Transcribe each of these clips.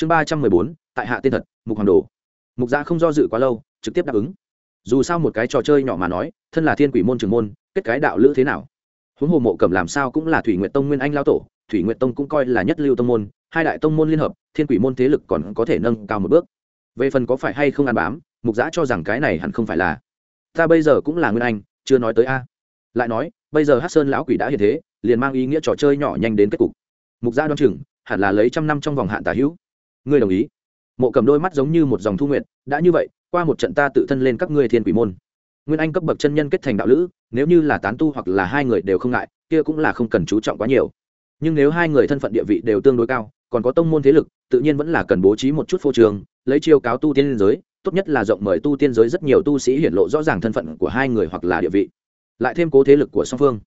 chương ba trăm mười bốn, tại hạ tên thật, mục hoàng đồ. Mục gia không do dự quá lâu, trực tiếp đáp ứng. Dù sao một cái trò chơi nhỏ mà nói, thân là thiên quỷ môn trường môn, kết cái đạo lữ thế nào? Huống hồ mộ cẩm làm sao cũng là thủy nguyện tông nguyên anh lao tổ, thủy nguyện tông cũng coi là nhất lưu tông môn, hai đại tông môn liên hợp, thiên quỷ môn thế lực còn có thể nâng cao một bước. Về phần có phải hay không ăn bám, mục giã cho rằng cái này hẳn không phải là. Ta bây giờ cũng là nguyên anh, chưa nói tới a. Lại nói, bây giờ hát sơn lão quỷ đã hiện thế, liền mang ý nghĩa trò chơi nhỏ nhanh đến kết cục. Mục dạ giã đoan chừng, hẳn là lấy trăm năm trong vòng hạn tả hữu ngươi đồng ý. Mộ cầm đôi mắt giống như một dòng thu nguyện đã như vậy, qua một trận ta tự thân lên các ngươi thiên quỷ môn. Nguyên anh cấp bậc chân nhân kết thành đạo lữ, nếu như là tán tu hoặc là hai người đều không ngại, kia cũng là không cần chú trọng quá nhiều. Nhưng nếu hai người thân phận địa vị đều tương đối cao, còn có tông môn thế lực, tự nhiên vẫn là cần bố trí một chút phô trường, lấy chiêu cáo tu tiên giới, tốt nhất là rộng mời tu tiên giới rất nhiều tu sĩ hiển lộ rõ ràng thân phận của hai người hoặc là địa vị. Lại thêm cố thế lực của song phương.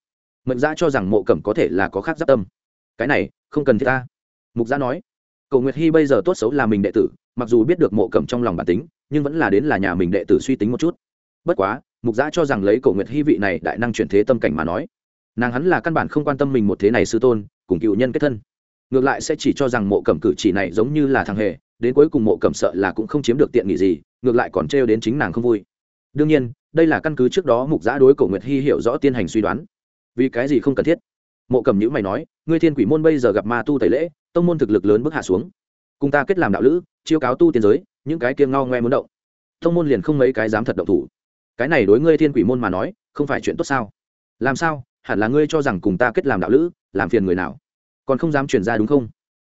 Mệnh gia cho rằng mộ cẩm có thể là có khác giáp tâm. Cái này, không cần thiết ta. Mục gia nói cầu nguyệt hy bây giờ tốt xấu là mình đệ tử, mặc dù biết được mộ cẩm trong lòng bản tính, nhưng vẫn là đến là nhà mình đệ tử suy tính một chút. Bất quá, mục giã cho rằng lấy cầu nguyệt hy vị này đại năng chuyển thế tâm cảnh mà nói, nàng hắn là căn bản không quan tâm mình một thế này sư tôn, cùng cựu nhân kết thân. Ngược lại sẽ chỉ cho rằng mộ cẩm cử chỉ này giống như là thằng hề, đến cuối cùng mộ cẩm sợ là cũng không chiếm được tiện nghị gì, ngược lại còn trêu đến chính nàng không vui. Đương nhiên, đây là căn cứ trước đó mục giã đối cổ nguyệt hy hiểu rõ tiên hành suy đoán. Vì cái gì không cần thiết? Mộ cẩm nhữ mày nói, ngươi thiên quỷ môn bây giờ gặp ma tu tẩy lễ, tông môn thực lực lớn bước hạ xuống. Cùng ta kết làm đạo lữ, chiêu cáo tu tiên giới, những cái kiêng ngao ngoe muốn động. Tông môn liền không mấy cái dám thật động thủ. Cái này đối ngươi thiên quỷ môn mà nói, không phải chuyện tốt sao? Làm sao? Hẳn là ngươi cho rằng cùng ta kết làm đạo lữ, làm phiền người nào? Còn không dám chuyển ra đúng không?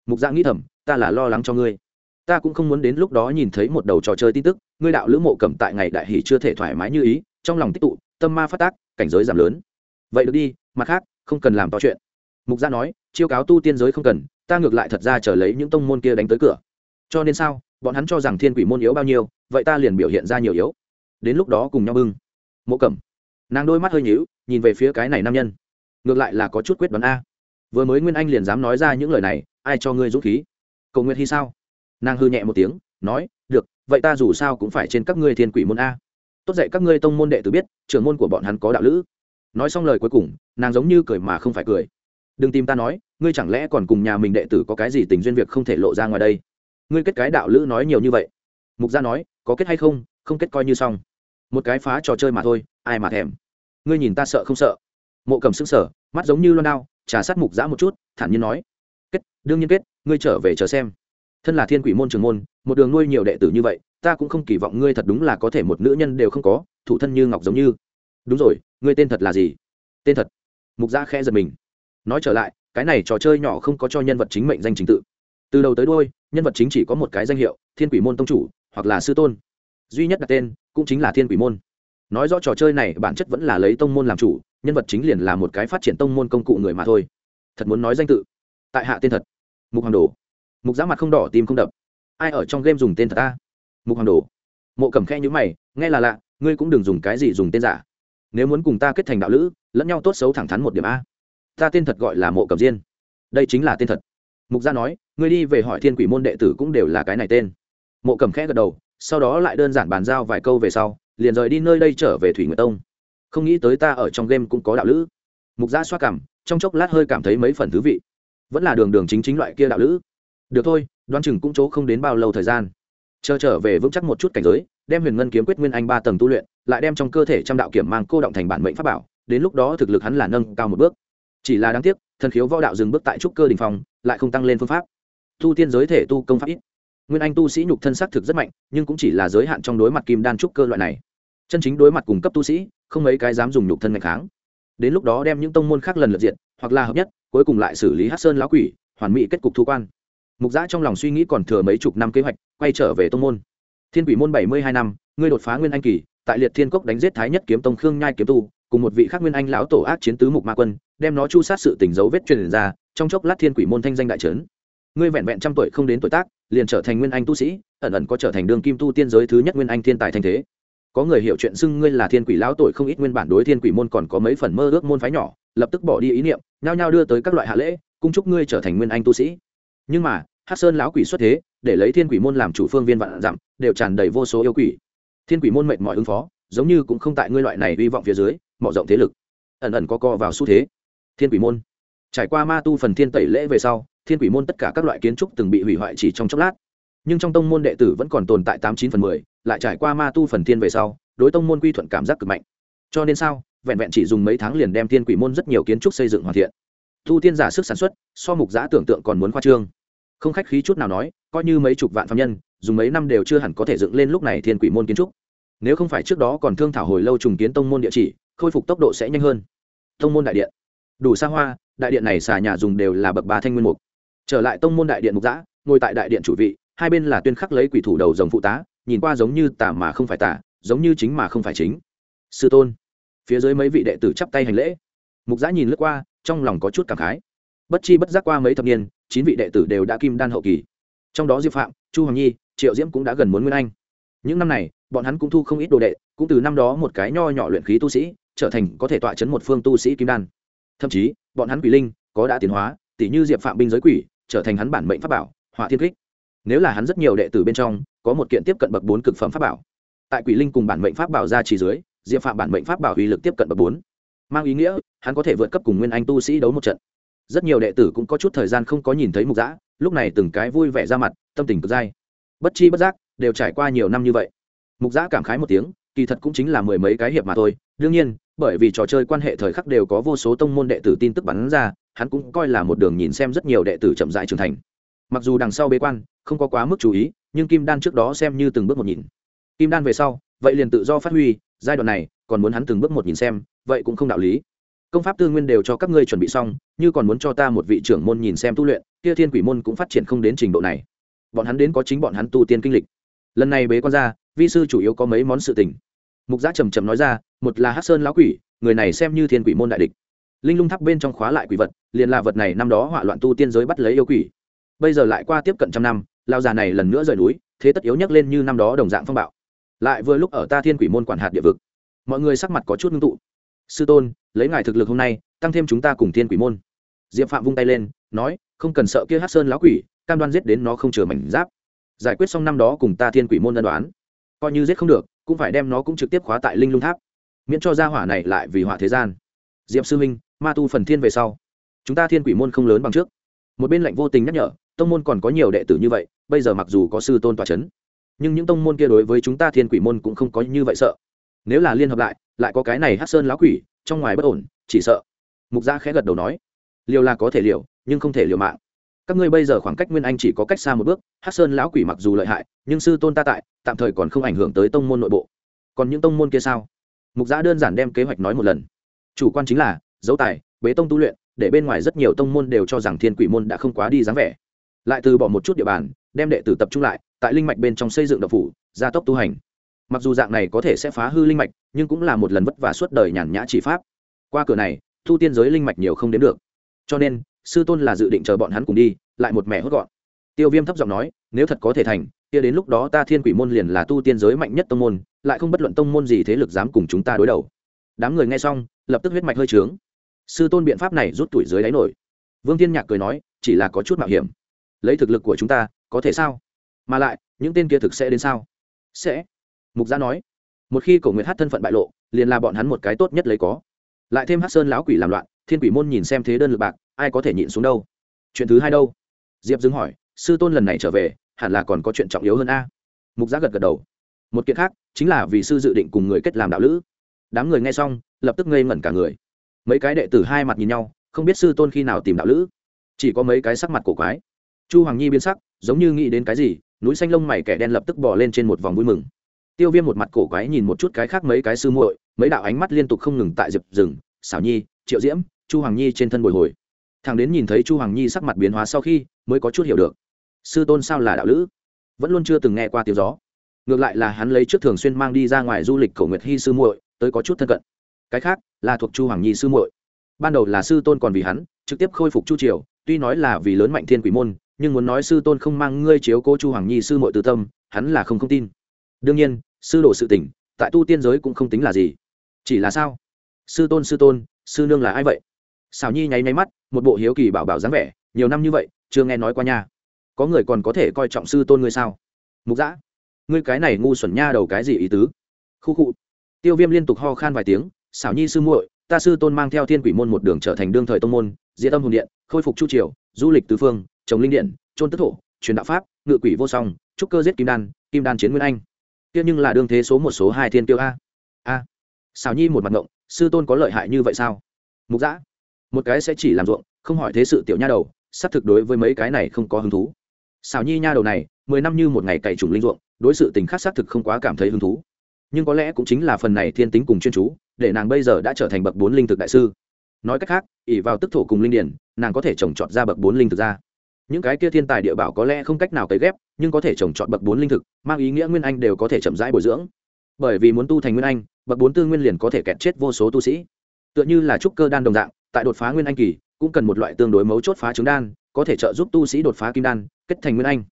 Mục dạ nghĩ thầm, ta là lo lắng cho ngươi. Ta cũng không muốn đến lúc đó nhìn thấy một đầu trò chơi tin tức, ngươi đạo lữ mộ cẩm tại ngày đại hỷ chưa thể thoải mái như ý, trong lòng tích tụ, tâm ma phát tác, cảnh giới giảm lớn. Vậy được đi, mặt khác không cần làm to chuyện. Mục gia nói, chiêu cáo tu tiên giới không cần, ta ngược lại thật ra trở lấy những tông môn kia đánh tới cửa. Cho nên sao? Bọn hắn cho rằng thiên quỷ môn yếu bao nhiêu, vậy ta liền biểu hiện ra nhiều yếu. Đến lúc đó cùng nhau bưng. Mộ cẩm, nàng đôi mắt hơi nhíu, nhìn về phía cái này nam nhân. Ngược lại là có chút quyết đoán a. Vừa mới nguyên anh liền dám nói ra những lời này, ai cho ngươi dũng khí? Cầu nguyện hy sao? Nàng hư nhẹ một tiếng, nói, được, vậy ta dù sao cũng phải trên các ngươi thiên quỷ môn a. Tốt dạy các ngươi tông môn đệ tử biết, trưởng môn của bọn hắn có đạo lữ nói xong lời cuối cùng, nàng giống như cười mà không phải cười. Đừng tìm ta nói, ngươi chẳng lẽ còn cùng nhà mình đệ tử có cái gì tình duyên việc không thể lộ ra ngoài đây? Ngươi kết cái đạo lữ nói nhiều như vậy. Mục gia nói, có kết hay không không kết coi như xong. Một cái phá trò chơi mà thôi, ai mà thèm. Ngươi nhìn ta sợ không sợ? Mộ cầm xương sở mắt giống như loan đao trà sát mục giã một chút, thản nhiên nói, kết, đương nhiên kết, ngươi trở về chờ xem. Thân là thiên quỷ môn trường môn, một đường nuôi nhiều đệ tử như vậy, ta cũng không kỳ vọng ngươi thật đúng là có thể một nữ nhân đều không có, thủ thân như ngọc giống như đúng rồi, ngươi tên thật là gì? Tên thật. Mục gia khẽ giật mình. Nói trở lại, cái này trò chơi nhỏ không có cho nhân vật chính mệnh danh chính tự. Từ đầu tới đôi nhân vật chính chỉ có một cái danh hiệu, thiên quỷ môn tông chủ, hoặc là sư tôn. Duy nhất đặt tên, cũng chính là thiên quỷ môn. Nói rõ trò chơi này, bản chất vẫn là lấy tông môn làm chủ, nhân vật chính liền là một cái phát triển tông môn công cụ người mà thôi. Thật muốn nói danh tự. Tại hạ tên thật. Mục hoàng đồ. Mục giá mặt không đỏ, tim không đập. Ai ở trong game dùng tên thật ta? Mục hoàng đồ. Mộ cầm khe nhữ mày, nghe là lạ, ngươi cũng đừng dùng cái gì dùng tên giả nếu muốn cùng ta kết thành đạo lữ, lẫn nhau tốt xấu thẳng thắn một điểm a. Ta tên thật gọi là mộ cầm diên. Đây chính là tên thật. Mục gia nói, ngươi đi về hỏi thiên quỷ môn đệ tử cũng đều là cái này tên. Mộ cầm khẽ gật đầu, sau đó lại đơn giản bàn giao vài câu về sau, liền rời đi nơi đây trở về thủy nguyệt tông. Không nghĩ tới ta ở trong game cũng có đạo lữ. Mục gia xoa cảm, trong chốc lát hơi cảm thấy mấy phần thứ vị. Vẫn là đường đường chính chính loại kia đạo lữ. Được thôi, đoán chừng cũng chỗ không đến bao lâu thời gian. Chờ trở về vững chắc một chút cảnh giới, đem huyền ngân kiếm quyết nguyên anh ba tầng tu luyện lại đem trong cơ thể trăm đạo kiểm mang cô động thành bản mệnh pháp bảo, đến lúc đó thực lực hắn là nâng cao một bước. Chỉ là đáng tiếc, thần khiếu võ đạo dừng bước tại trúc cơ đình phòng lại không tăng lên phương pháp. Tu tiên giới thể tu công pháp ít. Nguyên anh tu sĩ nhục thân sắc thực rất mạnh, nhưng cũng chỉ là giới hạn trong đối mặt kim đan trúc cơ loại này. Chân chính đối mặt cùng cấp tu sĩ, không mấy cái dám dùng nhục thân ngày kháng. Đến lúc đó đem những tông môn khác lần lượt diện hoặc là hợp nhất, cuối cùng lại xử lý hát sơn lão quỷ, hoàn mỹ kết cục thu quan. Mục giã trong lòng suy nghĩ còn thừa mấy chục năm kế hoạch, quay trở về tông môn. Thiên quỷ môn bảy mươi hai năm, ngươi đột phá nguyên anh kỳ tại liệt thiên cốc đánh giết thái nhất kiếm tông khương nhai kiếm tu, cùng một vị khác nguyên anh lão tổ ác chiến tứ mục ma quân, đem nó chu sát sự tình dấu vết truyền ra, trong chốc lát thiên quỷ môn thanh danh đại trấn. Ngươi vẹn vẹn trăm tuổi không đến tuổi tác, liền trở thành nguyên anh tu sĩ, ẩn ẩn có trở thành đường kim tu tiên giới thứ nhất nguyên anh thiên tài thanh thế. Có người hiểu chuyện xưng ngươi là thiên quỷ lão tội không ít nguyên bản đối thiên quỷ môn còn có mấy phần mơ ước môn phái nhỏ, lập tức bỏ đi ý niệm, nhao nhao đưa tới các loại hạ lễ, cung chúc ngươi trở thành nguyên anh tu sĩ. Nhưng mà hát sơn lão quỷ xuất thế, để lấy thiên quỷ môn làm chủ phương viên vạn dặm, đều tràn đầy vô số yêu quỷ thiên quỷ môn mệnh mọi ứng phó, giống như cũng không tại ngươi loại này hy vọng phía dưới, mở rộng thế lực. Ẩn ẩn có co vào xu thế. Thiên quỷ môn. Trải qua ma tu phần thiên tẩy lễ về sau, thiên quỷ môn tất cả các loại kiến trúc từng bị hủy hoại chỉ trong chốc lát. Nhưng trong tông môn đệ tử vẫn còn tồn tại tám chín phần mười, lại trải qua ma tu phần thiên về sau, đối tông môn quy thuận cảm giác cực mạnh. Cho nên sao, vẹn vẹn chỉ dùng mấy tháng liền đem Thiên quỷ môn rất nhiều kiến trúc xây dựng hoàn thiện. Thu tiên giả sức sản xuất, so mục giã tưởng tượng còn muốn khoa trương. Không khách khí chút nào nói, coi như mấy chục vạn phạm nhân dùng mấy năm đều chưa hẳn có thể dựng lên lúc này thiên quỷ môn kiến trúc. Nếu không phải trước đó còn thương thảo hồi lâu trùng kiến tông môn địa chỉ, khôi phục tốc độ sẽ nhanh hơn. Tông môn đại điện. Đủ xa hoa, đại điện này xà nhà dùng đều là bậc ba thanh nguyên mục. Trở lại tông môn đại điện mục giã, ngồi tại đại điện chủ vị, hai bên là tuyên khắc lấy quỷ thủ đầu dòng phụ tá, nhìn qua giống như tả mà không phải tả giống như chính mà không phải chính. Sư tôn, phía dưới mấy vị đệ tử chắp tay hành lễ. Mục giã nhìn lướt qua, trong lòng có chút cảm khái. Bất chi bất giác qua mấy thập niên, chín vị đệ tử đều đã kim đan hậu kỳ. Trong đó diệp phạm, chu hoàng nhi triệu diễm cũng đã gần muốn nguyên anh. Những năm này, bọn hắn cũng thu không ít đồ đệ, cũng từ năm đó một cái nho nhỏ luyện khí tu sĩ, trở thành có thể tọa chấn một phương tu sĩ kim đan. Thậm chí, bọn hắn quỷ linh có đã tiến hóa tỷ như diệp phạm binh giới quỷ, trở thành hắn bản mệnh pháp bảo, hỏa thiên kích. Nếu là hắn rất nhiều đệ tử bên trong, có một kiện tiếp cận bậc bốn cực phẩm pháp bảo. Tại quỷ linh cùng bản mệnh pháp bảo ra chỉ dưới, diệp phạm bản mệnh pháp bảo uy lực tiếp cận bậc bốn. Mang ý nghĩa, hắn có thể vượt cấp cùng nguyên anh tu sĩ đấu một trận. Rất nhiều đệ tử cũng có chút thời gian không có nhìn thấy mục giã lúc này từng cái vui vẻ ra mặt, tâm tình cực dai bất chi bất giác, đều trải qua nhiều năm như vậy. Mục giã cảm khái một tiếng, kỳ thật cũng chính là mười mấy cái hiệp mà thôi. Đương nhiên, bởi vì trò chơi quan hệ thời khắc đều có vô số tông môn đệ tử tin tức bắn ra, hắn cũng coi là một đường nhìn xem rất nhiều đệ tử chậm dại trưởng thành. Mặc dù đằng sau bế quan, không có quá mức chú ý, nhưng kim đan trước đó xem như từng bước một nhìn. Kim đan về sau, vậy liền tự do phát huy, giai đoạn này, còn muốn hắn từng bước một nhìn xem, vậy cũng không đạo lý. Công pháp tư nguyên đều cho các ngươi chuẩn bị xong, như còn muốn cho ta một vị trưởng môn nhìn xem tu luyện, kia thiên quỷ môn cũng phát triển không đến trình độ này bọn hắn đến có chính bọn hắn tu tiên kinh lịch. Lần này bế quan ra, vi sư chủ yếu có mấy món sự tình. Mục giã trầm trầm nói ra, một là hát sơn lão quỷ, người này xem như thiên quỷ môn đại địch. Linh lung tháp bên trong khóa lại quỷ vật, liền là vật này năm đó hỏa loạn tu tiên giới bắt lấy yêu quỷ. Bây giờ lại qua tiếp cận trăm năm lao già này lần nữa rời núi, thế tất yếu nhắc lên như năm đó đồng dạng phong bạo. Lại vừa lúc ở ta thiên quỷ môn quản hạt địa vực. Mọi người sắc mặt có chút ngưng tụ. Sư tôn, lấy ngài thực lực hôm nay, tăng thêm chúng ta cùng thiên quỷ môn. Diệp phạm vung tay lên, nói, không cần sợ kia hát sơn lão quỷ cam đoan giết đến nó không chừa mảnh giáp. Giải quyết xong năm đó cùng ta thiên quỷ môn ân đoán. Coi như giết không được, cũng phải đem nó cũng trực tiếp khóa tại linh lung tháp. Miễn cho gia hỏa này lại vì hỏa thế gian. Diệp sư minh ma tu phần thiên về sau. Chúng ta thiên quỷ môn không lớn bằng trước. Một bên lệnh vô tình nhắc nhở, tông môn còn có nhiều đệ tử như vậy, bây giờ mặc dù có sư tôn tòa c h ấ n nhưng những tông môn kia đối với chúng ta thiên quỷ môn cũng không có như vậy sợ. Nếu là liên hợp lại lại có cái này hát sơn lá quỷ, trong ngoài bất ổn, chỉ sợ. Mục gia khẽ gật đầu nói, liều là có thể liều, nhưng không thể liều mạng các ngươi bây giờ khoảng cách nguyên anh chỉ có cách xa một bước hát sơn lão quỷ mặc dù lợi hại, nhưng sư tôn ta tại, tạm thời còn không ảnh hưởng tới tông môn nội bộ. Còn những tông môn kia sao? Mục giã đơn giản đem kế hoạch nói một lần. Chủ quan chính là, dấu tài, bế tông tu luyện, để bên ngoài rất nhiều tông môn đều cho rằng thiên quỷ môn đã không quá đi dáng vẻ. Lại từ bỏ một chút địa bàn, đem đệ tử tập trung lại, tại linh mạch bên trong xây dựng độc phủ, gia tốc tu hành. Mặc dù dạng này có thể sẽ phá hư linh mạch, nhưng cũng là một lần vất vả suốt đời nhàn nhã chỉ pháp. Qua cửa này thu tiên giới linh mạch nhiều không đến được. Cho nên sư tôn là dự định chờ bọn hắn cùng đi, lại một mẹ hốt gọn. Tiêu viêm thấp giọng nói, nếu thật có thể thành, kia đến lúc đó ta thiên quỷ môn liền là tu tiên giới mạnh nhất tông môn, lại không bất luận tông môn gì thế lực dám cùng chúng ta đối đầu. Đám người nghe xong, lập tức huyết mạch hơi trướng. Sư tôn biện pháp này rút tuổi dưới đáy nổi. Vương thiên nhạc cười nói, chỉ là có chút mạo hiểm. Lấy thực lực của chúng ta, có thể sao? Mà lại, những tên kia thực sẽ đến sao? Sẽ. Mục gia nói. Một khi cổ nguyệt hát thân phận bại lộ, liền là bọn hắn một cái tốt nhất lấy có. Lại thêm hát sơn lão quỷ làm loạn thiên quỷ môn nhìn xem thế đơn lực bạc, ai có thể nhịn xuống đâu? Chuyện thứ hai đâu? Diệp dưng hỏi, sư tôn lần này trở về, hẳn là còn có chuyện trọng yếu hơn a. Mục Giác gật gật đầu. Một kiện khác, chính là vì sư dự định cùng người kết làm đạo lữ. Đám người nghe xong, lập tức ngây ngẩn cả người. Mấy cái đệ tử hai mặt nhìn nhau, không biết sư tôn khi nào tìm đạo lữ. Chỉ có mấy cái sắc mặt cổ quái. Chu hoàng nhi biến sắc, giống như nghĩ đến cái gì, núi xanh lông mày kẻ đen lập tức bỏ lên trên một vòng vui mừng. Tiêu viêm một mặt cổ quái nhìn một chút cái khác mấy cái sư muội, mấy đạo ánh mắt liên tục không ngừng tại diệp rừng xảo nhi, triệu diễm chu hoàng nhi trên thân bồi hồi. Thằng đến nhìn thấy chu hoàng nhi sắc mặt biến hóa sau khi, mới có chút hiểu được. Sư tôn sao là đạo lữ? Vẫn luôn chưa từng nghe qua tiếng gió. Ngược lại là hắn lấy trước thường xuyên mang đi ra ngoài du lịch cầu nguyệt hy sư muội, tới có chút thân cận. Cái khác, là thuộc chu hoàng nhi sư muội. Ban đầu là sư tôn còn vì hắn, trực tiếp khôi phục chu triều, tuy nói là vì lớn mạnh thiên quỷ môn, nhưng muốn nói sư tôn không mang ngươi chiếu cố chu hoàng nhi sư muội từ tâm, hắn là không không tin. Đương nhiên, sư đồ sự tỉnh, tại tu tiên giới cũng không tính là gì. Chỉ là sao? Sư tôn sư tôn, sư nương là ai vậy? Xào nhi nháy nháy mắt một bộ hiếu kỳ bảo bảo dáng vẻ nhiều năm như vậy chưa nghe nói qua nha. Có người còn có thể coi trọng sư tôn ngươi sao? Mục Dã, ngươi cái này ngu xuẩn nha đầu cái gì ý tứ? Khu khu. Tiêu viêm liên tục ho khan vài tiếng xảo nhi sư muội ta sư tôn mang theo thiên quỷ môn một đường trở thành đương thời tông môn diệt tâm hồn điện khôi phục chu triều du lịch tứ phương trồng linh điện trôn tất thổ truyền đạo pháp ngự quỷ vô song trúc cơ giết kim đan kim đan chiến nguyên anh. Kia nhưng là đương thế số một số hai thiên tiêu a. A. Xảo nhi một mặt ngộng sư tôn có lợi hại như vậy sao? Mục Dã một cái sẽ chỉ làm ruộng, không hỏi thế sự tiểu nha đầu, xác thực đối với mấy cái này không có hứng thú. Xào nhi nha đầu này, mười năm như một ngày cày trùng linh ruộng, đối sự tình khác xác thực không quá cảm thấy hứng thú. Nhưng có lẽ cũng chính là phần này thiên tính cùng chuyên chú, để nàng bây giờ đã trở thành bậc bốn linh thực đại sư. Nói cách khác ỉ vào tức thổ cùng linh điển, nàng có thể trồng trọt ra bậc bốn linh thực ra. Những cái kia thiên tài địa bảo có lẽ không cách nào cấy ghép, nhưng có thể trồng trọt bậc bốn linh thực, mang ý nghĩa nguyên anh đều có thể chậm rãi bồi dưỡng. Bởi vì muốn tu thành nguyên anh, bậc bốn tư nguyên liền có thể kẹt chết vô số tu sĩ. Tựa như là trúc cơ đan đồng dạng tại đột phá nguyên anh kỳ, cũng cần một loại tương đối mấu chốt phá trứng đan, có thể trợ giúp tu sĩ đột phá kim đan, kết thành nguyên anh.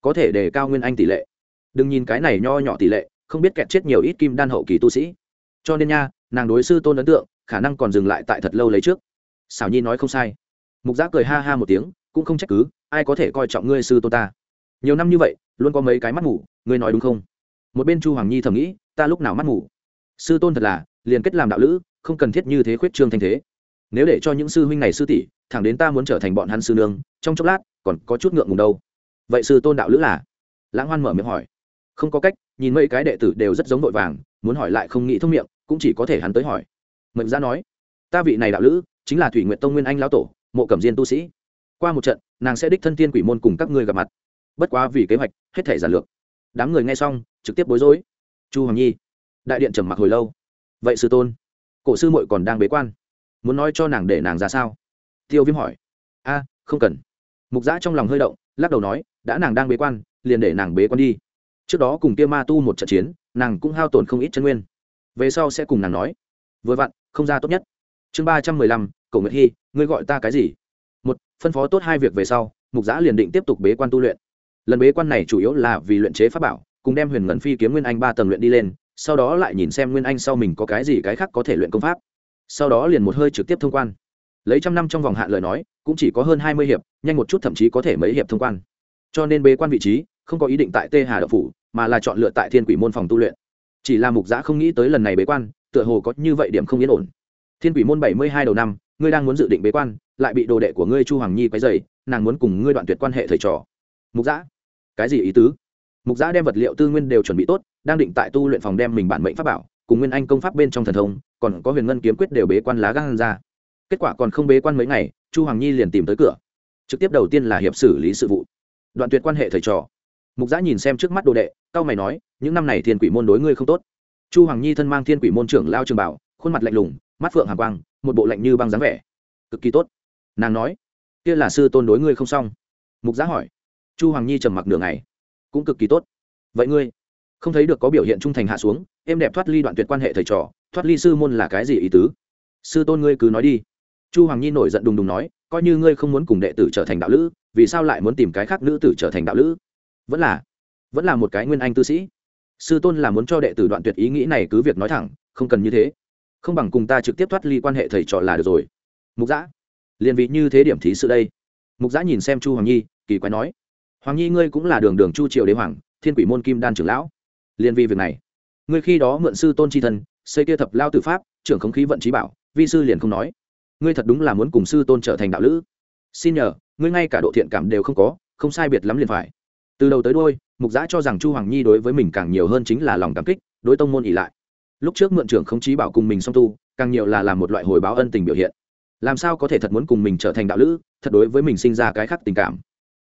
Có thể đề cao nguyên anh tỷ lệ. Đừng nhìn cái này nho nhỏ tỷ lệ, không biết kẹt chết nhiều ít kim đan hậu kỳ tu sĩ. Cho nên nha, nàng đối sư tôn ấn tượng, khả năng còn dừng lại tại thật lâu lấy trước. Xảo nhi nói không sai. Mục giác cười ha ha một tiếng, cũng không trách cứ, ai có thể coi trọng ngươi sư tôn ta? Nhiều năm như vậy, luôn có mấy cái mắt ngủ ngươi nói đúng không? Một bên chu hoàng nhi thầm nghĩ, ta lúc nào mắt ngủ sư tôn thật là, liền kết làm đạo lữ, không cần thiết như thế khuyết trương thanh thế nếu để cho những sư huynh này sư tỷ, thẳng đến ta muốn trở thành bọn hắn sư nương, trong chốc lát, còn có chút ngượng ngùng đâu. Vậy sư tôn đạo lữ là? Lãng hoan mở miệng hỏi. Không có cách, nhìn mấy cái đệ tử đều rất giống vội vàng, muốn hỏi lại không nghĩ thông miệng, cũng chỉ có thể hắn tới hỏi. Mệnh gia nói, ta vị này đạo lữ, chính là thủy nguyện tông nguyên anh lão tổ, mộ cẩm diên tu sĩ. Qua một trận, nàng sẽ đích thân tiên quỷ môn cùng các ngươi gặp mặt. Bất quá vì kế hoạch, hết thể giản lược. Đám người nghe xong, trực tiếp bối rối. Chu hoàng nhi. Đại điện trầm mặc hồi lâu. Vậy sư tôn, cổ sư muội còn đang bế quan muốn nói cho nàng để nàng ra sao? Tiêu viêm hỏi. A, không cần. Mục giã trong lòng hơi động, lắc đầu nói, đã nàng đang bế quan, liền để nàng bế quan đi. Trước đó cùng kia ma tu một trận chiến, nàng cũng hao tổn không ít chân nguyên. Về sau sẽ cùng nàng nói. Vừa vặn, không ra tốt nhất. Chương ba trăm mười lăm, cổ nguyệt hy, ngươi gọi ta cái gì? Một, phân phó tốt hai việc về sau, mục giã liền định tiếp tục bế quan tu luyện. Lần bế quan này chủ yếu là vì luyện chế pháp bảo, cùng đem huyền ngẩn phi kiếm nguyên anh ba tầng luyện đi lên, sau đó lại nhìn xem nguyên anh sau mình có cái gì cái khác có thể luyện công pháp sau đó liền một hơi trực tiếp thông quan. Lấy trăm năm trong vòng hạn lời nói, cũng chỉ có hơn hai mươi hiệp, nhanh một chút thậm chí có thể mấy hiệp thông quan. Cho nên bế quan vị trí, không có ý định tại tê hà đậu phủ, mà là chọn lựa tại thiên quỷ môn phòng tu luyện. Chỉ là mục giã không nghĩ tới lần này bế quan, tựa hồ có như vậy điểm không yên ổn. Thiên quỷ môn bảy mươi hai đầu năm, ngươi đang muốn dự định bế quan, lại bị đồ đệ của ngươi chu hoàng nhi quấy dày nàng muốn cùng ngươi đoạn tuyệt quan hệ thầy trò. Mục giã, cái gì ý tứ? Mục giã đem vật liệu tư nguyên đều chuẩn bị tốt, đang định tại tu luyện phòng đem mình bản mệnh pháp bảo, cùng nguyên anh công pháp bên trong thần thông còn có huyền ngân kiếm quyết đều bế quan lá gan ra. Kết quả còn không bế quan mấy ngày, chu hoàng nhi liền tìm tới cửa. Trực tiếp đầu tiên là hiệp xử lý sự vụ. Đoạn tuyệt quan hệ thầy trò. Mục giã nhìn xem trước mắt đồ đệ cao mày nói, những năm này thiên quỷ môn đối ngươi không tốt. Chu hoàng nhi thân mang thiên quỷ môn trưởng lao trường bảo, khuôn mặt lạnh lùng, mắt phượng hàng quang, một bộ lạnh như băng dáng vẻ. Cực kỳ tốt. Nàng nói, kia là sư tôn đối ngươi không xong. Mục giã hỏi. Chu hoàng nhi trầm mặc đường này cũng cực kỳ tốt. Vậy ngươi không thấy được có biểu hiện trung thành hạ xuống em đẹp thoát ly đoạn tuyệt quan hệ thầy trò thoát ly sư môn là cái gì ý tứ? Sư tôn ngươi cứ nói đi. Chu hoàng nhi nổi giận đùng đùng nói, coi như ngươi không muốn cùng đệ tử trở thành đạo lữ, vì sao lại muốn tìm cái khác nữ tử trở thành đạo lữ? Vẫn là vẫn là một cái nguyên anh tư sĩ. Sư tôn là muốn cho đệ tử đoạn tuyệt ý nghĩ này cứ việc nói thẳng, không cần như thế. Không bằng cùng ta trực tiếp thoát ly quan hệ thầy trò là được rồi. Mục giã liền vị như thế điểm thí sự đây. Mục giã nhìn xem chu hoàng nhi, kỳ quái nói, hoàng nhi ngươi cũng là đường đường chu triều đế hoàng, thiên quỷ môn kim đan trưởng lão. Liền vì việc này, ngươi khi đó mượn sư tôn tri thân xây kia thập lao tự pháp, trưởng khống khí vận trí bảo, vi sư liền không nói. Ngươi thật đúng là muốn cùng sư tôn trở thành đạo lữ. Xin nhờ, ngươi ngay cả độ thiện cảm đều không có, không sai biệt lắm liền phải. Từ đầu tới đôi mục giã cho rằng chu hoàng nhi đối với mình càng nhiều hơn chính là lòng cảm kích, đối tông môn ỉ lại. Lúc trước mượn trưởng không chí bảo cùng mình song tu, càng nhiều là làm một loại hồi báo ân tình biểu hiện. Làm sao có thể thật muốn cùng mình trở thành đạo lữ, thật đối với mình sinh ra cái khác tình cảm?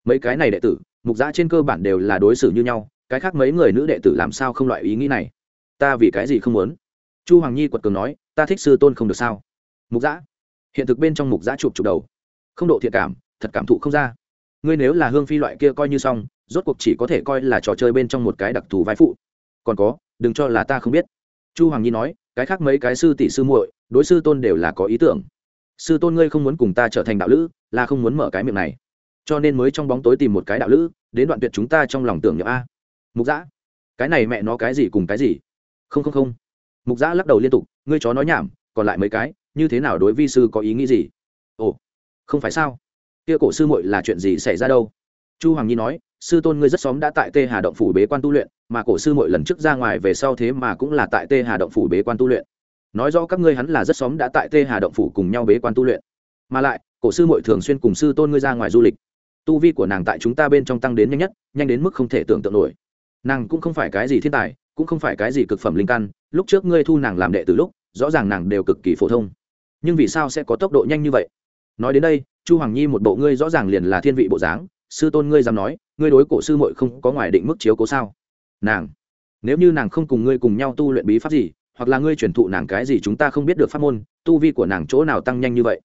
Mấy cái này đệ tử, mục giã trên cơ bản đều là đối xử như nhau, cái khác mấy người nữ đệ tử làm sao không loại ý nghĩ này? Ta vì cái gì không muốn? Chu hoàng nhi quật cường nói, ta thích sư tôn không được sao? Mục giã hiện thực bên trong mục giã chụp chụp đầu. Không độ thiện cảm, thật cảm thụ không ra. Ngươi nếu là hương phi loại kia coi như xong, rốt cuộc chỉ có thể coi là trò chơi bên trong một cái đặc thù vai phụ. Còn có, đừng cho là ta không biết. Chu hoàng nhi nói, cái khác mấy cái sư tỷ sư muội, đối sư tôn đều là có ý tưởng. Sư tôn ngươi không muốn cùng ta trở thành đạo lữ, là không muốn mở cái miệng này. Cho nên mới trong bóng tối tìm một cái đạo lữ, đến đoạn tuyệt chúng ta trong lòng tưởng nhậm a. Mục giã cái này mẹ nó cái gì cùng cái gì? Không không không mục giã lắc đầu liên tục, ngươi chó nói nhảm, còn lại mấy cái, như thế nào đối vi sư có ý nghĩ gì? Ồ, không phải sao? Kia cổ sư muội là chuyện gì xảy ra đâu? Chu hoàng nhi nói, sư tôn ngươi rất xóm đã tại tê hà động phủ bế quan tu luyện, mà cổ sư muội lần trước ra ngoài về sau thế mà cũng là tại tê hà động phủ bế quan tu luyện. Nói rõ các ngươi hắn là rất xóm đã tại tê hà động phủ cùng nhau bế quan tu luyện. Mà lại, cổ sư muội thường xuyên cùng sư tôn ngươi ra ngoài du lịch. Tu vi của nàng tại chúng ta bên trong tăng đến nhanh nhất, nhanh đến mức không thể tưởng tượng nổi. Nàng cũng không phải cái gì thiên tài, cũng không phải cái gì cực phẩm linh căn lúc trước ngươi thu nàng làm đệ từ lúc, rõ ràng nàng đều cực kỳ phổ thông. Nhưng vì sao sẽ có tốc độ nhanh như vậy? Nói đến đây, chu hoàng nhi một bộ ngươi rõ ràng liền là thiên vị bộ dáng, sư tôn ngươi dám nói, ngươi đối cổ sư muội không có ngoài định mức chiếu cố sao? Nàng, nếu như nàng không cùng ngươi cùng nhau tu luyện bí pháp gì, hoặc là ngươi truyền thụ nàng cái gì chúng ta không biết được pháp môn, tu vi của nàng chỗ nào tăng nhanh như vậy?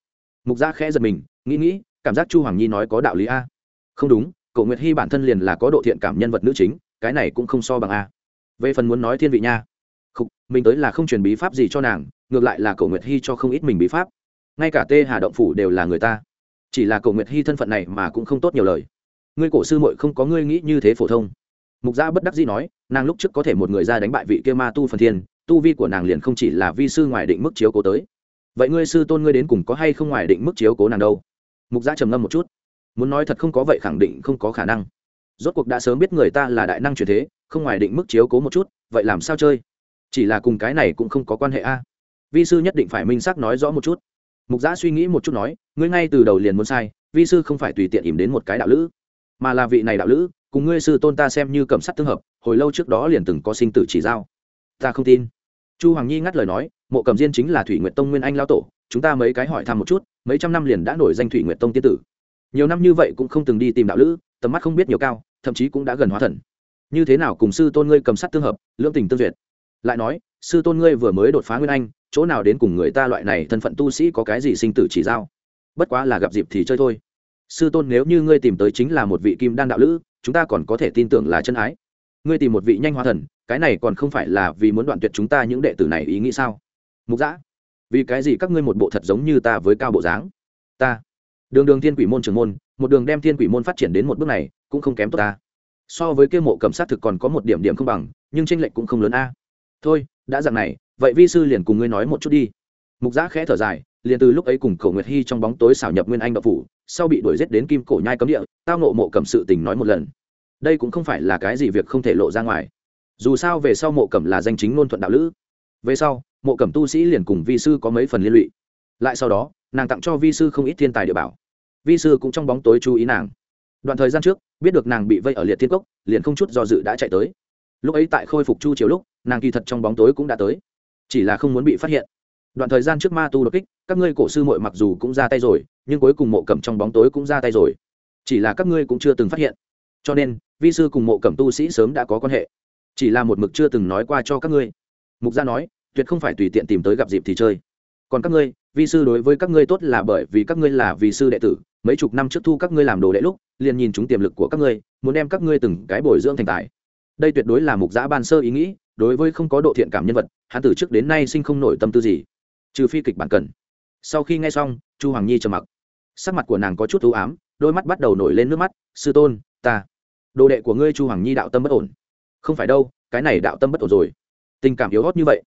Mục gia khẽ giật mình, nghĩ nghĩ, cảm giác chu hoàng nhi nói có đạo lý a. Không đúng cậu nguyệt hy bản thân liền là có độ thiện cảm nhân vật nữ chính, cái này cũng không so bằng a. Về phần muốn nói thiên vị nha mình tới là không truyền bí pháp gì cho nàng, ngược lại là cậu nguyệt hy cho không ít mình bí pháp. Ngay cả tê hà động phủ đều là người ta. Chỉ là cậu nguyệt hy thân phận này mà cũng không tốt nhiều lời. Ngươi cổ sư muội không có ngươi nghĩ như thế phổ thông. Mục gia bất đắc dĩ nói, nàng lúc trước có thể một người ra đánh bại vị kia ma tu phần thiên, tu vi của nàng liền không chỉ là vi sư ngoài định mức chiếu cố tới. Vậy ngươi sư tôn ngươi đến cùng có hay không ngoài định mức chiếu cố nàng đâu? Mục gia trầm ngâm một chút. Muốn nói thật không có vậy khẳng định không có khả năng. Rốt cuộc đã sớm biết người ta là đại năng truyền thế, không ngoài định mức chiếu cố một chút, vậy làm sao chơi? Chỉ là cùng cái này cũng không có quan hệ a. Vi sư nhất định phải minh xác nói rõ một chút. Mục giã suy nghĩ một chút nói, ngươi ngay từ đầu liền muốn sai, vi sư không phải tùy tiện ìm đến một cái đạo lữ, mà là vị này đạo lữ, cùng ngươi sư tôn ta xem như cầm sắt tương hợp, hồi lâu trước đó liền từng có sinh tử chỉ giao. Ta không tin. Chu hoàng nhi ngắt lời nói, mộ cầm diên chính là thủy nguyện tông nguyên anh lao tổ, chúng ta mấy cái hỏi thăm một chút, mấy trăm năm liền đã nổi danh thủy nguyện tông tiên tử. Nhiều năm như vậy cũng không từng đi tìm đạo lữ, tầm mắt không biết nhiều cao, thậm chí cũng đã gần hóa thần. Như thế nào cùng sư tôn ngươi cầm sắt tương hợp, lưỡng tình tương duyệt? Lại nói, sư tôn ngươi vừa mới đột phá nguyên anh, chỗ nào đến cùng người ta loại này thân phận tu sĩ có cái gì sinh tử chỉ giao? Bất quá là gặp dịp thì chơi thôi. Sư tôn nếu như ngươi tìm tới chính là một vị kim đan đạo lữ, chúng ta còn có thể tin tưởng là chân ái. Ngươi tìm một vị nhanh hóa thần, cái này còn không phải là vì muốn đoạn tuyệt chúng ta những đệ tử này ý nghĩ sao? Mục giã vì cái gì các ngươi một bộ thật giống như ta với cao bộ dáng? Ta, đường đường thiên quỷ môn trường môn, một đường đem thiên quỷ môn phát triển đến một bước này, cũng không kém tốt ta. So với kia mộ cầm sát thực còn có một điểm điểm không bằng, nhưng tranh lệch cũng không lớn a thôi, đã dặn này, vậy vi sư liền cùng ngươi nói một chút đi. Mục giã khẽ thở dài, liền từ lúc ấy cùng cổ nguyệt hy trong bóng tối xảo nhập nguyên anh đậu phủ, sau bị đuổi giết đến kim cổ nhai cấm địa, tao nộ mộ cầm sự tình nói một lần. Đây cũng không phải là cái gì việc không thể lộ ra ngoài. Dù sao về sau mộ cẩm là danh chính ngôn thuận đạo lữ. Về sau, mộ cẩm tu sĩ liền cùng vi sư có mấy phần liên lụy. Lại sau đó, nàng tặng cho vi sư không ít thiên tài địa bảo. Vi sư cũng trong bóng tối chú ý nàng. Đoạn thời gian trước, biết được nàng bị vây ở liệt thiên cốc, liền không chút do dự đã chạy tới. Lúc ấy tại khôi phục chu chiều lúc nàng kỳ thật trong bóng tối cũng đã tới, chỉ là không muốn bị phát hiện. Đoạn thời gian trước ma tu đột kích, các ngươi cổ sư muội mặc dù cũng ra tay rồi, nhưng cuối cùng mộ cẩm trong bóng tối cũng ra tay rồi. Chỉ là các ngươi cũng chưa từng phát hiện. Cho nên, vi sư cùng mộ cẩm tu sĩ sớm đã có quan hệ. Chỉ là một mực chưa từng nói qua cho các ngươi. Mục gia nói, tuyệt không phải tùy tiện tìm tới gặp dịp thì chơi. Còn các ngươi, vi sư đối với các ngươi tốt là bởi vì các ngươi là vì sư đệ tử, mấy chục năm trước thu các ngươi làm đồ đệ lúc, liền nhìn chúng tiềm lực của các ngươi, muốn đem các ngươi từng cái bồi dưỡng thành tài. Đây tuyệt đối là mục giã ban sơ ý nghĩ đối với không có độ thiện cảm nhân vật, hắn từ trước đến nay sinh không nổi tâm tư gì, trừ phi kịch bản cần. Sau khi nghe xong, chu hoàng nhi trầm mặc. Sắc mặt của nàng có chút ưu ám, đôi mắt bắt đầu nổi lên nước mắt, sư tôn, ta, đồ đệ của ngươi chu hoàng nhi đạo tâm bất ổn. Không phải đâu, cái này đạo tâm bất ổn rồi. Tình cảm yếu hót như vậy,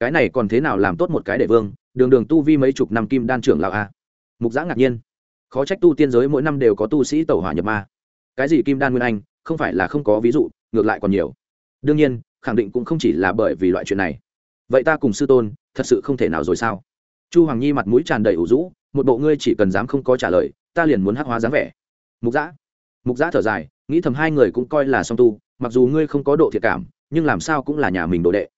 cái này còn thế nào làm tốt một cái đệ vương, đường đường tu vi mấy chục năm kim đan trưởng lão a? Mục giã ngạc nhiên. Khó trách tu tiên giới mỗi năm đều có tu sĩ tẩu hỏa nhập ma. Cái gì kim đan nguyên anh, không phải là không có ví dụ, ngược lại còn nhiều. Đương nhiên khẳng định cũng không chỉ là bởi vì loại chuyện này. Vậy ta cùng sư tôn, thật sự không thể nào rồi sao? Chu hoàng nhi mặt mũi tràn đầy ủ rũ, một bộ ngươi chỉ cần dám không có trả lời, ta liền muốn hắc hóa dáng vẻ. Mục giã mục giã thở dài, nghĩ thầm hai người cũng coi là song tu, mặc dù ngươi không có độ thiệt cảm, nhưng làm sao cũng là nhà mình đồ đệ.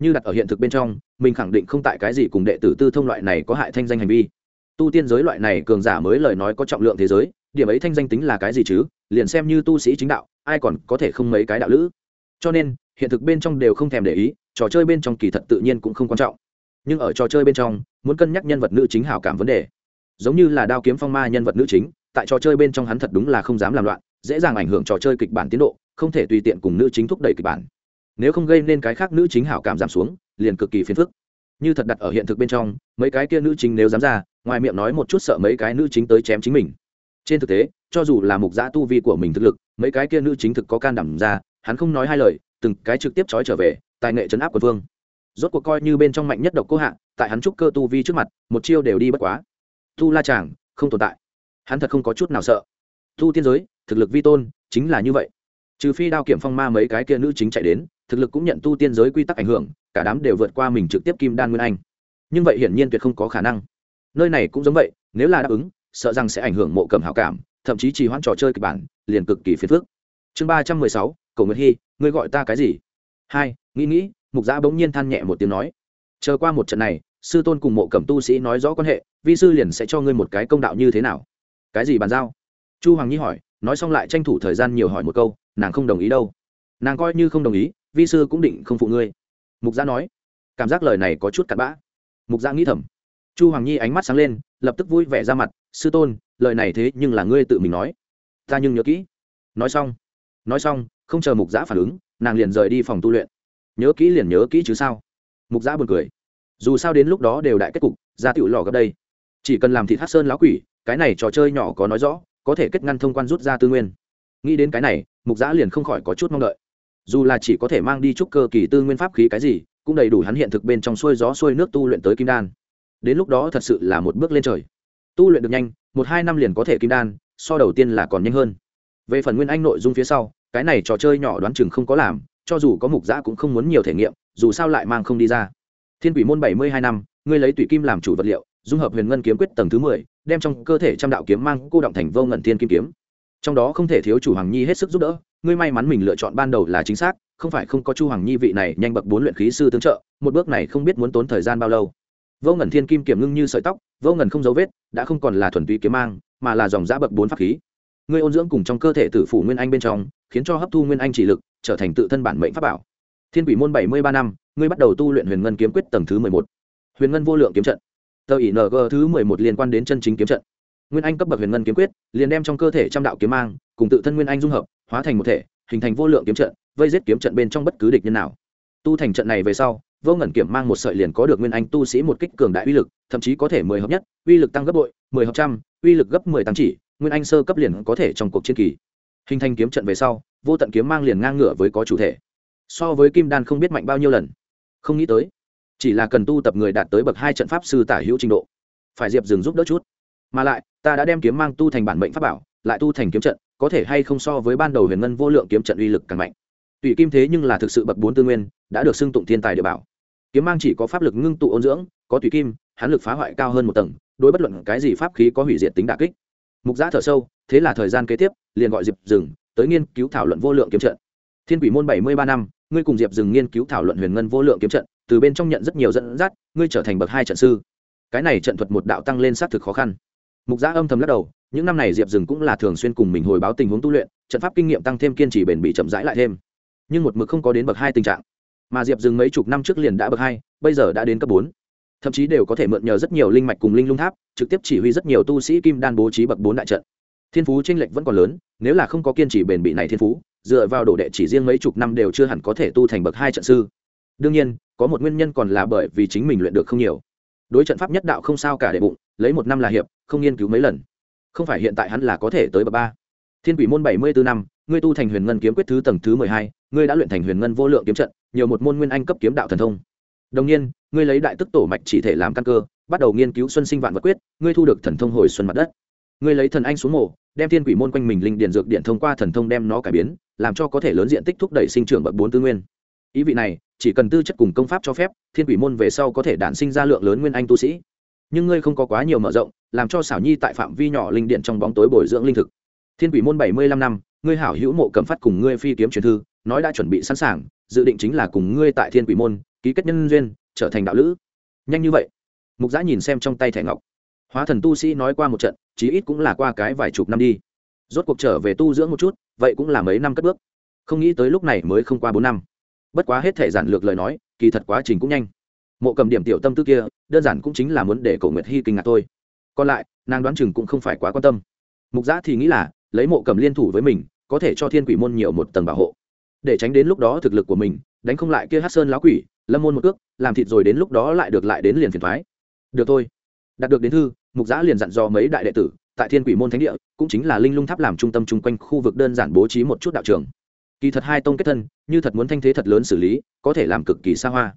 Như đặt ở hiện thực bên trong, mình khẳng định không tại cái gì cùng đệ tử tư thông loại này có hại thanh danh hành vi. Tu tiên giới loại này cường giả mới lời nói có trọng lượng thế giới, điểm ấy thanh danh tính là cái gì chứ? Liền xem như tu sĩ chính đạo, ai còn có thể không mấy cái đạo lữ? Cho nên hiện thực bên trong đều không thèm để ý, trò chơi bên trong kỳ thật tự nhiên cũng không quan trọng. Nhưng ở trò chơi bên trong, muốn cân nhắc nhân vật nữ chính hảo cảm vấn đề. Giống như là đao kiếm phong ma nhân vật nữ chính, tại trò chơi bên trong hắn thật đúng là không dám làm loạn, dễ dàng ảnh hưởng trò chơi kịch bản tiến độ, không thể tùy tiện cùng nữ chính thúc đẩy kịch bản. Nếu không gây nên cái khác nữ chính hảo cảm giảm xuống, liền cực kỳ phiền phức. Như thật đặt ở hiện thực bên trong, mấy cái kia nữ chính nếu dám ra, ngoài miệng nói một chút sợ mấy cái nữ chính tới chém chính mình. Trên thực tế, cho dù là mục giã tu vi của mình thực lực, mấy cái kia nữ chính thực có can đảm ra, hắn không nói hai lời từng cái trực tiếp trói trở về, tài nghệ chấn áp quân vương. Rốt cuộc coi như bên trong mạnh nhất độc cô hạ, tại hắn trúc cơ tu vi trước mặt, một chiêu đều đi bất quá. Tu la chàng, không tồn tại. Hắn thật không có chút nào sợ. Tu tiên giới, thực lực vi tôn, chính là như vậy. Trừ phi đao kiểm phong ma mấy cái kia nữ chính chạy đến, thực lực cũng nhận tu tiên giới quy tắc ảnh hưởng, cả đám đều vượt qua mình trực tiếp kim đan nguyên anh. Nhưng vậy hiển nhiên tuyệt không có khả năng. Nơi này cũng giống vậy, nếu là đáp ứng, sợ rằng sẽ ảnh hưởng mộ cầm hảo cảm, thậm chí trì hoãn trò chơi kịch bản, liền cực kỳ phiền phức chương ba trăm mười sáu cầu nguyệt hy ngươi gọi ta cái gì? Hai, nghĩ nghĩ, mục giã bỗng nhiên than nhẹ một tiếng nói. Chờ qua một trận này, sư tôn cùng mộ cẩm tu sĩ nói rõ quan hệ, vi sư liền sẽ cho ngươi một cái công đạo như thế nào? Cái gì bàn giao? Chu hoàng nhi hỏi, nói xong lại tranh thủ thời gian nhiều hỏi một câu, nàng không đồng ý đâu. Nàng coi như không đồng ý, vi sư cũng định không phụ ngươi. Mục gia nói, cảm giác lời này có chút cặn bã. Mục gia nghĩ thầm. Chu hoàng nhi ánh mắt sáng lên, lập tức vui vẻ ra mặt, sư tôn, lời này thế nhưng là ngươi tự mình nói. Ta nhưng nhớ kỹ. Nói xong nói xong, không chờ mục giã phản ứng, nàng liền rời đi phòng tu luyện. Nhớ kỹ liền nhớ kỹ chứ sao? Mục giã buồn cười. Dù sao đến lúc đó đều đại kết cục, ra tựu lò gấp đây. Chỉ cần làm thịt hát sơn lá quỷ, cái này trò chơi nhỏ có nói rõ, có thể kết ngăn thông quan rút ra tư nguyên. Nghĩ đến cái này, mục giã liền không khỏi có chút mong đợi. Dù là chỉ có thể mang đi chút cơ kỳ tư nguyên pháp khí cái gì, cũng đầy đủ hắn hiện thực bên trong xuôi gió xuôi nước tu luyện tới kim đan. Đến lúc đó thật sự là một bước lên trời. Tu luyện được nhanh, một hai năm liền có thể kim đan, so đầu tiên là còn nhanh hơn. Về phần nguyên anh nội dung phía sau cái này trò chơi nhỏ đoán chừng không có làm, cho dù có mục giã cũng không muốn nhiều thể nghiệm, dù sao lại mang không đi ra. Thiên quỷ môn bảy mươi hai năm, ngươi lấy tùy kim làm chủ vật liệu, dung hợp huyền ngân kiếm quyết tầng thứ mười, đem trong cơ thể trăm đạo kiếm mang cô động thành vô ngẩn thiên kim kiếm. Trong đó không thể thiếu chủ hoàng nhi hết sức giúp đỡ, ngươi may mắn mình lựa chọn ban đầu là chính xác, không phải không có chu hoàng nhi vị này nhanh bậc bốn luyện khí sư tương trợ, một bước này không biết muốn tốn thời gian bao lâu. Vô ngẩn thiên kim kiểm ngưng như sợi tóc, vô ngẩn không dấu vết, đã không còn là thuần túy kiếm mang, mà là dòng giã bậc bốn pháp khí. Ngươi ôn dưỡng cùng trong cơ thể tử phủ nguyên anh bên trong khiến cho hấp thu nguyên anh chỉ lực, trở thành tự thân bản mệnh pháp bảo. Thiên quỷ môn bảy mươi ba năm, ngươi bắt đầu tu luyện huyền ngân kiếm quyết tầng thứ mười một. Huyền ngân vô lượng kiếm trận. Tờ ỉ ng thứ mười một liên quan đến chân chính kiếm trận. Nguyên anh cấp bậc huyền ngân kiếm quyết, liền đem trong cơ thể trăm đạo kiếm mang, cùng tự thân nguyên anh dung hợp, hóa thành một thể, hình thành vô lượng kiếm trận, vây giết kiếm trận bên trong bất cứ địch nhân nào. Tu thành trận này về sau, vô ngẩn kiểm mang một sợi liền có được nguyên anh tu sĩ một kích cường đại uy lực, thậm chí có thể mười hợp nhất, uy lực tăng gấp bội, mười hợp trăm, uy lực gấp mười tăng chỉ, nguyên anh sơ cấp liền có thể trong cuộc chiến kỳ hình thành kiếm trận về sau, vô tận kiếm mang liền ngang ngửa với có chủ thể. So với kim đan không biết mạnh bao nhiêu lần. Không nghĩ tới, chỉ là cần tu tập người đạt tới bậc hai trận pháp sư tả hữu trình độ. Phải diệp dừng giúp đỡ chút. Mà lại, ta đã đem kiếm mang tu thành bản mệnh pháp bảo, lại tu thành kiếm trận, có thể hay không so với ban đầu huyền ngân vô lượng kiếm trận uy lực càng mạnh. Tùy kim thế nhưng là thực sự bậc bốn tư nguyên, đã được xưng tụng thiên tài địa bảo. Kiếm mang chỉ có pháp lực ngưng tụ ôn dưỡng, có tùy kim hán lực phá hoại cao hơn một tầng, đối bất luận cái gì pháp khí có hủy diệt tính đà kích. Mục giã thở sâu thế là thời gian kế tiếp, liền gọi diệp dừng tới nghiên cứu thảo luận vô lượng kiếm trận. Thiên quỷ môn bảy mươi ba năm, ngươi cùng diệp dừng nghiên cứu thảo luận huyền ngân vô lượng kiếm trận, từ bên trong nhận rất nhiều dẫn dắt, ngươi trở thành bậc hai trận sư. Cái này trận thuật một đạo tăng lên xác thực khó khăn. Mục giã âm thầm lắc đầu, những năm này diệp dừng cũng là thường xuyên cùng mình hồi báo tình huống tu luyện, trận pháp kinh nghiệm tăng thêm kiên trì bền bị chậm rãi lại thêm. Nhưng một mực không có đến bậc hai tình trạng. Mà diệp dừng mấy chục năm trước liền đã bậc hai, bây giờ đã đến cấp bốn. Thậm chí đều có thể mượn nhờ rất nhiều linh mạch cùng linh lung tháp, trực tiếp chỉ huy rất nhiều tu sĩ kim đan bố trí bậc bốn đại trận thiên phú tranh lệch vẫn còn lớn, nếu là không có kiên trì bền bỉ này thiên phú, dựa vào độ đệ chỉ riêng mấy chục năm đều chưa hẳn có thể tu thành bậc hai trận sư. Đương nhiên, có một nguyên nhân còn là bởi vì chính mình luyện được không nhiều. Đối trận pháp nhất đạo không sao cả đệ bụng, lấy một năm là hiệp, không nghiên cứu mấy lần. Không phải hiện tại hắn là có thể tới bậc ba. Thiên quỷ môn bảy mươi bốn năm, ngươi tu thành huyền ngân kiếm quyết thứ tầng thứ mười hai, ngươi đã luyện thành huyền ngân vô lượng kiếm trận, nhiều một môn nguyên anh cấp kiếm đạo thần thông. Đồng nhiên, ngươi lấy đại tức tổ mạch chỉ thể làm căn cơ, bắt đầu nghiên cứu xuân sinh vạn vật quyết, ngươi thu được thần thông hồi xuân mặt đất ngươi lấy thần anh xuống mổ đem thiên quỷ môn quanh mình linh điện dược điện thông qua thần thông đem nó cải biến, làm cho có thể lớn diện tích thúc đẩy sinh trưởng bậc bốn tư nguyên. Ý vị này, chỉ cần tư chất cùng công pháp cho phép, thiên quỷ môn về sau có thể đản sinh ra lượng lớn nguyên anh tu sĩ. Nhưng ngươi không có quá nhiều mở rộng, làm cho xảo nhi tại phạm vi nhỏ linh điện trong bóng tối bồi dưỡng linh thực. Thiên quỷ môn bảy mươi lăm năm, ngươi hảo hữu mộ cầm phát cùng ngươi phi kiếm truyền thư, nói đã chuẩn bị sẵn sàng, dự định chính là cùng ngươi tại thiên quỷ môn, ký kết nhân duyên, trở thành đạo lữ. Nhanh như vậy. Mục giã nhìn xem trong tay thẻ ngọc. Hóa thần tu sĩ nói qua một trận chí ít cũng là qua cái vài chục năm đi. Rốt cuộc trở về tu dưỡng một chút, vậy cũng là mấy năm cất bước. Không nghĩ tới lúc này mới không qua bốn năm. Bất quá hết thể giản lược lời nói, kỳ thật quá trình cũng nhanh. Mộ cầm điểm tiểu tâm tư kia, đơn giản cũng chính là muốn để cổ nguyệt hy kinh ngạc thôi. Còn lại, nàng đoán chừng cũng không phải quá quan tâm. Mục giã thì nghĩ là, lấy mộ cầm liên thủ với mình, có thể cho thiên quỷ môn nhiều một tầng bảo hộ. Để tránh đến lúc đó thực lực của mình, đánh không lại kia hát sơn lão quỷ, lâm môn một cước, làm thịt rồi đến lúc đó lại được lại đến liền phiền thoái được thôi. Đạt được đến thư mục giã liền dặn dò mấy đại đệ tử, tại thiên quỷ môn thánh địa, cũng chính là linh lung tháp làm trung tâm chung quanh khu vực đơn giản bố trí một chút đạo trường. Kỳ thật hai tông kết thân, như thật muốn thanh thế thật lớn xử lý, có thể làm cực kỳ xa hoa.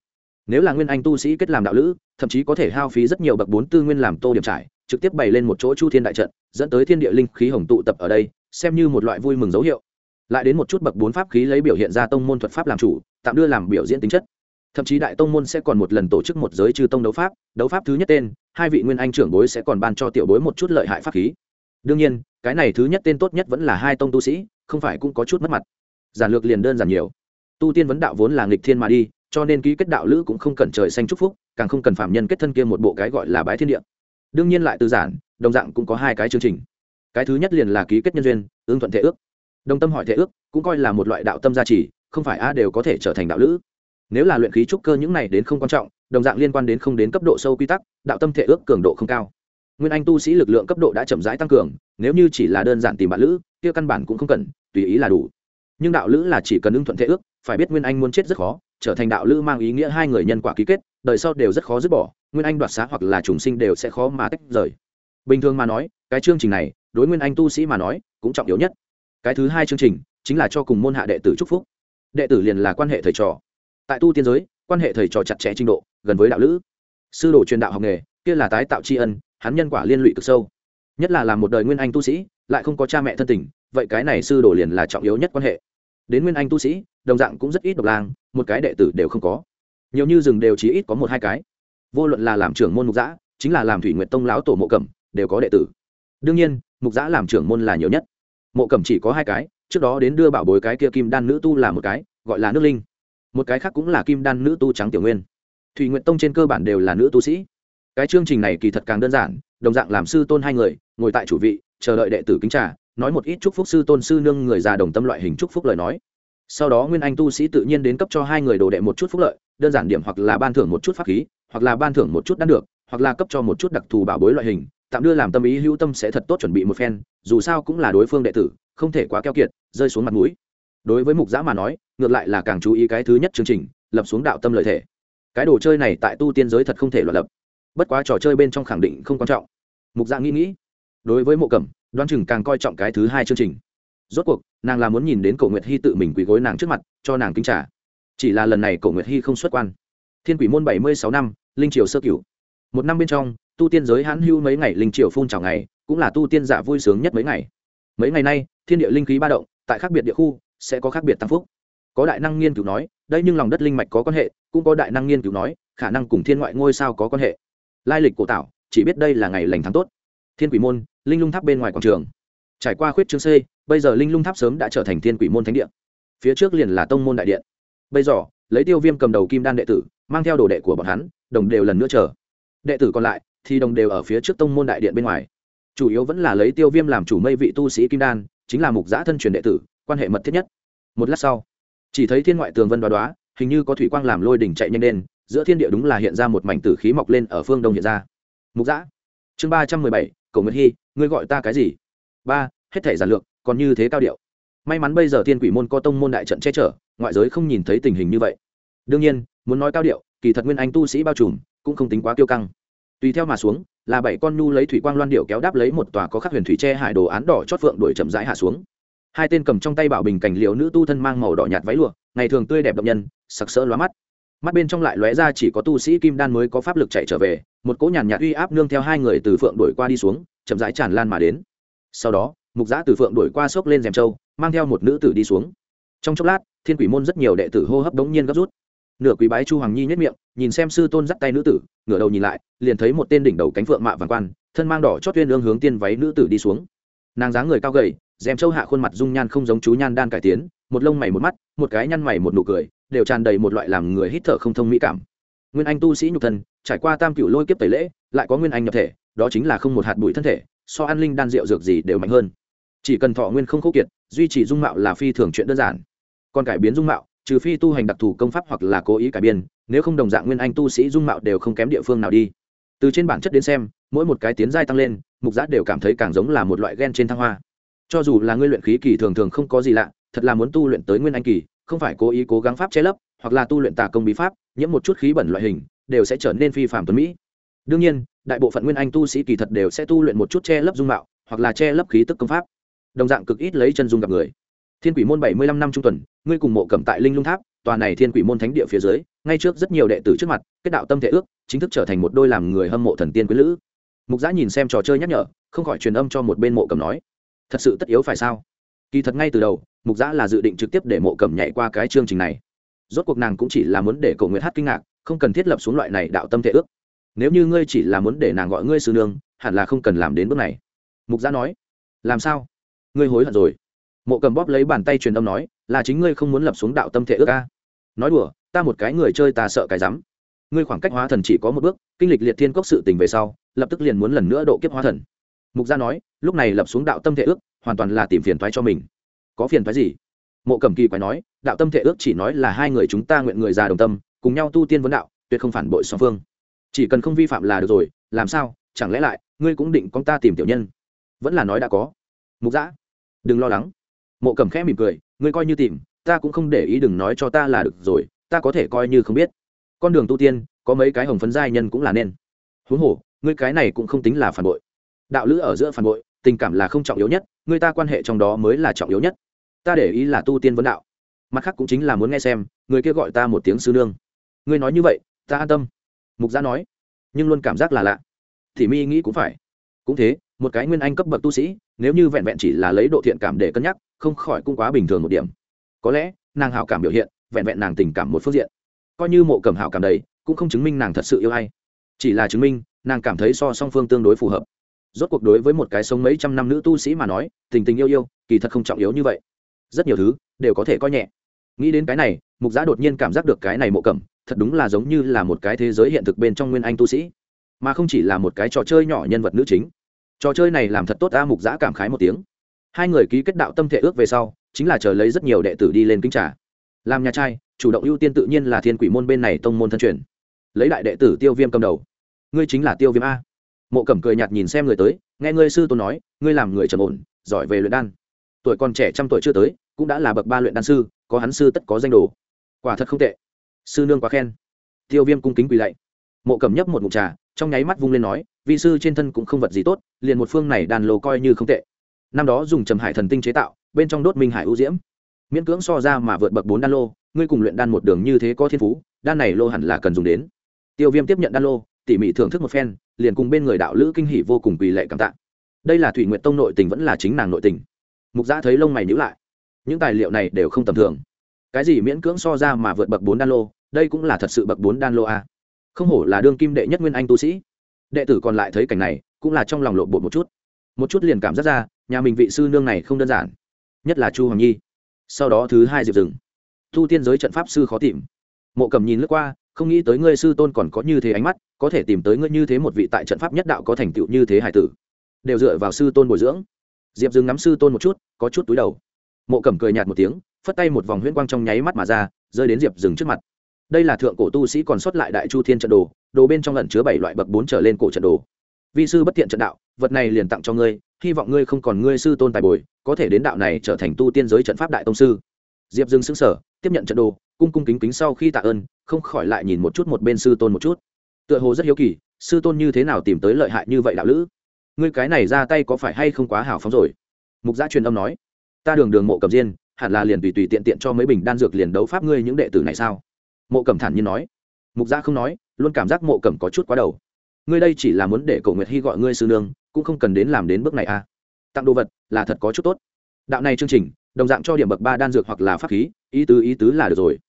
Nếu là nguyên anh tu sĩ kết làm đạo lữ, thậm chí có thể hao phí rất nhiều bậc bốn tư nguyên làm tô điểm trải, trực tiếp bày lên một chỗ chu thiên đại trận, dẫn tới thiên địa linh khí hồng tụ tập ở đây, xem như một loại vui mừng dấu hiệu. Lại đến một chút bậc bốn pháp khí lấy biểu hiện ra tông môn thuật pháp làm chủ, tạm đưa làm biểu diễn tính chất thậm chí đại tông môn sẽ còn một lần tổ chức một giới chư tông đấu pháp đấu pháp thứ nhất tên, hai vị nguyên anh trưởng bối sẽ còn ban cho tiểu bối một chút lợi hại pháp khí. Đương nhiên, cái này thứ nhất tên tốt nhất vẫn là hai tông tu sĩ, không phải cũng có chút mất mặt. Giản lược liền đơn giản nhiều. Tu tiên vấn đạo vốn là nghịch thiên mà đi, cho nên ký kết đạo lữ cũng không cần trời xanh chúc phúc, càng không cần phạm nhân kết thân kia một bộ cái gọi là bái thiên địa. Đương nhiên lại từ giản, đồng dạng cũng có hai cái chương trình. Cái thứ nhất liền là ký kết nhân duyên ương thuận thể ước. Đồng tâm hỏi thể ước, cũng coi là một loại đạo tâm gia trì, không phải a đều có thể trở thành đạo lữ nếu là luyện khí trúc cơ những này đến không quan trọng, đồng dạng liên quan đến không đến cấp độ sâu quy tắc, đạo tâm thể ước cường độ không cao. Nguyên anh tu sĩ lực lượng cấp độ đã chậm rãi tăng cường, nếu như chỉ là đơn giản tìm bạn lữ, kia căn bản cũng không cần, tùy ý là đủ. Nhưng đạo lữ là chỉ cần ưng thuận thể ước, phải biết nguyên anh muốn chết rất khó, trở thành đạo lữ mang ý nghĩa hai người nhân quả ký kết, đời sau đều rất khó dứt bỏ, nguyên anh đoạt xá hoặc là trùng sinh đều sẽ khó mà tách rời. Bình thường mà nói, cái chương trình này, đối nguyên anh tu sĩ mà nói, cũng trọng yếu nhất. Cái thứ hai chương trình, chính là cho cùng môn hạ đệ tử chúc phúc. Đệ tử liền là quan hệ thầy trò tại tu tiên giới, quan hệ thầy trò chặt chẽ trình độ, gần với đạo lữ. Sư đồ truyền đạo học nghề, kia là tái tạo tri ân, hắn nhân quả liên lụy cực sâu. Nhất là làm một đời nguyên anh tu sĩ, lại không có cha mẹ thân tình, vậy cái này sư đồ liền là trọng yếu nhất quan hệ. Đến nguyên anh tu sĩ, đồng dạng cũng rất ít độc lang, một cái đệ tử đều không có. Nhiều như rừng đều chỉ ít có một hai cái. Vô luận là làm trưởng môn mục giã chính là làm thủy nguyện tông lão tổ mộ cẩm, đều có đệ tử. Đương nhiên, mục giã làm trưởng môn là nhiều nhất. Mộ cẩm chỉ có hai cái, trước đó đến đưa bảo bối cái kia kim đan nữ tu là một cái, gọi là nước linh một cái khác cũng là kim đan nữ tu trắng tiểu nguyên. Thủy nguyện tông trên cơ bản đều là nữ tu sĩ. Cái chương trình này kỳ thật càng đơn giản, đồng dạng làm sư tôn hai người, ngồi tại chủ vị, chờ đợi đệ tử kính trà, nói một ít chúc phúc sư tôn sư nương người già đồng tâm loại hình chúc phúc lời nói. Sau đó nguyên anh tu sĩ tự nhiên đến cấp cho hai người đồ đệ một chút phúc lợi, đơn giản điểm hoặc là ban thưởng một chút pháp khí, hoặc là ban thưởng một chút đan được, hoặc là cấp cho một chút đặc thù bảo bối loại hình, tạm đưa làm tâm ý hữu tâm sẽ thật tốt chuẩn bị một phen, dù sao cũng là đối phương đệ tử, không thể quá keo kiệt, rơi xuống mặt mũi. Đối với mục giã mà nói ngược lại là càng chú ý cái thứ nhất chương trình, lập xuống đạo tâm lợi thể cái đồ chơi này tại tu tiên giới thật không thể loạn lập. Bất quá trò chơi bên trong khẳng định không quan trọng. Mục dạng nghĩ nghĩ, đối với mộ cẩm đoan chừng càng coi trọng cái thứ hai chương trình. Rốt cuộc, nàng là muốn nhìn đến cổ nguyệt hy tự mình quỳ gối nàng trước mặt, cho nàng kính trả chỉ là lần này cổ nguyệt hy không xuất quan. Thiên quỷ môn bảy mươi sáu năm, linh triều sơ cửu. Một năm bên trong, tu tiên giới hãn hưu mấy ngày linh triều phun trào ngày, cũng là tu tiên giả vui sướng nhất mấy ngày. Mấy ngày nay, thiên địa linh khí ba động, tại khác biệt địa khu, sẽ có khác biệt tăng phúc có đại năng nghiên cứu nói, đây nhưng lòng đất linh mạch có quan hệ, cũng có đại năng nghiên cứu nói, khả năng cùng thiên ngoại ngôi sao có quan hệ. Lai lịch cổ tạo, chỉ biết đây là ngày lành tháng tốt. Thiên quỷ môn, linh lung tháp bên ngoài quảng trường. Trải qua khuyết chương c bây giờ linh lung tháp sớm đã trở thành thiên quỷ môn thánh điện phía trước liền là tông môn đại điện. Bây giờ, lấy tiêu viêm cầm đầu kim đan đệ tử, mang theo đồ đệ của bọn hắn, đồng đều lần nữa chờ. Đệ tử còn lại, thì đồng đều ở phía trước tông môn đại điện bên ngoài. Chủ yếu vẫn là lấy tiêu viêm làm chủ mây vị tu sĩ kim đan, chính là mục giã thân truyền đệ tử, quan hệ mật thiết nhất. Một lát sau chỉ thấy thiên ngoại tường vân đoá đoá, hình như có thủy quang làm lôi đỉnh chạy nhanh lên, giữa thiên địa đúng là hiện ra một mảnh tử khí mọc lên ở phương đông hiện ra. Mục giã chương ba trăm mười bảy, cổ nguyệt hy ngươi gọi ta cái gì? Ba, hết thể giản lược, còn như thế cao điệu. May mắn bây giờ thiên quỷ môn có tông môn đại trận che chở, ngoại giới không nhìn thấy tình hình như vậy. Đương nhiên, muốn nói cao điệu, kỳ thật nguyên anh tu sĩ bao trùm, cũng không tính quá kiêu căng. Tùy theo mà xuống, là bảy con nhu lấy thủy quang loan điệu kéo đáp lấy một tòa có khắc huyền thủy tre hải đồ án đỏ chót phượng đuổi chậm rãi hạ xuống hai tên cầm trong tay bảo bình cảnh liệu nữ tu thân mang màu đỏ nhạt váy lụa, ngày thường tươi đẹp động nhân, sặc sỡ lóa mắt. Mắt bên trong lại lóe ra chỉ có tu sĩ kim đan mới có pháp lực chạy trở về, một cỗ nhàn nhạt uy áp nương theo hai người từ phượng đuổi qua đi xuống, chậm rãi tràn lan mà đến. Sau đó, mục giã từ phượng đuổi qua xốc lên rèm trâu, mang theo một nữ tử đi xuống. Trong chốc lát, thiên quỷ môn rất nhiều đệ tử hô hấp đống nhiên gấp rút. Nửa quý bái chu hoàng nhi nhất miệng, nhìn xem sư tôn dắt tay nữ tử, ngửa đầu nhìn lại, liền thấy một tên đỉnh đầu cánh phượng mạ vàng quan, thân mang đỏ chót tuyên lương hướng tiên váy nữ tử đi xuống. Nàng dáng người cao gầy dèm châu hạ khuôn mặt dung nhan không giống chú nhan đan cải tiến, một lông mày một mắt, một cái nhăn mày một nụ cười, đều tràn đầy một loại làm người hít thở không thông mỹ cảm. Nguyên anh tu sĩ nhục thân, trải qua tam cựu lôi kiếp tẩy lễ, lại có nguyên anh nhập thể, đó chính là không một hạt bụi thân thể, so an linh đan rượu dược gì đều mạnh hơn. Chỉ cần thọ nguyên không khốc kiệt, duy trì dung mạo là phi thường chuyện đơn giản. Còn cải biến dung mạo, trừ phi tu hành đặc thù công pháp hoặc là cố ý cải biên nếu không đồng dạng nguyên anh tu sĩ dung mạo đều không kém địa phương nào đi. Từ trên bản chất đến xem, mỗi một cái tiến giai tăng lên, mục giác đều cảm thấy càng giống là một loại gen trên thăng hoa cho dù là ngươi luyện khí kỳ thường thường không có gì lạ, thật là muốn tu luyện tới nguyên anh kỳ, không phải cố ý cố gắng pháp che lấp, hoặc là tu luyện tà công bí pháp, nhiễm một chút khí bẩn loại hình, đều sẽ trở nên phi phạm tuấn mỹ. Đương nhiên, đại bộ phận nguyên anh tu sĩ kỳ thật đều sẽ tu luyện một chút che lấp dung mạo, hoặc là che lấp khí tức công pháp. Đồng dạng cực ít lấy chân dung gặp người. Thiên quỷ môn bảy mươi lăm năm trung tuần, ngươi cùng mộ cẩm tại linh lung tháp, tòa này thiên quỷ môn thánh địa phía dưới, ngay trước rất nhiều đệ tử trước mặt, kết đạo tâm thể ước, chính thức trở thành một đôi làm người hâm mộ thần tiên quý lữ. Mục giã nhìn xem trò chơi nhắc nhở, không khỏi truyền âm cho một bên mộ cẩm nói thật sự tất yếu phải sao? Kỳ thật ngay từ đầu, mục giã là dự định trực tiếp để mộ cẩm nhảy qua cái chương trình này. Rốt cuộc nàng cũng chỉ là muốn để cầu nguyện hát kinh ngạc, không cần thiết lập xuống loại này đạo tâm thể ước. Nếu như ngươi chỉ là muốn để nàng gọi ngươi sư nương, hẳn là không cần làm đến bước này. Mục giã nói. Làm sao? Ngươi hối hận rồi. Mộ cầm bóp lấy bàn tay truyền âm nói, là chính ngươi không muốn lập xuống đạo tâm thể ước ca nói đùa, ta một cái người chơi ta sợ cái rắm. Ngươi khoảng cách hóa thần chỉ có một bước, kinh lịch liệt thiên cốc sự tình về sau, lập tức liền muốn lần nữa độ kiếp hóa thần mục gia nói, lúc này lập xuống đạo tâm thể ước, hoàn toàn là tìm phiền thoái cho mình. Có phiền thoái gì? Mộ cẩm kỳ quái nói, đạo tâm thể ước chỉ nói là hai người chúng ta nguyện người già đồng tâm, cùng nhau tu tiên vấn đạo, tuyệt không phản bội song phương. Chỉ cần không vi phạm là được rồi, làm sao? Chẳng lẽ lại, ngươi cũng định con ta tìm tiểu nhân? Vẫn là nói đã có. Mục giã đừng lo lắng. Mộ cẩm khẽ mỉm cười, ngươi coi như tìm, ta cũng không để ý đừng nói cho ta là được rồi, ta có thể coi như không biết. Con đường tu tiên, có mấy cái hồng phấn giai nhân cũng là nên. Huống hồ, ngươi cái này cũng không tính là phản bội đạo lữ ở giữa phản bội, tình cảm là không trọng yếu nhất, người ta quan hệ trong đó mới là trọng yếu nhất. Ta để ý là tu tiên vấn đạo. Mặt khác cũng chính là muốn nghe xem, người kia gọi ta một tiếng sư nương. Ngươi nói như vậy, ta an tâm. Mục gia nói, nhưng luôn cảm giác là lạ. Thì mi nghĩ cũng phải. Cũng thế, một cái nguyên anh cấp bậc tu sĩ, nếu như vẹn vẹn chỉ là lấy độ thiện cảm để cân nhắc, không khỏi cũng quá bình thường một điểm. Có lẽ, nàng hảo cảm biểu hiện, vẹn vẹn nàng tình cảm một phương diện. Coi như mộ cầm hảo cảm đầy, cũng không chứng minh nàng thật sự yêu hay chỉ là chứng minh, nàng cảm thấy so song phương tương đối phù hợp rốt cuộc đối với một cái sống mấy trăm năm nữ tu sĩ mà nói, tình tình yêu yêu, kỳ thật không trọng yếu như vậy. Rất nhiều thứ, đều có thể coi nhẹ. Nghĩ đến cái này, mục giã đột nhiên cảm giác được cái này mộ cẩm, thật đúng là giống như là một cái thế giới hiện thực bên trong nguyên anh tu sĩ. Mà không chỉ là một cái trò chơi nhỏ nhân vật nữ chính. Trò chơi này làm thật tốt a mục giã cảm khái một tiếng. Hai người ký kết đạo tâm thể ước về sau, chính là chờ lấy rất nhiều đệ tử đi lên kính trả làm nhà trai, chủ động ưu tiên tự nhiên là thiên quỷ môn bên này tông môn thân truyền. Lấy đại đệ tử tiêu viêm cầm đầu. Ngươi chính là tiêu viêm a mộ cẩm cười nhạt nhìn xem người tới, nghe ngươi sư tôn nói, ngươi làm người trầm ổn, giỏi về luyện đan. Tuổi còn trẻ trăm tuổi chưa tới, cũng đã là bậc ba luyện đan sư, có hắn sư tất có danh đồ. Quả thật không tệ. Sư nương quá khen. Tiêu viêm cung kính quỳ lạy. Mộ cẩm nhấp một mục trà, trong nháy mắt vung lên nói vị sư trên thân cũng không vật gì tốt, liền một phương này đàn lô coi như không tệ. Năm đó dùng trầm hải thần tinh chế tạo, bên trong đốt minh hải ưu diễm. Miễn cưỡng so ra mà vượt bậc bốn đan lô, ngươi cùng luyện đan một đường như thế có thiên phú, đan này lô hẳn là cần dùng đến. Tiêu viêm tiếp nhận đan lô, tỉ mỉ thưởng thức một phen liền cùng bên người đạo lữ kinh hỉ vô cùng quỳ lệ cảm tạ. Đây là thủy nguyện tông nội tình vẫn là chính nàng nội tình. Mục giã thấy lông mày nhữ lại. Những tài liệu này đều không tầm thường. Cái gì miễn cưỡng so ra mà vượt bậc bốn đan lô, đây cũng là thật sự bậc bốn đan lô a. Không hổ là đương kim đệ nhất nguyên anh tu sĩ. Đệ tử còn lại thấy cảnh này, cũng là trong lòng lộ bột một chút. Một chút liền cảm giác ra, nhà mình vị sư nương này không đơn giản. Nhất là chu hoàng nhi. Sau đó thứ hai diệp rừng thu tiên giới trận pháp sư khó tìm. Mộ cầm nhìn lướt qua không nghĩ tới ngươi sư tôn còn có như thế ánh mắt, có thể tìm tới ngươi như thế một vị tại trận pháp nhất đạo có thành tựu như thế hải tử. Đều dựa vào sư tôn bồi dưỡng. Diệp dừng ngắm sư tôn một chút, có chút túi đầu. Mộ cẩm cười nhạt một tiếng, phất tay một vòng huyễn quang trong nháy mắt mà ra, rơi đến diệp dừng trước mặt. Đây là thượng cổ tu sĩ còn xuất lại đại chu thiên trận đồ đồ bên trong lần chứa bảy loại bậc bốn trở lên cổ trận đồ. Vi sư bất thiện trận đạo, vật này liền tặng cho ngươi, hy vọng ngươi không còn ngươi sư tôn tài bồi, có thể đến đạo này trở thành tu tiên giới trận pháp đại tông sư. Diệp dừng xứng sở tiếp nhận trận đồ, cung cung kính kính sau khi tạ ơn không khỏi lại nhìn một chút một bên sư tôn một chút. Tựa hồ rất hiếu kỳ, sư tôn như thế nào tìm tới lợi hại như vậy đạo lữ? Ngươi cái này ra tay có phải hay không quá hào phóng rồi? Mục gia truyền âm nói. Ta đường đường mộ cầm diên, hẳn là liền tùy tùy tiện tiện cho mấy bình đan dược liền đấu pháp ngươi những đệ tử này sao? Mộ cẩm thản nhiên nói. Mục gia không nói, luôn cảm giác mộ cẩm có chút quá đầu. Ngươi đây chỉ là muốn để cổ nguyệt hy gọi ngươi sư nương, cũng không cần đến làm đến bước này à. Tặng đồ vật, là thật có chút tốt. Đạo này chương trình, đồng dạng cho điểm bậc ba đan dược hoặc là pháp khí, ý tứ ý tứ là được rồi.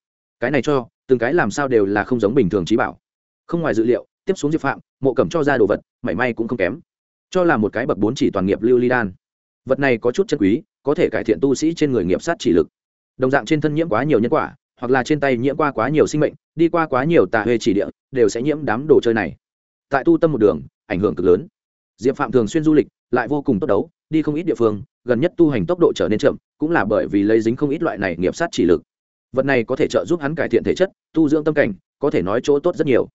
Cái này cho từng cái làm sao đều là không giống bình thường trí bảo. Không ngoài dự liệu, tiếp xuống diệp phạm, mộ cẩm cho ra đồ vật, mảy may cũng không kém. Cho là một cái bậc bốn chỉ toàn nghiệp lưu ly đan. Vật này có chút chân quý, có thể cải thiện tu sĩ trên người nghiệp sát chỉ lực. Đồng dạng trên thân nhiễm quá nhiều nhân quả, hoặc là trên tay nhiễm qua quá nhiều sinh mệnh, đi qua quá nhiều tà huê chỉ địa, đều sẽ nhiễm đám đồ chơi này. Tại tu tâm một đường, ảnh hưởng cực lớn. Diệp phạm thường xuyên du lịch, lại vô cùng tốt đấu, đi không ít địa phương, gần nhất tu hành tốc độ trở nên chậm, cũng là bởi vì lấy dính không ít loại này nghiệp sát chỉ lực vật này có thể trợ giúp hắn cải thiện thể chất, tu dưỡng tâm cảnh, có thể nói chỗ tốt rất nhiều.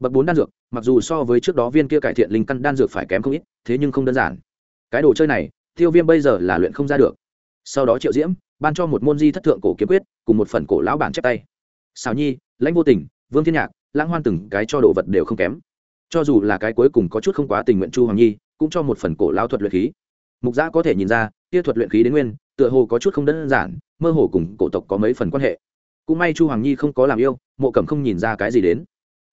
Bậc bốn đan dược, mặc dù so với trước đó viên kia cải thiện linh căn đan dược phải kém không ít, thế nhưng không đơn giản. Cái đồ chơi này, tiêu viêm bây giờ là luyện không ra được. Sau đó triệu diễm, ban cho một môn di thất thượng cổ kiếm quyết, cùng một phần cổ lão bản chép tay. Xào nhi, lãnh vô tình, vương thiên nhạc, lãng hoan từng cái cho đồ vật đều không kém. Cho dù là cái cuối cùng có chút không quá tình nguyện chu hoàng nhi, cũng cho một phần cổ lao thuật luyện khí. Mục giã có thể nhìn ra kia thuật luyện khí đến nguyên, tựa hồ có chút không đơn giản mơ hồ cùng cổ tộc có mấy phần quan hệ. Cũng may chu hoàng nhi không có làm yêu, mộ cẩm không nhìn ra cái gì đến.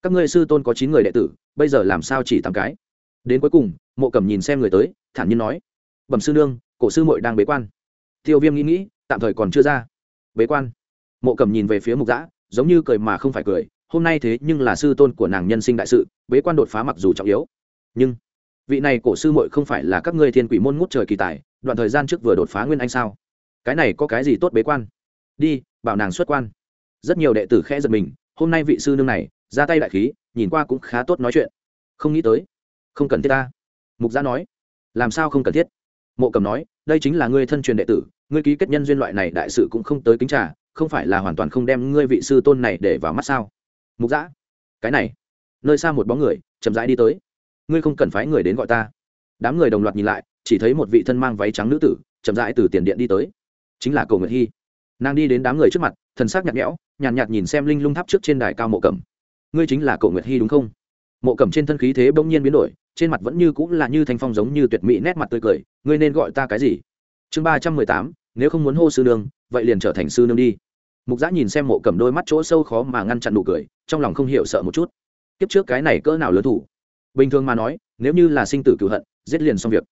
Các ngươi sư tôn có chín người đệ tử, bây giờ làm sao chỉ tám cái? Đến cuối cùng, mộ cẩm nhìn xem người tới, thản nhiên nói. Bẩm sư nương, cổ sư mội đang bế quan. Tiêu viêm nghĩ nghĩ, tạm thời còn chưa ra. Bế quan. Mộ cẩm nhìn về phía mục giã giống như cười mà không phải cười. Hôm nay thế nhưng là sư tôn của nàng nhân sinh đại sự, bế quan đột phá mặc dù trọng yếu. Nhưng vị này cổ sư mội không phải là các ngươi thiên quỷ môn ngút trời kỳ tài, đoạn thời gian trước vừa đột phá nguyên anh sao? Cái này có cái gì tốt bế quan? Đi, bảo nàng xuất quan. Rất nhiều đệ tử khẽ giật mình, hôm nay vị sư nương này, ra tay đại khí, nhìn qua cũng khá tốt nói chuyện. Không nghĩ tới, không cần thiết ta. Mục gia nói. Làm sao không cần thiết? Mộ cầm nói, đây chính là ngươi thân truyền đệ tử, ngươi ký kết nhân duyên loại này đại sự cũng không tới kính trả không phải là hoàn toàn không đem ngươi vị sư tôn này để vào mắt sao? Mục giã, cái này, nơi xa một bóng người, chậm rãi đi tới. Ngươi không cần phái người đến gọi ta. Đám người đồng loạt nhìn lại, chỉ thấy một vị thân mang váy trắng nữ tử, chậm rãi từ tiền điện đi tới chính là cầu nguyệt hy. Nàng đi đến đám người trước mặt thần sắc nhạt nhẽo nhàn nhạt, nhạt nhìn xem linh lung tháp trước trên đài cao mộ cẩm. Ngươi chính là cầu nguyệt hy đúng không? Mộ cẩm trên thân khí thế bỗng nhiên biến đổi trên mặt vẫn như cũng là như thanh phong giống như tuyệt mỹ nét mặt tươi cười ngươi nên gọi ta cái gì? Chương ba trăm mười tám nếu không muốn hô sư nương vậy liền trở thành sư nương đi. Mục giã nhìn xem mộ cẩm đôi mắt chỗ sâu khó mà ngăn chặn nụ cười trong lòng không hiểu sợ một chút. Kiếp trước cái này cỡ nào lớn thủ? Bình thường mà nói nếu như là sinh tử cựu hận giết liền xong việc.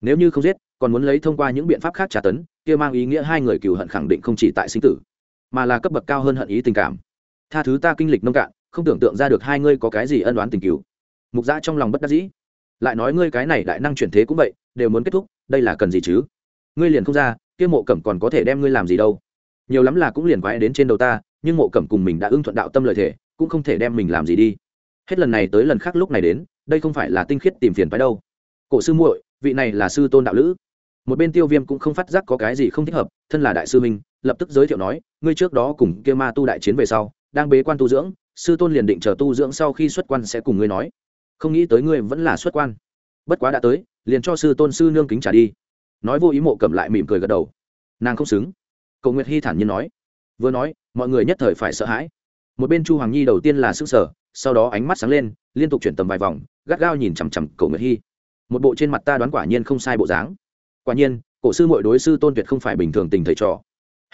Nếu như không giết còn muốn lấy thông qua những biện pháp khác trả tấn kia mang ý nghĩa hai người cựu hận khẳng định không chỉ tại sinh tử, mà là cấp bậc cao hơn hận ý tình cảm. Tha thứ ta kinh lịch nông cạn, không tưởng tượng ra được hai ngươi có cái gì ân đoán tình cứu mục giã trong lòng bất đắc dĩ. Lại nói ngươi cái này đại năng chuyển thế cũng vậy, đều muốn kết thúc, đây là cần gì chứ? Ngươi liền không ra, kia mộ cẩm còn có thể đem ngươi làm gì đâu. Nhiều lắm là cũng liền quái đến trên đầu ta, nhưng mộ cẩm cùng mình đã ưng thuận đạo tâm lợi thể cũng không thể đem mình làm gì đi. Hết lần này tới lần khác lúc này đến, đây không phải là tinh khiết tìm phiền phái đâu. Cổ sư muội, vị này là sư tôn đạo lữ một bên tiêu viêm cũng không phát giác có cái gì không thích hợp, thân là đại sư minh lập tức giới thiệu nói, ngươi trước đó cùng kia ma tu đại chiến về sau, đang bế quan tu dưỡng, sư tôn liền định chờ tu dưỡng sau khi xuất quan sẽ cùng ngươi nói. Không nghĩ tới ngươi vẫn là xuất quan. Bất quá đã tới, liền cho sư tôn sư nương kính trả đi. Nói vô ý mộ cầm lại mỉm cười gật đầu. Nàng không xứng. Cầu nguyệt hy thản nhiên nói. Vừa nói, mọi người nhất thời phải sợ hãi. Một bên chu hoàng nhi đầu tiên là s ư n g sở sau đó ánh mắt sáng lên, liên tục chuyển tầm vài vòng, gắt gao nhìn chằm chằm cầu nguyệt hy. Một bộ trên mặt ta đoán quả nhiên không sai bộ dáng quả nhiên, cổ sư mội đối sư tôn tuyệt không phải bình thường tình thầy trò.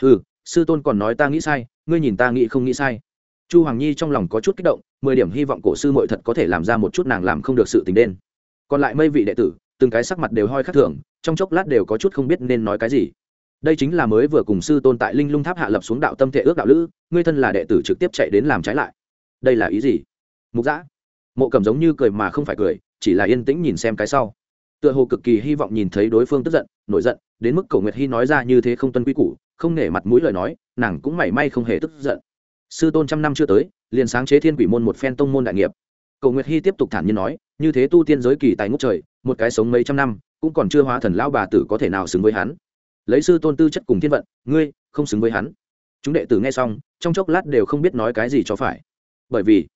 Ừ sư tôn còn nói ta nghĩ sai, ngươi nhìn ta nghĩ không nghĩ sai. Chu hoàng nhi trong lòng có chút kích động, mười điểm hy vọng cổ sư mội thật có thể làm ra một chút nàng làm không được sự tình đen còn lại mây vị đệ tử, từng cái sắc mặt đều hoi khắc thường, trong chốc lát đều có chút không biết nên nói cái gì. Đây chính là mới vừa cùng sư tôn tại linh lung tháp hạ lập xuống đạo tâm thể ước đạo lữ, ngươi thân là đệ tử trực tiếp chạy đến làm trái lại. Đây là ý gì? Mục giã mộ cầm giống như cười mà không phải cười, chỉ là yên tĩnh nhìn xem cái sau tựa hồ cực kỳ hy vọng nhìn thấy đối phương tức giận, nổi giận, đến mức cầu nguyệt hy nói ra như thế không tuân quy củ, không nể mặt mũi lời nói, nàng cũng mảy may không hề tức giận. Sư tôn trăm năm chưa tới, liền sáng chế thiên quỷ môn một phen tông môn đại nghiệp. Cầu nguyệt hy tiếp tục thản nhiên nói, như thế tu tiên giới kỳ tài ngốc trời, một cái sống mấy trăm năm, cũng còn chưa hóa thần lão bà tử có thể nào xứng với hắn. Lấy sư tôn tư chất cùng thiên vận, ngươi không xứng với hắn. Chúng đệ tử nghe xong, trong chốc lát đều không biết nói cái gì cho phải. Bởi vì,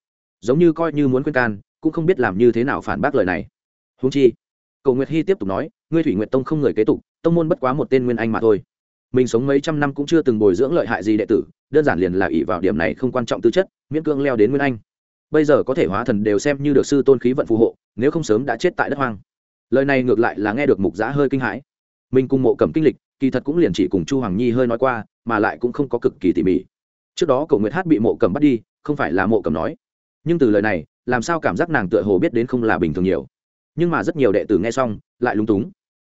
giống như coi như muốn khuyên can, cũng không biết làm như thế nào phản bác lời này. Húng chi cầu nguyệt hy tiếp tục nói, ngươi thủy nguyệt tông không người kế tục, tông môn bất quá một tên nguyên anh mà thôi. Mình sống mấy trăm năm cũng chưa từng bồi dưỡng lợi hại gì đệ tử, đơn giản liền là ỷ vào điểm này không quan trọng tư chất, miễn cương leo đến nguyên anh. Bây giờ có thể hóa thần đều xem như được sư tôn khí vận phù hộ, nếu không sớm đã chết tại đất hoang. Lời này ngược lại là nghe được mục giã hơi kinh hãi. Mình cùng mộ cẩm kinh lịch, kỳ thật cũng liền chỉ cùng chu hoàng nhi hơi nói qua, mà lại cũng không có cực kỳ tỉ mỉ. Trước đó Cổ nguyệt hát bị mộ cẩm bắt đi, không phải là mộ cẩm nói. Nhưng từ lời này, làm sao cảm giác nàng tựa hồ biết đến không là bình thường nhiều nhưng mà rất nhiều đệ tử nghe xong, lại lúng túng.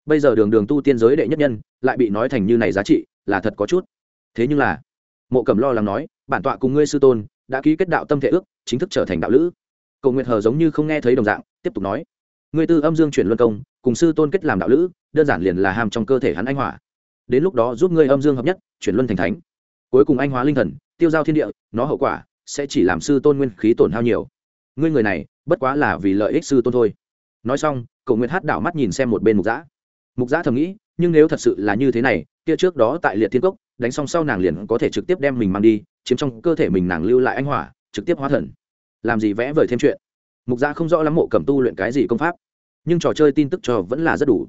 Bây giờ đường đường tu tiên giới đệ nhất nhân, lại bị nói thành như này giá trị, là thật có chút. Thế nhưng là, mộ cẩm lo lắng nói, bản tọa cùng ngươi sư tôn, đã ký kết đạo tâm thể ước, chính thức trở thành đạo lữ. Cầu nguyệt hờ giống như không nghe thấy đồng dạng, tiếp tục nói, ngươi tư âm dương chuyển luân công, cùng sư tôn kết làm đạo lữ, đơn giản liền là hàm trong cơ thể hắn anh hỏa. Đến lúc đó giúp ngươi âm dương hợp nhất, chuyển luân thành thánh. Cuối cùng anh hóa linh thần, tiêu giao thiên địa, nó hậu quả sẽ chỉ làm sư tôn nguyên khí tổn hao nhiều. Ngươi người này, bất quá là vì lợi ích sư tôn thôi nói xong cậu nguyệt hát đảo mắt nhìn xem một bên mục giã mục giã thầm nghĩ, nhưng nếu thật sự là như thế này, kia trước đó tại liệt thiên cốc, đánh xong sau nàng liền có thể trực tiếp đem mình mang đi, chiếm trong cơ thể mình nàng lưu lại anh hỏa, trực tiếp hóa thần. Làm gì vẽ vời thêm chuyện. Mục gia không rõ lắm mộ cầm tu luyện cái gì công pháp, nhưng trò chơi tin tức cho vẫn là rất đủ.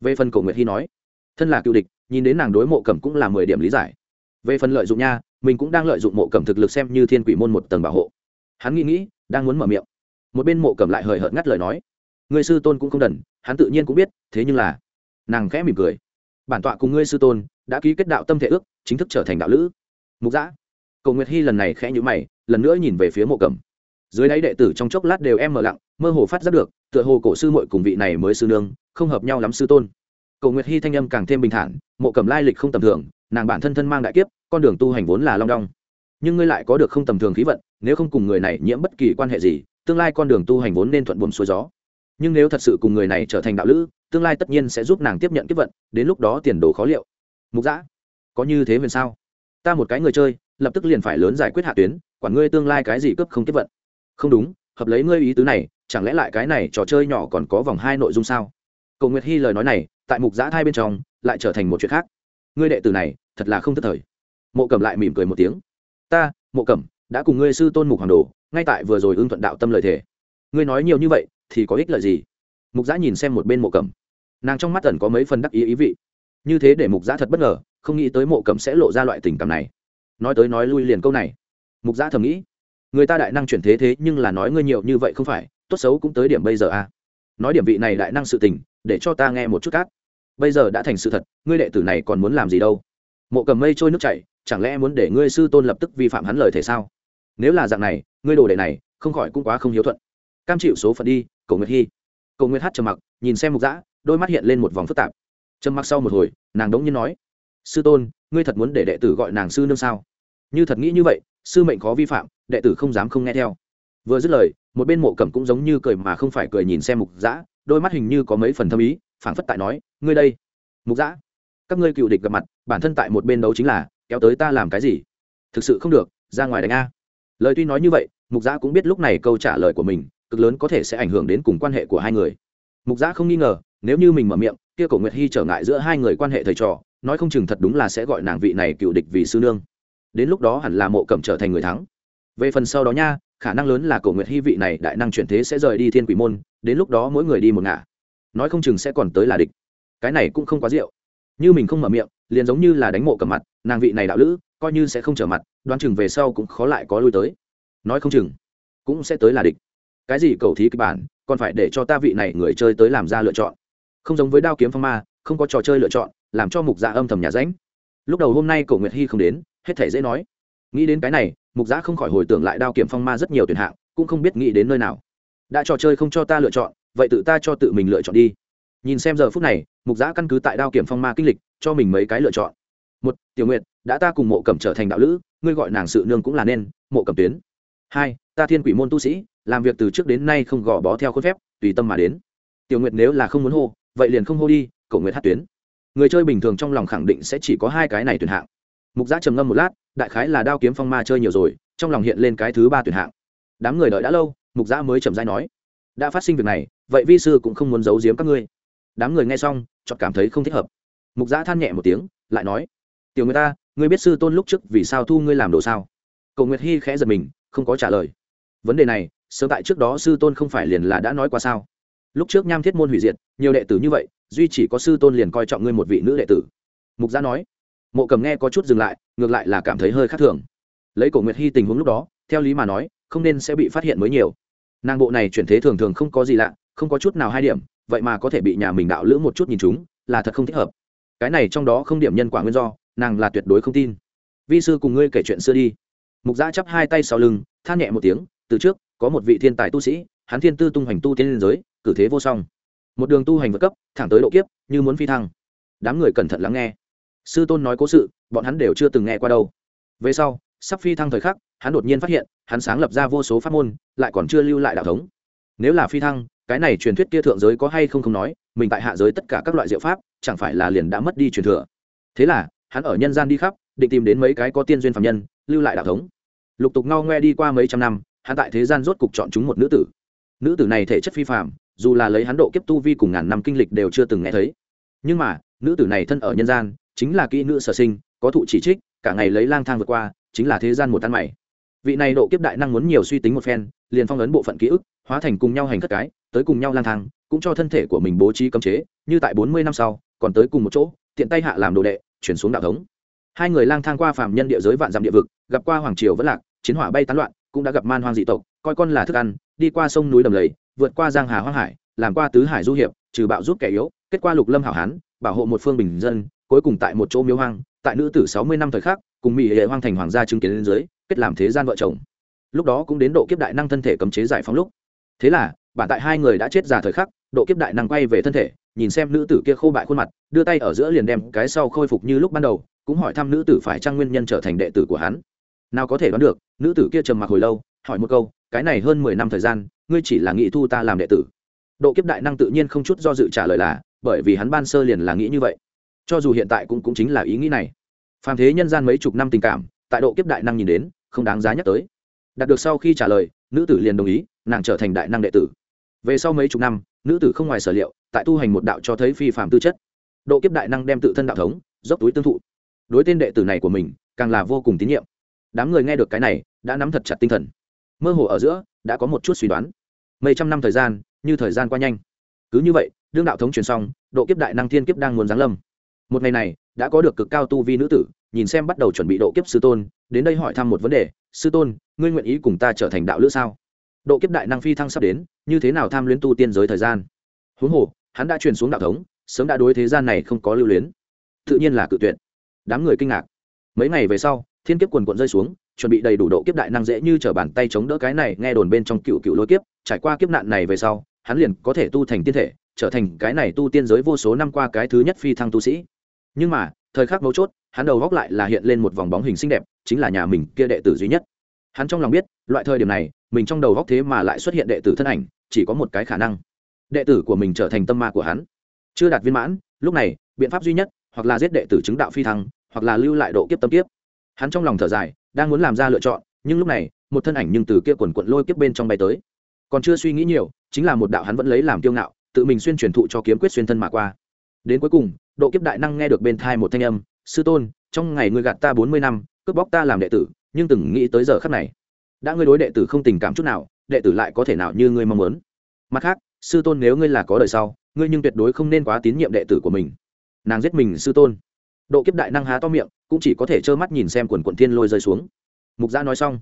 Về phần cổ nguyệt hy nói, thân là cựu địch, nhìn đến nàng đối mộ cầm cũng là mười điểm lý giải. Về phần lợi dụng nha, mình cũng đang lợi dụng mộ cầm thực lực xem như thiên quỷ môn một tầng bảo hộ. Hắn nghĩ nghĩ, đang muốn mở miệng. Một bên mộ cầm lại hời hợt ngắt lời nói người sư tôn cũng không đần, hắn tự nhiên cũng biết, thế nhưng là, nàng khẽ mỉm cười. Bản tọa cùng ngươi sư tôn đã ký kết đạo tâm thể ước, chính thức trở thành đạo lữ. Mục giã cầu nguyệt hy lần này khẽ nhữ mày, lần nữa nhìn về phía mộ cầm dưới đáy đệ tử trong chốc lát đều em mở lặng, mơ hồ phát giác được, tựa hồ cổ sư mội cùng vị này mới sư nương không hợp nhau lắm sư tôn. Cầu nguyệt hy thanh âm càng thêm bình thản, mộ cầm lai lịch không tầm thường, nàng bản thân thân mang đại kiếp, con đường tu hành vốn là long đong. Nhưng ngươi lại có được không tầm thường khí vận, nếu không cùng người này nhiễm bất kỳ quan hệ gì, tương lai con đường tu hành vốn nên thuận buồm xuôi gió nhưng nếu thật sự cùng người này trở thành đạo lữ, tương lai tất nhiên sẽ giúp nàng tiếp nhận kiếp vận, đến lúc đó tiền đồ khó liệu. Mục giã có như thế huyền sao? Ta một cái người chơi, lập tức liền phải lớn giải quyết hạ tuyến, quản ngươi tương lai cái gì cướp không tiếp vận. Không đúng, hợp lấy ngươi ý tứ này, chẳng lẽ lại cái này trò chơi nhỏ còn có vòng hai nội dung sao? Cầu nguyệt hy lời nói này, tại mục giã thai bên trong, lại trở thành một chuyện khác. Ngươi đệ tử này, thật là không thất thời. Mộ cẩm lại mỉm cười một tiếng. Ta, mộ cẩm, đã cùng ngươi sư tôn mục hoàng đồ, ngay tại vừa rồi ưng thuận đạo tâm lời thể ngươi nói nhiều như vậy thì có ích lợi gì? Mục giã nhìn xem một bên mộ cẩm. Nàng trong mắt tần có mấy phần đắc ý ý vị. Như thế để mục giã thật bất ngờ, không nghĩ tới mộ cẩm sẽ lộ ra loại tình cảm này. Nói tới nói lui liền câu này. Mục giã thầm nghĩ, người ta đại năng chuyển thế thế nhưng là nói ngươi nhiều như vậy không phải, tốt xấu cũng tới điểm bây giờ à. Nói điểm vị này đại năng sự tình, để cho ta nghe một chút cát. Bây giờ đã thành sự thật, ngươi đệ tử này còn muốn làm gì đâu? Mộ cầm mây trôi nước chảy, chẳng lẽ muốn để ngươi sư tôn lập tức vi phạm hắn lời thể sao? Nếu là dạng này, ngươi đồ đệ này, không khỏi cũng quá không hiếu thuận cam chịu số phận đi cầu nguyệt hy cầu nguyệt hát trầm mặc, nhìn xem mục dã, đôi mắt hiện lên một vòng phức tạp. Trầm mặc sau một hồi, nàng đống nhiên nói, sư tôn, ngươi thật muốn để đệ tử gọi nàng sư nương sao? Như thật nghĩ như vậy, sư mệnh có vi phạm, đệ tử không dám không nghe theo. Vừa dứt lời, một bên mộ cẩm cũng giống như cười mà không phải cười nhìn xem mục dã, đôi mắt hình như có mấy phần thâm ý, phảng phất tại nói, ngươi đây, mục dã, các ngươi cựu địch gặp mặt, bản thân tại một bên đấu chính là, kéo tới ta làm cái gì? Thực sự không được, ra ngoài đánh a. Lời tuy nói như vậy, mục giã cũng biết lúc này câu trả lời của mình cực lớn có thể sẽ ảnh hưởng đến cùng quan hệ của hai người. Mục giã không nghi ngờ, nếu như mình mở miệng, kia cổ nguyệt hy trở ngại giữa hai người quan hệ thầy trò, nói không chừng thật đúng là sẽ gọi nàng vị này cựu địch vì sư nương. Đến lúc đó hẳn là mộ cẩm trở thành người thắng. Về phần sau đó nha, khả năng lớn là cổ nguyệt hy vị này đại năng chuyển thế sẽ rời đi thiên quỷ môn, đến lúc đó mỗi người đi một ngả. Nói không chừng sẽ còn tới là địch. Cái này cũng không quá rượu như mình không mở miệng, liền giống như là đánh mộ cầm mặt, nàng vị này đạo lữ, coi như sẽ không trở mặt, đoán chừng về sau cũng khó lại có lui tới. Nói không chừng, cũng sẽ tới là địch cái gì cầu thí kịch bản, còn phải để cho ta vị này người chơi tới làm ra lựa chọn. Không giống với đao kiếm phong ma, không có trò chơi lựa chọn, làm cho mục dạ âm thầm nhà ránh lúc đầu hôm nay cổ nguyệt hy không đến, hết thể dễ nói. Nghĩ đến cái này, mục dạ không khỏi hồi tưởng lại đao Kiếm phong ma rất nhiều tuyển hạng, cũng không biết nghĩ đến nơi nào. Đã trò chơi không cho ta lựa chọn, vậy tự ta cho tự mình lựa chọn đi. Nhìn xem giờ phút này, mục dạ căn cứ tại đao kiểm phong ma kinh lịch, cho mình mấy cái lựa chọn. Một, tiểu nguyệt, đã ta cùng mộ cẩm trở thành đạo lữ, ngươi gọi nàng sự nương cũng là nên, mộ cẩm tuyến. Hai, ta thiên quỷ môn tu sĩ làm việc từ trước đến nay không gò bó theo khuôn phép, tùy tâm mà đến. Tiểu nguyệt nếu là không muốn hô, vậy liền không hô đi, cậu nguyệt hát tuyến. Người chơi bình thường trong lòng khẳng định sẽ chỉ có hai cái này tuyển hạng. Mục giã trầm ngâm một lát, đại khái là đao kiếm phong ma chơi nhiều rồi, trong lòng hiện lên cái thứ ba tuyển hạng. Đám người đợi đã lâu, mục giã mới trầm dai nói, đã phát sinh việc này, vậy vi sư cũng không muốn giấu giếm các ngươi. Đám người nghe xong chọn cảm thấy không thích hợp. Mục giã than nhẹ một tiếng, lại nói, tiểu người ta, ngươi biết sư tôn lúc trước vì sao thu ngươi làm đồ sao? Cầu nguyệt hy khẽ giật mình, không có trả lời. Vấn đề này sớm tại trước đó sư tôn không phải liền là đã nói qua sao? Lúc trước nham thiết môn hủy diệt, nhiều đệ tử như vậy, duy chỉ có sư tôn liền coi trọng ngươi một vị nữ đệ tử. Mục gia nói. Mộ cầm nghe có chút dừng lại, ngược lại là cảm thấy hơi khác thường. Lấy cổ nguyệt hy tình huống lúc đó, theo lý mà nói, không nên sẽ bị phát hiện mới nhiều. Nàng bộ này chuyển thế thường thường không có gì lạ, không có chút nào hai điểm, vậy mà có thể bị nhà mình đạo lữ một chút nhìn chúng, là thật không thích hợp. Cái này trong đó không điểm nhân quả nguyên do, nàng là tuyệt đối không tin. Vi sư cùng ngươi kể chuyện xưa đi. Mục giã chắp hai tay sau lưng, than nhẹ một tiếng, từ trước có một vị thiên tài tu sĩ, hắn thiên tư tung hoành tu tiên liên giới, cử thế vô song. Một đường tu hành vượt cấp, thẳng tới độ kiếp, như muốn phi thăng. Đám người cẩn thận lắng nghe. Sư tôn nói cố sự, bọn hắn đều chưa từng nghe qua đâu. Về sau, sắp phi thăng thời khắc, hắn đột nhiên phát hiện, hắn sáng lập ra vô số pháp môn, lại còn chưa lưu lại đạo thống. Nếu là phi thăng, cái này truyền thuyết kia thượng giới có hay không không nói, mình tại hạ giới tất cả các loại diệu pháp, chẳng phải là liền đã mất đi truyền thừa. Thế là, hắn ở nhân gian đi khắp, định tìm đến mấy cái có tiên duyên phạm nhân, lưu lại đạo thống. Lục tục ngao ngoe đi qua mấy trăm năm hắn tại thế gian rốt cục chọn chúng một nữ tử. Nữ tử này thể chất phi phạm dù là lấy hắn độ kiếp tu vi cùng ngàn năm kinh lịch đều chưa từng nghe thấy. Nhưng mà, nữ tử này thân ở nhân gian, chính là kỹ nữ sở sinh, có thụ chỉ trích, cả ngày lấy lang thang vượt qua, chính là thế gian một tan mày. Vị này độ kiếp đại năng muốn nhiều suy tính một phen, liền phong ấn bộ phận ký ức, hóa thành cùng nhau hành cất cái, tới cùng nhau lang thang, cũng cho thân thể của mình bố trí cấm chế, như tại bốn mươi năm sau, còn tới cùng một chỗ, tiện tay hạ làm đồ đệ, chuyển xuống đạo thống. Hai người lang thang qua phạm nhân địa giới vạn dặm địa vực, gặp qua hoàng triều vẫn lạc, chiến hỏa bay tán loạn cũng đã gặp man hoang dị tộc, coi con là thức ăn, đi qua sông núi đầm lầy, vượt qua giang hà hoang hải, làm qua tứ hải du hiệp, trừ bạo giúp kẻ yếu, kết qua lục lâm hảo hán, bảo hộ một phương bình dân, cuối cùng tại một chỗ miếu hoang, tại nữ tử sáu mươi năm thời khắc, cùng mỹ hệ hoang thành hoàng gia chứng kiến lên dưới, kết làm thế gian vợ chồng. Lúc đó cũng đến độ kiếp đại năng thân thể cấm chế giải phóng lúc. Thế là, bản tại hai người đã chết già thời khắc, độ kiếp đại năng quay về thân thể, nhìn xem nữ tử kia khô bại khuôn mặt, đưa tay ở giữa liền đem cái sau khôi phục như lúc ban đầu, cũng hỏi thăm nữ tử phải trang nguyên nhân trở thành đệ tử của hắn nào có thể đoán được, nữ tử kia trầm mặc hồi lâu, hỏi một câu, cái này hơn mười năm thời gian, ngươi chỉ là nghị thu ta làm đệ tử? Độ kiếp đại năng tự nhiên không chút do dự trả lời là, bởi vì hắn ban sơ liền là nghĩ như vậy. Cho dù hiện tại cũng cũng chính là ý nghĩ này. Phàm thế nhân gian mấy chục năm tình cảm, tại độ kiếp đại năng nhìn đến, không đáng giá nhắc tới. Đạt được sau khi trả lời, nữ tử liền đồng ý, nàng trở thành đại năng đệ tử. Về sau mấy chục năm, nữ tử không ngoài sở liệu, tại tu hành một đạo cho thấy phi phạm tư chất. Độ kiếp đại năng đem tự thân đạo thống, dốc túi tương thụ. Đối tên đệ tử này của mình, càng là vô cùng tín nhiệm đám người nghe được cái này, đã nắm thật chặt tinh thần. Mơ hồ ở giữa, đã có một chút suy đoán. Mấy trăm năm thời gian, như thời gian qua nhanh. Cứ như vậy, đương đạo thống truyền xong, độ kiếp đại năng thiên kiếp đang muốn giáng lâm. Một ngày này, đã có được cực cao tu vi nữ tử, nhìn xem bắt đầu chuẩn bị độ kiếp sư tôn, đến đây hỏi thăm một vấn đề, sư tôn, ngươi nguyện ý cùng ta trở thành đạo lữ sao? Độ kiếp đại năng phi thăng sắp đến, như thế nào tham luyến tu tiên giới thời gian? Huống hồ, hắn đã truyền xuống đạo thống, sớm đã đối thế gian này không có lưu luyến. Tự nhiên là cự tuyệt. Đám người kinh ngạc. Mấy ngày về sau thiên kiếp quần quận rơi xuống, chuẩn bị đầy đủ độ kiếp đại năng dễ như t r ở bàn tay chống đỡ cái này nghe đồn bên trong cựu cựu lôi kiếp, trải qua kiếp nạn này về sau, hắn liền có thể tu thành tiên thể, trở thành cái này tu tiên giới vô số năm qua cái thứ nhất phi thăng tu sĩ. Nhưng mà, thời khắc mấu chốt, hắn đầu góc lại là hiện lên một vòng bóng hình xinh đẹp, chính là nhà mình kia đệ tử duy nhất. Hắn trong lòng biết, loại thời điểm này, mình trong đầu góc thế mà lại xuất hiện đệ tử thân ảnh, chỉ có một cái khả năng. Đệ tử của mình trở thành tâm ma của hắn. Chưa đạt viên mãn, lúc này, biện pháp duy nhất, hoặc là giết đệ tử chứng đạo phi thăng, hoặc là lưu lại độ kiếp tâm kiếp hắn trong lòng thở dài, đang muốn làm ra lựa chọn, nhưng lúc này, một thân ảnh nhưng từ kia quần quận lôi kiếp bên trong bay tới. Còn chưa suy nghĩ nhiều, chính là một đạo hắn vẫn lấy làm kiêu ngạo, tự mình xuyên truyền thụ cho kiếm quyết xuyên thân mà qua. Đến cuối cùng, độ kiếp đại năng nghe được bên thai một thanh âm, sư tôn, trong ngày ngươi gạt ta bốn mươi năm, cướp bóc ta làm đệ tử, nhưng từng nghĩ tới giờ khắc này, đã ngươi đối đệ tử không tình cảm chút nào, đệ tử lại có thể nào như ngươi mong muốn? Mặt khác, sư tôn nếu ngươi là có đời sau, ngươi nhưng tuyệt đối không nên quá tín nhiệm đệ tử của mình. Nàng giết mình, sư tôn độ kiếp đại năng há to miệng, cũng chỉ có thể trơ mắt nhìn xem quần quận thiên lôi rơi xuống. Mục gia nói xong,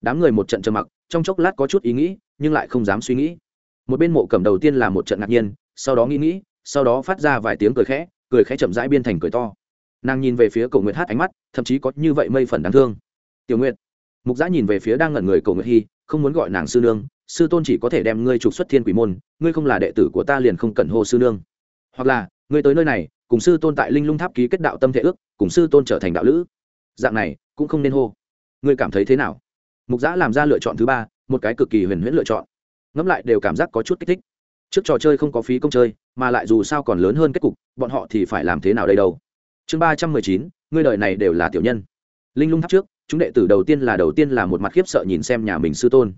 đám người một trận trơ mặc, trong chốc lát có chút ý nghĩ, nhưng lại không dám suy nghĩ. Một bên mộ cầm đầu tiên là một trận ngạc nhiên, sau đó nghĩ nghĩ, sau đó phát ra vài tiếng cười khẽ cười khẽ chậm rãi biên thành cười to. Nàng nhìn về phía cầu nguyệt hát ánh mắt, thậm chí có như vậy mây phần đáng thương. Tiểu nguyệt. Mục giã nhìn về phía đang ngẩn người cầu nguyệt hy không muốn gọi nàng sư nương, sư tôn chỉ có thể đem ngươi trục xuất thiên quỷ môn, ngươi không là đệ tử của ta liền không cần hô sư nương. Hoặc là, ngươi tới nơi này cùng sư tôn tại linh lung tháp ký kết đạo tâm thể ước, cùng sư tôn trở thành đạo lữ. Dạng này, cũng không nên hô. Ngươi cảm thấy thế nào? Mục giã làm ra lựa chọn thứ ba, một cái cực kỳ huyền huyễn lựa chọn. Ngẫm lại đều cảm giác có chút kích thích. Trước trò chơi không có phí công chơi, mà lại dù sao còn lớn hơn kết cục, bọn họ thì phải làm thế nào đây đâu? Chương ba trăm mười chín, ngươi đời này đều là tiểu nhân. Linh lung tháp trước, chúng đệ tử đầu tiên là đầu tiên là một mặt khiếp sợ nhìn xem nhà mình sư tôn.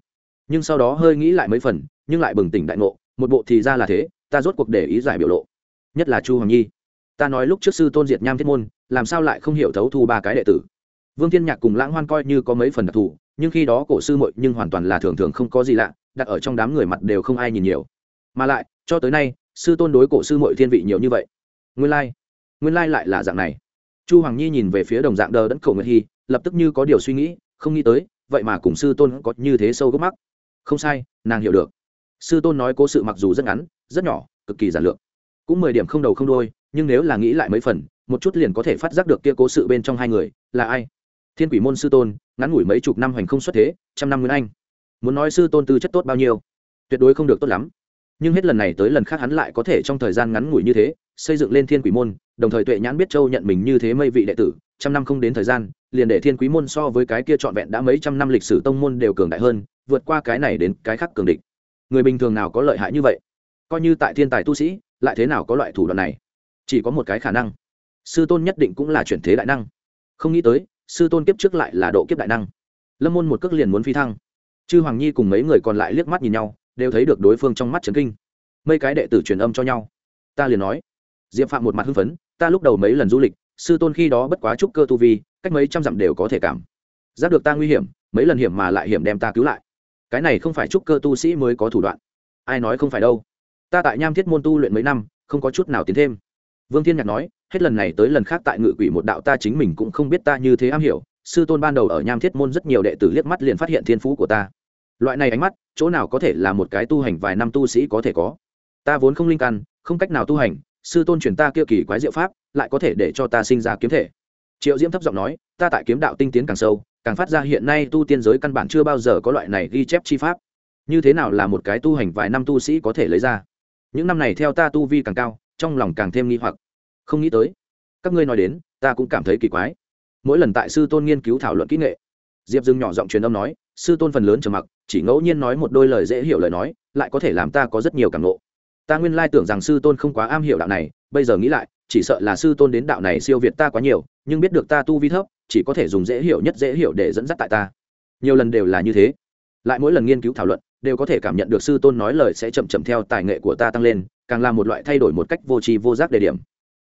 Nhưng sau đó hơi nghĩ lại mấy phần, nhưng lại bừng tỉnh đại ngộ, một bộ thì ra là thế, ta rốt cuộc để ý giải biểu lộ. Nhất là chu hoàng nhi ta nói lúc trước sư tôn diệt nham thiết môn, làm sao lại không hiểu thấu thu ba cái đệ tử? Vương thiên nhạc cùng lãng hoan coi như có mấy phần đặc thù, nhưng khi đó cổ sư muội nhưng hoàn toàn là thường thường không có gì lạ, đặt ở trong đám người mặt đều không ai nhìn nhiều. Mà lại, cho tới nay, sư tôn đối cổ sư muội thiên vị nhiều như vậy. Nguyên lai、like. nguyên lai、like、lại là dạng này. Chu hoàng nhi nhìn về phía đồng dạng đờ đẫn cổ nguyệt hy, lập tức như có điều suy nghĩ, không nghĩ tới, vậy mà cùng sư tôn có như thế sâu gốc mắc. Không sai, nàng hiểu được. Sư tôn nói cố sự mặc dù rất ngắn, rất nhỏ, cực kỳ giản lược. Cũng mười điểm không đầu không đôi nhưng nếu là nghĩ lại mấy phần, một chút liền có thể phát giác được kia cố sự bên trong hai người, là ai? Thiên quỷ môn sư tôn, ngắn ngủi mấy chục năm hoành không xuất thế, trăm năm nguyên anh. Muốn nói sư tôn tư chất tốt bao nhiêu? Tuyệt đối không được tốt lắm. Nhưng hết lần này tới lần khác hắn lại có thể trong thời gian ngắn ngủi như thế, xây dựng lên thiên quỷ môn, đồng thời tuệ nhãn biết châu nhận mình như thế mây vị đệ tử, trăm năm không đến thời gian, liền để thiên quý môn so với cái kia trọn vẹn đã mấy trăm năm lịch sử tông môn đều cường đại hơn, vượt qua cái này đến cái khác cường địch. Người bình thường nào có lợi hại như vậy? Coi như tại thiên tài tu sĩ, lại thế nào có loại thủ đoạn này? Chỉ có một cái khả năng. Sư tôn nhất định cũng là chuyển thế đại năng. Không nghĩ tới, sư tôn kiếp trước lại là độ kiếp đại năng. Lâm môn một cước liền muốn phi thăng. Chư hoàng nhi cùng mấy người còn lại liếc mắt nhìn nhau, đều thấy được đối phương trong mắt trấn kinh. Mấy cái đệ tử truyền âm cho nhau. Ta liền nói, diệp phạm một mặt hưng phấn, ta lúc đầu mấy lần du lịch, sư tôn khi đó bất quá trúc cơ tu vi, cách mấy trăm dặm đều có thể cảm giác được ta nguy hiểm, mấy lần hiểm mà lại hiểm đem ta cứu lại. Cái này không phải trúc cơ tu sĩ mới có thủ đoạn. Ai nói không phải đâu. Ta tại nham thiết môn tu luyện mấy năm, không có chút nào tiến thêm vương thiên nhạc nói, hết lần này tới lần khác tại ngự quỷ một đạo ta chính mình cũng không biết ta như thế am hiểu. Sư tôn ban đầu ở nham thiết môn rất nhiều đệ tử liếc mắt liền phát hiện thiên phú của ta. Loại này ánh mắt, chỗ nào có thể là một cái tu hành vài năm tu sĩ có thể có? Ta vốn không linh căn, không cách nào tu hành, sư tôn truyền ta kia kỳ quái diệu pháp, lại có thể để cho ta sinh ra kiếm thể. Triệu diễm thấp giọng nói, ta tại kiếm đạo tinh tiến càng sâu, càng phát ra hiện nay tu tiên giới căn bản chưa bao giờ có loại này ghi chép chi pháp. Như thế nào là một cái tu hành vài năm tu sĩ có thể lấy ra? Những năm này theo ta tu vi càng cao trong lòng càng thêm nghi hoặc. Không nghĩ tới, các ngươi nói đến, ta cũng cảm thấy kỳ quái. Mỗi lần tại sư tôn nghiên cứu thảo luận kỹ nghệ, diệp dưng nhỏ giọng truyền âm nói, sư tôn phần lớn trầm mặc, chỉ ngẫu nhiên nói một đôi lời dễ hiểu lời nói, lại có thể làm ta có rất nhiều cảm ngộ. Ta nguyên lai tưởng rằng sư tôn không quá am hiểu đạo này, bây giờ nghĩ lại, chỉ sợ là sư tôn đến đạo này siêu việt ta quá nhiều, nhưng biết được ta tu vi thấp, chỉ có thể dùng dễ hiểu nhất dễ hiểu để dẫn dắt tại ta. Nhiều lần đều là như thế. Lại mỗi lần nghiên cứu thảo luận, đều có thể cảm nhận được sư tôn nói lời sẽ chậm chậm theo tài nghệ của ta tăng lên càng là một loại thay đổi một cách vô tri vô giác đề điểm.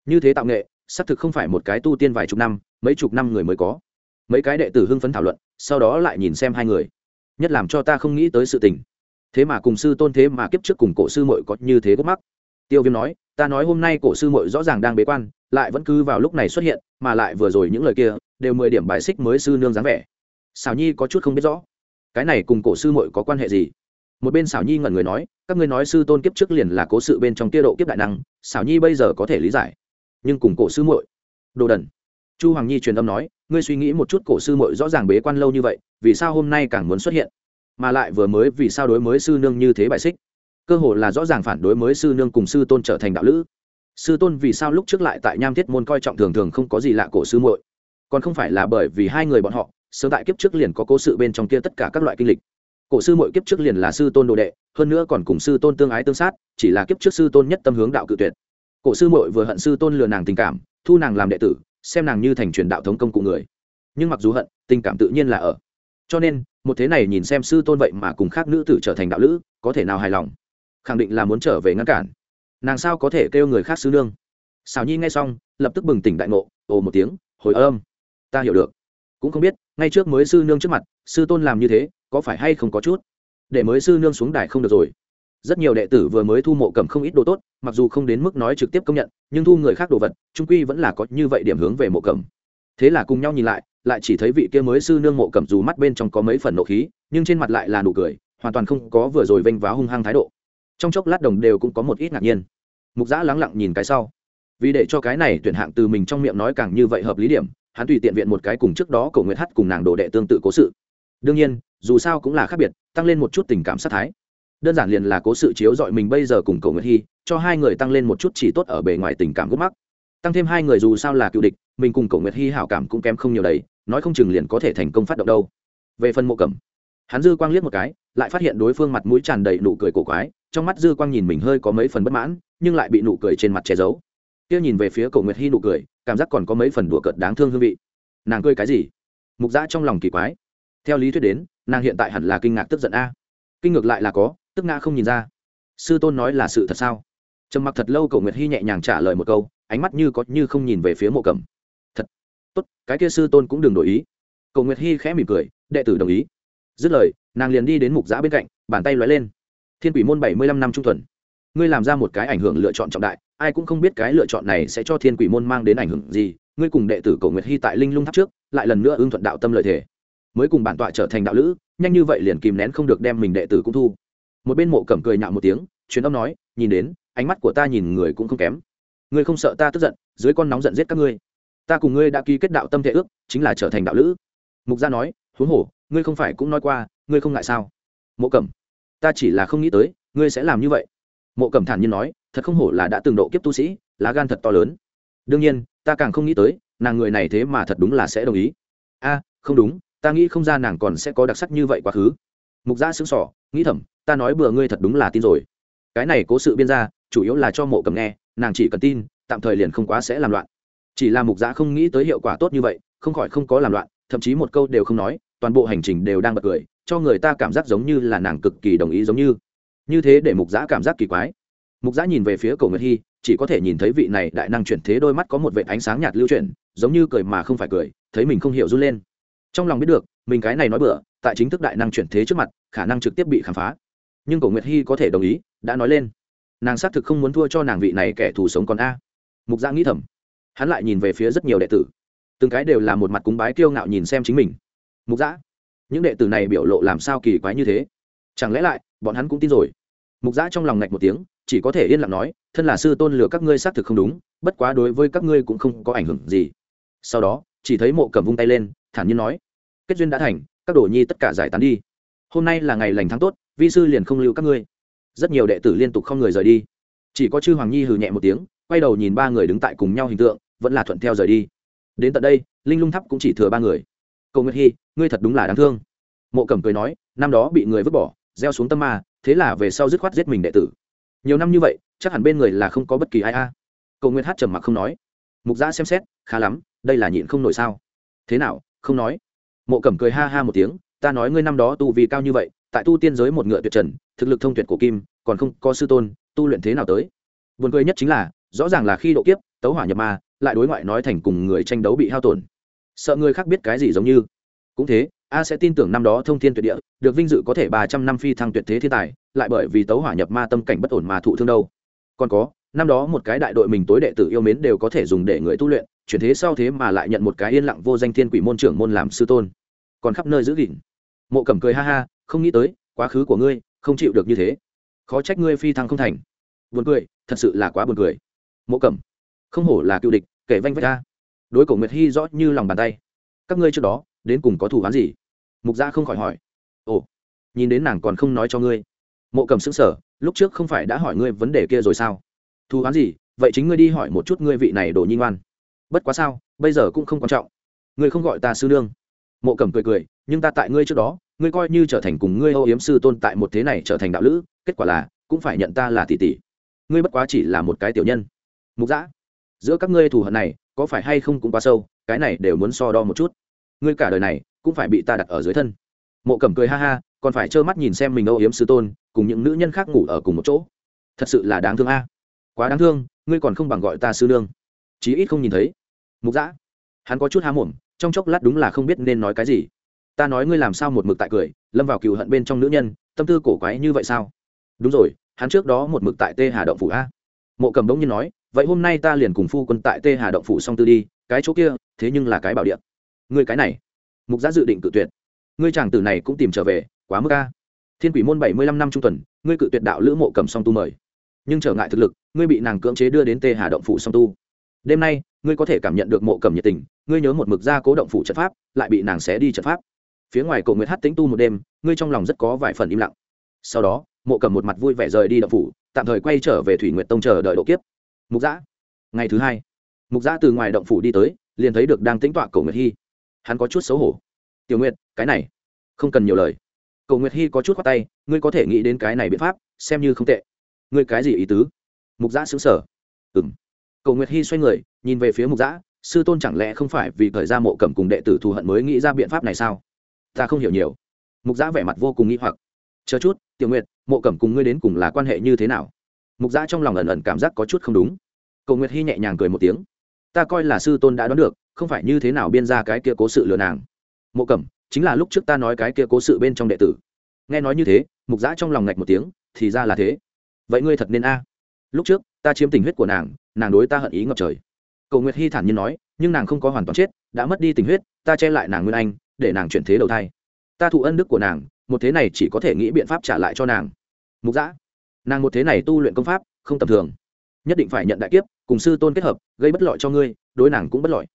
Như thế tạo nghệ, xác thực không phải một cái tu tiên vài chục năm, mấy chục năm người mới có. Mấy cái đệ tử hưng phấn thảo luận, sau đó lại nhìn xem hai người. Nhất làm cho ta không nghĩ tới sự tình. Thế mà cùng sư tôn thế mà kiếp trước cùng cổ sư mội có như thế gốc mắc. Tiêu viêm nói, ta nói hôm nay cổ sư mội rõ ràng đang bế quan, lại vẫn cứ vào lúc này xuất hiện, mà lại vừa rồi những lời kia, đều mười điểm bài xích mới sư nương dáng vẻ. Xảo nhi có chút không biết rõ, cái này cùng cổ sư mội có quan hệ gì? Một bên xảo nhi ngẩn người nói, các ngươi nói sư tôn kiếp trước liền là cố sự bên trong tiết độ kiếp đại năng xảo nhi bây giờ có thể lý giải. Nhưng cùng cổ sư muội, đồ đần. Chu hoàng nhi truyền âm nói, ngươi suy nghĩ một chút cổ sư muội rõ ràng bế quan lâu như vậy, vì sao hôm nay càng muốn xuất hiện? Mà lại vừa mới vì sao đối mới sư nương như thế bại xích? Cơ hồ là rõ ràng phản đối mới sư nương cùng sư tôn trở thành đạo lữ. Sư tôn vì sao lúc trước lại tại nham thiết môn coi trọng thường thường không có gì lạ cổ sư muội? Còn không phải là bởi vì hai người bọn họ, sớm tại kiếp trước liền có cố sự bên trong kia tất cả các loại kinh lịch cổ sư muội kiếp trước liền là sư tôn đồ đệ, hơn nữa còn cùng sư tôn tương ái tương sát, chỉ là kiếp trước sư tôn nhất tâm hướng đạo cự tuyệt. Cổ sư muội vừa hận sư tôn lừa nàng tình cảm, thu nàng làm đệ tử, xem nàng như thành truyền đạo thống công cụ người. Nhưng mặc dù hận, tình cảm tự nhiên là ở. Cho nên, một thế này nhìn xem sư tôn vậy mà cùng khác nữ tử trở thành đạo lữ, có thể nào hài lòng? Khẳng định là muốn trở về ngăn cản. Nàng sao có thể kêu người khác sư nương? Xào nhi nghe xong, lập tức bừng tỉnh đại ngộ, ồ một tiếng, hồi âm. Ta hiểu được. Cũng không biết, ngay trước mới sư nương trước mặt, sư tôn làm như thế có phải hay không có chút? Để mới sư nương xuống đài không được rồi. Rất nhiều đệ tử vừa mới thu mộ cầm không ít đồ tốt, mặc dù không đến mức nói trực tiếp công nhận, nhưng thu người khác đồ vật, trung quy vẫn là có như vậy điểm hướng về mộ cầm. Thế là cùng nhau nhìn lại lại chỉ thấy vị kia mới sư nương mộ cầm dù mắt bên trong có mấy phần nộ khí, nhưng trên mặt lại là nụ cười, hoàn toàn không có vừa rồi vênh váo hung hăng thái độ. Trong chốc lát đồng đều cũng có một ít ngạc nhiên. Mục giã lắng lặng nhìn cái sau. Vì để cho cái này tuyển hạng từ mình trong miệng nói càng như vậy hợp lý điểm, hắn tùy tiện viện một cái cùng trước đó cổ nguyệt hát cùng nàng đồ đệ tương tự cố sự. Đương nhiên dù sao cũng là khác biệt, tăng lên một chút tình cảm sát thái. Đơn giản liền là cố sự chiếu dọi mình bây giờ cùng cầu nguyệt hy, cho hai người tăng lên một chút chỉ tốt ở bề ngoài tình cảm gốc mắc. Tăng thêm hai người dù sao là cựu địch, mình cùng cầu nguyệt hy hảo cảm cũng kém không nhiều đấy, nói không chừng liền có thể thành công phát động đâu. Về phần mộ cẩm, hắn dư quang liếc một cái, lại phát hiện đối phương mặt mũi tràn đầy nụ cười cổ quái, trong mắt dư quang nhìn mình hơi có mấy phần bất mãn, nhưng lại bị nụ cười trên mặt che giấu. Kia nhìn về phía cầu nguyệt hy nụ cười, cảm giác còn có mấy phần đùa cợt đáng thương hương vị. Nàng cười cái gì? Mục dã trong lòng kỳ quái. Theo lý thuyết đến nàng hiện tại hẳn là kinh ngạc tức giận a. Kinh ngược lại là có, tức ngã không nhìn ra. Sư tôn nói là sự thật sao? Trầm mặc thật lâu cầu nguyệt hy nhẹ nhàng trả lời một câu, ánh mắt như có như không nhìn về phía mộ cầm thật. Tốt, cái kia sư tôn cũng đừng đổi ý. Cầu nguyệt hy khẽ mỉm cười, đệ tử đồng ý. Dứt lời, nàng liền đi đến mục giã bên cạnh, bàn tay lóe lên. Thiên quỷ môn bảy mươi lăm năm trung thuần. Ngươi làm ra một cái ảnh hưởng lựa chọn trọng đại, ai cũng không biết cái lựa chọn này sẽ cho thiên quỷ môn mang đến ảnh hưởng gì. Ngươi cùng đệ tử cầu nguyệt hy tại linh lung tháp trước, lại lần nữa ưng thuận đạo tâm lợi thể mới cùng bản tọa trở thành đạo lữ, nhanh như vậy liền kìm nén không được đem mình đệ tử cũng thu. Một bên mộ cẩm cười nhạo một tiếng, truyền âm nói, nhìn đến, ánh mắt của ta nhìn người cũng không kém. Ngươi không sợ ta tức giận, dưới con nóng giận giết các ngươi. Ta cùng ngươi đã ký kết đạo tâm thể ước, chính là trở thành đạo lữ. Mục gia nói, huống hồ, ngươi không phải cũng nói qua, ngươi không ngại sao? Mộ cẩm, ta chỉ là không nghĩ tới, ngươi sẽ làm như vậy. Mộ cẩm thản nhiên nói, thật không hổ là đã từng độ kiếp tu sĩ, lá gan thật to lớn. Đương nhiên, ta càng không nghĩ tới, nàng người này thế mà thật đúng là sẽ đồng ý. A, không đúng ta nghĩ không ra nàng còn sẽ có đặc sắc như vậy quá khứ. Mục gia xứng sỏ nghĩ thầm, ta nói bừa ngươi thật đúng là tin rồi. Cái này cố sự biên ra, chủ yếu là cho mộ cầm nghe, nàng chỉ cần tin, tạm thời liền không quá sẽ làm loạn. Chỉ là mục giã không nghĩ tới hiệu quả tốt như vậy, không khỏi không có làm loạn, thậm chí một câu đều không nói, toàn bộ hành trình đều đang bật cười, cho người ta cảm giác giống như là nàng cực kỳ đồng ý giống như. Như thế để mục giã cảm giác kỳ quái. Mục giã nhìn về phía Cầu nguyệt hy, chỉ có thể nhìn thấy vị này đại năng chuyển thế đôi mắt có một vệ ánh sáng nhạt lưu chuyển, giống như cười mà không phải cười, thấy mình không hiểu run lên trong lòng biết được, mình cái này nói bựa tại chính thức đại năng chuyển thế trước mặt, khả năng trực tiếp bị khám phá. Nhưng cổ nguyệt hy có thể đồng ý, đã nói lên. Nàng xác thực không muốn thua cho nàng vị này kẻ thù sống còn a. Mục giã nghĩ thầm. Hắn lại nhìn về phía rất nhiều đệ tử. Từng cái đều là một mặt cúng bái kiêu ngạo nhìn xem chính mình. Mục giã những đệ tử này biểu lộ làm sao kỳ quái như thế? Chẳng lẽ lại, bọn hắn cũng tin rồi? Mục giã trong lòng ngạch một tiếng, chỉ có thể yên lặng nói, thân là sư tôn lừa các ngươi xác thực không đúng, bất quá đối với các ngươi cũng không có ảnh hưởng gì. Sau đó, chỉ thấy mộ cầm vung tay lên thản nhiên nói, kết duyên đã thành, các đồ nhi tất cả giải tán đi. Hôm nay là ngày lành tháng tốt, vi sư liền không lưu các ngươi. Rất nhiều đệ tử liên tục không người rời đi. Chỉ có chư hoàng nhi hừ nhẹ một tiếng, quay đầu nhìn ba người đứng tại cùng nhau hình tượng, vẫn là thuận theo rời đi. Đến tận đây, linh lung thắp cũng chỉ thừa ba người. Cầu nguyệt hy ngươi thật đúng là đáng thương. Mộ cẩm cười nói, năm đó bị người vứt bỏ, gieo xuống tâm ma, thế là về sau dứt khoát giết mình đệ tử. Nhiều năm như vậy, chắc hẳn bên người là không có bất kỳ ai a. Cầu nguyệt hát trầm mặc không nói. Mục giã xem xét, khá lắm, đây là nhịn không nổi sao? Thế nào không nói. Mộ cẩm cười ha ha một tiếng, ta nói ngươi năm đó tu vì cao như vậy, tại tu tiên giới một ngựa tuyệt trần, thực lực thông tuyệt của kim, còn không có sư tôn, tu luyện thế nào tới? Buồn cười nhất chính là, rõ ràng là khi độ kiếp, tấu hỏa nhập ma, lại đối ngoại nói thành cùng người tranh đấu bị hao tổn. Sợ người khác biết cái gì giống như. Cũng thế, a sẽ tin tưởng năm đó thông thiên tuyệt địa, được vinh dự có thể ba trăm năm phi thăng tuyệt thế thiên tài, lại bởi vì tấu hỏa nhập ma tâm cảnh bất ổn mà thụ thương đâu. Còn có, năm đó một cái đại đội mình tối đệ tử yêu mến đều có thể dùng để người tu luyện chuyển thế sau thế mà lại nhận một cái yên lặng vô danh thiên quỷ môn trưởng môn làm sư tôn. Còn khắp nơi giữ gìn. Mộ cẩm cười ha ha, không nghĩ tới, quá khứ của ngươi, không chịu được như thế. Khó trách ngươi phi thăng không thành. Buồn cười, thật sự là quá buồn cười. Mộ cẩm, không hổ là cựu địch kể vanh vách ra đối cổ nguyệt hy rõ như lòng bàn tay. Các ngươi trước đó, đến cùng có thủ án gì? Mục gia không khỏi hỏi. Ồ, nhìn đến nàng còn không nói cho ngươi. Mộ cầm xứng sở lúc trước không phải đã hỏi ngươi vấn đề kia rồi sao? Thù án gì? Vậy chính ngươi đi hỏi một chút ngươi vị này đồ nhi ngoan bất quá sao, bây giờ cũng không quan trọng. Ngươi không gọi ta sư nương. Mộ cẩm cười cười, nhưng ta tại ngươi trước đó, ngươi coi như trở thành cùng ngươi âu yếm sư tôn tại một thế này trở thành đạo lữ, kết quả là, cũng phải nhận ta là tỷ tỷ. Ngươi bất quá chỉ là một cái tiểu nhân. Mục giã giữa các ngươi thù hận này, có phải hay không cũng quá sâu, cái này đều muốn so đo một chút. Ngươi cả đời này, cũng phải bị ta đặt ở dưới thân. Mộ cẩm cười ha ha, còn phải trơ mắt nhìn xem mình âu yếm sư tôn, cùng những nữ nhân khác ngủ ở cùng một chỗ. Thật sự là đáng thương a. Quá đáng thương, ngươi còn không bằng gọi ta sư nương. Chí ít không nhìn thấy mục dã. Hắn có chút há mồm, trong chốc lát đúng là không biết nên nói cái gì. Ta nói ngươi làm sao một mực tại cười, lâm vào cựu hận bên trong nữ nhân, tâm tư cổ quái như vậy sao? Đúng rồi, hắn trước đó một mực tại tê hà động phủ a. Mộ cầm bỗng nhiên nói, vậy hôm nay ta liền cùng phu quân tại tê hà động phủ xong tư đi, cái chỗ kia, thế nhưng là cái bảo điện ngươi cái này. Mục giá dự định cự tuyệt. Ngươi chàng tử này cũng tìm trở về, quá mức ca thiên quỷ môn bảy mươi lăm năm trung tuần, ngươi cự tuyệt đạo lữ mộ cầm song tu mời. Nhưng trở ngại thực lực, ngươi bị nàng cưỡng chế đưa đến tê hà động phủ song tu đêm nay, ngươi có thể cảm nhận được mộ cầm nhiệt tình, ngươi nhớ một mực ra cố động phủ trận pháp, lại bị nàng xé đi trận pháp. Phía ngoài cổ nguyệt hát tĩnh tu một đêm, ngươi trong lòng rất có vài phần im lặng. Sau đó, mộ cầm một mặt vui vẻ rời đi động phủ, tạm thời quay trở về thủy nguyệt tông chờ đợi độ kiếp. Mục giã ngày thứ hai, mục giã từ ngoài động phủ đi tới, liền thấy được đang tính tọa cổ nguyệt hy. Hắn có chút xấu hổ. Tiểu nguyệt, cái này không cần nhiều lời. Cổ nguyệt hy có chút khoát tay, ngươi có thể nghĩ đến cái này biện pháp, xem như không tệ. Ngươi cái gì ý tứ? Mục giã xứng sở ừng cầu nguyệt hy xoay người, nhìn về phía mục giã sư tôn chẳng lẽ không phải vì thời gian mộ cầm cùng đệ tử thù hận mới nghĩ ra biện pháp này sao? Ta không hiểu nhiều. Mục giã vẻ mặt vô cùng nghĩ hoặc. Chờ chút, tiểu nguyệt, mộ cẩm cùng ngươi đến cùng là quan hệ như thế nào? Mục giã trong lòng ẩn ẩn cảm giác có chút không đúng. Cầu nguyệt hy nhẹ nhàng cười một tiếng. Ta coi là sư tôn đã đoán được, không phải như thế nào biên ra cái kia cố sự lừa nàng. Mộ cẩm, chính là lúc trước ta nói cái kia cố sự bên trong đệ tử. Nghe nói như thế, mục giã trong lòng ngạch một tiếng, thì ra là thế. Vậy ngươi thật nên a. Lúc trước, ta chiếm tình huyết của nàng nàng đối ta hận ý ngập trời. Cầu nguyệt hy thản nhiên nói, nhưng nàng không có hoàn toàn chết, đã mất đi tình huyết, ta che lại nàng nguyên anh, để nàng chuyển thế đầu thai. Ta thụ ân đức của nàng, một thế này chỉ có thể nghĩ biện pháp trả lại cho nàng. Mục giã nàng một thế này tu luyện công pháp, không tầm thường. Nhất định phải nhận đại kiếp, cùng sư tôn kết hợp, gây bất lợi cho ngươi, đối nàng cũng bất lợi.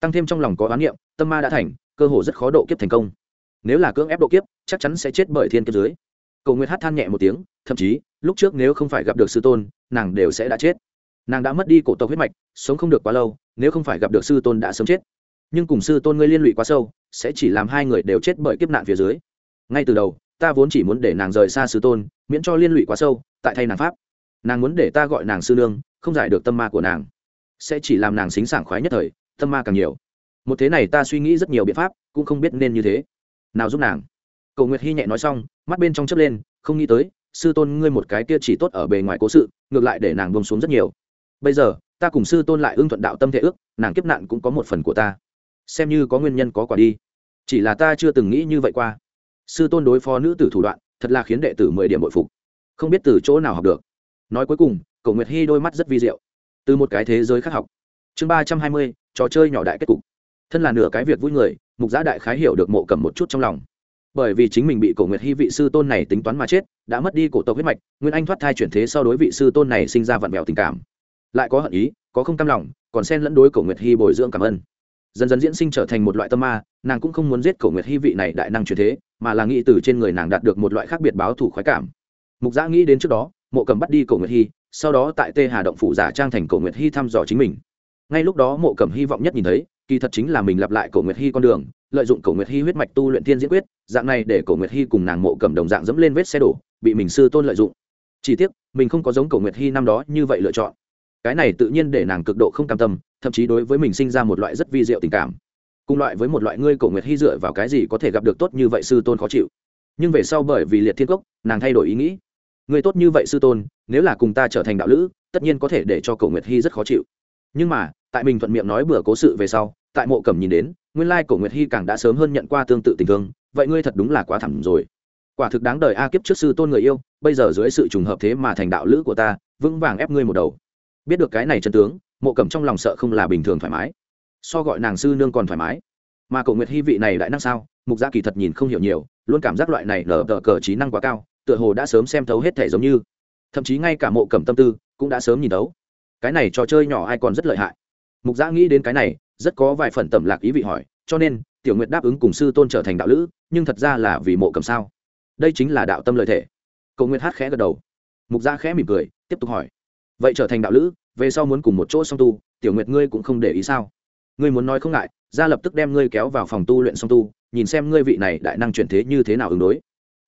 Tăng thêm trong lòng có oán niệm, tâm ma đã thành, cơ hồ rất khó độ kiếp thành công. Nếu là cưỡng ép độ kiếp, chắc chắn sẽ chết bởi thiên kiếp dưới. Cầu nguyệt hát than nhẹ một tiếng, thậm chí, lúc trước nếu không phải gặp được sư tôn, nàng đều sẽ đã chết nàng đã mất đi cổ tộc huyết mạch, sống không được quá lâu, nếu không phải gặp được sư tôn đã sớm chết. Nhưng cùng sư tôn ngươi liên lụy quá sâu, sẽ chỉ làm hai người đều chết bởi kiếp nạn phía dưới. Ngay từ đầu, ta vốn chỉ muốn để nàng rời xa sư tôn, miễn cho liên lụy quá sâu, tại thay nàng pháp. Nàng muốn để ta gọi nàng sư nương, không giải được tâm ma của nàng. Sẽ chỉ làm nàng xính sảng khoái nhất thời, tâm ma càng nhiều. Một thế này ta suy nghĩ rất nhiều biện pháp, cũng không biết nên như thế. Nào giúp nàng. Cầu nguyệt hy nhẹ nói xong, mắt bên trong chớp lên, không nghĩ tới, sư tôn ngươi một cái kia chỉ tốt ở bề ngoài cố sự, ngược lại để nàng bông xuống rất nhiều bây giờ, ta cùng sư tôn lại ưng thuận đạo tâm thể ước, nàng kiếp nạn cũng có một phần của ta. Xem như có nguyên nhân có quả đi. Chỉ là ta chưa từng nghĩ như vậy qua. Sư tôn đối phó nữ tử thủ đoạn, thật là khiến đệ tử mười điểm bội phục. Không biết từ chỗ nào học được. Nói cuối cùng cậu nguyệt hy đôi mắt rất vi diệu. Từ một cái thế giới khác học. Chương ba trăm hai mươi, trò chơi nhỏ đại kết cục. Thân là nửa cái việc vui người, mục giã đại khái hiểu được mộ cầm một chút trong lòng. Bởi vì chính mình bị cổ nguyệt hy vị sư tôn này tính toán mà chết, đã mất đi cổ tộc huyết mạch, nguyên anh thoát thai chuyển thế sau đối vị sư tôn này sinh ra vặn vẹo tình cảm lại có hận ý, có không cam lòng, còn xen lẫn đối cổ nguyệt hy bồi dưỡng cảm ơn. Dần dần diễn sinh trở thành một loại tâm ma, nàng cũng không muốn giết cổ nguyệt hy vị này đại năng chuyển thế, mà là nghĩ từ trên người nàng đạt được một loại khác biệt báo thủ khoái cảm. Mục giã nghĩ đến trước đó, mộ cầm bắt đi cổ nguyệt hy, sau đó tại tê hà động phủ giả trang thành cổ nguyệt hy thăm dò chính mình. Ngay lúc đó mộ cầm hy vọng nhất nhìn thấy, kỳ thật chính là mình lặp lại cổ nguyệt hy con đường, lợi dụng cổ nguyệt hy huyết mạch tu luyện thiên diễn quyết, dạng này để cổ nguyệt hy cùng nàng mộ cầm đồng dạng dẫm lên vết xe đổ, bị mình sư tôn lợi dụng. Chỉ tiếc, mình không có giống cổ nguyệt hy năm đó như vậy lựa chọn cái này tự nhiên để nàng cực độ không cam tâm, thậm chí đối với mình sinh ra một loại rất vi diệu tình cảm. Cùng loại với một loại ngươi cổ nguyệt hy dựa vào cái gì có thể gặp được tốt như vậy sư tôn khó chịu. Nhưng về sau bởi vì liệt thiên cốc, nàng thay đổi ý nghĩ. Người tốt như vậy sư tôn, nếu là cùng ta trở thành đạo lữ, tất nhiên có thể để cho cổ nguyệt hy rất khó chịu. Nhưng mà, tại mình thuận miệng nói bừa cố sự về sau, tại mộ cẩm nhìn đến, nguyên lai cổ nguyệt hy càng đã sớm hơn nhận qua tương tự tình thương, vậy ngươi thật đúng là quá thẳm rồi. Quả thực đáng đời a kiếp trước sư tôn người yêu, bây giờ dưới sự trùng hợp thế mà thành đạo lữ của ta, vững vàng ép ngươi một đầu biết được cái này chân tướng, mộ cẩm trong lòng sợ không là bình thường thoải mái. So gọi nàng sư nương còn thoải mái. Mà cổ nguyệt hy vị này đại năng sao, mục gia kỳ thật nhìn không hiểu nhiều, luôn cảm giác loại này lờ tờ cờ trí năng quá cao, tựa hồ đã sớm xem thấu hết thể giống như. Thậm chí ngay cả mộ cẩm tâm tư cũng đã sớm nhìn thấu. Cái này trò chơi nhỏ ai còn rất lợi hại. Mục gia nghĩ đến cái này, rất có vài phần tẩm lạc ý vị hỏi, cho nên, tiểu nguyệt đáp ứng cùng sư tôn trở thành đạo lữ, nhưng thật ra là vì mộ cầm sao? Đây chính là đạo tâm lợi thể. Cầu nguyệt hát khẽ gật đầu. Mục gia khẽ mỉm cười, tiếp tục hỏi vậy trở thành đạo lữ, về sau muốn cùng một chỗ song tu, tiểu nguyệt ngươi cũng không để ý sao? Ngươi muốn nói không ngại ra lập tức đem ngươi kéo vào phòng tu luyện song tu, nhìn xem ngươi vị này đại năng chuyển thế như thế nào ứng đối.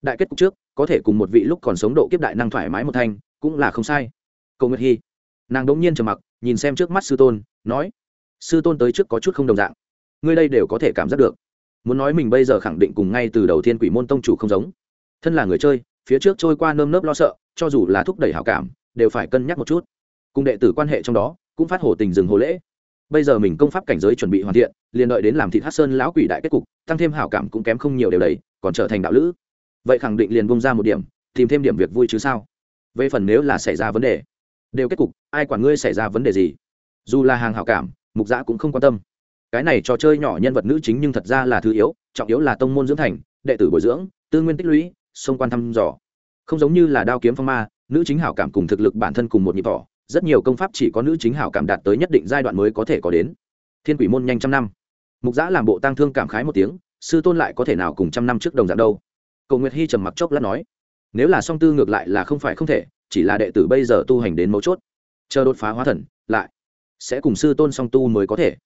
Đại kết cục trước, có thể cùng một vị lúc còn sống độ kiếp đại năng thoải mái một thanh cũng là không sai. Cầu nguyệt hy nàng đ ỗ n g nhiên trầm mặc, nhìn xem trước mắt sư tôn, nói, sư tôn tới trước có chút không đồng dạng. Ngươi đây đều có thể cảm giác được. Muốn nói mình bây giờ khẳng định cùng ngay từ đầu tiên quỷ môn tông chủ không giống. Thân là người chơi, phía trước trôi qua nơm nớp lo sợ, cho dù là thúc đẩy hảo cảm đều phải cân nhắc một chút. Cùng đệ tử quan hệ trong đó cũng phát hồ tình dừng hồ lễ. Bây giờ mình công pháp cảnh giới chuẩn bị hoàn thiện liền đợi đến làm thịt hát sơn lão quỷ đại kết cục tăng thêm hảo cảm cũng kém không nhiều điều đấy, còn trở thành đạo lữ. Vậy khẳng định liền bung ra một điểm tìm thêm điểm việc vui chứ sao? Về phần nếu là xảy ra vấn đề đều kết cục ai quản ngươi xảy ra vấn đề gì? Dù là hàng hảo cảm mục giã cũng không quan tâm. Cái này trò chơi nhỏ nhân vật nữ chính nhưng thật ra là thứ yếu trọng yếu là tông môn dưỡng thành đệ tử bồi dưỡng tư nguyên tích lũy xung quan thăm dò. Không giống như là đao kiếm phong ma nữ chính hảo cảm cùng thực lực bản thân cùng một nhịp tỏ rất nhiều công pháp chỉ có nữ chính hảo cảm đạt tới nhất định giai đoạn mới có thể có đến. Thiên quỷ môn nhanh trăm năm. Mục giã làm bộ tăng thương cảm khái một tiếng, sư tôn lại có thể nào cùng trăm năm trước đồng dạng đâu? Cầu nguyệt hy trầm mặc chốc lát nói, nếu là song tư ngược lại là không phải không thể, chỉ là đệ tử bây giờ tu hành đến mấu chốt. Chờ đột phá hóa thần, lại sẽ cùng sư tôn song tu mới có thể.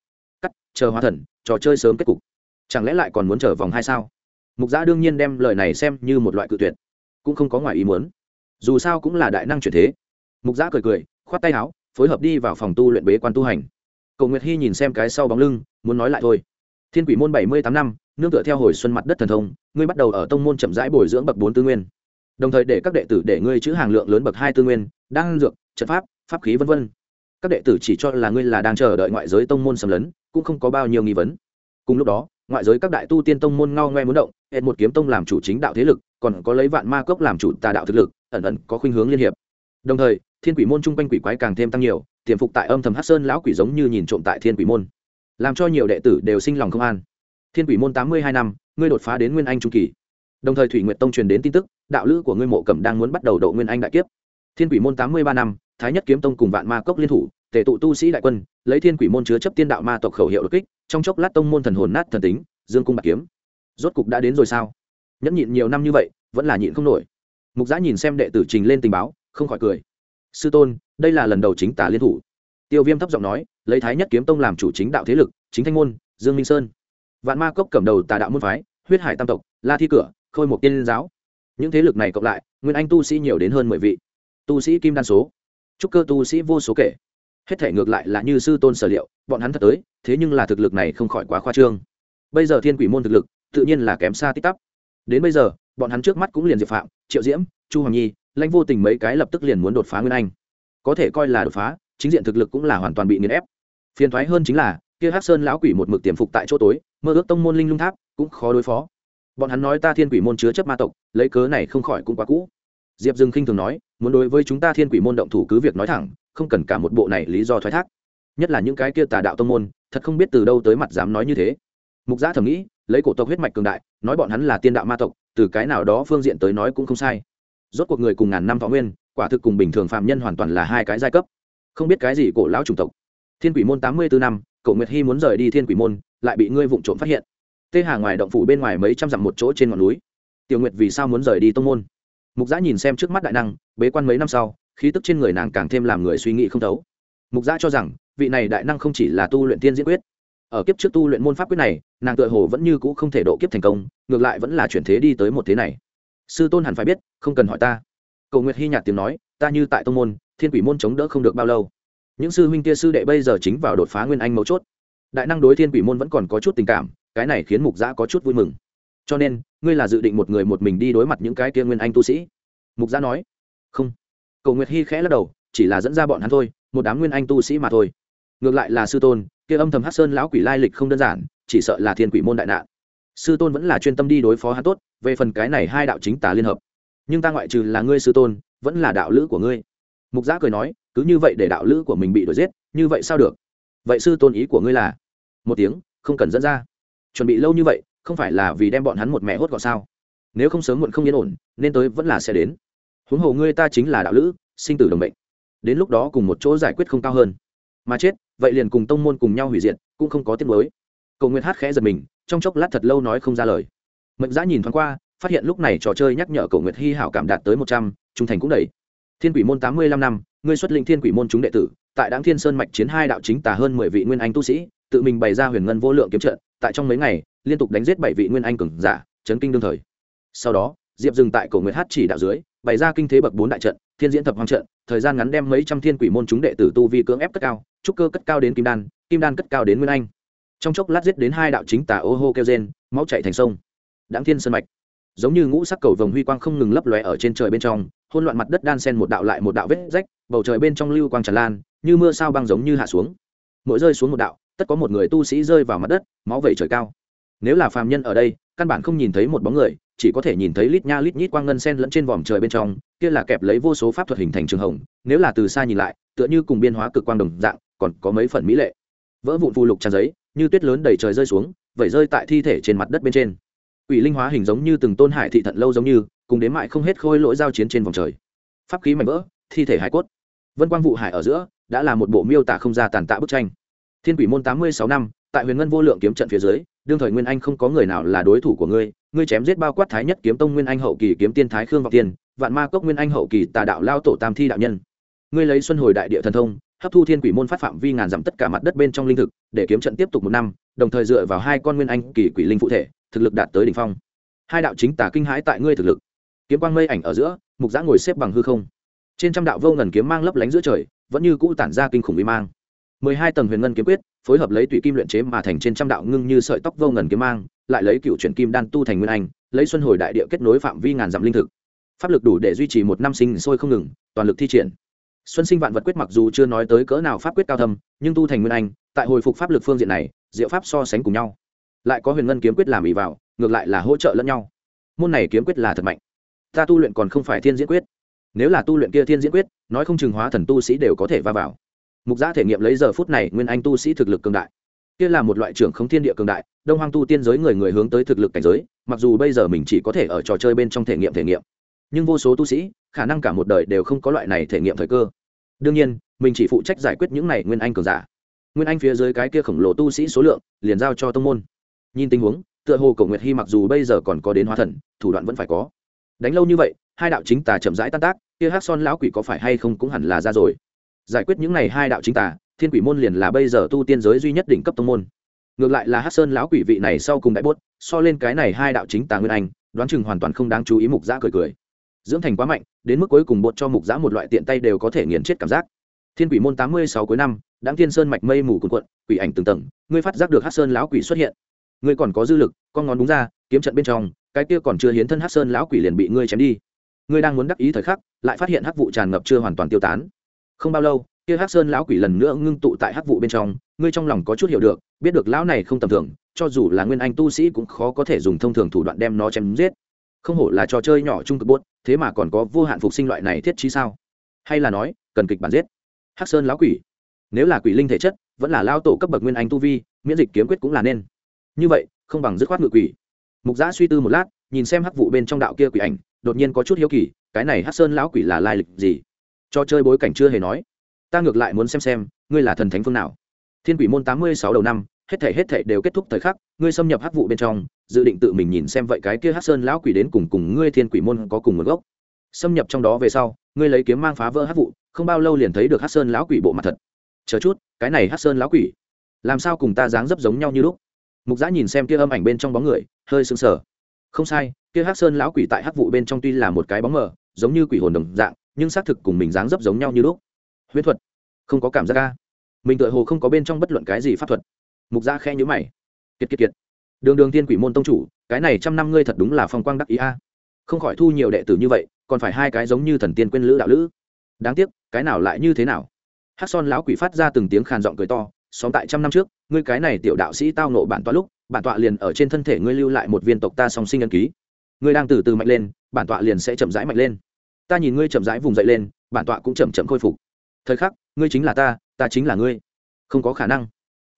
Cắt, chờ hóa thần, trò chơi sớm kết cục. Chẳng lẽ lại còn muốn chờ vòng hai sao? Mục giã đương nhiên đem lời này xem như một loại cự tuyệt. Cũng không có ngoài ý muốn dù sao cũng là đại năng chuyển thế. Mục giã cười cười, khoát tay áo, phối hợp đi vào phòng tu luyện bế quan tu hành. Cầu nguyệt hy nhìn xem cái sau bóng lưng, muốn nói lại thôi. Thiên quỷ môn bảy mươi tám năm, nương tựa theo hồi xuân mặt đất thần thông, ngươi bắt đầu ở tông môn chậm rãi bồi dưỡng bậc bốn tư nguyên. Đồng thời để các đệ tử để ngươi chữ hàng lượng lớn bậc hai tư nguyên đang dược, trận pháp pháp khí v v các đệ tử chỉ cho là ngươi là đang chờ đợi ngoại giới tông môn xâm lấn, cũng không có bao nhiêu nghi vấn. Cùng lúc đó, ngoại giới các đại tu tiên tông môn ngao ngoe muốn động hệ một kiếm tông làm chủ chính đạo thế lực, còn có lấy vạn ma cốc làm chủ tà đạo thực lực ẩn ẩn có khuynh hướng liên hiệp. Đồng thời, thiên quỷ môn chung quanh quỷ quái càng thêm tăng nhiều, tiềm phục tại âm thầm hát sơn lão quỷ giống như nhìn trộm tại thiên quỷ môn. Làm cho nhiều đệ tử đều sinh lòng không an. Thiên quỷ môn tám mươi hai năm, ngươi đột phá đến nguyên anh trung kỳ. Đồng thời thủy nguyệt tông truyền đến tin tức, đạo lữ của ngươi mộ cẩm đang muốn bắt đầu độ nguyên anh đại kiếp. Thiên quỷ môn tám mươi ba năm, thái nhất kiếm tông cùng vạn ma cốc liên thủ, tề tụ tu sĩ đại quân, lấy thiên quỷ môn chứa chấp tiên đạo ma tộc khẩu hiệu đột kích, trong chốc lát tông môn thần hồn nát thần tính, dương cung bạc kiếm. Rốt cục đã đến rồi sao? Nhẫn nhịn nhiều năm như vậy, vẫn là nhịn không nổi mục giã nhìn xem đệ tử trình lên tình báo, không khỏi cười. Sư tôn, đây là lần đầu chính tả liên thủ. Tiêu viêm thấp giọng nói, lấy thái nhất kiếm tông làm chủ chính đạo thế lực, chính thanh môn, dương minh sơn. Vạn ma cốc cầm đầu tà đạo môn phái, huyết hải tam tộc, la thi cửa, khôi Mục tiên giáo. Những thế lực này cộng lại, nguyên anh tu sĩ nhiều đến hơn mười vị. Tu sĩ kim đan số. Trúc cơ tu sĩ vô số kể. Hết thể ngược lại là như sư tôn sở liệu, bọn hắn thật tới, thế nhưng là thực lực này không khỏi quá khoa trương. Bây giờ thiên quỷ môn thực lực, tự nhiên là kém xa tích tắp. Đến bây giờ bọn hắn trước mắt cũng liền diệp phạm, triệu diễm, chu hoàng nhi, lãnh vô tình mấy cái lập tức liền muốn đột phá nguyên anh. Có thể coi là đột phá, chính diện thực lực cũng là hoàn toàn bị nghiền ép. Phiền thoái hơn chính là, kia hát sơn lão quỷ một mực tiềm phục tại chỗ tối, mơ ước tông môn linh lung tháp, cũng khó đối phó. Bọn hắn nói ta thiên quỷ môn chứa chấp ma tộc, lấy cớ này không khỏi cũng quá cũ. Diệp dừng khinh thường nói, muốn đối với chúng ta thiên quỷ môn động thủ cứ việc nói thẳng, không cần cả một bộ này lý do thoái thác. Nhất là những cái kia tà đạo tông môn, thật không biết từ đâu tới mặt dám nói như thế. Mục giã thầm nghĩ lấy cổ tộc huyết mạch cường đại, nói bọn hắn là tiên đạo ma tộc, từ cái nào đó phương diện tới nói cũng không sai. Rốt cuộc người cùng ngàn năm thọ nguyên, quả thực cùng bình thường phạm nhân hoàn toàn là hai cái giai cấp. Không biết cái gì cổ lão chủng tộc. Thiên quỷ môn tám mươi bốn năm, cậu nguyệt hy muốn rời đi thiên quỷ môn, lại bị ngươi vụng trộm phát hiện. Tê hà ngoài động phủ bên ngoài mấy trăm dặm một chỗ trên ngọn núi. Tiểu nguyệt vì sao muốn rời đi tông môn? Mục giã nhìn xem trước mắt đại năng, bế quan mấy năm sau, khí tức trên người nàng càng thêm làm người suy nghĩ không thấu. Mục giã cho rằng, vị này đại năng không chỉ là tu luyện tiên diễn quyết ở kiếp trước tu luyện môn pháp quyết này, nàng tựa hồ vẫn như cũ không thể độ kiếp thành công, ngược lại vẫn là chuyển thế đi tới một thế này. Sư tôn hẳn phải biết, không cần hỏi ta. Cầu nguyệt hy nhạt tiếng nói, ta như tại tông môn, thiên quỷ môn chống đỡ không được bao lâu. Những sư huynh kia sư đệ bây giờ chính vào đột phá nguyên anh mấu chốt. Đại năng đối thiên quỷ môn vẫn còn có chút tình cảm, cái này khiến mục giã có chút vui mừng. Cho nên, ngươi là dự định một người một mình đi đối mặt những cái kia nguyên anh tu sĩ? Mục giã nói. Không. Cầu nguyệt hy khẽ lắc đầu, chỉ là dẫn ra bọn hắn thôi, một đám nguyên anh tu sĩ mà thôi. Ngược lại là sư tôn kia âm thầm hát sơn lão quỷ lai lịch không đơn giản, chỉ sợ là thiên quỷ môn đại nạn. Sư tôn vẫn là chuyên tâm đi đối phó hắn tốt, về phần cái này hai đạo chính tà liên hợp. Nhưng ta ngoại trừ là ngươi sư tôn, vẫn là đạo lữ của ngươi. Mục giã cười nói, cứ như vậy để đạo lữ của mình bị đuổi giết, như vậy sao được? Vậy sư tôn ý của ngươi là? Một tiếng, không cần dẫn ra. Chuẩn bị lâu như vậy, không phải là vì đem bọn hắn một mẹ hốt gọn sao? Nếu không sớm muộn không yên ổn, nên tới vẫn là sẽ đến. Huống hồ ngươi ta chính là đạo lữ, sinh tử đồng mệnh. Đến lúc đó cùng một chỗ giải quyết không cao hơn mà chết, vậy liền cùng tông môn cùng nhau hủy diệt, cũng không có tiết mới cầu nguyện hát khẽ giật mình, trong chốc lát thật lâu nói không ra lời. Mệnh giã nhìn thoáng qua, phát hiện lúc này trò chơi nhắc nhở cầu nguyệt hy hảo cảm đạt tới một trăm, trung thành cũng đầy. Thiên quỷ môn tám mươi lăm năm, ngươi xuất linh thiên quỷ môn chúng đệ tử, tại đáng thiên sơn mạch chiến hai đạo chính tà hơn mười vị nguyên anh tu sĩ, tự mình bày ra huyền ngân vô lượng kiếm trận, tại trong mấy ngày, liên tục đánh giết bảy vị nguyên anh cường giả, chấn kinh đương thời. Sau đó, diệp dừng tại cổ nguyệt hát chỉ đạo dưới, bày ra kinh thế bậc bốn đại trận, thiên diễn thập hoàng trận thời gian ngắn đem mấy trăm thiên quỷ môn chúng đệ tử tu vi cưỡng ép cất cao, trúc cơ cất cao đến kim đan kim đan cất cao đến nguyên anh. Trong chốc lát giết đến hai đạo chính tà ô hô kêu gen máu chạy thành sông. Đáng thiên sơn mạch. Giống như ngũ sắc cầu vồng huy quang không ngừng lấp lóe ở trên trời bên trong hôn loạn mặt đất đan sen một đạo lại một đạo vết rách, bầu trời bên trong lưu quang tràn lan, như mưa sao băng giống như hạ xuống. Mỗi rơi xuống một đạo, tất có một người tu sĩ rơi vào mặt đất, máu vẩy trời cao. Nếu là phàm nhân ở đây căn bản không nhìn thấy một bóng người, chỉ có thể nhìn thấy lít nha lít nhít quang ngân sen lẫn trên vòm trời bên trong, kia là kẹp lấy vô số pháp thuật hình thành trường hồng, nếu là từ xa nhìn lại, tựa như cùng biên hóa cực quang đồng dạng, còn có mấy phần mỹ lệ. Vỡ vụn phù lục tràn giấy, như tuyết lớn đầy trời rơi xuống, vẩy rơi tại thi thể trên mặt đất bên trên. Ủy linh hóa hình giống như từng tôn hải thị thận lâu giống như, cùng đến mại không hết khôi lỗi giao chiến trên vòng trời. Pháp khí mảnh vỡ, thi thể hải cốt. Vân quang vụ hải ở giữa, đã là một bộ miêu tả không ra tàn tạ bức tranh. Thiên quỷ môn tám mươi sáu năm tại huyền ngân vô lượng kiếm trận phía dưới, đương thời nguyên anh không có người nào là đối thủ của ngươi ngươi chém giết bao quát thái nhất kiếm tông nguyên anh hậu kỳ kiếm tiên thái khương vọng tiên, vạn ma cốc nguyên anh hậu kỳ tà đạo lao tổ tam thi đạo nhân. Ngươi lấy xuân hồi đại địa thần thông, hấp thu thiên quỷ môn phát phạm vi ngàn dặm tất cả mặt đất bên trong linh thực, để kiếm trận tiếp tục một năm, đồng thời dựa vào hai con nguyên anh kỳ quỷ linh phụ thể, thực lực đạt tới đỉnh phong. Hai đạo chính tà kinh hãi tại ngươi thực lực. Kiếm quang mây ảnh ở giữa, mục giã ngồi xếp bằng hư không. Trên trăm đạo vô ngần kiếm mang lấp lánh giữa trời, vẫn như cũ tản ra kinh khủng vi mang mười hai tầng huyền ngân kiếm quyết, phối hợp lấy tùy kim luyện chế mà thành trên trăm đạo ngưng như sợi tóc vô ngần kiếm mang, lại lấy cựu chuyển kim đan tu thành nguyên anh, lấy xuân hồi đại địa kết nối phạm vi ngàn dặm linh thực. Pháp lực đủ để duy trì một năm sinh sôi không ngừng, toàn lực thi triển. Xuân sinh vạn vật quyết mặc dù chưa nói tới cỡ nào pháp quyết cao thâm, nhưng tu thành nguyên anh, tại hồi phục pháp lực phương diện này, diệu pháp so sánh cùng nhau. Lại có huyền ngân kiếm quyết làm ỉ vào, ngược lại là hỗ trợ lẫn nhau. Môn này kiếm quyết là thật mạnh. Ta tu luyện còn không phải thiên diễn quyết. Nếu là tu luyện kia thiên diễn quyết, nói không chừng hóa thần tu sĩ đều có thể va vào mục gia thể nghiệm lấy giờ phút này nguyên anh tu sĩ thực lực cường đại. Kia là một loại trưởng không thiên địa cường đại, đông hoang tu tiên giới người người hướng tới thực lực cảnh giới, mặc dù bây giờ mình chỉ có thể ở trò chơi bên trong thể nghiệm thể nghiệm, nhưng vô số tu sĩ, khả năng cả một đời đều không có loại này thể nghiệm thời cơ. Đương nhiên, mình chỉ phụ trách giải quyết những này nguyên anh cường giả. Nguyên anh phía dưới cái kia khổng lồ tu sĩ số lượng, liền giao cho tông môn. Nhìn tình huống, tựa hồ cổ nguyệt hy mặc dù bây giờ còn có đến hóa thần, thủ đoạn vẫn phải có. Đánh lâu như vậy, hai đạo chính tà chậm rãi tan tác, kia hát son lão quỷ có phải hay không cũng hẳn là ra rồi giải quyết những n à y hai đạo chính tà, thiên quỷ môn liền là bây giờ tu tiên giới duy nhất đỉnh cấp tông môn. Ngược lại là hát sơn lão quỷ vị này sau cùng đại bốt, so lên cái này hai đạo chính tà nguyên anh, đoán chừng hoàn toàn không đáng chú ý mục giã cười cười. Dưỡng thành quá mạnh, đến mức cuối cùng bột cho mục giã một loại tiện tay đều có thể nghiền chết cảm giác. Thiên quỷ môn tám mươi sáu cuối năm đáng thiên sơn mạch mây mù cuồn cuộn, quỷ ảnh từng tầng, ngươi phát giác được hát sơn lão quỷ xuất hiện. Ngươi còn có dư lực, con ngón đúng ra, kiếm trận bên trong, cái kia còn chưa hiến thân hát sơn lão quỷ liền bị ngươi chém đi. Ngươi đang muốn đắc ý thời khắc, lại phát hiện hắc vụ tràn ngập chưa hoàn toàn tiêu tán không bao lâu, kia hắc sơn lão quỷ lần nữa ngưng tụ tại hắc vụ bên trong, ngươi trong lòng có chút hiểu được, biết được lão này không tầm thường, cho dù là nguyên anh tu sĩ cũng khó có thể dùng thông thường thủ đoạn đem nó chém giết. Không hổ là trò chơi nhỏ trung cực bốt thế mà còn có vô hạn phục sinh loại này thiết trí sao? Hay là nói, cần kịch bản giết? Hắc sơn lão quỷ. Nếu là quỷ linh thể chất, vẫn là lao tổ cấp bậc nguyên anh tu vi, miễn dịch kiếm quyết cũng là nên. Như vậy, không bằng dứt khoát ngự quỷ. Mục giã suy tư một lát, nhìn xem hắc vụ bên trong đạo kia quỷ ảnh, đột nhiên có chút hiếu kỳ, cái này hắc sơn lão quỷ là lai lịch gì? Cho chơi bối cảnh chưa hề nói. Ta ngược lại muốn xem xem, ngươi là thần thánh phương nào. Thiên quỷ môn tám mươi sáu đầu năm, hết thể hết thể đều kết thúc thời khắc, ngươi xâm nhập hắc vụ bên trong, dự định tự mình nhìn xem vậy cái kia hắc sơn lão quỷ đến cùng cùng ngươi thiên quỷ môn có cùng nguồn gốc. Xâm nhập trong đó về sau, ngươi lấy kiếm mang phá vỡ hắc vụ, không bao lâu liền thấy được hắc sơn lão quỷ bộ mặt thật. Chờ chút, cái này hắc sơn lão quỷ, làm sao cùng ta dáng dấp giống nhau như lúc? Mục giã nhìn xem kia âm ảnh bên trong bóng người, hơi sững sờ. Không sai, kia hắc sơn lão quỷ tại hắc vụ bên trong tuy là một cái bóng mờ, giống như quỷ hồn đồng dạng nhưng xác thực cùng mình dáng dấp giống nhau như lúc. Huyễn thuật. Không có cảm giác ca mình tựa hồ không có bên trong bất luận cái gì pháp thuật. Mục dạ gia khe nhữ mày. Kiệt kiệt kiệt. Đường đường tiên quỷ môn tông chủ, cái này trăm năm ngươi thật đúng là phong quang đắc ý a. Không khỏi thu nhiều đệ tử như vậy, còn phải hai cái giống như thần tiên quên lữ đạo lữ. Đáng tiếc, cái nào lại như thế nào? Hát son lão quỷ phát ra từng tiếng khàn giọng cười to, xóm tại trăm năm trước, ngươi cái này tiểu đạo sĩ tao nộ bản tọa lúc, bản tọa liền ở trên thân thể ngươi lưu lại một viên tộc ta song sinh ân ký. Ngươi đang từ từ mạnh lên, bản tọa liền sẽ chậm rãi mạnh lên ta nhìn ngươi chậm rãi vùng dậy lên, bản tọa cũng chậm chậm khôi phục. Thời khắc, ngươi chính là ta ta chính là ngươi. Không có khả năng.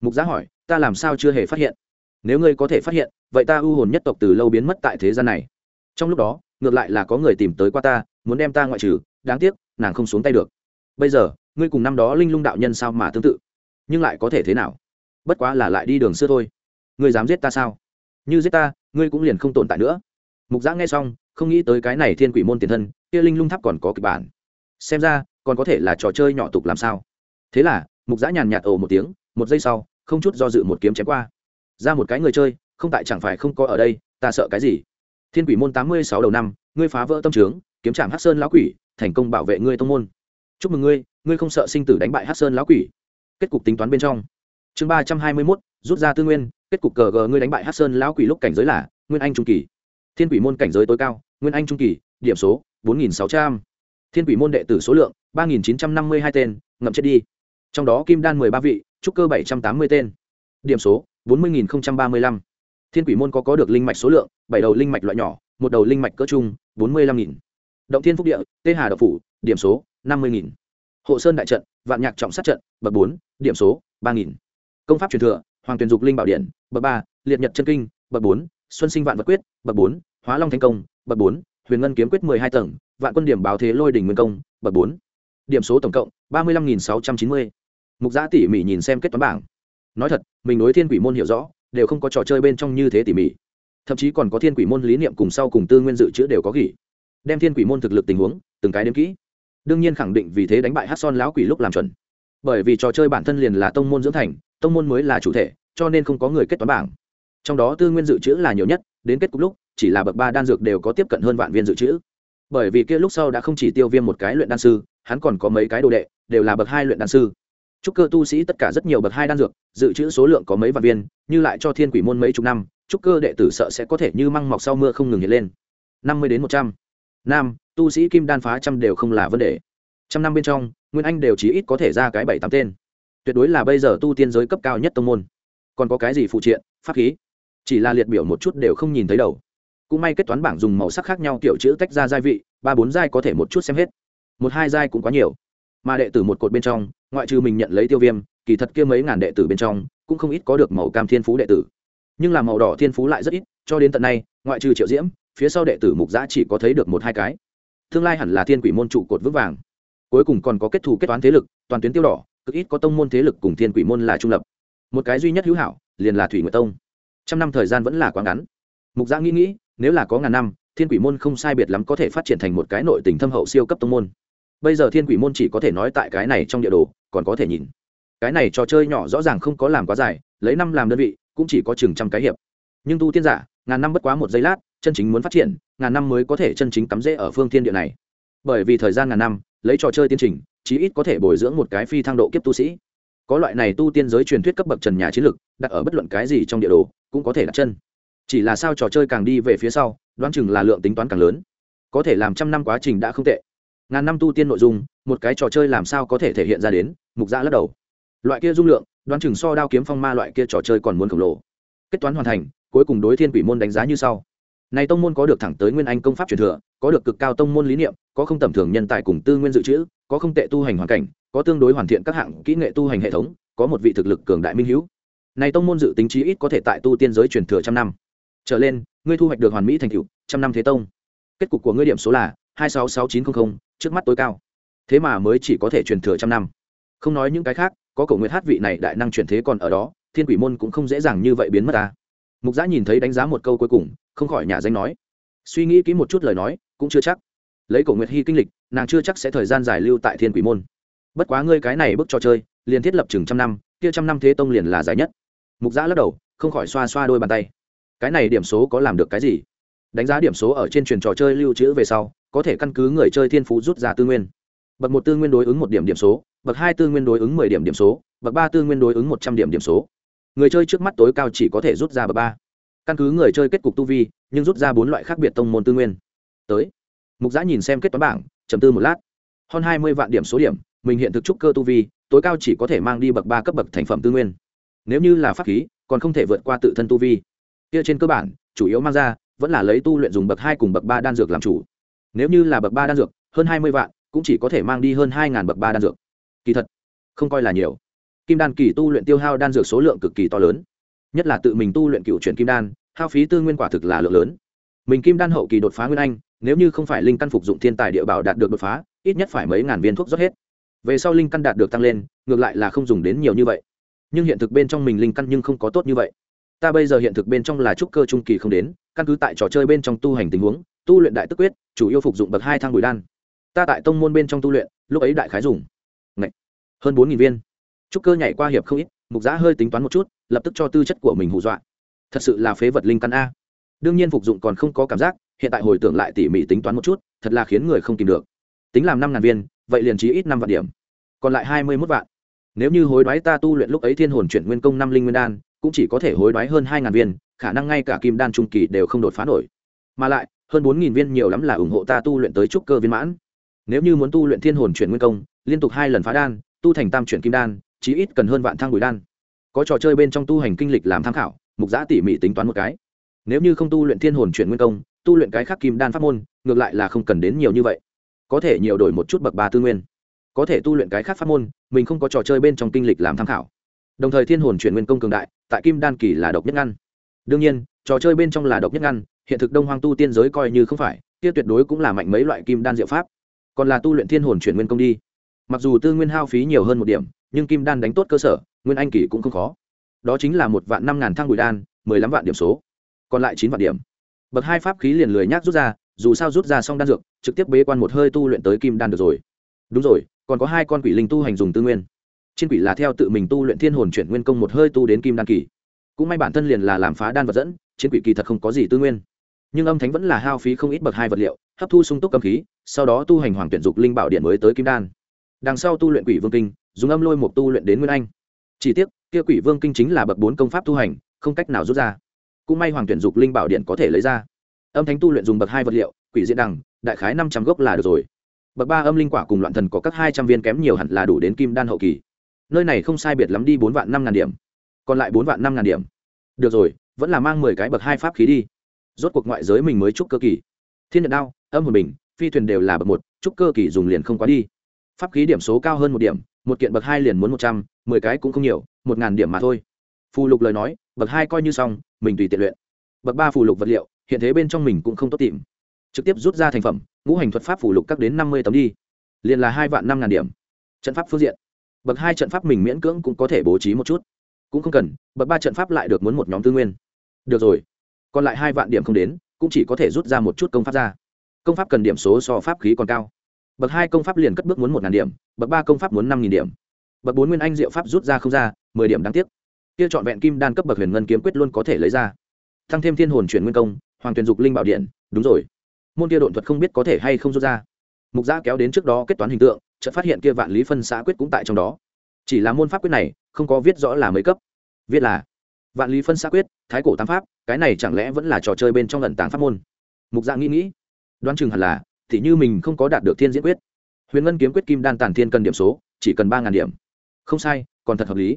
Mục giá hỏi, ta làm sao chưa hề phát hiện? Nếu ngươi có thể phát hiện, vậy ta ưu hồn nhất tộc từ lâu biến mất tại thế gian này. Trong lúc đó, ngược lại là có người tìm tới qua ta, muốn đem ta ngoại trừ, đáng tiếc, nàng không xuống tay được. Bây giờ, ngươi cùng năm đó linh lung đạo nhân sao mà tương tự? Nhưng lại có thể thế nào? Bất quá là lại đi đường xưa thôi. Ngươi dám giết ta sao? Như giết ta, ngươi cũng liền không tồn tại nữa. Mục giã nghe xong, không nghĩ tới cái này thiên quỷ môn tiền thân kia linh lung tháp còn có kịch bản. Xem ra, còn có thể là trò chơi nhỏ tục làm sao. Thế là, mục giã nhàn nhạt ồ một tiếng, một giây sau, không chút do dự một kiếm chém qua. Ra một cái người chơi, không tại chẳng phải không có ở đây, ta sợ cái gì? Thiên quỷ môn tám mươi sáu đầu năm, ngươi phá vỡ tâm trướng, kiếm trạm hát sơn lão quỷ, thành công bảo vệ ngươi tông môn. Chúc mừng ngươi ngươi không sợ sinh tử đánh bại hát sơn lão quỷ. Kết cục tính toán bên trong. Chương ba trăm hai mươi mốt, rút ra tư nguyên, kết cục cờ gờ ngươi đánh bại hát sơn lão quỷ lúc cảnh giới là nguyên anh trung kỳ. Thiên quỷ môn cảnh giới tối cao, nguyên anh trung kỳ, điểm số 4600. Thiên Quỷ môn đệ tử số lượng 3.952 tên, ngậm chết đi. Trong đó kim đan 13 vị, trúc cơ 780 tên. Điểm số 40.035. Thiên Quỷ môn có có được linh mạch số lượng, 7 đầu linh mạch loại nhỏ, một đầu linh mạch cỡ trung, 45000. Động Thiên Phúc Địa, Tê Hà Độc phủ, điểm số 50.000. Hộ Sơn đại trận, Vạn Nhạc trọng sát trận, bậc bốn. điểm số 3.000. Công pháp truyền thừa, Hoàng Tuyển Dục Linh Bảo Điện, bậc ba. Liệt Nhật chân kinh, bậc bốn. Xuân Sinh Vạn Vật Quyết, bậc bốn. Hóa Long Thánh Công, bậc bốn huyền ngân kiếm quyết mười hai tầng, vạn quân điểm báo thế lôi đình nguyên công, bậc bốn. Điểm số tổng cộng, ba mươi lăm nghìn sáu trăm chín mươi. Mục giã tỉ mỉ nhìn xem kết toán bảng. Nói thật, mình đối thiên quỷ môn hiểu rõ, đều không có trò chơi bên trong như thế tỉ mỉ. Thậm chí còn có thiên quỷ môn lý niệm cùng sau cùng tư nguyên dự trữ đều có gỉ đem thiên quỷ môn thực lực tình huống, từng cái đếm kỹ. Đương nhiên khẳng định vì thế đánh bại hát son lão quỷ lúc làm chuẩn. Bởi vì trò chơi bản thân liền là tông môn dưỡng thành, tông môn mới là chủ thể, cho nên không có người kết toán bảng. Trong đó tư nguyên dự trữ là nhiều nhất đến kết cục lúc, chỉ là bậc ba đan dược đều có tiếp cận hơn vạn viên dự trữ. Bởi vì kia lúc sau đã không chỉ tiêu viêm một cái luyện đan sư, hắn còn có mấy cái đồ đệ, đều là bậc hai luyện đan sư. Trúc cơ tu sĩ tất cả rất nhiều bậc hai đan dược, dự trữ số lượng có mấy vạn viên, như lại cho thiên quỷ môn mấy chục năm, trúc cơ đệ tử sợ sẽ có thể như măng mọc sau mưa không ngừng hiện lên. Năm mươi đến một trăm. Nam, tu sĩ kim đan phá trăm đều không là vấn đề. Trăm năm bên trong, nguyên anh đều chỉ ít có thể ra cái bảy tám tên. Tuyệt đối là bây giờ tu tiên giới cấp cao nhất tông môn. Còn có cái gì phụ triện, pháp khí? Chỉ là liệt biểu một chút đều không nhìn thấy đầu. Cũng may kết toán bảng dùng màu sắc khác nhau kiểu chữ tách ra gia vị, ba bốn giai có thể một chút xem hết. Một hai giai cũng quá nhiều. Mà đệ tử một cột bên trong, ngoại trừ mình nhận lấy tiêu viêm, kỳ thật kia mấy ngàn đệ tử bên trong, cũng không ít có được màu cam thiên phú đệ tử. Nhưng là màu đỏ thiên phú lại rất ít, cho đến tận nay, ngoại trừ triệu diễm, phía sau đệ tử mục giã chỉ có thấy được một hai cái. Tương lai hẳn là thiên quỷ môn trụ cột vững vàng. Cuối cùng còn có kết thù kết toán thế lực, toàn tuyến tiêu đỏ, cực ít có tông môn thế lực cùng thiên quỷ môn là trung lập. Một cái duy nhất hữu hảo, liền là thủy nguyệt tông trăm năm thời gian vẫn là quá ngắn. Mục giã nghĩ nghĩ, nếu là có ngàn năm, thiên quỷ môn không sai biệt lắm có thể phát triển thành một cái nội tình thâm hậu siêu cấp tông môn. Bây giờ thiên quỷ môn chỉ có thể nói tại cái này trong địa đồ, còn có thể nhìn. Cái này trò chơi nhỏ rõ ràng không có làm quá dài, lấy năm làm đơn vị, cũng chỉ có chừng trăm cái hiệp. Nhưng tu tiên giả, ngàn năm bất quá một giây lát, chân chính muốn phát triển, ngàn năm mới có thể chân chính cắm rễ ở phương thiên địa này. Bởi vì thời gian ngàn năm, lấy trò chơi tiến trình, chí ít có thể bồi dưỡng một cái phi thăng độ kiếp tu sĩ có loại này tu tiên giới truyền thuyết cấp bậc trần nhà chiến lực, đặt ở bất luận cái gì trong địa đồ, cũng có thể đặt chân. Chỉ là sao trò chơi càng đi về phía sau, đoán chừng là lượng tính toán càng lớn. Có thể làm trăm năm quá trình đã không tệ. Ngàn năm tu tiên nội dung, một cái trò chơi làm sao có thể thể hiện ra đến, mục giã lắc đầu. Loại kia dung lượng, đoán chừng so đao kiếm phong ma loại kia trò chơi còn muốn khổng lồ. Kết toán hoàn thành, cuối cùng đối thiên quỷ môn đánh giá như sau. Này tông môn có được thẳng tới nguyên anh công pháp truyền thừa, có được cực cao tông môn lý niệm, có không tầm thường nhân tài cùng tư nguyên dự trữ, có không tệ tu hành hoàn cảnh có tương đối hoàn thiện các hạng kỹ nghệ tu hành hệ thống có một vị thực lực cường đại minh hữu này tông môn dự tính chí ít có thể tại tu tiên giới truyền thừa trăm năm. Trở lên ngươi thu hoạch được hoàn mỹ thành tựu, trăm năm thế tông. Kết cục của ngươi điểm số là hai sáu sáu chín trăm linh trước mắt tối cao. Thế mà mới chỉ có thể truyền thừa trăm năm. Không nói những cái khác có cổ nguyệt hát vị này đại năng truyền thế còn ở đó thiên quỷ môn cũng không dễ dàng như vậy biến mất ta mục giã nhìn thấy đánh giá một câu cuối cùng không khỏi nhà danh nói. Suy nghĩ kỹ một chút lời nói cũng chưa chắc. Lấy cổ nguyệt hy kinh lịch nàng chưa chắc sẽ thời gian dài lưu tại thiên quỷ môn bất quá ngươi cái này bước trò chơi, liền thiết lập chừng trăm năm, kia trăm năm thế tông liền là dài nhất. Mục giã lắc đầu, không khỏi xoa xoa đôi bàn tay. Cái này điểm số có làm được cái gì? Đánh giá điểm số ở trên truyền trò chơi lưu trữ về sau, có thể căn cứ người chơi thiên phú rút ra tư nguyên. Bậc một tư nguyên đối ứng một điểm điểm số, bậc hai tư nguyên đối ứng mười điểm điểm số, bậc ba tư nguyên đối ứng một trăm điểm điểm số. Người chơi trước mắt tối cao chỉ có thể rút ra bậc ba. Căn cứ người chơi kết cục tu vi, nhưng rút ra bốn loại khác biệt tông môn tư nguyên. Tới. Mục giã nhìn xem kết toán bảng chầm tư một lát. Hơn hai mươi vạn điểm số điểm mình hiện thực trúc cơ tu vi, tối cao chỉ có thể mang đi bậc ba cấp bậc thành phẩm tư nguyên. Nếu như là pháp khí, còn không thể vượt qua tự thân tu vi. Kia trên cơ bản, chủ yếu mang ra, vẫn là lấy tu luyện dùng bậc hai cùng bậc ba đan dược làm chủ. Nếu như là bậc ba đan dược, hơn hai mươi vạn, cũng chỉ có thể mang đi hơn hai bậc ba đan dược. Kỳ thật, không coi là nhiều. Kim đan kỳ tu luyện tiêu hao đan dược số lượng cực kỳ to lớn. Nhất là tự mình tu luyện cựu chuyển kim đan, hao phí tư nguyên quả thực là lượng lớn. Mình kim đan hậu kỳ đột phá nguyên anh, nếu như không phải linh căn phục dụng thiên tài địa bảo đạt được đột phá, ít nhất phải mấy ngàn viên thuốc rót hết về sau linh căn đạt được tăng lên, ngược lại là không dùng đến nhiều như vậy. Nhưng hiện thực bên trong mình linh căn nhưng không có tốt như vậy. Ta bây giờ hiện thực bên trong là trúc cơ trung kỳ không đến, căn cứ tại trò chơi bên trong tu hành tình huống, tu luyện đại tức quyết, chủ yếu phục dụng bậc hai thang bùi đan. Ta tại tông môn bên trong tu luyện, lúc ấy đại khái dùng Ngậy. hơn bốn viên. Trúc cơ nhảy qua hiệp không ít, mục giã hơi tính toán một chút, lập tức cho tư chất của mình hù dọa. Thật sự là phế vật linh căn a. Đương nhiên phục dụng còn không có cảm giác, hiện tại hồi tưởng lại tỉ mỉ tính toán một chút, thật là khiến người không tìm được. Tính làm năm ngàn viên vậy liền chí ít năm vạn điểm. Còn lại hai mươi mốt vạn. Nếu như hối đoái ta tu luyện lúc ấy thiên hồn chuyển nguyên công năm linh nguyên đan, cũng chỉ có thể hối đoái hơn hai ngàn viên, khả năng ngay cả kim đan trung kỳ đều không đột phá nổi. Mà lại, hơn bốn nghìn viên nhiều lắm là ủng hộ ta tu luyện tới trúc cơ viên mãn. Nếu như muốn tu luyện thiên hồn chuyển nguyên công, liên tục hai lần phá đan, tu thành tam chuyển kim đan, chí ít cần hơn vạn thang bùi đan. Có trò chơi bên trong tu hành kinh lịch làm tham khảo, mục giã tỉ mỉ tính toán một cái. Nếu như không tu luyện thiên hồn chuyển nguyên công, tu luyện cái khác kim đan pháp môn, ngược lại là không cần đến nhiều như vậy có thể nhiều đổi một chút bậc ba tư nguyên. Có thể tu luyện cái khác pháp môn, mình không có trò chơi bên trong kinh lịch làm tham khảo. Đồng thời thiên hồn chuyển nguyên công cường đại, tại kim đan kỳ là độc nhất ngăn. Đương nhiên, trò chơi bên trong là độc nhất ngăn, hiện thực đông hoang tu tiên giới coi như không phải, kia tuyệt đối cũng là mạnh mấy loại kim đan diệu pháp. Còn là tu luyện thiên hồn chuyển nguyên công đi. Mặc dù tư nguyên hao phí nhiều hơn một điểm, nhưng kim đan đánh tốt cơ sở, nguyên anh kỳ cũng không khó. Đó chính là một vạn năm ngàn thang bùi đan, mười lăm vạn điểm số. Còn lại chín vạn điểm. Bậc hai pháp khí liền lười nhác rút ra dù sao rút ra xong đan dược, trực tiếp bế quan một hơi tu luyện tới kim đan được rồi. Đúng rồi, còn có hai con quỷ linh tu hành dùng tư nguyên. Trên quỷ là theo tự mình tu luyện thiên hồn chuyển nguyên công một hơi tu đến kim đan kỳ. Cũng may bản thân liền là làm phá đan vật dẫn, trên quỷ kỳ thật không có gì tư nguyên. Nhưng âm thánh vẫn là hao phí không ít bậc hai vật liệu, hấp thu sung túc âm khí, sau đó tu hành hoàng tuyển dục linh bảo điện mới tới kim đan. Đằng sau tu luyện quỷ vương kinh, dùng âm lôi một tu luyện đến nguyên anh. Chỉ tiếc, kia quỷ vương kinh chính là bậc bốn công pháp tu hành, không cách nào rút ra. Cũng may hoàng tuyển dục linh bảo điện có thể lấy ra âm thánh tu luyện dùng bậc hai vật liệu, quỷ diễn đằng, đại khái năm trăm gốc là được rồi. Bậc ba âm linh quả cùng loạn thần có các hai trăm viên kém nhiều hẳn là đủ đến kim đan hậu kỳ. Nơi này không sai biệt lắm đi bốn vạn năm ngàn điểm. Còn lại bốn vạn năm ngàn điểm. Được rồi, vẫn là mang mười cái bậc hai pháp khí đi. Rốt cuộc ngoại giới mình mới trúc cơ kỳ. Thiên nhật đao, âm hồn bình, phi thuyền đều là bậc một trúc cơ kỳ dùng liền không quá đi. Pháp khí điểm số cao hơn một điểm, một kiện bậc hai liền muốn một trăm, mười cái cũng không nhiều, một ngàn điểm mà thôi. Phù lục lời nói, bậc hai coi như xong, mình tùy tiện luyện. Bậc ba phù lục vật liệu hiện thế bên trong mình cũng không tốt tìm. Trực tiếp rút ra thành phẩm, ngũ hành thuật pháp phủ lục các đến năm mươi tấm đi. Liền là hai vạn năm ngàn điểm. Trận pháp phương diện. Bậc hai trận pháp mình miễn cưỡng cũng có thể bố trí một chút. Cũng không cần, bậc ba trận pháp lại được muốn một nhóm tư nguyên. Được rồi. Còn lại hai vạn điểm không đến, cũng chỉ có thể rút ra một chút công pháp ra. Công pháp cần điểm số so pháp khí còn cao. Bậc hai công pháp liền cất bước muốn một ngàn điểm, bậc ba công pháp muốn năm nghìn điểm. Bậc bốn nguyên anh diệu pháp rút ra không ra, mười điểm đáng tiếc. Kia chọn vẹn kim đan cấp bậc huyền ngân kiếm quyết luôn có thể lấy ra. Thăng thêm thiên hồn chuyển nguyên công hoàng tuyền dục linh bảo điện, đúng rồi. Môn kia độn thuật không biết có thể hay không rút ra. Mục gia kéo đến trước đó kết toán hình tượng, chợt phát hiện kia vạn lý phân xã quyết cũng tại trong đó. Chỉ là môn pháp quyết này, không có viết rõ là mấy cấp. Viết là, vạn lý phân xã quyết, thái cổ tam pháp, cái này chẳng lẽ vẫn là trò chơi bên trong lần tàng pháp môn? Mục dạ nghĩ nghĩ, đoán chừng hẳn là, thì như mình không có đạt được thiên diễn quyết. Huyền ngân kiếm quyết kim đan tàn thiên cần điểm số, chỉ cần ba điểm. Không sai, còn thật hợp lý.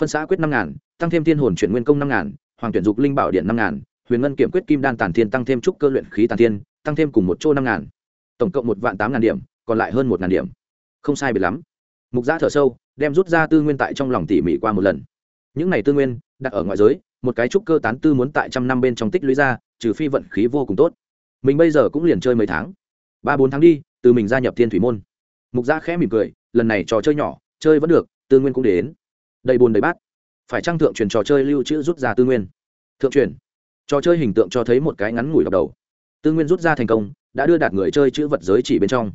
Phân xã quyết năm ngàn, tăng thêm thiên hồn chuyển nguyên công năm ngàn, hoàng tuyển dục linh bảo điện năm ngàn huyền ngân kiểm quyết kim đan tàn thiên tăng thêm trúc cơ luyện khí tàn thiên, tăng thêm cùng một chỗ năm ngàn. Tổng cộng một vạn tám ngàn điểm, còn lại hơn một ngàn điểm. Không sai biệt lắm. Mục giã thở sâu, đem rút ra tư nguyên tại trong lòng tỉ mỉ qua một lần. Những này tư nguyên, đặt ở ngoại giới, một cái trúc cơ tán tư muốn tại trăm năm bên trong tích lũy ra, trừ phi vận khí vô cùng tốt. Mình bây giờ cũng liền chơi mấy tháng. Ba bốn tháng đi, từ mình gia nhập thiên thủy môn. Mục gia khẽ mỉm cười, lần này trò chơi nhỏ, chơi vẫn được, tư nguyên cũng đến. Đầy bùn đầy bát. Phải trang thượng truyền trò chơi lưu trữ rút ra tư nguyên? Thượng truyền trò chơi hình tượng cho thấy một cái ngắn ngủi đọc đầu. Tư nguyên rút ra thành công, đã đưa đạt người chơi chữ vật giới chỉ bên trong.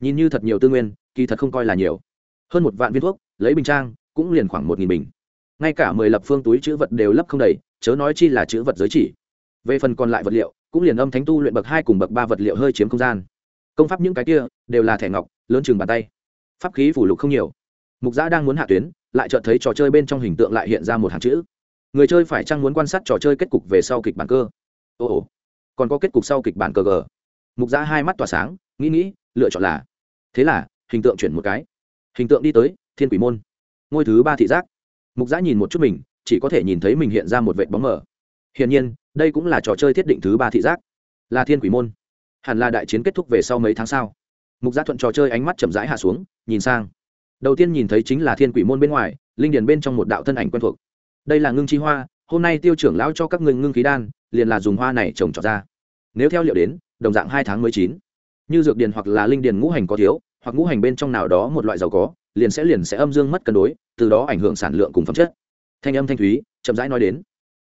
Nhìn như thật nhiều tư nguyên, kỳ thật không coi là nhiều. Hơn một vạn viên thuốc, lấy bình trang, cũng liền khoảng một nghìn bình. Ngay cả mười lập phương túi chữ vật đều lấp không đầy, chớ nói chi là chữ vật giới chỉ. Về phần còn lại vật liệu, cũng liền âm thánh tu luyện bậc hai cùng bậc ba vật liệu hơi chiếm không gian. Công pháp những cái kia, đều là thẻ ngọc, lớn chừng bàn tay. Pháp khí phủ lục không nhiều. Mục giã đang muốn hạ tuyến, lại chợt thấy trò chơi bên trong hình tượng lại hiện ra một hàng chữ người chơi phải chăng muốn quan sát trò chơi kết cục về sau kịch bản cơ? Ồ ồ còn có kết cục sau kịch bản cờ gờ. Mục giã hai mắt tỏa sáng, nghĩ nghĩ, lựa chọn là. Thế là, hình tượng chuyển một cái. Hình tượng đi tới, thiên quỷ môn. Ngôi thứ ba thị giác. Mục giã nhìn một chút mình, chỉ có thể nhìn thấy mình hiện ra một vệ bóng mờ. Hiển nhiên, đây cũng là trò chơi thiết định thứ ba thị giác. Là thiên quỷ môn. Hẳn là đại chiến kết thúc về sau mấy tháng sau. Mục giã thuận trò chơi ánh mắt chậm rãi hạ xuống, nhìn sang. Đầu tiên nhìn thấy chính là thiên quỷ môn bên ngoài, linh điền bên trong một đạo thân ảnh quen thuộc đây là ngưng chi hoa, hôm nay tiêu trưởng lão cho các người ngưng khí đan, liền là dùng hoa này trồng trọt ra. Nếu theo liệu đến, đồng dạng hai tháng mới chín. Như dược điền hoặc là linh điền ngũ hành có thiếu, hoặc ngũ hành bên trong nào đó một loại giàu có, liền sẽ liền sẽ âm dương mất cân đối, từ đó ảnh hưởng sản lượng cùng phẩm chất. Thanh âm thanh thúy, chậm rãi nói đến.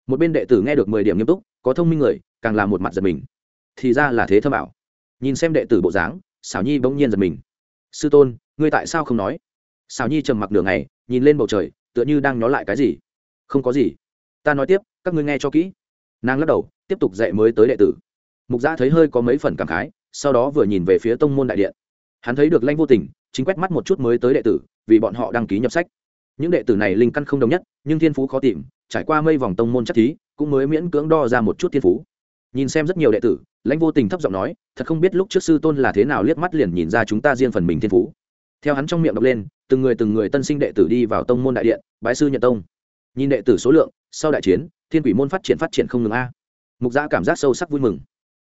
Một bên đệ tử nghe được mười điểm nghiêm túc, có thông minh người, càng là một mặt giật mình. Thì ra là thế thơ bảo nhìn xem đệ tử bộ dáng xảo nhi bỗng nhiên giật mình. Sư tôn, ngươi tại sao không nói? Xảo nhi trầm mặc nửa ngày, nhìn lên bầu trời, tựa như đang nhó lại cái gì không có gì. Ta nói tiếp, các ngươi nghe cho kỹ. Nàng lắc đầu, tiếp tục dạy mới tới đệ tử. Mục gia thấy hơi có mấy phần cảm khái, sau đó vừa nhìn về phía tông môn đại điện. Hắn thấy được lanh vô tình, chính quét mắt một chút mới tới đệ tử, vì bọn họ đăng ký nhập sách. Những đệ tử này linh căn không đồng nhất, nhưng thiên phú khó tìm, trải qua mây vòng tông môn chắc thí, cũng mới miễn cưỡng đo ra một chút thiên phú. Nhìn xem rất nhiều đệ tử lãnh vô tình thấp giọng nói, thật không biết lúc trước sư tôn là thế nào liếc mắt liền nhìn ra chúng ta riêng phần mình thiên phú. Theo hắn trong miệng đọc lên, từng người từng người tân sinh đệ tử đi vào tông môn đại điện, bái sư nhận tông nhìn đệ tử số lượng, sau đại chiến, thiên quỷ môn phát triển phát triển không ngừng a. Mục gia cảm giác sâu sắc vui mừng.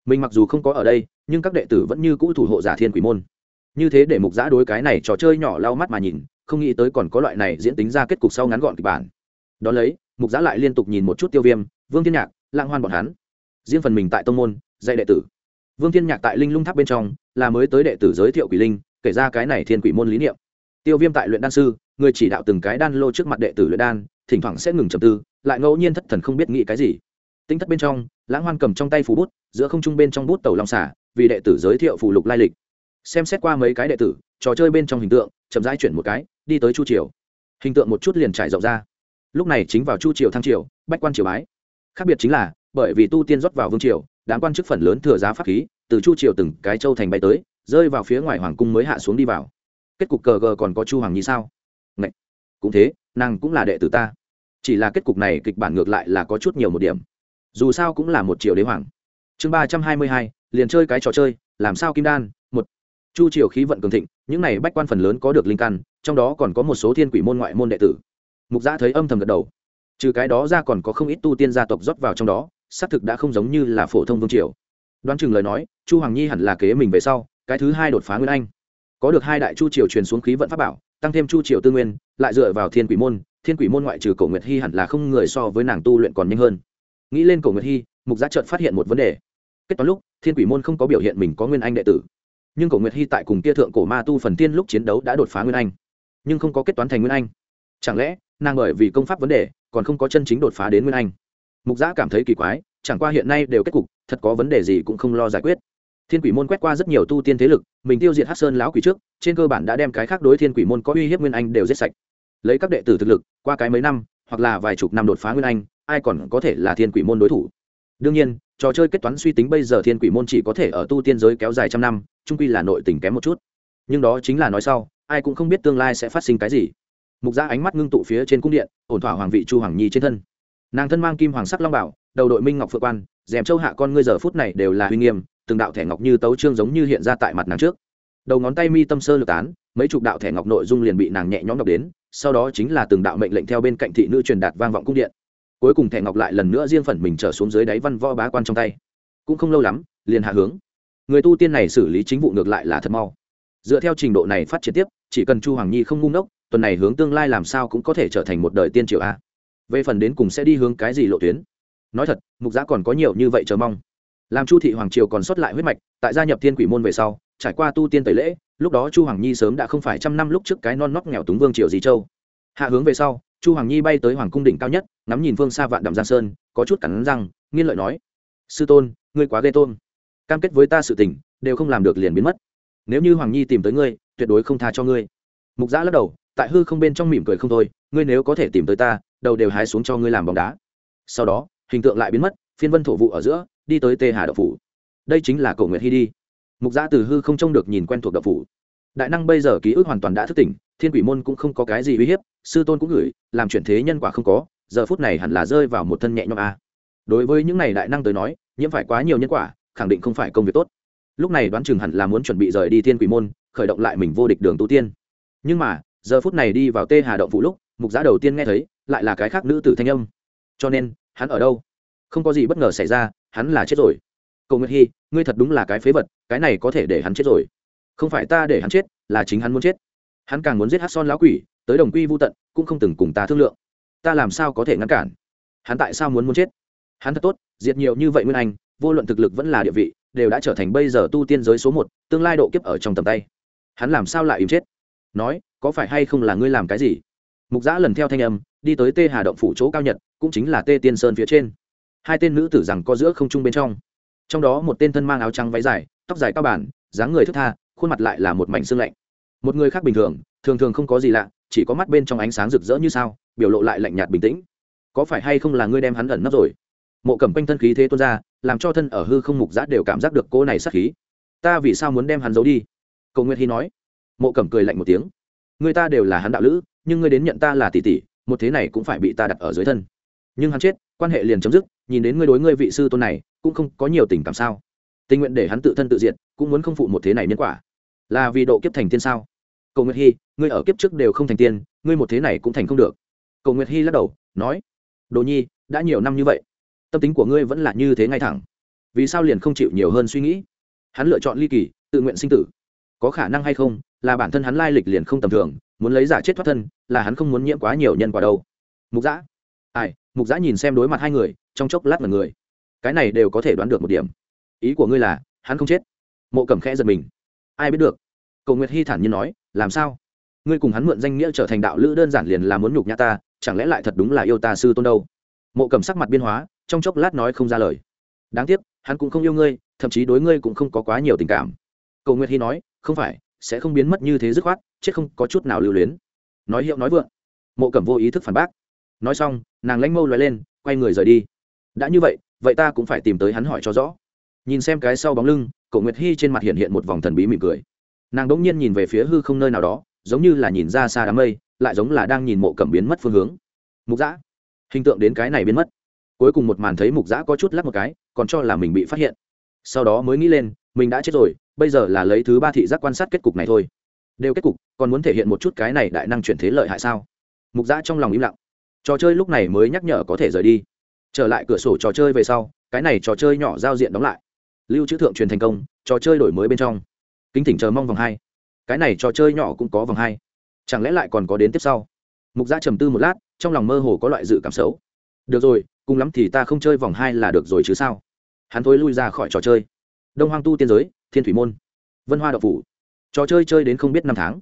Mình mặc dù không có ở đây, nhưng các đệ tử vẫn như cũ thủ hộ giả thiên quỷ môn. Như thế để mục giã đối cái này trò chơi nhỏ lau mắt mà nhìn, không nghĩ tới còn có loại này diễn tính ra kết cục sau ngắn gọn kịch bản. Đ ó lấy, mục giã lại liên tục nhìn một chút tiêu viêm, vương thiên nhạc lang hoan bọn hắn. Riêng phần mình tại tông môn, dạy đệ tử. Vương thiên nhạc tại linh lung tháp bên trong, là mới tới đệ tử giới thiệu quỷ linh, kể ra cái này thiên quỷ môn lý niệm. Tiêu viêm tại luyện đan sư người chỉ đạo từng cái đan lô trước mặt đệ tử luyện đan, thỉnh thoảng sẽ ngừng trầm tư, lại ngẫu nhiên thất thần không biết nghĩ cái gì. Tinh thất bên trong, lãng hoan cầm trong tay phù bút, giữa không trung bên trong bút tàu long xả vì đệ tử giới thiệu phù lục lai lịch. Xem xét qua mấy cái đệ tử, trò chơi bên trong hình tượng, chậm rãi chuyển một cái, đi tới chu triều. Hình tượng một chút liền trải rộng ra. Lúc này chính vào chu triều thăng triều, bách quan triều bái. Khác biệt chính là, bởi vì tu tiên rót vào vương triều, đám quan chức phần lớn thừa giá pháp khí, từ chu triều từng cái châu thành bay tới, rơi vào phía ngoài hoàng cung mới hạ xuống đi vào. Kết cục cờ gờ còn có chu hoàng nhi sao? Ngậy! cũng thế, nàng cũng là đệ tử ta. Chỉ là kết cục này kịch bản ngược lại là có chút nhiều một điểm. Dù sao cũng là một triều đế hoàng. Chương ba trăm hai mươi hai, liền chơi cái trò chơi, làm sao kim đan, một. Chu triều khí vận cường thịnh, những này bách quan phần lớn có được linh căn, trong đó còn có một số thiên quỷ môn ngoại môn đệ tử. Mục Giả thấy âm thầm gật đầu. Trừ cái đó ra còn có không ít tu tiên gia tộc rót vào trong đó, xác thực đã không giống như là phổ thông vương triều. Đoán chừng lời nói, chu hoàng nhi hẳn là kế mình về sau, cái thứ hai đột phá nguyên anh. Có được hai đại chu triều truyền xuống khí vận pháp bảo tăng thêm chu triều tư nguyên, lại dựa vào thiên quỷ môn, thiên quỷ môn ngoại trừ cổ nguyệt hy hẳn là không người so với nàng tu luyện còn nhanh hơn. Nghĩ lên cổ nguyệt hy, mục giá trợt phát hiện một vấn đề. Kết toán lúc, thiên quỷ môn không có biểu hiện mình có nguyên anh đệ tử. Nhưng cổ nguyệt hy tại cùng kia thượng cổ ma tu phần tiên lúc chiến đấu đã đột phá nguyên anh. Nhưng không có kết toán thành nguyên anh. Chẳng lẽ, nàng bởi vì công pháp vấn đề, còn không có chân chính đột phá đến nguyên anh? Mục giã cảm thấy kỳ quái, chẳng qua hiện nay đều kết cục, thật có vấn đề gì cũng không lo giải quyết thiên quỷ môn quét qua rất nhiều tu tiên thế lực, mình tiêu diệt hát sơn lão quỷ trước, trên cơ bản đã đem cái khác đối thiên quỷ môn có uy hiếp nguyên anh đều giết sạch. Lấy các đệ tử thực lực, qua cái mấy năm, hoặc là vài chục năm đột phá nguyên anh, ai còn có thể là thiên quỷ môn đối thủ? Đương nhiên, trò chơi kết toán suy tính bây giờ thiên quỷ môn chỉ có thể ở tu tiên giới kéo dài trăm năm trung quy là nội tình kém một chút. Nhưng đó chính là nói sau, ai cũng không biết tương lai sẽ phát sinh cái gì. Mục gia ánh mắt ngưng tụ phía trên cung điện, ổn thỏa hoàng vị chu hoàng nhi trên thân. Nàng thân mang kim hoàng sắc long bảo, đầu đội minh ngọc phượng quan dèm châu hạ con ngươi giờ phút này đều là uy nghiêm từng đạo thẻ ngọc như tấu trương giống như hiện ra tại mặt nàng trước. Đầu ngón tay mi tâm sơ lược tán, mấy chục đạo thẻ ngọc nội dung liền bị nàng nhẹ nhõm đọc đến, sau đó chính là từng đạo mệnh lệnh theo bên cạnh thị nữ truyền đạt vang vọng cung điện. Cuối cùng thẻ ngọc lại lần nữa riêng phần mình trở xuống dưới đáy văn võ bá quan trong tay. Cũng không lâu lắm, liền hạ hướng. Người tu tiên này xử lý chính vụ ngược lại là thật mau. Dựa theo trình độ này phát triển tiếp, chỉ cần chu hoàng nhi không ngu ngốc, tuần này hướng tương lai làm sao cũng có thể trở thành một đời tiên triều a. Về phần đến cùng sẽ đi hướng cái gì lộ tuyến? Nói thật, mục giã còn có nhiều như vậy chờ mong làm chu thị hoàng triều còn sót lại huyết mạch, tại gia nhập thiên quỷ môn về sau, trải qua tu tiên tẩy lễ, lúc đó chu hoàng nhi sớm đã không phải trăm năm lúc trước cái non nóc nghèo túng vương triều Dì châu. Hạ hướng về sau, chu hoàng nhi bay tới hoàng cung đỉnh cao nhất, ngắm nhìn phương xa vạn đậm giang sơn, có chút cắn răng, nghiên lợi nói, sư tôn, ngươi quá ghê tôn cam kết với ta sự tình, đều không làm được liền biến mất. Nếu như hoàng nhi tìm tới ngươi, tuyệt đối không tha cho ngươi. Mục giã lắc đầu, tại hư không bên trong mỉm cười không thôi, ngươi nếu có thể tìm tới ta, đầu đều hái xuống cho ngươi làm bóng đá. Sau đó, hình tượng lại biến mất, phiên vân thổ vụ ở giữa đi tới tê hà đậu phủ. Đây chính là cổ nguyệt hy đi. Mục gia từ hư không trông được nhìn quen thuộc đậu phủ. Đại năng bây giờ ký ức hoàn toàn đã thức tỉnh, thiên quỷ môn cũng không có cái gì uy hiếp, sư tôn cũng gửi, làm chuyển thế nhân quả không có, giờ phút này hẳn là rơi vào một thân nhẹ nhõm a. Đối với những này đại năng tới nói, nhiễm phải quá nhiều nhân quả, khẳng định không phải công việc tốt. Lúc này đoán chừng hẳn là muốn chuẩn bị rời đi thiên quỷ môn, khởi động lại mình vô địch đường tu tiên. Nhưng mà, giờ phút này đi vào tê hà động Phụ lúc, mục giá đầu tiên nghe thấy, lại là cái khác nữ tử thanh âm. Cho nên, hắn ở đâu? Không có gì bất ngờ xảy ra hắn là chết rồi. Cầu nguyệt hy ngươi thật đúng là cái phế vật, cái này có thể để hắn chết rồi. Không phải ta để hắn chết, là chính hắn muốn chết. Hắn càng muốn giết hát son lão quỷ, tới đồng quy vô tận, cũng không từng cùng ta thương lượng. Ta làm sao có thể ngăn cản? Hắn tại sao muốn muốn chết? Hắn thật tốt, diệt nhiều như vậy nguyên anh, vô luận thực lực vẫn là địa vị, đều đã trở thành bây giờ tu tiên giới số một, tương lai độ kiếp ở trong tầm tay. Hắn làm sao lại im chết? Nói, có phải hay không là ngươi làm cái gì? Mục giã lần theo thanh âm, đi tới tê hà động phủ chỗ cao nhật, cũng chính là tê tiên sơn phía trên hai tên nữ tử rằng có giữa không trung bên trong. Trong đó một tên thân mang áo trắng váy dài, tóc dài cao bản, dáng người thức tha, khuôn mặt lại là một mảnh xương lạnh. Một người khác bình thường thường thường không có gì lạ, chỉ có mắt bên trong ánh sáng rực rỡ như sao, biểu lộ lại lạnh nhạt bình tĩnh. Có phải hay không là ngươi đem hắn ẩn nấp rồi? Mộ Cẩm quanh thân khí thế tuôn ra, làm cho thân ở hư không mục giã đều cảm giác được cô này sát khí. Ta vì sao muốn đem hắn giấu đi? Cầu nguyệt hy nói. Mộ cẩm cười lạnh một tiếng. Người ta đều là hắn đạo lữ, nhưng ngươi đến nhận ta là tỷ tỷ, một thế này cũng phải bị ta đặt ở dưới thân. Nhưng hắn chết, quan hệ liền chấm dứt nhìn đến ngươi đối ngươi vị sư tôn này, cũng không có nhiều tình cảm sao? Tình nguyện để hắn tự thân tự diện cũng muốn không phụ một thế này nhân quả. Là vì độ kiếp thành tiên sao? Cầu nguyệt hy ngươi ở kiếp trước đều không thành tiên, ngươi một thế này cũng thành không được. Cầu nguyệt hy lắc đầu, nói, đồ nhi, đã nhiều năm như vậy, tâm tính của ngươi vẫn là như thế ngay thẳng. Vì sao liền không chịu nhiều hơn suy nghĩ? Hắn lựa chọn ly kỳ, tự nguyện sinh tử. Có khả năng hay không, là bản thân hắn lai lịch liền không tầm thường, muốn lấy giả chết thoát thân, là hắn không muốn nhiễm quá nhiều nhân quả đâu. Mục giã ai mục giã nhìn xem đối mặt hai người, trong chốc lát là người. Cái này đều có thể đoán được một điểm. Ý của ngươi là, hắn không chết. Mộ cẩm khẽ giật mình. Ai biết được? Cầu nguyệt hy thản nhiên nói, làm sao? Ngươi cùng hắn mượn danh nghĩa trở thành đạo lữ đơn giản liền là muốn nhục nhã ta, chẳng lẽ lại thật đúng là yêu ta sư tôn đâu? Mộ cẩm sắc mặt biên hóa, trong chốc lát nói không ra lời. Đáng tiếc, hắn cũng không yêu ngươi, thậm chí đối ngươi cũng không có quá nhiều tình cảm. Cầu nguyệt hy nói, không phải, sẽ không biến mất như thế dứt khoát, chết không có chút nào lưu luyến. Nói hiệu nói vượng. Mộ cẩm vô ý thức phản bác nói xong, nàng lãnh mâu l lên, quay người rời đi. Đã như vậy vậy ta cũng phải tìm tới hắn hỏi cho rõ. Nhìn xem cái sau bóng lưng cậu nguyệt hy trên mặt hiện hiện một vòng thần bí mỉm cười. Nàng đ ỗ n g nhiên nhìn về phía hư không nơi nào đó, giống như là nhìn ra xa đám mây, lại giống là đang nhìn mộ cẩm biến mất phương hướng. Mục giã hình tượng đến cái này biến mất. Cuối cùng một màn thấy mục giã có chút lắc một cái, còn cho là mình bị phát hiện. Sau đó mới nghĩ lên, mình đã chết rồi, bây giờ là lấy thứ ba thị giác quan sát kết cục này thôi. Đều kết cục, còn muốn thể hiện một chút cái này đại năng chuyển thế lợi hại sao? Mục giã trong lòng im lặng trò chơi lúc này mới nhắc nhở có thể rời đi. Trở lại cửa sổ trò chơi về sau, cái này trò chơi nhỏ giao diện đóng lại. Lưu trữ thượng truyền thành công, trò chơi đổi mới bên trong. Kính thỉnh chờ mong vòng hai. Cái này trò chơi nhỏ cũng có vòng hai. Chẳng lẽ lại còn có đến tiếp sau? Mục gia trầm tư một lát, trong lòng mơ hồ có loại dự cảm xấu. Được rồi, cùng lắm thì ta không chơi vòng hai là được rồi chứ sao? Hắn thối lui ra khỏi trò chơi. Đông hoang tu tiên giới, thiên thủy môn, vân hoa đậu phủ. Trò chơi chơi đến không biết năm tháng.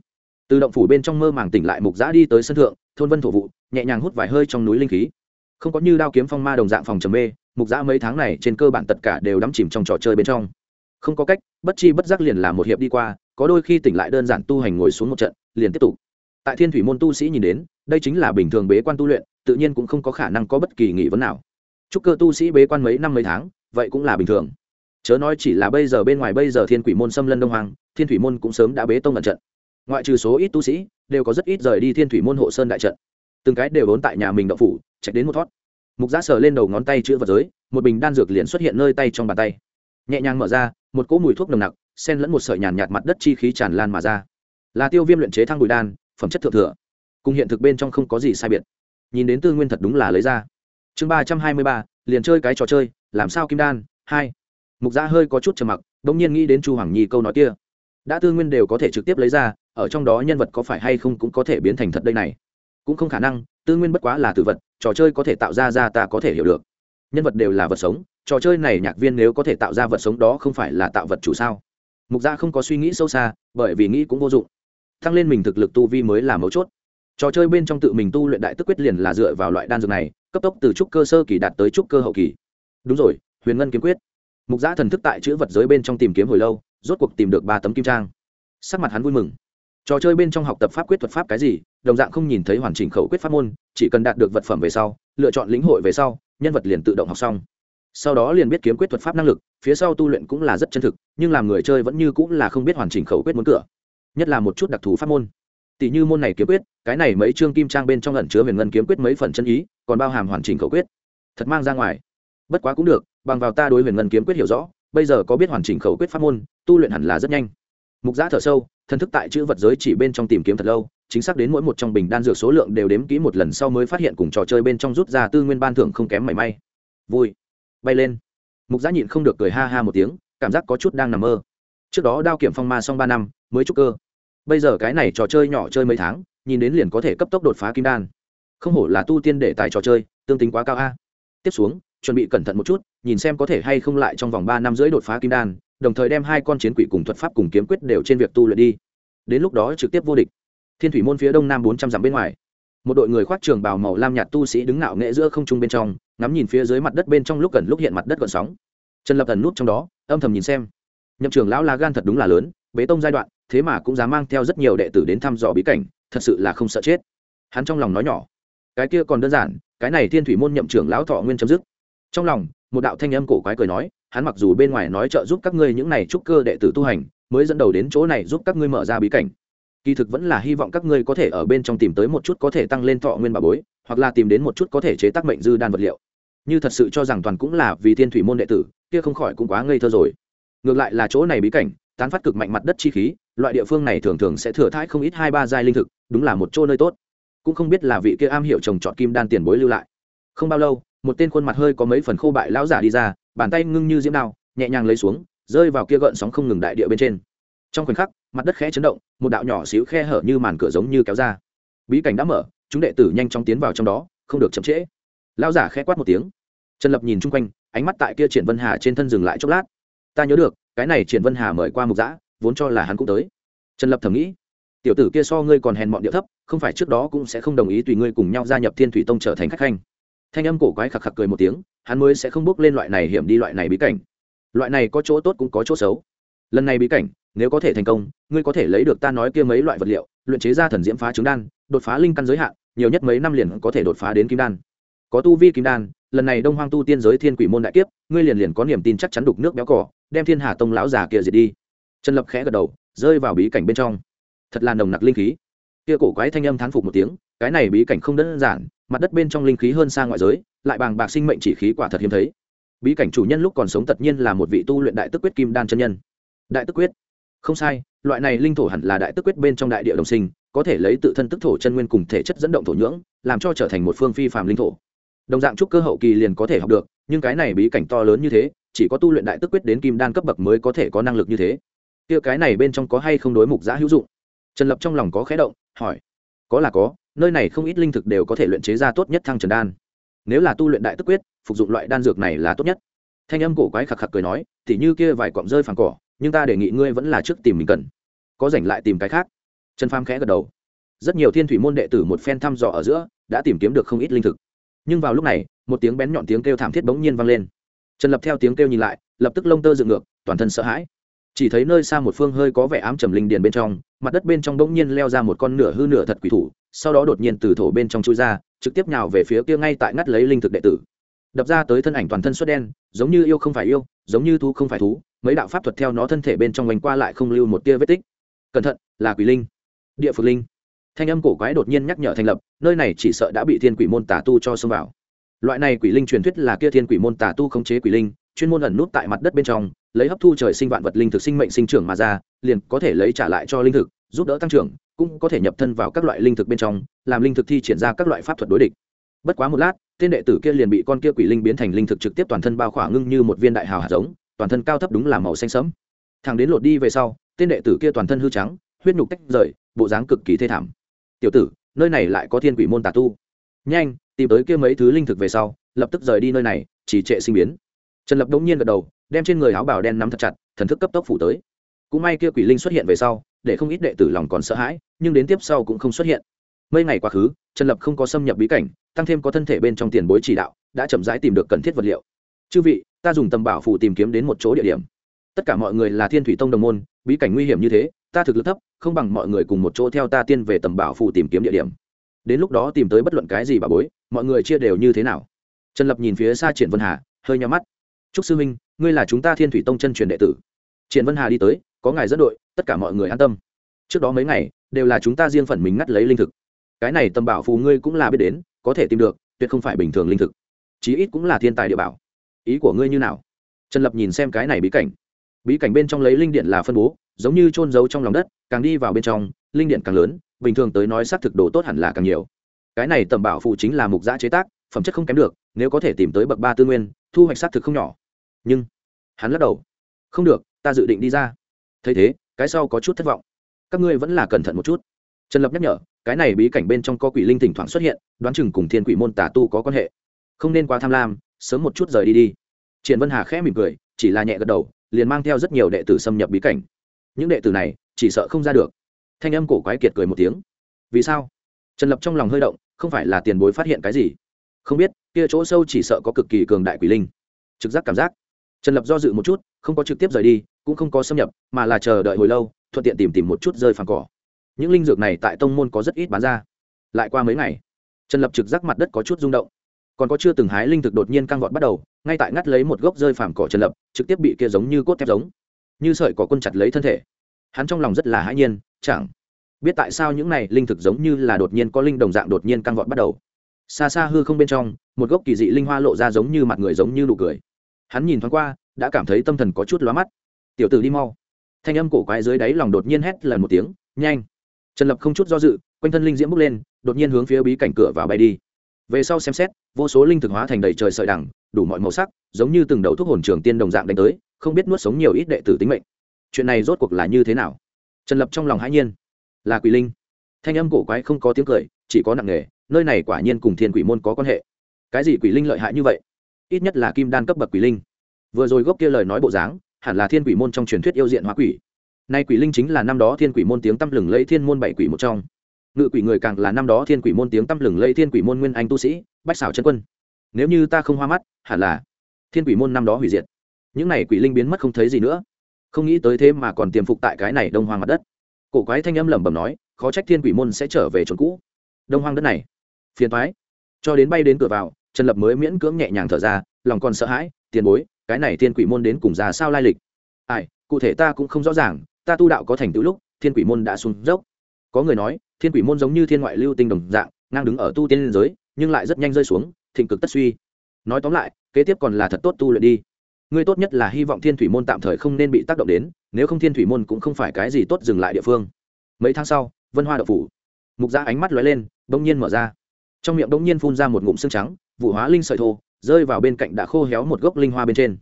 Từ động phủ bên trong mơ màng tỉnh lại, mục giã đi tới sân thượng thôn vân thổ vụ, nhẹ nhàng hút vài hơi trong núi linh khí. Không có như đao kiếm phong ma đồng dạng phòng trầm mê, mục giã mấy tháng này trên cơ bản tất cả đều đắm chìm trong trò chơi bên trong. Không có cách, bất chi bất giác liền là một hiệp đi qua, có đôi khi tỉnh lại đơn giản tu hành ngồi xuống một trận, liền tiếp tục. Tại thiên thủy môn tu sĩ nhìn đến, đây chính là bình thường bế quan tu luyện, tự nhiên cũng không có khả năng có bất kỳ nghị vấn nào. Chúc cơ tu sĩ bế quan mấy năm mấy tháng, vậy cũng là bình thường. Chớ nói chỉ là bây giờ bên ngoài bây giờ thiên quỷ môn xâm lân đông hoàng thiên thủy môn cũng sớm đã bế tông ẩn trận. Ngoại trừ số ít tu sĩ đều có rất ít rời đi thiên thủy môn hộ sơn đại trận. Từng cái đều vốn tại nhà mình đậu phủ, chạy đến một thoát. Mục giá sờ lên đầu ngón tay chữ vật giới, một bình đan dược liền xuất hiện nơi tay trong bàn tay. Nhẹ nhàng mở ra, một cỗ mùi thuốc nồng nặc, xen lẫn một sợi nhàn nhạt mặt đất chi khí tràn lan mà ra. Là tiêu viêm luyện chế thang bùi đan, phẩm chất thượng thừa. Cùng hiện thực bên trong không có gì sai biệt. Nhìn đến tư nguyên thật đúng là lấy ra. Chương ba trăm hai mươi ba, liền chơi cái trò chơi, làm sao kim đan, hai. Mục gia hơi có chút trầm mặc đ ỗ n g nhiên nghĩ đến chu hoàng nhi câu nói kia. Đã tư nguyên đều có thể trực tiếp lấy ra ở trong đó nhân vật có phải hay không cũng có thể biến thành thật đây này. Cũng không khả năng, tư nguyên bất quá là tự vật, trò chơi có thể tạo ra ra ta có thể hiểu được. Nhân vật đều là vật sống, trò chơi này nhạc viên nếu có thể tạo ra vật sống đó không phải là tạo vật chủ sao? Mục gia không có suy nghĩ sâu xa, bởi vì nghĩ cũng vô dụng. Tăng lên mình thực lực tu vi mới là mấu chốt. Trò chơi bên trong tự mình tu luyện đại tức quyết liền là dựa vào loại đan dược này, cấp tốc từ trúc cơ sơ kỳ đạt tới trúc cơ hậu kỳ. Đúng rồi, huyền ngân kiếm quyết. Mục gia thần thức tại chữ vật giới bên trong tìm kiếm hồi lâu, rốt cuộc tìm được ba tấm kim trang. Sắc mặt hắn vui mừng trò chơi bên trong học tập pháp quyết thuật pháp cái gì, đồng dạng không nhìn thấy hoàn chỉnh khẩu quyết pháp môn, chỉ cần đạt được vật phẩm về sau, lựa chọn lĩnh hội về sau, nhân vật liền tự động học xong. Sau đó liền biết kiếm quyết thuật pháp năng lực, phía sau tu luyện cũng là rất chân thực, nhưng làm người chơi vẫn như cũng là không biết hoàn chỉnh khẩu quyết muốn cửa. Nhất là một chút đặc thù pháp môn. Tỷ như môn này kiếm quyết, cái này mấy chương kim trang bên trong ẩn chứa huyền ngân kiếm quyết mấy phần chân ý, còn bao hàm hoàn chỉnh khẩu quyết. Thật mang ra ngoài. Bất quá cũng được, bằng vào ta đối huyền ngân kiếm quyết hiểu rõ, bây giờ có biết hoàn chỉnh khẩu quyết pháp môn, tu luyện hẳn là rất nhanh mục giã thở sâu thân thức tại chữ vật giới chỉ bên trong tìm kiếm thật lâu, chính xác đến mỗi một trong bình đan dược số lượng đều đếm kỹ một lần sau mới phát hiện cùng trò chơi bên trong rút ra tư nguyên ban thưởng không kém mảy may. Vui. Bay lên. Mục giã nhịn không được cười ha ha một tiếng, cảm giác có chút đang nằm mơ. Trước đó đao kiểm phong ma xong ba năm, mới trúc cơ. Bây giờ cái này trò chơi nhỏ chơi mấy tháng, nhìn đến liền có thể cấp tốc đột phá kim đan. Không hổ là tu tiên để tài trò chơi, tương tính quá cao a. Tiếp xuống, chuẩn bị cẩn thận một chút, nhìn xem có thể hay không lại trong vòng ba năm rưỡi đột phá kim đan đồng thời đem hai con chiến quỷ cùng thuật pháp cùng kiếm quyết đều trên việc tu luyện đi. Đến lúc đó trực tiếp vô địch. Thiên thủy môn phía đông nam bốn trăm dặm bên ngoài. Một đội người khoác trường bào màu lam nhạt tu sĩ đứng nạo nghệ giữa không trung bên trong, ngắm nhìn phía dưới mặt đất bên trong lúc gần lúc hiện mặt đất gần sóng. Trần lập ẩn nút trong đó, âm thầm nhìn xem. Nhậm trường lão la gan thật đúng là lớn, bế tông giai đoạn, thế mà cũng dám mang theo rất nhiều đệ tử đến thăm dò bí cảnh, thật sự là không sợ chết. Hắn trong lòng nói nhỏ. Cái kia còn đơn giản, cái này thiên thủy môn nhậm trưởng lão thọ nguyên chấm dứt. Trong lòng, một đạo thanh âm cổ quái cười nói hắn mặc dù bên ngoài nói trợ giúp các ngươi những này trúc cơ đệ tử tu hành, mới dẫn đầu đến chỗ này giúp các ngươi mở ra bí cảnh. Kỳ thực vẫn là hy vọng các ngươi có thể ở bên trong tìm tới một chút có thể tăng lên thọ nguyên bà bối, hoặc là tìm đến một chút có thể chế tác mệnh dư đan vật liệu. Như thật sự cho rằng toàn cũng là vì thiên thủy môn đệ tử, kia không khỏi cũng quá ngây thơ rồi. Ngược lại là chỗ này bí cảnh, tán phát cực mạnh mặt đất chi khí, loại địa phương này thường thường sẽ thừa thãi không ít hai ba giai linh thực, đúng là một chỗ nơi tốt. Cũng không biết là vị kia am hiểu trồng trọt kim đan tiền bối lưu lại. Không bao lâu một tên khuôn mặt hơi có mấy phần khô bại lão giả đi ra, bàn tay ngưng như diễm đao, nhẹ nhàng lấy xuống, rơi vào kia gợn sóng không ngừng đại địa bên trên. Trong khoảnh khắc, mặt đất khẽ chấn động, một đạo nhỏ xíu khe hở như màn cửa giống như kéo ra. Bí cảnh đã mở, chúng đệ tử nhanh chóng tiến vào trong đó, không được chậm trễ. Lão giả khẽ quát một tiếng. Trần lập nhìn chung quanh, ánh mắt tại kia triển vân hà trên thân dừng lại chốc lát. Ta nhớ được, cái này triển vân hà mời qua mục giã vốn cho là hắn cũng tới. Trần lập thầm nghĩ. Tiểu tử kia so ngươi còn hèn mọn điệu thấp, không phải trước đó cũng sẽ không đồng ý tùy ngươi cùng nhau gia nhập thiên thủy tông trở thành khách khanh thanh âm cổ quái khặc khặc cười một tiếng, hắn mới sẽ không bước lên loại này hiểm đi loại này bí cảnh. Loại này có chỗ tốt cũng có chỗ xấu. Lần này bí cảnh, nếu có thể thành công, ngươi có thể lấy được ta nói kia mấy loại vật liệu, luyện chế ra thần diễm phá trứng đan, đột phá linh căn giới hạn, nhiều nhất mấy năm liền có thể đột phá đến kim đan. Có tu vi kim đan, lần này đông hoang tu tiên giới thiên quỷ môn đại kiếp, ngươi liền liền có niềm tin chắc chắn đục nước béo cỏ, đem thiên hà tông lão già kia diệt đi. Trần lập khẽ gật đầu, rơi vào bí cảnh bên trong. Thật là nồng nặc linh khí. Kia cổ quái thanh âm thán phục một tiếng, cái này bí cảnh không đơn giản mặt đất bên trong linh khí hơn xa ngoại giới, lại bàng bạc sinh mệnh chỉ khí quả thật hiếm thấy. Bí cảnh chủ nhân lúc còn sống tất nhiên là một vị tu luyện đại tức quyết kim đan chân nhân. Đại tức quyết? Không sai, loại này linh thổ hẳn là đại tức quyết bên trong đại địa đồng sinh, có thể lấy tự thân tức thổ chân nguyên cùng thể chất dẫn động thổ nhưỡng, làm cho trở thành một phương phi phàm linh thổ. Đồng dạng trúc cơ hậu kỳ liền có thể học được, nhưng cái này bí cảnh to lớn như thế, chỉ có tu luyện đại tức quyết đến kim đan cấp bậc mới có thể có năng lực như thế. Kia cái này bên trong có hay không đối mục giã hữu dụng? Trần lập trong lòng có khẽ động, hỏi. Có là có nơi này không ít linh thực đều có thể luyện chế ra tốt nhất thăng trần đan. Nếu là tu luyện đại tức quyết, phục dụng loại đan dược này là tốt nhất. Thanh âm cổ quái khạc khạc cười nói thì như kia vài cọng rơi phẳng cỏ, nhưng ta đề nghị ngươi vẫn là trước tìm mình cần. Có rảnh lại tìm cái khác. Trần pham khẽ gật đầu. Rất nhiều thiên thủy môn đệ tử một phen thăm dò ở giữa, đã tìm kiếm được không ít linh thực. Nhưng vào lúc này, một tiếng bén nhọn tiếng kêu thảm thiết bỗng nhiên vang lên. Trần lập theo tiếng kêu nhìn lại, lập tức lông tơ dựng ngược, toàn thân sợ hãi chỉ thấy nơi xa một phương hơi có vẻ ám trầm linh điền bên trong, mặt đất bên trong bỗng nhiên leo ra một con nửa hư nửa thật quỷ thủ, sau đó đột nhiên từ thổ bên trong chui ra, trực tiếp nhào về phía kia ngay tại ngắt lấy linh thực đệ tử. Đập ra tới thân ảnh toàn thân xuất đen, giống như yêu không phải yêu, giống như thú không phải thú, mấy đạo pháp thuật theo nó thân thể bên trong vành qua lại không lưu một tia vết tích. Cẩn thận, là quỷ linh. Địa phược linh. Thanh âm cổ quái đột nhiên nhắc nhở thành lập, nơi này chỉ sợ đã bị thiên quỷ môn tà tu cho xông vào. Loại này quỷ linh truyền thuyết là kia thiên quỷ môn tà tu khống chế quỷ linh chuyên môn ẩn nút tại mặt đất bên trong, lấy hấp thu trời sinh vạn vật linh thực sinh mệnh sinh trưởng mà ra, liền có thể lấy trả lại cho linh thực, giúp đỡ tăng trưởng, cũng có thể nhập thân vào các loại linh thực bên trong, làm linh thực thi triển ra các loại pháp thuật đối địch. Bất quá một lát, tên đệ tử kia liền bị con kia quỷ linh biến thành linh thực trực tiếp toàn thân bao khỏa ngưng như một viên đại hào hạt giống, toàn thân cao thấp đúng là màu xanh sẫm. Thằng đến lột đi về sau, tên đệ tử kia toàn thân hư trắng, huyết nhục tách rời, bộ dáng cực kỳ thê thảm. Tiểu tử, nơi này lại có thiên quỷ môn tà tu. Nhanh, tìm tới kia mấy thứ linh thực về sau, lập tức rời đi nơi này, chỉ trệ sinh biến trần lập đống nhiên gật đầu, đem trên người áo bào đen nắm thật chặt, thần thức cấp tốc phủ tới. Cũng may kia quỷ linh xuất hiện về sau, để không ít đệ tử lòng còn sợ hãi, nhưng đến tiếp sau cũng không xuất hiện. Mấy ngày quá khứ, trần lập không có xâm nhập bí cảnh, tăng thêm có thân thể bên trong tiền bối chỉ đạo, đã chậm rãi tìm được cần thiết vật liệu. Chư vị, ta dùng tầm bảo phủ tìm kiếm đến một chỗ địa điểm. Tất cả mọi người là thiên thủy tông đồng môn, bí cảnh nguy hiểm như thế, ta thực lực thấp, không bằng mọi người cùng một chỗ theo ta tiên về tầm bảo phủ tìm kiếm địa điểm. Đến lúc đó tìm tới bất luận cái gì bà bối, mọi người chia đều như thế nào? Trần lập nhìn phía xa triển vân hà, hơi nhắm mắt chúc sư minh ngươi là chúng ta thiên thủy tông chân truyền đệ tử. Triển vân hà đi tới, có ngài dẫn đội, tất cả mọi người an tâm. Trước đó mấy ngày, đều là chúng ta riêng phần mình ngắt lấy linh thực. Cái này tầm bảo phù ngươi cũng là biết đến, có thể tìm được, tuyệt không phải bình thường linh thực. Chí ít cũng là thiên tài địa bảo. Ý của ngươi như nào? Trần lập nhìn xem cái này bí cảnh. Bí cảnh bên trong lấy linh điện là phân bố, giống như trôn giấu trong lòng đất, càng đi vào bên trong, linh điện càng lớn, bình thường tới nói xác thực đồ tốt hẳn là càng nhiều. Cái này tầm bảo phụ chính là mục giã chế tác, phẩm chất không kém được, nếu có thể tìm tới bậc ba tư nguyên, thu hoạch xác thực không nhỏ nhưng hắn lắc đầu. Không được, ta dự định đi ra. Thấy thế, cái sau có chút thất vọng. Các ngươi vẫn là cẩn thận một chút. Trần lập nhắc nhở, cái này bí cảnh bên trong có quỷ linh thỉnh thoảng xuất hiện, đoán chừng cùng thiên quỷ môn tà tu có quan hệ. Không nên quá tham lam, sớm một chút rời đi đi. Triển vân hà khẽ mỉm cười, chỉ là nhẹ gật đầu, liền mang theo rất nhiều đệ tử xâm nhập bí cảnh. Những đệ tử này, chỉ sợ không ra được. Thanh âm cổ quái kiệt cười một tiếng. Vì sao? Trần lập trong lòng hơi động, không phải là tiền bối phát hiện cái gì. Không biết, kia chỗ sâu chỉ sợ có cực kỳ cường đại quỷ linh. Trực giác cảm giác trần lập do dự một chút, không có trực tiếp rời đi, cũng không có xâm nhập, mà là chờ đợi hồi lâu, thuận tiện tìm tìm một chút rơi phẳng cỏ. Những linh dược này tại tông môn có rất ít bán ra. Lại qua mấy ngày, trần lập trực giác mặt đất có chút rung động. Còn có chưa từng hái linh thực đột nhiên căng vọt bắt đầu, ngay tại ngắt lấy một gốc rơi phàm cỏ trần lập, trực tiếp bị kia giống như cốt thép giống, như sợi cỏ quân chặt lấy thân thể. Hắn trong lòng rất là hãi nhiên, chẳng biết tại sao những này linh thực giống như là đột nhiên có linh đồng dạng đột nhiên căng vọt bắt đầu. Xa xa hư không bên trong, một gốc kỳ dị linh hoa lộ ra giống như mặt người giống như nụ cười hắn nhìn thoáng qua, đã cảm thấy tâm thần có chút lóa mắt. Tiểu tử đi mau. Thanh âm cổ quái dưới đáy lòng đột nhiên hét lần một tiếng, nhanh! Trần lập không chút do dự, quanh thân linh diễm bước lên, đột nhiên hướng phía bí cảnh cửa vào bay đi. Về sau xem xét, vô số linh thực hóa thành đầy trời sợi đẳng đủ mọi màu sắc, giống như từng đầu thuốc hồn trường tiên đồng dạng đánh tới, không biết nuốt sống nhiều ít đệ tử tính mệnh. Chuyện này rốt cuộc là như thế nào? Trần lập trong lòng hãi nhiên. Là quỷ linh. Thanh âm cổ quái không có tiếng cười, chỉ có nặng nghề nơi này quả nhiên cùng thiên quỷ môn có quan hệ. Cái gì quỷ linh lợi hại như vậy? Ít nhất là kim đan cấp bậc quỷ linh. Vừa rồi gốc kia lời nói bộ dáng, hẳn là thiên quỷ môn trong truyền thuyết yêu diện hóa quỷ. Nay quỷ linh chính là năm đó thiên quỷ môn tiếng tăm lừng lẫy thiên môn bảy quỷ một trong. Ngự quỷ người càng là năm đó thiên quỷ môn tiếng tăm lừng lẫy thiên quỷ môn nguyên anh tu sĩ, bách xảo chân quân. Nếu như ta không hoa mắt, hẳn là thiên quỷ môn năm đó hủy diệt. Những này quỷ linh biến mất không thấy gì nữa. Không nghĩ tới thế mà còn tiềm phục tại cái này đông hoang mặt đất. Cổ quái thanh âm lẩm bẩm nói, khó trách thiên quỷ môn sẽ trở về chốn cũ. Đông hoang đất này, phiền thoái cho đến bay đến cửa vào trần lập mới miễn cưỡng nhẹ nhàng thở ra, lòng còn sợ hãi, tiền bối, cái này thiên quỷ môn đến cùng ra sao lai lịch? Ai, cụ thể ta cũng không rõ ràng, ta tu đạo có thành tựu lúc, thiên quỷ môn đã xuống dốc. Có người nói, thiên quỷ môn giống như thiên ngoại lưu tinh đồng dạng, ngang đứng ở tu tiên liên giới, nhưng lại rất nhanh rơi xuống, thịnh cực tất suy. Nói tóm lại, kế tiếp còn là thật tốt tu luyện đi. Ngươi tốt nhất là hy vọng thiên thủy môn tạm thời không nên bị tác động đến, nếu không thiên thủy môn cũng không phải cái gì tốt dừng lại địa phương. Mấy tháng sau, vân hoa đậu phủ. Mục gia ánh mắt lóe lên, bỗng nhiên mở ra. Trong miệng bỗng nhiên phun ra một ngụm xương trắng vụ hóa linh sợi thô, rơi vào bên cạnh đã khô héo một gốc linh hoa bên trên.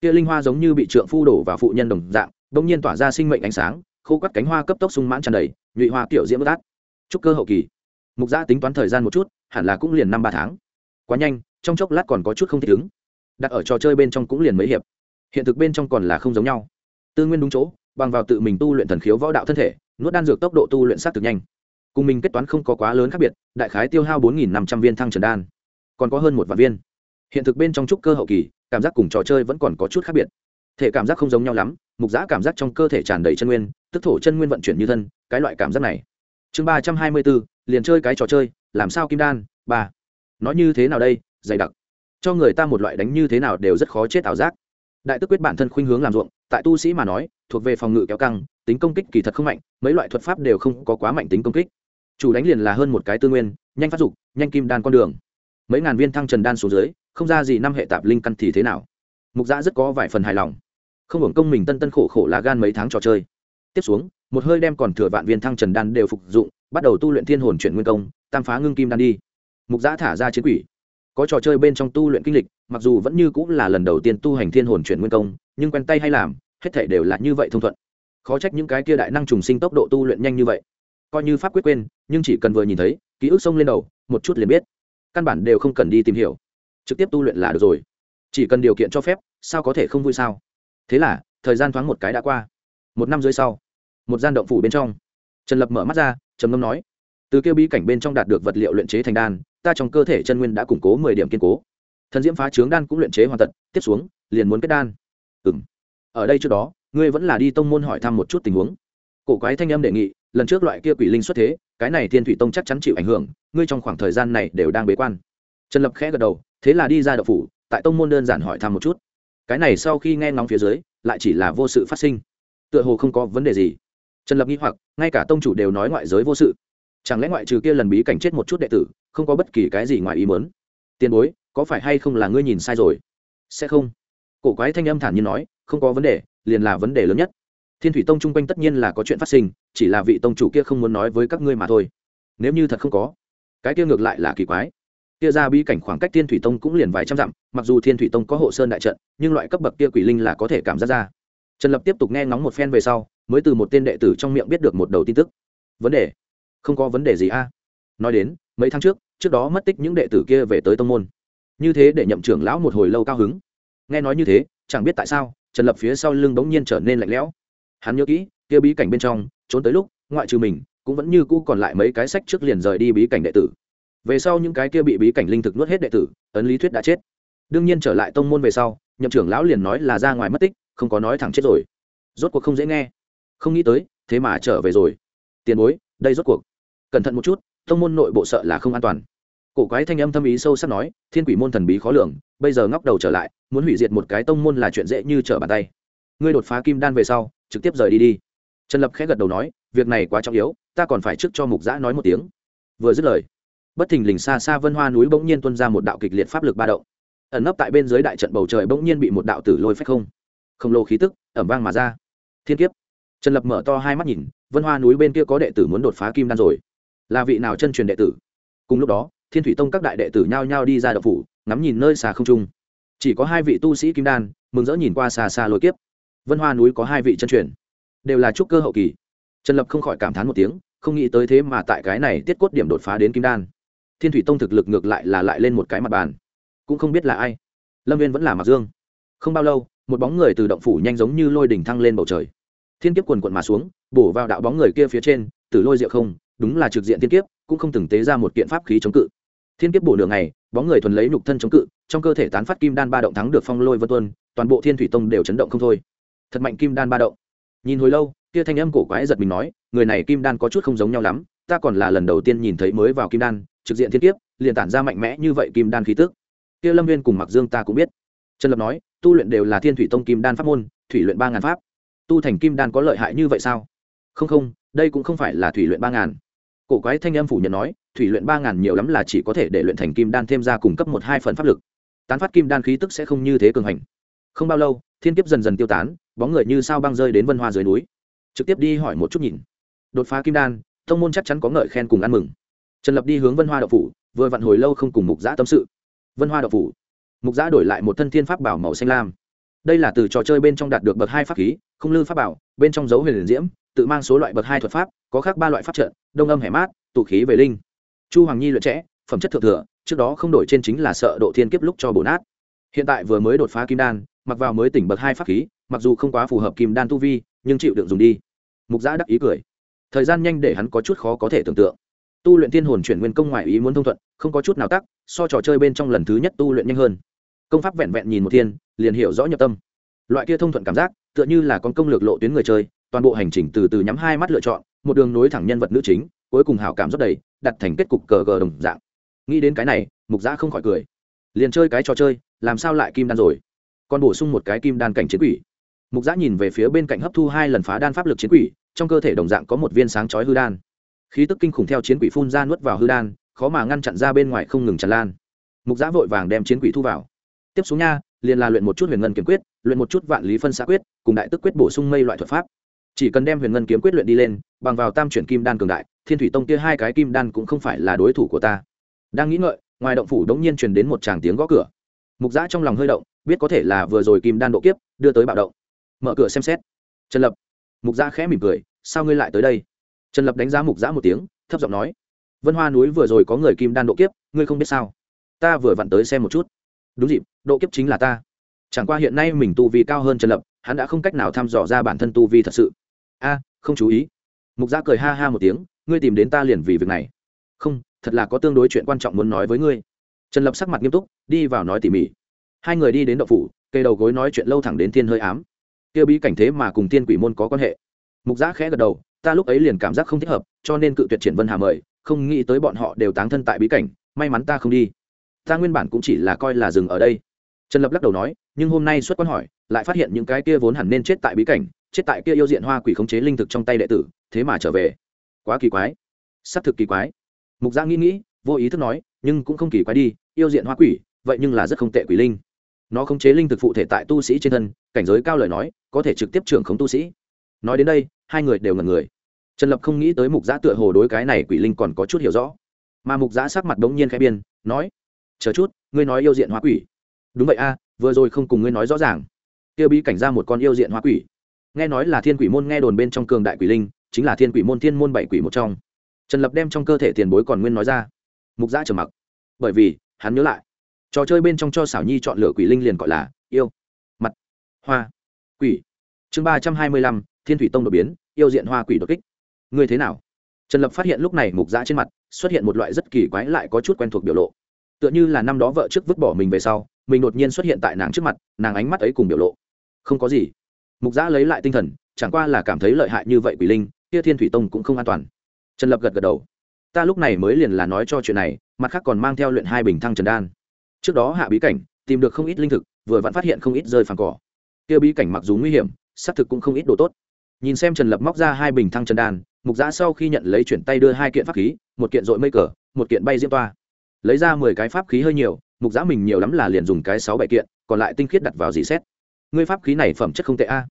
Kia linh hoa giống như bị trượng phu đổ vào phụ nhân đồng dạng, bỗng nhiên tỏa ra sinh mệnh ánh sáng, khô quắt cánh hoa cấp tốc sung mãn tràn đầy, nhụy hoa kiểu diễm bất át. Chúc cơ hậu kỳ. Mục gia tính toán thời gian một chút, hẳn là cũng liền năm ba tháng. Quá nhanh, trong chốc lát còn có chút không thích ứng. Đặt ở trò chơi bên trong cũng liền mấy hiệp. Hiện thực bên trong còn là không giống nhau. Tư nguyên đúng chỗ, bằng vào tự mình tu luyện thần khiếu võ đạo thân thể, nuốt đan dược tốc độ tu luyện sát thực nhanh. Cùng mình kết toán không có quá lớn khác biệt, đại khái tiêu hao bốn năm trăm viên thăng trần đan còn có hơn một vạn viên. Hiện thực bên trong trúc cơ hậu kỳ, cảm giác cùng trò chơi vẫn còn có chút khác biệt. Thể cảm giác không giống nhau lắm, mục giã cảm giác trong cơ thể tràn đầy chân nguyên, tức thổ chân nguyên vận chuyển như thân, cái loại cảm giác này. Chương ba trăm hai mươi bốn, liền chơi cái trò chơi, làm sao kim đan, ba. Nói như thế nào đây, dày đặc. Cho người ta một loại đánh như thế nào đều rất khó chết ảo giác. Đại tức quyết bản thân khuynh hướng làm ruộng, tại tu sĩ mà nói, thuộc về phòng ngự kéo căng, tính công kích kỳ thật không mạnh, mấy loại thuật pháp đều không có quá mạnh tính công kích. Chủ đánh liền là hơn một cái tư nguyên, nhanh phát dục, nhanh kim đan con đường mấy ngàn viên thăng trần đan xuống dưới, không ra gì năm hệ tạp linh căn thì thế nào? Mục giã rất có vài phần hài lòng. Không hưởng công mình tân tân khổ khổ lá gan mấy tháng trò chơi. Tiếp xuống, một hơi đem còn thừa vạn viên thăng trần đan đều phục dụng, bắt đầu tu luyện thiên hồn chuyển nguyên công, tam phá ngưng kim đan đi. Mục giã thả ra chiến quỷ. Có trò chơi bên trong tu luyện kinh lịch, mặc dù vẫn như cũng là lần đầu tiên tu hành thiên hồn chuyển nguyên công, nhưng quen tay hay làm, hết thể đều là như vậy thông thuận. Khó trách những cái kia đại năng trùng sinh tốc độ tu luyện nhanh như vậy. Coi như pháp quyết quên, nhưng chỉ cần vừa nhìn thấy, ký ức xông lên đầu, một chút liền biết căn bản đều không cần đi tìm hiểu. Trực tiếp tu luyện là được rồi. Chỉ cần điều kiện cho phép, sao có thể không vui sao? Thế là, thời gian thoáng một cái đã qua. Một năm dưới sau, một gian động phủ bên trong, trần lập mở mắt ra, trầm ngâm nói, từ kêu bí cảnh bên trong đạt được vật liệu luyện chế thành đan, ta trong cơ thể chân nguyên đã củng cố mười điểm kiên cố. Thần diễm phá trướng đan cũng luyện chế hoàn tật tiếp xuống, liền muốn kết đan. Ừ m ở đây trước đó, ngươi vẫn là đi tông môn hỏi thăm một chút tình huống. Cổ quái thanh âm đề nghị, lần trước loại kia quỷ linh xuất thế cái này thiên thủy tông chắc chắn chịu ảnh hưởng, ngươi trong khoảng thời gian này đều đang bế quan. Trần lập khẽ gật đầu, thế là đi ra đậu phủ, tại tông môn đơn giản hỏi thăm một chút. Cái này sau khi nghe ngóng phía dưới, lại chỉ là vô sự phát sinh. Tựa hồ không có vấn đề gì. Trần lập nghi hoặc, ngay cả tông chủ đều nói ngoại giới vô sự. Chẳng lẽ ngoại trừ kia lần bí cảnh chết một chút đệ tử, không có bất kỳ cái gì ngoài ý muốn? Tiền bối, có phải hay không là ngươi nhìn sai rồi? Sẽ không. Cổ quái thanh âm thản nhiên nói, không có vấn đề, liền là vấn đề lớn nhất thiên thủy tông chung quanh tất nhiên là có chuyện phát sinh, chỉ là vị tông chủ kia không muốn nói với các ngươi mà thôi. Nếu như thật không có, cái kia ngược lại là kỳ quái. Kia ra bí cảnh khoảng cách thiên thủy tông cũng liền vài trăm dặm, mặc dù thiên thủy tông có hộ sơn đại trận, nhưng loại cấp bậc kia quỷ linh là có thể cảm giác ra. Trần lập tiếp tục nghe ngóng một phen về sau, mới từ một tên đệ tử trong miệng biết được một đầu tin tức. Vấn đề? Không có vấn đề gì a. Nói đến, mấy tháng trước trước đó mất tích những đệ tử kia về tới tông môn. Như thế để nhậm trưởng lão một hồi lâu cao hứng. Nghe nói như thế, chẳng biết tại sao, trần lập phía sau lưng bỗng nhiên trở nên lạnh lẽo hắn nhớ kỹ, kia bí cảnh bên trong, trốn tới lúc, ngoại trừ mình, cũng vẫn như cũ còn lại mấy cái sách trước liền rời đi bí cảnh đệ tử. Về sau những cái kia bị bí cảnh linh thực nuốt hết đệ tử, ấn lý thuyết đã chết. Đương nhiên trở lại tông môn về sau, nhậm trưởng lão liền nói là ra ngoài mất tích, không có nói thẳng chết rồi. Rốt cuộc không dễ nghe. Không nghĩ tới, thế mà trở về rồi. Tiền bối, đây rốt cuộc. Cẩn thận một chút, tông môn nội bộ sợ là không an toàn. Cổ quái thanh âm thâm ý sâu sắc nói, thiên quỷ môn thần bí khó lường, bây giờ ngóc đầu trở lại, muốn hủy diệt một cái tông môn là chuyện dễ như trở bàn tay. Ngươi đột phá kim đan về sau trực tiếp rời đi đi. Trần lập khẽ gật đầu nói, việc này quá trọng yếu, ta còn phải trước cho mục giã nói một tiếng. Vừa dứt lời, bất thình lình xa xa vân hoa núi bỗng nhiên tuân ra một đạo kịch liệt pháp lực ba động. Ẩn nấp tại bên dưới đại trận bầu trời bỗng nhiên bị một đạo tử lôi phách không. Khổng lồ khí tức, ẩm vang mà ra. Thiên kiếp. Trần lập mở to hai mắt nhìn, vân hoa núi bên kia có đệ tử muốn đột phá kim đan rồi. Là vị nào chân truyền đệ tử? Cùng lúc đó, thiên thủy tông các đại đệ tử nhao nhao đi ra đậu phủ, ngắm nhìn nơi xa không trung. Chỉ có hai vị tu sĩ kim đan, mừng rỡ nhìn qua xa xa lôi kiếp vân hoa núi có hai vị chân truyền, đều là trúc cơ hậu kỳ. Trần lập không khỏi cảm thán một tiếng, không nghĩ tới thế mà tại cái này tiết cốt điểm đột phá đến kim đan. Thiên thủy tông thực lực ngược lại là lại lên một cái mặt bàn. Cũng không biết là ai. Lâm viên vẫn là mặc dương. Không bao lâu, một bóng người từ động phủ nhanh giống như lôi đỉnh thăng lên bầu trời. Thiên kiếp quần quận mà xuống, bổ vào đạo bóng người kia phía trên, từ lôi diệu không, đúng là trực diện thiên kiếp, cũng không từng tế ra một kiện pháp khí chống cự. Thiên kiếp bổ đường này bóng người thuần lấy nhục thân chống cự, trong cơ thể tán phát kim đan ba động thắng được phong lôi vân tuân, toàn bộ thiên thủy tông đều chấn động không thôi thật mạnh kim đan ba động. Nhìn hồi lâu, kia thanh âm cổ quái giật mình nói, người này kim đan có chút không giống nhau lắm, ta còn là lần đầu tiên nhìn thấy mới vào kim đan, trực diện thiên kiếp, liền tản ra mạnh mẽ như vậy kim đan khí tức. Kia lâm viên cùng mặc dương ta cũng biết. Trần lập nói, tu luyện đều là thiên thủy tông kim đan pháp môn, thủy luyện ba ngàn pháp. Tu thành kim đan có lợi hại như vậy sao? Không không, đây cũng không phải là thủy luyện ba ngàn. Cổ quái thanh âm phủ nhận nói, thủy luyện ba ngàn nhiều lắm là chỉ có thể để luyện thành kim đan thêm ra cung cấp một hai phần pháp lực. Tán phát kim đan khí tức sẽ không như thế cường hành. Không bao lâu, thiên kiếp dần dần tiêu tán bóng người như sao băng rơi đến vân hoa dưới núi. Trực tiếp đi hỏi một chút nhìn. Đột phá kim đan thông môn chắc chắn có ngợi khen cùng ăn mừng. Trần lập đi hướng vân hoa đậu phủ, vừa vặn hồi lâu không cùng mục giã tâm sự. Vân hoa đậu phủ. Mục giã đổi lại một thân thiên pháp bảo màu xanh lam. Đây là từ trò chơi bên trong đạt được bậc hai pháp khí, không lư pháp bảo, bên trong dấu huyền diễm, tự mang số loại bậc hai thuật pháp, có khác ba loại pháp trận, đông âm hẻ mát, tụ khí về linh. Chu hoàng nhi luyện trẻ phẩm chất thượng thừa, trước đó không đổi trên chính là sợ độ thiên kiếp lúc cho bổ nát. Hiện tại vừa mới đột phá kim đan, mặc vào mới tỉnh bậc hai pháp khí mặc dù không quá phù hợp kim đan tu vi, nhưng chịu đựng dùng đi. Mục giã đắc ý cười. Thời gian nhanh để hắn có chút khó có thể tưởng tượng. Tu luyện thiên hồn chuyển nguyên công ngoài ý muốn thông thuận, không có chút nào tắc so trò chơi bên trong lần thứ nhất tu luyện nhanh hơn. Công pháp vẹn vẹn nhìn một thiên, liền hiểu rõ nhập tâm. Loại kia thông thuận cảm giác, tựa như là con công lược lộ tuyến người chơi, toàn bộ hành trình từ từ nhắm hai mắt lựa chọn, một đường nối thẳng nhân vật nữ chính, cuối cùng hảo cảm rất đầy, đặt thành kết cục cờ gờ đồng dạng. Nghĩ đến cái này, mục giã không khỏi cười. Liền chơi cái trò chơi, làm sao lại kim đan rồi? Còn bổ sung một cái kim đan cảnh chiến quỷ mục giã nhìn về phía bên cạnh hấp thu hai lần phá đan pháp lực chiến quỷ, trong cơ thể đồng dạng có một viên sáng chói hư đan. Khí tức kinh khủng theo chiến quỷ phun ra nuốt vào hư đan, khó mà ngăn chặn ra bên ngoài không ngừng tràn lan. Mục giã vội vàng đem chiến quỷ thu vào. Tiếp xuống nha, liền là luyện một chút huyền ngân kiếm quyết, luyện một chút vạn lý phân xã quyết, cùng đại tức quyết bổ sung mây loại thuật pháp. Chỉ cần đem huyền ngân kiếm quyết luyện đi lên, bằng vào tam chuyển kim đan cường đại, thiên thủy tông kia hai cái kim đan cũng không phải là đối thủ của ta. Đang nghĩ ngợi, ngoài động phủ đống nhiên truyền đến một tràng tiếng gõ cửa. Mục giã trong lòng hơi động, biết có thể là vừa rồi kim đan độ kiếp, đưa tới bạo động mở cửa xem xét. Trần lập. Mục giã khẽ mỉm cười, sao ngươi lại tới đây? Trần lập đánh giá mục giã một tiếng, thấp giọng nói, vân hoa núi vừa rồi có người kim đan độ kiếp, ngươi không biết sao? Ta vừa vặn tới xem một chút. Đúng dịp, độ kiếp chính là ta. Chẳng qua hiện nay mình tu vi cao hơn trần lập, hắn đã không cách nào thăm dò ra bản thân tu vi thật sự. A, không chú ý. Mục gia cười ha ha một tiếng, ngươi tìm đến ta liền vì việc này. Không, thật là có tương đối chuyện quan trọng muốn nói với ngươi. Trần lập sắc mặt nghiêm túc, đi vào nói tỉ mỉ. Hai người đi đến đậu phủ cây đầu gối nói chuyện lâu thẳng đến thiên hơi ám kia bí cảnh thế mà cùng tiên quỷ môn có quan hệ. Mục giã khẽ gật đầu, ta lúc ấy liền cảm giác không thích hợp, cho nên cự tuyệt triển vân hà mời, không nghĩ tới bọn họ đều táng thân tại bí cảnh, may mắn ta không đi. Ta nguyên bản cũng chỉ là coi là dừng ở đây. Trần lập lắc đầu nói, nhưng hôm nay xuất quan hỏi, lại phát hiện những cái kia vốn hẳn nên chết tại bí cảnh, chết tại kia yêu diện hoa quỷ khống chế linh thực trong tay đệ tử, thế mà trở về. Quá kỳ quái. Xác thực kỳ quái. Mục giã nghĩ nghĩ, vô ý thức nói, nhưng cũng không kỳ quái đi, yêu diện hoa quỷ, vậy nhưng là rất không tệ quỷ linh nó khống chế linh thực phụ thể tại tu sĩ trên thân, cảnh giới cao lời nói, có thể trực tiếp trưởng khống tu sĩ. Nói đến đây, hai người đều ngần người. Trần lập không nghĩ tới mục giã tựa hồ đối cái này quỷ linh còn có chút hiểu rõ. Mà mục giã sắc mặt đ ố n g nhiên khai biên nói, chờ chút, ngươi nói yêu diện hoa quỷ. Đúng vậy a, vừa rồi không cùng ngươi nói rõ ràng. Tiêu bí cảnh ra một con yêu diện hoa quỷ. Nghe nói là thiên quỷ môn nghe đồn bên trong cường đại quỷ linh, chính là thiên quỷ môn thiên môn bảy quỷ một trong. Trần lập đem trong cơ thể tiền bối còn nguyên nói ra. Mục giã trở mặc. Bởi vì, hắn nhớ lại trò chơi bên trong cho xảo nhi chọn lựa quỷ linh liền gọi là yêu, mặt, hoa, quỷ. Chương ba trăm hai mươi lăm, thiên thủy tông đột biến, yêu diện hoa quỷ đột kích. Ngươi thế nào? Trần lập phát hiện lúc này mục giã trên mặt xuất hiện một loại rất kỳ quái lại có chút quen thuộc biểu lộ. Tựa như là năm đó vợ trước vứt bỏ mình về sau, mình đột nhiên xuất hiện tại nàng trước mặt, nàng ánh mắt ấy cùng biểu lộ. Không có gì. Mục giã lấy lại tinh thần, chẳng qua là cảm thấy lợi hại như vậy quỷ linh, kia thiên thủy tông cũng không an toàn. Trần lập gật gật đầu. Ta lúc này mới liền là nói cho chuyện này, mặt khác còn mang theo luyện hai bình thăng trần đan trước đó hạ bí cảnh, tìm được không ít linh thực, vừa vẫn phát hiện không ít rơi phẳng cỏ. Kia bí cảnh mặc dù nguy hiểm, xác thực cũng không ít đồ tốt. Nhìn xem trần lập móc ra hai bình thăng trần đan, mục giã sau khi nhận lấy chuyển tay đưa hai kiện pháp khí, một kiện dội mây cờ, một kiện bay diễm toa. Lấy ra mười cái pháp khí hơi nhiều, mục giã mình nhiều lắm là liền dùng cái sáu bảy kiện, còn lại tinh khiết đặt vào dì xét. Ngươi pháp khí này phẩm chất không tệ a.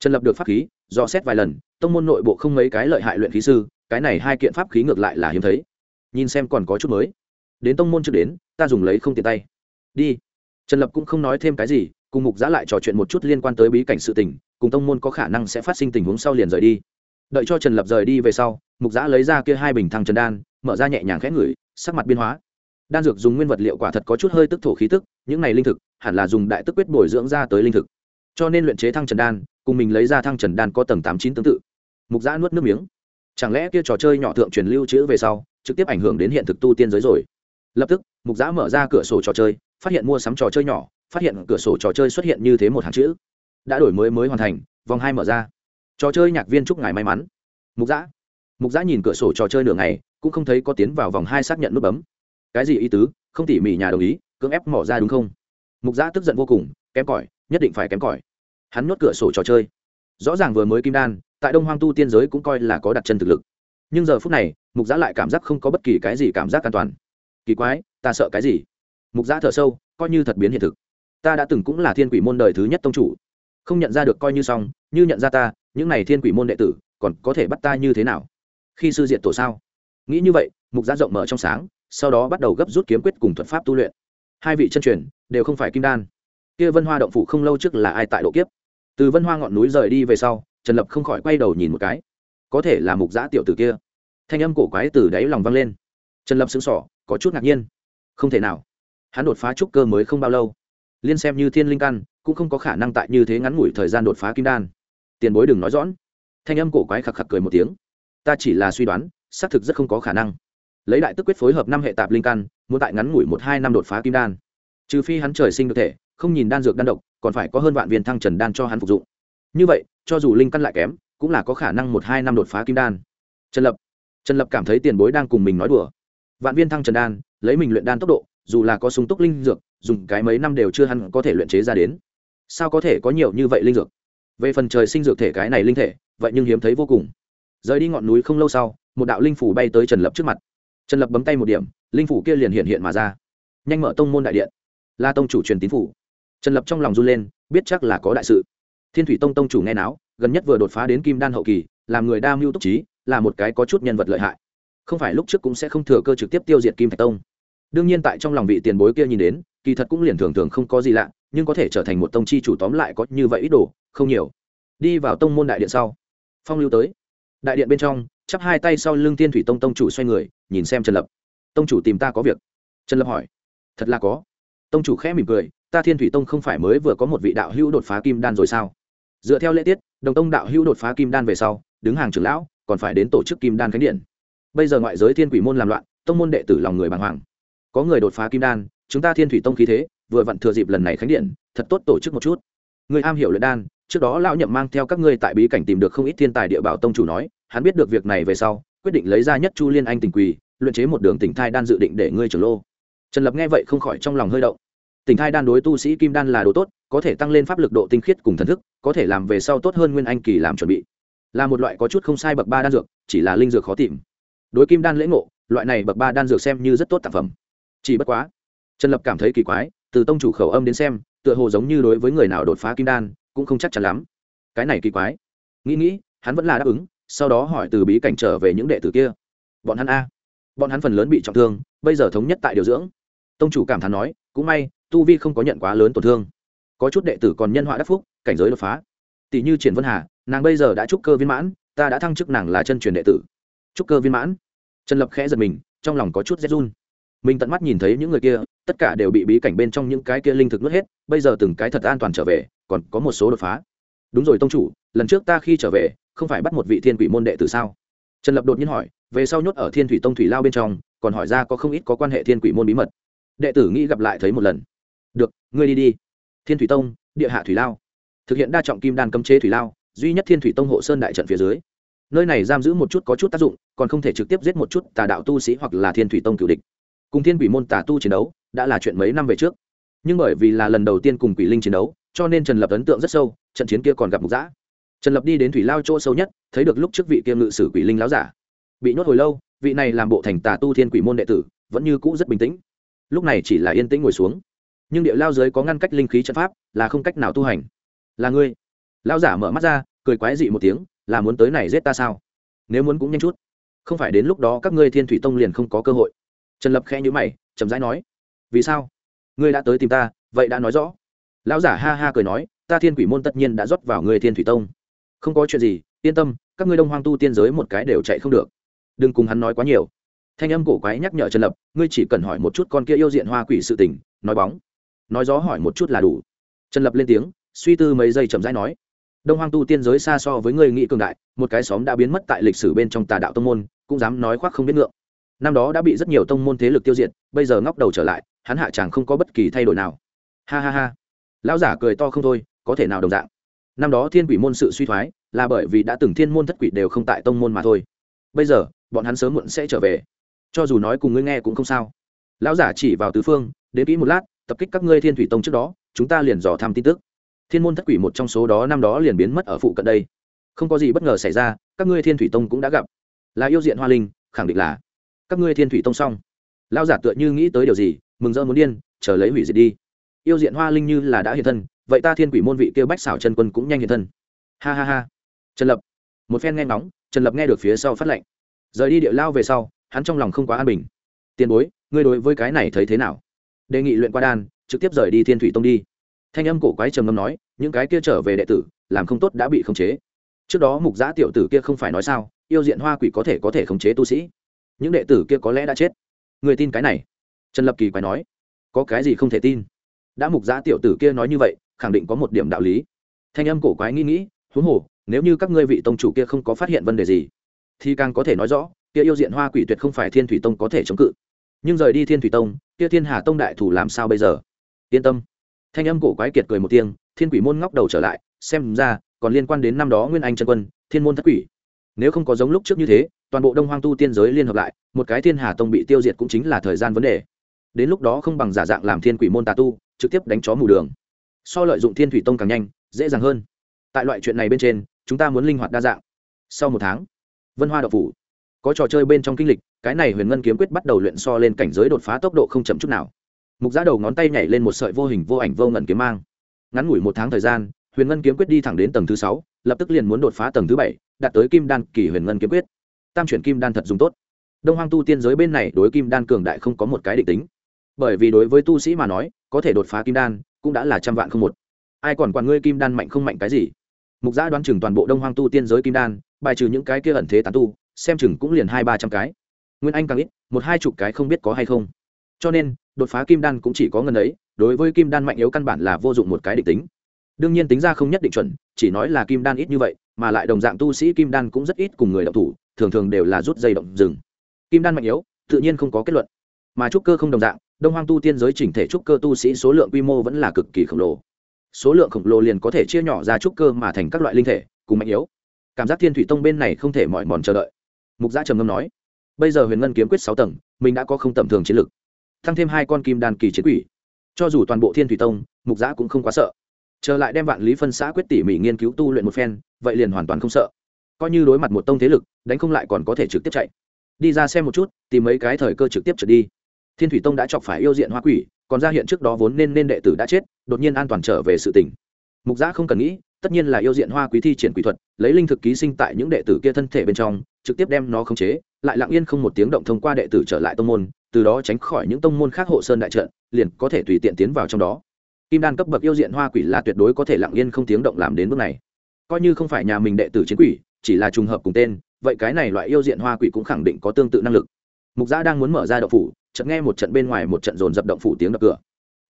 Trần lập được pháp khí do xét vài lần, tông môn nội bộ không mấy cái lợi hại luyện khí sư, cái này hai kiện pháp khí ngược lại là hiếm thấy. Nhìn xem còn có chút mới. Đến tông môn trước đến, ta dùng lấy không tiện tay đi. Trần lập cũng không nói thêm cái gì, cùng mục giã lại trò chuyện một chút liên quan tới bí cảnh sự tình, cùng tông môn có khả năng sẽ phát sinh tình huống sau liền rời đi. Đợi cho trần lập rời đi về sau, mục giã lấy ra kia hai bình thăng trần đan, mở ra nhẹ nhàng khẽ ngửi, sắc mặt biên hóa. Đan dược dùng nguyên vật liệu quả thật có chút hơi tức thổ khí tức, những này linh thực hẳn là dùng đại tức quyết bồi dưỡng ra tới linh thực. Cho nên luyện chế thăng trần đan, cùng mình lấy ra thăng trần đan có tầng tám chín tương tự. Mục giã nuốt nước miếng. Chẳng lẽ kia trò chơi nhỏ thượng truyền lưu trữ về sau, trực tiếp ảnh hưởng đến hiện thực tu tiên giới rồi? Lập tức, mục giã mở ra cửa sổ trò chơi phát hiện mua sắm trò chơi nhỏ, phát hiện cửa sổ trò chơi xuất hiện như thế một hàng chữ. Đã đổi mới mới hoàn thành, vòng hai mở ra. Trò chơi nhạc viên chúc ngài may mắn. Mục giã mục giã nhìn cửa sổ trò chơi nửa ngày, cũng không thấy có tiến vào vòng hai xác nhận nút bấm. Cái gì ý tứ? Không tỉ mỉ nhà đồng ý, cưỡng ép mỏ ra đúng không? Mục giã tức giận vô cùng, kém cỏi, nhất định phải kém cỏi. Hắn nuốt cửa sổ trò chơi. Rõ ràng vừa mới kim đan, tại đông hoang tu tiên giới cũng coi là có đặt chân thực lực. Nhưng giờ phút này, mục giã lại cảm giác không có bất kỳ cái gì cảm giác an toàn. Kỳ quái, ta sợ cái gì? Mục giã thở sâu, coi như thật biến hiện thực. Ta đã từng cũng là thiên quỷ môn đời thứ nhất tông chủ. Không nhận ra được coi như xong, như nhận ra ta, những này thiên quỷ môn đệ tử, còn có thể bắt ta như thế nào? Khi sư diện tổ sao? Nghĩ như vậy, mục giá rộng mở trong sáng, sau đó bắt đầu gấp rút kiếm quyết cùng thuật pháp tu luyện. Hai vị chân truyền, đều không phải kim đan. Kia vân hoa động phủ không lâu trước là ai tại độ kiếp? Từ vân hoa ngọn núi rời đi về sau, trần lập không khỏi quay đầu nhìn một cái. Có thể là mục giã tiểu tử kia. Thanh âm cổ quái từ đáy lòng vang lên. Trần lập xứng sỏ có chút ngạc nhiên. Không thể nào hắn đột phá trúc cơ mới không bao lâu. Liên xem như thiên linh căn, cũng không có khả năng tại như thế ngắn ngủi thời gian đột phá kim đan. Tiền bối đừng nói rõ thanh âm cổ quái khạc khạc cười một tiếng. Ta chỉ là suy đoán, xác thực rất không có khả năng. Lấy đại tức quyết phối hợp năm hệ tạp linh căn, muốn tại ngắn ngủi một hai năm đột phá kim đan. Trừ phi hắn trời sinh được thể, không nhìn đan dược đan độc, còn phải có hơn vạn viên thăng trần đan cho hắn phục dụng. Như vậy, cho dù linh căn lại kém, cũng là có khả năng một hai năm đột phá kim đan. Trần lập. Trần lập cảm thấy tiền bối đang cùng mình nói đùa. Vạn viên thăng trần đan, lấy mình luyện đan tốc độ dù là có súng túc linh dược, dùng cái mấy năm đều chưa hẳn có thể luyện chế ra đến. Sao có thể có nhiều như vậy linh dược? Về phần trời sinh dược thể cái này linh thể, vậy nhưng hiếm thấy vô cùng. Rời đi ngọn núi không lâu sau, một đạo linh phủ bay tới trần lập trước mặt. Trần lập bấm tay một điểm, linh phủ kia liền hiện hiện mà ra. Nhanh mở tông môn đại điện. Là tông chủ truyền tín phủ. Trần lập trong lòng run lên, biết chắc là có đại sự. Thiên thủy tông tông chủ nghe náo, gần nhất vừa đột phá đến kim đan hậu kỳ, làm người đa mưu túc trí, là một cái có chút nhân vật lợi hại. Không phải lúc trước cũng sẽ không thừa cơ trực tiếp tiêu diệt kim thạch tông đương nhiên tại trong lòng vị tiền bối kia nhìn đến, kỳ thật cũng liền thường thường không có gì lạ, nhưng có thể trở thành một tông chi chủ tóm lại có như vậy ít đồ, không nhiều. Đi vào tông môn đại điện sau. Phong lưu tới. Đại điện bên trong, chắp hai tay sau lưng tiên thủy tông tông chủ xoay người, nhìn xem trần lập. Tông chủ tìm ta có việc. Trần lập hỏi. Thật là có. Tông chủ khẽ mỉm cười, ta thiên thủy tông không phải mới vừa có một vị đạo hữu đột phá kim đan rồi sao? Dựa theo lễ tiết, đồng tông đạo hữu đột phá kim đan về sau, đứng hàng trưởng lão, còn phải đến tổ chức kim đan khánh điện. Bây giờ ngoại giới thiên quỷ môn làm loạn, tông môn đệ tử lòng người bàng hoàng có người đột phá kim đan, chúng ta thiên thủy tông khí thế, vừa vặn thừa dịp lần này khánh điện, thật tốt tổ chức một chút. Người am hiểu luyện đan, trước đó lão nhậm mang theo các ngươi tại bí cảnh tìm được không ít thiên tài địa bảo tông chủ nói, hắn biết được việc này về sau, quyết định lấy ra nhất chu liên anh tình quỳ, luyện chế một đường tỉnh thai đan dự định để ngươi trưởng lô. Trần lập nghe vậy không khỏi trong lòng hơi động. Tỉnh thai đan đối tu sĩ kim đan là đồ tốt, có thể tăng lên pháp lực độ tinh khiết cùng thần thức, có thể làm về sau tốt hơn nguyên anh kỳ làm chuẩn bị. Là một loại có chút không sai bậc ba đan dược, chỉ là linh dược khó tìm. Đối kim đan lễ ngộ, loại này bậc ba đan dược xem như rất tốt tác phẩm chỉ bất quá, trần lập cảm thấy kỳ quái, từ tông chủ khẩu âm đến xem, tựa hồ giống như đối với người nào đột phá kim đan, cũng không chắc chắn lắm. Cái này kỳ quái. Nghĩ nghĩ, hắn vẫn là đáp ứng, sau đó hỏi từ bí cảnh trở về những đệ tử kia. Bọn hắn a. Bọn hắn phần lớn bị trọng thương, bây giờ thống nhất tại điều dưỡng. Tông chủ cảm thán nói, cũng may, tu vi không có nhận quá lớn tổn thương. Có chút đệ tử còn nhân họa đắc phúc, cảnh giới đột phá. Tỷ như triển vân hà, nàng bây giờ đã trúc cơ viên mãn, ta đã thăng chức nàng là chân truyền đệ tử. Trúc cơ viên mãn. Trần lập khẽ giật mình, trong lòng có chút rét run mình tận mắt nhìn thấy những người kia, tất cả đều bị bí cảnh bên trong những cái kia linh thực nuốt hết, bây giờ từng cái thật an toàn trở về, còn có một số đột phá. Đúng rồi tông chủ, lần trước ta khi trở về, không phải bắt một vị thiên quỷ môn đệ tử sao? Trần lập đột nhiên hỏi, về sau nhốt ở thiên thủy tông thủy lao bên trong, còn hỏi ra có không ít có quan hệ thiên quỷ môn bí mật. Đệ tử nghĩ gặp lại thấy một lần. Được, ngươi đi đi. Thiên thủy tông, địa hạ thủy lao. Thực hiện đa trọng kim đan cấm chế thủy lao, duy nhất thiên thủy tông hộ sơn đại trận phía dưới. Nơi này giam giữ một chút có chút tác dụng, còn không thể trực tiếp giết một chút tà đạo tu sĩ hoặc là thiên thủy tông cựu địch cùng thiên quỷ môn tà tu chiến đấu đã là chuyện mấy năm về trước. Nhưng bởi vì là lần đầu tiên cùng quỷ linh chiến đấu, cho nên trần lập ấn tượng rất sâu, trận chiến kia còn gặp mục giã trần lập đi đến thủy lao chỗ sâu nhất, thấy được lúc trước vị kia ngự sử quỷ linh láo giả. Bị nhốt hồi lâu, vị này làm bộ thành tà tu thiên quỷ môn đệ tử, vẫn như cũ rất bình tĩnh. Lúc này chỉ là yên tĩnh ngồi xuống. Nhưng địa lao dưới có ngăn cách linh khí trận pháp, là không cách nào tu hành. Là ngươi? Lao giả mở mắt ra, cười quái dị một tiếng, là muốn tới này giết ta sao? Nếu muốn cũng nhanh chút. Không phải đến lúc đó các ngươi thiên thủy tông liền không có cơ hội trần lập khẽ nhữ mày, chậm rãi nói, vì sao? Ngươi đã tới tìm ta, vậy đã nói rõ. Lão giả ha ha cười nói, ta thiên quỷ môn tất nhiên đã rót vào người thiên thủy tông. Không có chuyện gì, yên tâm, các ngươi đông hoang tu tiên giới một cái đều chạy không được. Đừng cùng hắn nói quá nhiều. Thanh âm cổ quái nhắc nhở trần lập, ngươi chỉ cần hỏi một chút con kia yêu diện hoa quỷ sự tình, nói bóng. Nói gió hỏi một chút là đủ. Trần lập lên tiếng, suy tư mấy giây chậm rãi nói, đông hoang tu tiên giới xa so với người nghị cường đại, một cái xóm đã biến mất tại lịch sử bên trong tà đạo tông môn, cũng dám nói khoác không biết ngượng năm đó đã bị rất nhiều tông môn thế lực tiêu diệt, bây giờ ngóc đầu trở lại, hắn hạ chàng không có bất kỳ thay đổi nào. Ha ha ha. Lão giả cười to không thôi, có thể nào đồng dạng. Năm đó thiên quỷ môn sự suy thoái, là bởi vì đã từng thiên môn thất quỷ đều không tại tông môn mà thôi. Bây giờ, bọn hắn sớm muộn sẽ trở về. Cho dù nói cùng ngươi nghe cũng không sao. Lão giả chỉ vào tứ phương, đến kỹ một lát, tập kích các ngươi thiên thủy tông trước đó, chúng ta liền dò thăm tin tức. Thiên môn thất quỷ một trong số đó năm đó liền biến mất ở phụ cận đây. Không có gì bất ngờ xảy ra, các ngươi thiên thủy tông cũng đã gặp. Là yêu diện hoa linh, khẳng định là các ngươi thiên thủy tông xong. Lao giả tựa như nghĩ tới điều gì, mừng rỡ muốn điên, chờ lấy hủy diệt đi. Yêu diện hoa linh như là đã hiện thân, vậy ta thiên quỷ môn vị kêu bách xảo chân quân cũng nhanh hiện thân. Ha ha ha. Trần lập. Một phen nghe ngóng, trần lập nghe được phía sau phát lệnh. Rời đi địa lao về sau, hắn trong lòng không quá an bình. Tiền bối, ngươi đối với cái này thấy thế nào? Đề nghị luyện qua đan, trực tiếp rời đi thiên thủy tông đi. Thanh âm cổ quái trầm ngâm nói, những cái kia trở về đệ tử, làm không tốt đã bị khống chế. Trước đó mục giã tiểu tử kia không phải nói sao, yêu diện hoa quỷ có thể có thể khống chế tu sĩ những đệ tử kia có lẽ đã chết. Người tin cái này? Trần lập kỳ quái nói. Có cái gì không thể tin? Đã mục giã tiểu tử kia nói như vậy, khẳng định có một điểm đạo lý. Thanh âm cổ quái nghĩ nghĩ, huống hồ, nếu như các ngươi vị tông chủ kia không có phát hiện vấn đề gì, thì càng có thể nói rõ, kia yêu diện hoa quỷ tuyệt không phải thiên thủy tông có thể chống cự. Nhưng rời đi thiên thủy tông, kia thiên hà tông đại thủ làm sao bây giờ? Yên tâm. Thanh âm cổ quái kiệt cười một tiếng, thiên quỷ môn ngóc đầu trở lại, xem ra, còn liên quan đến năm đó nguyên anh trần quân, thiên môn thất quỷ. Nếu không có giống lúc trước như thế toàn bộ đông hoang tu tiên giới liên hợp lại, một cái thiên hà tông bị tiêu diệt cũng chính là thời gian vấn đề. Đến lúc đó không bằng giả dạng làm thiên quỷ môn tà tu, trực tiếp đánh chó mù đường. So lợi dụng thiên thủy tông càng nhanh, dễ dàng hơn. Tại loại chuyện này bên trên, chúng ta muốn linh hoạt đa dạng. Sau một tháng, vân hoa đậu phủ. Có trò chơi bên trong kinh lịch, cái này huyền ngân kiếm quyết bắt đầu luyện so lên cảnh giới đột phá tốc độ không chậm chút nào. Mục giá đầu ngón tay nhảy lên một sợi vô hình vô ảnh vô ngẩn kiếm mang. Ngắn ngủi một tháng thời gian, huyền ngân kiếm quyết đi thẳng đến tầng thứ sáu, lập tức liền muốn đột phá tầng thứ bảy, đạt tới kim đan kỳ huyền ngân kiếm quyết tam chuyển kim đan thật dùng tốt. Đông hoang tu tiên giới bên này đối kim đan cường đại không có một cái định tính. Bởi vì đối với tu sĩ mà nói, có thể đột phá kim đan cũng đã là trăm vạn không một. Ai còn quản ngươi kim đan mạnh không mạnh cái gì? Mục giã đoán chừng toàn bộ đông hoang tu tiên giới kim đan, bài trừ những cái kia ẩn thế tán tu, xem chừng cũng liền hai ba trăm cái. Nguyên anh càng ít, một hai chục cái không biết có hay không. Cho nên, đột phá kim đan cũng chỉ có ngần ấy, đối với kim đan mạnh yếu căn bản là vô dụng một cái định tính. Đương nhiên tính ra không nhất định chuẩn, chỉ nói là kim đan ít như vậy, mà lại đồng dạng tu sĩ kim đan cũng rất ít cùng người động thủ thường thường đều là rút dây động rừng. Kim đan mạnh yếu, tự nhiên không có kết luận. Mà trúc cơ không đồng dạng, đông hoang tu tiên giới chỉnh thể trúc cơ tu sĩ số lượng quy mô vẫn là cực kỳ khổng lồ. Số lượng khổng lồ liền có thể chia nhỏ ra trúc cơ mà thành các loại linh thể, cùng mạnh yếu. Cảm giác thiên thủy tông bên này không thể mỏi mòn chờ đợi. Mục gia trầm ngâm nói, bây giờ huyền ngân kiếm quyết sáu tầng, mình đã có không tầm thường chiến lực tăng thêm hai con kim đan kỳ chiến quỷ. Cho dù toàn bộ thiên thủy tông, mục giã cũng không quá sợ. Trở lại đem vạn lý phân xã quyết tỉ mỉ nghiên cứu tu luyện một phen, vậy liền hoàn toàn không sợ coi như đối mặt một tông thế lực, đánh không lại còn có thể trực tiếp chạy. Đi ra xem một chút, tìm mấy cái thời cơ trực tiếp trượt đi. Thiên thủy tông đã chọc phải yêu diện hoa quỷ, còn ra hiện trước đó vốn nên nên đệ tử đã chết, đột nhiên an toàn trở về sự tỉnh mục giã không cần nghĩ, tất nhiên là yêu diện hoa quý thi triển quỷ thuật, lấy linh thực ký sinh tại những đệ tử kia thân thể bên trong, trực tiếp đem nó khống chế, lại lặng yên không một tiếng động thông qua đệ tử trở lại tông môn, từ đó tránh khỏi những tông môn khác hộ sơn đại trận, liền có thể tùy tiện tiến vào trong đó. Kim đan cấp bậc yêu diện hoa quỷ là tuyệt đối có thể lặng yên không tiếng động làm đến bước này. Coi như không phải nhà mình đệ tử chiến quỷ chỉ là trùng hợp cùng tên, vậy cái này loại yêu diện hoa quỷ cũng khẳng định có tương tự năng lực. Mục giã đang muốn mở ra động phủ, chợt nghe một trận bên ngoài một trận dồn dập động phủ tiếng đập cửa.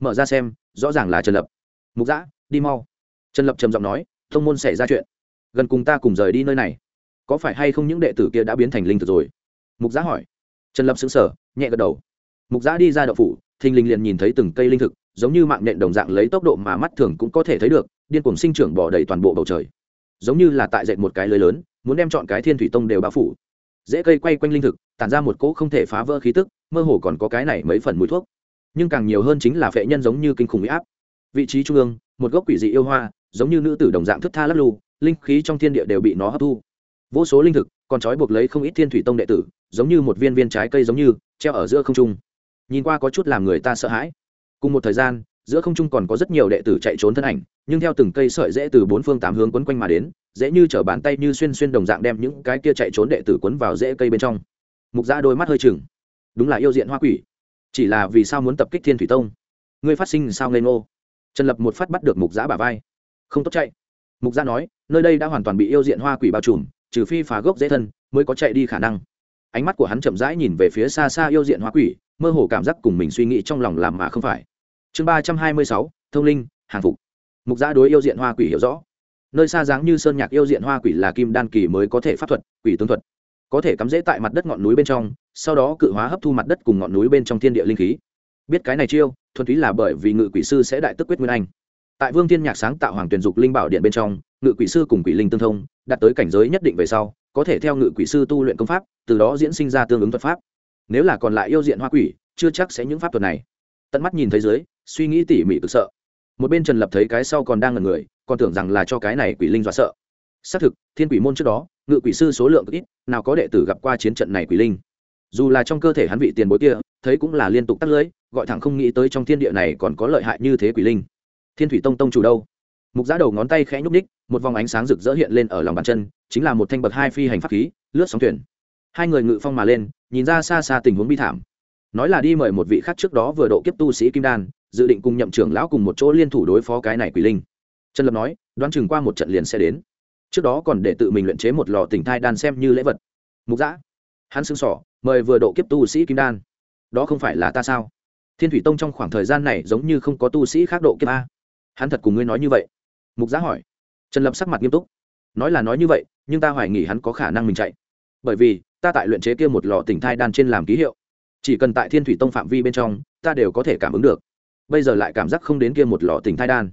Mở ra xem, rõ ràng là trần lập. Mục giã đi mau. Trần lập trầm giọng nói, thông môn xảy ra chuyện. Gần cùng ta cùng rời đi nơi này. Có phải hay không những đệ tử kia đã biến thành linh thực rồi? Mục giã hỏi. Trần lập xứng sở nhẹ gật đầu. Mục giã đi ra đậu phủ, thình lình liền nhìn thấy từng cây linh thực, giống như mạng nhện đồng dạng lấy tốc độ mà mắt thường cũng có thể thấy được, điên cuồng sinh trưởng bỏ đầy toàn bộ bầu trời giống như là tại dệt một cái lưới lớn, muốn đem chọn cái thiên thủy tông đều bao phủ. Dễ cây quay quanh linh thực, tản ra một cỗ không thể phá vỡ khí tức, mơ hồ còn có cái này mấy phần mùi thuốc. Nhưng càng nhiều hơn chính là phệ nhân giống như kinh khủng huy áp. Vị trí trung ương, một gốc quỷ dị yêu hoa, giống như nữ tử đồng dạng thức tha lắc lù linh khí trong thiên địa đều bị nó hấp thu. Vô số linh thực, còn trói buộc lấy không ít thiên thủy tông đệ tử, giống như một viên viên trái cây giống như, treo ở giữa không trung. Nhìn qua có chút làm người ta sợ hãi. Cùng một thời gian giữa không trung còn có rất nhiều đệ tử chạy trốn thân ảnh, nhưng theo từng cây sợi dễ từ bốn phương tám hướng quấn quanh mà đến, dễ như chở bàn tay như xuyên xuyên đồng dạng đem những cái kia chạy trốn đệ tử quấn vào rễ cây bên trong. Mục ra đôi mắt hơi chừng. Đúng là yêu diện hoa quỷ. Chỉ là vì sao muốn tập kích thiên thủy tông? Ngươi phát sinh sao ngây ngô? Trần lập một phát bắt được mục giã bả vai. Không tốt chạy. Mục giã nói, nơi đây đã hoàn toàn bị yêu diện hoa quỷ bao trùm, trừ phi phá gốc dễ thân mới có chạy đi khả năng. Ánh mắt của hắn chậm rãi nhìn về phía xa xa yêu diện hoa quỷ, mơ hồ cảm giác cùng mình suy nghĩ trong lòng làm mà không phải chương ba trăm hai mươi sáu, thông linh, hàng phục. Mục giã đối yêu diện hoa quỷ hiểu rõ. Nơi xa dáng như sơn nhạc yêu diện hoa quỷ là kim đan kỳ mới có thể pháp thuật, quỷ tướng thuật. Có thể cắm rễ tại mặt đất ngọn núi bên trong, sau đó cự hóa hấp thu mặt đất cùng ngọn núi bên trong thiên địa linh khí. Biết cái này chiêu, thuần túy là bởi vì ngự quỷ sư sẽ đại tức quyết nguyên anh. Tại vương thiên nhạc sáng tạo hoàng tuyển dục linh bảo điện bên trong, ngự quỷ sư cùng quỷ linh tương thông, đạt tới cảnh giới nhất định về sau, có thể theo ngự quỷ sư tu luyện công pháp, từ đó diễn sinh ra tương ứng thuật pháp. Nếu là còn lại yêu diện hoa quỷ, chưa chắc sẽ những pháp thuật này. Tận mắt nhìn thấy dưới suy nghĩ tỉ mỉ cực sợ. Một bên trần lập thấy cái sau còn đang ngần người còn tưởng rằng là cho cái này quỷ linh dọa sợ. Xác thực thiên quỷ môn trước đó ngự quỷ sư số lượng ít nào có đệ tử gặp qua chiến trận này quỷ linh. Dù là trong cơ thể hắn vị tiền bối kia thấy cũng là liên tục tắt lưỡi, gọi thẳng không nghĩ tới trong thiên địa này còn có lợi hại như thế quỷ linh. Thiên thủy tông tông chủ đâu? Mục giá đầu ngón tay khẽ nhúc ních một vòng ánh sáng rực rỡ hiện lên ở lòng bàn chân chính là một thanh bậc hai phi hành pháp khí lướt sóng thuyền. Hai người ngự phong mà lên nhìn ra xa xa tình huống bi thảm. Nói là đi mời một vị khác trước đó vừa độ kiếp tu sĩ kim đan dự định cùng nhậm trưởng lão cùng một chỗ liên thủ đối phó cái này quỷ linh. Trần lập nói, đoán chừng qua một trận liền sẽ đến. Trước đó còn để tự mình luyện chế một lò tỉnh thai đan xem như lễ vật. Mục giã hắn xưng sỏ mời vừa độ kiếp tu sĩ kim đan. Đó không phải là ta sao? Thiên thủy tông trong khoảng thời gian này giống như không có tu sĩ khác độ kiếp a. Hắn thật cùng ngươi nói như vậy. Mục giã hỏi. Trần lập sắc mặt nghiêm túc. Nói là nói như vậy, nhưng ta hoài nghỉ hắn có khả năng mình chạy. Bởi vì, ta tại luyện chế kia một lò tỉnh thai đan trên làm ký hiệu. Chỉ cần tại thiên thủy tông phạm vi bên trong, ta đều có thể cảm ứng được bây giờ lại cảm giác không đến kia một lò tỉnh thai đan.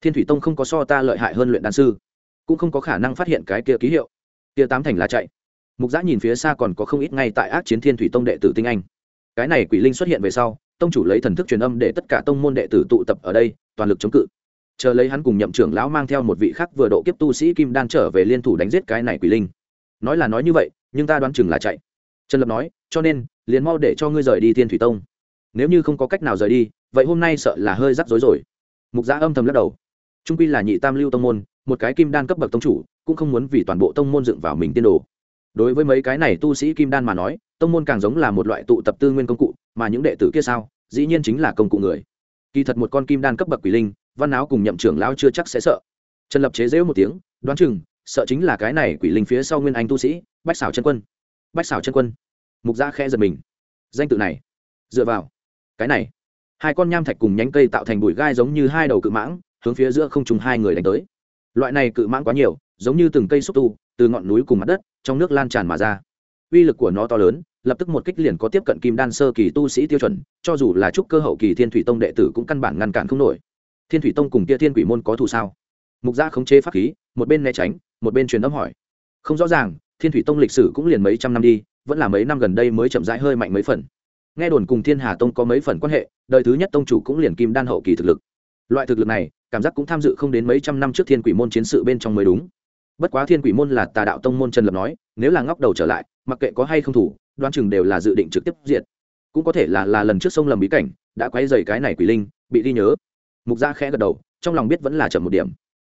Thiên thủy tông không có so ta lợi hại hơn luyện đan sư, cũng không có khả năng phát hiện cái kia ký hiệu. Kia tám thành là chạy. Mục giã nhìn phía xa còn có không ít ngay tại ác chiến thiên thủy tông đệ tử tinh anh. Cái này quỷ linh xuất hiện về sau, tông chủ lấy thần thức truyền âm để tất cả tông môn đệ tử tụ tập ở đây, toàn lực chống cự. Chờ lấy hắn cùng nhậm trưởng lão mang theo một vị khác vừa độ kiếp tu sĩ kim đan trở về liên thủ đánh giết cái này quỷ linh. Nói là nói như vậy, nhưng ta đoán chừng là chạy. Trần lập nói, cho nên, liền mau để cho ngươi rời đi thiên thủy tông. Nếu như không có cách nào rời đi vậy hôm nay sợ là hơi rắc rối rồi. Mục giã âm thầm lắc đầu. Trung quy là nhị tam lưu tông môn, một cái kim đan cấp bậc tông chủ, cũng không muốn vì toàn bộ tông môn dựng vào mình tiên đồ. Đối với mấy cái này tu sĩ kim đan mà nói, tông môn càng giống là một loại tụ tập tư nguyên công cụ, mà những đệ tử kia sao, dĩ nhiên chính là công cụ người. Kỳ thật một con kim đan cấp bậc quỷ linh, văn áo cùng nhậm trưởng lão chưa chắc sẽ sợ. Trần lập chế dễu một tiếng, đoán chừng, sợ chính là cái này quỷ linh phía sau nguyên anh tu sĩ, bách xảo chân quân. Bách xảo chân quân. Mục gia khẽ giật mình. Danh tự này, dựa vào cái này hai con nham thạch cùng nhánh cây tạo thành bụi gai giống như hai đầu cự mãng, hướng phía giữa không trùng hai người đánh tới. Loại này cự mãng quá nhiều, giống như từng cây xúc tu, từ ngọn núi cùng mặt đất, trong nước lan tràn mà ra. Uy lực của nó to lớn, lập tức một kích liền có tiếp cận kim đan sơ kỳ tu sĩ tiêu chuẩn, cho dù là trúc cơ hậu kỳ thiên thủy tông đệ tử cũng căn bản ngăn cản không nổi. Thiên thủy tông cùng kia thiên quỷ môn có thù sao? Mục gia khống chế pháp khí, một bên né tránh, một bên truyền âm hỏi. Không rõ ràng, thiên thủy tông lịch sử cũng liền mấy trăm năm đi, vẫn là mấy năm gần đây mới chậm rãi hơi mạnh mấy phần nghe đồn cùng thiên hà tông có mấy phần quan hệ đời thứ nhất tông chủ cũng liền kim đan hậu kỳ thực lực loại thực lực này cảm giác cũng tham dự không đến mấy trăm năm trước thiên quỷ môn chiến sự bên trong mới đúng bất quá thiên quỷ môn là tà đạo tông môn trần lập nói nếu là ngóc đầu trở lại mặc kệ có hay không thủ đoan chừng đều là dự định trực tiếp diệt cũng có thể là là lần trước sông lầm bí cảnh đã quay dày cái này quỷ linh bị đi nhớ mục gia khẽ gật đầu trong lòng biết vẫn là chậm một điểm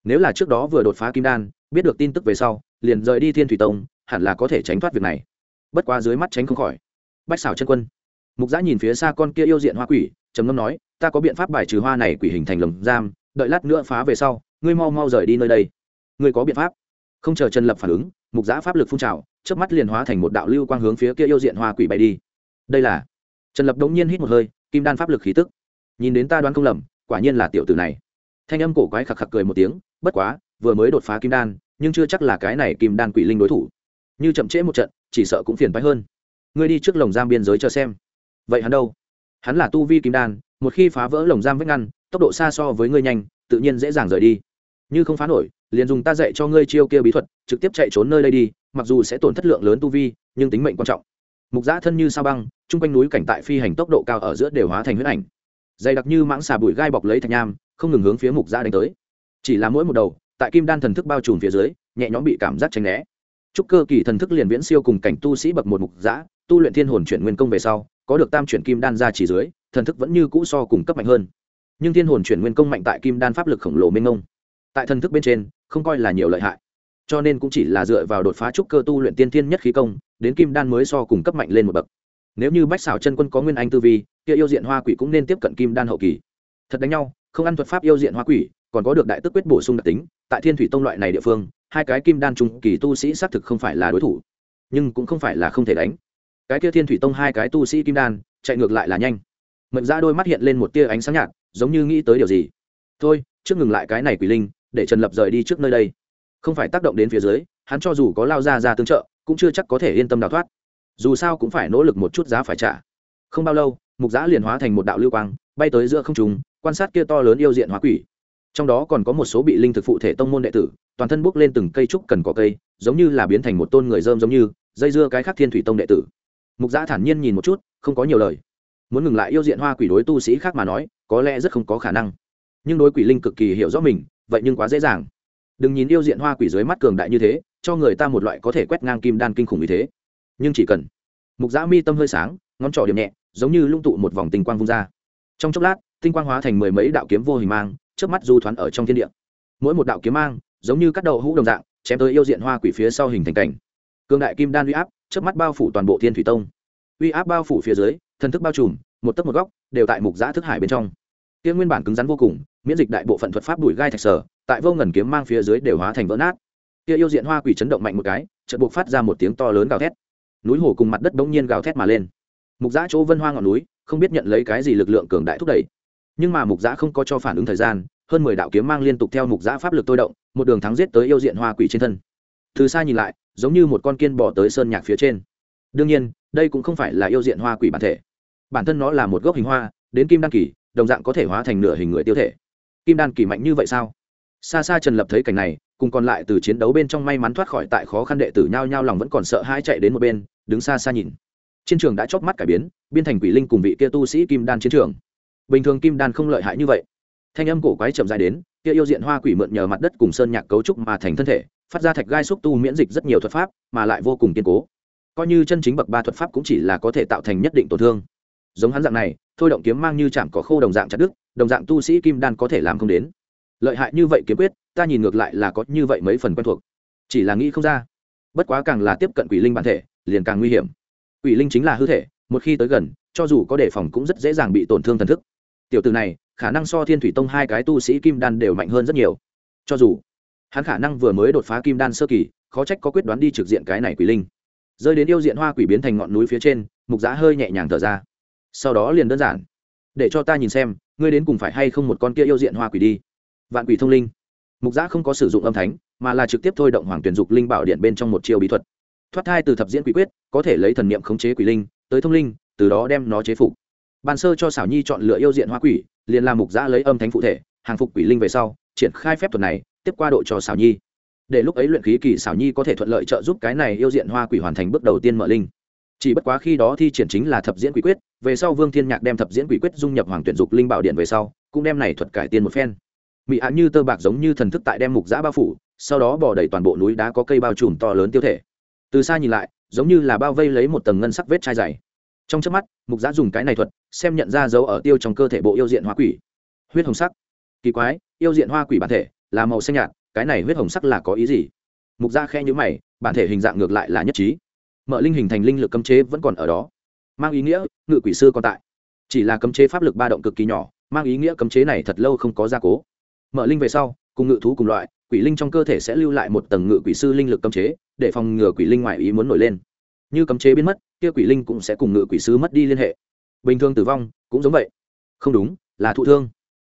nếu là trước đó vừa đột phá kim đan biết được tin tức về sau liền rời đi thiên thủy tông hẳn là có thể tránh thoát việc này bất quá dưới mắt tránh không khỏi bách xảo chân quân mục giã nhìn phía xa con kia yêu diện hoa quỷ, trầm ngâm nói, ta có biện pháp bài trừ hoa này quỷ hình thành lồng giam, đợi lát nữa phá về sau, ngươi mau mau rời đi nơi đây. Ngươi có biện pháp? Không chờ trần lập phản ứng, mục giã pháp lực phun trào trước mắt liền hóa thành một đạo lưu quang hướng phía kia yêu diện hoa quỷ bay đi. Đây là trần lập đống nhiên hít một hơi, kim đan pháp lực khí tức. Nhìn đến ta đoán không lầm, quả nhiên là tiểu tử này. Thanh âm cổ quái khặc khặc cười một tiếng, bất quá, vừa mới đột phá kim đan, nhưng chưa chắc là cái này kim đan quỷ linh đối thủ. Như chậm trễ một trận, chỉ sợ cũng phiền phái hơn. Ngươi đi trước lồng giam biên giới cho xem vậy hắn đâu? Hắn là tu vi kim đan, một khi phá vỡ lồng giam vách ngăn, tốc độ xa so với ngươi nhanh, tự nhiên dễ dàng rời đi. Như không phá nổi, liền dùng ta dạy cho ngươi chiêu kia bí thuật, trực tiếp chạy trốn nơi đây đi, mặc dù sẽ tổn thất lượng lớn tu vi, nhưng tính mệnh quan trọng. Mục giã thân như sao băng, chung quanh núi cảnh tại phi hành tốc độ cao ở giữa đều hóa thành huyết ảnh. Dày đặc như mãng xà bụi gai bọc lấy thạch nham, không ngừng hướng phía mục giã đánh tới. Chỉ là mỗi một đầu, tại kim đan thần thức bao trùm phía dưới, nhẹ nhõm bị cảm giác tránh né. Chúc cơ kỳ thần thức liền viễn siêu cùng cảnh tu sĩ bậc một mục giã tu luyện thiên hồn chuyển nguyên công về sau, có được tam chuyển kim đan ra chỉ dưới, thần thức vẫn như cũ so cùng cấp mạnh hơn. Nhưng thiên hồn chuyển nguyên công mạnh tại kim đan pháp lực khổng lồ minh ông. tại thần thức bên trên, không coi là nhiều lợi hại. Cho nên cũng chỉ là dựa vào đột phá trúc cơ tu luyện tiên thiên nhất khí công, đến kim đan mới so cùng cấp mạnh lên một bậc. Nếu như bách xảo chân quân có nguyên anh tư vi, kia yêu diện hoa quỷ cũng nên tiếp cận kim đan hậu kỳ. Thật đánh nhau, không ăn thuật pháp yêu diện hoa quỷ, còn có được đại tức quyết bổ sung đặc tính, tại thiên thủy tông loại này địa phương, hai cái kim đan trung kỳ tu sĩ xác thực không phải là đối thủ, nhưng cũng không phải là không thể đánh cái kia thiên thủy tông hai cái tu sĩ kim đan, chạy ngược lại là nhanh. Mệnh ra đôi mắt hiện lên một tia ánh sáng nhạt, giống như nghĩ tới điều gì. Thôi, trước ngừng lại cái này quỷ linh, để trần lập rời đi trước nơi đây. Không phải tác động đến phía dưới, hắn cho dù có lao ra ra tương trợ, cũng chưa chắc có thể yên tâm đào thoát. Dù sao cũng phải nỗ lực một chút giá phải trả. Không bao lâu, mục giã liền hóa thành một đạo lưu quang, bay tới giữa không trùng quan sát kia to lớn yêu diện hóa quỷ. Trong đó còn có một số bị linh thực phụ thể tông môn đệ tử, toàn thân bốc lên từng cây trúc cần có cây, giống như là biến thành một tôn người dơm giống như, dây dưa cái khác thiên thủy tông đệ tử mục giã thản nhiên nhìn một chút, không có nhiều lời. Muốn ngừng lại yêu diện hoa quỷ đối tu sĩ khác mà nói, có lẽ rất không có khả năng. Nhưng đối quỷ linh cực kỳ hiểu rõ mình, vậy nhưng quá dễ dàng. Đừng nhìn yêu diện hoa quỷ dưới mắt cường đại như thế, cho người ta một loại có thể quét ngang kim đan kinh khủng như thế. Nhưng chỉ cần mục giã mi tâm hơi sáng, ngón trỏ điểm nhẹ, giống như lung tụ một vòng tinh quang vung ra. Trong chốc lát, tinh quang hóa thành mười mấy đạo kiếm vô hình mang trước mắt du thoán ở trong thiên địa. Mỗi một đạo kiếm mang, giống như các đầu hũ đồng dạng, chém tới yêu diện hoa quỷ phía sau hình thành cảnh. Cường đại kim đan huy áp chớp mắt bao phủ toàn bộ thiên thủy tông. Uy áp bao phủ phía dưới, thần thức bao trùm, một tấc một góc, đều tại mục giã thức hải bên trong. Kia nguyên bản cứng rắn vô cùng, miễn dịch đại bộ phận thuật pháp đuổi gai thạch sở, tại vô ngần kiếm mang phía dưới đều hóa thành vỡ nát. Kia yêu diện hoa quỷ chấn động mạnh một cái, chợt buộc phát ra một tiếng to lớn gào thét. Núi hồ cùng mặt đất bỗng nhiên gào thét mà lên. Mục giã chỗ vân hoa ngọn núi, không biết nhận lấy cái gì lực lượng cường đại thúc đẩy. Nhưng mà mục giã không có cho phản ứng thời gian, hơn mười đạo kiếm mang liên tục theo mục giã pháp lực tôi động, một đường thắng giết tới yêu diện hoa quỷ trên thân. Từ xa nhìn lại giống như một con kiên bỏ tới sơn nhạc phía trên. Đương nhiên, đây cũng không phải là yêu diện hoa quỷ bản thể. Bản thân nó là một gốc hình hoa, đến kim đan kỳ, đồng dạng có thể hóa thành nửa hình người tiêu thể. Kim đan kỳ mạnh như vậy sao? Xa xa trần lập thấy cảnh này, cùng còn lại từ chiến đấu bên trong may mắn thoát khỏi tại khó khăn đệ tử nhao nhao lòng vẫn còn sợ hai chạy đến một bên, đứng xa xa nhìn. Chiến trường đã chóp mắt cải biến, biên thành quỷ linh cùng vị kia tu sĩ kim đan chiến trường. Bình thường kim đan không lợi hại như vậy. Thanh âm cổ quái chậm dài đến kia yêu diện hoa quỷ mượn nhờ mặt đất cùng sơn nhạc cấu trúc mà thành thân thể, phát ra thạch gai xúc tu miễn dịch rất nhiều thuật pháp, mà lại vô cùng kiên cố. Coi như chân chính bậc ba thuật pháp cũng chỉ là có thể tạo thành nhất định tổn thương. Giống hắn dạng này, thôi động kiếm mang như chạm có khô đồng dạng chặt đức đồng dạng tu sĩ kim đan có thể làm không đến. Lợi hại như vậy kiếm quyết, ta nhìn ngược lại là có như vậy mấy phần quen thuộc. Chỉ là nghĩ không ra. Bất quá càng là tiếp cận quỷ linh bản thể, liền càng nguy hiểm. Quỷ linh chính là hư thể, một khi tới gần, cho dù có đề phòng cũng rất dễ dàng bị tổn thương thần thức. Tiểu từ này khả năng so thiên thủy tông hai cái tu sĩ kim đan đều mạnh hơn rất nhiều. Cho dù, hắn khả năng vừa mới đột phá kim đan sơ kỳ, khó trách có quyết đoán đi trực diện cái này quỷ linh. Rơi đến yêu diện hoa quỷ biến thành ngọn núi phía trên, mục giá hơi nhẹ nhàng thở ra. Sau đó liền đơn giản. Để cho ta nhìn xem, ngươi đến cùng phải hay không một con kia yêu diện hoa quỷ đi. Vạn quỷ thông linh. Mục giã không có sử dụng âm thánh, mà là trực tiếp thôi động hoàng tuyển dục linh bảo điện bên trong một chiêu bí thuật. Thoát thai từ thập diễn quỷ quyết, có thể lấy thần niệm khống chế quỷ linh, tới thông linh, từ đó đem nó chế phục. Ban sơ cho xảo nhi chọn lựa yêu diện hoa quỷ liền làm mục giã lấy âm thánh phụ thể, hàng phục quỷ linh về sau, triển khai phép thuật này, tiếp qua độ cho xảo nhi. Để lúc ấy luyện khí kỳ xảo nhi có thể thuận lợi trợ giúp cái này yêu diện hoa quỷ hoàn thành bước đầu tiên mở linh. Chỉ bất quá khi đó thi triển chính là thập diễn quỷ quyết, về sau vương thiên nhạc đem thập diễn quỷ quyết dung nhập hoàng tuyển dục linh bảo điện về sau, cũng đem này thuật cải tiên một phen. Mị hạ như tơ bạc giống như thần thức tại đem mục giã bao phủ, sau đó bỏ đầy toàn bộ núi đá có cây bao trùm to lớn tiêu thể. Từ xa nhìn lại, giống như là bao vây lấy một tầng ngân sắc vết chai dày trong trước mắt, mục giã dùng cái này thuật, xem nhận ra dấu ở tiêu trong cơ thể bộ yêu diện hoa quỷ. Huyết hồng sắc. Kỳ quái, yêu diện hoa quỷ bản thể là màu xanh nhạt, cái này huyết hồng sắc là có ý gì? Mục giã khe nhữ mày, bản thể hình dạng ngược lại là nhất trí. Mợ linh hình thành linh lực cấm chế vẫn còn ở đó. Mang ý nghĩa, ngự quỷ sư còn tại. Chỉ là cấm chế pháp lực ba động cực kỳ nhỏ, mang ý nghĩa cấm chế này thật lâu không có gia cố. Mở linh về sau, cùng ngự thú cùng loại, quỷ linh trong cơ thể sẽ lưu lại một tầng ngự quỷ sư linh lực cấm chế, để phòng ngừa quỷ linh ngoại ý muốn nổi lên như cấm chế biến mất, kia quỷ linh cũng sẽ cùng ngự quỷ sứ mất đi liên hệ. Bình thường tử vong cũng giống vậy. Không đúng, là thụ thương.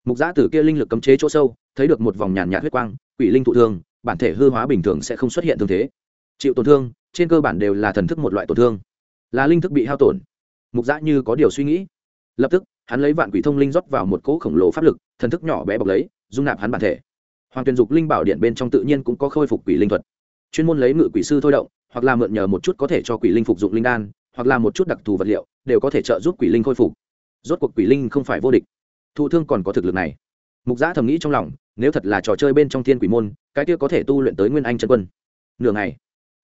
Mục giã tử kia linh lực cấm chế chỗ sâu, thấy được một vòng nhàn nhạt huyết quang, quỷ linh thụ thương, bản thể hư hóa bình thường sẽ không xuất hiện thương thế. Chịu tổn thương, trên cơ bản đều là thần thức một loại tổn thương. Là linh thức bị hao tổn. Mục giã như có điều suy nghĩ. Lập tức, hắn lấy vạn quỷ thông linh rót vào một cỗ khổng lồ pháp lực, thần thức nhỏ bé bọc lấy, dung nạp hắn bản thể. Hoàng tuyền dục linh bảo điện bên trong tự nhiên cũng có khôi phục quỷ linh thuật. Chuyên môn lấy ngự quỷ sư thôi động hoặc là mượn nhờ một chút có thể cho quỷ linh phục dụng linh đan, hoặc là một chút đặc thù vật liệu, đều có thể trợ giúp quỷ linh khôi phục. Rốt cuộc quỷ linh không phải vô địch. Thụ thương còn có thực lực này. Mục giã thầm nghĩ trong lòng, nếu thật là trò chơi bên trong thiên quỷ môn, cái kia có thể tu luyện tới nguyên anh chân quân. Nửa ngày,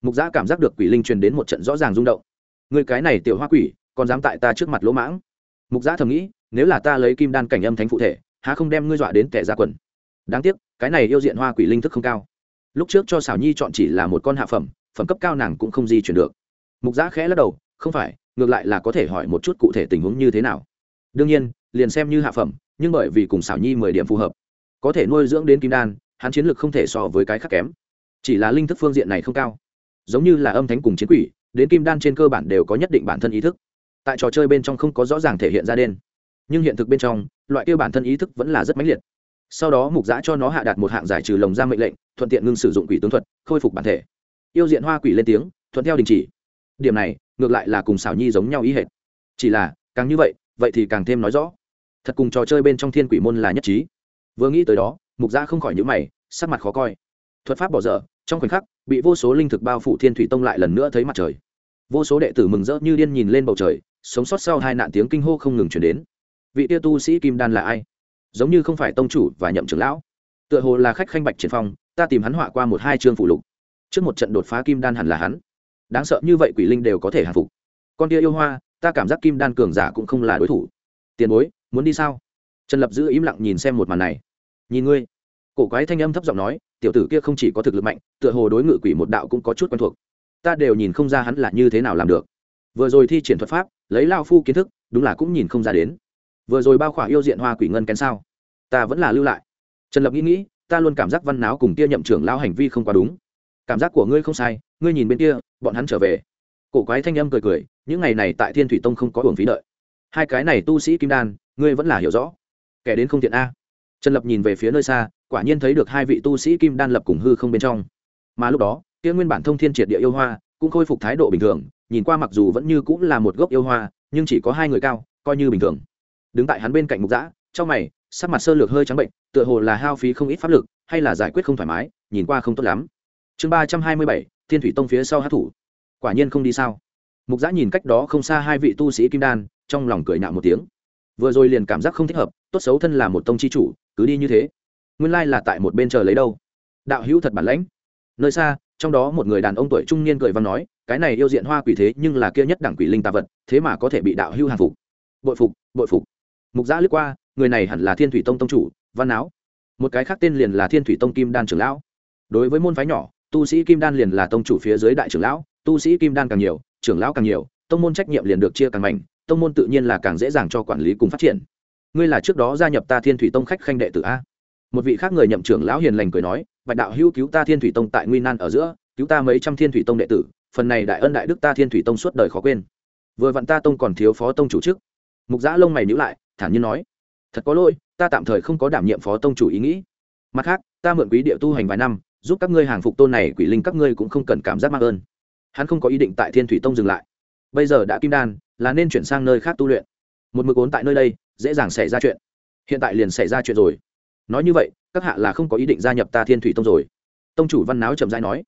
mục giã cảm giác được quỷ linh truyền đến một trận rõ ràng rung động. Người cái này tiểu hoa quỷ, còn dám tại ta trước mặt lỗ mãng? Mục giã thầm nghĩ, nếu là ta lấy kim đan cảnh âm thánh phụ thể, há không đem ngươi dọa đến kẻ ra quần? Đáng tiếc, cái này yêu diện hoa quỷ linh thức không cao. Lúc trước cho xảo nhi chọn chỉ là một con hạ phẩm phẩm cấp cao nàng cũng không di chuyển được. Mục giã khẽ lắc đầu, không phải, ngược lại là có thể hỏi một chút cụ thể tình huống như thế nào. Đương nhiên, liền xem như hạ phẩm, nhưng bởi vì cùng xảo nhi mười điểm phù hợp, có thể nuôi dưỡng đến kim đan, hắn chiến lược không thể so với cái khác kém. Chỉ là linh thức phương diện này không cao. Giống như là âm thánh cùng chiến quỷ, đến kim đan trên cơ bản đều có nhất định bản thân ý thức. Tại trò chơi bên trong không có rõ ràng thể hiện ra đen nhưng hiện thực bên trong, loại kia bản thân ý thức vẫn là rất mãnh liệt. Sau đó mục giã cho nó hạ đạt một hạng giải trừ lồng ra mệnh lệnh, thuận tiện ngưng sử dụng quỷ tướng thuật, khôi phục bản thể yêu diện hoa quỷ lên tiếng, thuận theo đình chỉ. Điểm này, ngược lại là cùng xảo nhi giống nhau ý hệt. Chỉ là, càng như vậy vậy thì càng thêm nói rõ. Thật cùng trò chơi bên trong thiên quỷ môn là nhất trí. Vừa nghĩ tới đó, mục gia không khỏi nhữ mày, sắc mặt khó coi. Thuật pháp bỏ dở, trong khoảnh khắc, bị vô số linh thực bao phủ thiên thủy tông lại lần nữa thấy mặt trời. Vô số đệ tử mừng rỡ như điên nhìn lên bầu trời, sống sót sau hai nạn tiếng kinh hô không ngừng chuyển đến. Vị tia tu sĩ kim đan là ai? Giống như không phải tông chủ và nhậm trưởng lão. Tựa hồ là khách khanh bạch triển phong, ta tìm hắn họa qua một hai chương phụ lục trước một trận đột phá kim đan hẳn là hắn. Đáng sợ như vậy quỷ linh đều có thể hạ phục. Con tia yêu hoa, ta cảm giác kim đan cường giả cũng không là đối thủ. Tiền bối, muốn đi sao? Trần lập giữ im lặng nhìn xem một màn này. Nhìn ngươi. Cổ quái thanh âm thấp giọng nói, tiểu tử kia không chỉ có thực lực mạnh, tựa hồ đối ngự quỷ một đạo cũng có chút quen thuộc. Ta đều nhìn không ra hắn là như thế nào làm được. Vừa rồi thi triển thuật pháp, lấy lao phu kiến thức, đúng là cũng nhìn không ra đến. Vừa rồi bao khỏa yêu diện hoa quỷ ngân kén sao? Ta vẫn là lưu lại. Trần lập nghĩ nghĩ, ta luôn cảm giác văn náo cùng kia nhậm trưởng lao hành vi không quá đúng cảm giác của ngươi không sai, ngươi nhìn bên kia, bọn hắn trở về. Cổ quái thanh âm cười cười, những ngày này tại thiên thủy tông không có hưởng phí đợi. Hai cái này tu sĩ kim đan, ngươi vẫn là hiểu rõ. Kẻ đến không tiện a. Trần lập nhìn về phía nơi xa, quả nhiên thấy được hai vị tu sĩ kim đan lập cùng hư không bên trong. Mà lúc đó, kia nguyên bản thông thiên triệt địa yêu hoa, cũng khôi phục thái độ bình thường, nhìn qua mặc dù vẫn như cũng là một gốc yêu hoa, nhưng chỉ có hai người cao, coi như bình thường. Đứng tại hắn bên cạnh mục giã trong mày, sắc mặt sơ lược hơi trắng bệnh, tựa hồ là hao phí không ít pháp lực, hay là giải quyết không thoải mái, nhìn qua không tốt lắm chương ba trăm hai mươi bảy, thiên thủy tông phía sau hát thủ. Quả nhiên không đi sao. Mục giã nhìn cách đó không xa hai vị tu sĩ kim đan, trong lòng cười nạo một tiếng. Vừa rồi liền cảm giác không thích hợp, tốt xấu thân là một tông chi chủ, cứ đi như thế. Nguyên lai là tại một bên chờ lấy đâu. Đạo hữu thật bản lãnh. Nơi xa, trong đó một người đàn ông tuổi trung niên cười văn nói, cái này yêu diện hoa quỷ thế nhưng là kia nhất đẳng quỷ linh tà vật, thế mà có thể bị đạo hữu hàng phục. Bội phục bội phục. Mục giã lướt qua, người này hẳn là thiên thủy tông tông chủ, văn áo một cái khác tên liền là thiên thủy tông kim đan trưởng lão. Đối với môn phái nhỏ tu sĩ kim đan liền là tông chủ phía dưới đại trưởng lão, tu sĩ kim đan càng nhiều, trưởng lão càng nhiều, tông môn trách nhiệm liền được chia càng mạnh tông môn tự nhiên là càng dễ dàng cho quản lý cùng phát triển. Ngươi là trước đó gia nhập ta thiên thủy tông khách khanh đệ tử a. Một vị khác người nhậm trưởng lão hiền lành cười nói, bạch đạo hữu cứu ta thiên thủy tông tại nguy nan ở giữa, cứu ta mấy trăm thiên thủy tông đệ tử, phần này đại ân đại đức ta thiên thủy tông suốt đời khó quên. Vừa vặn ta tông còn thiếu phó tông chủ chức mục giã lông mày nhữ lại, thản nhiên nói, thật có lỗi, ta tạm thời không có đảm nhiệm phó tông chủ ý nghĩ. Mặt khác, ta mượn quý địa tu hành vài năm giúp các ngươi hàng phục tôn này quỷ linh các ngươi cũng không cần cảm giác mắc ơn. Hắn không có ý định tại thiên thủy tông dừng lại. Bây giờ đã kim đan, là nên chuyển sang nơi khác tu luyện. Một mực ốn tại nơi đây, dễ dàng xảy ra chuyện. Hiện tại liền xảy ra chuyện rồi. Nói như vậy, các hạ là không có ý định gia nhập ta thiên thủy tông rồi. Tông chủ văn náo chậm rãi nói.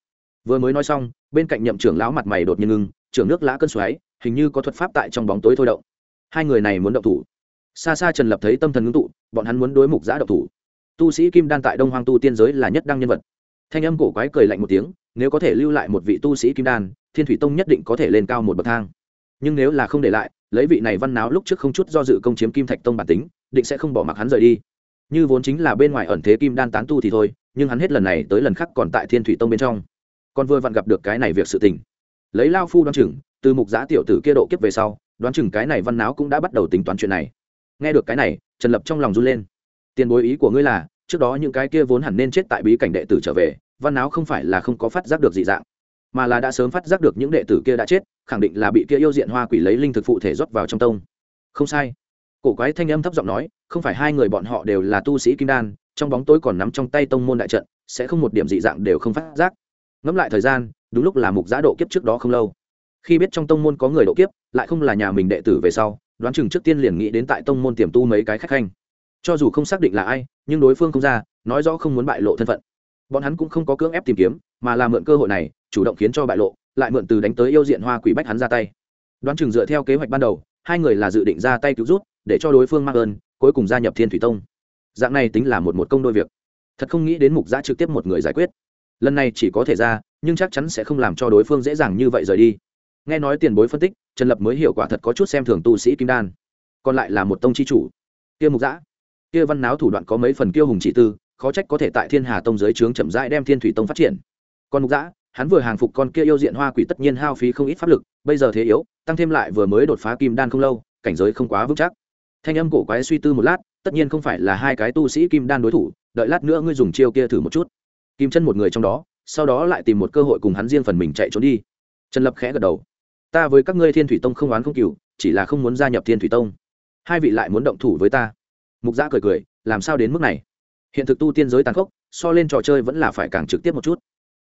Vừa mới nói xong, bên cạnh nhậm trưởng lão mặt mày đột nhiên ngưng, trưởng nước lã cơn xoáy, hình như có thuật pháp tại trong bóng tối thôi động. Hai người này muốn động thủ. Xa xa trần lập thấy tâm thần ngưng tụ, bọn hắn muốn đối mục giã động thủ. Tu sĩ kim đan tại đông hoang tu tiên giới là nhất đăng nhân vật thanh âm cổ quái cười lạnh một tiếng, nếu có thể lưu lại một vị tu sĩ kim đan, thiên thủy tông nhất định có thể lên cao một bậc thang. Nhưng nếu là không để lại, lấy vị này văn náo lúc trước không chút do dự công chiếm kim thạch tông bản tính, định sẽ không bỏ mặc hắn rời đi. Như vốn chính là bên ngoài ẩn thế kim đan tán tu thì thôi, nhưng hắn hết lần này tới lần khác còn tại thiên thủy tông bên trong. Còn vừa vặn gặp được cái này việc sự tình. Lấy lao phu đoán chừng, từ mục giã tiểu tử kia độ kiếp về sau, đoán chừng cái này văn náo cũng đã bắt đầu tính toán chuyện này. Nghe được cái này, trần lập trong lòng run lên. Tiền bối ý của ngươi là trước đó những cái kia vốn hẳn nên chết tại bí cảnh đệ tử trở về, văn náo không phải là không có phát giác được dị dạng, mà là đã sớm phát giác được những đệ tử kia đã chết, khẳng định là bị kia yêu diện hoa quỷ lấy linh thực phụ thể rót vào trong tông. Không sai. Cổ quái thanh âm thấp giọng nói, không phải hai người bọn họ đều là tu sĩ kim đan, trong bóng tối còn nắm trong tay tông môn đại trận, sẽ không một điểm dị dạng đều không phát giác. Ngẫm lại thời gian, đúng lúc là mục giã độ kiếp trước đó không lâu. Khi biết trong tông môn có người độ kiếp, lại không là nhà mình đệ tử về sau, đoán chừng trước tiên liền nghĩ đến tại tông môn tiềm tu mấy cái khách khanh cho dù không xác định là ai, nhưng đối phương không ra, nói rõ không muốn bại lộ thân phận. Bọn hắn cũng không có cưỡng ép tìm kiếm, mà là mượn cơ hội này, chủ động khiến cho bại lộ, lại mượn từ đánh tới yêu diện hoa quỷ bách hắn ra tay. Đoán chừng dựa theo kế hoạch ban đầu, hai người là dự định ra tay cứu rút, để cho đối phương mang ơn, cuối cùng gia nhập thiên thủy tông. Dạng này tính là một một công đôi việc. Thật không nghĩ đến mục giã trực tiếp một người giải quyết. Lần này chỉ có thể ra, nhưng chắc chắn sẽ không làm cho đối phương dễ dàng như vậy rời đi. Nghe nói tiền bối phân tích, trần lập mới hiểu quả thật có chút xem thường tu sĩ kim đan. Còn lại là một tông chi chủ. Tiêu mục giã kia văn náo thủ đoạn có mấy phần kiêu hùng chỉ tư, khó trách có thể tại thiên hà tông giới trướng chậm rãi đem thiên thủy tông phát triển. Còn mục giã hắn vừa hàng phục con kia yêu diện hoa quỷ tất nhiên hao phí không ít pháp lực, bây giờ thế yếu, tăng thêm lại vừa mới đột phá kim đan không lâu, cảnh giới không quá vững chắc. Thanh âm cổ quái suy tư một lát, tất nhiên không phải là hai cái tu sĩ kim đan đối thủ, đợi lát nữa ngươi dùng chiêu kia thử một chút. Kim chân một người trong đó, sau đó lại tìm một cơ hội cùng hắn riêng phần mình chạy trốn đi. Trần lập khẽ gật đầu. Ta với các ngươi thiên thủy tông không oán không cừu, chỉ là không muốn gia nhập thiên thủy tông. Hai vị lại muốn động thủ với ta mục giã cười cười, làm sao đến mức này? Hiện thực tu tiên giới tàn khốc, so lên trò chơi vẫn là phải càng trực tiếp một chút.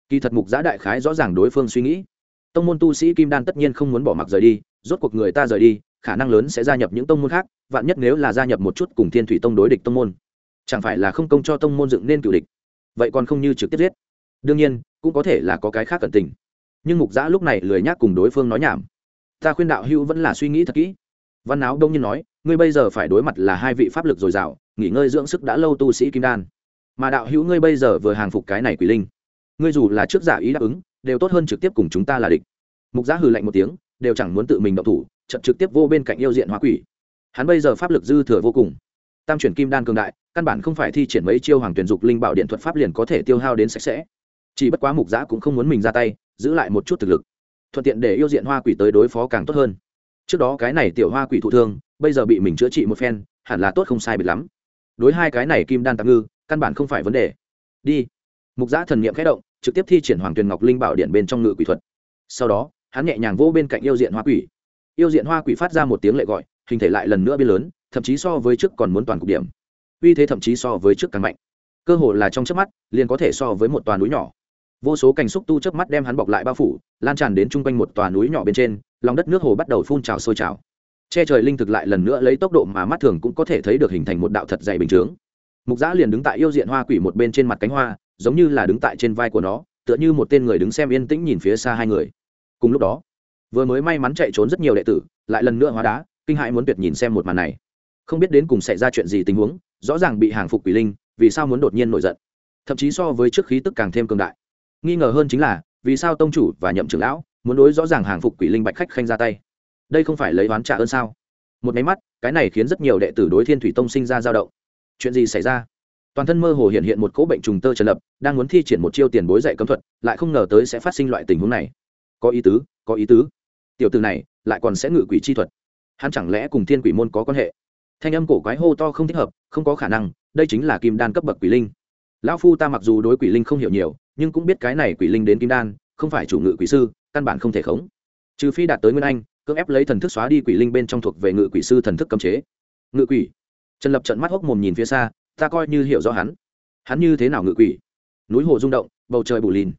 Kỳ thật mục giã đại khái rõ ràng đối phương suy nghĩ. Tông môn tu sĩ kim đan tất nhiên không muốn bỏ mặc rời đi, rốt cuộc người ta rời đi, khả năng lớn sẽ gia nhập những tông môn khác, vạn nhất nếu là gia nhập một chút cùng thiên thủy tông đối địch tông môn. Chẳng phải là không công cho tông môn dựng nên cựu địch? Vậy còn không như trực tiếp giết. Đương nhiên, cũng có thể là có cái khác cẩn tình. Nhưng mục giã lúc này lười nhác cùng đối phương nói nhảm. Ta khuyên đạo hữu vẫn là suy nghĩ thật kỹ văn áo đông nhiên nói, ngươi bây giờ phải đối mặt là hai vị pháp lực dồi dào, nghỉ ngơi dưỡng sức đã lâu tu sĩ kim đan. Mà đạo hữu ngươi bây giờ vừa hàng phục cái này quỷ linh. Ngươi dù là trước giả ý đáp ứng, đều tốt hơn trực tiếp cùng chúng ta là địch. Mục giá hừ lạnh một tiếng, đều chẳng muốn tự mình động thủ trận trực tiếp vô bên cạnh yêu diện hóa quỷ. Hắn bây giờ pháp lực dư thừa vô cùng. Tam chuyển kim đan cường đại, căn bản không phải thi triển mấy chiêu hoàng tuyển dục linh bảo điện thuật pháp liền có thể tiêu hao đến sạch sẽ. Chỉ bất quá mục giã cũng không muốn mình ra tay, giữ lại một chút thực lực. Thuận tiện để yêu diện hoa quỷ tới đối phó càng tốt hơn trước đó cái này tiểu hoa quỷ thụ thương, bây giờ bị mình chữa trị một phen, hẳn là tốt không sai biệt lắm. Đối hai cái này kim đan tạm ngư, căn bản không phải vấn đề. Đi. Mục giã thần nghiệm i khẽ động, trực tiếp thi triển hoàng tuyền ngọc linh bảo điện bên trong ngự quỷ thuật. Sau đó, hắn nhẹ nhàng vỗ bên cạnh yêu diện hoa quỷ. Yêu diện hoa quỷ phát ra một tiếng lệ gọi, hình thể lại lần nữa biến lớn, thậm chí so với trước còn muốn toàn cục điểm. Uy thế thậm chí so với trước càng mạnh. Cơ hồ là trong chớp mắt, liền có thể so với một toàn núi nhỏ vô số cành xúc tu chớp mắt đem hắn bọc lại bao phủ, lan tràn đến chung quanh một tòa núi nhỏ bên trên, lòng đất nước hồ bắt đầu phun trào sôi trào. Che trời linh thực lại lần nữa lấy tốc độ mà mắt thường cũng có thể thấy được hình thành một đạo thật dày bình chướng. Mục giã liền đứng tại yêu diện hoa quỷ một bên trên mặt cánh hoa, giống như là đứng tại trên vai của nó, tựa như một tên người đứng xem yên tĩnh nhìn phía xa hai người. Cùng lúc đó, vừa mới may mắn chạy trốn rất nhiều đệ tử, lại lần nữa hóa đá, kinh hãi muốn tuyệt nhìn xem một màn này. Không biết đến cùng xảy ra chuyện gì tình huống, rõ ràng bị hàng phục quỷ linh, vì sao muốn đột nhiên nổi giận. Thậm chí so với trước khí tức càng thêm cường đại nghi ngờ hơn chính là, vì sao tông chủ và nhậm trưởng lão muốn đối rõ ràng hàng phục quỷ linh bạch khách khanh ra tay? Đây không phải lấy oán trả ơn sao? Một máy mắt, cái này khiến rất nhiều đệ tử đối thiên thủy tông sinh ra dao động. Chuyện gì xảy ra? Toàn thân mơ hồ hiện hiện một cỗ bệnh trùng tơ trần lập, đang muốn thi triển một chiêu tiền bối dạy cấm thuật, lại không ngờ tới sẽ phát sinh loại tình huống này. Có ý tứ, có ý tứ. Tiểu từ này, lại còn sẽ ngự quỷ chi thuật. Hắn chẳng lẽ cùng thiên quỷ môn có quan hệ? Thanh âm cổ quái hô to không thích hợp, không có khả năng, đây chính là kim đan cấp bậc quỷ linh. Lão phu ta mặc dù đối quỷ linh không hiểu nhiều nhưng cũng biết cái này quỷ linh đến kim đan, không phải chủ ngự quỷ sư, căn bản không thể khống. Trừ phi đạt tới nguyên anh, cưỡng ép lấy thần thức xóa đi quỷ linh bên trong thuộc về ngự quỷ sư thần thức cấm chế. Ngự quỷ. Trần lập trận mắt hốc mồm nhìn phía xa, ta coi như hiểu rõ hắn. Hắn như thế nào ngự quỷ? Núi hồ rung động, bầu trời bù lìn.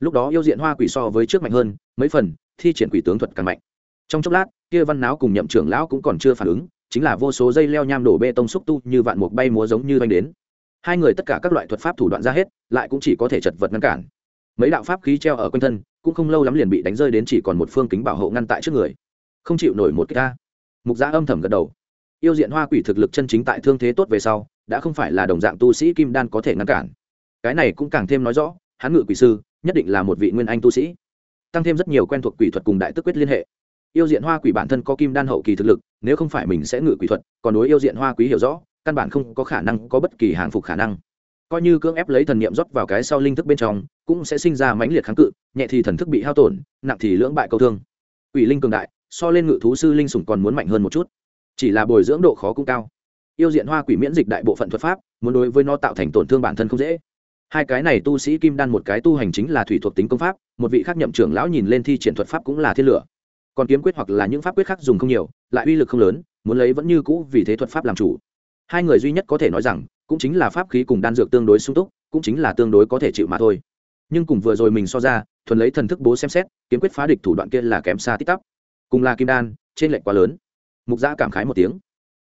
Lúc đó yêu diện hoa quỷ so với trước mạnh hơn, mấy phần, thi triển quỷ tướng thuật càng mạnh. Trong chốc lát, kia văn náo cùng nhậm trưởng lão cũng còn chưa phản ứng, chính là vô số dây leo nham đổ bê tông xúc tu như vạn mục bay múa giống như oanh đến hai người tất cả các loại thuật pháp thủ đoạn ra hết, lại cũng chỉ có thể chật vật ngăn cản. Mấy đạo pháp khí treo ở quanh thân, cũng không lâu lắm liền bị đánh rơi đến chỉ còn một phương kính bảo hộ ngăn tại trước người. Không chịu nổi một cái ta. mục gia âm thầm gật đầu. Yêu diện hoa quỷ thực lực chân chính tại thương thế tốt về sau, đã không phải là đồng dạng tu sĩ kim đan có thể ngăn cản. Cái này cũng càng thêm nói rõ, hắn ngự quỷ sư, nhất định là một vị nguyên anh tu sĩ. Tăng thêm rất nhiều quen thuộc quỷ thuật cùng đại tức quyết liên hệ. Yêu diện hoa quỷ bản thân có kim đan hậu kỳ thực lực, nếu không phải mình sẽ ngự quỷ thuật, còn đối yêu diện hoa quý hiểu rõ căn bản không có khả năng có bất kỳ hàng phục khả năng. Coi như cưỡng ép lấy thần niệm rót vào cái sau linh thức bên trong, cũng sẽ sinh ra mãnh liệt kháng cự, nhẹ thì thần thức bị hao tổn, nặng thì lưỡng bại câu thương. Quỷ linh cường đại, so lên ngự thú sư linh sủng còn muốn mạnh hơn một chút. Chỉ là bồi dưỡng độ khó cũng cao. Yêu diện hoa quỷ miễn dịch đại bộ phận thuật pháp, muốn đối với nó tạo thành tổn thương bản thân không dễ. Hai cái này tu sĩ kim đan một cái tu hành chính là thủy thuộc tính công pháp, một vị khác nhậm trưởng lão nhìn lên thi triển thuật pháp cũng là thiên lửa. Còn kiếm quyết hoặc là những pháp quyết khác dùng không nhiều, lại uy lực không lớn, muốn lấy vẫn như cũ vì thế thuật pháp làm chủ hai người duy nhất có thể nói rằng, cũng chính là pháp khí cùng đan dược tương đối sung túc, cũng chính là tương đối có thể chịu mà thôi. Nhưng cùng vừa rồi mình so ra, thuần lấy thần thức bố xem xét, kiếm quyết phá địch thủ đoạn kia là kém xa tích tắp. Cùng là kim đan, trên lệnh quá lớn. Mục gia cảm khái một tiếng.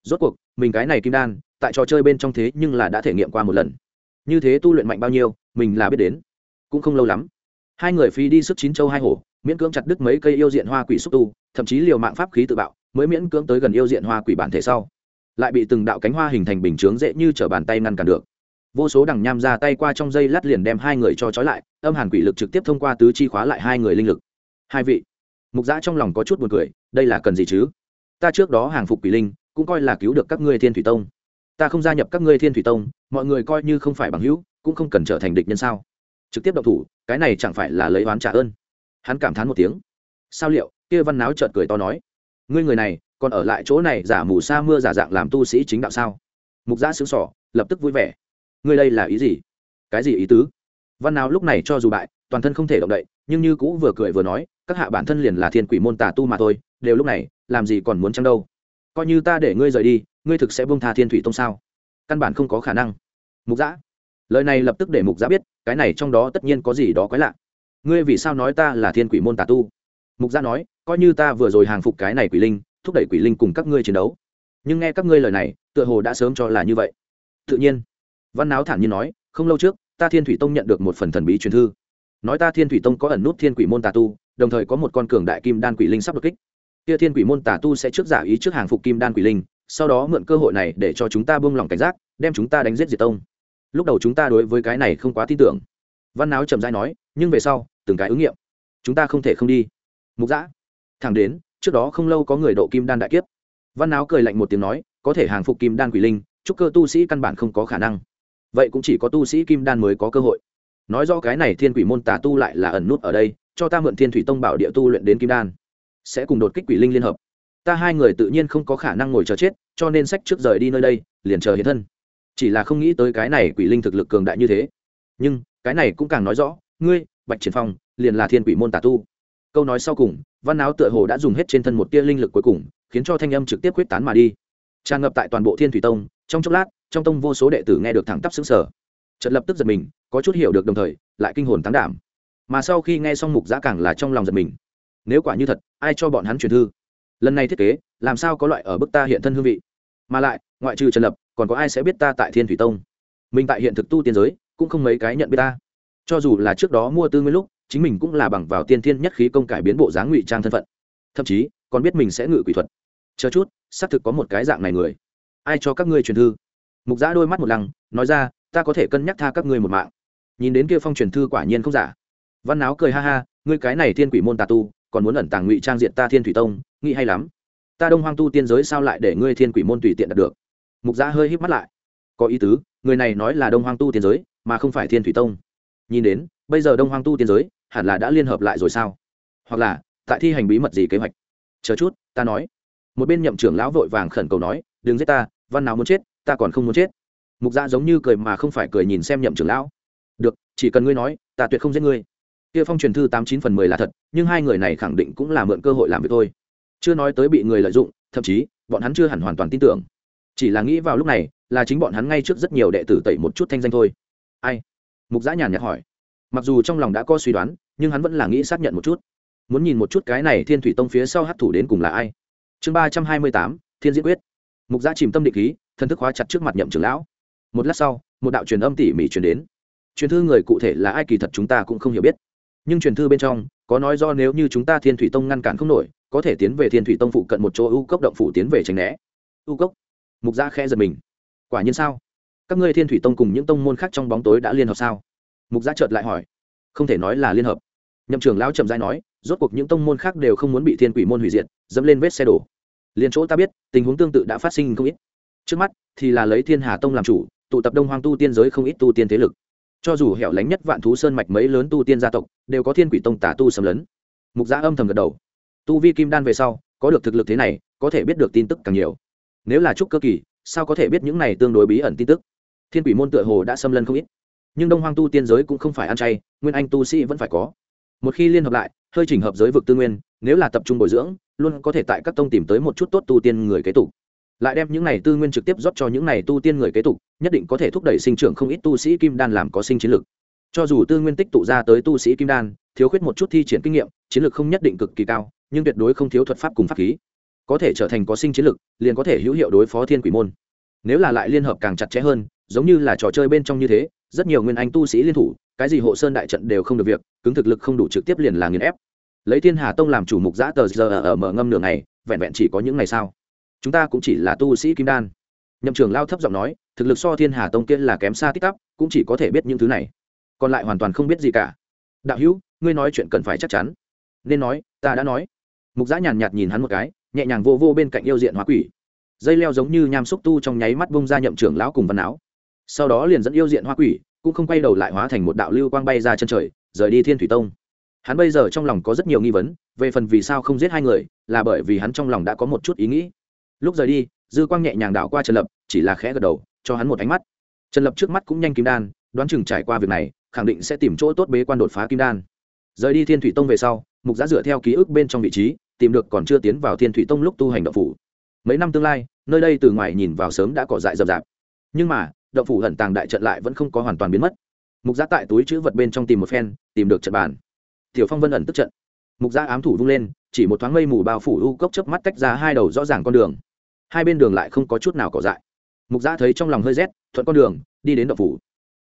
Rốt cuộc, mình cái này kim đan, tại trò chơi bên trong thế nhưng là đã thể nghiệm qua một lần. Như thế tu luyện mạnh bao nhiêu, mình là biết đến. Cũng không lâu lắm. Hai người phi đi sức chín châu hai hổ, miễn cưỡng chặt đứt mấy cây yêu diện hoa quỷ xúc tu, thậm chí liều mạng pháp khí tự bạo, mới miễn cưỡng tới gần yêu diện hoa quỷ bản thể sau lại bị từng đạo cánh hoa hình thành bình chướng dễ như t bàn tay ngăn cản được. Vô số đằng nham ra tay qua trong dây lát liền đem hai người cho trói lại, âm hàn quỷ lực trực tiếp thông qua tứ chi khóa lại hai người linh lực. Hai vị, mục giã trong lòng có chút buồn cười, đây là cần gì chứ? Ta trước đó hàng phục quỷ linh, cũng coi là cứu được các ngươi thiên thủy tông. Ta không gia nhập các ngươi thiên thủy tông, mọi người coi như không phải bằng hữu, cũng không cần trở thành địch nhân sao? Trực tiếp độc thủ, cái này chẳng phải là lấy oán trả ơn. Hắn cảm thán một tiếng. Sao liệu? Kia văn náo trợt cười to nói ngươi người này, còn ở lại chỗ này giả mù sa mưa giả dạng làm tu sĩ chính đạo sao? Mục gia xứng sỏ lập tức vui vẻ. Ngươi đây là ý gì? Cái gì ý tứ? Văn náo lúc này cho dù bại, toàn thân không thể động đậy, nhưng như cũ vừa cười vừa nói, các hạ bản thân liền là thiên quỷ môn tà tu mà thôi, đều lúc này, làm gì còn muốn chăng đâu? Coi như ta để ngươi rời đi, ngươi thực sẽ bông tha thiên thủy tông sao? Căn bản không có khả năng. Mục giã, lời này lập tức để mục giã biết, cái này trong đó tất nhiên có gì đó quái lạ. Ngươi vì sao nói ta là thiên quỷ môn tà tu? Mục giã nói coi như ta vừa rồi hàng phục cái này quỷ linh, thúc đẩy quỷ linh cùng các ngươi chiến đấu. Nhưng nghe các ngươi lời này, tựa hồ đã sớm cho là như vậy. Tự nhiên, văn náo thản nhiên nói, không lâu trước, ta thiên thủy tông nhận được một phần thần bí truyền thư. Nói ta thiên thủy tông có ẩn nút thiên quỷ môn tà tu, đồng thời có một con cường đại kim đan quỷ linh sắp đột kích. Kia thiên quỷ môn tà tu sẽ trước giả ý trước hàng phục kim đan quỷ linh, sau đó mượn cơ hội này để cho chúng ta buông lỏng cảnh giác, đem chúng ta đánh giết diệt tông. Lúc đầu chúng ta đối với cái này không quá tin tưởng. Văn náo trầm dai nói, nhưng về sau, từng cái ứng nghiệm. Chúng ta không thể không đi. Mục giã thẳng đến, trước đó không lâu có người độ kim đan đại kiếp. Văn áo cười lạnh một tiếng nói, có thể hàng phục kim đan quỷ linh, chúc cơ tu sĩ căn bản không có khả năng. Vậy cũng chỉ có tu sĩ kim đan mới có cơ hội. Nói do cái này thiên quỷ môn tà tu lại là ẩn nút ở đây, cho ta mượn thiên thủy tông bảo địa tu luyện đến kim đan. Sẽ cùng đột kích quỷ linh liên hợp. Ta hai người tự nhiên không có khả năng ngồi chờ chết, cho nên sách trước rời đi nơi đây, liền chờ hiện thân. Chỉ là không nghĩ tới cái này quỷ linh thực lực cường đại như thế. Nhưng, cái này cũng càng nói rõ, ngươi, bạch triển phong, liền là thiên quỷ môn tà tu. Câu nói sau cùng văn áo tựa hồ đã dùng hết trên thân một tia linh lực cuối cùng, khiến cho thanh âm trực tiếp quyết tán mà đi. Tràn ngập tại toàn bộ thiên thủy tông, trong chốc lát, trong tông vô số đệ tử nghe được thẳng tắp xứng sở chợt lập tức giật mình, có chút hiểu được đồng thời, lại kinh hồn tán đảm. Mà sau khi nghe xong mục giã càng là trong lòng giật mình. Nếu quả như thật, ai cho bọn hắn truyền thư? Lần này thiết kế, làm sao có loại ở bức ta hiện thân hương vị? Mà lại, ngoại trừ trần lập, còn có ai sẽ biết ta tại thiên thủy tông? Mình tại hiện thực tu tiên giới, cũng không mấy cái nhận biết ta. Cho dù là trước đó mua tư nguyên lúc chính mình cũng là bằng vào tiên thiên nhất khí công cải biến bộ dáng ngụy trang thân phận. Thậm chí, còn biết mình sẽ ngự quỷ thuật. Chờ chút, xác thực có một cái dạng này người. Ai cho các ngươi truyền thư? Mục giã đôi mắt một lăng, nói ra, ta có thể cân nhắc tha các ngươi một mạng. Nhìn đến kia phong truyền thư quả nhiên không giả. Văn áo cười ha ha, ngươi cái này thiên quỷ môn tà tu, còn muốn ẩn tàng ngụy trang diện ta thiên thủy tông, nghĩ hay lắm. Ta đông hoang tu tiên giới sao lại để ngươi thiên quỷ môn tùy tiện đạt được? Mục giã hơi híp mắt lại. Có ý tứ, người này nói là đông hoang tu tiên giới, mà không phải thiên thủy tông. Nhìn đến, bây giờ đông hoang tu tiên giới hẳn là đã liên hợp lại rồi sao? Hoặc là, tại thi hành bí mật gì kế hoạch? Chờ chút, ta nói. Một bên nhậm trưởng lão vội vàng khẩn cầu nói, đừng giết ta, văn nào muốn chết, ta còn không muốn chết. Mục gia giống như cười mà không phải cười nhìn xem nhậm trưởng lão. Được, chỉ cần ngươi nói, ta tuyệt không giết ngươi. Kia phong truyền thư tám chín phần mười là thật, nhưng hai người này khẳng định cũng là mượn cơ hội làm việc thôi. Chưa nói tới bị người lợi dụng, thậm chí, bọn hắn chưa hẳn hoàn toàn tin tưởng. Chỉ là nghĩ vào lúc này, là chính bọn hắn ngay trước rất nhiều đệ tử tẩy một chút thanh danh thôi. Ai? Mục giã nhàn nhạt hỏi. Mặc dù trong lòng đã có suy đoán nhưng hắn vẫn là nghĩ xác nhận một chút. Muốn nhìn một chút cái này thiên thủy tông phía sau hát thủ đến cùng là ai. Chương ba trăm hai mươi tám, thiên diễn quyết. Mục gia chìm tâm định khí, thân thức hóa chặt trước mặt nhậm trưởng lão. Một lát sau, một đạo truyền âm tỉ mỉ truyền đến. Truyền thư người cụ thể là ai kỳ thật chúng ta cũng không hiểu biết. Nhưng truyền thư bên trong, có nói do nếu như chúng ta thiên thủy tông ngăn cản không nổi, có thể tiến về thiên thủy tông phụ cận một chỗ u cốc động phủ tiến về tránh né. U cốc. Mục gia khẽ giật mình. Quả nhiên sao? Các ngươi thiên thủy tông cùng những tông môn khác trong bóng tối đã liên hợp sao? Mục gia chợt lại hỏi. Không thể nói là liên hợp nhậm trưởng lão trầm dai nói, rốt cuộc những tông môn khác đều không muốn bị thiên quỷ môn hủy diệt, dẫm lên vết xe đổ. Liền chỗ ta biết, tình huống tương tự đã phát sinh không ít. Trước mắt thì là lấy thiên hà tông làm chủ, tụ tập đông hoang tu tiên giới không ít tu tiên thế lực. Cho dù hẻo lánh nhất vạn thú sơn mạch mấy lớn tu tiên gia tộc, đều có thiên quỷ tông tả tu xâm lấn. Mục gia âm thầm gật đầu. Tu vi kim đan về sau, có được thực lực thế này, có thể biết được tin tức càng nhiều. Nếu là trúc cơ kỳ, sao có thể biết những này tương đối bí ẩn tin tức? Thiên quỷ môn tựa hồ đã xâm lấn không ít. Nhưng đông hoang tu tiên giới cũng không phải ăn chay, nguyên anh tu sĩ vẫn phải có một khi liên hợp lại, hơi chỉnh hợp giới vực tư nguyên, nếu là tập trung bồi dưỡng, luôn có thể tại các tông tìm tới một chút tốt tu tiên người kế tục. Lại đem những này tư nguyên trực tiếp rót cho những này tu tiên người kế tục, nhất định có thể thúc đẩy sinh trưởng không ít tu sĩ kim đan làm có sinh chiến lược cho dù tư nguyên tích tụ ra tới tu sĩ kim đan, thiếu khuyết một chút thi triển kinh nghiệm, chiến lược không nhất định cực kỳ cao, nhưng tuyệt đối không thiếu thuật pháp cùng pháp khí. Có thể trở thành có sinh chiến lược liền có thể hữu hiệu đối phó thiên quỷ môn. Nếu là lại liên hợp càng chặt chẽ hơn, giống như là trò chơi bên trong như thế, rất nhiều nguyên anh tu sĩ liên thủ cái gì hộ sơn đại trận đều không được việc, cứng thực lực không đủ trực tiếp liền là nghiền ép. Lấy thiên hà tông làm chủ mục giã tờ giờ ở mở ngâm nửa ngày, vẹn vẹn chỉ có những ngày sao chúng ta cũng chỉ là tu sĩ kim đan. Nhậm trường lao thấp giọng nói, thực lực so thiên hà tông kia là kém xa tích tắp, cũng chỉ có thể biết những thứ này. Còn lại hoàn toàn không biết gì cả. Đạo hữu, ngươi nói chuyện cần phải chắc chắn. Nên nói, ta đã nói. Mục giã nhàn nhạt nhìn hắn một cái, nhẹ nhàng vô vô bên cạnh yêu diện hóa quỷ. Dây leo giống như nham xúc tu trong nháy mắt bông ra nhậm trưởng lão cùng văn áo. Sau đó liền dẫn yêu diện hoa quỷ cũng không quay đầu lại hóa thành một đạo lưu quang bay ra chân trời, rời đi thiên thủy tông. Hắn bây giờ trong lòng có rất nhiều nghi vấn, về phần vì sao không giết hai người, là bởi vì hắn trong lòng đã có một chút ý nghĩ. Lúc rời đi, dư quang nhẹ nhàng đạo qua trần lập, chỉ là khẽ gật đầu, cho hắn một ánh mắt. Trần lập trước mắt cũng nhanh kim đan, đoán chừng trải qua việc này, khẳng định sẽ tìm chỗ tốt bế quan đột phá kim đan. Rời đi thiên thủy tông về sau, mục giã dựa theo ký ức bên trong vị trí, tìm được còn chưa tiến vào thiên thủy tông lúc tu hành động phủ. Mấy năm tương lai, nơi đây từ ngoài nhìn vào sớm đã cỏ dại rậm rạp. Nhưng mà động phủ hận tàng đại trận lại vẫn không có hoàn toàn biến mất. Mục giá tại túi chữ vật bên trong tìm một phen, tìm được trận bàn. Tiểu phong vân ẩn tức trận. Mục giá ám thủ vung lên, chỉ một thoáng mây mù bao phủ u cốc chớp mắt tách ra hai đầu rõ ràng con đường. Hai bên đường lại không có chút nào cỏ dại. Mục giá thấy trong lòng hơi rét, thuận con đường, đi đến động phủ.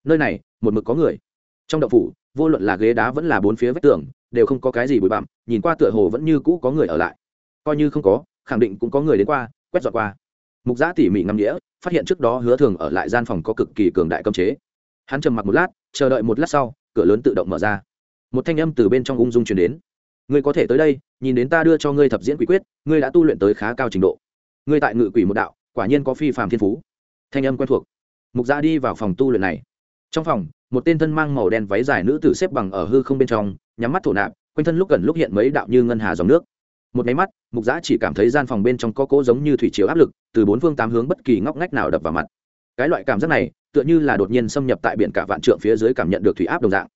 Nơi này, một mực có người. Trong động phủ, vô luận là ghế đá vẫn là bốn phía vách tường, đều không có cái gì bụi bặm, nhìn qua tựa hồ vẫn như cũ có người ở lại. Coi như không có, khẳng định cũng có người đến qua, quét dọn qua mục giã tỉ mỉ ngắm nghĩa, phát hiện trước đó hứa thường ở lại gian phòng có cực kỳ cường đại cơm chế. Hắn trầm mặc một lát chờ đợi một lát sau cửa lớn tự động mở ra. Một thanh âm từ bên trong ung dung chuyển đến. Ngươi có thể tới đây nhìn đến ta đưa cho ngươi thập diễn quỷ quyết ngươi đã tu luyện tới khá cao trình độ. Ngươi tại ngự quỷ một đạo quả nhiên có phi phàm thiên phú. Thanh âm quen thuộc. Mục gia đi vào phòng tu luyện này. Trong phòng một tên thân mang màu đen váy dài nữ tử xếp bằng ở hư không bên trong nhắm mắt thổ nạp quanh thân lúc gần lúc hiện mấy đạo như ngân hà dòng nước một máy mắt, mục giã chỉ cảm thấy gian phòng bên trong có cỗ giống như thủy chiếu áp lực, từ bốn phương tám hướng bất kỳ ngóc ngách nào đập vào mặt. Cái loại cảm giác này, tựa như là đột nhiên xâm nhập tại biển cả vạn trượng phía dưới cảm nhận được thủy áp đồng dạng.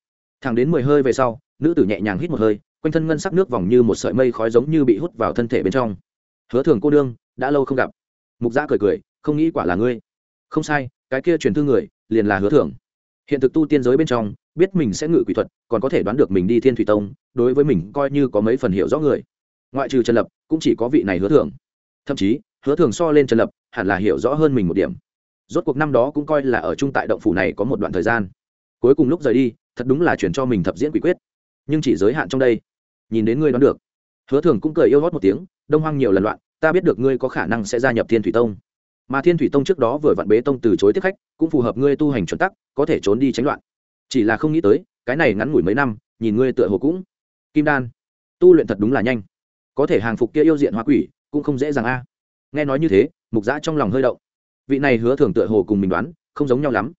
Thẳng đến mười hơi về sau, nữ tử nhẹ nhàng hít một hơi, quanh thân ngân sắc nước vòng như một sợi mây khói giống như bị hút vào thân thể bên trong. Hứa thường cô đương, đã lâu không gặp. Mục giã cười cười, không nghĩ quả là ngươi. Không sai, cái kia truyền thư người, liền là hứa thường. Hiện thực tu tiên giới bên trong, biết mình sẽ ngự quỷ thuật, còn có thể đoán được mình đi thiên thủy tông, đối với mình coi như có mấy phần hiểu rõ người ngoại trừ trần lập, cũng chỉ có vị này hứa thường thậm chí, hứa thường so lên trần lập, hẳn là hiểu rõ hơn mình một điểm. Rốt cuộc năm đó cũng coi là ở chung tại động phủ này có một đoạn thời gian. Cuối cùng lúc rời đi, thật đúng là chuyển cho mình thập diễn quỷ quyết. Nhưng chỉ giới hạn trong đây. Nhìn đến ngươi đoán được. Hứa thường cũng cười yêu hót một tiếng, đông hoang nhiều lần loạn, ta biết được ngươi có khả năng sẽ gia nhập thiên thủy tông. Mà thiên thủy tông trước đó vừa vặn bế tông từ chối tiếp khách, cũng phù hợp ngươi tu hành chuẩn tắc, có thể trốn đi tránh loạn. Chỉ là không nghĩ tới, cái này ngắn ngủi mấy năm, nhìn ngươi tựa hồ cũng. Kim đan, tu luyện thật đúng là nhanh có thể hàng phục kia yêu diện hoa quỷ, cũng không dễ dàng a. Nghe nói như thế, mục giã trong lòng hơi động. Vị này hứa thường tựa hồ cùng mình đoán, không giống nhau lắm.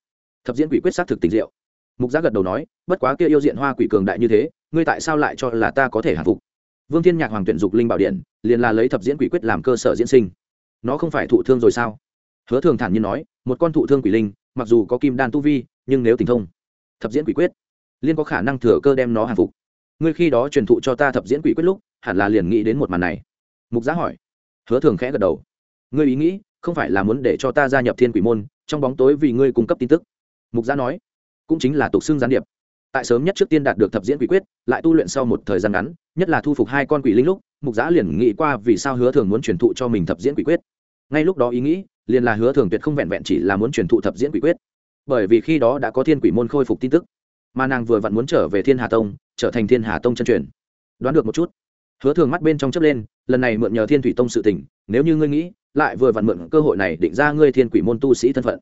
Thập diễn quỷ quyết xác thực tình diệu. Mục giã gật đầu nói, bất quá kia yêu diện hoa quỷ cường đại như thế, ngươi tại sao lại cho là ta có thể hàng phục? Vương thiên nhạc hoàng tuyển dục linh bảo điện, liền là lấy thập diễn quỷ quyết làm cơ sở diễn sinh. Nó không phải thụ thương rồi sao? Hứa thường thản nhiên nói, một con thụ thương quỷ linh, mặc dù có kim đan tu vi, nhưng nếu tình thông, thập diễn quỷ quyết, liên có khả năng thừa cơ đem nó hàng phục. Ngươi khi đó truyền thụ cho ta thập diễn quỷ quyết lúc hẳn là liền nghĩ đến một màn này. Mục giá hỏi. Hứa thường khẽ gật đầu. Ngươi ý nghĩ, không phải là muốn để cho ta gia nhập thiên quỷ môn, trong bóng tối vì ngươi cung cấp tin tức. Mục giá nói. Cũng chính là tục xưng gián điệp. Tại sớm nhất trước tiên đạt được thập diễn quỷ quyết, lại tu luyện sau một thời gian ngắn, nhất là thu phục hai con quỷ linh lúc, mục giá liền nghĩ qua vì sao hứa thường muốn truyền thụ cho mình thập diễn quỷ quyết. Ngay lúc đó ý nghĩ, liền là hứa thường tuyệt không vẹn vẹn chỉ là muốn truyền thụ thập diễn quỷ quyết. Bởi vì khi đó đã có thiên quỷ môn khôi phục tin tức, mà nàng vừa vặn muốn trở về thiên hà tông, trở thành thiên hà tông chân truyền. Đoán được một chút hứa thường mắt bên trong chớp lên, lần này mượn nhờ thiên thủy tông sự tình, nếu như ngươi nghĩ, lại vừa vặn mượn cơ hội này định ra ngươi thiên quỷ môn tu sĩ thân phận.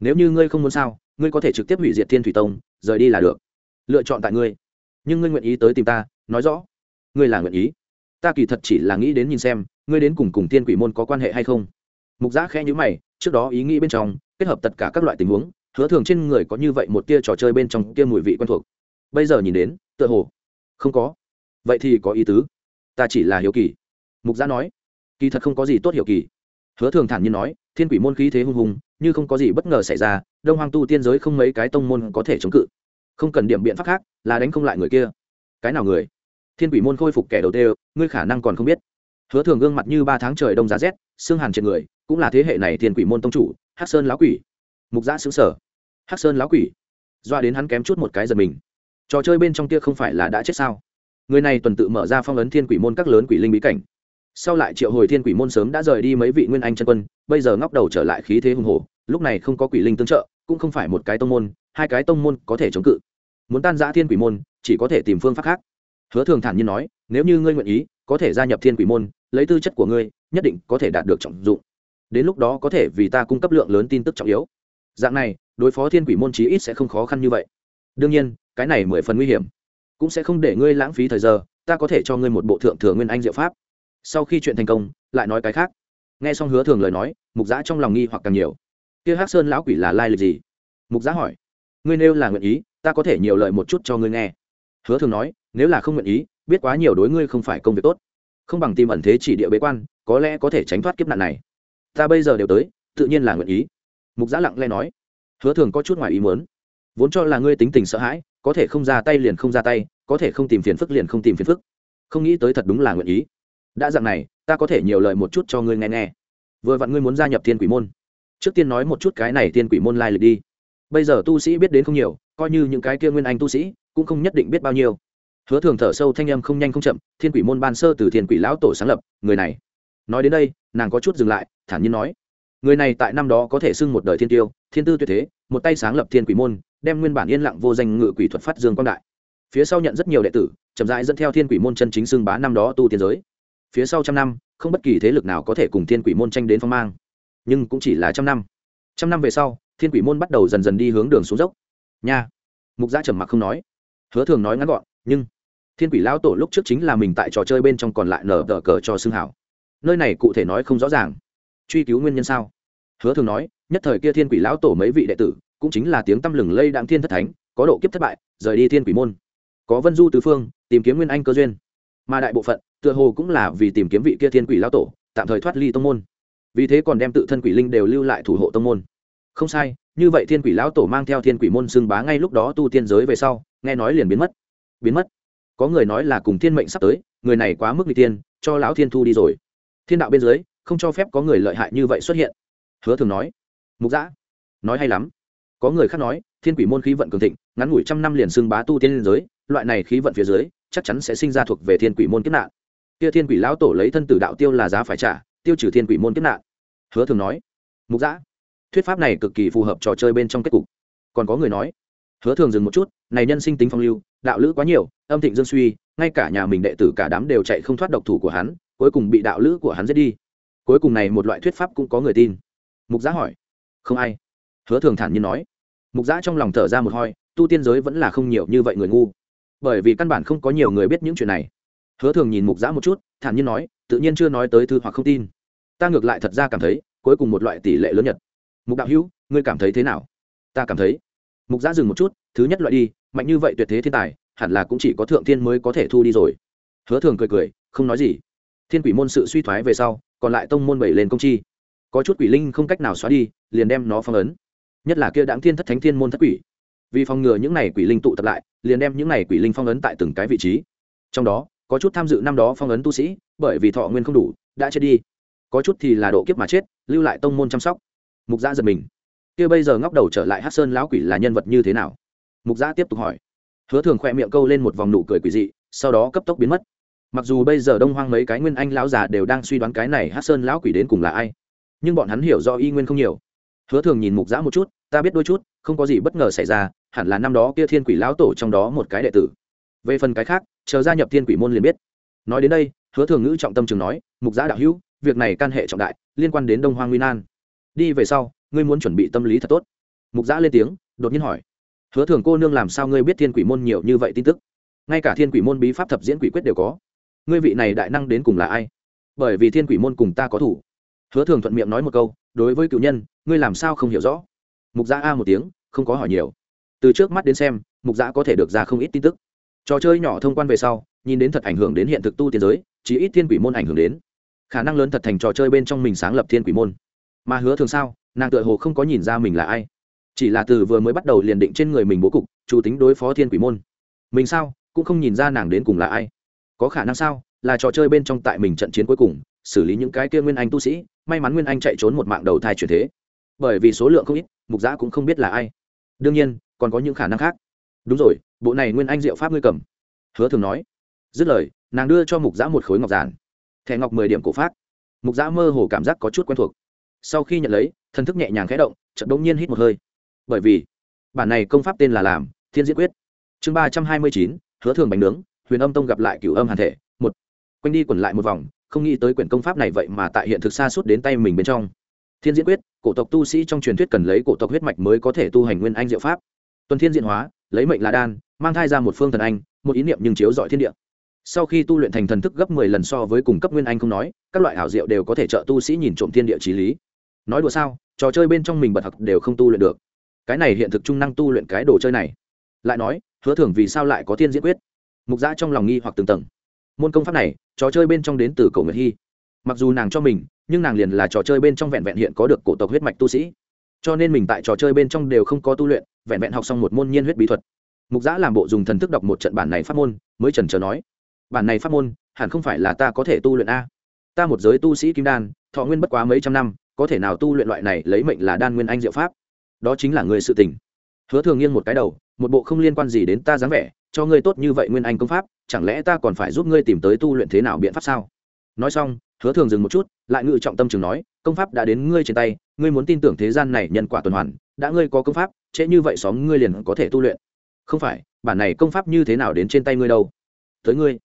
Nếu như ngươi không muốn sao, ngươi có thể trực tiếp hủy diệt thiên thủy tông, rời đi là được. Lựa chọn tại ngươi. Nhưng ngươi nguyện ý tới tìm ta, nói rõ. Ngươi là nguyện ý. Ta kỳ thật chỉ là nghĩ đến nhìn xem, ngươi đến cùng cùng thiên quỷ môn có quan hệ hay không? Mục giã khẽ nhữ mày, trước đó ý nghĩ bên trong, kết hợp tất cả các loại tình huống, hứa thường trên người có như vậy một tia trò chơi bên trong tia mùi vị quen thuộc. Bây giờ nhìn đến, tựa hồ không có. Vậy thì có ý tứ ta chỉ là hiếu kỳ. Mục giã nói, kỳ thật không có gì tốt hiểu kỳ. Hứa thường thản nhiên nói, thiên quỷ môn khí thế hung hùng, như không có gì bất ngờ xảy ra, đông hoang tu tiên giới không mấy cái tông môn có thể chống cự. Không cần điểm biện pháp khác là đánh không lại người kia. Cái nào người? Thiên quỷ môn khôi phục kẻ đầu tiên ngươi khả năng còn không biết. Hứa thường gương mặt như ba tháng trời đông giá rét, xương hàn trên người, cũng là thế hệ này thiên quỷ môn tông chủ, hắc sơn lão quỷ. Mục giã xứng sở hắc sơn lão quỷ. Doa đến hắn kém chút một cái giật mình. Trò chơi bên trong kia không phải là đã chết sao? Người này tuần tự mở ra phong ấn thiên quỷ môn các lớn quỷ linh bí cảnh. Sau lại triệu hồi thiên quỷ môn sớm đã rời đi mấy vị nguyên anh chân quân, bây giờ ngóc đầu trở lại khí thế hùng hồ lúc này không có quỷ linh tương trợ, cũng không phải một cái tông môn, hai cái tông môn có thể chống cự. Muốn tan giã thiên quỷ môn, chỉ có thể tìm phương pháp khác. Hứa thường thản nhiên nói, nếu như ngươi nguyện ý, có thể gia nhập thiên quỷ môn, lấy tư chất của ngươi, nhất định có thể đạt được trọng dụng. Đến lúc đó có thể vì ta cung cấp lượng lớn tin tức trọng yếu. Dạng này, đối phó thiên quỷ môn chí ít sẽ không khó khăn như vậy. Đương nhiên, cái này mười phần nguy hiểm cũng sẽ không để ngươi lãng phí thời giờ, ta có thể cho ngươi một bộ thượng thừa nguyên anh diệu pháp. Sau khi chuyện thành công, lại nói cái khác. Nghe xong hứa thường lời nói, mục giã trong lòng nghi hoặc càng nhiều. Kia hắc sơn lão quỷ là lai lịch gì? Mục giã hỏi. Ngươi nêu là nguyện ý, ta có thể nhiều lời một chút cho ngươi nghe. Hứa thường nói, nếu là không nguyện ý, biết quá nhiều đối ngươi không phải công việc tốt. Không bằng tìm ẩn thế chỉ địa bế quan, có lẽ có thể tránh thoát kiếp nạn này. Ta bây giờ đều tới, tự nhiên là nguyện ý. Mục giã lặng lẽ nói. Hứa thường có chút ngoài ý muốn. Vốn cho là ngươi tính tình sợ hãi có thể không ra tay liền không ra tay, có thể không tìm phiền phức liền không tìm phiền phức. Không nghĩ tới thật đúng là nguyện ý. Đã dặn này, ta có thể nhiều lời một chút cho ngươi nghe nghe. Vừa vặn ngươi muốn gia nhập thiên quỷ môn. Trước tiên nói một chút cái này thiên quỷ môn lai lịch đi. Bây giờ tu sĩ biết đến không nhiều, coi như những cái kia nguyên anh tu sĩ, cũng không nhất định biết bao nhiêu. Hứa thường thở sâu thanh âm không nhanh không chậm, thiên quỷ môn ban sơ từ thiên quỷ lão tổ sáng lập, người này. Nói đến đây, nàng có chút dừng lại, thản nhiên nói. Người này tại năm đó có thể xưng một đời thiên tiêu, thiên tư tuyệt thế, một tay sáng lập thiên quỷ môn đem nguyên bản yên lặng vô danh ngự quỷ thuật phát dương quang đại. Phía sau nhận rất nhiều đệ tử, chậm rãi dẫn theo thiên quỷ môn chân chính xưng bá năm đó tu tiên giới. Phía sau trăm năm, không bất kỳ thế lực nào có thể cùng thiên quỷ môn tranh đến phong mang. Nhưng cũng chỉ là trăm năm. Trăm năm về sau, thiên quỷ môn bắt đầu dần dần đi hướng đường xuống dốc. Nha! Mục gia trầm mặc không nói. Hứa thường nói ngắn gọn, nhưng thiên quỷ lão tổ lúc trước chính là mình tại trò chơi bên trong còn lại nở tờ cờ cho xưng hảo. Nơi này cụ thể nói không rõ ràng. Truy cứu nguyên nhân sao? Hứa thường nói, nhất thời kia thiên quỷ lão tổ mấy vị đệ tử cũng chính là tiếng tăm lừng lây đạm thiên thất thánh, có độ kiếp thất bại, rời đi thiên quỷ môn. Có vân du tứ phương, tìm kiếm nguyên anh cơ duyên. Mà đại bộ phận, tựa hồ cũng là vì tìm kiếm vị kia thiên quỷ lão tổ, tạm thời thoát ly tông môn. Vì thế còn đem tự thân quỷ linh đều lưu lại thủ hộ tông môn. Không sai, như vậy thiên quỷ lão tổ mang theo thiên quỷ môn xưng bá ngay lúc đó tu tiên giới về sau, nghe nói liền biến mất. Biến mất. Có người nói là cùng thiên mệnh sắp tới, người này quá mức n tiên cho lão thiên thu đi rồi. Thiên đạo bên dưới, không cho phép có người lợi hại như vậy xuất hiện. Hứa thường nói. Mục giã nói hay lắm có người khác nói, thiên quỷ môn khí vận cường thịnh, ngắn ngủi trăm năm liền xưng bá tu tiên liên giới, loại này khí vận phía dưới, chắc chắn sẽ sinh ra thuộc về thiên quỷ môn kiếp nạn. Kia thiên quỷ lão tổ lấy thân tử đạo tiêu là giá phải trả, tiêu trừ thiên quỷ môn kiếp nạn. Hứa thường nói, mục giã thuyết pháp này cực kỳ phù hợp trò chơi bên trong kết cục. Còn có người nói, hứa thường dừng một chút, này nhân sinh tính phong lưu, đạo lữ quá nhiều, âm thịnh dương suy, ngay cả nhà mình đệ tử cả đám đều chạy không thoát độc thủ của hắn, cuối cùng bị đạo lữ của hắn giết đi. Cuối cùng này một loại thuyết pháp cũng có người tin. Mục giã hỏi, không ai hứa thường thản nhiên nói. Mục giã trong lòng thở ra một hoi tu tiên giới vẫn là không nhiều như vậy người ngu. Bởi vì căn bản không có nhiều người biết những chuyện này. Hứa thường nhìn mục giã một chút, thản nhiên nói, tự nhiên chưa nói tới thư hoặc không tin. Ta ngược lại thật ra cảm thấy, cuối cùng một loại tỷ lệ lớn nhất. Mục đạo hữu, ngươi cảm thấy thế nào? Ta cảm thấy. Mục giã dừng một chút, thứ nhất loại đi, mạnh như vậy tuyệt thế thiên tài, hẳn là cũng chỉ có thượng thiên mới có thể thu đi rồi. Hứa thường cười cười, không nói gì. Thiên quỷ môn sự suy thoái về sau, còn lại tông môn bảy lên công chi. Có chút quỷ linh không cách nào xóa đi, liền đem nó phong ấn nhất là kia đáng thiên thất thánh thiên môn thất quỷ. Vì phòng ngừa những này quỷ linh tụ tập lại, liền đem những này quỷ linh phong ấn tại từng cái vị trí. Trong đó, có chút tham dự năm đó phong ấn tu sĩ, bởi vì thọ nguyên không đủ, đã chết đi. Có chút thì là độ kiếp mà chết, lưu lại tông môn chăm sóc. Mục gia giật mình. Kia bây giờ ngóc đầu trở lại hát sơn lão quỷ là nhân vật như thế nào? Mục gia tiếp tục hỏi. Hứa thường khoe miệng câu lên một vòng nụ cười quỷ dị, sau đó cấp tốc biến mất. Mặc dù bây giờ đông hoang mấy cái nguyên anh lão già đều đang suy đoán cái này hát sơn lão quỷ đến cùng là ai, nhưng bọn hắn hiểu do y nguyên không nhiều hứa thường nhìn mục giã một chút, ta biết đôi chút, không có gì bất ngờ xảy ra, hẳn là năm đó kia thiên quỷ lão tổ trong đó một cái đệ tử. Về phần cái khác, chờ gia nhập thiên quỷ môn liền biết. Nói đến đây, hứa thường ngữ trọng tâm trường nói, mục giã đạo hữu, việc này can hệ trọng đại, liên quan đến đông hoang nguyên an. Đi về sau, ngươi muốn chuẩn bị tâm lý thật tốt. Mục giã lên tiếng, đột nhiên hỏi, hứa thường cô nương làm sao ngươi biết thiên quỷ môn nhiều như vậy tin tức? Ngay cả thiên quỷ môn bí pháp thập diễn quỷ quyết đều có. Ngươi vị này đại năng đến cùng là ai? Bởi vì thiên quỷ môn cùng ta có thủ. Hứa thường thuận miệng nói một câu đối với cựu nhân, ngươi làm sao không hiểu rõ? Mục giã a một tiếng, không có hỏi nhiều. Từ trước mắt đến xem, mục giã có thể được ra không ít tin tức. Trò chơi nhỏ thông quan về sau, nhìn đến thật ảnh hưởng đến hiện thực tu tiên giới chỉ ít thiên quỷ môn ảnh hưởng đến. Khả năng lớn thật thành trò chơi bên trong mình sáng lập thiên quỷ môn. Mà hứa thường sao, nàng tựa hồ không có nhìn ra mình là ai. Chỉ là từ vừa mới bắt đầu liền định trên người mình bố cục, chủ tính đối phó thiên quỷ môn. Mình sao, cũng không nhìn ra nàng đến cùng là ai. Có khả năng sao, là trò chơi bên trong tại mình trận chiến cuối cùng xử lý những cái kia nguyên anh tu sĩ, may mắn nguyên anh chạy trốn một mạng đầu thai chuyển thế. Bởi vì số lượng không ít, mục giã cũng không biết là ai. Đương nhiên, còn có những khả năng khác. Đúng rồi, bộ này nguyên anh diệu pháp ngươi cầm. Hứa thường nói. Dứt lời, nàng đưa cho mục giã một khối ngọc giản. Thẻ ngọc mười điểm cổ phát. Mục giã mơ hồ cảm giác có chút quen thuộc. Sau khi nhận lấy, thần thức nhẹ nhàng khẽ động, chợt đống nhiên hít một hơi. Bởi vì, bản này công pháp tên là làm, thiên diễn quyết. Chương ba trăm hai mươi chín, hứa thường bánh nướng, huyền âm tông gặp lại cửu âm hàn thể, một. Quanh đi quẩn lại một vòng không nghĩ tới quyển công pháp này vậy mà tại hiện thực xa suốt đến tay mình bên trong. Thiên diễn quyết, cổ tộc tu sĩ trong truyền thuyết cần lấy cổ tộc huyết mạch mới có thể tu hành nguyên anh diệu pháp. Tuần thiên diện hóa, lấy mệnh là đan, mang thai ra một phương thần anh, một ý niệm nhưng chiếu dọi thiên địa. Sau khi tu luyện thành thần thức gấp mười lần so với cùng cấp nguyên anh không nói, các loại hảo diệu đều có thể trợ tu sĩ nhìn trộm thiên địa trí lý. Nói đùa sao, trò chơi bên trong mình bật học đều không tu luyện được. Cái này hiện thực trung năng tu luyện cái đồ chơi này. Lại nói, hứa thưởng vì sao lại có thiên diễn quyết? Mục giã trong lòng nghi hoặc từng tầng môn công pháp này, trò chơi bên trong đến từ cổ nguyệt hy. Mặc dù nàng cho mình, nhưng nàng liền là trò chơi bên trong vẹn vẹn hiện có được cổ tộc huyết mạch tu sĩ. Cho nên mình tại trò chơi bên trong đều không có tu luyện, vẹn vẹn học xong một môn nhiên huyết bí thuật. Mục giã làm bộ dùng thần thức đọc một trận bản này pháp môn, mới trần trờ nói, bản này pháp môn, hẳn không phải là ta có thể tu luyện a? Ta một giới tu sĩ kim đan, thọ nguyên bất quá mấy trăm năm, có thể nào tu luyện loại này lấy mệnh là đan nguyên anh diệu pháp? Đó chính là người sự tình. Hứa thường nghiêng một cái đầu, một bộ không liên quan gì đến ta dáng vẻ cho ngươi tốt như vậy nguyên anh công pháp, chẳng lẽ ta còn phải giúp ngươi tìm tới tu luyện thế nào biện pháp sao? Nói xong, hứa thường dừng một chút, lại ngự trọng tâm chừng nói, công pháp đã đến ngươi trên tay, ngươi muốn tin tưởng thế gian này nhân quả tuần hoàn, đã ngươi có công pháp, trễ như vậy xóm ngươi liền có thể tu luyện. Không phải, bản này công pháp như thế nào đến trên tay ngươi đâu? Tới ngươi.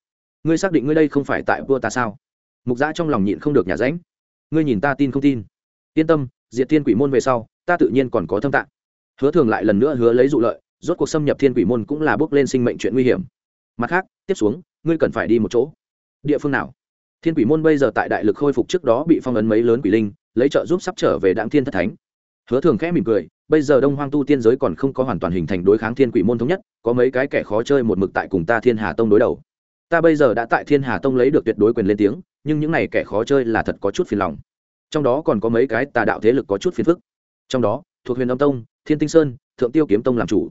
Ngươi xác định ngươi đây không phải tại vua ta sao? Mục giã trong lòng nhịn không được nhà ránh. Ngươi nhìn ta tin không tin. Yên tâm, diệt thiên quỷ môn về sau, ta tự nhiên còn có thâm tạng. Hứa thường lại lần nữa hứa lấy dụ lợi rốt cuộc xâm nhập thiên quỷ môn cũng là bước lên sinh mệnh chuyện nguy hiểm. Mặt khác, tiếp xuống, ngươi cần phải đi một chỗ. Địa phương nào? Thiên quỷ môn bây giờ tại đại lực khôi phục trước đó bị phong ấn mấy lớn quỷ linh, lấy trợ giúp sắp trở về đảng thiên thất thánh. Hứa thường khẽ mỉm cười, bây giờ đông hoang tu tiên giới còn không có hoàn toàn hình thành đối kháng thiên quỷ môn thống nhất, có mấy cái kẻ khó chơi một mực tại cùng ta thiên hà tông đối đầu. Ta bây giờ đã tại thiên hà tông lấy được tuyệt đối quyền lên tiếng, nhưng những này kẻ khó chơi là thật có chút phiền lòng. Trong đó còn có mấy cái tà đạo thế lực có chút phiền phức. Trong đó, thuộc huyền âm tông, thiên tinh sơn, thượng tiêu kiếm tông làm chủ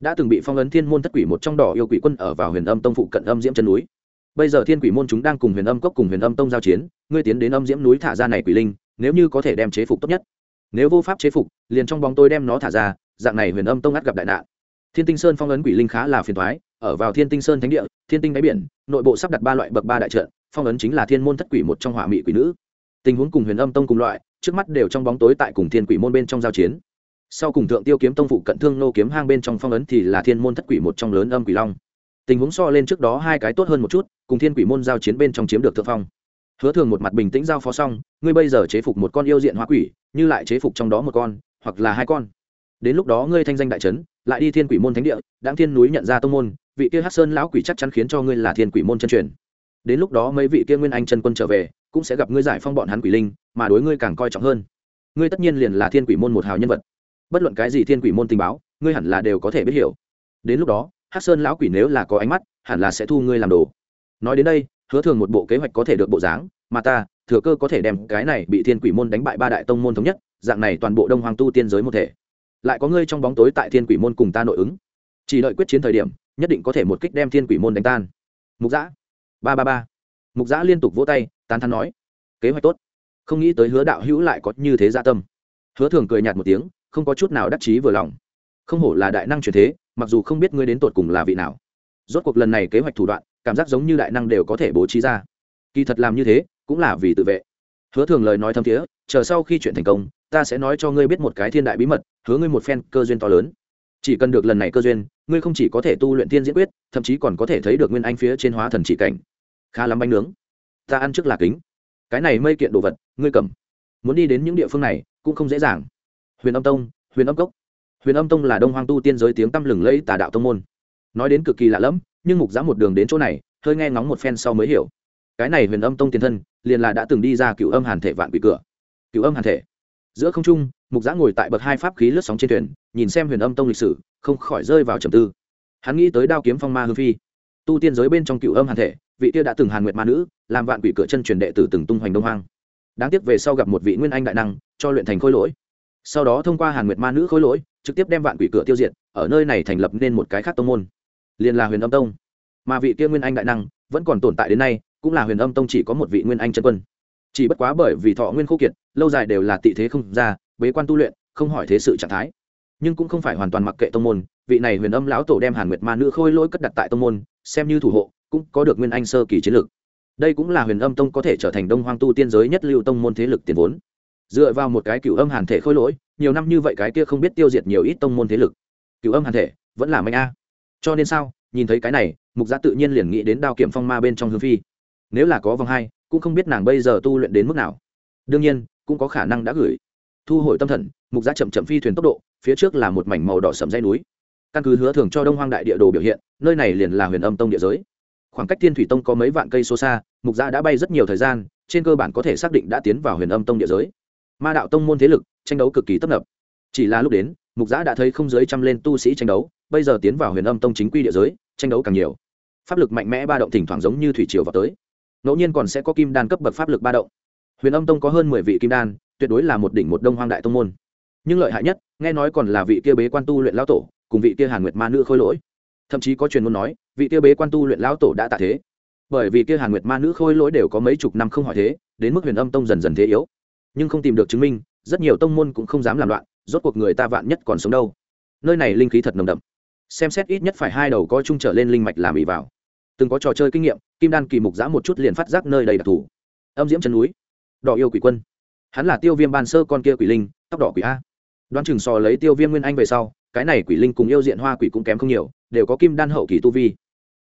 đã từng bị phong ấn thiên môn thất quỷ một trong đỏ yêu quỷ quân ở vào huyền âm tông phụ cận âm diễm chân núi. Bây giờ thiên quỷ môn chúng đang cùng huyền âm cốc cùng huyền âm tông giao chiến, ngươi tiến đến âm diễm núi thả ra này quỷ linh, nếu như có thể đem chế phục tốt nhất. Nếu vô pháp chế phục, liền trong bóng tôi đem nó thả ra, dạng này huyền âm tông ắt gặp đại nạn. Thiên tinh sơn phong ấn quỷ linh khá là phiền thoái ở vào thiên tinh sơn thánh địa, thiên tinh đáy biển, nội bộ sắp đặt ba loại bậc ba đại trận, phong ấn chính là thiên môn thất quỷ một trong hỏa mỹ quỷ nữ. Tình huống cùng huyền âm tông cùng loại, trước mắt đều trong bóng tối tại cùng thiên quỷ môn bên trong giao chiến sau cùng thượng tiêu kiếm tông phụ cận thương nô kiếm hang bên trong phong ấn thì là thiên môn thất quỷ một trong lớn âm quỷ long. Tình huống so lên trước đó hai cái tốt hơn một chút, cùng thiên quỷ môn giao chiến bên trong chiếm được thượng phong. Hứa thường một mặt bình tĩnh giao phó xong, ngươi bây giờ chế phục một con yêu diện hóa quỷ, như lại chế phục trong đó một con, hoặc là hai con. Đến lúc đó ngươi thanh danh đại trấn, lại đi thiên quỷ môn thánh địa đáng thiên núi nhận ra tông môn, vị kia hát sơn lão quỷ chắc chắn khiến cho ngươi là thiên quỷ môn chân truyền. Đến lúc đó mấy vị kia nguyên anh chân quân trở về, cũng sẽ gặp ngươi giải phong bọn hắn quỷ linh, mà đối ngươi càng coi trọng hơn. Ngươi tất nhiên liền là thiên quỷ môn một hào nhân vật bất luận cái gì thiên quỷ môn tình báo, ngươi hẳn là đều có thể biết hiểu. Đến lúc đó hát sơn lão quỷ nếu là có ánh mắt, hẳn là sẽ thu ngươi làm đồ. Nói đến đây, hứa thường một bộ kế hoạch có thể được bộ dáng, mà ta, thừa cơ có thể đem cái này bị thiên quỷ môn đánh bại ba đại tông môn thống nhất, dạng này toàn bộ đông hoàng tu tiên giới một thể. Lại có ngươi trong bóng tối tại thiên quỷ môn cùng ta nội ứng. Chỉ đợi quyết chiến thời điểm, nhất định có thể một kích đem thiên quỷ môn đánh tan. Mục giã ba ba ba. Mục giã liên tục vỗ tay, tán thắn nói. Kế hoạch tốt. Không nghĩ tới hứa đạo hữu lại có như thế gia tâm. Hứa thường cười nhạt một tiếng không có chút nào đắc chí vừa lòng. Không hổ là đại năng truyền thế, mặc dù không biết ngươi đến tột cùng là vị nào. Rốt cuộc lần này kế hoạch thủ đoạn, cảm giác giống như đại năng đều có thể bố trí ra. Kỳ thật làm như thế, cũng là vì tự vệ. Hứa thường lời nói thâm thiế, chờ sau khi chuyện thành công, ta sẽ nói cho ngươi biết một cái thiên đại bí mật, hứa ngươi một phen cơ duyên to lớn. Chỉ cần được lần này cơ duyên, ngươi không chỉ có thể tu luyện thiên diễn quyết, thậm chí còn có thể thấy được nguyên anh phía trên hóa thần chỉ cảnh. Khá lắm bánh nướng. Ta ăn trước là kính. Cái này mây kiện đồ vật, ngươi cầm. Muốn đi đến những địa phương này, cũng không dễ dàng huyền âm tông, huyền âm cốc. Huyền âm tông là đông hoang tu tiên giới tiếng tăm lừng lẫy tà đạo tông môn. Nói đến cực kỳ lạ lẫm, nhưng mục giã một đường đến chỗ này, hơi nghe ngóng một phen sau mới hiểu. Cái này huyền âm tông tiền thân, liền là đã từng đi ra cựu âm hàn thể vạn quỷ cửa. Cựu âm hàn thể. Giữa không trung, mục giã ngồi tại bậc hai pháp khí lướt sóng trên thuyền, nhìn xem huyền âm tông lịch sử, không khỏi rơi vào trầm tư. Hắn nghĩ tới đao kiếm phong ma hư phi. Tu tiên giới bên trong cựu âm hàn thể, vị tiêu đã từng hàn nguyệt ma nữ, làm vạn quỷ cửa chân truyền đệ tử từng tung hoành đông hoang. Đáng tiếc về sau gặp một vị nguyên anh đại năng, cho luyện thành khôi lỗi sau đó thông qua hàn nguyệt ma nữ khôi lỗi, trực tiếp đem vạn quỷ cửa tiêu diệt, ở nơi này thành lập nên một cái khác tông môn. Liền là huyền âm tông. Mà vị kia nguyên anh đại năng vẫn còn tồn tại đến nay, cũng là huyền âm tông chỉ có một vị nguyên anh chân quân. Chỉ bất quá bởi vì thọ nguyên khô kiệt, lâu dài đều là tị thế không ra, bế quan tu luyện, không hỏi thế sự trạng thái. Nhưng cũng không phải hoàn toàn mặc kệ tông môn, vị này huyền âm lão tổ đem hàn nguyệt ma nữ khôi lỗi cất đặt tại tông môn, xem như thủ hộ, cũng có được nguyên anh sơ kỳ chiến lược. Đây cũng là huyền âm tông có thể trở thành đông hoang tu tiên giới nhất lưu tông môn thế lực tiền vốn dựa vào một cái cựu âm hàn thể khôi lỗi, nhiều năm như vậy cái kia không biết tiêu diệt nhiều ít tông môn thế lực. Cựu âm hàn thể, vẫn là mạnh a. Cho nên sao, nhìn thấy cái này, mục gia tự nhiên liền nghĩ đến đao kiểm phong ma bên trong hương phi. Nếu là có vòng hai, cũng không biết nàng bây giờ tu luyện đến mức nào. Đương nhiên, cũng có khả năng đã gửi. Thu hồi tâm thần, mục gia chậm chậm phi thuyền tốc độ, phía trước là một mảnh màu đỏ sầm dây núi. Căn cứ hứa thường cho đông hoang đại địa đồ biểu hiện, nơi này liền là huyền âm tông địa giới. Khoảng cách thiên thủy tông có mấy vạn cây số xa, mục gia đã bay rất nhiều thời gian, trên cơ bản có thể xác định đã tiến vào huyền âm tông địa giới ma đạo tông môn thế lực, tranh đấu cực kỳ tấp nập. Chỉ là lúc đến, mục giã đã thấy không dưới trăm lên tu sĩ tranh đấu, bây giờ tiến vào huyền âm tông chính quy địa giới, tranh đấu càng nhiều. Pháp lực mạnh mẽ ba động thỉnh thoảng giống như thủy triều vào tới. Ngẫu nhiên còn sẽ có kim đan cấp bậc pháp lực ba động. Huyền âm tông có hơn mười vị kim đan, tuyệt đối là một đỉnh một đông hoang đại tông môn. Nhưng lợi hại nhất, nghe nói còn là vị kia bế quan tu luyện lão tổ, cùng vị kia hàn nguyệt ma nữ khôi lỗi. Thậm chí có truyền ngôn nói, vị kia bế quan tu luyện lão tổ đã tạ thế. Bởi vì kia hàn nguyệt ma nữ khôi lỗi đều có mấy chục năm không hỏi thế, đến mức huyền âm tông dần dần thế yếu nhưng không tìm được chứng minh, rất nhiều tông môn cũng không dám làm loạn, rốt cuộc người ta vạn nhất còn sống đâu. Nơi này linh khí thật nồng đậm. Xem xét ít nhất phải hai đầu có chung trở lên linh mạch làm ỉ vào. Từng có trò chơi kinh nghiệm, kim đan kỳ mục giã một chút liền phát giác nơi đầy đặc thù âm diễm chân núi. Đỏ yêu quỷ quân. Hắn là tiêu viêm ban sơ con kia quỷ linh, tóc đỏ quỷ a. Đoán chừng sò lấy tiêu viêm nguyên anh về sau, cái này quỷ linh cùng yêu diện hoa quỷ cũng kém không nhiều, đều có kim đan hậu kỳ tu vi.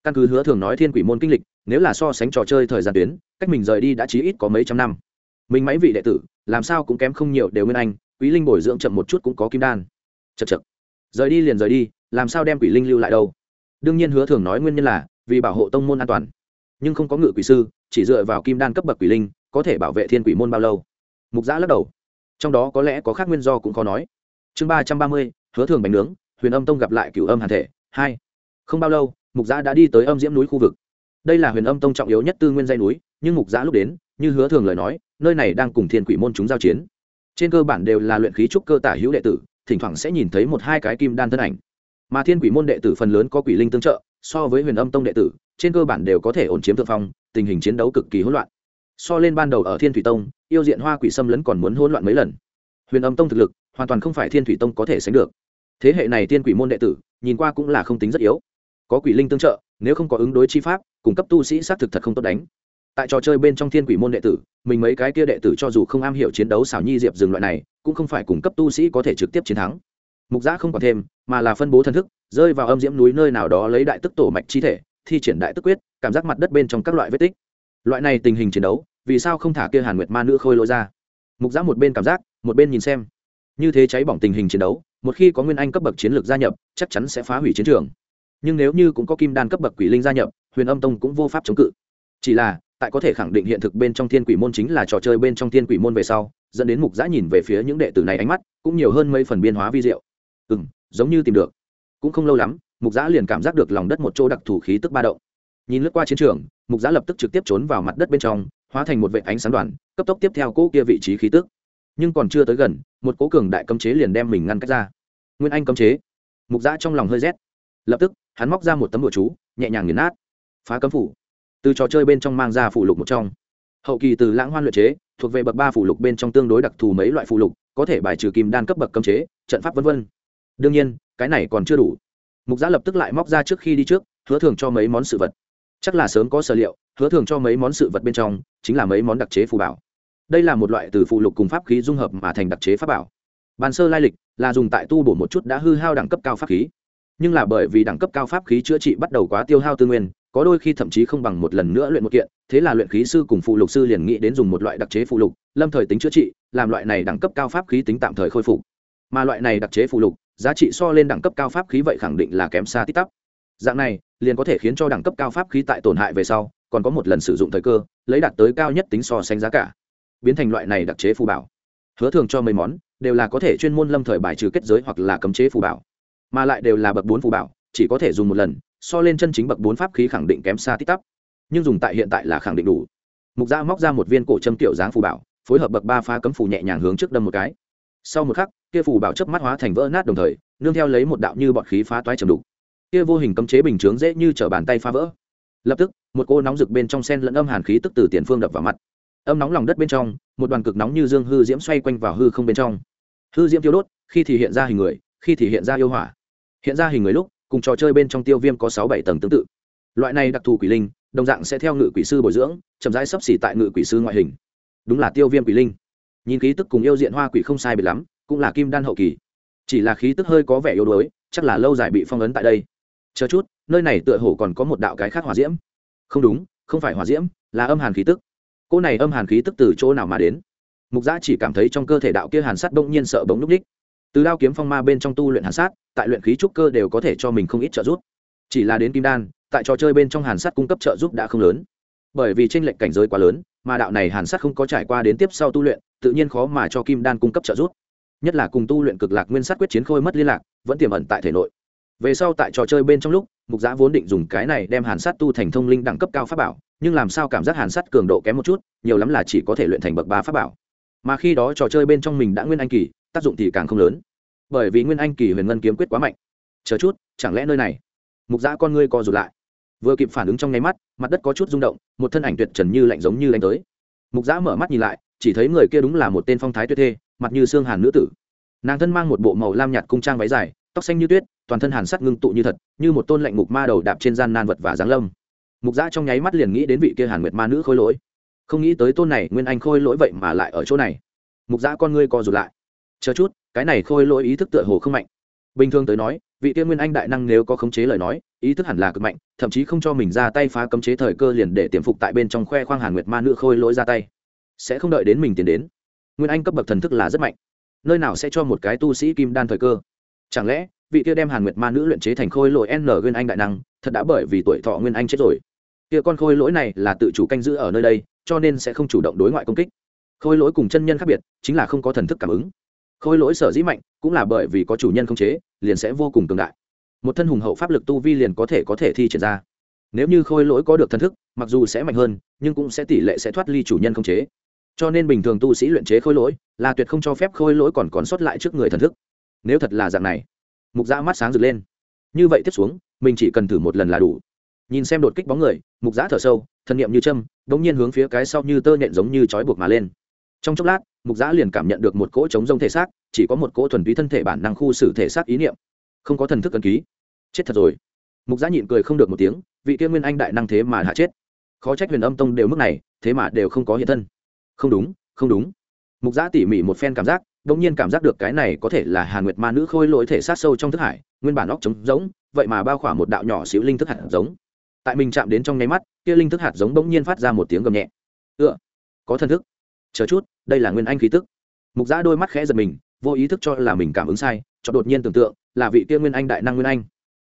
Căn cứ hứa thường nói thiên quỷ môn kinh lịch, nếu là so sánh trò chơi thời gian tuyến, cách mình rời đi đã chí ít có mấy trăm năm. Mình máy vị đệ tử làm sao cũng kém không nhiều đều nguyên anh, quý linh bồi dưỡng chậm một chút cũng có kim đan. Chật chật rời đi liền rời đi, làm sao đem quỷ linh lưu lại đâu? Đương nhiên hứa thường nói nguyên nhân là, vì bảo hộ tông môn an toàn. Nhưng không có ngự quỷ sư, chỉ dựa vào kim đan cấp bậc quỷ linh, có thể bảo vệ thiên quỷ môn bao lâu? Mục giã lắc đầu. Trong đó có lẽ có khác nguyên do cũng khó nói. Chương ba trăm ba mươi, hứa thường bánh nướng, huyền âm tông gặp lại cửu âm hàn thể, hai. Không bao lâu, mục giã đã đi tới âm diễm núi khu vực. Đây là huyền âm tông trọng yếu nhất tư nguyên dây núi, nhưng mục giã lúc đến, như hứa thường lời nói nơi này đang cùng thiên quỷ môn chúng giao chiến. Trên cơ bản đều là luyện khí trúc cơ tả hữu đệ tử, thỉnh thoảng sẽ nhìn thấy một hai cái kim đan thân ảnh. Mà thiên quỷ môn đệ tử phần lớn có quỷ linh tương trợ, so với huyền âm tông đệ tử, trên cơ bản đều có thể ổn chiếm thượng phong, tình hình chiến đấu cực kỳ hỗn loạn. So lên ban đầu ở thiên thủy tông, yêu diện hoa quỷ xâm lấn còn muốn hỗn loạn mấy lần. Huyền âm tông thực lực, hoàn toàn không phải thiên thủy tông có thể sánh được. Thế hệ này thiên quỷ môn đệ tử, nhìn qua cũng là không tính rất yếu. Có quỷ linh tương trợ, nếu không có ứng đối chi pháp cung cấp tu sĩ xác thực thật không tốt đánh tại trò chơi bên trong thiên quỷ môn đệ tử, mình mấy cái kia đệ tử cho dù không am hiểu chiến đấu xảo nhi diệp dừng loại này, cũng không phải cung cấp tu sĩ có thể trực tiếp chiến thắng. Mục giã không còn thêm, mà là phân bố thân thức, rơi vào âm diễm núi nơi nào đó lấy đại tức tổ mạch chi thể, thi triển đại tức quyết, cảm giác mặt đất bên trong các loại vết tích. Loại này tình hình chiến đấu, vì sao không thả kia hàn nguyệt ma nữ khôi lỗi ra? Mục giã một bên cảm giác, một bên nhìn xem. Như thế cháy bỏng tình hình chiến đấu, một khi có nguyên anh cấp bậc chiến lược gia nhập, chắc chắn sẽ phá hủy chiến trường. Nhưng nếu như cũng có kim đan cấp bậc quỷ linh gia nhập, huyền âm tông cũng vô pháp chống cự. Chỉ là tại có thể khẳng định hiện thực bên trong thiên quỷ môn chính là trò chơi bên trong thiên quỷ môn về sau, dẫn đến mục giã nhìn về phía những đệ tử này ánh mắt, cũng nhiều hơn mấy phần biên hóa vi diệu. Ừ m giống như tìm được. Cũng không lâu lắm, mục giã liền cảm giác được lòng đất một chỗ đặc thù khí tức ba động. Nhìn lướt qua chiến trường, mục giã lập tức trực tiếp trốn vào mặt đất bên trong, hóa thành một vệ ánh sáng đoàn, cấp tốc tiếp theo cỗ kia vị trí khí tức. Nhưng còn chưa tới gần, một cố cường đại cấm chế liền đem mình ngăn cách ra. Nguyên anh cấm chế. Mục giã trong lòng hơi rét. Lập tức, hắn móc ra một tấm đồ chú, nhẹ nhàng nghiền nát. Phá cấm phủ từ trò chơi bên trong mang ra phụ lục một trong. Hậu kỳ từ lãng hoan luyện chế, thuộc về bậc ba phụ lục bên trong tương đối đặc thù mấy loại phụ lục, có thể bài trừ kim đan cấp bậc cấm chế, trận pháp v v đương nhiên, cái này còn chưa đủ. Mục giã lập tức lại móc ra trước khi đi trước, hứa thường cho mấy món sự vật. Chắc là sớm có sở liệu, hứa thường cho mấy món sự vật bên trong, chính là mấy món đặc chế phù bảo. Đây là một loại từ phụ lục cùng pháp khí dung hợp mà thành đặc chế pháp bảo. Bàn sơ lai lịch là dùng tại tu bổ một chút đã hư hao đẳng cấp cao pháp khí. Nhưng là bởi vì đẳng cấp cao pháp khí chữa trị bắt đầu quá tiêu hao tư nguyên có đôi khi thậm chí không bằng một lần nữa luyện một kiện, thế là luyện khí sư cùng phụ lục sư liền nghĩ đến dùng một loại đặc chế phụ lục, lâm thời tính chữa trị, làm loại này đẳng cấp cao pháp khí tính tạm thời khôi phục. Mà loại này đặc chế phụ lục, giá trị so lên đẳng cấp cao pháp khí vậy khẳng định là kém xa tít tắp. Dạng này, liền có thể khiến cho đẳng cấp cao pháp khí tại tổn hại về sau, còn có một lần sử dụng thời cơ, lấy đạt tới cao nhất tính so sánh giá cả, biến thành loại này đặc chế phù bảo. Hứa thường cho mấy món, đều là có thể chuyên môn lâm thời bài trừ kết giới hoặc là cấm chế phù bảo. Mà lại đều là bậc bốn phù bảo, chỉ có thể dùng một lần so lên chân chính bậc bốn pháp khí khẳng định kém xa tít tắp. Nhưng dùng tại hiện tại là khẳng định đủ. Mục gia móc ra một viên cổ châm tiểu dáng phù bảo, phối hợp bậc ba pha cấm phù nhẹ nhàng hướng trước đâm một cái. Sau một khắc, kia phù bảo chớp mắt hóa thành vỡ nát đồng thời, nương theo lấy một đạo như bọt khí phá toái trầm đục. Kia vô hình cấm chế bình chướng dễ như trở bàn tay phá vỡ. Lập tức, một cô nóng rực bên trong sen lẫn âm hàn khí tức từ tiền phương đập vào mặt. Âm nóng lòng đất bên trong, một đoàn cực nóng như dương hư diễm xoay quanh vào hư không bên trong. Hư diễm tiêu đốt, khi thì hiện ra hình người, khi thì hiện ra yêu hỏa. Hiện ra hình người lúc cùng trò chơi bên trong tiêu viêm có sáu bảy tầng tương tự. Loại này đặc thù quỷ linh, đồng dạng sẽ theo ngự quỷ sư bồi dưỡng, chậm rãi sắp xỉ tại ngự quỷ sư ngoại hình. Đúng là tiêu viêm quỷ linh. Nhìn khí tức cùng yêu diện hoa quỷ không sai biệt lắm, cũng là kim đan hậu kỳ. Chỉ là khí tức hơi có vẻ yếu đuối, chắc là lâu dài bị phong ấn tại đây. Chờ chút, nơi này tựa hồ còn có một đạo cái khác hỏa diễm. Không đúng, không phải hỏa diễm, là âm hàn khí tức. Cô này âm hàn khí tức từ chỗ nào mà đến? Mục giã chỉ cảm thấy trong cơ thể đạo kia hàn sắt bỗng nhiên sợ bỗng núp ních từ đao kiếm phong ma bên trong tu luyện hàn sát, tại luyện khí trúc cơ đều có thể cho mình không ít trợ giúp. Chỉ là đến kim đan, tại trò chơi bên trong hàn sát cung cấp trợ giúp đã không lớn. Bởi vì tranh lệch cảnh giới quá lớn, mà đạo này hàn sát không có trải qua đến tiếp sau tu luyện, tự nhiên khó mà cho kim đan cung cấp trợ giúp. Nhất là cùng tu luyện cực lạc nguyên sát quyết chiến khôi mất liên lạc, vẫn tiềm ẩn tại thể nội. Về sau tại trò chơi bên trong lúc, mục giã vốn định dùng cái này đem hàn sát tu thành thông linh đẳng cấp cao pháp bảo, nhưng làm sao cảm giác hàn sát cường độ kém một chút, nhiều lắm là chỉ có thể luyện thành bậc ba pháp bảo. Mà khi đó trò chơi bên trong mình đã nguyên anh kỳ tác dụng thì càng không lớn. Bởi vì nguyên anh kỳ huyền ngân kiếm quyết quá mạnh. Chờ chút, chẳng lẽ nơi này, mục giã con ngươi co rụt lại. Vừa kịp phản ứng trong nháy mắt, mặt đất có chút rung động, một thân ảnh tuyệt trần như lạnh giống như đánh tới. Mục giã mở mắt nhìn lại, chỉ thấy người kia đúng là một tên phong thái tuyệt thê, mặt như xương hàn nữ tử. Nàng thân mang một bộ màu lam nhạt cung trang váy dài, tóc xanh như tuyết, toàn thân hàn sắt ngưng tụ như thật, như một tôn lạnh ngục ma đầu đạp trên gian nan vật và giáng lâm. Mục giã trong nháy mắt liền nghĩ đến vị kia hàn nguyệt ma nữ khôi lỗi. Không nghĩ tới tôn này nguyên anh khôi lỗi vậy mà lại ở chỗ này. Mục giã con ngươi co rụt lại chờ chút, cái này khôi lỗi ý thức tựa hồ không mạnh. Bình thường tới nói, vị tiên nguyên anh đại năng nếu có khống chế lời nói, ý thức hẳn là cực mạnh, thậm chí không cho mình ra tay phá cấm chế thời cơ liền để tiềm phục tại bên trong khoe khoang hàn nguyệt ma nữ khôi lỗi ra tay. Sẽ không đợi đến mình tiến đến. Nguyên anh cấp bậc thần thức là rất mạnh. Nơi nào sẽ cho một cái tu sĩ kim đan thời cơ? Chẳng lẽ, vị kia đem hàn nguyệt ma nữ luyện chế thành khôi lỗi n nguyên anh đại năng, thật đã bởi vì tuổi thọ nguyên anh chết rồi? Kia con khôi lỗi này là tự chủ canh giữ ở nơi đây, cho nên sẽ không chủ động đối ngoại công kích. Khôi lỗi cùng chân nhân khác biệt, chính là không có thần thức cảm ứng khôi lỗi sở dĩ mạnh cũng là bởi vì có chủ nhân không chế, liền sẽ vô cùng cường đại. Một thân hùng hậu pháp lực tu vi liền có thể có thể thi triển ra. Nếu như khôi lỗi có được thần thức, mặc dù sẽ mạnh hơn, nhưng cũng sẽ tỷ lệ sẽ thoát ly chủ nhân không chế. Cho nên bình thường tu sĩ luyện chế khôi lỗi là tuyệt không cho phép khôi lỗi còn còn sót lại trước người thần thức. Nếu thật là dạng này, mục giã mắt sáng rực lên. Như vậy tiếp xuống, mình chỉ cần thử một lần là đủ. Nhìn xem đột kích bóng người, mục giã thở sâu, thân nhiệm như châm đ ỗ n g nhiên hướng phía cái sau như tơ nhện giống như trói buộc mà lên. Trong chốc lát mục giã liền cảm nhận được một cỗ chống rông thể xác, chỉ có một cỗ thuần túy thân thể bản năng khu xử thể xác ý niệm. Không có thần thức ấn ký. Chết thật rồi. Mục giã nhịn cười không được một tiếng, vị kia nguyên anh đại năng thế mà hạ chết. Khó trách huyền âm tông đều mức này, thế mà đều không có hiện thân. Không đúng không đúng. Mục giã tỉ mỉ một phen cảm giác đông nhiên cảm giác được cái này có thể là hàn nguyệt ma nữ khôi lỗi thể sát sâu trong thức hải, nguyên bản óc trống giống vậy mà bao khỏa một đạo nhỏ xíu linh thức hạt giống. Tại mình chạm đến trong nháy mắt, kia linh thức hạt giống bỗng nhiên phát ra một tiếng gầm nhẹ. Ựa, có thân thức chờ chút, đây là nguyên anh khí tức. Mục giã đôi mắt khẽ giật mình, vô ý thức cho là mình cảm ứng sai, cho đột nhiên tưởng tượng là vị kia nguyên anh đại năng nguyên anh.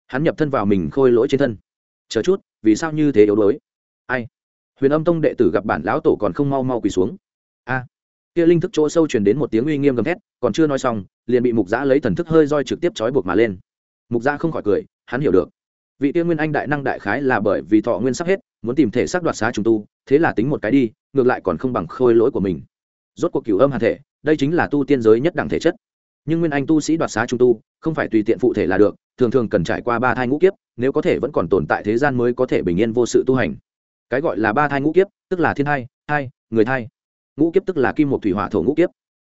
Hắn nhập thân vào mình khôi lỗi trên thân. Chờ chút, vì sao như thế yếu đuối? Ai? Huyền âm tông đệ tử gặp bản lão tổ còn không mau mau quỳ xuống. A! Kia linh thức chỗ sâu truyền đến một tiếng uy nghiêm gầm thét, còn chưa nói xong, liền bị mục giã lấy thần thức hơi roi trực tiếp trói buộc mà lên. Mục giã không khỏi cười, hắn hiểu được vị tiên nguyên anh đại năng đại khái là bởi vì thọ nguyên sắp hết, muốn tìm thể xác đoạt xá trùng tu, thế là tính một cái đi, ngược lại còn không bằng khôi lỗi của mình. Rốt cuộc cửu âm hàn thể, đây chính là tu tiên giới nhất đẳng thể chất. Nhưng nguyên anh tu sĩ đoạt xá trùng tu, không phải tùy tiện phụ thể là được, thường thường cần trải qua ba thai ngũ kiếp, nếu có thể vẫn còn tồn tại thế gian mới có thể bình yên vô sự tu hành. Cái gọi là ba thai ngũ kiếp, tức là thiên thai thai, người thai. Ngũ kiếp tức là kim một thủy hỏa thổ ngũ kiếp.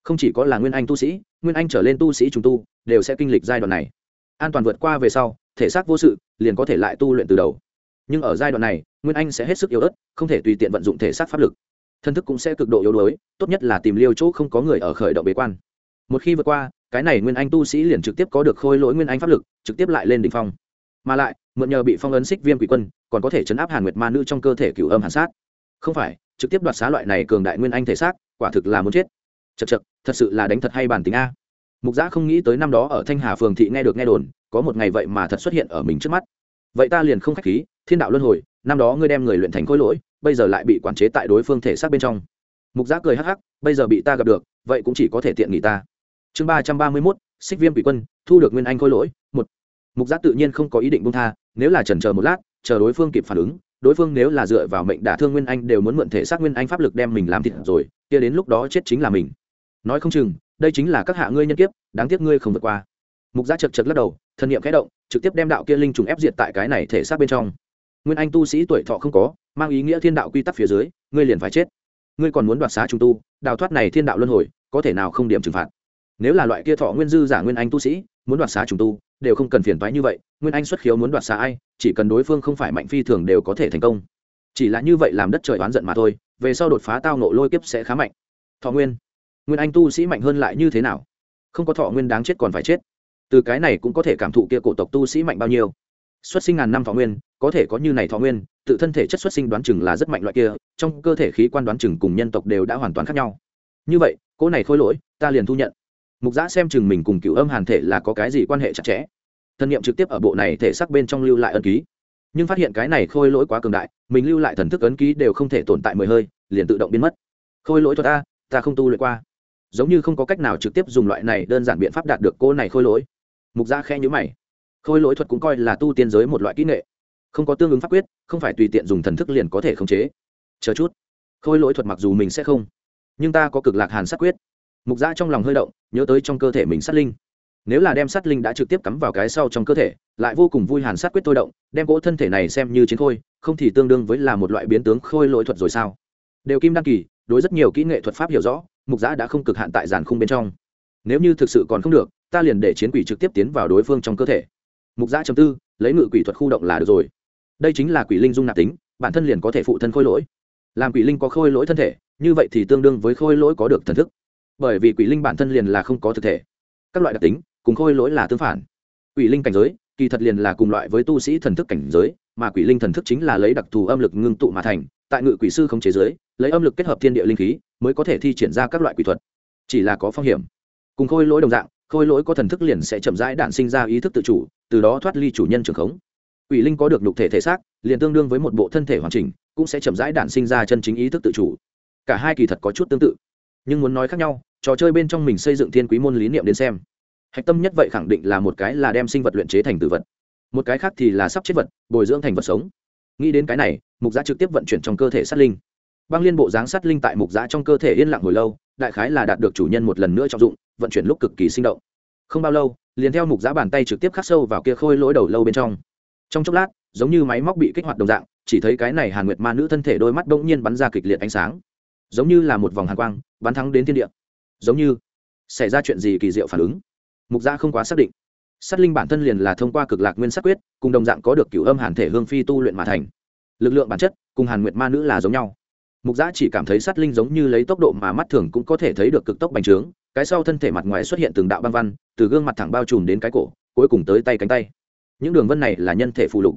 Không chỉ có là nguyên anh tu sĩ, nguyên anh trở lên tu sĩ trùng tu, đều sẽ kinh lịch giai đoạn này. An toàn vượt qua về sau thể xác vô sự, liền có thể lại tu luyện từ đầu. Nhưng ở giai đoạn này, nguyên anh sẽ hết sức yếu ớt, không thể tùy tiện vận dụng thể xác pháp lực. Thân thức cũng sẽ cực độ yếu đuối, tốt nhất là tìm liêu chỗ không có người ở khởi động bế quan. Một khi vượt qua, cái này nguyên anh tu sĩ liền trực tiếp có được khôi lỗi nguyên anh pháp lực, trực tiếp lại lên đ ỉ n h phong. Mà lại, mượn nhờ bị phong ấn xích viêm quỷ quân, còn có thể chấn áp hàn nguyệt ma nữ trong cơ thể cửu âm hàn sát. Không phải, trực tiếp đoạt xá loại này cường đại nguyên anh thể xác, quả thực là muốn chết. Chật chật thật sự là đánh thật hay bản tính a mục giã không nghĩ tới năm đó ở thanh hà phường thị nghe được nghe đồn, có một ngày vậy mà thật xuất hiện ở mình trước mắt. Vậy ta liền không k h á c h khí, thiên đạo luân hồi, năm đó ngươi đem người luyện thành khối lỗi, bây giờ lại bị quản chế tại đối phương thể xác bên trong. Mục giã cười hắc hắc, bây giờ bị ta gặp được, vậy cũng chỉ có thể tiện nghỉ ta. Chương ba trăm ba mươi mốt, xích viêm bị quân, thu được nguyên anh khôi lỗi, một. Mục giã tự nhiên không có ý định bung tha, nếu là trần chờ một lát, chờ đối phương kịp phản ứng, đối phương nếu là dựa vào mệnh đả thương nguyên anh đều muốn mượn thể xác nguyên anh pháp lực đem mình làm thịt rồi, kia đến lúc đó chết chính là mình. Nói không chừng đây chính là các hạ ngươi nhân kiếp, đáng tiếc ngươi không vượt qua. Mục gia chật chật lắc đầu, thân nhiệm kẽ động, trực tiếp đem đạo kia linh trùng ép diệt tại cái này thể xác bên trong. Nguyên anh tu sĩ tuổi thọ không có, mang ý nghĩa thiên đạo quy tắc phía dưới, ngươi liền phải chết. Ngươi còn muốn đoạt xá trung tu, đào thoát này thiên đạo luân hồi, có thể nào không điểm trừng phạt? Nếu là loại kia thọ nguyên dư giả nguyên anh tu sĩ, muốn đoạt xá trùng tu, đều không cần phiền toái như vậy, nguyên anh xuất khiếu muốn đoạt xá ai, chỉ cần đối phương không phải mạnh phi thường đều có thể thành công. Chỉ là như vậy làm đất trời oán giận mà thôi, về sau đột phá tao nộ lôi kiếp sẽ khá mạnh. Thọ nguyên nguyên anh tu sĩ mạnh hơn lại như thế nào? Không có thọ nguyên đáng chết còn phải chết. Từ cái này cũng có thể cảm thụ kia cổ tộc tu sĩ mạnh bao nhiêu. Xuất sinh ngàn năm thọ nguyên, có thể có như này thọ nguyên, tự thân thể chất xuất sinh đoán chừng là rất mạnh loại kia, trong cơ thể khí quan đoán chừng cùng nhân tộc đều đã hoàn toàn khác nhau. Như vậy, cỗ này khôi lỗi, ta liền thu nhận. Mục giã xem chừng mình cùng cựu âm hàn thể là có cái gì quan hệ chặt chẽ. Thân nhiệm trực tiếp ở bộ này thể xác bên trong lưu lại ân ký. Nhưng phát hiện cái này khôi lỗi quá cường đại, mình lưu lại thần thức ấn ký đều không thể tồn tại mười hơi, liền tự động biến mất. Khôi lỗi thuật ta ta không tu luyện qua giống như không có cách nào trực tiếp dùng loại này đơn giản biện pháp đạt được cô này khôi lỗi. Mục gia khe nhữ mày. Khôi lỗi thuật cũng coi là tu tiên giới một loại kỹ nghệ. Không có tương ứng pháp quyết, không phải tùy tiện dùng thần thức liền có thể khống chế. Chờ chút. Khôi lỗi thuật mặc dù mình sẽ không, nhưng ta có cực lạc hàn sát quyết. Mục gia trong lòng hơi động, nhớ tới trong cơ thể mình sát linh. Nếu là đem sát linh đã trực tiếp cắm vào cái sau trong cơ thể, lại vô cùng vui hàn sát quyết tôi động, đem cỗ thân thể này xem như chiến khôi, không thì tương đương với là một loại biến tướng khôi lỗi thuật rồi sao? Đều kim đăng kỳ, đối rất nhiều kỹ nghệ thuật pháp hiểu rõ mục giã đã không cực hạn tại giàn khung bên trong. Nếu như thực sự còn không được, ta liền để chiến quỷ trực tiếp tiến vào đối phương trong cơ thể. Mục giã chấm tư, lấy ngự quỷ thuật khu động là được rồi. Đây chính là quỷ linh dung nạp tính, bản thân liền có thể phụ thân khôi lỗi. Làm quỷ linh có khôi lỗi thân thể, như vậy thì tương đương với khôi lỗi có được thần thức. Bởi vì quỷ linh bản thân liền là không có thực thể. Các loại đặc tính, cùng khôi lỗi là tương phản. Quỷ linh cảnh giới, kỳ thật liền là cùng loại với tu sĩ thần thức cảnh giới, mà quỷ linh thần thức chính là lấy đặc thù âm lực ngưng tụ mà thành, tại ngự quỷ sư không chế giới lấy âm lực kết hợp thiên địa linh khí mới có thể thi triển ra các loại quỷ thuật. Chỉ là có phong hiểm. Cùng khôi lỗi đồng dạng, khôi lỗi có thần thức liền sẽ chậm rãi đạn sinh ra ý thức tự chủ, từ đó thoát ly chủ nhân trường khống. Quỷ linh có được nhục thể thể xác, liền tương đương với một bộ thân thể hoàn chỉnh, cũng sẽ chậm rãi đạn sinh ra chân chính ý thức tự chủ. Cả hai kỳ thật có chút tương tự. Nhưng muốn nói khác nhau, trò chơi bên trong mình xây dựng thiên quý môn lý niệm đến xem. Hạch tâm nhất vậy khẳng định là một cái là đem sinh vật luyện chế thành tử vật. Một cái khác thì là sắp chết vật, bồi dưỡng thành vật sống. Nghĩ đến cái này, mục giã trực tiếp vận chuyển trong cơ thể sát linh băng liên bộ dáng sát linh tại mục giã trong cơ thể yên lặng hồi lâu, đại khái là đạt được chủ nhân một lần nữa trọng dụng, vận chuyển lúc cực kỳ sinh động. Không bao lâu, liền theo mục giã bàn tay trực tiếp khắc sâu vào kia khôi lỗi đầu lâu bên trong. Trong chốc lát, giống như máy móc bị kích hoạt đồng dạng, chỉ thấy cái này hàn nguyệt ma nữ thân thể đôi mắt bỗng nhiên bắn ra kịch liệt ánh sáng. Giống như là một vòng hàn quang, bắn thắng đến thiên địa. Giống như xảy ra chuyện gì kỳ diệu phản ứng. Mục gia không quá xác định. Sát linh bản thân liền là thông qua cực lạc nguyên sát quyết, cùng đồng dạng có được cửu âm hàn thể hương phi tu luyện mà thành. Lực lượng bản chất cùng hàn nguyệt ma nữ là giống nhau mục giã chỉ cảm thấy sát linh giống như lấy tốc độ mà mắt thường cũng có thể thấy được cực tốc bành trướng, cái sau thân thể mặt ngoài xuất hiện từng đạo băng văn, từ gương mặt thẳng bao trùm đến cái cổ, cuối cùng tới tay cánh tay. Những đường vân này là nhân thể phụ lục.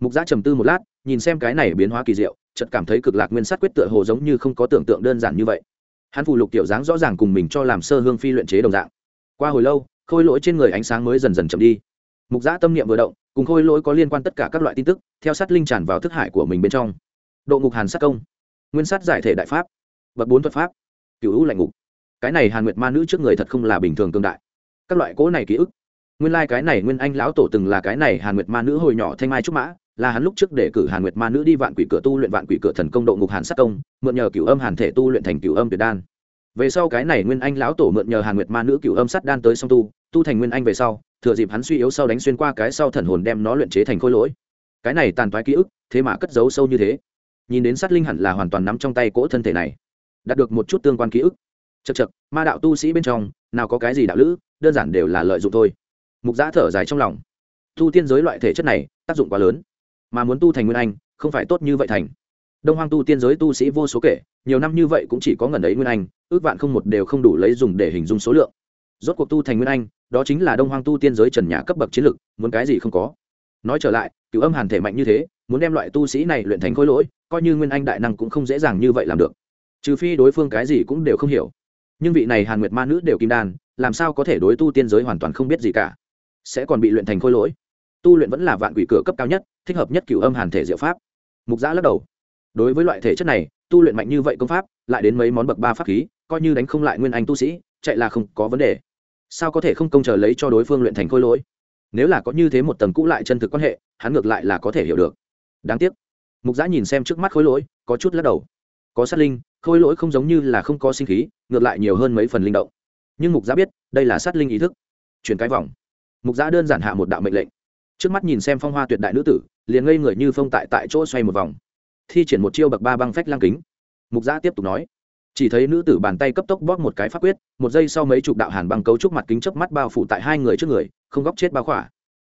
Mục giã trầm tư một lát, nhìn xem cái này biến hóa kỳ diệu, chợt cảm thấy cực lạc nguyên sát quyết tựa hồ giống như không có tưởng tượng đơn giản như vậy. Hắn phụ lục tiểu dáng rõ ràng cùng mình cho làm sơ hương phi luyện chế đồng dạng. Qua hồi lâu, khôi lỗi trên người ánh sáng mới dần dần chậm đi. Mục giã tâm niệm vừa động, cùng khôi lỗi có liên quan tất cả các loại tin tức, theo sát linh tràn vào thức hải của mình bên trong. Độ ngục hàn sát công nguyên sát giải thể đại pháp, bậc bốn thuật pháp cựu hữu lạnh ngục. Cái này hàn nguyệt ma nữ trước người thật không là bình thường tương đại. Các loại cỗ này ký ức. Nguyên lai、like、cái này nguyên anh lão tổ từng là cái này hàn nguyệt ma nữ hồi nhỏ thanh mai trúc mã, là hắn lúc trước để cử hàn nguyệt ma nữ đi vạn quỷ cửa tu luyện vạn quỷ cửa thần công độ ngục hàn sát công, mượn nhờ cửu âm hàn thể tu luyện thành cửu âm tuyệt đan. Về sau cái này nguyên anh lão tổ mượn nhờ hàn nguyệt ma nữ cửu âm sắt đan tới song tu tu thành nguyên anh về sau, thừa dịp hắn suy yếu sau đánh xuyên qua cái sau thần hồn đem nó luyện chế thành khối lỗi. Cái này tàn toái ký ức, thế mà cất giấu sâu như thế nhìn đến sát linh hẳn là hoàn toàn nắm trong tay cỗ thân thể này, đạt được một chút tương quan ký ức. Chật chật ma đạo tu sĩ bên trong, nào có cái gì đạo lữ, đơn giản đều là lợi dụng thôi. Mục giã thở dài trong lòng. Tu tiên giới loại thể chất này, tác dụng quá lớn. Mà muốn tu thành nguyên anh, không phải tốt như vậy thành. Đông hoang tu tiên giới tu sĩ vô số kể, nhiều năm như vậy cũng chỉ có ngần ấy nguyên anh, ước vạn không một đều không đủ lấy dùng để hình dung số lượng. Rốt cuộc tu thành nguyên anh, đó chính là đông hoang tu tiên giới trần nhà cấp bậc chiến lực, muốn cái gì không có. Nói trở lại cựu âm hàn thể mạnh như thế, muốn đem loại tu sĩ này luyện thành khối lỗi coi như nguyên anh đại năng cũng không dễ dàng như vậy làm được. Trừ phi đối phương cái gì cũng đều không hiểu. Nhưng vị này hàn nguyệt ma nữ đều kim đan, làm sao có thể đối tu tiên giới hoàn toàn không biết gì cả? Sẽ còn bị luyện thành khôi lỗi. Tu luyện vẫn là vạn quỷ cửa cấp cao nhất, thích hợp nhất cửu âm hàn thể diệu pháp. Mục giã lắc đầu. Đối với loại thể chất này, tu luyện mạnh như vậy công pháp, lại đến mấy món bậc ba pháp khí, coi như đánh không lại nguyên anh tu sĩ, chạy là không có vấn đề. Sao có thể không công chờ lấy cho đối phương luyện thành khôi lỗi? Nếu là có như thế một tầng cũ lại chân thực quan hệ, hắn ngược lại là có thể hiểu được. Đáng tiếc mục giã nhìn xem trước mắt khối lỗi, có chút lắc đầu. Có sát linh, khối lỗi không giống như là không có sinh khí, ngược lại nhiều hơn mấy phần linh động. Nhưng mục giã biết, đây là sát linh ý thức. Chuyển cái vòng. Mục giã đơn giản hạ một đạo mệnh lệnh. Trước mắt nhìn xem phong hoa tuyệt đại nữ tử, liền ngây người như phong tại tại chỗ xoay một vòng. Thi triển một chiêu bậc ba băng phách lang kính. Mục giã tiếp tục nói. Chỉ thấy nữ tử bàn tay cấp tốc bóp một cái pháp quyết, một giây sau mấy chục đạo hàn băng cấu trúc mặt kính chớp mắt bao phủ tại hai người trước người, không góc chết bao khỏa.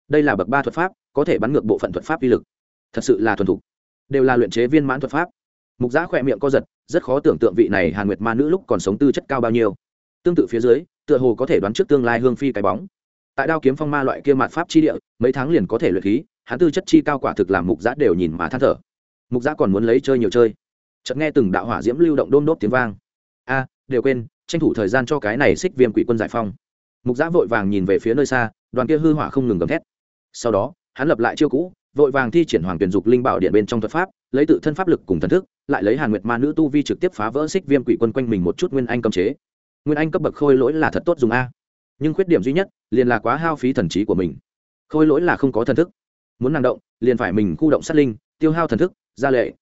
Đây là bậc ba thuật pháp, có thể bắn ngược bộ phận thuật pháp uy lực. Thật sự là thuần thục đều là luyện chế viên mãn thuật pháp. Mục giã khỏe miệng co giật, rất khó tưởng tượng vị này hàn nguyệt ma nữ lúc còn sống tư chất cao bao nhiêu. Tương tự phía dưới, tựa hồ có thể đoán trước tương lai hương phi cái bóng. Tại đao kiếm phong ma loại kia mạt pháp chi địa, mấy tháng liền có thể luyện khí, hắn tư chất chi cao quả thực làm mục giã đều nhìn mà than thở. Mục giã còn muốn lấy chơi nhiều chơi. Chợt nghe từng đạo hỏa diễm lưu động đôn đốt tiếng vang. A, đều quên, tranh thủ thời gian cho cái này xích viêm quỷ quân giải phong. Mục giã vội vàng nhìn về phía nơi xa, đoàn kia hư hỏa không ngừng gầm thét. Sau đó, hắn lập lại chiêu cũ vội vàng thi triển hoàng tuyển dục linh bảo điện bên trong thuật pháp, lấy tự thân pháp lực cùng thần thức, lại lấy hàn nguyệt ma nữ tu vi trực tiếp phá vỡ xích viêm quỷ quân quanh mình một chút nguyên anh cấm chế. Nguyên anh cấp bậc khôi lỗi là thật tốt dùng a. Nhưng khuyết điểm duy nhất, liền là quá hao phí thần trí của mình. Khôi lỗi là không có thần thức. Muốn năng động, liền phải mình khu động sát linh, tiêu hao thần thức, ra lệ.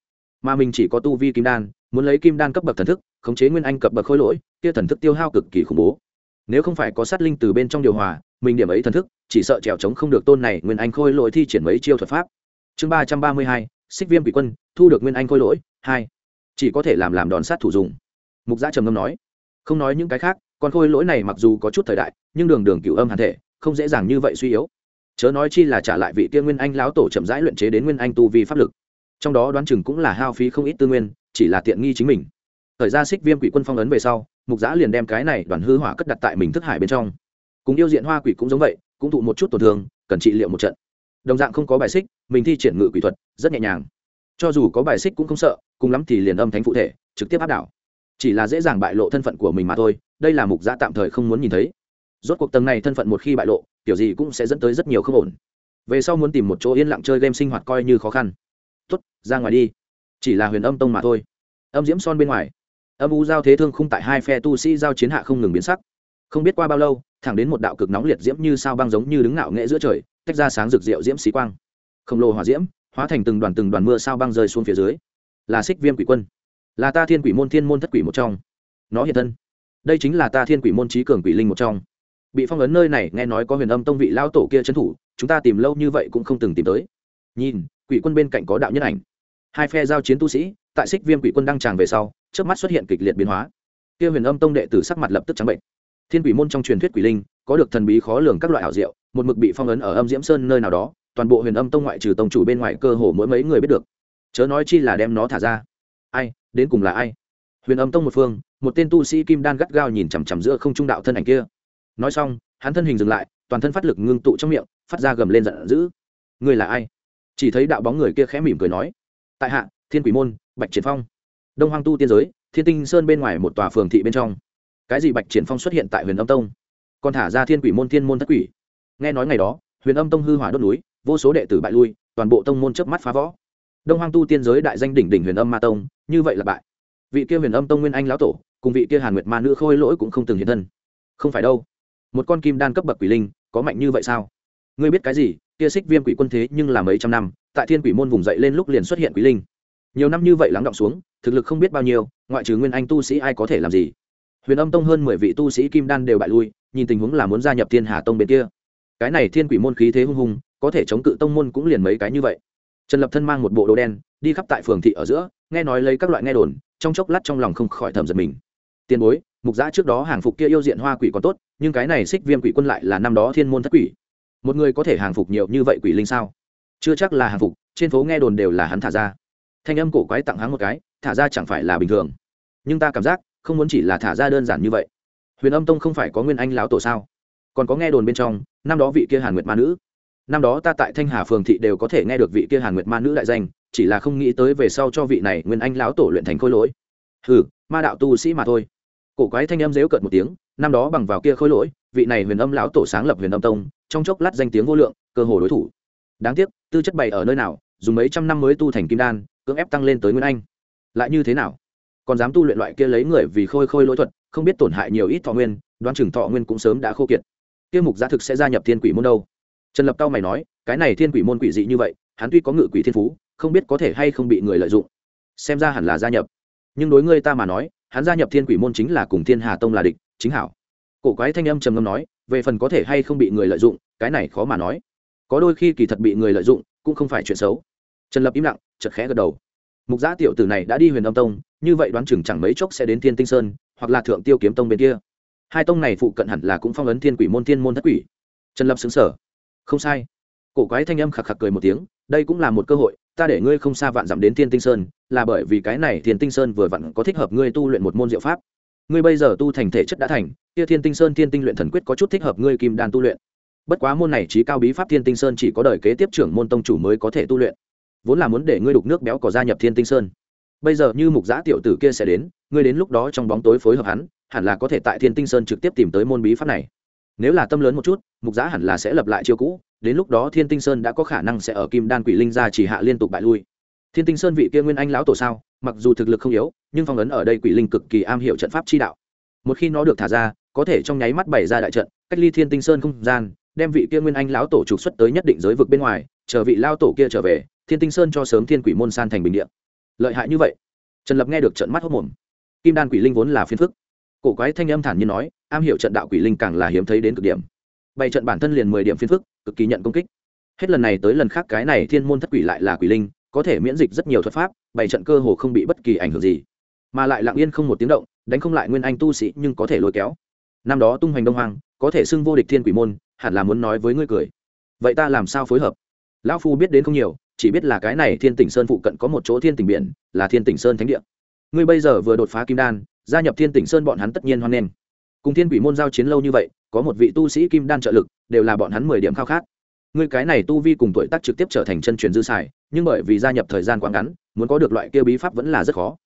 Mà mình chỉ có tu vi kim đan, muốn lấy kim đan cấp bậc thần thức, khống chế nguyên anh cấp bậc khôi lỗi, kia thần thức tiêu hao cực kỳ khủng bố. Nếu không phải có sát linh từ bên trong điều hòa mình điểm ấy thần thức, chỉ sợ trèo trống không được tôn này nguyên anh khôi lỗi thi triển mấy chiêu thuật pháp. Chương ba trăm ba mươi hai, xích viêm quỷ quân, thu được nguyên anh khôi lỗi, hai. Chỉ có thể làm làm đòn sát thủ dùng. Mục giã trầm ngâm nói. Không nói những cái khác, con khôi lỗi này mặc dù có chút thời đại, nhưng đường đường cựu âm hàn thể, không dễ dàng như vậy suy yếu. Chớ nói chi là trả lại vị tiên nguyên anh lão tổ chậm rãi luyện chế đến nguyên anh tu vi pháp lực. Trong đó đoán chừng cũng là hao phí không ít tư nguyên, chỉ là tiện nghi chính mình. Thời ra xích viêm quỷ quân phong ấn về sau, mục giã liền đem cái này đoàn hư hỏa cất đặt tại mình thức hải bên trong cùng yêu diện hoa quỷ cũng giống vậy, cũng thụ một chút tổn thương, cần trị liệu một trận. Đồng dạng không có bài xích, mình thi triển ngự quỷ thuật, rất nhẹ nhàng. Cho dù có bài xích cũng không sợ, cùng lắm thì liền âm thánh phụ thể, trực tiếp áp đảo. Chỉ là dễ dàng bại lộ thân phận của mình mà thôi, đây là mục gia tạm thời không muốn nhìn thấy. Rốt cuộc tầng này thân phận một khi bại lộ, kiểu gì cũng sẽ dẫn tới rất nhiều không ổn. Về sau muốn tìm một chỗ yên lặng chơi game sinh hoạt coi như khó khăn. Tuất ra ngoài đi. Chỉ là huyền âm tông mà thôi. Âm diễm son bên ngoài. Âm u giao thế thương không tại hai phe tu sĩ giao chiến hạ không ngừng biến sắc. Không biết qua bao lâu thẳng đến một đạo cực nóng liệt diễm như sao băng giống như đứng ngạo nghệ giữa trời, tách ra sáng rực rượu diễm xí quang. Khổng lồ hỏa diễm, hóa thành từng đoàn từng đoàn mưa sao băng rơi xuống phía dưới. Là xích viêm quỷ quân. Là ta thiên quỷ môn thiên môn thất quỷ một trong. Nó hiện thân. Đây chính là ta thiên quỷ môn trí cường quỷ linh một trong. Bị phong ấn nơi này, nghe nói có huyền âm tông vị lao tổ kia trấn thủ, chúng ta tìm lâu như vậy cũng không từng tìm tới. Nhìn, quỷ quân bên cạnh có đạo nhân ảnh. Hai phe giao chiến tu sĩ, tại xích viêm quỷ quân đăng tràng về sau trước mắt xuất hiện kịch liệt biến hóa. Kia huyền âm tông đệ tử sắc mặt lập tức trắng bệnh thiên quỷ môn trong truyền thuyết quỷ linh, có được thần bí khó lường các loại ảo diệu, một mực bị phong ấn ở âm diễm sơn nơi nào đó, toàn bộ huyền âm tông ngoại trừ tông chủ bên ngoài cơ hồ mỗi mấy người biết được. Chớ nói chi là đem nó thả ra. Ai, đến cùng là ai? Huyền âm tông một phương, một tên tu sĩ kim đan gắt gao nhìn chằm chằm giữa không trung đạo thân ảnh kia. Nói xong, hắn thân hình dừng lại, toàn thân phát lực ngưng tụ trong miệng, phát ra gầm lên giận dữ. Người là ai? Chỉ thấy đạo bóng người kia khẽ mỉm cười nói. Tại hạ, thiên quỷ môn, bạch triển phong. Đông hoang tu tiên giới, thiên tinh sơn bên ngoài một tòa phường thị bên trong cái gì bạch triển phong xuất hiện tại huyền âm tông? Còn thả ra thiên quỷ môn, thiên môn thất quỷ. Nghe nói ngày đó, huyền âm tông hư hỏa đốt núi, vô số đệ tử bại lui, toàn bộ tông môn chớp mắt phá võ đông hoang tu tiên giới đại danh đỉnh đỉnh huyền âm ma tông, như vậy là bại. Vị kia huyền âm tông nguyên anh lão tổ, cùng vị kia hàn nguyệt ma nữ khôi lỗi cũng không từng hiện thân. Không phải đâu. Một con kim đan cấp bậc quỷ linh, có mạnh như vậy sao? Ngươi biết cái gì? Kia xích viêm quỷ quân thế nhưng là mấy trăm năm, tại thiên quỷ môn vùng dậy lên lúc liền xuất hiện quỷ linh. Nhiều năm như vậy lắng động xuống, thực lực không biết bao nhiêu, ngoại trừ nguyên anh tu sĩ ai có thể làm gì? Huyền âm tông hơn mười vị tu sĩ kim đan đều bại lui, nhìn tình huống là muốn gia nhập thiên hà tông bên kia. Cái này thiên quỷ môn khí thế hung hùng, có thể chống cự tông môn cũng liền mấy cái như vậy. Trần lập thân mang một bộ đồ đen, đi khắp tại phường thị ở giữa, nghe nói lấy các loại nghe đồn, trong chốc lát trong lòng không khỏi thầm giật mình. Tiền bối, mục giã trước đó hàng phục kia yêu diện hoa quỷ còn tốt, nhưng cái này xích viêm quỷ quân lại là năm đó thiên môn thất quỷ. Một người có thể hàng phục nhiều như vậy quỷ linh sao? Chưa chắc là hàng phục, trên phố nghe đồn đều là hắn thả ra. Thanh âm cổ quái tặng hắn một cái, thả ra chẳng phải là bình thường. Nhưng ta cảm giác không muốn chỉ là thả ra đơn giản như vậy. Huyền âm tông không phải có nguyên anh lão tổ sao? Còn có nghe đồn bên trong, năm đó vị kia hàn nguyệt ma nữ. Năm đó ta tại thanh hà phường thị đều có thể nghe được vị kia hàn nguyệt ma nữ đại danh, chỉ là không nghĩ tới về sau cho vị này nguyên anh lão tổ luyện thành khôi lỗi. Hừ, ma đạo tu sĩ mà thôi. Cổ quái thanh âm dếu cợt một tiếng, năm đó bằng vào kia khôi lỗi, vị này huyền âm lão tổ sáng lập huyền âm tông, trong chốc lát danh tiếng vô lượng, cơ hồ đối thủ. Đáng tiếc, tư chất bày ở nơi nào, dùng mấy trăm năm mới tu thành kim đan, cưỡng ép tăng lên tới nguyên anh. Lại như thế nào? Còn dám tu luyện loại kia lấy người vì khôi khôi lỗi thuật, không biết tổn hại nhiều ít thọ nguyên, đoán chừng thọ nguyên cũng sớm đã khô kiệt. Kia mục giá thực sẽ gia nhập thiên quỷ môn đâu. Trần lập cao mày nói, cái này thiên quỷ môn quỷ dị như vậy, hắn tuy có ngự quỷ thiên phú, không biết có thể hay không bị người lợi dụng. Xem ra hẳn là gia nhập. Nhưng đối ngươi ta mà nói, hắn gia nhập thiên quỷ môn chính là cùng thiên hà tông là địch, chính hảo. Cổ quái thanh âm trầm ngâm nói, về phần có thể hay không bị người lợi dụng, cái này khó mà nói. Có đôi khi kỳ thật bị người lợi dụng, cũng không phải chuyện xấu. Trần lập im lặng chật khẽ gật đầu mục giã tiểu tử này đã đi huyền âm tông, như vậy đoán chừng chẳng mấy chốc sẽ đến thiên tinh sơn, hoặc là thượng tiêu kiếm tông bên kia. Hai tông này phụ cận hẳn là cũng phong ấn thiên quỷ môn thiên môn thất quỷ. Trần lập xứng sở không sai. Cổ quái thanh âm khạc khạc cười một tiếng, đây cũng là một cơ hội, ta để ngươi không xa vạn dặm đến thiên tinh sơn, là bởi vì cái này thiên tinh sơn vừa vặn có thích hợp ngươi tu luyện một môn diệu pháp. Ngươi bây giờ tu thành thể chất đã thành, kia thiên tinh sơn thiên tinh luyện thần quyết có chút thích hợp ngươi kim đan tu luyện. Bất quá môn này trí cao bí pháp thiên tinh sơn chỉ có đời kế tiếp trưởng môn tông chủ mới có thể tu luyện vốn là muốn để ngươi đục nước béo có gia nhập thiên tinh sơn. Bây giờ như mục giã tiểu tử kia sẽ đến, ngươi đến lúc đó trong bóng tối phối hợp hắn, hẳn là có thể tại thiên tinh sơn trực tiếp tìm tới môn bí pháp này. Nếu là tâm lớn một chút, mục giã hẳn là sẽ lập lại chiêu cũ, đến lúc đó thiên tinh sơn đã có khả năng sẽ ở kim đan quỷ linh ra chỉ hạ liên tục bại lui. Thiên tinh sơn vị kia nguyên anh lão tổ sao, mặc dù thực lực không yếu, nhưng phong ấn ở đây quỷ linh cực kỳ am hiểu trận pháp chi đạo. Một khi nó được thả ra, có thể trong nháy mắt bày ra đại trận, cách ly thiên tinh sơn không gian, đem vị kia nguyên anh lão tổ trục xuất tới nhất định giới vực bên ngoài, chờ vị lao tổ kia trở về thiên tinh sơn cho sớm thiên quỷ môn san thành bình địa. Lợi hại như vậy? Trần lập nghe được trận mắt hốc mồm. Kim đan quỷ linh vốn là phiên phức. Cổ quái thanh âm thản nhiên nói, am hiểu trận đạo quỷ linh càng là hiếm thấy đến cực điểm. Bày trận bản thân liền mười điểm phiên phức, cực kỳ nhận công kích. Hết lần này tới lần khác cái này thiên môn thất quỷ lại là quỷ linh, có thể miễn dịch rất nhiều thuật pháp, bày trận cơ hồ không bị bất kỳ ảnh hưởng gì. Mà lại lặng yên không một tiếng động, đánh không lại nguyên anh tu sĩ nhưng có thể lôi kéo. Năm đó tung hoành đông hoàng có thể xưng vô địch thiên quỷ môn, hẳn là muốn nói với ngươi cười. Vậy ta làm sao phối hợp? Lão phu biết đến không nhiều chỉ biết là cái này thiên tỉnh sơn phụ cận có một chỗ thiên tỉnh biển, là thiên tỉnh sơn thánh địa. Ngươi bây giờ vừa đột phá kim đan, gia nhập thiên tỉnh sơn bọn hắn tất nhiên hoan nghênh. Cùng thiên quỷ môn giao chiến lâu như vậy, có một vị tu sĩ kim đan trợ lực, đều là bọn hắn mười điểm khao khát. Ngươi cái này tu vi cùng tuổi tác trực tiếp trở thành chân truyền dư xài, nhưng bởi vì gia nhập thời gian quá ngắn, muốn có được loại kia bí pháp vẫn là rất khó.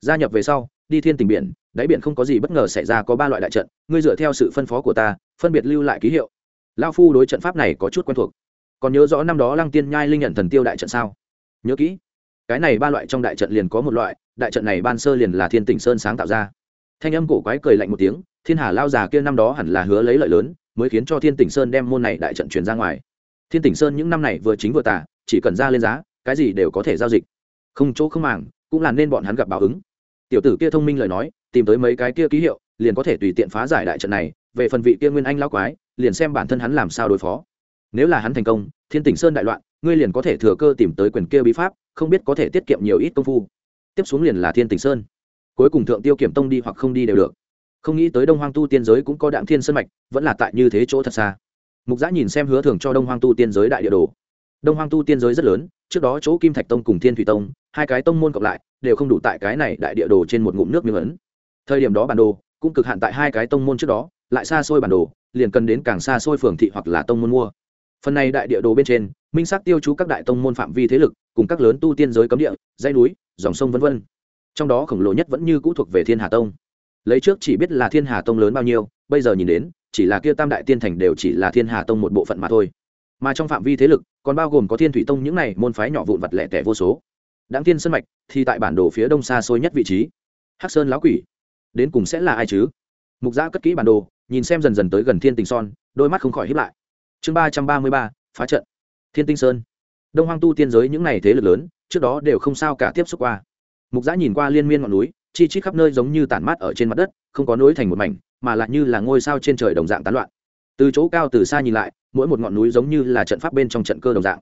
Gia nhập về sau, đi thiên Tỉnh biển, đáy biển không có gì bất ngờ xảy ra có ba loại đại trận, ngươi dựa theo sự phân phó của ta, phân biệt lưu lại ký hiệu. Lao phu đối trận pháp này có chút quen thuộc còn nhớ rõ năm đó lăng tiên nhai linh nhận thần tiêu đại trận sao? Nhớ kỹ. Cái này ba loại trong đại trận liền có một loại, đại trận này ban sơ liền là thiên tỉnh sơn sáng tạo ra. Thanh âm cổ quái cười lạnh một tiếng, thiên hà lao già kia năm đó hẳn là hứa lấy lợi lớn, mới khiến cho thiên tỉnh sơn đem môn này đại trận truyền ra ngoài. Thiên tỉnh sơn những năm này vừa chính vừa tả chỉ cần ra lên giá, cái gì đều có thể giao dịch. Không chỗ không màng, cũng là nên bọn hắn gặp báo ứng. Tiểu tử kia thông minh lời nói, tìm tới mấy cái kia ký hiệu, liền có thể tùy tiện phá giải đại trận này, về phần vị kia nguyên anh lao quái, liền xem bản thân hắn làm sao đối phó nếu là hắn thành công, thiên tỉnh sơn đại loạn, ngươi liền có thể thừa cơ tìm tới quyền kia bí pháp, không biết có thể tiết kiệm nhiều ít công phu. Tiếp xuống liền là thiên tỉnh sơn. Cuối cùng thượng tiêu kiểm tông đi hoặc không đi đều được. Không nghĩ tới đông hoang tu tiên giới cũng có đạm thiên sơn mạch, vẫn là tại như thế chỗ thật xa. Mục giã nhìn xem hứa thường cho đông hoang tu tiên giới đại địa đồ. Đông hoang tu tiên giới rất lớn, trước đó chỗ kim thạch tông cùng thiên thủy tông, hai cái tông môn cộng lại, đều không đủ tại cái này đại địa đồ trên một ngụm nước miếng ấn thời điểm đó bản đồ cũng cực hạn tại hai cái tông môn trước đó, lại xa xôi bản đồ, liền cần đến càng xa xôi phường thị hoặc là tông môn mua phần này đại địa đồ bên trên, minh xác tiêu chú các đại tông môn phạm vi thế lực, cùng các lớn tu tiên giới cấm địa, dãy núi, dòng sông v v trong đó khổng lồ nhất vẫn như cũ thuộc về thiên hà tông. Lấy trước chỉ biết là thiên hà tông lớn bao nhiêu, bây giờ nhìn đến, chỉ là kia tam đại tiên thành đều chỉ là thiên hà tông một bộ phận mà thôi. Mà trong phạm vi thế lực, còn bao gồm có thiên thủy tông những này môn phái nhỏ vụn vặt lẻ tẻ vô số. Đáng tiên sân mạch thì tại bản đồ phía đông xa xôi nhất vị trí. Hắc sơn lão quỷ, đến cùng sẽ là ai chứ? Mục giã cất kỹ bản đồ, nhìn xem dần dần tới gần thiên tình son, đôi mắt không khỏi hiếp lại chương ba trăm ba mươi ba, phá trận. Thiên tinh sơn. Đông hoang tu tiên giới những n à y thế lực lớn, trước đó đều không sao cả tiếp xúc qua. Mục giã nhìn qua liên miên ngọn núi, chi chít khắp nơi giống như tản mát ở trên mặt đất, không có nối thành một mảnh, mà lại như là ngôi sao trên trời đồng dạng tán loạn. Từ chỗ cao từ xa nhìn lại, mỗi một ngọn núi giống như là trận pháp bên trong trận cơ đồng dạng.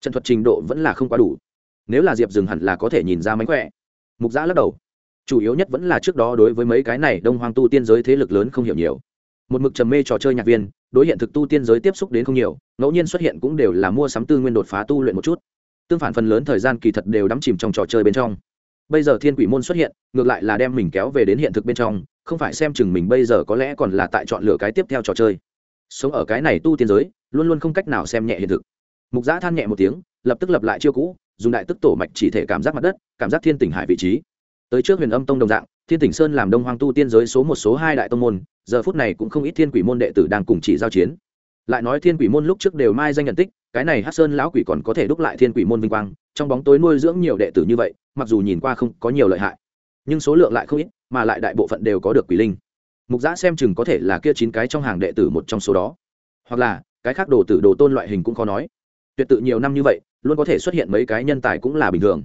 Trận thuật trình độ vẫn là không quá đủ. Nếu là diệp rừng hẳn là có thể nhìn ra mánh khỏe. Mục giã lắc đầu. Chủ yếu nhất vẫn là trước đó đối với mấy cái này đông hoang tu tiên giới thế lực lớn không hiểu nhiều một mực trầm mê trò chơi nhạc viên, đối hiện thực tu tiên giới tiếp xúc đến không nhiều, ngẫu nhiên xuất hiện cũng đều là mua sắm tư nguyên đột phá tu luyện một chút. Tương phản phần lớn thời gian kỳ thật đều đắm chìm trong trò chơi bên trong. Bây giờ thiên quỷ môn xuất hiện, ngược lại là đem mình kéo về đến hiện thực bên trong, không phải xem chừng mình bây giờ có lẽ còn là tại chọn lựa cái tiếp theo trò chơi. Sống ở cái này tu tiên giới, luôn luôn không cách nào xem nhẹ hiện thực. Mục giã than nhẹ một tiếng, lập tức lập lại chiêu cũ, dùng đại tức tổ mạch chỉ thể cảm giác mặt đất, cảm giác thiên tỉnh hải vị trí. Tới trước huyền âm tông đồng dạng thiên tỉnh sơn làm đông hoang tu tiên giới số một số hai đại tông môn, giờ phút này cũng không ít thiên quỷ môn đệ tử đang cùng chỉ giao chiến. Lại nói thiên quỷ môn lúc trước đều mai danh nhận tích, cái này hát sơn lão quỷ còn có thể đúc lại thiên quỷ môn vinh quang, trong bóng tối nuôi dưỡng nhiều đệ tử như vậy, mặc dù nhìn qua không có nhiều lợi hại, nhưng số lượng lại không ít, mà lại đại bộ phận đều có được quỷ linh. Mục giã xem chừng có thể là kia chín cái trong hàng đệ tử một trong số đó. Hoặc là, cái khác đồ tử đồ tôn loại hình cũng khó nói. Tuyệt tự nhiều năm như vậy, luôn có thể xuất hiện mấy cái nhân tài cũng là bình thường.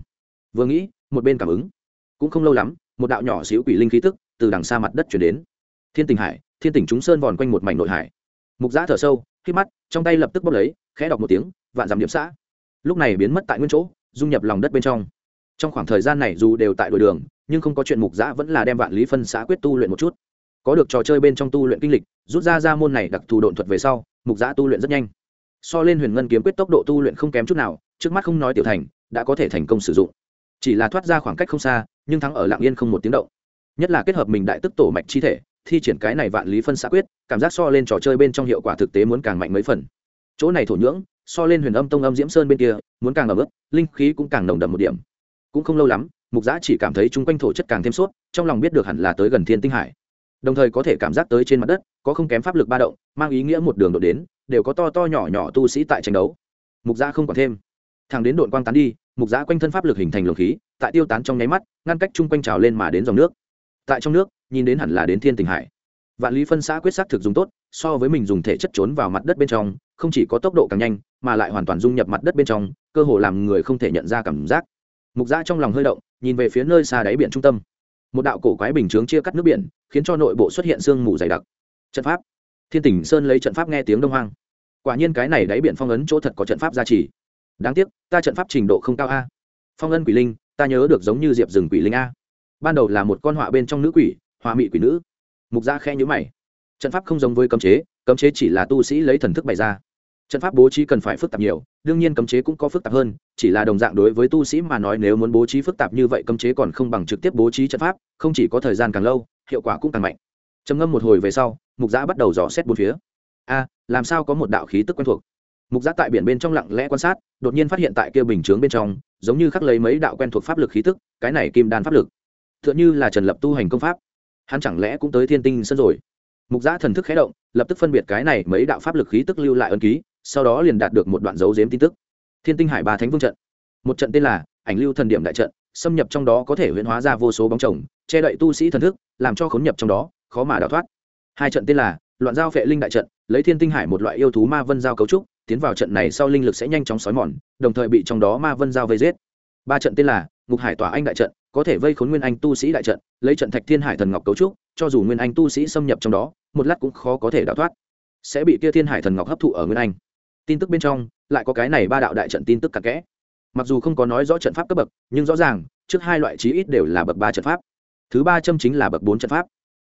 Vừa nghĩ, một bên cảm ứng. Cũng không lâu lắm một đạo nhỏ xíu quỷ linh khí tức từ đằng xa mặt đất chuyển đến. Thiên tình hải, thiên tình chúng sơn vòn quanh một mảnh nội hải. Mục giã thở sâu, khi mắt trong tay lập tức bốc lấy, khẽ đọc một tiếng, vạn giảm điểm xã. Lúc này biến mất tại nguyên chỗ, dung nhập lòng đất bên trong. Trong khoảng thời gian này dù đều tại đội đường, nhưng không có chuyện mục giã vẫn là đem vạn lý phân xã quyết tu luyện một chút. Có được trò chơi bên trong tu luyện kinh lịch, rút ra ra môn này đặc thù độn thuật về sau, mục giã tu luyện rất nhanh. So lên huyền ngân kiếm quyết tốc độ tu luyện không kém chút nào, trước mắt không nói tiểu thành, đã có thể thành công sử dụng chỉ là thoát ra khoảng cách không xa, nhưng thắng ở lạng yên không một tiếng động. Nhất là kết hợp mình đại tức tổ mạch chi thể, thi triển cái này vạn lý phân xã quyết, cảm giác so lên trò chơi bên trong hiệu quả thực tế muốn càng mạnh mấy phần. Chỗ này thổ nhưỡng, so lên huyền âm tông âm diễm sơn bên kia, muốn càng ẩm ướt, linh khí cũng càng nồng đậm một điểm. Cũng không lâu lắm, mục giã chỉ cảm thấy chung quanh thổ chất càng thêm suốt trong lòng biết được hẳn là tới gần thiên tinh hải. Đồng thời có thể cảm giác tới trên mặt đất, có không kém pháp lực ba động, mang ý nghĩa một đường đột đến, đều có to to nhỏ nhỏ tu sĩ tại tranh đấu. Mục giã không còn thêm. Thằng đến đội quang tán đi mục giã quanh thân pháp lực hình thành lồng khí, tại tiêu tán trong nháy mắt, ngăn cách chung quanh trào lên mà đến dòng nước. Tại trong nước, nhìn đến hẳn là đến thiên tình hải. Vạn lý phân xã quyết sắc thực dùng tốt, so với mình dùng thể chất trốn vào mặt đất bên trong, không chỉ có tốc độ càng nhanh, mà lại hoàn toàn dung nhập mặt đất bên trong, cơ hồ làm người không thể nhận ra cảm giác. Mục giã trong lòng hơi động, nhìn về phía nơi xa đáy biển trung tâm. Một đạo cổ quái bình chướng chia cắt nước biển, khiến cho nội bộ xuất hiện sương mù dày đặc. Trận pháp. Thiên tỉnh sơn lấy trận pháp nghe tiếng đông hoang. Quả nhiên cái này đáy biển phong ấn chỗ thật có trận pháp gia trì đáng tiếc, ta trận pháp trình độ không cao a. Phong ân quỷ linh, ta nhớ được giống như diệp rừng quỷ linh a. Ban đầu là một con họa bên trong nữ quỷ hòa mị quỷ nữ. Mục dạ gia khe nhữ mày. Trận pháp không giống với cấm chế cấm chế chỉ là tu sĩ lấy thần thức bày ra. Trận pháp bố trí cần phải phức tạp nhiều, đương nhiên cấm chế cũng có phức tạp hơn, chỉ là đồng dạng đối với tu sĩ mà nói nếu muốn bố trí phức tạp như vậy cấm chế còn không bằng trực tiếp bố trí trận pháp, không chỉ có thời gian càng lâu, hiệu quả cũng càng mạnh. Trầm ngâm một hồi về sau, mục giã bắt đầu dò xét bốn phía. A, làm sao có một đạo khí tức quen thuộc? Mục giã tại biển bên trong lặng lẽ quan sát, đột nhiên phát hiện tại kia bình chướng bên trong, giống như khắc lấy mấy đạo quen thuộc pháp lực khí tức, cái này kim đan pháp lực t h ư ợ n h ư là trần lập tu hành công pháp. Hắn chẳng lẽ cũng tới thiên tinh sân rồi? Mục giã thần thức khé động, lập tức phân biệt cái này mấy đạo pháp lực khí tức lưu lại ân ký, sau đó liền đạt được một đoạn dấu dếm tin tức. Thiên tinh hải ba thánh vương trận. Một trận tên là ảnh lưu thần điểm đại trận, xâm nhập trong đó có thể huyễn hóa ra vô số bóng chồng, che đậy tu sĩ thần thức, làm cho khốn nhập trong đó, khó mà đào thoát. Hai trận tên là loạn giao phệ linh đại trận, lấy thiên tinh hải một loại yêu thú ma vân giao cấu trúc tiến vào trận này sau linh lực sẽ nhanh chóng xói mòn, đồng thời bị trong đó ma vân giao vây giết. Ba trận tên là ngục hải tỏa anh đại trận, có thể vây khốn nguyên anh tu sĩ đại trận, lấy trận thạch thiên hải thần ngọc cấu trúc, cho dù nguyên anh tu sĩ xâm nhập trong đó, một lát cũng khó có thể đào thoát. Sẽ bị kia thiên hải thần ngọc hấp thụ ở nguyên anh. Tin tức bên trong, lại có cái này ba đạo đại trận tin tức cặn kẽ. Mặc dù không có nói rõ trận pháp cấp bậc, nhưng rõ ràng, trước hai loại chí ít đều là bậc ba trận pháp. Thứ ba châm chính là bậc bốn trận pháp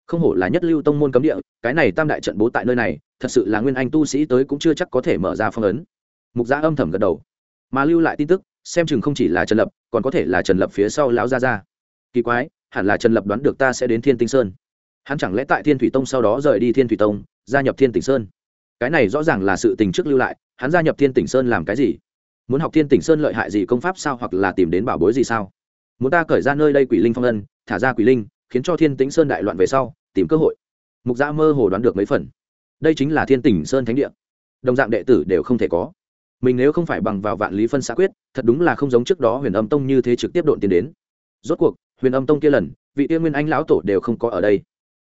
không hổ là nhất lưu tông môn cấm địa, cái này tam đại trận bố tại nơi này, thật sự là nguyên anh tu sĩ tới cũng chưa chắc có thể mở ra phong ấn. Mục gia âm thầm gật đầu. Mà lưu lại tin tức, xem chừng không chỉ là trần lập, còn có thể là trần lập phía sau lão gia gia. Kỳ quái, hẳn là trần lập đoán được ta sẽ đến thiên tinh sơn. Hắn chẳng lẽ tại thiên thủy tông sau đó rời đi thiên thủy tông, gia nhập thiên tỉnh sơn? Cái này rõ ràng là sự tình trước lưu lại, hắn gia nhập thiên tỉnh sơn làm cái gì? Muốn học thiên tỉnh sơn lợi hại gì công pháp sao hoặc là tìm đến bảo bối gì sao? Muốn ta cởi ra nơi đây quỷ linh phong ân thả ra quỷ linh khiến cho thiên tĩnh sơn đại loạn về sau, tìm cơ hội. Mục gia mơ hồ đoán được mấy phần. Đây chính là thiên tỉnh sơn thánh địa. Đồng dạng đệ tử đều không thể có. Mình nếu không phải bằng vào vạn lý phân xã quyết, thật đúng là không giống trước đó huyền âm tông như thế trực tiếp độn tiến đến. Rốt cuộc, huyền âm tông kia lần, vị tiên nguyên anh lão tổ đều không có ở đây.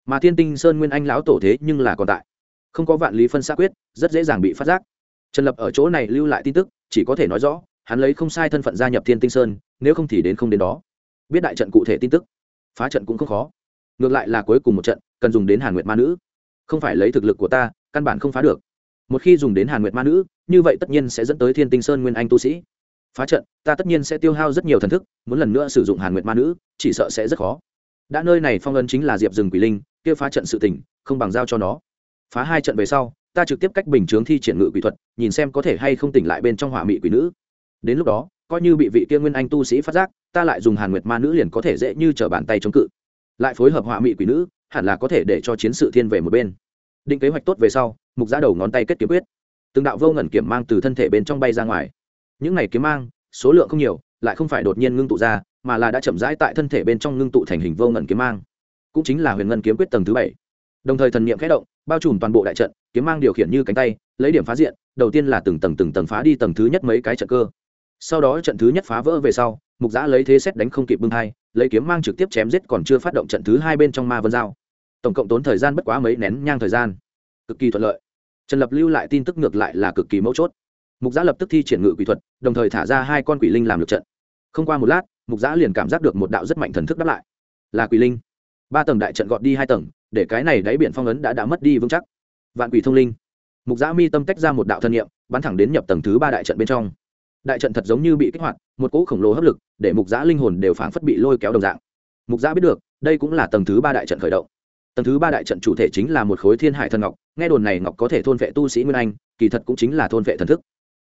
Mà thiên tinh sơn nguyên anh lão tổ thế nhưng là còn tại. Không có vạn lý phân xã quyết, rất dễ dàng bị phát giác. Trần lập ở chỗ này lưu lại tin tức, chỉ có thể nói rõ, hắn lấy không sai thân phận gia nhập thiên tinh sơn, nếu không thì đến không đến đó. Biết đại trận cụ thể tin tức phá trận cũng không khó. Ngược lại là cuối cùng một trận, cần dùng đến hàn nguyệt ma nữ. Không phải lấy thực lực của ta, căn bản không phá được. Một khi dùng đến hàn nguyệt ma nữ, như vậy tất nhiên sẽ dẫn tới thiên tinh sơn nguyên anh tu sĩ. Phá trận, ta tất nhiên sẽ tiêu hao rất nhiều thần thức, muốn lần nữa sử dụng hàn nguyệt ma nữ, chỉ sợ sẽ rất khó. Đã nơi này phong ấn chính là diệp rừng quỷ linh, kia phá trận sự tỉnh không bằng giao cho nó. Phá hai trận về sau, ta trực tiếp cách bình chướng thi triển ngự quỷ thuật, nhìn xem có thể hay không tỉnh lại bên trong hỏa mị quỷ nữ. Đến lúc đó, coi như bị vị kia nguyên anh tu sĩ phát giác ta lại dùng hàn nguyệt ma nữ liền có thể dễ như t r ở bàn tay chống cự. Lại phối hợp hỏa mị quỷ nữ, hẳn là có thể để cho chiến sự thiên về một bên. Định kế hoạch tốt về sau, mục giã đầu ngón tay kết kiếm quyết. Từng đạo vô ngẩn kiểm mang từ thân thể bên trong bay ra ngoài. Những này kiếm mang, số lượng không nhiều, lại không phải đột nhiên ngưng tụ ra, mà là đã chậm rãi tại thân thể bên trong ngưng tụ thành hình vô ngẩn kiếm mang. Cũng chính là huyền ngân kiếm quyết tầng thứ bảy. Đồng thời thần niệm khẽ động, bao trùm toàn bộ đại trận, kiếm mang điều khiển như cánh tay, lấy điểm phá diện, đầu tiên là từng tầng từng tầng phá đi tầng thứ nhất mấy cái trận cơ sau đó trận thứ nhất phá vỡ về sau, mục giã lấy thế xét đánh không kịp bưng hai lấy kiếm mang trực tiếp chém giết còn chưa phát động trận thứ hai bên trong ma vân giao. Tổng cộng tốn thời gian bất quá mấy nén nhang thời gian. Cực kỳ thuận lợi. Trần lập lưu lại tin tức ngược lại là cực kỳ mấu chốt. Mục giã lập tức thi triển ngự quỷ thuật, đồng thời thả ra hai con quỷ linh làm được trận. Không qua một lát, mục giã liền cảm giác được một đạo rất mạnh thần thức đáp lại. Là quỷ linh. Ba tầng đại trận gọt đi hai tầng, để cái này đáy biển phong ấn đã đã mất đi vững chắc. Vạn quỷ thông linh. Mục giã mi tâm tách ra một đạo thân nhiệm bắn thẳng đến nhập tầng thứ ba đại trận bên trong đại trận thật giống như bị kích hoạt, một cỗ khổng lồ hấp lực để mục giã linh hồn đều phảng phất bị lôi kéo đồng dạng. Mục giã biết được, đây cũng là tầng thứ ba đại trận khởi động. Tầng thứ ba đại trận chủ thể chính là một khối thiên hải thần ngọc, nghe đồn này ngọc có thể thôn vệ tu sĩ nguyên anh, kỳ thật cũng chính là thôn vệ thần thức.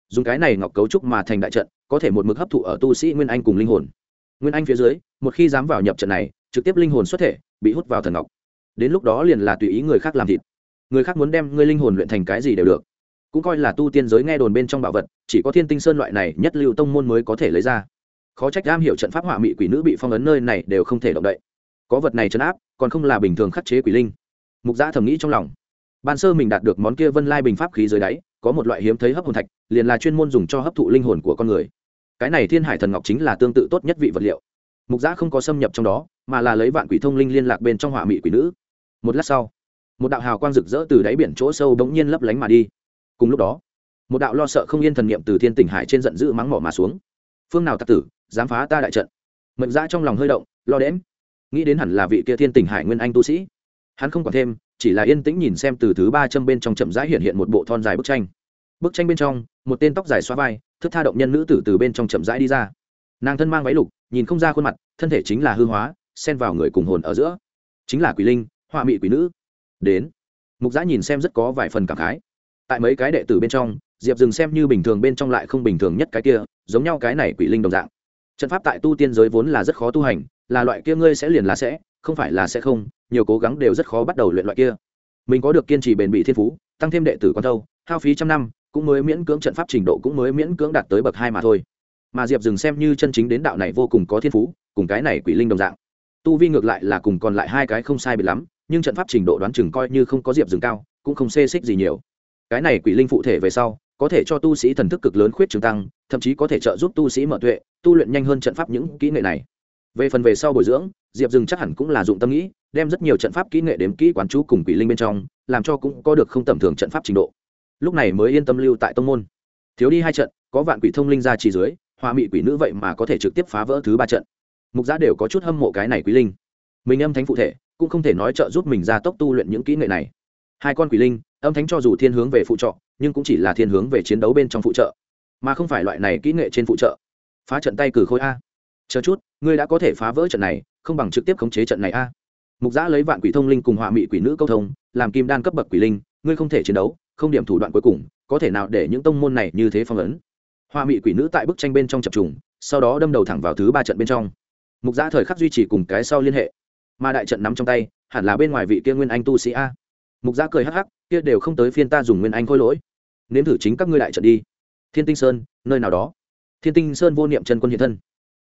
Dùng cái này ngọc cấu trúc mà thành đại trận, có thể một mực hấp thụ ở tu sĩ nguyên anh cùng linh hồn. Nguyên anh phía dưới, một khi dám vào nhập trận này, trực tiếp linh hồn xuất thể, bị hút vào thần ngọc. Đến lúc đó liền là tùy ý người khác làm thịt. Người khác muốn đem ngươi linh hồn luyện thành cái gì đều được cũng coi là tu tiên giới nghe đồn bên trong bảo vật, chỉ có thiên tinh sơn loại này nhất lưu tông môn mới có thể lấy ra. Khó trách am hiểu trận pháp hỏa mị quỷ nữ bị phong ấn nơi này đều không thể động đậy. Có vật này chấn áp, còn không là bình thường khắc chế quỷ linh. Mục giã thầm nghĩ trong lòng. Ban sơ mình đạt được món kia vân lai bình pháp khí dưới đáy, có một loại hiếm thấy hấp hồn thạch, liền là chuyên môn dùng cho hấp thụ linh hồn của con người. Cái này thiên hải thần ngọc chính là tương tự tốt nhất vị vật liệu. Mục giã không có xâm nhập trong đó, mà là lấy vạn quỷ thông linh liên lạc bên trong hỏa mị quỷ nữ. Một lát sau, một đạo hào quang rực rỡ từ đáy biển chỗ sâu bỗng nhiên lấp lánh mà đi cùng lúc đó, một đạo lo sợ không yên thần niệm từ thiên tỉnh hải trên giận dữ mắng mỏ mà xuống. Phương nào tặc tử, dám phá ta đại trận? Mệnh ra trong lòng hơi động, lo đễm. Nghĩ đến hẳn là vị kia thiên tỉnh hải nguyên anh tu sĩ. Hắn không còn thêm, chỉ là yên tĩnh nhìn xem từ thứ ba châm bên trong chậm rãi hiện hiện một bộ thon dài bức tranh. Bức tranh bên trong, một tên tóc dài xoa vai, thức tha động nhân nữ tử từ bên trong chậm rãi đi ra. Nàng thân mang váy lục, nhìn không ra khuôn mặt, thân thể chính là hư hóa, xen vào người cùng hồn ở giữa. Chính là quỷ linh, họa mị quỷ nữ. Đến. Mục giã nhìn xem rất có vài phần cảm khái tại mấy cái đệ tử bên trong, diệp dừng xem như bình thường bên trong lại không bình thường nhất cái kia, giống nhau cái này quỷ linh đồng dạng. Trận pháp tại tu tiên giới vốn là rất khó tu hành, là loại kia ngươi sẽ liền là sẽ, không phải là sẽ không, nhiều cố gắng đều rất khó bắt đầu luyện loại kia. Mình có được kiên trì bền bỉ thiên phú, tăng thêm đệ tử con thâu, hao phí trăm năm, cũng mới miễn cưỡng trận pháp trình độ cũng mới miễn cưỡng đạt tới bậc hai mà thôi. Mà diệp dừng xem như chân chính đến đạo này vô cùng có thiên phú, cùng cái này quỷ linh đồng dạng. Tu vi ngược lại là cùng còn lại hai cái không sai bị lắm, nhưng trận pháp trình độ đoán chừng coi như không có diệp dừng cao, cũng không xê xích gì nhiều cái này quỷ linh phụ thể về sau, có thể cho tu sĩ thần thức cực lớn khuyết trường tăng, thậm chí có thể trợ giúp tu sĩ mở tuệ, tu luyện nhanh hơn trận pháp những kỹ nghệ này. Về phần về sau bồi dưỡng, diệp dừng chắc hẳn cũng là dụng tâm nghĩ, đem rất nhiều trận pháp kỹ nghệ đếm kỹ quán chú cùng quỷ linh bên trong, làm cho cũng có được không tầm thường trận pháp trình độ. Lúc này mới yên tâm lưu tại tông môn. Thiếu đi hai trận, có vạn quỷ thông linh ra chỉ dưới, hoa mị quỷ nữ vậy mà có thể trực tiếp phá vỡ thứ ba trận. Mục giá đều có chút hâm mộ cái này quỷ linh. Mình âm thánh phụ thể, cũng không thể nói trợ giúp mình ra tốc tu luyện những kỹ nghệ này. Hai con quỷ linh âm thánh cho dù thiên hướng về phụ trợ, nhưng cũng chỉ là thiên hướng về chiến đấu bên trong phụ trợ, mà không phải loại này kỹ nghệ trên phụ trợ. Phá trận tay cử khôi a. Chờ chút, ngươi đã có thể phá vỡ trận này, không bằng trực tiếp khống chế trận này a. Mục giã lấy vạn quỷ thông linh cùng họa mị quỷ nữ câu thông, làm kim đan cấp bậc quỷ linh, ngươi không thể chiến đấu, không điểm thủ đoạn cuối cùng, có thể nào để những tông môn này như thế phong ấn? Họa mị quỷ nữ tại bức tranh bên trong chập trùng, sau đó đâm đầu thẳng vào thứ ba trận bên trong. Mục giã thời khắc duy trì cùng cái sau liên hệ. Mà đại trận nắm trong tay, hẳn là bên ngoài vị kia nguyên anh tu sĩ a. Mục giã cười hắc hắc kia đều không tới phiên ta dùng nguyên anh khôi lỗi. Nếm thử chính các ngươi đại trận đi. Thiên tinh sơn, nơi nào đó. Thiên tinh sơn vô niệm chân quân hiện thân.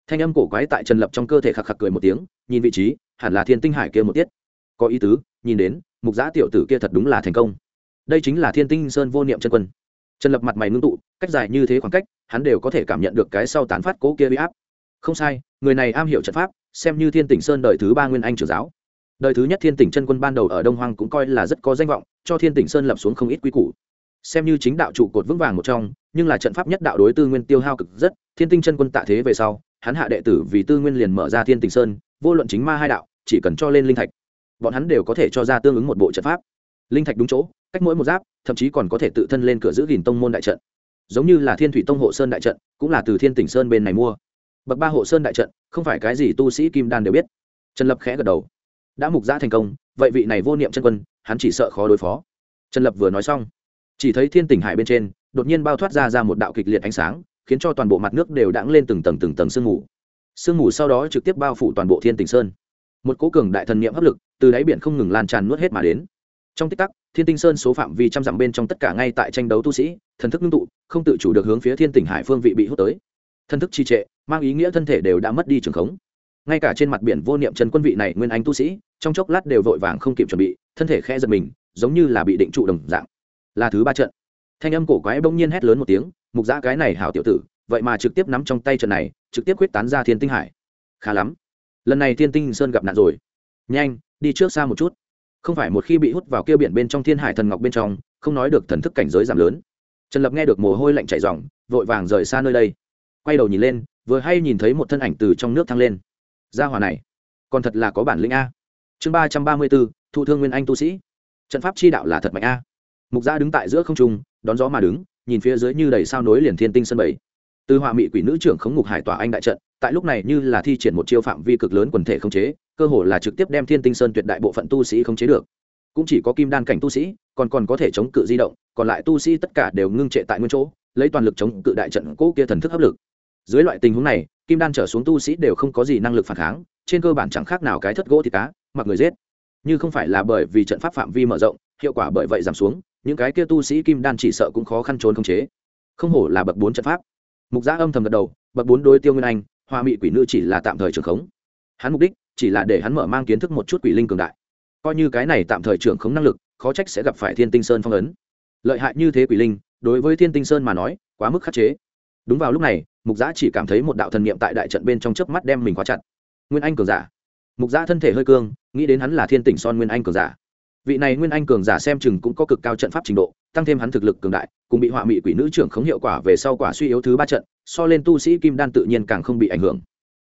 Thanh âm cổ quái tại trần lập trong cơ thể khạc khạc cười một tiếng, nhìn vị trí, hẳn là thiên tinh hải kia một tiết. Có ý tứ, nhìn đến, mục giã tiểu tử kia thật đúng là thành công. Đây chính là thiên tinh sơn vô niệm chân quân. Trần lập mặt mày ngưng tụ, cách dài như thế khoảng cách, hắn đều có thể cảm nhận được cái sau tán phát cố kia huy áp. Không sai, người này am hiểu trận pháp, xem như thiên tỉnh sơn đời thứ ba nguyên anh trưởng giáo đời thứ nhất thiên tỉnh chân quân ban đầu ở đông hoang cũng coi là rất có danh vọng, cho thiên tỉnh sơn lập xuống không ít quy củ. Xem như chính đạo trụ cột vững vàng một trong, nhưng là trận pháp nhất đạo đối tư nguyên tiêu hao cực rất, thiên tinh chân quân tạ thế về sau, hắn hạ đệ tử vì tư nguyên liền mở ra thiên tỉnh sơn, vô luận chính ma hai đạo, chỉ cần cho lên linh thạch, bọn hắn đều có thể cho ra tương ứng một bộ trận pháp. Linh thạch đúng chỗ, cách mỗi một giáp, thậm chí còn có thể tự thân lên cửa giữ gìn tông môn đại trận. Giống như là thiên thủy tông hộ sơn đại trận, cũng là từ thiên tỉnh sơn bên này mua. Bậc ba hộ sơn đại trận, không phải cái gì tu sĩ kim đan đều biết. Trần lập khẽ gật đầu đã mục giã thành công, vậy vị này vô niệm chân quân, hắn chỉ sợ khó đối phó. Trần lập vừa nói xong, chỉ thấy thiên tỉnh hải bên trên, đột nhiên bao thoát ra ra một đạo kịch liệt ánh sáng, khiến cho toàn bộ mặt nước đều đãng lên từng tầng từng tầng sương mù. Sương mù sau đó trực tiếp bao phủ toàn bộ thiên tỉnh sơn. Một cố cường đại thần niệm hấp lực từ đáy biển không ngừng lan tràn nuốt hết mà đến. Trong tích tắc, thiên tinh sơn số phạm vi trăm dặm bên trong tất cả ngay tại tranh đấu tu sĩ, thần thức ngưng tụ, không tự chủ được hướng phía thiên tỉnh hải phương vị bị hút tới. Thần thức trì trệ, mang ý nghĩa thân thể đều đã mất đi trường khống ngay cả trên mặt biển vô niệm trần quân vị này nguyên anh tu sĩ, trong chốc lát đều vội vàng không kịp chuẩn bị, thân thể khe giật mình, giống như là bị định trụ đồng dạng. Là thứ ba trận. Thanh âm cổ quái bỗng nhiên hét lớn một tiếng, mục giã cái này hảo tiểu tử, vậy mà trực tiếp nắm trong tay trận này, trực tiếp quyết tán ra thiên tinh hải. Khá lắm. Lần này thiên tinh sơn gặp nạn rồi. Nhanh, đi trước xa một chút. Không phải một khi bị hút vào kia biển bên trong thiên hải thần ngọc bên trong, không nói được thần thức cảnh giới giảm lớn. Trần lập nghe được mồ hôi lạnh chảy ròng, vội vàng rời xa nơi đây. Quay đầu nhìn lên, vừa hay nhìn thấy một thân ảnh từ trong nước thăng lên gia hòa này còn thật là có bản lĩnh a. Chương ba trăm ba mươi bốn thụ thương nguyên anh tu sĩ. Trận pháp chi đạo là thật mạnh a. Mục gia đứng tại giữa không trung, đón gió mà đứng, nhìn phía dưới như đầy sao nối liền thiên tinh sân bảy từ họa mỹ quỷ nữ trưởng khống ngục hải tỏa anh đại trận, tại lúc này như là thi triển một chiêu phạm vi cực lớn quần thể khống chế, cơ hồ là trực tiếp đem thiên tinh sơn tuyệt đại bộ phận tu sĩ khống chế được. Cũng chỉ có kim đan cảnh tu sĩ, còn còn có thể chống cự di động, còn lại tu sĩ tất cả đều ngưng trệ tại nguyên chỗ, lấy toàn lực chống cự đại trận cỗ kia thần thức áp lực dưới loại tình huống này, kim đan trở xuống tu sĩ đều không có gì năng lực phản kháng, trên cơ bản chẳng khác nào cái thất gỗ thì cá, mặc người giết. Như không phải là bởi vì trận pháp phạm vi mở rộng, hiệu quả bởi vậy giảm xuống, những cái kia tu sĩ kim đan chỉ sợ cũng khó khăn trốn không chế. Không hổ là bậc bốn trận pháp. Mục giã âm thầm gật đầu, bậc bốn đối tiêu nguyên anh, hoa mị quỷ nữ chỉ là tạm thời trường khống. Hắn mục đích chỉ là để hắn mở mang kiến thức một chút quỷ linh cường đại. Coi như cái này tạm thời trưởng khống năng lực, khó trách sẽ gặp phải thiên tinh sơn phong ấn. Lợi hại như thế quỷ linh, đối với thiên tinh sơn mà nói, quá mức khắc chế. Đúng vào lúc này mục giã chỉ cảm thấy một đạo thần niệm tại đại trận bên trong chớp mắt đem mình khóa chặt. Nguyên anh cường giả. Mục giã thân thể hơi cương, nghĩ đến hắn là thiên tỉnh son nguyên anh cường giả. Vị này nguyên anh cường giả xem chừng cũng có cực cao trận pháp trình độ, tăng thêm hắn thực lực cường đại, cùng bị họa mị quỷ nữ trưởng khống hiệu quả về sau quả suy yếu thứ ba trận, so lên tu sĩ kim đan tự nhiên càng không bị ảnh hưởng.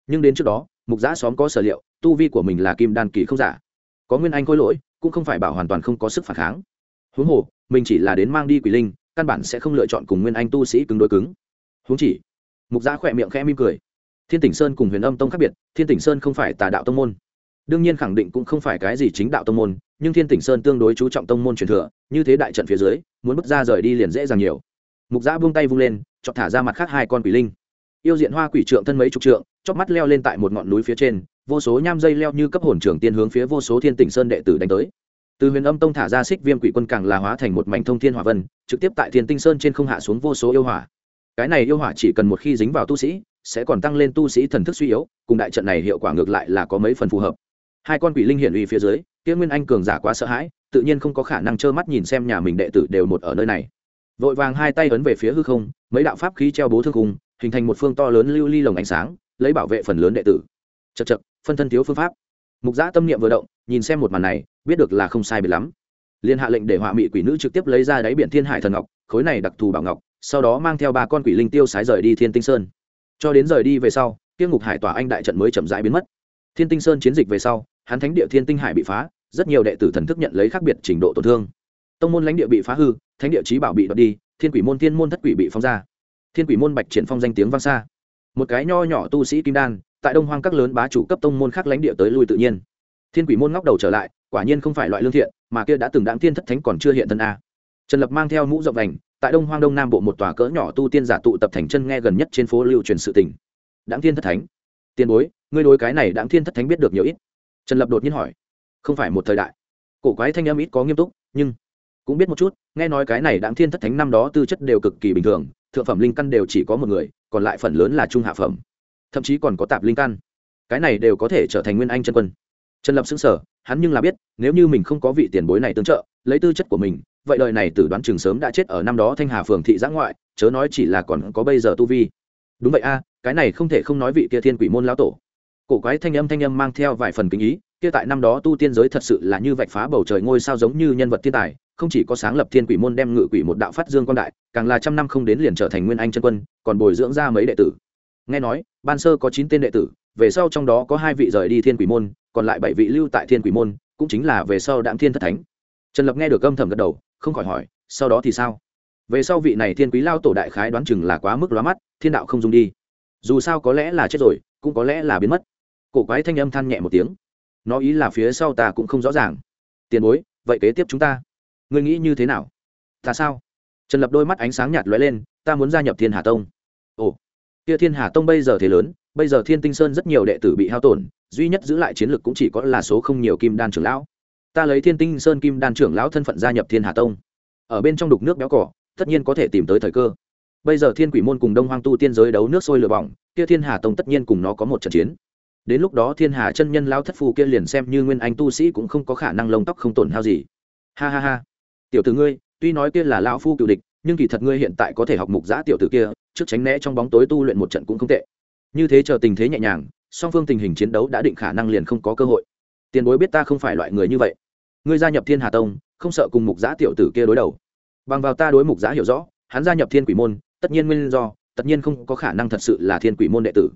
Nhưng đến trước đó, mục giã xóm có sở liệu, tu vi của mình là kim đan kỳ không giả. Có nguyên anh khôi lỗi, cũng không phải bảo hoàn toàn không có sức phản kháng. Huống hồ, mình chỉ là đến mang đi quỷ linh, căn bản sẽ không lựa chọn cùng nguyên anh tu sĩ cứng đối cứng. Huống chỉ mục giã khỏe miệng khẽ mỉm cười. Thiên tỉnh sơn cùng huyền âm tông khác biệt, thiên tỉnh sơn không phải tà đạo tông môn. Đương nhiên khẳng định cũng không phải cái gì chính đạo tông môn, nhưng thiên tỉnh sơn tương đối chú trọng tông môn truyền thừa, như thế đại trận phía dưới, muốn bước ra rời đi liền dễ dàng nhiều. Mục giã buông tay vung lên chọn thả ra mặt khác hai con quỷ linh. Yêu diện hoa quỷ trượng thân mấy chục trượng chóc mắt leo lên tại một ngọn núi phía trên, vô số nham dây leo như cấp hồn trưởng tiên hướng phía vô số thiên tỉnh sơn đệ tử đánh tới. Từ huyền âm tông thả ra xích viêm quỷ quân càng là hóa thành một mảnh thông thiên hỏa vân, trực tiếp tại thiên tinh sơn trên không hạ xuống vô số yêu hỏa cái này yêu hỏa chỉ cần một khi dính vào tu sĩ, sẽ còn tăng lên tu sĩ thần thức suy yếu, cùng đại trận này hiệu quả ngược lại là có mấy phần phù hợp. Hai con quỷ linh hiển uy phía dưới, kia nguyên anh cường giả quá sợ hãi, tự nhiên không có khả năng trơ mắt nhìn xem nhà mình đệ tử đều một ở nơi này. Vội vàng hai tay ấn về phía hư không, mấy đạo pháp khí treo bố thương cùng hình thành một phương to lớn lưu ly lồng ánh sáng, lấy bảo vệ phần lớn đệ tử. Chật chật phân thân thiếu phương pháp. Mục giã tâm niệm vừa động, nhìn xem một màn này, biết được là không sai biệt lắm. Liên hạ lệnh để họa mị quỷ nữ trực tiếp lấy ra đáy biển thiên hải thần ngọc, khối này đặc thù bảo ngọc sau đó mang theo ba con quỷ linh tiêu sái rời đi thiên tinh sơn. Cho đến rời đi về sau, tiêu ngục hải tỏa anh đại trận mới chậm rãi biến mất. Thiên tinh sơn chiến dịch về sau, hắn thánh địa thiên tinh hải bị phá, rất nhiều đệ tử thần thức nhận lấy khác biệt trình độ tổn thương. Tông môn lãnh địa bị phá hư, thánh địa trí bảo bị đoạt đi, thiên quỷ môn thiên môn thất quỷ bị phong ra. Thiên quỷ môn bạch triển phong danh tiếng vang xa. Một cái nho nhỏ tu sĩ kim đan, tại đông hoang các lớn bá chủ cấp tông môn khác lãnh địa tới lui tự nhiên. Thiên quỷ môn ngóc đầu trở lại, quả nhiên không phải loại lương thiện, mà kia đã từng đáng thiên thất thánh còn chưa hiện thân a. Trần lập mang theo mũ rộng đành tại đông hoang đông nam bộ một tòa cỡ nhỏ tu tiên giả tụ tập thành chân nghe gần nhất trên phố lưu truyền sự tình. Đáng thiên thất thánh. Tiền bối, ngươi đối cái này đáng thiên thất thánh biết được nhiều ít? Trần lập đột nhiên hỏi. Không phải một thời đại. Cổ quái thanh âm ít có nghiêm túc, nhưng cũng biết một chút, nghe nói cái này đáng thiên thất thánh năm đó tư chất đều cực kỳ bình thường, thượng phẩm linh căn đều chỉ có một người, còn lại phần lớn là trung hạ phẩm. Thậm chí còn có tạp linh căn. Cái này đều có thể trở thành nguyên anh chân quân. Trần lập xứng sở hắn nhưng là biết, nếu như mình không có vị tiền bối này tương trợ, lấy tư chất của mình vậy đời này tử đoán chừng sớm đã chết ở năm đó thanh hà phường thị giã ngoại, chớ nói chỉ là còn có bây giờ tu vi. Đúng vậy a, cái này không thể không nói vị kia thiên quỷ môn lão tổ. Cổ quái thanh âm thanh âm mang theo vài phần kính ý, kia tại năm đó tu tiên giới thật sự là như vạch phá bầu trời ngôi sao giống như nhân vật thiên tài, không chỉ có sáng lập thiên quỷ môn đem ngự quỷ một đạo phát dương quan đại, càng là trăm năm không đến liền trở thành nguyên anh chân quân, còn bồi dưỡng ra mấy đệ tử. Nghe nói, ban sơ có chín tên đệ tử, về sau trong đó có hai vị rời đi thiên quỷ môn, còn lại bảy vị lưu tại thiên quỷ môn, cũng chính là về sau đạm thiên thất thánh. Trần lập nghe được âm thầm gật đầu không khỏi hỏi, sau đó thì sao? Về sau vị này thiên quý lao tổ đại khái đoán chừng là quá mức lóa mắt, thiên đạo không dùng đi. Dù sao có lẽ là chết rồi, cũng có lẽ là biến mất. Cổ quái thanh âm than nhẹ một tiếng. Nó ý là phía sau ta cũng không rõ ràng. Tiền bối, vậy kế tiếp chúng ta. Ngươi nghĩ như thế nào? Ta sao? Trần lập đôi mắt ánh sáng nhạt lóe lên, ta muốn gia nhập thiên hà tông. Ồ. Kia thiên hà tông bây giờ thế lớn, bây giờ thiên tinh sơn rất nhiều đệ tử bị hao tổn, duy nhất giữ lại chiến lược cũng chỉ có là số không nhiều kim đan trưởng lão ta lấy thiên tinh sơn kim đan trưởng lão thân phận gia nhập thiên hà tông. Ở bên trong đục nước béo cỏ, tất nhiên có thể tìm tới thời cơ. Bây giờ thiên quỷ môn cùng đông hoang tu tiên giới đấu nước sôi lửa bỏng, kia thiên hà tông tất nhiên cùng nó có một trận chiến. Đến lúc đó thiên hà chân nhân lao thất phù kia liền xem như nguyên anh tu sĩ cũng không có khả năng lông tóc không tổn hao gì. Ha ha ha. Tiểu tử ngươi, tuy nói kia là lão phu cựu địch, nhưng kỳ thật ngươi hiện tại có thể học mục giã tiểu tử kia, trước tránh né trong bóng tối tu luyện một trận cũng không tệ. Như thế chờ tình thế nhẹ nhàng, song phương tình hình chiến đấu đã định khả năng liền không có cơ hội. Tiền bối biết ta không phải loại người như vậy ngươi gia nhập thiên hà tông, không sợ cùng mục giã tiểu tử kia đối đầu. Bằng vào ta đối mục giã hiểu rõ, hắn gia nhập thiên quỷ môn, tất nhiên nguyên do, tất nhiên không có khả năng thật sự là thiên quỷ môn đệ tử.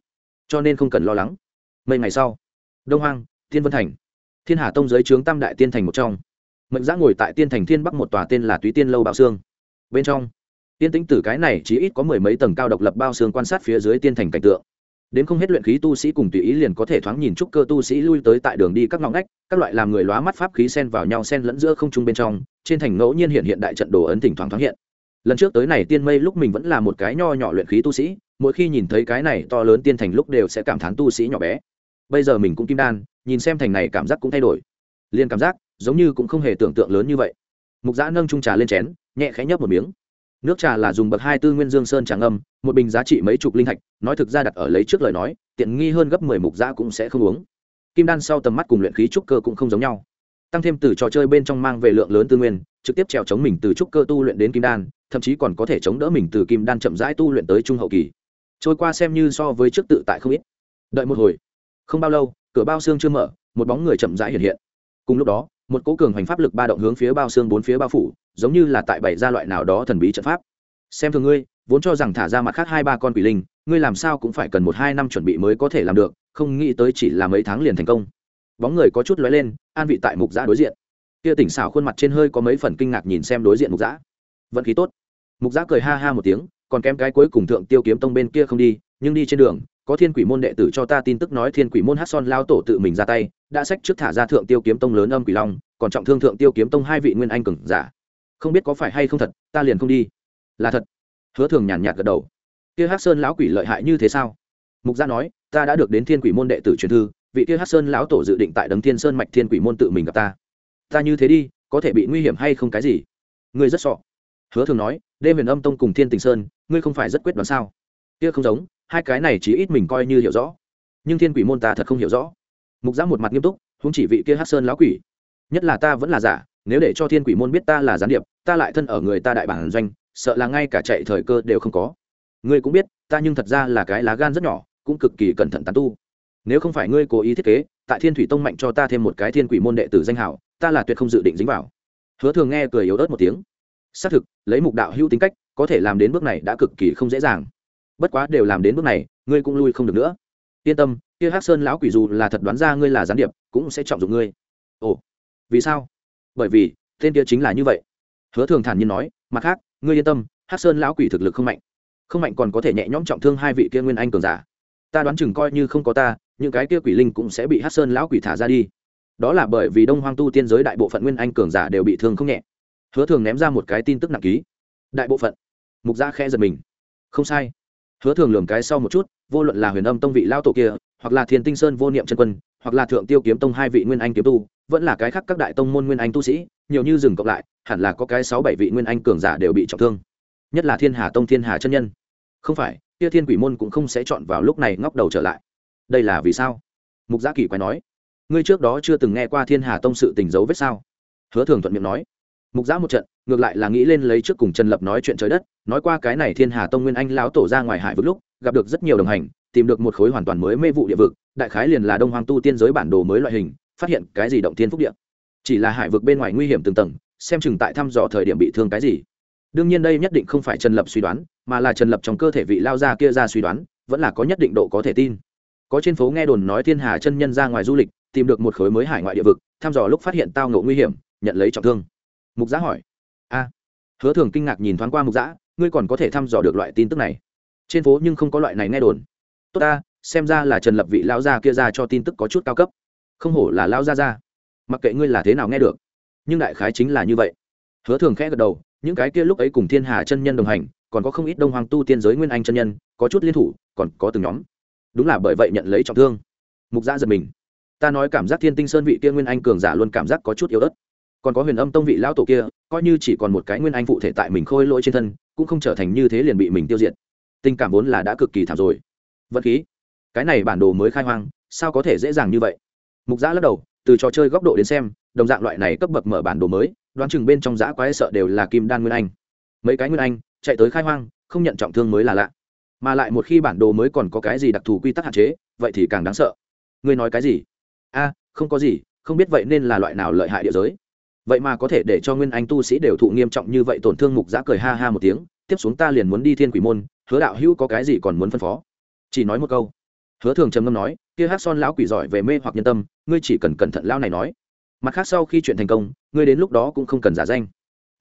Cho nên không cần lo lắng. Mấy ngày sau, đông hoang, thiên vân thành, thiên hà tông giới trướng tam đại tiên thành một trong. Mệnh giã ngồi tại tiên thành thiên bắc một tòa tên là túy tiên lâu bạo xương. Bên trong, tiên tĩnh tử cái này chỉ ít có mười mấy tầng cao độc lập bao xương quan sát phía dưới tiên thành cảnh tượng đến không hết luyện khí tu sĩ cùng tùy ý liền có thể thoáng nhìn trúc cơ tu sĩ lui tới tại đường đi các ngõ ngách, các loại làm người lóa mắt pháp khí sen vào nhau sen lẫn giữa không trung bên trong, trên thành ngẫu nhiên hiện hiện đại trận đồ ấn thỉnh thoáng thoáng hiện. Lần trước tới này tiên mây lúc mình vẫn là một cái nho nhỏ luyện khí tu sĩ, mỗi khi nhìn thấy cái này to lớn tiên thành lúc đều sẽ cảm thán tu sĩ nhỏ bé. Bây giờ mình cũng kim đan, nhìn xem thành này cảm giác cũng thay đổi. Liền cảm giác giống như cũng không hề tưởng tượng lớn như vậy. Mục giã nâng trung trà lên chén, nhẹ khẽ nhấp một miếng nước trà là dùng bậc hai tư nguyên dương sơn trà ngâm một bình giá trị mấy chục linh thạch, nói thực ra đặt ở lấy trước lời nói, tiện nghi hơn gấp mười mục giã cũng sẽ không uống. Kim đan sau tầm mắt cùng luyện khí trúc cơ cũng không giống nhau. Tăng thêm từ trò chơi bên trong mang về lượng lớn tư nguyên, trực tiếp trèo chống mình từ trúc cơ tu luyện đến kim đan, thậm chí còn có thể chống đỡ mình từ kim đan chậm rãi tu luyện tới trung hậu kỳ. Trôi qua xem như so với trước tự tại không ít. Đợi một hồi, không bao lâu, cửa bao xương chưa mở, một bóng người chậm rãi hiện hiện. Cùng lúc đó, một cỗ cường hoành pháp lực ba động hướng phía bao xương bốn phía bao phủ giống như là tại bảy gia loại nào đó thần bí trận pháp. Xem thường ngươi, vốn cho rằng thả ra mặt khác hai ba con quỷ linh, ngươi làm sao cũng phải cần một hai năm chuẩn bị mới có thể làm được, không nghĩ tới chỉ là mấy tháng liền thành công. Bóng người có chút lóe lên, an vị tại mục giã đối diện. Kia tỉnh xảo khuôn mặt trên hơi có mấy phần kinh ngạc nhìn xem đối diện mục giã. Vận khí tốt. Mục giã cười ha ha một tiếng, còn kém cái cuối cùng thượng tiêu kiếm tông bên kia không đi, nhưng đi trên đường, có thiên quỷ môn đệ tử cho ta tin tức nói thiên quỷ môn hát son lao tổ tự mình ra tay, đã sách trước thả ra thượng tiêu kiếm tông lớn âm quỷ long, còn trọng thương thượng tiêu kiếm tông hai vị nguyên anh cường giả không biết có phải hay không thật, ta liền không đi. Là thật. Hứa thường nhàn nhạt gật đầu. Kia hát sơn lão quỷ lợi hại như thế sao? Mục gia nói, ta đã được đến thiên quỷ môn đệ tử truyền thư, vị kia hát sơn lão tổ dự định tại đấng thiên sơn mạch thiên quỷ môn tự mình gặp ta. Ta như thế đi, có thể bị nguy hiểm hay không cái gì? Ngươi rất sọ. Hứa thường nói, đêm huyền âm tông cùng thiên tình sơn, ngươi không phải rất quyết đoán sao? Kia không giống, hai cái này chỉ ít mình coi như hiểu rõ. Nhưng thiên quỷ môn ta thật không hiểu rõ. Mục giã một mặt nghiêm túc không chỉ vị kia hát sơn lão quỷ. Nhất là ta vẫn là giả nếu để cho thiên quỷ môn biết ta là gián điệp, ta lại thân ở người ta đại bản doanh, sợ là ngay cả chạy thời cơ đều không có. Ngươi cũng biết, ta nhưng thật ra là cái lá gan rất nhỏ, cũng cực kỳ cẩn thận tán tu. Nếu không phải ngươi cố ý thiết kế, tại thiên thủy tông mạnh cho ta thêm một cái thiên quỷ môn đệ tử danh hảo, ta là tuyệt không dự định dính vào. Hứa thường nghe cười yếu ớt một tiếng. Xác thực, lấy mục đạo hữu tính cách, có thể làm đến bước này đã cực kỳ không dễ dàng. Bất quá đều làm đến bước này, ngươi cũng lui không được nữa. Yên tâm, kia hát sơn lão quỷ dù là thật đoán ra ngươi là gián điệp, cũng sẽ trọng dụng ngươi. Ồ, vì sao? Bởi vì, tên kia chính là như vậy. Hứa thường thản nhiên nói, mặt khác, ngươi yên tâm hát sơn lão quỷ thực lực không mạnh. Không mạnh còn có thể nhẹ nhõm trọng thương hai vị kia nguyên anh cường giả. Ta đoán chừng coi như không có ta, những cái kia quỷ linh cũng sẽ bị hát sơn lão quỷ thả ra đi. Đó là bởi vì đông hoang tu tiên giới đại bộ phận nguyên anh cường giả đều bị thương không nhẹ. Hứa thường ném ra một cái tin tức nặng ký. Đại bộ phận. Mục gia khẽ giật mình. Không sai. Hứa thường lường cái sau một chút, vô luận là huyền âm tông vị lao tổ kia, hoặc là thiên tinh sơn vô niệm chân quân, hoặc là thượng tiêu kiếm tông hai vị nguyên anh kiếm tu vẫn là cái khác các đại tông môn nguyên anh tu sĩ, nhiều như dừng cộng lại, hẳn là có cái sáu bảy vị nguyên anh cường giả đều bị trọng thương. Nhất là thiên hà tông thiên hà chân nhân. Không phải, kia thiên quỷ môn cũng không sẽ chọn vào lúc này ngóc đầu trở lại. Đây là vì sao? Mục giã kỳ quái nói. Ngươi trước đó chưa từng nghe qua thiên hà tông sự tình dấu vết sao? Hứa thường thuận miệng nói. Mục giã một trận, ngược lại là nghĩ lên lấy trước cùng trần lập nói chuyện trời đất, nói qua cái này thiên hà tông nguyên anh lão tổ ra ngoài hải vực lúc, gặp được rất nhiều đồng hành, tìm được một khối hoàn toàn mới mê vụ địa vực, đại khái liền là đông hoàng tu tiên giới bản đồ mới loại hình phát hiện cái gì động thiên phúc địa. Chỉ là hải vực bên ngoài nguy hiểm từng tầng, xem chừng tại thăm dò thời điểm bị thương cái gì. Đương nhiên đây nhất định không phải trần lập suy đoán, mà là trần lập trong cơ thể vị lao ra kia ra suy đoán, vẫn là có nhất định độ có thể tin. Có trên phố nghe đồn nói thiên hà chân nhân ra ngoài du lịch, tìm được một khối mới hải ngoại địa vực, thăm dò lúc phát hiện tao ngộ nguy hiểm, nhận lấy trọng thương. Mục giã hỏi. A. Hứa thường kinh ngạc nhìn thoáng qua mục giã, ngươi còn có thể thăm dò được loại tin tức này? Trên phố nhưng không có loại này nghe đồn. Tốt ta, xem ra là trần lập vị lão gia kia ra cho tin tức có chút cao cấp không hổ là lão Ra ra. Mặc kệ ngươi là thế nào nghe được, nhưng đại khái chính là như vậy. Hứa thường khẽ gật đầu, những cái kia lúc ấy cùng thiên hà chân nhân đồng hành, còn có không ít đông hoàng tu tiên giới nguyên anh chân nhân, có chút liên thủ, còn có từng nhóm. Đúng là bởi vậy nhận lấy trọng thương. Mục gia giật mình. Ta nói cảm giác thiên tinh sơn vị kia nguyên anh cường giả luôn cảm giác có chút yếu ớt. Còn có huyền âm tông vị lão tổ kia, coi như chỉ còn một cái nguyên anh phụ thể tại mình khôi lỗi trên thân, cũng không trở thành như thế liền bị mình tiêu diệt. Tình cảm vốn là đã cực kỳ thảm rồi. Vật khí. Cái này bản đồ mới khai hoang, sao có thể dễ dàng như vậy? Mục giã lắc đầu, từ trò chơi góc độ đến xem, đồng dạng loại này cấp bậc mở bản đồ mới, đoán chừng bên trong giã quái sợ đều là kim đan nguyên anh. Mấy cái nguyên anh, chạy tới khai hoang, không nhận trọng thương mới là lạ. Mà lại một khi bản đồ mới còn có cái gì đặc thù quy tắc hạn chế, vậy thì càng đáng sợ. Ngươi nói cái gì? A, không có gì, không biết vậy nên là loại nào lợi hại địa giới. Vậy mà có thể để cho nguyên anh tu sĩ đều thụ nghiêm trọng như vậy tổn thương mục giã cười ha ha một tiếng, tiếp xuống ta liền muốn đi thiên quỷ môn, hứa đạo hữu có cái gì còn muốn phân phó. Chỉ nói một câu hứa thường trầm ngâm nói, kia hát son lão quỷ giỏi về mê hoặc nhân tâm, ngươi chỉ cần cẩn thận lão này nói. Mặt khác sau khi chuyện thành công, ngươi đến lúc đó cũng không cần giả danh.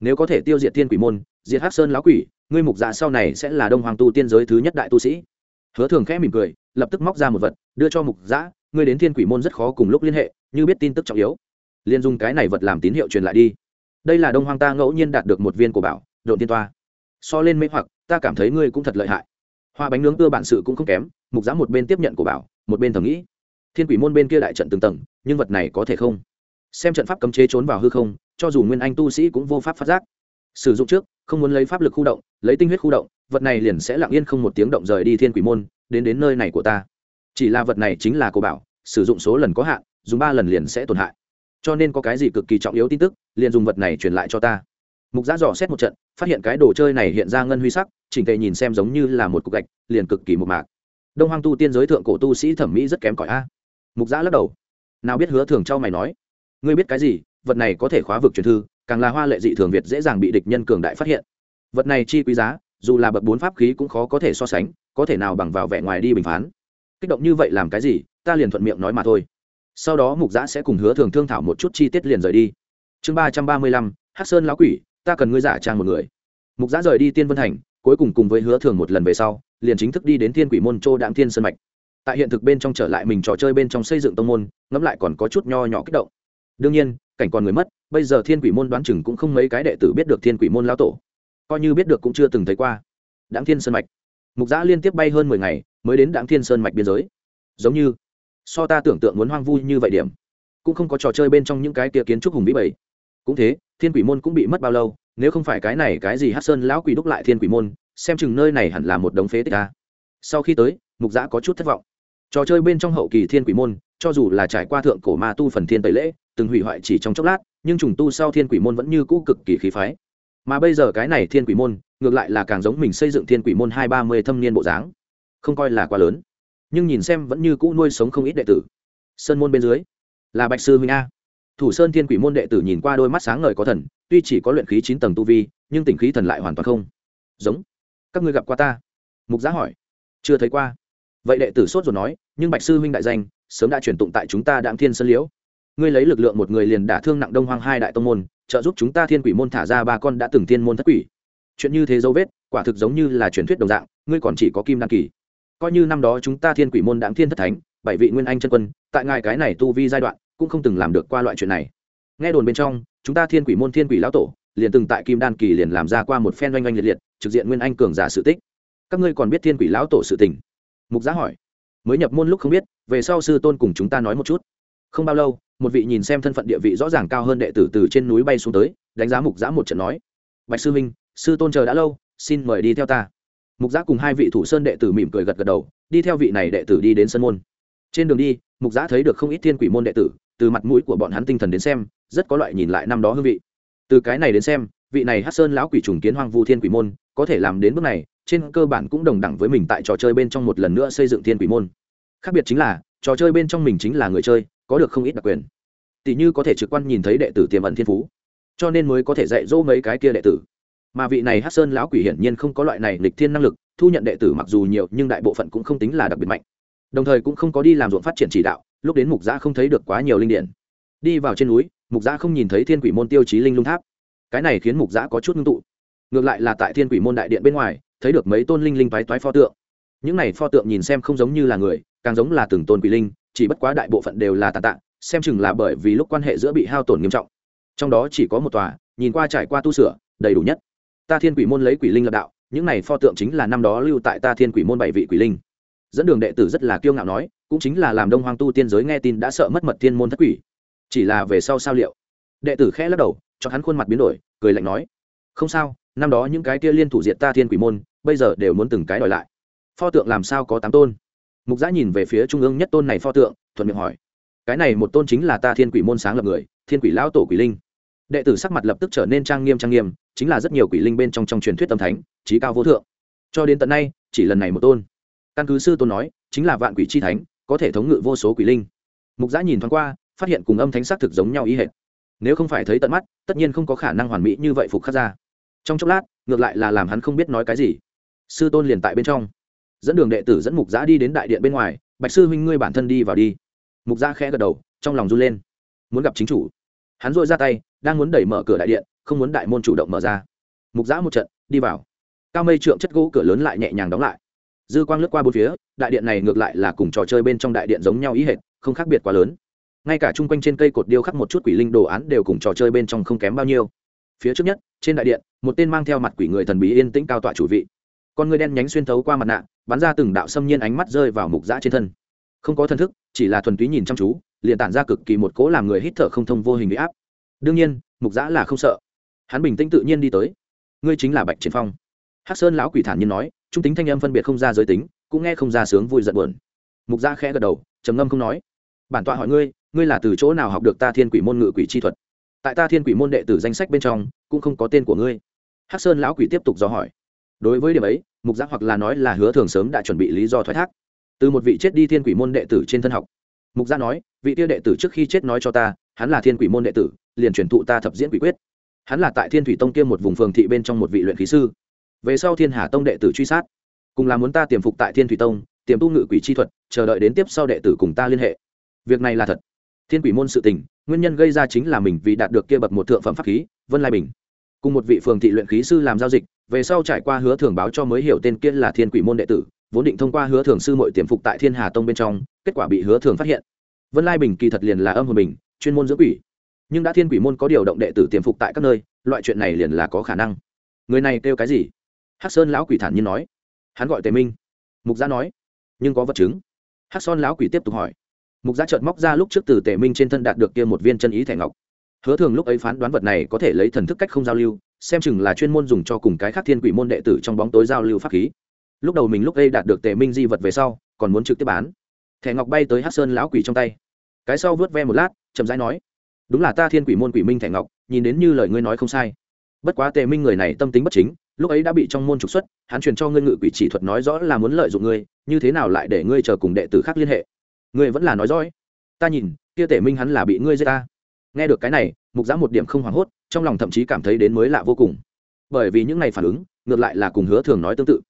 Nếu có thể tiêu diệt thiên quỷ môn, diệt hát sơn lão quỷ, ngươi mục dạ sau này sẽ là đông hoàng tu tiên giới thứ nhất đại tu sĩ. Hứa thường khẽ mỉm cười, lập tức móc ra một vật, đưa cho mục dã ngươi đến thiên quỷ môn rất khó cùng lúc liên hệ, như biết tin tức trọng yếu. Liền dùng cái này vật làm tín hiệu truyền lại đi. Đây là đông hoàng ta ngẫu nhiên đạt được một viên của bảo, độn tiên toa. So lên mê hoặc, ta cảm thấy ngươi cũng thật lợi hại hoa bánh nướng tưa bản sự cũng không kém, mục giã một bên tiếp nhận của bảo, một bên thầm nghĩ. Thiên quỷ môn bên kia đại trận từng tầng, nhưng vật này có thể không? Xem trận pháp cấm chế trốn vào hư không, cho dù nguyên anh tu sĩ cũng vô pháp phát giác. Sử dụng trước, không muốn lấy pháp lực khu động, lấy tinh huyết khu động, vật này liền sẽ lặng yên không một tiếng động rời đi thiên quỷ môn, đến đến nơi này của ta. Chỉ là vật này chính là cô bảo, sử dụng số lần có hạn, dùng ba lần liền sẽ tổn hại. Cho nên có cái gì cực kỳ trọng yếu tin tức, liền dùng vật này truyền lại cho ta mục giã dò xét một trận, phát hiện cái đồ chơi này hiện ra ngân huy sắc, chỉnh tề nhìn xem giống như là một cục gạch, liền cực kỳ một mạc. Đông hoang tu tiên giới thượng cổ tu sĩ thẩm mỹ rất kém cỏi a. Mục giã lắc đầu. Nào biết hứa thường cho mày nói, ngươi biết cái gì? Vật này có thể khóa vực truyền thư, càng là hoa lệ dị thường việt dễ dàng bị địch nhân cường đại phát hiện. Vật này chi quý giá, dù là bậc bốn pháp khí cũng khó có thể so sánh, có thể nào bằng vào vẻ ngoài đi bình phán. Kích động như vậy làm cái gì? Ta liền thuận miệng nói mà thôi. Sau đó mục giã sẽ cùng hứa thường thương thảo một chút chi tiết liền rời đi. Chương ba trăm ba mươi lăm hát sơn lão quỷ ta cần ngươi giả trang một người. Mục giã rời đi tiên vân thành, cuối cùng cùng với hứa thường một lần về sau, liền chính thức đi đến thiên quỷ môn châu đạm thiên sơn mạch. Tại hiện thực bên trong trở lại mình trò chơi bên trong xây dựng tông môn, ngẫm lại còn có chút nho nhỏ kích động. Đương nhiên, cảnh còn người mất, bây giờ thiên quỷ môn đoán chừng cũng không mấy cái đệ tử biết được thiên quỷ môn lão tổ. Coi như biết được cũng chưa từng thấy qua. Đáng thiên sơn mạch. Mục giã liên tiếp bay hơn mười ngày, mới đến đáng thiên sơn mạch biên giới. Giống như, so ta tưởng tượng muốn hoang vu như vậy điểm. Cũng không có trò chơi bên trong những cái kia kiến trúc hùng vĩ bảy. Cũng thế thiên quỷ môn cũng bị mất bao lâu, nếu không phải cái này cái gì hát sơn lão quỷ đúc lại thiên quỷ môn, xem chừng nơi này hẳn là một đống phế tích ta sau khi tới, mục giã có chút thất vọng. Trò chơi bên trong hậu kỳ thiên quỷ môn, cho dù là trải qua thượng cổ ma tu phần thiên tẩy lễ, từng hủy hoại chỉ trong chốc lát, nhưng trùng tu sau thiên quỷ môn vẫn như cũ cực kỳ khí phái. Mà bây giờ cái này thiên quỷ môn, ngược lại là càng giống mình xây dựng thiên quỷ môn hai ba mươi thâm niên bộ dáng. Không coi là quá lớn, nhưng nhìn xem vẫn như cũ nuôi sống không ít đệ tử. Sơn môn bên dưới, là bạch sư huynh a thủ sơn thiên quỷ môn đệ tử nhìn qua đôi mắt sáng ngời có thần, tuy chỉ có luyện khí chín tầng tu vi, nhưng tình khí thần lại hoàn toàn không. Giống, các ngươi gặp qua ta? Mục giá hỏi. Chưa thấy qua. Vậy đệ tử sốt rồi nói, nhưng bạch sư huynh đại danh, sớm đã chuyển tụng tại chúng ta đạm thiên sơn liễu. Ngươi lấy lực lượng một người liền đả thương nặng đông hoang hai đại tông môn, trợ giúp chúng ta thiên quỷ môn thả ra ba con đã từng thiên môn thất quỷ. Chuyện như thế dấu vết, quả thực giống như là truyền thuyết đồng dạng, ngươi còn chỉ có kim đăng kỳ. Coi như năm đó chúng ta thiên quỷ môn đáng thiên thất thánh, bảy vị nguyên anh chân quân, tại ngài cái này tu vi giai đoạn cũng không từng làm được qua loại chuyện này. Nghe đồn bên trong, chúng ta thiên quỷ môn thiên quỷ lão tổ, liền từng tại kim đan kỳ liền làm ra qua một phen oanh oanh liệt liệt, trực diện nguyên anh cường giả sự tích. Các ngươi còn biết thiên quỷ lão tổ sự tình? Mục giá hỏi. Mới nhập môn lúc không biết, về sau sư tôn cùng chúng ta nói một chút. Không bao lâu, một vị nhìn xem thân phận địa vị rõ ràng cao hơn đệ tử từ trên núi bay xuống tới, đánh giá mục Giá một trận nói. Bạch sư minh sư tôn chờ đã lâu, xin mời đi theo ta. Mục Giá cùng hai vị thủ sơn đệ tử mỉm cười gật gật đầu, đi theo vị này đệ tử đi đến sân môn. Trên đường đi, mục Giá thấy được không ít thiên quỷ môn đệ tử từ mặt mũi của bọn hắn tinh thần đến xem, rất có loại nhìn lại năm đó hương vị. Từ cái này đến xem, vị này hát sơn lão quỷ trùng kiến hoang vu thiên quỷ môn, có thể làm đến bước này, trên cơ bản cũng đồng đẳng với mình tại trò chơi bên trong một lần nữa xây dựng thiên quỷ môn. Khác biệt chính là, trò chơi bên trong mình chính là người chơi, có được không ít đặc quyền. Tỷ như có thể trực quan nhìn thấy đệ tử tiềm ẩn thiên phú, cho nên mới có thể dạy dỗ mấy cái kia đệ tử. Mà vị này hát sơn lão quỷ hiển nhiên không có loại này lịch thiên năng lực, thu nhận đệ tử mặc dù nhiều, nhưng đại bộ phận cũng không tính là đặc biệt mạnh. Đồng thời cũng không có đi làm ruộng phát triển chỉ đạo lúc đến mục giã không thấy được quá nhiều linh điện. Đi vào trên núi, mục giã không nhìn thấy thiên quỷ môn tiêu chí linh lung tháp. Cái này khiến mục giã có chút ngưng tụ. Ngược lại là tại thiên quỷ môn đại điện bên ngoài, thấy được mấy tôn linh linh toái toái pho tượng. Những này pho tượng nhìn xem không giống như là người, càng giống là từng tôn quỷ linh, chỉ bất quá đại bộ phận đều là tàn tạ, xem chừng là bởi vì lúc quan hệ giữa bị hao tổn nghiêm trọng. Trong đó chỉ có một tòa, nhìn qua trải qua tu sửa, đầy đủ nhất. Ta thiên quỷ môn lấy quỷ linh lập đạo, những này pho tượng chính là năm đó lưu tại ta thiên quỷ môn bảy vị quỷ linh dẫn đường đệ tử rất là kiêu ngạo nói, cũng chính là làm đông hoang tu tiên giới nghe tin đã sợ mất mật thiên môn thất quỷ. Chỉ là về sau sao liệu? Đệ tử khẽ lắc đầu, cho hắn khuôn mặt biến đổi, cười lạnh nói, không sao, năm đó những cái kia liên thủ diện ta thiên quỷ môn, bây giờ đều muốn từng cái đòi lại. Pho tượng làm sao có tám tôn? Mục giã nhìn về phía trung ương nhất tôn này pho tượng, thuận miệng hỏi, cái này một tôn chính là ta thiên quỷ môn sáng lập người, thiên quỷ lão tổ quỷ linh. Đệ tử sắc mặt lập tức trở nên trang nghiêm trang nghiêm, chính là rất nhiều quỷ linh bên trong trong truyền thuyết tâm thánh trí cao vô thượng. Cho đến tận nay, chỉ lần này một tôn căn cứ sư tôn nói, chính là vạn quỷ chi thánh, có thể thống ngự vô số quỷ linh. Mục giã nhìn thoáng qua, phát hiện cùng âm thánh xác thực giống nhau ý hệt. Nếu không phải thấy tận mắt, tất nhiên không có khả năng hoàn mỹ như vậy phục khắc ra. Trong chốc lát, ngược lại là làm hắn không biết nói cái gì. Sư tôn liền tại bên trong. Dẫn đường đệ tử dẫn mục giã đi đến đại điện bên ngoài, bạch sư huynh ngươi bản thân đi vào đi. Mục giã khẽ gật đầu, trong lòng run lên. Muốn gặp chính chủ. Hắn dội ra tay, đang muốn đẩy mở cửa đại điện, không muốn đại môn chủ động mở ra. Mục giã một trận, đi vào. Cao mây trượng chất gỗ cửa lớn lại nhẹ nhàng đóng lại dư quang lướt qua bốn phía, đại điện này ngược lại là cùng trò chơi bên trong đại điện giống nhau ý hệt, không khác biệt quá lớn. Ngay cả chung quanh trên cây cột điêu khắc một chút quỷ linh đồ án đều cùng trò chơi bên trong không kém bao nhiêu. Phía trước nhất, trên đại điện, một tên mang theo mặt quỷ người thần bí yên tĩnh cao tọa chủ vị. Con người đen nhánh xuyên thấu qua mặt nạ, bắn ra từng đạo xâm nhiên ánh mắt rơi vào mục giã trên thân. Không có thân thức, chỉ là thuần túy nhìn chăm chú, liền tản ra cực kỳ một cố làm người hít thở không thông vô hình bị áp. Đương nhiên, mục giã là không sợ. Hắn bình tĩnh tự nhiên đi tới. Ngươi chính là bạch triển phong. Hắc sơn lão quỷ thản nhiên nói trung tính thanh âm phân biệt không ra giới tính, cũng nghe không ra sướng vui giận buồn. Mục Gia khẽ gật đầu, trầm ngâm không nói. Bản tọa hỏi ngươi ngươi là từ chỗ nào học được ta thiên quỷ môn ngự quỷ chi thuật? Tại ta thiên quỷ môn đệ tử danh sách bên trong, cũng không có tên của ngươi. Hắc sơn lão quỷ tiếp tục do hỏi. Đối với điểm ấy, mục giác hoặc là nói là hứa thường sớm đã chuẩn bị lý do thoái thác. Từ một vị chết đi thiên quỷ môn đệ tử trên thân học. Mục giác nói, vị tiêu đệ tử trước khi chết nói cho ta, hắn là thiên quỷ môn đệ tử, liền truyền thụ ta thập diễn quỷ quyết. Hắn là tại thiên thủy tông kia một vùng phường thị bên trong một vị luyện khí sư về sau thiên hà tông đệ tử truy sát. Cùng là muốn ta tiềm phục tại thiên thủy tông, tiềm tu ngự quỷ chi thuật, chờ đợi đến tiếp sau đệ tử cùng ta liên hệ. Việc này là thật. Thiên quỷ môn sự tình, nguyên nhân gây ra chính là mình vì đạt được kia bậc một thượng phẩm pháp khí, vân lai bình. Cùng một vị phường thị luyện khí sư làm giao dịch, về sau trải qua hứa thường báo cho mới hiểu tên kia là thiên quỷ môn đệ tử, vốn định thông qua hứa thường sư mội tiềm phục tại thiên hà tông bên trong, kết quả bị hứa thường phát hiện. Vân lai bình kỳ thật liền là âm hồn bình, chuyên môn giữa quỷ. Nhưng đã thiên quỷ môn có điều động đệ tử tiềm phục tại các nơi, loại chuyện này liền là có khả năng. Người này kêu cái gì? Hắc sơn lão quỷ thản nhiên nói. Hắn gọi tề minh. Mục gia nói. Nhưng có vật chứng. Hắc son lão quỷ tiếp tục hỏi. Mục gia trợn móc ra lúc trước từ tề minh trên thân đạt được kia một viên chân ý thẻ ngọc. Hứa thường lúc ấy phán đoán vật này có thể lấy thần thức cách không giao lưu, xem chừng là chuyên môn dùng cho cùng cái khác thiên quỷ môn đệ tử trong bóng tối giao lưu pháp khí. Lúc đầu mình lúc ấy đạt được tề minh di vật về sau, còn muốn trực tiếp bán. Thẻ ngọc bay tới hát sơn lão quỷ trong tay. Cái sau vớt ve một lát, chậm rãi nói. Đúng là ta thiên quỷ môn quỷ minh thẻ ngọc, nhìn đến như lời ngươi nói không sai bất quá tề minh người này tâm tính bất chính, lúc ấy đã bị trong môn trục xuất, hắn truyền cho ngươi ngự quỷ chỉ thuật nói rõ là muốn lợi dụng ngươi, như thế nào lại để ngươi chờ cùng đệ tử khác liên hệ? Ngươi vẫn là nói dõi ta nhìn, kia tề minh hắn là bị ngươi giết ta. Nghe được cái này, mục giã một điểm không hoảng hốt, trong lòng thậm chí cảm thấy đến mới lạ vô cùng. Bởi vì những này phản ứng, ngược lại là cùng hứa thường nói tương tự.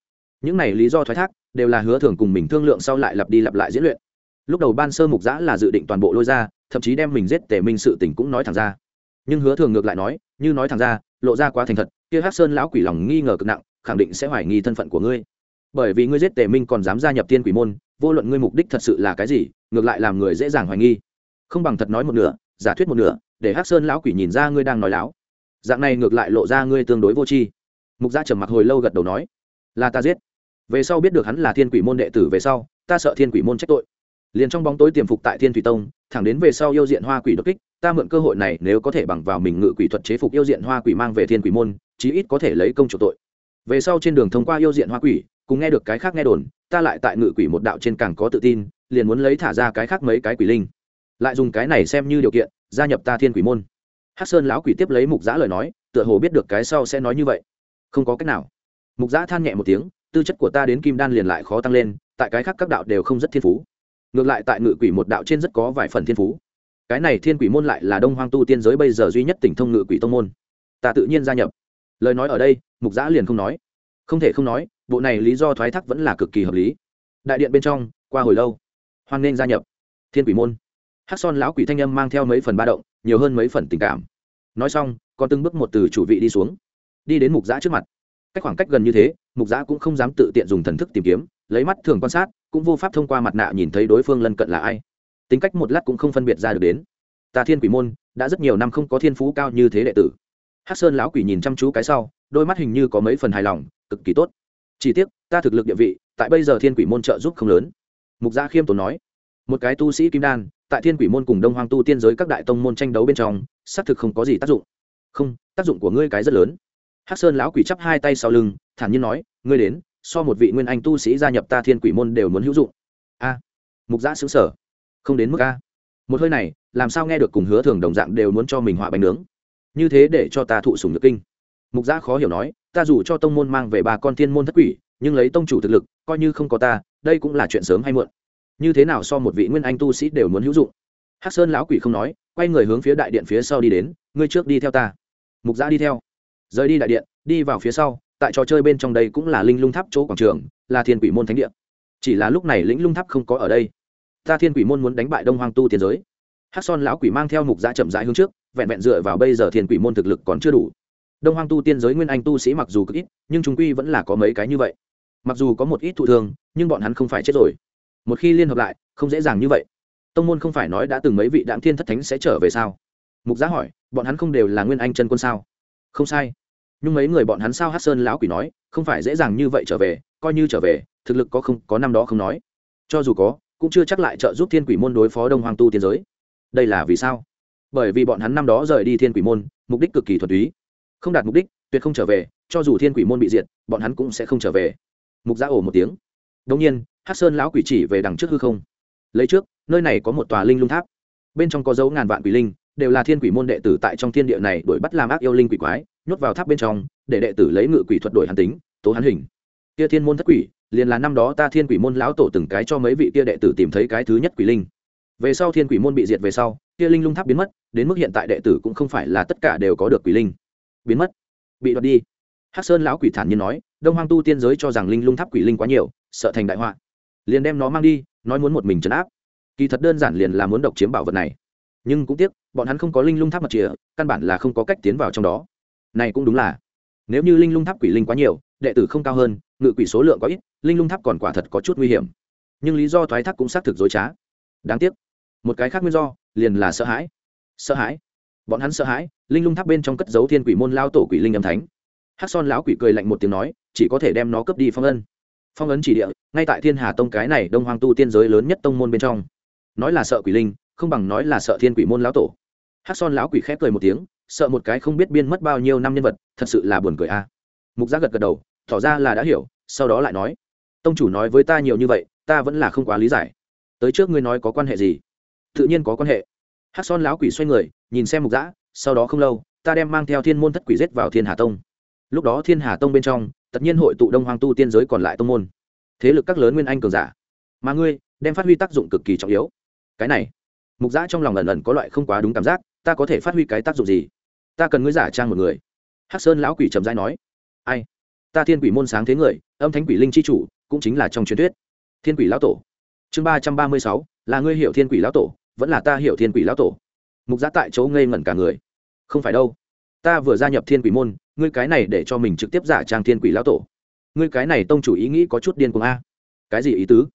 Những này lý do thoái thác, đều là hứa thường cùng mình thương lượng sau lại lặp đi lặp lại diễn luyện. Lúc đầu ban sơ mục giã là dự định toàn bộ lôi ra, thậm chí đem mình giết tề minh sự tình cũng nói thẳng ra. Nhưng hứa thường ngược lại nói, như nói thẳng ra lộ ra quá thành thật, kia hát sơn lão quỷ lòng nghi ngờ cực nặng, khẳng định sẽ hoài nghi thân phận của ngươi. Bởi vì ngươi giết tề minh còn dám gia nhập tiên quỷ môn, vô luận ngươi mục đích thật sự là cái gì, ngược lại làm người dễ dàng hoài nghi. Không bằng thật nói một nửa, giả thuyết một nửa, để hắc sơn lão quỷ nhìn ra ngươi đang nói láo. Dạng này ngược lại lộ ra ngươi tương đối vô tri. Mục gia trầm mặc hồi lâu gật đầu nói, là ta giết. Về sau biết được hắn là thiên quỷ môn đệ tử về sau, ta sợ thiên quỷ môn trách tội. Liền trong bóng tối tiềm phục tại thiên thủy tông, thẳng đến về sau yêu diện hoa quỷ đột kích ta mượn cơ hội này nếu có thể bằng vào mình ngự quỷ thuật chế phục yêu diện hoa quỷ mang về thiên quỷ môn, chí ít có thể lấy công chủ tội. Về sau trên đường thông qua yêu diện hoa quỷ, cùng nghe được cái khác nghe đồn, ta lại tại ngự quỷ một đạo trên càng có tự tin, liền muốn lấy thả ra cái khác mấy cái quỷ linh. Lại dùng cái này xem như điều kiện, gia nhập ta thiên quỷ môn. Hắc sơn lão quỷ tiếp lấy mục giã lời nói, tựa hồ biết được cái sau sẽ nói như vậy. Không có cách nào. Mục giã than nhẹ một tiếng, tư chất của ta đến kim đan liền lại khó tăng lên, tại cái khác các đạo đều không rất thiên phú. Ngược lại tại ngự quỷ một đạo trên rất có vài phần thiên phú cái này thiên quỷ môn lại là đông hoang tu tiên giới bây giờ duy nhất tỉnh thông ngự quỷ tông môn. Ta tự nhiên gia nhập. Lời nói ở đây, mục giã liền không nói. Không thể không nói, bộ này lý do thoái thác vẫn là cực kỳ hợp lý. Đại điện bên trong, qua hồi lâu, hoan nên gia nhập. Thiên quỷ môn. Hát son lão quỷ thanh âm mang theo mấy phần ba động, nhiều hơn mấy phần tình cảm. Nói xong, còn từng bước một từ chủ vị đi xuống. Đi đến mục giã trước mặt. Cách khoảng cách gần như thế, mục giã cũng không dám tự tiện dùng thần thức tìm kiếm, lấy mắt thường quan sát, cũng vô pháp thông qua mặt nạ nhìn thấy đối phương lân cận là ai tính cách một lát cũng không phân biệt ra được đến. Ta thiên quỷ môn, đã rất nhiều năm không có thiên phú cao như thế đệ tử. Hát sơn lão quỷ nhìn chăm chú cái sau, đôi mắt hình như có mấy phần hài lòng, cực kỳ tốt. Chỉ tiếc, ta thực lực địa vị, tại bây giờ thiên quỷ môn trợ giúp không lớn. Mục gia khiêm tốn nói, một cái tu sĩ kim đan, tại thiên quỷ môn cùng đông hoang tu tiên giới các đại tông môn tranh đấu bên trong, xác thực không có gì tác dụng. Không, tác dụng của ngươi cái rất lớn. Hắc sơn lão quỷ chắp hai tay sau lưng, thản nhiên nói, ngươi đến, so một vị nguyên anh tu sĩ gia nhập ta thiên quỷ môn đều muốn hữu dụng. A. Mục gia xứng sở không đến mức a. Một hơi này, làm sao nghe được cùng hứa thường đồng dạng đều muốn cho mình họa bánh nướng? Như thế để cho ta thụ sùng nhược kinh. Mục gia khó hiểu nói, ta dù cho tông môn mang về ba con thiên môn thất quỷ, nhưng lấy tông chủ thực lực, coi như không có ta, đây cũng là chuyện sớm hay muộn. Như thế nào so một vị nguyên anh tu sĩ đều muốn hữu dụng? Hắc sơn lão quỷ không nói, quay người hướng phía đại điện phía sau đi đến, ngươi trước đi theo ta. Mục gia đi theo. Rời đi đại điện, đi vào phía sau, tại trò chơi bên trong đây cũng là linh lung tháp chỗ quảng trường, là thiên quỷ môn thánh điện chỉ là lúc này lĩnh lung tháp không có ở đây ta thiên quỷ môn muốn đánh bại đông hoang tu tiên giới. Hát son lão quỷ mang theo mục giã chậm rãi hướng trước, vẹn vẹn dựa vào bây giờ thiên quỷ môn thực lực còn chưa đủ. Đông hoang tu tiên giới nguyên anh tu sĩ mặc dù cực ít, nhưng chúng quy vẫn là có mấy cái như vậy. Mặc dù có một ít thụ thương, nhưng bọn hắn không phải chết rồi. Một khi liên hợp lại, không dễ dàng như vậy. Tông môn không phải nói đã từng mấy vị đạm thiên thất thánh sẽ trở về sao? Mục giá hỏi, bọn hắn không đều là nguyên anh chân quân sao? Không sai. Nhưng mấy người bọn hắn sao hát sơn lão quỷ nói, không phải dễ dàng như vậy trở về, coi như trở về, thực lực có không, có năm đó không nói. Cho dù có cũng chưa chắc lại trợ giúp thiên quỷ môn đối phó đông hoàng tu tiên giới. Đây là vì sao? Bởi vì bọn hắn năm đó rời đi thiên quỷ môn, mục đích cực kỳ thuần túy. Không đạt mục đích, tuyệt không trở về, cho dù thiên quỷ môn bị diệt, bọn hắn cũng sẽ không trở về. Mục giã ổ một tiếng. Đông nhiên hát sơn lão quỷ chỉ về đằng trước hư không. Lấy trước, nơi này có một tòa linh lung tháp. Bên trong có dấu ngàn vạn quỷ linh, đều là thiên quỷ môn đệ tử tại trong thiên địa này đuổi bắt làm ác yêu linh quỷ quái, nhốt vào tháp bên trong, để đệ tử lấy ngự quỷ thuật đổi hắn tính, tố hắn hình. Kia thiên môn thất quỷ liền là năm đó ta thiên quỷ môn lão tổ từng cái cho mấy vị kia đệ tử tìm thấy cái thứ nhất quỷ linh. Về sau thiên quỷ môn bị diệt về sau, kia linh lung tháp biến mất, đến mức hiện tại đệ tử cũng không phải là tất cả đều có được quỷ linh. Biến mất. Bị đoạt đi. Hắc sơn lão quỷ thản nhiên nói, đông hoang tu tiên giới cho rằng linh lung tháp quỷ linh quá nhiều, sợ thành đại họa. Liền đem nó mang đi, nói muốn một mình trấn áp. Kỳ thật đơn giản liền là muốn độc chiếm bảo vật này. Nhưng cũng tiếc, bọn hắn không có linh lung tháp mặt chìa, căn bản là không có cách tiến vào trong đó. Này cũng đúng là, nếu như linh lung tháp quỷ linh quá nhiều, đệ tử không cao hơn ngự quỷ số lượng có ít, linh lung tháp còn quả thật có chút nguy hiểm. Nhưng lý do thoái thác cũng xác thực dối trá. Đáng tiếc. Một cái khác nguyên do, liền là sợ hãi. Sợ hãi? Bọn hắn sợ hãi, linh lung tháp bên trong cất dấu thiên quỷ môn lao tổ quỷ linh âm thánh. Hát son lão quỷ cười lạnh một tiếng nói, chỉ có thể đem nó cướp đi phong ân phong ấn chỉ địa, ngay tại thiên hà tông cái này đông hoang tu tiên giới lớn nhất tông môn bên trong. Nói là sợ quỷ linh, không bằng nói là sợ thiên quỷ môn lão tổ. Hát son lão quỷ khép cười một tiếng, sợ một cái không biết biên mất bao nhiêu năm nhân vật, thật sự là buồn cười a. Mục giác gật gật đầu tỏ ra là đã hiểu, sau đó lại nói, tông chủ nói với ta nhiều như vậy, ta vẫn là không quá lý giải. Tới trước ngươi nói có quan hệ gì? Tự nhiên có quan hệ. Hát son lão quỷ xoay người, nhìn xem mục giã sau đó không lâu, ta đem mang theo thiên môn thất quỷ giết vào thiên hà tông. Lúc đó thiên hà tông bên trong, tất nhiên hội tụ đông hoàng tu tiên giới còn lại tông môn. Thế lực các lớn nguyên anh cường giả. Mà ngươi, đem phát huy tác dụng cực kỳ trọng yếu. Cái này, mục giã trong lòng ẩn ẩn có loại không quá đúng cảm giác, ta có thể phát huy cái tác dụng gì? Ta cần ngươi giả trang một người. Hắc sơn lão quỷ trầm dai nói. Ai? Ta thiên quỷ môn sáng thế người, âm thánh quỷ linh c h i chủ, cũng chính là trong truyền thuyết. Thiên quỷ lão tổ. Chương ba trăm ba mươi sáu, là ngươi hiểu thiên quỷ lão tổ, vẫn là ta hiểu thiên quỷ lão tổ. Mục giã tại chỗ ngây ngẩn cả người. Không phải đâu. Ta vừa gia nhập thiên quỷ môn, ngươi cái này để cho mình trực tiếp giả trang thiên quỷ lão tổ. Ngươi cái này tông chủ ý nghĩ có chút điên cuồng a. Cái gì ý tứ?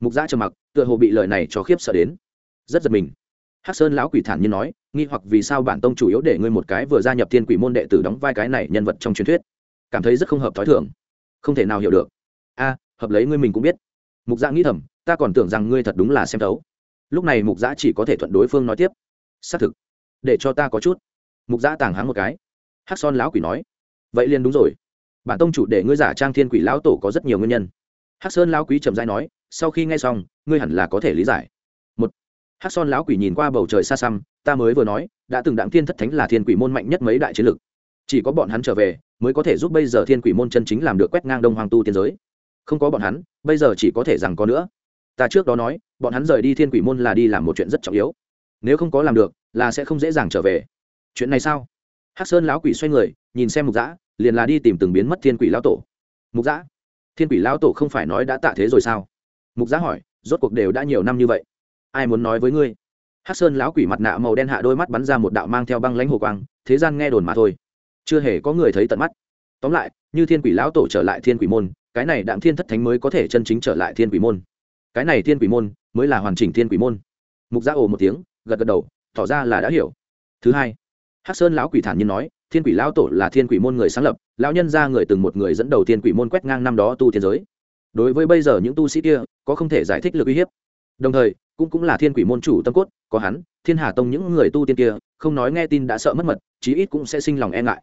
Mục giã trầm mặc, tựa hồ bị lời này cho khiếp sợ đến. Rất giật mình. Hắc sơn lão quỷ thản nhiên nói, nghi hoặc vì sao bản tông chủ yếu để ngươi một cái vừa gia nhập thiên quỷ môn đệ tử đóng vai cái này nhân vật trong truyền thuyết cảm thấy rất không hợp t h ó i thưởng không thể nào hiểu được. A, hợp lấy ngươi mình cũng biết. Mục giã nghĩ thầm, ta còn tưởng rằng ngươi thật đúng là xem thấu. Lúc này mục giã chỉ có thể thuận đối phương nói tiếp. Xác thực. Để cho ta có chút. Mục dạ giã tàng háng một cái. Hắc son lão quỷ nói. Vậy liền đúng rồi. Bản tông chủ để ngươi giả trang thiên quỷ lão tổ có rất nhiều nguyên nhân. Hắc sơn lão quý trầm dai nói, sau khi nghe xong, ngươi hẳn là có thể lý giải. Một, hắc son lão quỷ nhìn qua bầu trời xa xăm, ta mới vừa nói, đã từng đặng thiên thất thánh là thiên quỷ môn mạnh nhất mấy đại chiến lực chỉ có bọn hắn trở về mới có thể giúp bây giờ thiên quỷ môn chân chính làm được quét ngang đông hoàng tu tiên giới. Không có bọn hắn, bây giờ chỉ có thể rằng có nữa. Ta trước đó nói, bọn hắn rời đi thiên quỷ môn là đi làm một chuyện rất trọng yếu. Nếu không có làm được, là sẽ không dễ dàng trở về. Chuyện này sao? Hắc sơn lão quỷ xoay người, nhìn xem mục giã liền là đi tìm từng biến mất thiên quỷ lão tổ. Mục giã thiên quỷ lão tổ không phải nói đã tạ thế rồi sao? Mục giã hỏi, rốt cuộc đều đã nhiều năm như vậy. Ai muốn nói với ngươi? Hắc sơn lão quỷ mặt nạ màu đen hạ đôi mắt bắn ra một đạo mang theo băng lãnh hồ quang, thế gian nghe đồn mà thôi chưa hề có người thấy tận mắt. Tóm lại, như thiên quỷ lão tổ trở lại thiên quỷ môn, cái này đạm thiên thất thánh mới có thể chân chính trở lại thiên quỷ môn. Cái này thiên quỷ môn mới là hoàn chỉnh thiên quỷ môn. Mục gia ồ một tiếng, gật gật đầu, tỏ ra là đã hiểu. Thứ hai, hắc sơn lão quỷ thản nhiên nói, thiên quỷ lão tổ là thiên quỷ môn người sáng lập, lão nhân ra người từng một người dẫn đầu thiên quỷ môn quét ngang năm đó tu thiên giới. Đối với bây giờ những tu sĩ kia, có không thể giải thích lực uy hiếp. Đồng thời, cũng cũng là thiên quỷ môn chủ tâm cốt, có hắn, thiên hà tông những người tu tiên kia, không nói nghe tin đã sợ mất mật, chí ít cũng sẽ sinh lòng e ngại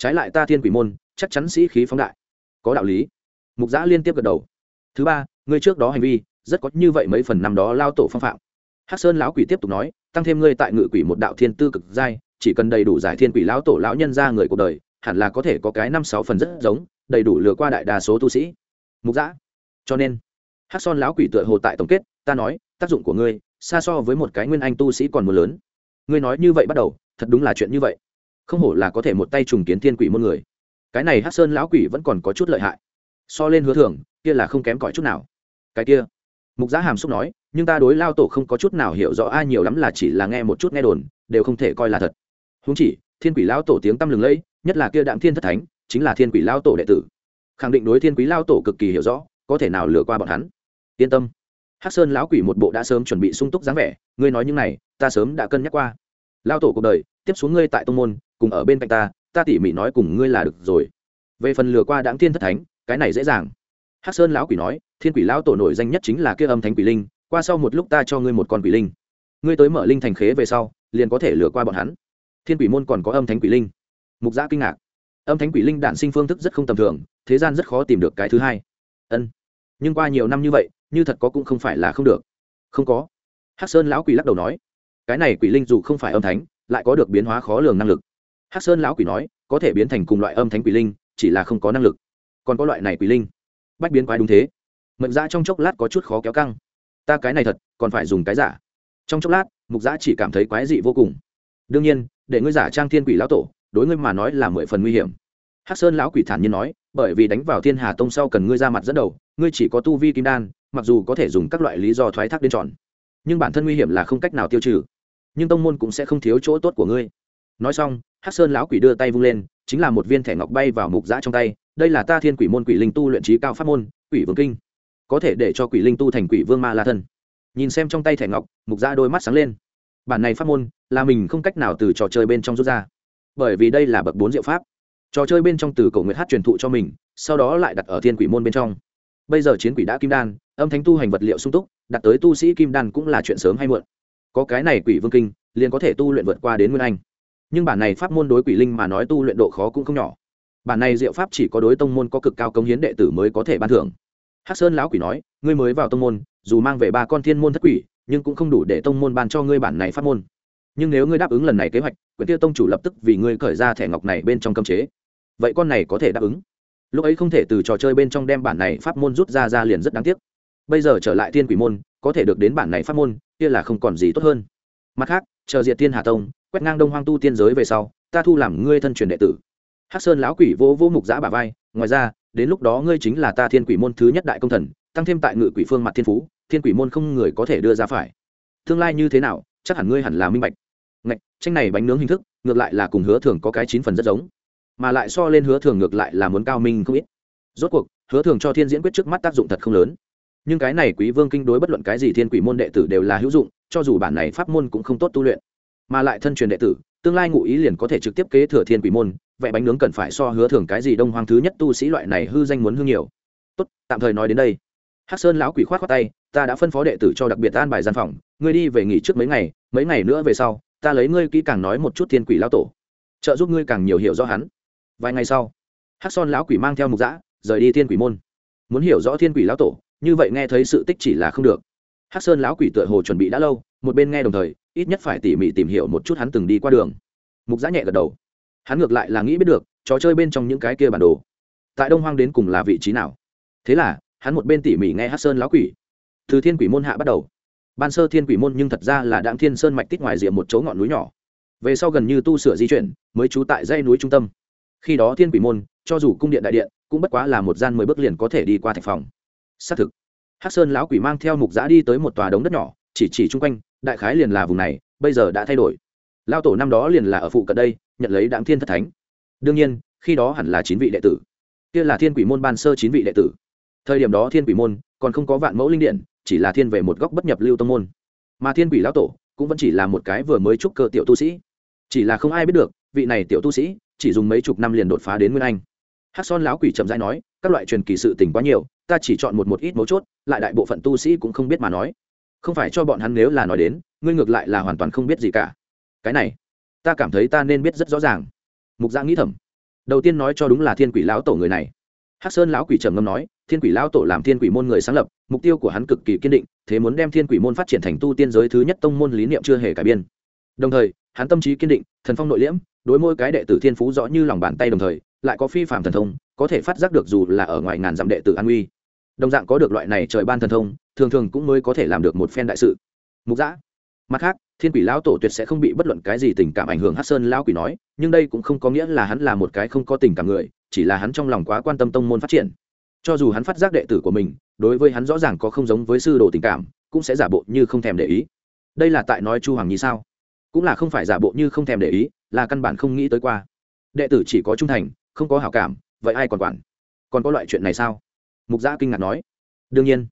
trái lại ta thiên quỷ môn, chắc chắn sĩ khí phóng đại. Có đạo lý. Mục giã liên tiếp gật đầu. Thứ ba, ngươi trước đó hành vi, rất có như vậy mấy phần năm đó lao tổ phong phạm. Hắc sơn lão quỷ tiếp tục nói, tăng thêm ngươi tại ngự quỷ một đạo thiên tư cực giai, chỉ cần đầy đủ giải thiên quỷ lão tổ lão nhân ra người cuộc đời, hẳn là có thể có cái năm sáu phần rất giống, đầy đủ lừa qua đại đa số tu sĩ. Mục giã. Cho nên, hắc son lão quỷ tựa hồ tại tổng kết, ta nói, tác dụng của ngươi, xa so với một cái nguyên anh tu sĩ còn mưa lớn. Ngươi nói như vậy bắt đầu, thật đúng là chuyện như vậy không hổ là có thể một tay trùng kiến thiên quỷ môn người. Cái này hắc sơn lão quỷ vẫn còn có chút lợi hại. So lên hứa thường kia là không kém cỏi chút nào. Cái kia, mục giá hàm xúc nói, nhưng ta đối lao tổ không có chút nào hiểu rõ ai nhiều lắm là chỉ là nghe một chút nghe đồn, đều không thể coi là thật. Húng chỉ, thiên quỷ lao tổ tiếng tăm lừng lẫy, nhất là kia đạm thiên thất thánh, chính là thiên quỷ lao tổ đệ tử. Khẳng định đối thiên quý lao tổ cực kỳ hiểu rõ, có thể nào lừa qua bọn hắn. Yên tâm. Hắc sơn lão quỷ một bộ đã sớm chuẩn bị sung túc dáng vẻ, ngươi nói những này, ta sớm đã cân nhắc qua. Lao tổ cuộc đời, tiếp xuống ngươi tại tông môn cùng ở bên cạnh ta ta tỉ mỉ nói cùng ngươi là được rồi. Về phần lừa qua đáng thiên thất thánh, cái này dễ dàng. Hắc sơn lão quỷ nói, thiên quỷ lão tổ nổi danh nhất chính là kia âm thánh quỷ linh, qua sau một lúc ta cho ngươi một con quỷ linh. Ngươi tới mở linh thành khế về sau, liền có thể lừa qua bọn hắn. Thiên quỷ môn còn có âm thánh quỷ linh. Mục giã kinh ngạc. Âm thánh quỷ linh đạn sinh phương thức rất không tầm thường, thế gian rất khó tìm được cái thứ hai. Ân. Nhưng qua nhiều năm như vậy, như thật có cũng không phải là không được. Không có. Hắc sơn lão quỷ lắc đầu nói, cái này quỷ linh dù không phải âm thánh, lại có được biến hóa khó lường năng lực hắc sơn lão quỷ nói, có thể biến thành cùng loại âm thánh quỷ linh, chỉ là không có năng lực. Còn có loại này quỷ linh? Bách biến quái đúng thế. Mệnh giã trong chốc lát có chút khó kéo căng. Ta cái này thật, còn phải dùng cái giả. Trong chốc lát, mục giã chỉ cảm thấy quái dị vô cùng. Đương nhiên, để ngươi giả trang thiên quỷ lão tổ, đối ngươi mà nói là mười phần nguy hiểm. Hắc sơn lão quỷ thản nhiên nói, bởi vì đánh vào thiên hà tông sau cần ngươi ra mặt dẫn đầu, ngươi chỉ có tu vi kim đan, mặc dù có thể dùng các loại lý do thoái thác đến tròn, nhưng bản thân nguy hiểm là không cách nào tiêu trừ. Nhưng tông môn cũng sẽ không thiếu chỗ tốt của ngươi. Nói xong hắc sơn lão quỷ đưa tay vung lên, chính là một viên thẻ ngọc bay vào mục giã trong tay. Đây là ta thiên quỷ môn quỷ linh tu luyện trí cao pháp môn, quỷ vương kinh. Có thể để cho quỷ linh tu thành quỷ vương ma la thân nhìn xem trong tay thẻ ngọc, mục giã đôi mắt sáng lên. Bản này pháp môn, là mình không cách nào từ trò chơi bên trong rút ra. Bởi vì đây là bậc bốn diệu pháp. Trò chơi bên trong từ cổ nguyệt hát truyền thụ cho mình, sau đó lại đặt ở thiên quỷ môn bên trong. Bây giờ chiến quỷ đã kim đan, âm thánh tu hành vật liệu sung túc, đặt tới tu sĩ kim đan cũng là chuyện sớm hay muộn. Có cái này quỷ vương kinh, liền có thể tu luyện vượt qua đến nguyên anh nhưng bản này pháp môn đối quỷ linh mà nói tu luyện độ khó cũng không nhỏ. Bản này diệu pháp chỉ có đối tông môn có cực cao công hiến đệ tử mới có thể ban thưởng. Hắc sơn lão quỷ nói, ngươi mới vào tông môn, dù mang về ba con thiên môn thất quỷ, nhưng cũng không đủ để tông môn ban cho ngươi bản này pháp môn. Nhưng nếu ngươi đáp ứng lần này kế hoạch, quyển tiêu tông chủ lập tức vì ngươi khởi ra thẻ ngọc này bên trong cơm chế. Vậy con này có thể đáp ứng? Lúc ấy không thể từ trò chơi bên trong đem bản này pháp môn rút ra ra liền rất đáng tiếc. Bây giờ trở lại thiên quỷ môn, có thể được đến bản này pháp môn, kia là không còn gì tốt hơn. Mặt khác chờ diệt tiên hà tông, quét ngang đông hoang tu tiên giới về sau, ta thu làm ngươi thân truyền đệ tử. Hắc sơn lão quỷ vô vô mục giã bà vai, ngoài ra, đến lúc đó ngươi chính là ta thiên quỷ môn thứ nhất đại công thần, tăng thêm tại ngự quỷ phương mặt thiên phú, thiên quỷ môn không người có thể đưa ra phải. Tương lai như thế nào, chắc hẳn ngươi hẳn là minh bạch. Ngạch, tranh này bánh nướng hình thức, ngược lại là cùng hứa thường có cái chín phần rất giống, mà lại so lên hứa thường ngược lại là muốn cao minh không ít. Rốt cuộc, hứa thường cho thiên diễn quyết trước mắt tác dụng thật không lớn. Nhưng cái này quý vương kinh đối bất luận cái gì thiên quỷ môn đệ tử đều là hữu dụng cho dù bản này pháp môn cũng không tốt tu luyện, mà lại thân truyền đệ tử, tương lai ngụ ý liền có thể trực tiếp kế thừa thiên quỷ môn vậy bánh nướng cần phải so hứa thường cái gì đông hoang thứ nhất tu sĩ loại này hư danh muốn hư nhiều. Tốt, tạm thời nói đến đây. Hắc sơn lão quỷ khoát khoát tay, ta đã phân phó đệ tử cho đặc biệt an bài gian phòng, ngươi đi về nghỉ trước mấy ngày mấy ngày nữa về sau, ta lấy ngươi kỹ càng nói một chút thiên quỷ lão tổ, trợ giúp ngươi càng nhiều hiểu rõ hắn. Vài ngày sau, hắc son lão quỷ mang theo mục giã rời đi thiên quỷ môn. Muốn hiểu rõ thiên quỷ lão tổ, như vậy nghe thấy sự tích chỉ là không được hắc sơn lão quỷ tựa hồ chuẩn bị đã lâu, một bên nghe đồng thời, ít nhất phải tỉ mỉ tìm hiểu một chút hắn từng đi qua đường. Mục giã nhẹ gật đầu. Hắn ngược lại là nghĩ biết được, trò chơi bên trong những cái kia bản đồ, tại đông hoang đến cùng là vị trí nào. Thế là, hắn một bên tỉ mỉ nghe hắc sơn lão quỷ. Từ thiên quỷ môn hạ bắt đầu. Ban sơ thiên quỷ môn nhưng thật ra là đạm thiên sơn mạch tích ngoài rìa một chỗ ngọn núi nhỏ. Về sau gần như tu sửa di chuyển, mới trú tại dãy núi trung tâm. Khi đó thiên quỷ môn, cho dù cung điện đại điện, cũng bất quá là một gian mười bước liền có thể đi qua thạch phòng. Xác thực hắc sơn lão quỷ mang theo mục giã đi tới một tòa đống đất nhỏ, chỉ chỉ chung quanh, đại khái liền là vùng này, bây giờ đã thay đổi. Lao tổ năm đó liền là ở phụ cận đây, nhận lấy đáng thiên thất thánh. Đương nhiên, khi đó hẳn là chín vị đệ tử. Kia là thiên quỷ môn ban sơ chín vị đệ tử. Thời điểm đó thiên quỷ môn còn không có vạn mẫu linh điện, chỉ là thiên về một góc bất nhập lưu tông môn. Mà thiên quỷ lão tổ cũng vẫn chỉ là một cái vừa mới trúc cơ tiểu tu sĩ. Chỉ là không ai biết được, vị này tiểu tu sĩ chỉ dùng mấy chục năm liền đột phá đến nguyên anh. Hát son lão quỷ chậm rãi nói, các loại truyền kỳ sự tình quá nhiều ta chỉ chọn một một ít mấu chốt, lại đại bộ phận tu sĩ cũng không biết mà nói. Không phải cho bọn hắn nếu là nói đến, ngươi ngược lại là hoàn toàn không biết gì cả. Cái này, ta cảm thấy ta nên biết rất rõ ràng. Mục giã nghĩ thầm. Đầu tiên nói cho đúng là thiên quỷ lão tổ người này. Hắc sơn lão quỷ trầm ngâm nói, thiên quỷ lão tổ làm thiên quỷ môn người sáng lập, mục tiêu của hắn cực kỳ kiên định, thế muốn đem thiên quỷ môn phát triển thành tu tiên giới thứ nhất tông môn lý niệm chưa hề cải biên. Đồng thời, hắn tâm trí kiên định, thần phong nội liễm, đối mỗi cái đệ tử thiên phú rõ như lòng bàn tay đồng thời, lại có phi phạm thần thông, có thể phát giác được dù là ở ngoài ngàn dặm đệ tử an uy đồng dạng có được loại này trời ban thần thông, thường thường cũng mới có thể làm được một phen đại sự. Mục giã mặt khác, thiên quỷ lão tổ tuyệt sẽ không bị bất luận cái gì tình cảm ảnh hưởng, hát sơn lão quỷ nói, nhưng đây cũng không có nghĩa là hắn là một cái không có tình cảm người, chỉ là hắn trong lòng quá quan tâm tông môn phát triển. Cho dù hắn phát giác đệ tử của mình, đối với hắn rõ ràng có không giống với sư đồ tình cảm, cũng sẽ giả bộ như không thèm để ý. Đây là tại nói chu hoàng nhi sao? Cũng là không phải giả bộ như không thèm để ý, là căn bản không nghĩ tới qua. Đệ tử chỉ có trung thành, không có hảo cảm, vậy ai còn quản? Còn có loại chuyện này sao? Mục gia kinh ngạc nói, đương nhiên.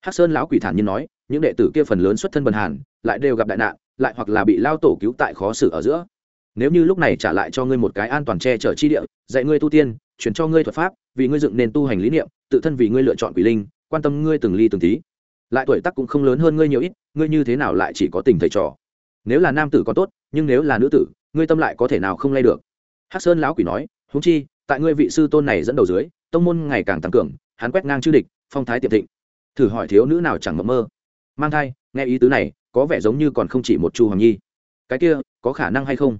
Hắc sơn lão quỷ thản nhiên nói, những đệ tử kia phần lớn xuất thân bần hàn, lại đều gặp đại nạn, lại hoặc là bị lao tổ cứu tại khó xử ở giữa. Nếu như lúc này trả lại cho ngươi một cái an toàn che chở chi địa, dạy ngươi tu tiên chuyển cho ngươi thuật pháp, vì ngươi dựng nền tu hành lý niệm, tự thân vì ngươi lựa chọn quỷ linh, quan tâm ngươi từng ly từng tí. Lại tuổi tác cũng không lớn hơn ngươi nhiều ít, ngươi như thế nào lại chỉ có tình thầy trò? Nếu là nam tử có tốt, nhưng nếu là nữ tử, ngươi tâm lại có thể nào không lay được? Hắc sơn lão quỷ nói húng chi, tại ngươi vị sư tôn này dẫn đầu dưới, tông môn ngày càng tăng cường hắn quét ngang chư địch, phong thái tiệm thịnh. Thử hỏi thiếu nữ nào chẳng mộng mơ. Mang thai, nghe ý tứ này, có vẻ giống như còn không chỉ một chu hoàng nhi. Cái kia, có khả năng hay không?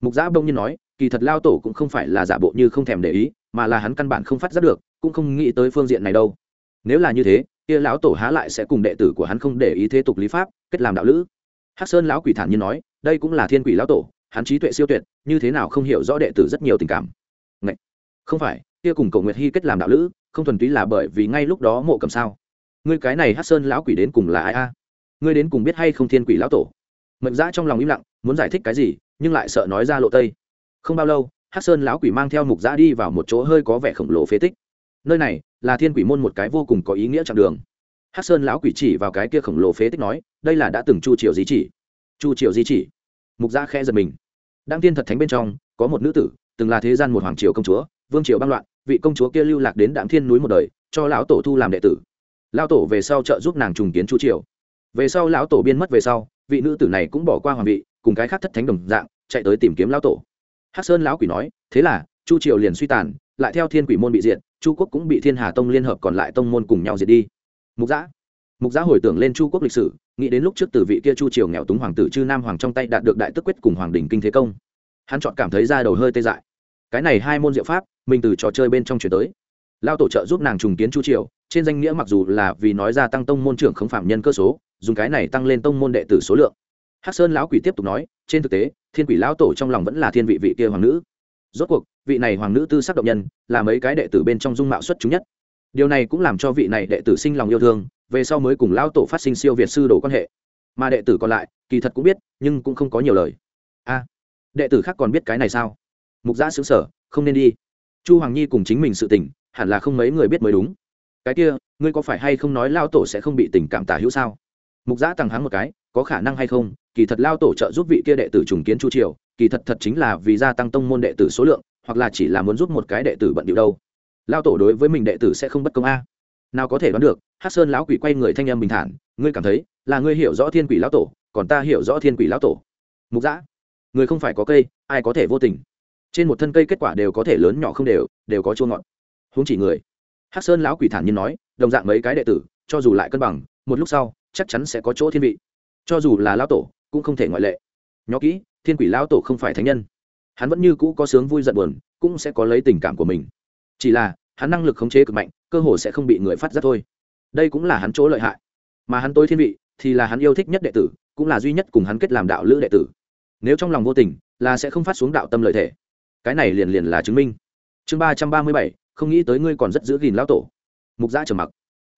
Mục giã bông nhiên nói, kỳ thật lao tổ cũng không phải là giả bộ như không thèm để ý, mà là hắn căn bản không phát giác được, cũng không nghĩ tới phương diện này đâu. Nếu là như thế, kia lão tổ há lại sẽ cùng đệ tử của hắn không để ý thế tục lý pháp, kết làm đạo lữ. Hắc sơn lão quỷ thản nhiên nói, đây cũng là thiên quỷ lão tổ, hắn trí tuệ siêu tuyệt, như thế nào không hiểu rõ đệ tử rất nhiều tình cảm. Ngậy! không phải, kia cùng cầu nguyệt hy kết làm đạo lữ không thuần túy là bởi vì ngay lúc đó mộ cầm sao? Ngươi cái này hắc sơn lão quỷ đến cùng là ai a? Ngươi đến cùng biết hay không thiên quỷ lão tổ? Mệnh giã trong lòng im lặng, muốn giải thích cái gì, nhưng lại sợ nói ra lộ tây. Không bao lâu, hắc sơn lão quỷ mang theo mục giã đi vào một chỗ hơi có vẻ khổng lồ phế tích. Nơi này là thiên quỷ môn một cái vô cùng có ý nghĩa chặng đường. Hắc sơn lão quỷ chỉ vào cái kia khổng lồ phế tích nói, đây là đã từng chu triều di chỉ. Chu triều di chỉ. Mục giã khẽ giật mình. Đăng tiên thật thánh bên trong, có một nữ tử, từng là thế gian một hoàng triều công chúa, vương triều băng loạn vị công chúa kia lưu lạc đến đạm thiên núi một đời, cho lão tổ thu làm đệ tử. Lão tổ về sau trợ giúp nàng trùng kiến chu triều. Về sau lão tổ biên mất về sau, vị nữ tử này cũng bỏ qua hoàng vị, cùng cái khác thất thánh đồng dạng, chạy tới tìm kiếm lão tổ. Hắc sơn lão quỷ nói, thế là, chu triều liền suy tàn, lại theo thiên quỷ môn bị diệt, chu quốc cũng bị thiên hà tông liên hợp còn lại tông môn cùng nhau diệt đi. Mục giã mục giã hồi tưởng lên chu quốc lịch sử, nghĩ đến lúc trước từ vị kia chu triều nghèo túng hoàng tử chư nam hoàng trong tay đạt được đại tức quyết cùng hoàng đình kinh thế công. Hắn chọn cảm thấy ra đầu hơi tê dại cái này hai môn diệu pháp, mình từ trò chơi bên trong chuyển tới. Lao tổ trợ giúp nàng trùng kiến chu triều, trên danh nghĩa mặc dù là vì nói ra tăng tông môn trưởng không phạm nhân cơ số, dùng cái này tăng lên tông môn đệ tử số lượng. Hắc sơn lão quỷ tiếp tục nói, trên thực tế, thiên quỷ lão tổ trong lòng vẫn là thiên vị vị kia hoàng nữ. Rốt cuộc, vị này hoàng nữ tư sắc động nhân, là mấy cái đệ tử bên trong dung mạo xuất chúng nhất. Điều này cũng làm cho vị này đệ tử sinh lòng yêu thương, về sau mới cùng lão tổ phát sinh siêu việt sư đồ quan hệ. Mà đệ tử còn lại, kỳ thật cũng biết, nhưng cũng không có nhiều lời. A, đệ tử khác còn biết cái này sao? Mục giã xứng sở, không nên đi. Chu hoàng nhi cùng chính mình sự tình, hẳn là không mấy người biết mới đúng. Cái kia, ngươi có phải hay không nói lao tổ sẽ không bị tình cảm tả hữu sao? Mục giã tằng hắng một cái, có khả năng hay không? Kỳ thật lao tổ trợ giúp vị kia đệ tử trùng kiến chu triều, kỳ thật thật chính là vì gia tăng tông môn đệ tử số lượng, hoặc là chỉ là muốn giúp một cái đệ tử bận điệu đâu. Lao tổ đối với mình đệ tử sẽ không bất công a. Nào có thể đoán được hát sơn lão quỷ quay người thanh âm bình thản, ngươi cảm thấy là ngươi hiểu rõ thiên quỷ lão tổ, còn ta hiểu rõ thiên quỷ lão tổ. Mục giã người không phải có cây, ai có thể vô tình? Trên một thân cây kết quả đều có thể lớn nhỏ không đều đều có chua ngọt. Huống chỉ người. Hắc sơn lão quỷ thản nhiên nói, đồng dạng mấy cái đệ tử, cho dù lại cân bằng, một lúc sau, chắc chắn sẽ có chỗ thiên vị. Cho dù là lão tổ, cũng không thể ngoại lệ. Nhó kỹ, thiên quỷ lão tổ không phải thánh nhân. Hắn vẫn như cũ có sướng vui giận buồn, cũng sẽ có lấy tình cảm của mình. Chỉ là, hắn năng lực khống chế cực mạnh, cơ hồ sẽ không bị người phát giác thôi. Đây cũng là hắn chỗ lợi hại. Mà hắn tối thiên vị, thì là hắn yêu thích nhất đệ tử, cũng là duy nhất cùng hắn kết làm đạo lữ đệ tử. Nếu trong lòng vô tình, là sẽ không phát xuống đạo tâm lợi thể cái này liền liền là chứng minh. Chương ba trăm ba mươi bảy, không nghĩ tới ngươi còn rất giữ gìn lão tổ. Mục gia trầm mặc.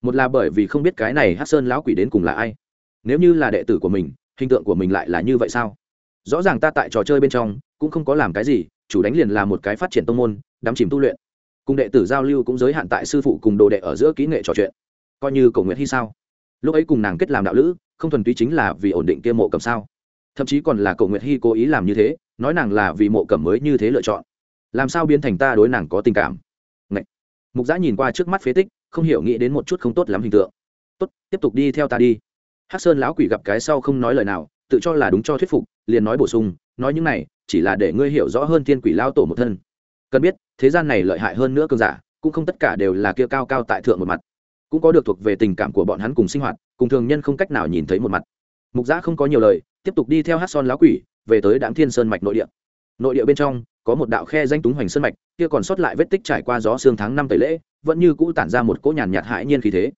Một là bởi vì không biết cái này hát sơn lão quỷ đến cùng là ai. Nếu như là đệ tử của mình, hình tượng của mình lại là như vậy sao? Rõ ràng ta tại trò chơi bên trong, cũng không có làm cái gì, chủ đánh liền là một cái phát triển tông môn, đắm chìm tu luyện. Cùng đệ tử giao lưu cũng giới hạn tại sư phụ cùng đồ đệ ở giữa kỹ nghệ trò chuyện. Coi như cầu nguyện hy sao? Lúc ấy cùng nàng kết làm đạo lữ, không thuần túy chính là vì ổn định kia mộ cầm sao? Thậm chí còn là cầu nguyện hy cố ý làm như thế nói nàng là vì mộ cẩm mới như thế lựa chọn. Làm sao biến thành ta đối nàng có tình cảm? Ngậy. mục giã nhìn qua trước mắt phế tích, không hiểu nghĩ đến một chút không tốt lắm hình tượng. Tốt, tiếp tục đi theo ta đi. Hắc sơn lão quỷ gặp cái sau không nói lời nào, tự cho là đúng cho thuyết phục, liền nói bổ sung, nói những này, chỉ là để ngươi hiểu rõ hơn thiên quỷ lao tổ một thân. Cần biết, thế gian này lợi hại hơn nữa cường giả, cũng không tất cả đều là kia cao cao tại thượng một mặt. Cũng có được thuộc về tình cảm của bọn hắn cùng sinh hoạt, cùng thường nhân không cách nào nhìn thấy một mặt. Mục giã không có nhiều lời, tiếp tục đi theo hát son lão quỷ về tới đám thiên sơn mạch nội địa. Nội địa bên trong, có một đạo khe danh túng hoành sơn mạch, kia còn sót lại vết tích trải qua gió xương tháng năm tẩy lễ, vẫn như cũ tản ra một cỗ nhàn nhạt hãi nhiên khí thế.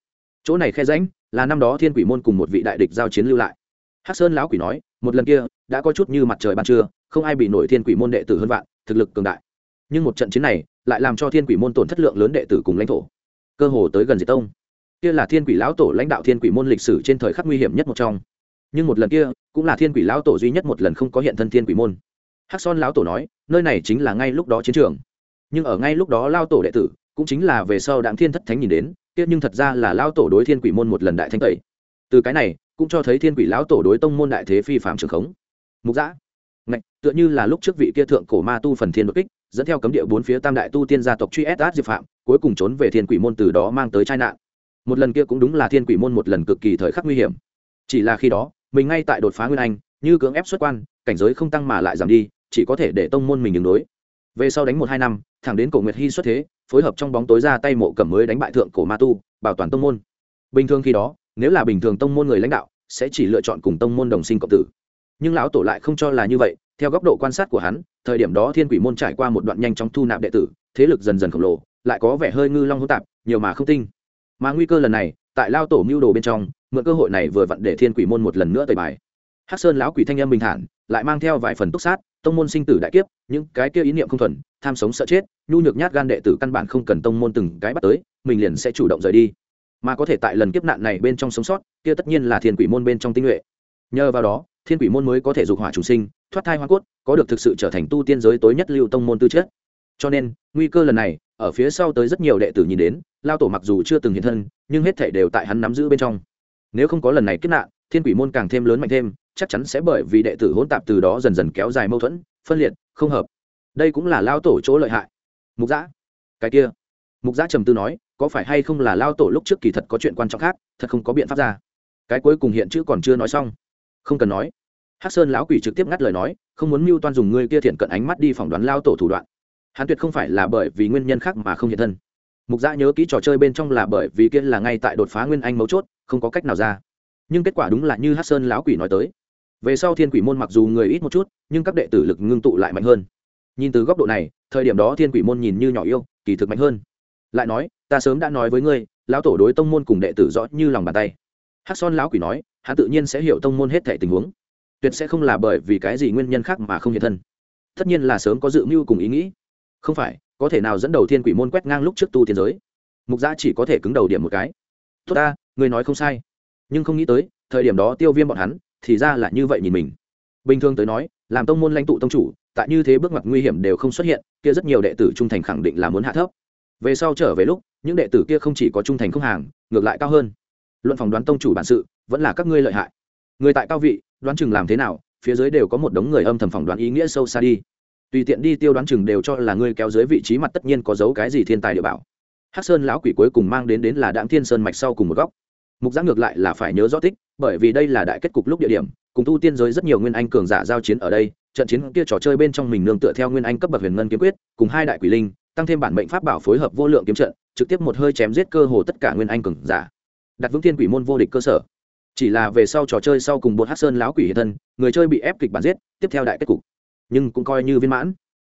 Chỗ này khe ránh là năm đó thiên quỷ môn cùng một vị đại địch giao chiến lưu lại. Hắc sơn lão quỷ nói, một lần kia, đã có chút như mặt trời ban trưa, không ai bị nổi thiên quỷ môn đệ tử hơn vạn, thực lực cường đại. Nhưng một trận chiến này, lại làm cho thiên quỷ môn tổn thất lượng lớn đệ tử cùng lãnh thổ. Cơ hồ tới gần diệt tông. Kia là thiên quỷ lão tổ lãnh đạo thiên quỷ môn lịch sử trên thời khắc nguy hiểm nhất một trong nhưng một lần kia cũng là thiên quỷ lão tổ duy nhất một lần không có hiện thân thiên quỷ môn. Hắc son lão tổ nói, nơi này chính là ngay lúc đó chiến trường. Nhưng ở ngay lúc đó lao tổ đệ tử cũng chính là về sau đặng thiên thất thánh nhìn đến, kia nhưng thật ra là lao tổ đối thiên quỷ môn một lần đại thanh tẩy. Từ cái này cũng cho thấy thiên quỷ lão tổ đối tông môn đại thế phi phạm trường khống. Mục giã ngạch, tựa như là lúc trước vị kia thượng cổ ma tu phần thiên đột kích, dẫn theo cấm địa bốn phía tam đại tu tiên gia tộc truy ép át diệp phạm, cuối cùng trốn về thiên quỷ môn từ đó mang tới tai nạn. Một lần kia cũng đúng là thiên quỷ môn một lần cực kỳ thời khắc nguy hiểm. Chỉ là khi đó mình ngay tại đột phá nguyên anh, như cưỡng ép xuất quan, cảnh giới không tăng mà lại giảm đi, chỉ có thể để tông môn mình đường đối. Về sau đánh một hai năm, thẳng đến cổ nguyệt hy xuất thế, phối hợp trong bóng tối ra tay mộ cẩm mới đánh bại thượng cổ ma tu, bảo toàn tông môn. Bình thường khi đó, nếu là bình thường tông môn người lãnh đạo, sẽ chỉ lựa chọn cùng tông môn đồng sinh cộng tử. Nhưng lão tổ lại không cho là như vậy, theo góc độ quan sát của hắn, thời điểm đó thiên quỷ môn trải qua một đoạn nhanh chóng thu nạp đệ tử, thế lực dần dần khổng lồ, lại có vẻ hơi ngư long hỗn tạp, nhiều mà không tinh. Mà nguy cơ lần này, tại lao tổ mưu đồ bên trong mượn cơ hội này vừa vặn để thiên quỷ môn một lần nữa tẩy bài. Hắc sơn lão quỷ thanh âm bình thản, lại mang theo vài phần túc sát, tông môn sinh tử đại kiếp, những cái kia ý niệm không thuần, tham sống sợ chết, nhu nhược nhát gan đệ tử căn bản không cần tông môn từng cái bắt tới, mình liền sẽ chủ động rời đi. Mà có thể tại lần kiếp nạn này bên trong sống sót, kia tất nhiên là thiên quỷ môn bên trong tinh nhuệ. Nhờ vào đó, thiên quỷ môn mới có thể dục hỏa chủ sinh, thoát thai hoa cốt, có được thực sự trở thành tu tiên giới tối nhất lưu tông môn tư chất. Cho nên, nguy cơ lần này, ở phía sau tới rất nhiều đệ tử nhìn đến, lao tổ mặc dù chưa từng hiện thân, nhưng hết thể đều tại hắn nắm giữ bên trong nếu không có lần này kết nạn, thiên quỷ môn càng thêm lớn mạnh thêm, chắc chắn sẽ bởi vì đệ tử hỗn tạp từ đó dần dần kéo dài mâu thuẫn, phân liệt, không hợp. Đây cũng là lao tổ chỗ lợi hại. Mục giã cái kia. Mục giã trầm tư nói, có phải hay không là lao tổ lúc trước kỳ thật có chuyện quan trọng khác, thật không có biện pháp ra. Cái cuối cùng hiện chữ còn chưa nói xong. Không cần nói. Hắc sơn lão quỷ trực tiếp ngắt lời nói, không muốn mưu toan dùng ngươi kia thiện cận ánh mắt đi phỏng đoán lao tổ thủ đoạn. Hắn tuyệt không phải là bởi vì nguyên nhân khác mà không hiện thân mục giã nhớ kỹ trò chơi bên trong là bởi vì kia là ngay tại đột phá nguyên anh mấu chốt, không có cách nào ra. Nhưng kết quả đúng là như hát sơn lão quỷ nói tới. Về sau thiên quỷ môn mặc dù người ít một chút, nhưng các đệ tử lực ngưng tụ lại mạnh hơn. Nhìn từ góc độ này, thời điểm đó thiên quỷ môn nhìn như nhỏ yêu, kỳ thực mạnh hơn. Lại nói, ta sớm đã nói với ngươi, lão tổ đối tông môn cùng đệ tử rõ như lòng bàn tay. Hát son lão quỷ nói, hắn tự nhiên sẽ hiểu tông môn hết thể tình huống. Tuyệt sẽ không là bởi vì cái gì nguyên nhân khác mà không hiện thân. Tất nhiên là sớm có dự mưu cùng ý nghĩ. Không phải có thể nào dẫn đầu thiên quỷ môn quét ngang lúc trước tu tiên giới? Mục gia chỉ có thể cứng đầu điểm một cái. Tốt ta, người nói không sai. Nhưng không nghĩ tới, thời điểm đó tiêu viêm bọn hắn, thì ra là như vậy nhìn mình. Bình thường tới nói, làm tông môn lãnh tụ tông chủ, tại như thế bước ngoặt nguy hiểm đều không xuất hiện, kia rất nhiều đệ tử trung thành khẳng định là muốn hạ thấp. Về sau trở về lúc, những đệ tử kia không chỉ có trung thành không hàng, ngược lại cao hơn. Luận phòng đoán tông chủ bản sự, vẫn là các ngươi lợi hại. Người tại cao vị, đoán chừng làm thế nào, phía dưới đều có một đống người âm thầm phỏng đoán ý nghĩa sâu xa đi tùy tiện đi tiêu đoán chừng đều cho là ngươi kéo dưới vị trí mặt tất nhiên có dấu cái gì thiên tài địa bảo. Hắc sơn lão quỷ cuối cùng mang đến đến là đạm thiên sơn mạch sau cùng một góc. Mục giác ngược lại là phải nhớ rõ tích, bởi vì đây là đại kết cục lúc địa điểm, cùng tu tiên giới rất nhiều nguyên anh cường giả giao chiến ở đây, trận chiến kia trò chơi bên trong mình nương tựa theo nguyên anh cấp bậc huyền ngân kiếm quyết, cùng hai đại quỷ linh, tăng thêm bản mệnh pháp bảo phối hợp vô lượng kiếm trận, trực tiếp một hơi chém giết cơ hồ tất cả nguyên anh cường giả. Đặt vững thiên quỷ môn vô địch cơ sở. Chỉ là về sau trò chơi sau cùng bột hát sơn lão quỷ hiện thân, người chơi bị ép kịch bản giết, tiếp theo đại kết cục nhưng cũng coi như viên mãn.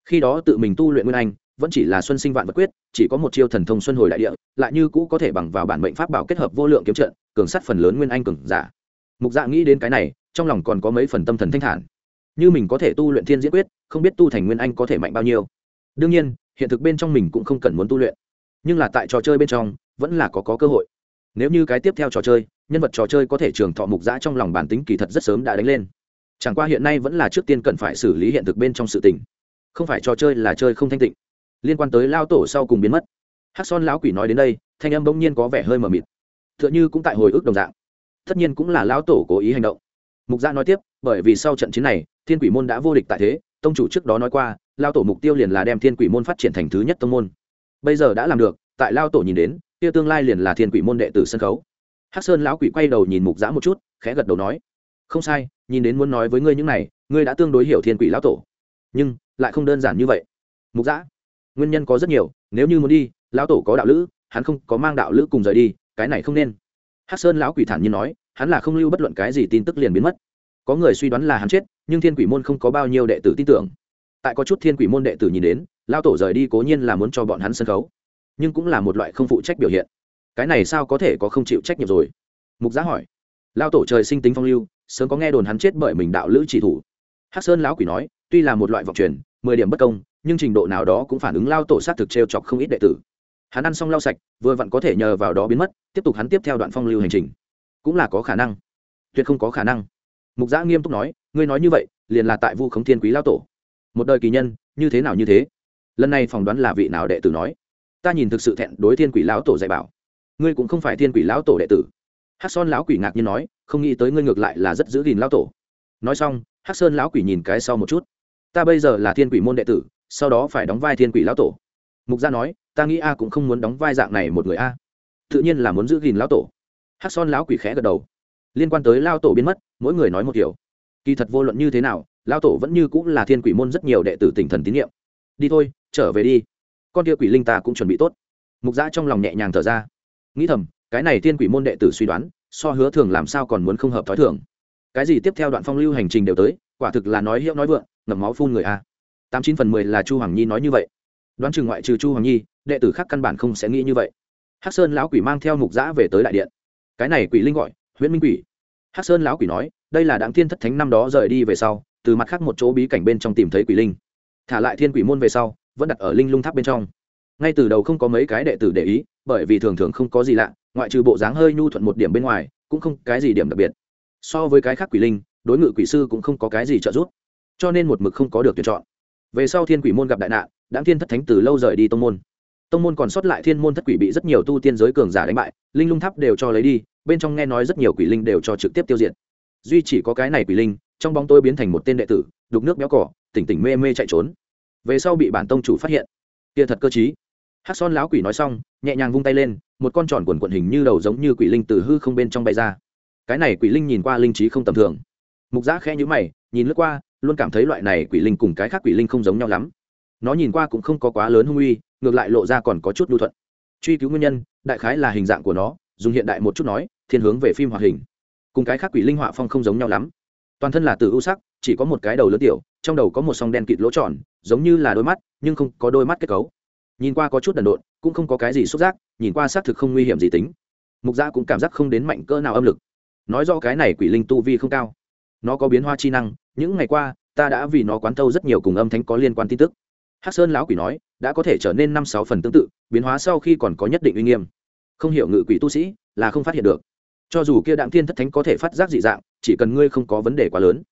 Khi đó tự mình tu luyện nguyên anh vẫn chỉ là xuân sinh vạn vật quyết chỉ có một chiêu thần thông xuân hồi đại địa lại như cũ có thể bằng vào bản mệnh pháp bảo kết hợp vô lượng kiếm trận cường sắt phần lớn nguyên anh cường giả. Mục dạ nghĩ đến cái này trong lòng còn có mấy phần tâm thần thanh thản. Như mình có thể tu luyện thiên diễn quyết không biết tu thành nguyên anh có thể mạnh bao nhiêu. Đương nhiên hiện thực bên trong mình cũng không cần muốn tu luyện. Nhưng là tại trò chơi bên trong vẫn là có, có cơ hội. Nếu như cái tiếp theo trò chơi nhân vật trò chơi có thể trường thọ mục dã trong lòng bản tính kỳ thật rất sớm đã đánh lên chẳng qua hiện nay vẫn là trước tiên cần phải xử lý hiện thực bên trong sự tình, không phải trò chơi là chơi không thanh tịnh. Liên quan tới lao tổ sau cùng biến mất, hắc son lão quỷ nói đến đây, thanh âm bỗng nhiên có vẻ hơi mờ mịt. T h ư ợ n h ư cũng tại hồi ức đồng dạng. Tất nhiên cũng là lao tổ cố ý hành động. Mục gia nói tiếp, bởi vì sau trận chiến này, thiên quỷ môn đã vô địch tại thế, tông chủ trước đó nói qua, lao tổ mục tiêu liền là đem thiên quỷ môn phát triển thành thứ nhất tông môn. Bây giờ đã làm được, tại lao tổ nhìn đến, kia tương lai liền là thiên quỷ môn đệ tử sân khấu. Hắc sơn lão quỷ quay đầu nhìn mục giã một chút, khẽ gật đầu nói không sai, nhìn đến muốn nói với ngươi những này, ngươi đã tương đối hiểu thiên quỷ lão tổ. Nhưng, lại không đơn giản như vậy. Mục giã nguyên nhân có rất nhiều, nếu như muốn đi, lão tổ có đạo lữ, hắn không có mang đạo lữ cùng rời đi, cái này không nên. Hắc sơn lão quỷ thản nhiên nói, hắn là không lưu bất luận cái gì tin tức liền biến mất. Có người suy đoán là hắn chết, nhưng thiên quỷ môn không có bao nhiêu đệ tử tin tưởng. Tại có chút thiên quỷ môn đệ tử nhìn đến lao tổ rời đi cố nhiên là muốn cho bọn hắn sân khấu. Nhưng cũng là một loại không phụ trách biểu hiện. Cái này sao có thể có không chịu trách nhiệm rồi? Mục giá hỏi. Lao tổ trời sinh tính phong lưu sớm có nghe đồn hắn chết bởi mình đạo lữ chỉ thủ. Hắc sơn lão quỷ nói, tuy là một loại vọng truyền, mười điểm bất công, nhưng trình độ nào đó cũng phản ứng lao tổ sát thực t r e o chọc không ít đệ tử. Hắn ăn xong lau sạch, vừa vặn có thể nhờ vào đó biến mất, tiếp tục hắn tiếp theo đoạn phong lưu hành trình. Cũng là có khả năng. Tuyệt không có khả năng. Mục giã nghiêm túc nói, ngươi nói như vậy, liền là tại vu khống thiên quý lao tổ. Một đời kỳ nhân, như thế nào như thế? Lần này phỏng đoán là vị nào đệ tử nói? Ta nhìn thực sự thẹn đối thiên quỷ lão tổ dạy bảo. Ngươi cũng không phải thiên quỷ lão tổ đệ tử hát son lão quỷ ngạc nhiên nói, không nghĩ tới ngươi ngược lại là rất giữ gìn lão tổ. Nói xong, hát sơn lão quỷ nhìn cái sau một chút. Ta bây giờ là thiên quỷ môn đệ tử, sau đó phải đóng vai thiên quỷ lão tổ. Mục gia nói, ta nghĩ a cũng không muốn đóng vai dạng này một người a. Tự nhiên là muốn giữ gìn lão tổ. Hát son lão quỷ khẽ gật đầu. Liên quan tới lao tổ biến mất, mỗi người nói một kiểu. Kỳ thật vô luận như thế nào lao tổ vẫn như cũng là thiên quỷ môn rất nhiều đệ tử tỉnh thần tín nhiệm. Đi thôi, trở về đi. Con kia quỷ linh ta cũng chuẩn bị tốt. Mục Gia trong lòng nhẹ nhàng thở ra. Nghĩ thầm cái này tiên quỷ môn đệ tử suy đoán, so hứa thường làm sao còn muốn không hợp t h ó i thường. Cái gì tiếp theo đoạn phong lưu hành trình đều tới, quả thực là nói hiệu nói vượng ngầm máu phun người a. Tám chín phần mười là chu hoàng nhi nói như vậy. Đoán chừng ngoại trừ chu hoàng nhi, đệ tử khác căn bản không sẽ nghĩ như vậy. Hắc sơn lão quỷ mang theo mục giã về tới đại điện. Cái này quỷ linh gọi, huyễn minh quỷ. Hắc sơn lão quỷ nói, đây là đáng thiên thất thánh năm đó rời đi về sau, từ mặt khác một chỗ bí cảnh bên trong tìm thấy quỷ linh. Thả lại thiên quỷ môn về sau, vẫn đặt ở linh lung tháp bên trong. Ngay từ đầu không có mấy cái đệ tử để ý, bởi vì thường thường không có gì lạ ngoại trừ bộ dáng hơi nhu thuận một điểm bên ngoài, cũng không cái gì điểm đặc biệt. So với cái khác quỷ linh, đối ngự quỷ sư cũng không có cái gì trợ giúp. Cho nên một mực không có được tuyển chọn. Về sau thiên quỷ môn gặp đại nạn, đáng thiên thất thánh từ lâu rời đi tông môn. Tông môn còn sót lại thiên môn thất quỷ bị rất nhiều tu tiên giới cường giả đánh bại, linh lung tháp đều cho lấy đi, bên trong nghe nói rất nhiều quỷ linh đều cho trực tiếp tiêu diệt. Duy chỉ có cái này quỷ linh, trong bóng tôi biến thành một tên đệ tử, đục nước béo cỏ, tỉnh tỉnh mê mê chạy trốn. Về sau bị bản tông chủ phát hiện. Kia thật cơ chí hát son lão quỷ nói xong, nhẹ nhàng vung tay lên, một con tròn quần quận hình như đầu giống như quỷ linh từ hư không bên trong bay ra. Cái này quỷ linh nhìn qua linh trí không tầm thường. Mục giã khẽ nhữ mày, nhìn lướt qua, luôn cảm thấy loại này quỷ linh cùng cái khác quỷ linh không giống nhau lắm. Nó nhìn qua cũng không có quá lớn hung uy, ngược lại lộ ra còn có chút lưu thuận. Truy cứu nguyên nhân, đại khái là hình dạng của nó, dùng hiện đại một chút nói, thiên hướng về phim hoạt hình. Cùng cái khác quỷ linh họa phong không giống nhau lắm. Toàn thân là từ ưu sắc, chỉ có một cái đầu lớn tiểu, trong đầu có một song đen kịt lỗ tròn, giống như là đôi mắt, nhưng không có đôi mắt kết cấu nhìn qua có chút đần độn, cũng không có cái gì xúc giác, nhìn qua xác thực không nguy hiểm gì tính. Mục gia cũng cảm giác không đến mạnh cỡ nào âm lực. Nói do cái này quỷ linh tu vi không cao, nó có biến hoa chi năng, những ngày qua, ta đã vì nó quán thâu rất nhiều cùng âm thánh có liên quan tin tức. Hắc sơn lão quỷ nói, đã có thể trở nên năm sáu phần tương tự, biến hóa sau khi còn có nhất định uy nghiêm. Không hiểu ngự quỷ tu sĩ là không phát hiện được. Cho dù kia đạm thiên thất thánh có thể phát giác dị dạng, chỉ cần ngươi không có vấn đề quá lớn,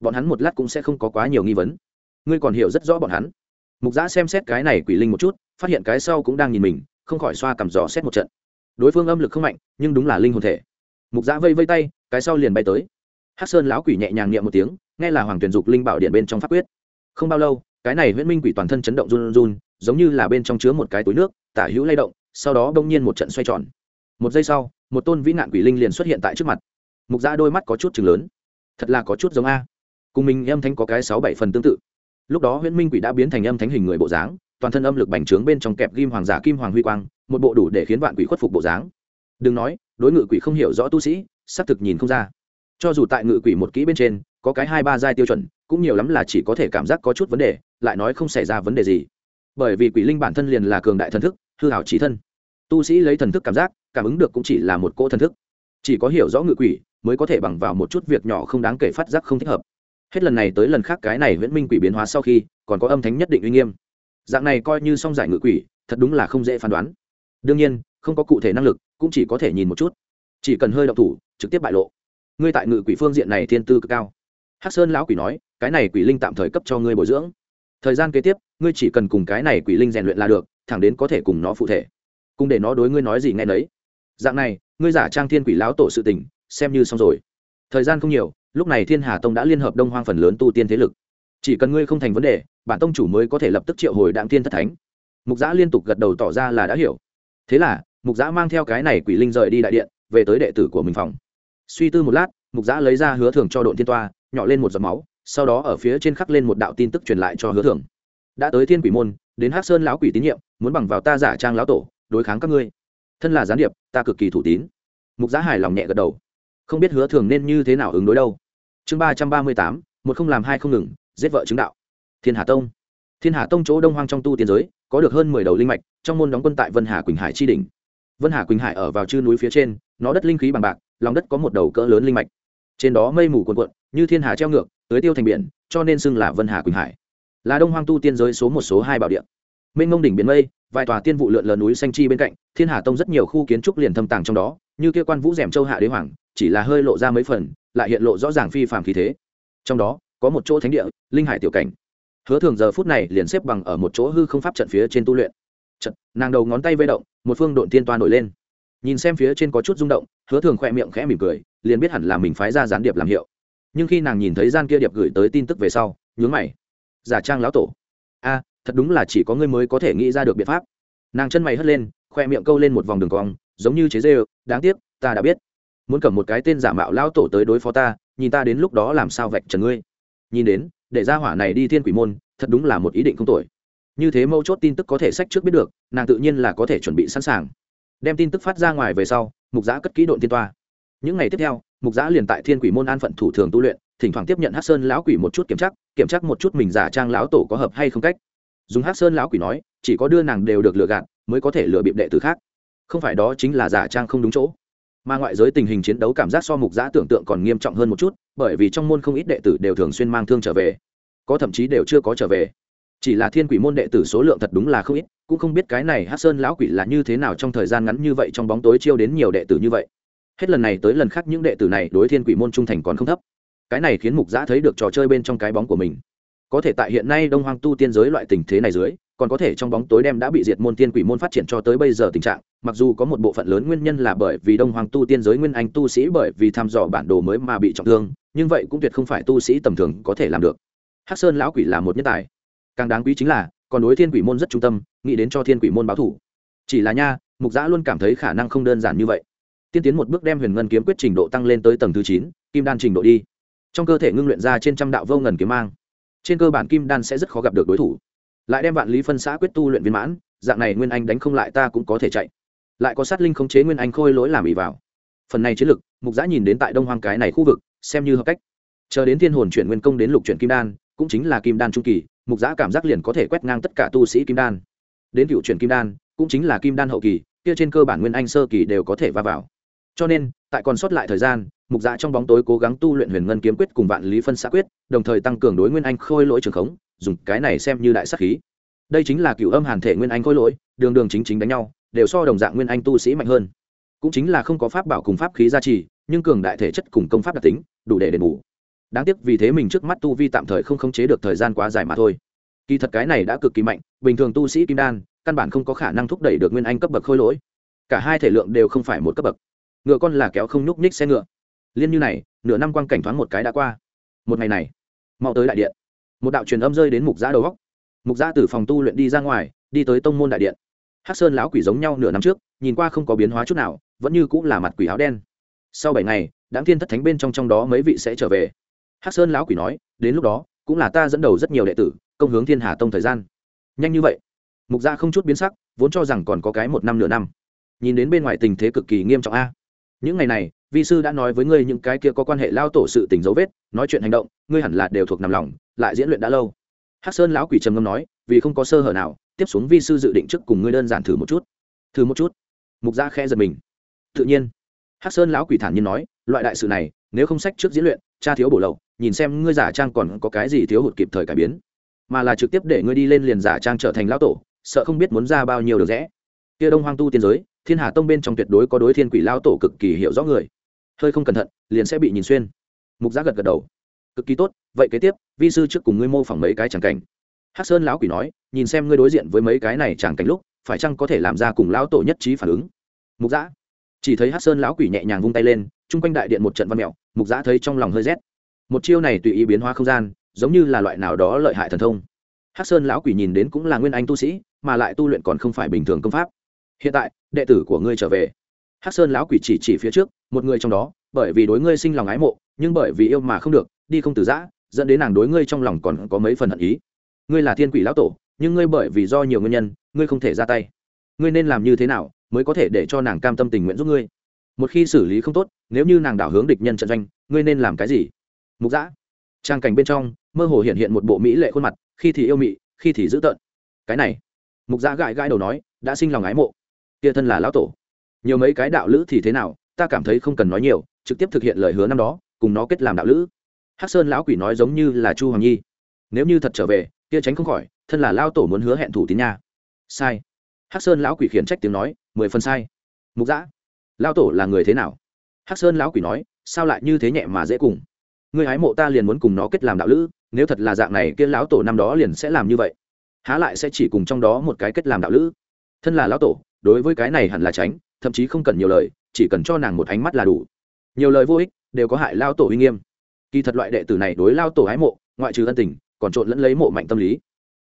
bọn hắn một lát cũng sẽ không có quá nhiều nghi vấn. Ngươi còn hiểu rất rõ bọn hắn mục giã xem xét cái này quỷ linh một chút, phát hiện cái sau cũng đang nhìn mình, không khỏi xoa cầm giò xét một trận. Đối phương âm lực không mạnh, nhưng đúng là linh hồn thể. Mục giã vây vây tay, cái sau liền bay tới. Hát sơn lão quỷ nhẹ nhàng niệm một tiếng, nghe là hoàng tuyển dục linh bảo điện bên trong pháp quyết. Không bao lâu, cái này huyễn minh quỷ toàn thân chấn động run run, giống như là bên trong chứa một cái túi nước, tả hữu lay động, sau đó đông nhiên một trận xoay tròn. Một giây sau, một tôn vĩ nạn quỷ linh liền xuất hiện tại trước mặt. Mục giã đôi mắt có chút chừng lớn. Thật là có chút giống a. Cùng mình em thánh có cái sáu bảy phần tương tự lúc đó huyễn minh quỷ đã biến thành âm thánh hình người bộ dáng, toàn thân âm lực bành trướng bên trong kẹp kim hoàng giả kim hoàng huy quang, một bộ đủ để khiến vạn quỷ khuất phục bộ dáng. Đừng nói, đối ngự quỷ không hiểu rõ tu sĩ xác thực nhìn không ra. Cho dù tại ngự quỷ một kỹ bên trên, có cái hai ba giai tiêu chuẩn, cũng nhiều lắm là chỉ có thể cảm giác có chút vấn đề, lại nói không xảy ra vấn đề gì. Bởi vì quỷ linh bản thân liền là cường đại thần thức, hư hảo trí thân. Tu sĩ lấy thần thức cảm giác, cảm ứng được cũng chỉ là một cỗ thần thức. Chỉ có hiểu rõ ngự quỷ, mới có thể bằng vào một chút việc nhỏ không đáng kể phát giác không thích hợp hết lần này tới lần khác cái này viễn minh quỷ biến hóa sau khi, còn có âm thánh nhất định uy nghiêm. Dạng này coi như song giải ngự quỷ, thật đúng là không dễ phán đoán. Đương nhiên, không có cụ thể năng lực, cũng chỉ có thể nhìn một chút. Chỉ cần hơi độc thủ, trực tiếp bại lộ. Ngươi tại ngự quỷ phương diện này thiên tư cực cao. Hắc sơn lão quỷ nói, cái này quỷ linh tạm thời cấp cho ngươi bồi dưỡng. Thời gian kế tiếp, ngươi chỉ cần cùng cái này quỷ linh rèn luyện là được, thẳng đến có thể cùng nó phụ thể. Cùng để nó đối ngươi nói gì nghe nấy. Dạng này, ngươi giả trang thiên quỷ lão tổ sự tình, xem như xong rồi thời gian không nhiều, lúc này thiên hà tông đã liên hợp đông hoang phần lớn tu tiên thế lực. Chỉ cần ngươi không thành vấn đề, bản tông chủ mới có thể lập tức triệu hồi đạm tiên thất thánh. Mục giã liên tục gật đầu tỏ ra là đã hiểu. Thế là, mục giã mang theo cái này quỷ linh rời đi đại điện, về tới đệ tử của mình phòng. Suy tư một lát, mục giã lấy ra hứa thường cho đội thiên toa, nhỏ lên một giọt máu, sau đó ở phía trên khắc lên một đạo tin tức truyền lại cho hứa thường đã tới thiên quỷ môn, đến hắc sơn lão quỷ tín nhiệm, muốn bằng vào ta giả trang lão tổ, đối kháng các ngươi. Thân là gián điệp, ta cực kỳ thủ tín. Mục Giã hài lòng nhẹ gật đầu không biết hứa thường nên như thế nào ứng đối đâu. Chương ba trăm ba mươi tám, một không làm hai không ngừng, giết vợ chứng đạo. Thiên hà tông. Thiên hà tông chỗ đông hoang trong tu tiên giới, có được hơn mười đầu linh mạch, trong môn đóng quân tại vân hà quỳnh hải chi đỉnh. Vân hà quỳnh hải ở vào chư núi phía trên, nó đất linh khí bằng bạc, lòng đất có một đầu cỡ lớn linh mạch. Trên đó mây mù cuồn cuộn, như thiên hà treo ngược tới tiêu thành biển, cho nên xưng là vân hà quỳnh hải. Là đông hoang tu tiên giới số một số hai bảo điện mênh ngông đỉnh biển mây, vài tòa tiên vụ lượn lờ núi xanh chi bên cạnh, thiên hà tông rất nhiều khu kiến trúc liền thâm tàng trong đó như kia quan vũ rèm châu hạ đế hoàng, chỉ là hơi lộ ra mấy phần, lại hiện lộ rõ ràng phi phạm khí thế. Trong đó, có một chỗ thánh địa, linh hải tiểu cảnh. Hứa thường giờ phút này liền xếp bằng ở một chỗ hư không pháp trận phía trên tu luyện. Trận nàng đầu ngón tay vây động, một phương độn tiên toa nổi lên. Nhìn xem phía trên có chút rung động, hứa thường khỏe miệng khẽ mỉm cười, liền biết hẳn là mình phái ra gián điệp làm hiệu. Nhưng khi nàng nhìn thấy gian kia điệp gửi tới tin tức về sau, nhướng mày. Giả trang lão tổ. A, thật đúng là chỉ có ngươi mới có thể nghĩ ra được biện pháp. Nàng chân mày hất lên, khoe miệng câu lên một vòng đường cong giống như chế dê đáng tiếc, ta đã biết. Muốn cầm một cái tên giả mạo lão tổ tới đối phó ta, nhìn ta đến lúc đó làm sao vạch trần ngươi. Nhìn đến, để ra hỏa này đi thiên quỷ môn, thật đúng là một ý định không tội như thế mâu chốt tin tức có thể sách trước biết được, nàng tự nhiên là có thể chuẩn bị sẵn sàng. Đem tin tức phát ra ngoài về sau, mục giã cất kỹ độn tiên toa. Những ngày tiếp theo, mục giã liền tại thiên quỷ môn an phận thủ thường tu luyện, thỉnh thoảng tiếp nhận hát sơn lão quỷ một chút kiểm tra kiểm tra một chút mình giả trang lão tổ có hợp hay không cách. Dùng hát sơn lão quỷ nói, chỉ có đưa nàng đều được lừa gạt, mới có thể lừa bịp đệ tử khác không phải đó chính là giả trang không đúng chỗ. Mà ngoại giới tình hình chiến đấu cảm giác so mục giã tưởng tượng còn nghiêm trọng hơn một chút, bởi vì trong môn không ít đệ tử đều thường xuyên mang thương trở về. Có thậm chí đều chưa có trở về. Chỉ là thiên quỷ môn đệ tử số lượng thật đúng là không ít, cũng không biết cái này hát sơn lão quỷ là như thế nào trong thời gian ngắn như vậy trong bóng tối chiêu đến nhiều đệ tử như vậy. Hết lần này tới lần khác những đệ tử này đối thiên quỷ môn trung thành còn không thấp. Cái này khiến mục giã thấy được trò chơi bên trong cái bóng của mình. Có thể tại hiện nay đông hoang tu tiên giới loại tình thế này dưới, còn có thể trong bóng tối đem đã bị diệt môn tiên quỷ môn phát triển cho tới bây giờ tình trạng mặc dù có một bộ phận lớn nguyên nhân là bởi vì đông hoàng tu tiên giới nguyên anh tu sĩ bởi vì thăm dò bản đồ mới mà bị trọng thương, nhưng vậy cũng tuyệt không phải tu sĩ tầm thường có thể làm được. Hắc sơn lão quỷ là một nhân tài. Càng đáng quý chính là, còn đối thiên quỷ môn rất trung tâm, nghĩ đến cho thiên quỷ môn báo thủ. Chỉ là nha, mục giã luôn cảm thấy khả năng không đơn giản như vậy. Tiên tiến một bước đem huyền ngân kiếm quyết trình độ tăng lên tới tầng thứ chín, kim đan trình độ đi. Trong cơ thể ngưng luyện ra trên trăm đạo vô ngần kiếm mang. Trên cơ bản kim đan sẽ rất khó gặp được đối thủ. Lại đem vạn lý phân xã quyết tu luyện viên mãn, dạng này nguyên anh đánh không lại ta cũng có thể chạy lại có sát linh khống chế nguyên anh khôi lỗi làm ỉ vào. Phần này chiến lực, mục giã nhìn đến tại đông hoang cái này khu vực, xem như hợp cách. Chờ đến thiên hồn chuyển nguyên công đến lục chuyển kim đan, cũng chính là kim đan trung kỳ, mục giã cảm giác liền có thể quét ngang tất cả tu sĩ kim đan. Đến cựu chuyển kim đan, cũng chính là kim đan hậu kỳ, kia trên cơ bản nguyên anh sơ kỳ đều có thể va vào. Cho nên, tại còn sót lại thời gian, mục dạ trong bóng tối cố gắng tu luyện huyền ngân kiếm quyết cùng vạn lý phân xã quyết, đồng thời tăng cường đối nguyên anh khôi lỗi trường khống, dùng cái này xem như đại sắc khí đây chính là cựu âm hàn thể nguyên anh khôi lỗi, đường đường chính chính đánh nhau, đều so đồng dạng nguyên anh tu sĩ mạnh hơn. Cũng chính là không có pháp bảo cùng pháp khí gia trì, nhưng cường đại thể chất cùng công pháp đặc tính, đủ để đền bù. Đáng tiếc vì thế mình trước mắt tu vi tạm thời không khống chế được thời gian quá dài mà thôi. Kỳ thật cái này đã cực kỳ mạnh, bình thường tu sĩ kim đan, căn bản không có khả năng thúc đẩy được nguyên anh cấp bậc khôi lỗi. Cả hai thể lượng đều không phải một cấp bậc. Ngựa con là kéo không nhúc nhích xe ngựa. Liên như này, nửa năm quang cảnh thoáng một cái đã qua. Một ngày này, mau tới đại điện. Một đạo truyền âm rơi đến mục giã đầu góc mục gia từ phòng tu luyện đi ra ngoài, đi tới tông môn đại điện. Hắc sơn lão quỷ giống nhau nửa năm trước, nhìn qua không có biến hóa chút nào, vẫn như cũng là mặt quỷ áo đen. Sau bảy ngày đáng thiên thất thánh bên trong trong đó mấy vị sẽ trở về. Hắc sơn lão quỷ nói, đến lúc đó, cũng là ta dẫn đầu rất nhiều đệ tử, công hướng thiên hà tông thời gian. Nhanh như vậy, mục gia không chút biến sắc, vốn cho rằng còn có cái một năm nửa năm. Nhìn đến bên ngoài tình thế cực kỳ nghiêm trọng a. Những ngày này, vi sư đã nói với ngươi những cái kia có quan hệ lao tổ sự tình dấu vết, nói chuyện hành động, ngươi hẳn là đều thuộc nằm lòng, lại diễn luyện đã lâu hắc sơn lão quỷ trầm ngâm nói, vì không có sơ hở nào, tiếp xuống vi sư dự định trước cùng ngươi đơn giản thử một chút. Thử một chút. Mục gia khẽ giật mình. Tự nhiên. Hắc sơn lão quỷ thản nhiên nói, loại đại sự này, nếu không sách trước diễn luyện, cha thiếu bổ lậu, nhìn xem ngươi giả trang còn có cái gì thiếu hụt kịp thời cải biến. Mà là trực tiếp để ngươi đi lên liền giả trang trở thành lão tổ, sợ không biết muốn ra bao nhiêu được rẽ. Kia đông hoang tu tiên giới, thiên hà tông bên trong tuyệt đối có đối thiên quỷ lao tổ cực kỳ hiểu rõ người. Hơi không cẩn thận, liền sẽ bị nhìn xuyên. Mục Gia gật gật đầu cực kỳ tốt, vậy kế tiếp, vi sư trước cùng ngươi mô phỏng mấy cái tràng cảnh. Hắc sơn lão quỷ nói, nhìn xem ngươi đối diện với mấy cái này tràng cảnh lúc, phải chăng có thể làm ra cùng lão tổ nhất trí phản ứng? Mục giã chỉ thấy hắc sơn lão quỷ nhẹ nhàng vung tay lên, chung quanh đại điện một trận văn mẹo mục giã thấy trong lòng hơi rét. Một chiêu này tùy ý biến hóa không gian, giống như là loại nào đó lợi hại thần thông. Hắc sơn lão quỷ nhìn đến cũng là nguyên anh tu sĩ, mà lại tu luyện còn không phải bình thường công pháp. Hiện tại, đệ tử của ngươi trở về. Hắc sơn lão quỷ chỉ chỉ phía trước, một người trong đó, bởi vì đối ngươi sinh lòng ái mộ, nhưng bởi vì yêu mà không được đi không từ giã, dẫn đến nàng đối ngươi trong lòng còn có mấy phần hận ý. Ngươi là thiên quỷ lão tổ, nhưng ngươi bởi vì do nhiều nguyên nhân, ngươi không thể ra tay. Ngươi nên làm như thế nào mới có thể để cho nàng cam tâm tình nguyện giúp ngươi? Một khi xử lý không tốt, nếu như nàng đảo hướng địch nhân trận doanh, ngươi nên làm cái gì? Mục giã. Trang cảnh bên trong, mơ hồ hiện hiện một bộ mỹ lệ khuôn mặt, khi thì yêu mị, khi thì dữ tợn. Cái này. Mục giã gãi gãi đầu nói, đã sinh lòng ái mộ. Kia thân là lão tổ. Nhiều mấy cái đạo lữ thì thế nào, ta cảm thấy không cần nói nhiều, trực tiếp thực hiện lời hứa năm đó, cùng nó kết làm đạo lữ hắc sơn lão quỷ nói giống như là chu hoàng nhi. Nếu như thật trở về, kia tránh không khỏi, thân là lao tổ muốn hứa hẹn thủ tín nha. Sai. Hắc sơn lão quỷ khiển trách tiếng nói, mười phần sai. Mục giã lao tổ là người thế nào? Hắc sơn lão quỷ nói, sao lại như thế nhẹ mà dễ cùng? Người hái mộ ta liền muốn cùng nó kết làm đạo lữ, nếu thật là dạng này kia lão tổ năm đó liền sẽ làm như vậy. Há lại sẽ chỉ cùng trong đó một cái kết làm đạo lữ? Thân là lão tổ, đối với cái này hẳn là tránh, thậm chí không cần nhiều lời, chỉ cần cho nàng một ánh mắt là đủ. Nhiều lời vô ích, đều có hại lao tổ uy nghiêm kỳ thật loại đệ tử này đối lao tổ hái mộ, ngoại trừ ân tình, còn trộn lẫn lấy mộ mạnh tâm lý.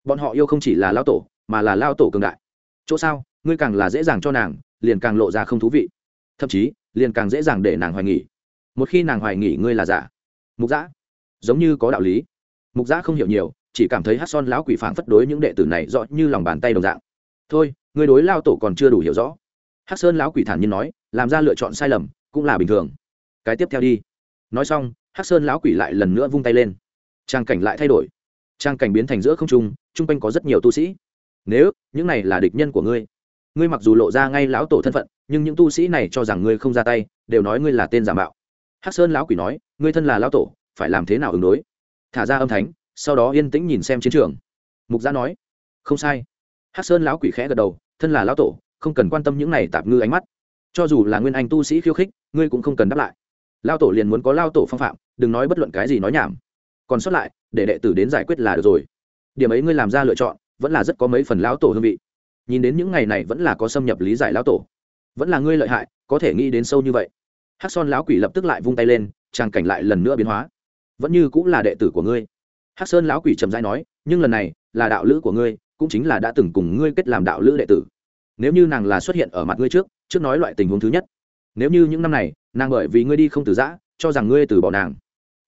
Bọn họ yêu không chỉ là lao tổ, mà là lao tổ cường đại. Chỗ sao, ngươi càng là dễ dàng cho nàng, liền càng lộ ra không thú vị. Thậm chí, liền càng dễ dàng để nàng hoài nghỉ. Một khi nàng hoài nghỉ ngươi là giả. Mục giã. Giống như có đạo lý. Mục giã không hiểu nhiều, chỉ cảm thấy hát son lão quỷ phảng phất đối những đệ tử này rõ như lòng bàn tay đồng dạng. Thôi người đối lao tổ còn chưa đủ hiểu rõ. Hát sơn lão quỷ thản nhiên nói, làm ra lựa chọn sai lầm, cũng là bình thường. Cái tiếp theo đi nói xong, Hắc sơn lão quỷ lại lần nữa vung tay lên. Trang cảnh lại thay đổi. Trang cảnh biến thành giữa không trung chung quanh có rất nhiều tu sĩ. Nếu, những này là địch nhân của ngươi. Ngươi mặc dù lộ ra ngay lão tổ thân phận, nhưng những tu sĩ này cho rằng ngươi không ra tay, đều nói ngươi là tên giả mạo. Hắc sơn lão quỷ nói, ngươi thân là lão tổ, phải làm thế nào ứng đối? Thả ra âm thánh, sau đó yên tĩnh nhìn xem chiến trường. Mục gia nói, không sai. Hắc sơn lão quỷ khẽ gật đầu, thân là lão tổ, không cần quan tâm những này tạp ngư ánh mắt. Cho dù là nguyên anh tu sĩ khiêu khích, ngươi cũng không cần đáp lại lao tổ liền muốn có lao tổ phong phạm, đừng nói bất luận cái gì nói nhảm. Còn sót lại, để đệ tử đến giải quyết là được rồi. Điểm ấy ngươi làm ra lựa chọn, vẫn là rất có mấy phần lão tổ hương vị. Nhìn đến những ngày này vẫn là có xâm nhập lý giải lão tổ. Vẫn là ngươi lợi hại, có thể nghĩ đến sâu như vậy. Hát son lão quỷ lập tức lại vung tay lên, tràng cảnh lại lần nữa biến hóa. Vẫn như cũng là đệ tử của ngươi. Hát sơn lão quỷ trầm dai nói, nhưng lần này, là đạo lữ của ngươi, cũng chính là đã từng cùng ngươi kết làm đạo lữ đệ tử. Nếu như nàng là xuất hiện ở mặt ngươi trước trước nói loại tình huống thứ nhất. Nếu như những năm này nàng bởi vì ngươi đi không từ giã, cho rằng ngươi từ bỏ nàng.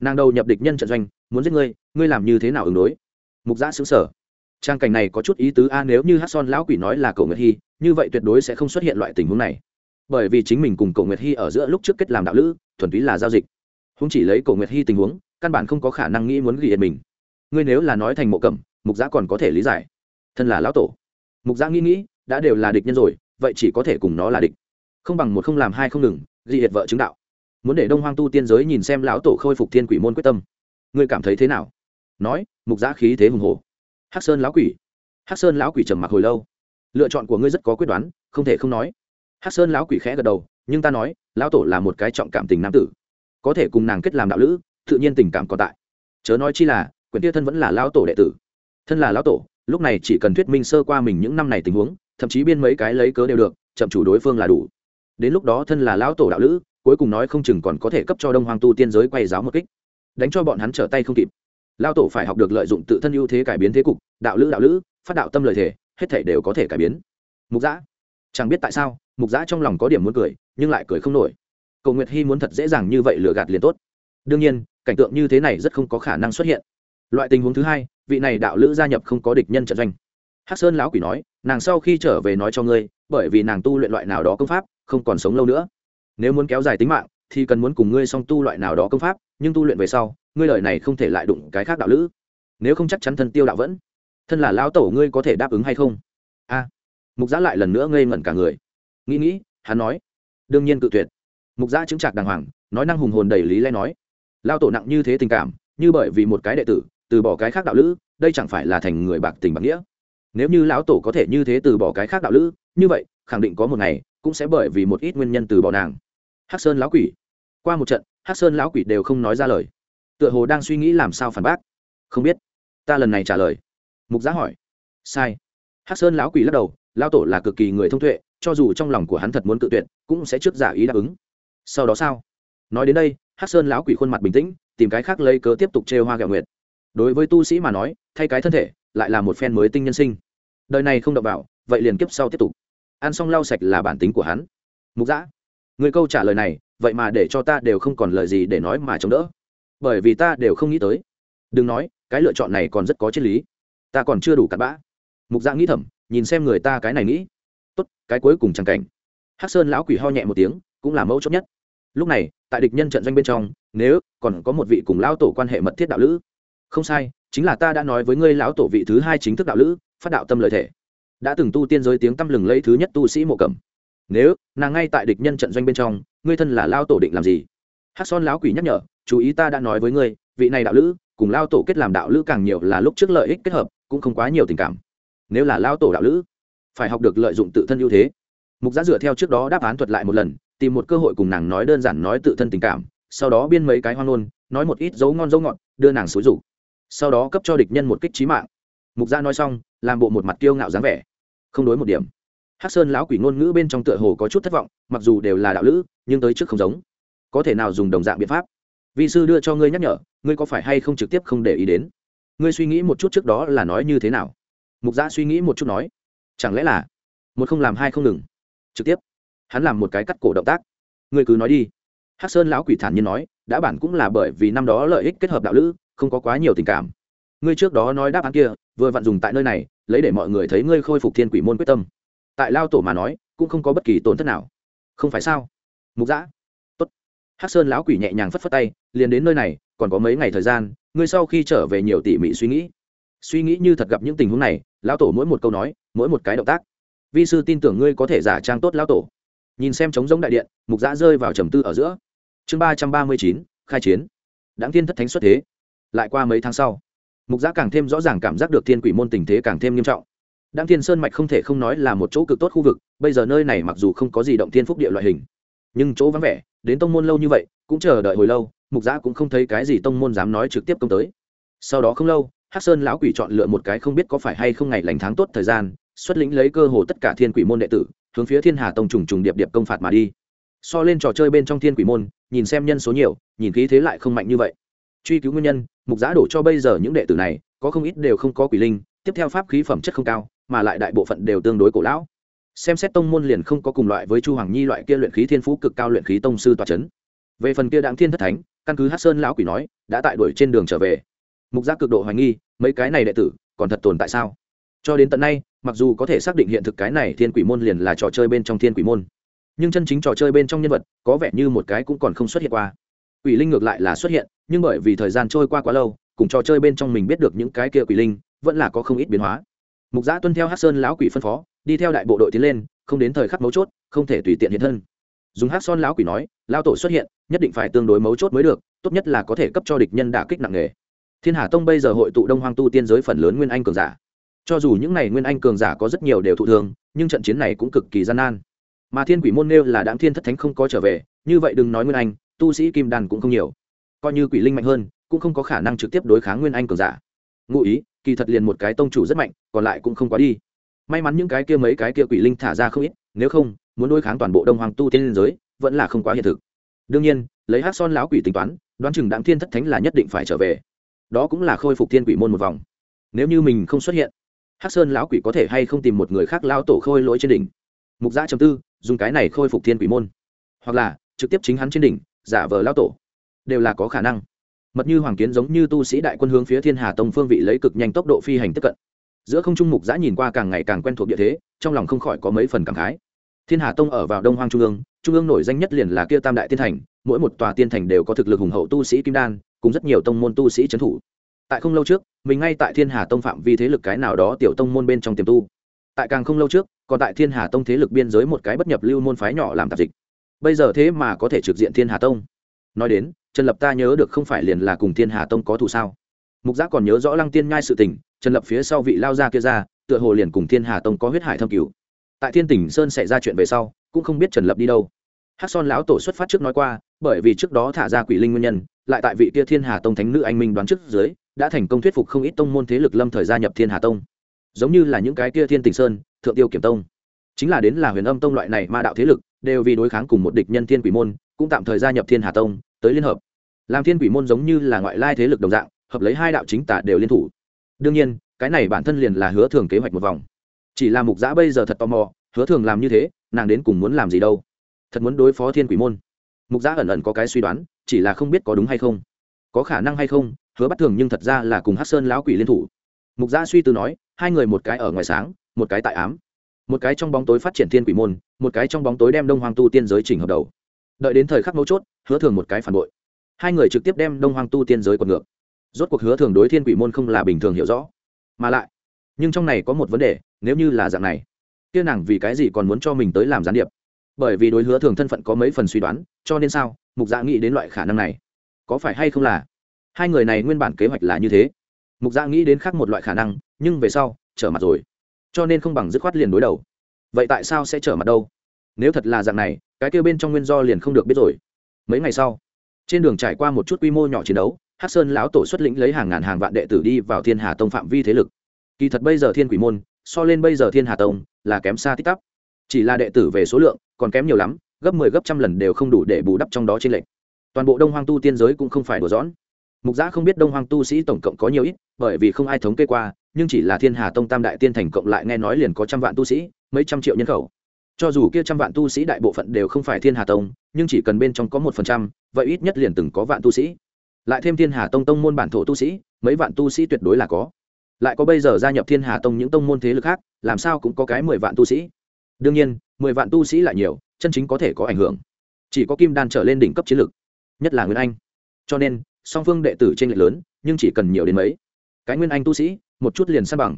Nàng đầu nhập địch nhân trận doanh, muốn giết ngươi ngươi làm như thế nào ứng đối? Mục giã xứng sở trang cảnh này có chút ý tứ a, nếu như hát son lão quỷ nói là cậu nguyệt hy, như vậy tuyệt đối sẽ không xuất hiện loại tình huống này. Bởi vì chính mình cùng cậu nguyệt hy ở giữa lúc trước kết làm đạo lữ, thuần túy là giao dịch. Không chỉ lấy cậu nguyệt hy tình huống, căn bản không có khả năng nghĩ muốn ghi hiệt mình. Ngươi nếu là nói thành mộ cẩm, mục giã còn có thể lý giải. Thân là lão tổ. Mục giã nghĩ nghĩ, đã đều là địch nhân rồi, vậy chỉ có thể cùng nó là địch. Không bằng một không làm hai không ngừng ghi hiệt vợ chứng đạo. Muốn để đông hoang tu tiên giới nhìn xem lão tổ khôi phục thiên quỷ môn quyết tâm. Ngươi cảm thấy thế nào? Nói, mục giã khí thế hùng hồ hắc sơn lão quỷ. Hắc sơn lão quỷ trầm mặc hồi lâu. Lựa chọn của ngươi rất có quyết đoán, không thể không nói. Hắc sơn lão quỷ khẽ gật đầu, nhưng ta nói, lão tổ là một cái trọng cảm tình nam tử. Có thể cùng nàng kết làm đạo lữ, tự nhiên tình cảm còn tại. Chớ nói chi là, quyển tia thân vẫn là lão tổ đệ tử. Thân là lão tổ, lúc này chỉ cần thuyết minh sơ qua mình những năm này tình huống, thậm chí biên mấy cái lấy cớ đều được, chậm chủ đối phương là đủ đến lúc đó thân là lão tổ đạo lữ, cuối cùng nói không chừng còn có thể cấp cho đông hoàng tu tiên giới quay giáo một kích. Đánh cho bọn hắn trở tay không kịp. Lao tổ phải học được lợi dụng tự thân ưu thế cải biến thế cục, đạo lữ đạo lữ, phát đạo tâm lời thể hết thể đều có thể cải biến. Mục giã chẳng biết tại sao, mục giã trong lòng có điểm muốn cười, nhưng lại cười không nổi. Cầu nguyệt hy muốn thật dễ dàng như vậy lừa gạt liền tốt. Đương nhiên, cảnh tượng như thế này rất không có khả năng xuất hiện. Loại tình huống thứ hai, vị này đạo lữ gia nhập không có địch nhân trận doanh. Hắc sơn lão quỷ nói, nàng sau khi trở về nói cho ngươi, bởi vì nàng tu luyện loại nào đó công pháp không còn sống lâu nữa. Nếu muốn kéo dài tính mạng, thì cần muốn cùng ngươi song tu loại nào đó công pháp, nhưng tu luyện về sau, ngươi lời này không thể lại đụng cái khác đạo lữ. Nếu không chắc chắn thân tiêu đạo vẫn. Thân là lão tổ ngươi có thể đáp ứng hay không? A. Mục giã lại lần nữa ngây ngẩn cả người. Nghĩ nghĩ, hắn nói. Đương nhiên cự tuyệt. Mục giã chứng trạc đàng hoàng, nói năng hùng hồn đầy lý lẽ nói. Lao tổ nặng như thế tình cảm, như bởi vì một cái đệ tử, từ bỏ cái khác đạo lữ, đây chẳng phải là thành người bạc tình bạc nghĩa. Nếu như lão tổ có thể như thế từ bỏ cái khác đạo lữ, như vậy, khẳng định có một ngày cũng sẽ bởi vì một ít nguyên nhân từ bỏ nàng. Hắc sơn lão quỷ. Qua một trận, hắc sơn lão quỷ đều không nói ra lời. Tựa hồ đang suy nghĩ làm sao phản bác. Không biết. Ta lần này trả lời. Mục giá hỏi. Sai. Hắc sơn lão quỷ lắc đầu lao tổ là cực kỳ người thông tuệ, cho dù trong lòng của hắn thật muốn cự tuyệt, cũng sẽ trước giả ý đáp ứng. Sau đó sao? Nói đến đây, hắc sơn lão quỷ khuôn mặt bình tĩnh, tìm cái khác lấy cớ tiếp tục trêu hoa gạo nguyệt. Đối với tu sĩ mà nói, thay cái thân thể, lại là một phen mới tinh nhân sinh. Đời này không đọc vào, vậy liền kiếp sau tiếp tục ăn xong lau sạch là bản tính của hắn. Mục giã người câu trả lời này, vậy mà để cho ta đều không còn lời gì để nói mà chống đỡ. Bởi vì ta đều không nghĩ tới. Đừng nói, cái lựa chọn này còn rất có triết lý. Ta còn chưa đủ cặn bã. Mục giã nghĩ thầm, nhìn xem người ta cái này nghĩ. Tốt, cái cuối cùng chẳng cảnh. Hắc sơn lão quỷ ho nhẹ một tiếng, cũng là mẫu chốt nhất. Lúc này, tại địch nhân trận doanh bên trong, nếu còn có một vị cùng lão tổ quan hệ mật thiết đạo lữ. Không sai, chính là ta đã nói với ngươi lão tổ vị thứ hai chính thức đạo lữ, phát đạo tâm lợi thể đã từng tu tiên giới tiếng tăm lừng lấy thứ nhất tu sĩ mộ cẩm. Nếu, nàng ngay tại địch nhân trận doanh bên trong, ngươi thân là lao tổ định làm gì? Hát son lão quỷ nhắc nhở, chú ý ta đã nói với ngươi, vị này đạo lữ, cùng lao tổ kết làm đạo lữ càng nhiều là lúc trước lợi ích kết hợp, cũng không quá nhiều tình cảm. Nếu là lao tổ đạo lữ, phải học được lợi dụng tự thân ưu thế. Mục giá dựa theo trước đó đáp án thuật lại một lần, tìm một cơ hội cùng nàng nói đơn giản nói tự thân tình cảm, sau đó biên mấy cái hoang ngôn, nói một ít dấu ngon dấu ngọt, đưa nàng xúi rủ. Sau đó cấp cho địch nhân một kích trí mạng. Mục gia nói xong, làm bộ một mặt kiêu ngạo dáng vẻ không đối một điểm. Hắc sơn lão quỷ ngôn ngữ bên trong tựa hồ có chút thất vọng, mặc dù đều là đạo lữ, nhưng tới trước không giống. Có thể nào dùng đồng dạng biện pháp? Vị sư đưa cho ngươi nhắc nhở, ngươi có phải hay không trực tiếp không để ý đến? Ngươi suy nghĩ một chút trước đó là nói như thế nào? Mục giã suy nghĩ một chút nói. Chẳng lẽ là một không làm hai không ngừng? Trực tiếp. Hắn làm một cái cắt cổ động tác. Ngươi cứ nói đi. Hắc sơn lão quỷ thản nhiên nói, đã bản cũng là bởi vì năm đó lợi ích kết hợp đạo lữ, không có quá nhiều tình cảm ngươi trước đó nói đáp án kia, vừa vặn dùng tại nơi này, lấy để mọi người thấy ngươi khôi phục thiên quỷ môn quyết tâm. Tại lao tổ mà nói, cũng không có bất kỳ tổn thất nào. Không phải sao? Mục giã tốt. Hắc sơn lão quỷ nhẹ nhàng phất phất tay, liền đến nơi này, còn có mấy ngày thời gian, ngươi sau khi trở về nhiều tỉ mỉ suy nghĩ. Suy nghĩ như thật gặp những tình huống này, lão tổ mỗi một câu nói, mỗi một cái động tác. Vi sư tin tưởng ngươi có thể giả trang tốt lão tổ. Nhìn xem trống giống đại điện, mục giã rơi vào trầm tư ở giữa. Chương ba trăm ba mươi chín, khai chiến. Đáng tiên thất thánh xuất thế. Lại qua mấy tháng sau mục giã càng thêm rõ ràng cảm giác được thiên quỷ môn tình thế càng thêm nghiêm trọng Đăng Thiên Sơn mạch không thể không nói là một chỗ cực tốt khu vực, bây giờ nơi này mặc dù không có gì động thiên phúc địa loại hình, nhưng chỗ vắng vẻ, đến tông môn lâu như vậy, cũng chờ đợi hồi lâu, Mục Giã cũng không thấy cái gì tông môn dám nói trực tiếp công tới. Sau đó không lâu, Hắc Sơn lão quỷ chọn lựa một cái không biết có phải hay không ngày lành tháng tốt thời gian, xuất lĩnh lấy cơ hồ tất cả thiên quỷ môn đệ tử, hướng phía Thiên Hà tông trùng trùng điệp điệp công phạt mà đi. So lên trò chơi bên trong thiên quỷ môn, nhìn xem nhân số nhiều, nhìn khí thế lại không mạnh như vậy. Truy cứu nguyên nhân, Mục Giã đổ cho bây giờ những đệ tử này, có không ít đều không có quỷ linh, tiếp theo pháp khí phẩm chất không cao, mà lại đại bộ phận đều tương đối cổ lão. Xem xét tông môn liền không có cùng loại với chu hoàng nhi loại kia luyện khí thiên phú cực cao luyện khí tông sư toa c h ấ n về phần kia đáng thiên thất thánh căn cứ hát sơn lão quỷ nói đã tại đuổi trên đường trở về. Mục giác cực độ hoài nghi mấy cái này đệ tử còn thật tồn tại sao? Cho đến tận nay mặc dù có thể xác định hiện thực cái này thiên quỷ môn liền là trò chơi bên trong thiên quỷ môn nhưng chân chính trò chơi bên trong nhân vật có vẻ như một cái cũng còn không xuất hiện qua quỷ linh ngược lại là xuất hiện, nhưng bởi vì thời gian trôi qua quá lâu, cùng trò chơi bên trong mình biết được những cái kia quỷ linh, vẫn là có không ít biến hóa. Mục giã tuân theo hát sơn lão quỷ phân phó, đi theo đại bộ đội tiến lên, không đến thời khắc mấu chốt, không thể tùy tiện hiện thân. Dùng hát son lão quỷ nói, lao tổ xuất hiện, nhất định phải tương đối mấu chốt mới được, tốt nhất là có thể cấp cho địch nhân đả kích nặng nề. Thiên hà tông bây giờ hội tụ đông hoang tu tiên giới phần lớn nguyên anh cường giả. Cho dù những n à y nguyên anh cường giả có rất nhiều đều thụ thường nhưng trận chiến này cũng cực kỳ gian nan. Mà thiên quỷ môn nêu là đáng thiên thất thánh không có trở về, như vậy đừng nói nguyên anh tu sĩ kim đàn cũng không nhiều. Coi như quỷ linh mạnh hơn, cũng không có khả năng trực tiếp đối kháng nguyên anh cường giả. Ngụ ý, kỳ thật liền một cái tông chủ rất mạnh, còn lại cũng không quá đi. May mắn những cái kia mấy cái kia quỷ linh thả ra không ít, nếu không, muốn đối kháng toàn bộ đông hoàng tu tiên liên giới, vẫn là không quá hiện thực. Đương nhiên, lấy hát son lão quỷ tính toán, đoán chừng Đặng thiên thất thánh là nhất định phải trở về. Đó cũng là khôi phục thiên quỷ môn một vòng. Nếu như mình không xuất hiện hát sơn lão quỷ có thể hay không tìm một người khác lao tổ khôi lỗi trên đỉnh. Mục giã trầm tư, dùng cái này khôi phục thiên quỷ môn. Hoặc là, trực tiếp chính hắn trên đỉnh giả vờ lao tổ. Đều là có khả năng. Mật như hoàng kiến giống như tu sĩ đại quân hướng phía thiên hà tông phương vị lấy cực nhanh tốc độ phi hành tiếp cận. Giữa không trung mục giã nhìn qua càng ngày càng quen thuộc địa thế, trong lòng không khỏi có mấy phần cảm khái. Thiên hà tông ở vào đông hoang trung ương trung ương nổi danh nhất liền là kia tam đại tiên thành, mỗi một tòa tiên thành đều có thực lực hùng hậu tu sĩ kim đan, cùng rất nhiều tông môn tu sĩ trấn thủ. Tại không lâu trước, mình ngay tại thiên hà tông phạm vi thế lực cái nào đó tiểu tông môn bên trong tiềm tu. Tại càng không lâu trước, còn tại thiên hà tông thế lực biên giới một cái bất nhập lưu môn phái nhỏ làm tạp dịch bây giờ thế mà có thể trực diện thiên hà tông nói đến trần lập ta nhớ được không phải liền là cùng thiên hà tông có thù sao mục giác còn nhớ rõ lăng tiên nhai sự tình trần lập phía sau vị lao ra kia ra tựa hồ liền cùng thiên hà tông có huyết hải thâm cứu tại thiên tỉnh sơn xảy ra chuyện về sau cũng không biết trần lập đi đâu hát son lão tổ xuất phát trước nói qua bởi vì trước đó thả ra quỷ linh nguyên nhân lại tại vị kia thiên hà tông thánh nữ anh minh đoán trước dưới đã thành công thuyết phục không ít tông môn thế lực lâm thời gia nhập thiên hà tông giống như là những cái kia thiên tỉnh sơn thượng tiêu kiểm tông chính là đến là huyền âm tông loại này ma đạo thế lực đều vì đối kháng cùng một địch nhân thiên quỷ môn, cũng tạm thời gia nhập thiên hà tông, tới liên hợp. Làm thiên quỷ môn giống như là ngoại lai thế lực đồng dạng, hợp lấy hai đạo chính tả đều liên thủ. Đương nhiên, cái này bản thân liền là hứa thường kế hoạch một vòng. Chỉ là mục giã bây giờ thật tò mò, hứa thường làm như thế, nàng đến cùng muốn làm gì đâu? Thật muốn đối phó thiên quỷ môn? Mục giã ẩn ẩn có cái suy đoán, chỉ là không biết có đúng hay không. Có khả năng hay không, hứa bắt thường nhưng thật ra là cùng hát sơn lão quỷ liên thủ. Mục giã suy tư nói, hai người một cái ở ngoài sáng, một cái tại ám một cái trong bóng tối phát triển thiên quỷ môn, một cái trong bóng tối đem đông hoàng tu tiên giới chỉnh hợp đầu. Đợi đến thời khắc mấu chốt, hứa thường một cái phản bội. Hai người trực tiếp đem đông hoàng tu tiên giới quật ngược. Rốt cuộc hứa thường đối thiên quỷ môn không là bình thường hiểu rõ. Mà lại, nhưng trong này có một vấn đề, nếu như là dạng này, kia nàng vì cái gì còn muốn cho mình tới làm gián điệp? Bởi vì đối hứa thường thân phận có mấy phần suy đoán, cho nên sao, mục dạ nghĩ đến loại khả năng này. Có phải hay không là, hai người này nguyên bản kế hoạch là như thế. Mục dạ nghĩ đến khác một loại khả năng, nhưng về sau, trở mặt rồi cho nên không bằng dứt khoát liền đối đầu. Vậy tại sao sẽ trở mặt đâu? Nếu thật là dạng này, cái kêu bên trong nguyên do liền không được biết rồi. Mấy ngày sau, trên đường trải qua một chút quy mô nhỏ chiến đấu hát sơn lão tổ xuất lĩnh lấy hàng ngàn hàng vạn đệ tử đi vào thiên hà tông phạm vi thế lực. Kỳ thật bây giờ thiên quỷ môn, so lên bây giờ thiên hà tông, là kém xa tích tắp. Chỉ là đệ tử về số lượng, còn kém nhiều lắm, gấp mười 10 gấp trăm lần đều không đủ để bù đắp trong đó trên lệnh toàn bộ đông hoang tu tiên giới cũng không phải đùa dõn mục giã không biết đông hoang tu sĩ tổng cộng có nhiều ít, bởi vì không ai thống kê qua nhưng chỉ là thiên hà tông tam đại tiên thành cộng lại nghe nói liền có trăm vạn tu sĩ, mấy trăm triệu nhân khẩu. Cho dù kia trăm vạn tu sĩ đại bộ phận đều không phải thiên hà tông, nhưng chỉ cần bên trong có một phần trăm, vậy ít nhất liền từng có vạn tu sĩ. Lại thêm thiên hà tông tông môn bản thổ tu sĩ, mấy vạn tu sĩ tuyệt đối là có. Lại có bây giờ gia nhập thiên hà tông những tông môn thế lực khác, làm sao cũng có cái mười vạn tu sĩ. Đương nhiên, mười vạn tu sĩ lại nhiều, chân chính có thể có ảnh hưởng. Chỉ có kim đan trở lên đỉnh cấp chiến lực, nhất là nguyên anh. Cho nên, song phương đệ tử trên lệch lớn, nhưng chỉ cần nhiều đến mấy. Cái nguyên anh tu sĩ một chút liền san bằng.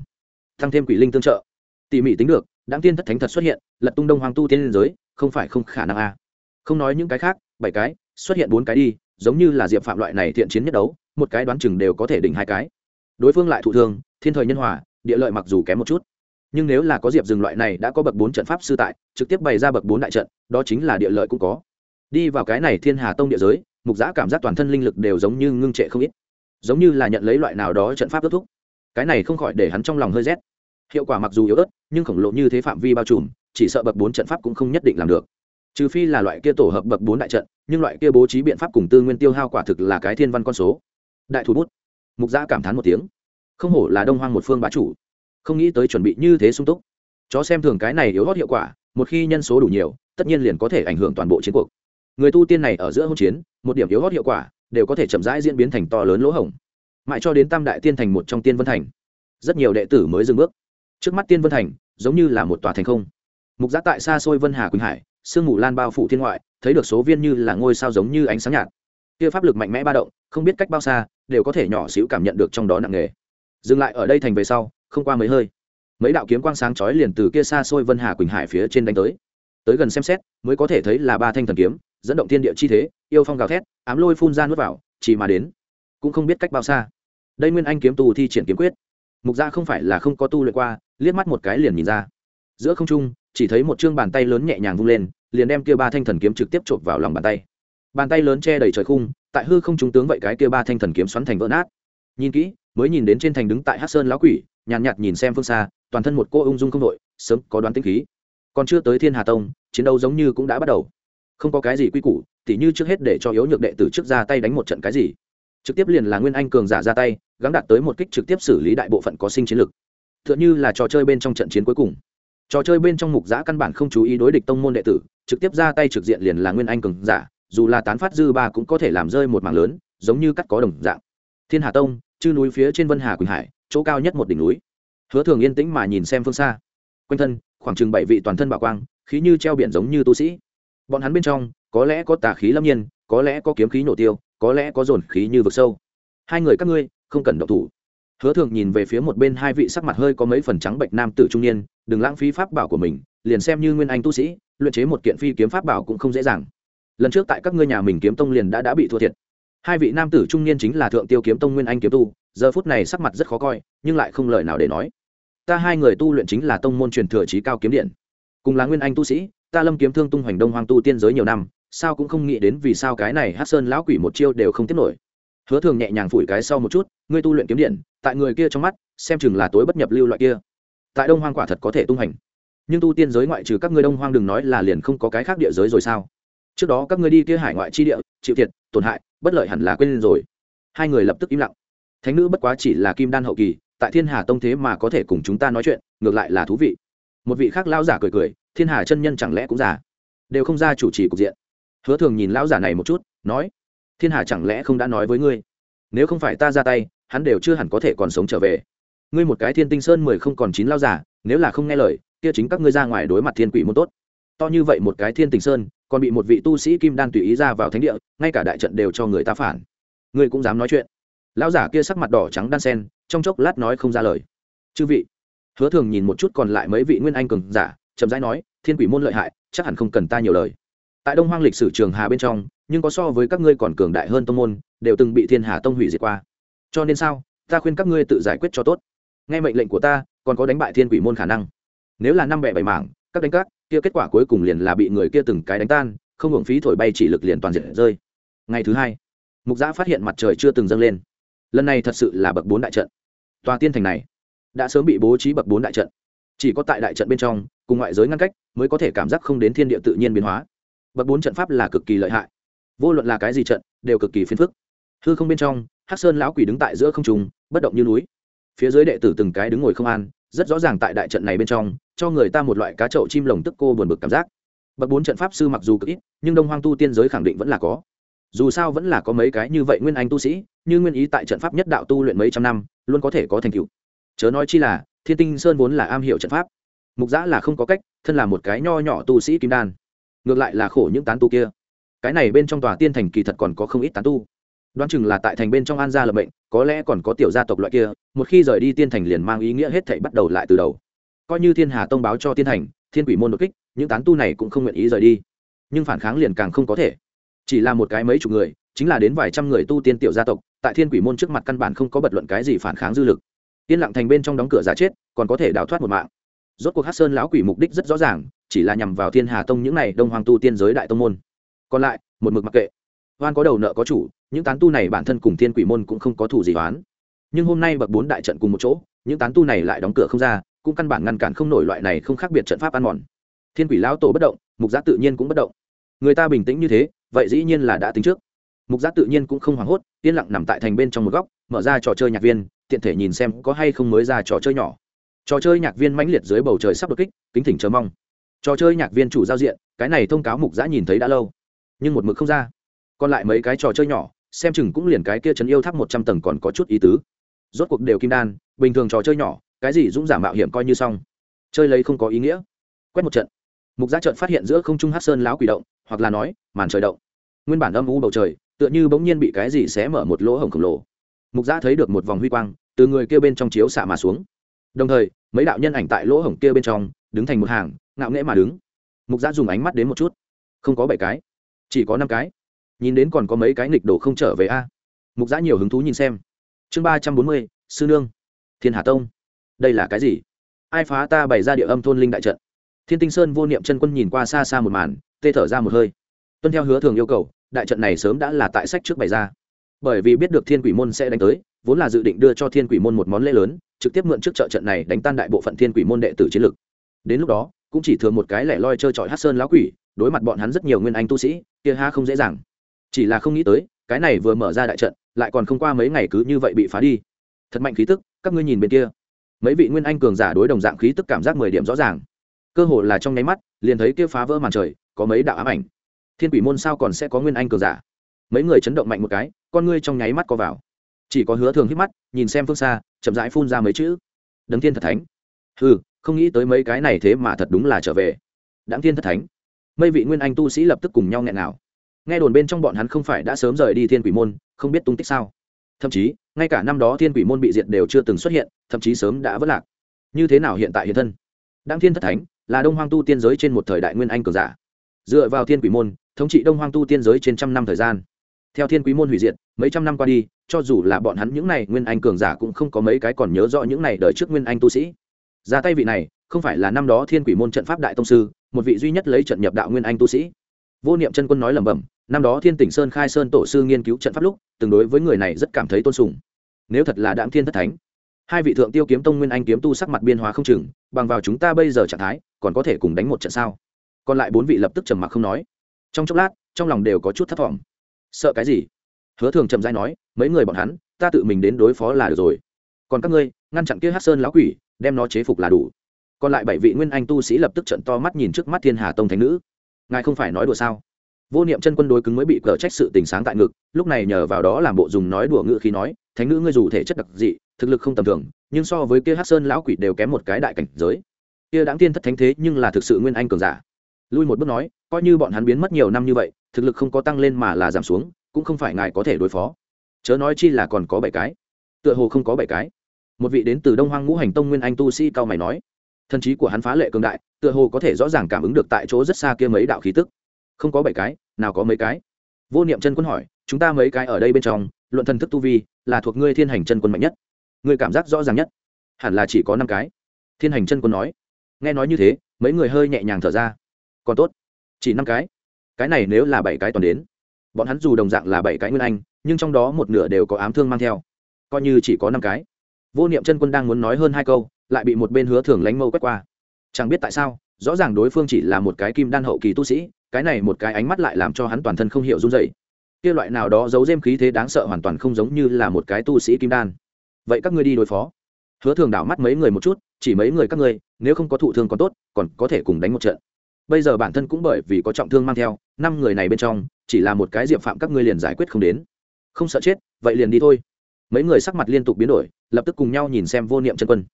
Tăng thêm quỷ linh tương trợ. Tỉ mỉ tính được đáng tiên thất thánh thật xuất hiện, lật tung đông hoàng tu tiên liên giới, không phải không khả năng a. À. không nói những cái khác, bảy cái, xuất hiện bốn cái đi, giống như là diệp phạm loại này thiện chiến nhất đấu, một cái đoán chừng đều có thể đỉnh hai cái. Đối phương lại thụ thương, thiên thời nhân hòa, địa lợi mặc dù kém một chút. Nhưng nếu là có diệp dừng loại này đã có bậc bốn trận pháp sư tại, trực tiếp bày ra bậc bốn đại trận, đó chính là địa lợi cũng có. Đi vào cái này thiên hà tông địa giới, mục giã cảm giác toàn thân linh lực đều giống như ngưng trệ không ít. Giống như là nhận lấy loại nào đó trận pháp kết thúc cái này không khỏi để hắn trong lòng hơi rét. Hiệu quả mặc dù yếu ớt, nhưng khổng lồ như thế phạm vi bao trùm, chỉ sợ bậc bốn trận pháp cũng không nhất định làm được. Trừ phi là loại kia tổ hợp bậc bốn đại trận, nhưng loại kia bố trí biện pháp cùng tư nguyên tiêu hao quả thực là cái thiên văn con số. Đại thủ bút. Mục giã cảm thán một tiếng. Không hổ là đông hoang một phương bá chủ. Không nghĩ tới chuẩn bị như thế sung túc. Chó xem thường cái này yếu hót hiệu quả, một khi nhân số đủ nhiều, tất nhiên liền có thể ảnh hưởng toàn bộ chiến cuộc. Người tu tiên này ở giữa hỗn chiến, một điểm yếu hót hiệu quả, đều có thể chậm rãi diễn biến thành to lớn lỗ hổng mãi cho đến tam đại tiên thành một trong tiên vân thành. Rất nhiều đệ tử mới dừng bước. Trước mắt tiên vân thành, giống như là một tòa thành không. Mục giác tại xa xôi vân hà quỳnh hải, sương mù lan bao phủ thiên ngoại, thấy được số viên như là ngôi sao giống như ánh sáng nhạt. Kia pháp lực mạnh mẽ ba động, không biết cách bao xa, đều có thể nhỏ xíu cảm nhận được trong đó nặng nề. Dừng lại ở đây thành về sau, không qua mấy hơi, mấy đạo kiếm quang sáng chói liền từ kia xa xôi vân hà quỳnh hải phía trên đánh tới. Tới gần xem xét, mới có thể thấy là ba thanh thần kiếm, dẫn động thiên địa chi thế, yêu phong gào thét, ám lôi phun ra nuốt vào, chỉ mà đến, cũng không biết cách bao xa đây nguyên anh kiếm tù thi triển kiếm quyết. Mục gia không phải là không có tu luyện qua liếc mắt một cái liền nhìn ra. Giữa không trung chỉ thấy một chương bàn tay lớn nhẹ nhàng vung lên liền đem kia ba thanh thần kiếm trực tiếp chộp vào lòng bàn tay. Bàn tay lớn che đầy trời khung tại hư không trung tướng vậy cái kia ba thanh thần kiếm xoắn thành vỡ nát. Nhìn kỹ mới nhìn đến trên thành đứng tại hát sơn lão quỷ nhàn nhạt, nhạt nhìn xem phương xa toàn thân một cô ung dung không đội sớm có đoán tinh khí. Còn chưa tới thiên hà tông chiến đấu giống như cũng đã bắt đầu. Không có cái gì quy củ tỉ như trước hết để cho yếu nhược đệ tử trước ra tay đánh một trận cái gì trực tiếp liền là nguyên anh cường giả ra tay, gắng đạt tới một kích trực tiếp xử lý đại bộ phận có sinh chiến lực. T h ư ợ n h ư là trò chơi bên trong trận chiến cuối cùng. Trò chơi bên trong mục giã căn bản không chú ý đối địch tông môn đệ tử, trực tiếp ra tay trực diện liền là nguyên anh cường giả, dù là tán phát dư ba cũng có thể làm rơi một mảng lớn, giống như cắt có đồng dạng. Thiên hà tông, chư núi phía trên vân hà quỳnh hải, chỗ cao nhất một đỉnh núi. Hứa thường yên tĩnh mà nhìn xem phương xa. Quanh thân, khoảng chừng bảy vị toàn thân bảo quang, khí như treo biển giống như tu sĩ. Bọn hắn bên trong, có lẽ có tà khí lâm nhiên, có lẽ có kiếm khí nổ tiêu có lẽ có dồn khí như vực sâu. Hai người các ngươi, không cần động thủ. Hứa thường nhìn về phía một bên hai vị sắc mặt hơi có mấy phần trắng bệnh nam tử trung niên, đừng lãng phí pháp bảo của mình, liền xem như nguyên anh tu sĩ, luyện chế một kiện phi kiếm pháp bảo cũng không dễ dàng. Lần trước tại các ngươi nhà mình kiếm tông liền đã đã bị thua thiệt. Hai vị nam tử trung niên chính là thượng tiêu kiếm tông nguyên anh kiếm tu, giờ phút này sắc mặt rất khó coi, nhưng lại không lời nào để nói. Ta hai người tu luyện chính là tông môn truyền thừa trí cao kiếm điện. Cùng là nguyên anh tu sĩ, ta lâm kiếm thương tung hoành đông hoang tu tiên giới nhiều năm sao cũng không nghĩ đến vì sao cái này hát sơn lão quỷ một chiêu đều không tiếp nổi. Hứa thường nhẹ nhàng phủi cái sau một chút, ngươi tu luyện kiếm điện, tại người kia trong mắt, xem chừng là tối bất nhập lưu loại kia. Tại đông hoang quả thật có thể tung hành. Nhưng tu tiên giới ngoại trừ các ngươi đông hoang đừng nói là liền không có cái khác địa giới rồi sao? Trước đó các ngươi đi kia hải ngoại chi địa, chịu thiệt, tổn hại, bất lợi hẳn là quên rồi. Hai người lập tức im lặng. Thánh nữ bất quá chỉ là kim đan hậu kỳ, tại thiên hà tông thế mà có thể cùng chúng ta nói chuyện, ngược lại là thú vị. Một vị khác lão giả cười cười, thiên hà chân nhân chẳng lẽ cũng giả đều không ra chủ trì cục diện hứa thường nhìn lão giả này một chút, nói, thiên hà chẳng lẽ không đã nói với ngươi? Nếu không phải ta ra tay, hắn đều chưa hẳn có thể còn sống trở về. Ngươi một cái thiên tinh sơn mười không còn chín lao giả nếu là không nghe lời, kia chính các ngươi ra ngoài đối mặt thiên quỷ môn tốt. To như vậy một cái thiên tinh sơn, còn bị một vị tu sĩ kim đan tùy ý ra vào thánh địa, ngay cả đại trận đều cho người ta phản. Ngươi cũng dám nói chuyện. Lão giả kia sắc mặt đỏ trắng đan sen, trong chốc lát nói không ra lời. Chư vị. Hứa thường nhìn một chút còn lại mấy vị nguyên anh cường giả, chậm rãi nói, thiên quỷ môn lợi hại, chắc hẳn không cần ta nhiều lời tại đông hoang lịch sử trường hà bên trong, nhưng có so với các ngươi còn cường đại hơn tông môn, đều từng bị thiên hà tông hủy diệt qua. Cho nên sao? Ta khuyên các ngươi tự giải quyết cho tốt. Nghe mệnh lệnh của ta, còn có đánh bại thiên quỷ môn khả năng. Nếu là năm bẻ bảy mảng, các đánh cát kia kết quả cuối cùng liền là bị người kia từng cái đánh tan, không hưởng phí thổi bay chỉ lực liền toàn diện rơi. Ngày thứ hai, mục giã phát hiện mặt trời chưa từng dâng lên. Lần này thật sự là bậc bốn đại trận. Tòa tiên thành này đã sớm bị bố trí bậc bốn đại trận. Chỉ có tại đại trận bên trong, cùng ngoại giới ngăn cách, mới có thể cảm giác không đến thiên địa tự nhiên biến hóa bậc bốn trận pháp là cực kỳ lợi hại. Vô luận là cái gì trận, đều cực kỳ phiền phức. Hư không bên trong, hắc sơn lão quỷ đứng tại giữa không trùng bất động như núi. Phía dưới đệ tử từng cái đứng ngồi không an, rất rõ ràng tại đại trận này bên trong, cho người ta một loại cá chậu chim lồng tức cô buồn bực cảm giác. Bậc bốn trận pháp sư mặc dù cực ít, nhưng đông hoang tu tiên giới khẳng định vẫn là có. Dù sao vẫn là có mấy cái như vậy nguyên anh tu sĩ, như nguyên ý tại trận pháp nhất đạo tu luyện mấy trăm năm, luôn có thể có thành tựu. Chớ nói chi là, thiên tinh sơn vốn là am hiểu trận pháp. Mục giã là không có cách, thân là một cái nho nhỏ tu sĩ kim đan ngược lại là khổ những tán tu kia. Cái này bên trong tòa tiên thành kỳ thật còn có không ít tán tu. Đoán chừng là tại thành bên trong an gia lập bệnh có lẽ còn có tiểu gia tộc loại kia, một khi rời đi tiên thành liền mang ý nghĩa hết thảy bắt đầu lại từ đầu. Coi như thiên hà tông báo cho tiên thành, thiên quỷ môn đột kích, những tán tu này cũng không nguyện ý rời đi. Nhưng phản kháng liền càng không có thể. Chỉ là một cái mấy chục người, chính là đến vài trăm người tu tiên tiểu gia tộc, tại thiên quỷ môn trước mặt căn bản không có bật luận cái gì phản kháng dư lực. Tiên lặng thành bên trong đóng cửa giả chết, còn có thể đào thoát một mạng. Rốt cuộc hát sơn lão quỷ mục đích rất rõ ràng chỉ là nhằm vào thiên hà tông những này đông hoàng tu tiên giới đại tông môn. Còn lại, một mực mặc kệ. Hoan có đầu nợ có chủ, những tán tu này bản thân cùng thiên quỷ môn cũng không có thủ gì hoán. Nhưng hôm nay bậc bốn đại trận cùng một chỗ, những tán tu này lại đóng cửa không ra, cũng căn bản ngăn cản không nổi loại này không khác biệt trận pháp ăn mòn. Thiên quỷ lão tổ bất động, mục giác tự nhiên cũng bất động. Người ta bình tĩnh như thế, vậy dĩ nhiên là đã tính trước. Mục giác tự nhiên cũng không hoảng hốt, yên lặng nằm tại thành bên trong một góc, mở ra trò chơi nhạc viên, tiện thể nhìn xem có hay không mới ra trò chơi nhỏ. Trò chơi nhạc viên mãnh liệt dưới bầu trời sắp đột kích, kính thỉnh chờ mong trò chơi nhạc viên chủ giao diện, cái này thông cáo mục giã nhìn thấy đã lâu. Nhưng một mực không ra. Còn lại mấy cái trò chơi nhỏ, xem chừng cũng liền cái kia chấn yêu tháp một trăm tầng còn có chút ý tứ. Rốt cuộc đều kim đan, bình thường trò chơi nhỏ, cái gì dũng giả mạo hiểm coi như xong. Chơi lấy không có ý nghĩa. Quét một trận. Mục giã trận phát hiện giữa không trung hát sơn láo quỷ động, hoặc là nói, màn trời động. Nguyên bản âm u bầu trời, tựa như bỗng nhiên bị cái gì xé mở một lỗ hổng khổng lồ. Mục giã thấy được một vòng huy quang, từ người kia bên trong chiếu xạ mà xuống. Đồng thời, mấy đạo nhân ảnh tại lỗ hổng kia bên trong đứng thành một hàng, ngạo nghễ mà đứng. Mục Giã dùng ánh mắt đến một chút. Không có bảy cái, chỉ có năm cái. Nhìn đến còn có mấy cái nghịch đồ không trở về a. Mục giã nhiều hứng thú nhìn xem. Chương ba trăm bốn mươi, sư nương. Thiên hà tông. Đây là cái gì? Ai phá ta bày ra địa âm thôn linh đại trận? Thiên tinh sơn vô niệm chân quân nhìn qua xa xa một màn, tê thở ra một hơi. Tuân theo hứa thường yêu cầu, đại trận này sớm đã là tại sách trước bày ra. Bởi vì biết được thiên quỷ môn sẽ đánh tới, vốn là dự định đưa cho thiên quỷ môn một món lễ lớn, trực tiếp mượn trước trợ trận này đánh tan đại bộ phận thiên quỷ môn đệ tử chiến lực đến lúc đó, cũng chỉ thường một cái lẻ loi trơ trọi hát sơn lão quỷ, đối mặt bọn hắn rất nhiều nguyên anh tu sĩ, kia ha không dễ dàng. Chỉ là không nghĩ tới, cái này vừa mở ra đại trận, lại còn không qua mấy ngày cứ như vậy bị phá đi. Thật mạnh khí tức, các ngươi nhìn bên kia. Mấy vị nguyên anh cường giả đối đồng dạng khí tức cảm giác mười điểm rõ ràng. Cơ hồ là trong nháy mắt, liền thấy kia phá vỡ màn trời, có mấy đạo ám ảnh. Thiên quỷ môn sao còn sẽ có nguyên anh cường giả? Mấy người chấn động mạnh một cái, con ngươi trong nháy mắt có vào. Chỉ có hứa thường hít mắt, nhìn xem phương xa, chậm rãi phun ra mấy chữ. Đấng thiên thật thánh. Ừ không nghĩ tới mấy cái này thế mà thật đúng là trở về. Đáng thiên Thất thánh. Mấy vị nguyên anh tu sĩ lập tức cùng nhau nghẹn nào nghe đồn bên trong bọn hắn không phải đã sớm rời đi thiên quỷ môn, không biết tung tích sao. Thậm chí, ngay cả năm đó thiên quỷ môn bị diệt đều chưa từng xuất hiện, thậm chí sớm đã vất lạc. Như thế nào hiện tại hiện thân? Đáng thiên thất thánh là đông hoang tu tiên giới trên một thời đại nguyên anh cường giả. Dựa vào thiên quỷ môn, thống trị đông hoang tu tiên giới trên trăm năm thời gian. Theo thiên quý môn hủy diệt, mấy trăm năm qua đi, cho dù là bọn hắn những n à y nguyên anh cường giả cũng không có mấy cái còn nhớ rõ những n à y đời trước nguyên anh tu sĩ ra tay vị này, không phải là năm đó thiên quỷ môn trận pháp đại tông sư, một vị duy nhất lấy trận nhập đạo nguyên anh tu sĩ. Vô niệm chân quân nói lẩm bẩm, năm đó thiên tỉnh sơn khai sơn tổ sư nghiên cứu trận pháp lúc tương đối với người này rất cảm thấy tôn sùng. Nếu thật là đạm thiên thất thánh, hai vị thượng tiêu kiếm tông nguyên anh kiếm tu sắc mặt biên hóa không chừng, bằng vào chúng ta bây giờ trạng thái, còn có thể cùng đánh một trận sao? Còn lại bốn vị lập tức trầm mặc không nói. Trong chốc lát, trong lòng đều có chút thất vọng. Sợ cái gì? Hứa thường trầm dai nói, mấy người bọn hắn, ta tự mình đến đối phó là được rồi. Còn các ngươi, ngăn chặn kia hát sơn lão quỷ đem nó chế phục là đủ. Còn lại bảy vị nguyên anh tu sĩ lập tức trận to mắt nhìn trước mắt thiên hà tông thánh nữ. Ngài không phải nói đùa sao? Vô niệm chân quân đối cứng mới bị cờ trách sự tình sáng tại ngực, lúc này nhờ vào đó làm bộ dùng nói đùa ngự khi nói, thánh nữ ngươi dù thể chất đặc dị, thực lực không tầm thường, nhưng so với kia hát sơn lão quỷ đều kém một cái đại cảnh giới. Kia đáng tiên thất thánh thế nhưng là thực sự nguyên anh cường giả. Lui một bước nói, coi như bọn hắn biến mất nhiều năm như vậy, thực lực không có tăng lên mà là giảm xuống, cũng không phải ngài có thể đối phó. Chớ nói chi là còn có bảy cái. Tựa hồ không có bảy cái một vị đến từ đông hoang ngũ hành tông nguyên anh tu sĩ cao mày nói thần trí của hắn phá lệ cường đại, tựa hồ có thể rõ ràng cảm ứng được tại chỗ rất xa kia mấy đạo khí tức. Không có bảy cái, nào có mấy cái? Vô niệm chân quân hỏi, chúng ta mấy cái ở đây bên trong, luận thần thức tu vi, là thuộc ngươi thiên hành chân quân mạnh nhất. Ngươi cảm giác rõ ràng nhất. Hẳn là chỉ có năm cái. Thiên hành chân quân nói. Nghe nói như thế, mấy người hơi nhẹ nhàng thở ra. Còn tốt. Chỉ năm cái. Cái này nếu là bảy cái toàn đến. Bọn hắn dù đồng dạng là bảy cái nguyên anh, nhưng trong đó một nửa đều có ám thương mang theo. Coi như chỉ có năm cái vô niệm chân quân đang muốn nói hơn hai câu, lại bị một bên hứa thường lánh mâu quét qua. Chẳng biết tại sao, rõ ràng đối phương chỉ là một cái kim đan hậu kỳ tu sĩ, cái này một cái ánh mắt lại làm cho hắn toàn thân không hiểu run dậy kia loại nào đó giấu dêm khí thế đáng sợ hoàn toàn không giống như là một cái tu sĩ kim đan. Vậy các ngươi đi đối phó. Hứa thường đảo mắt mấy người một chút, chỉ mấy người các ngươi, nếu không có thụ thương còn tốt, còn có thể cùng đánh một trận. Bây giờ bản thân cũng bởi vì có trọng thương mang theo, năm người này bên trong, chỉ là một cái diệp phạm các ngươi liền giải quyết không đến. Không sợ chết, vậy liền đi thôi. Mấy người sắc mặt liên tục biến đổi lập tức cùng nhau nhìn xem vô niệm chân quân.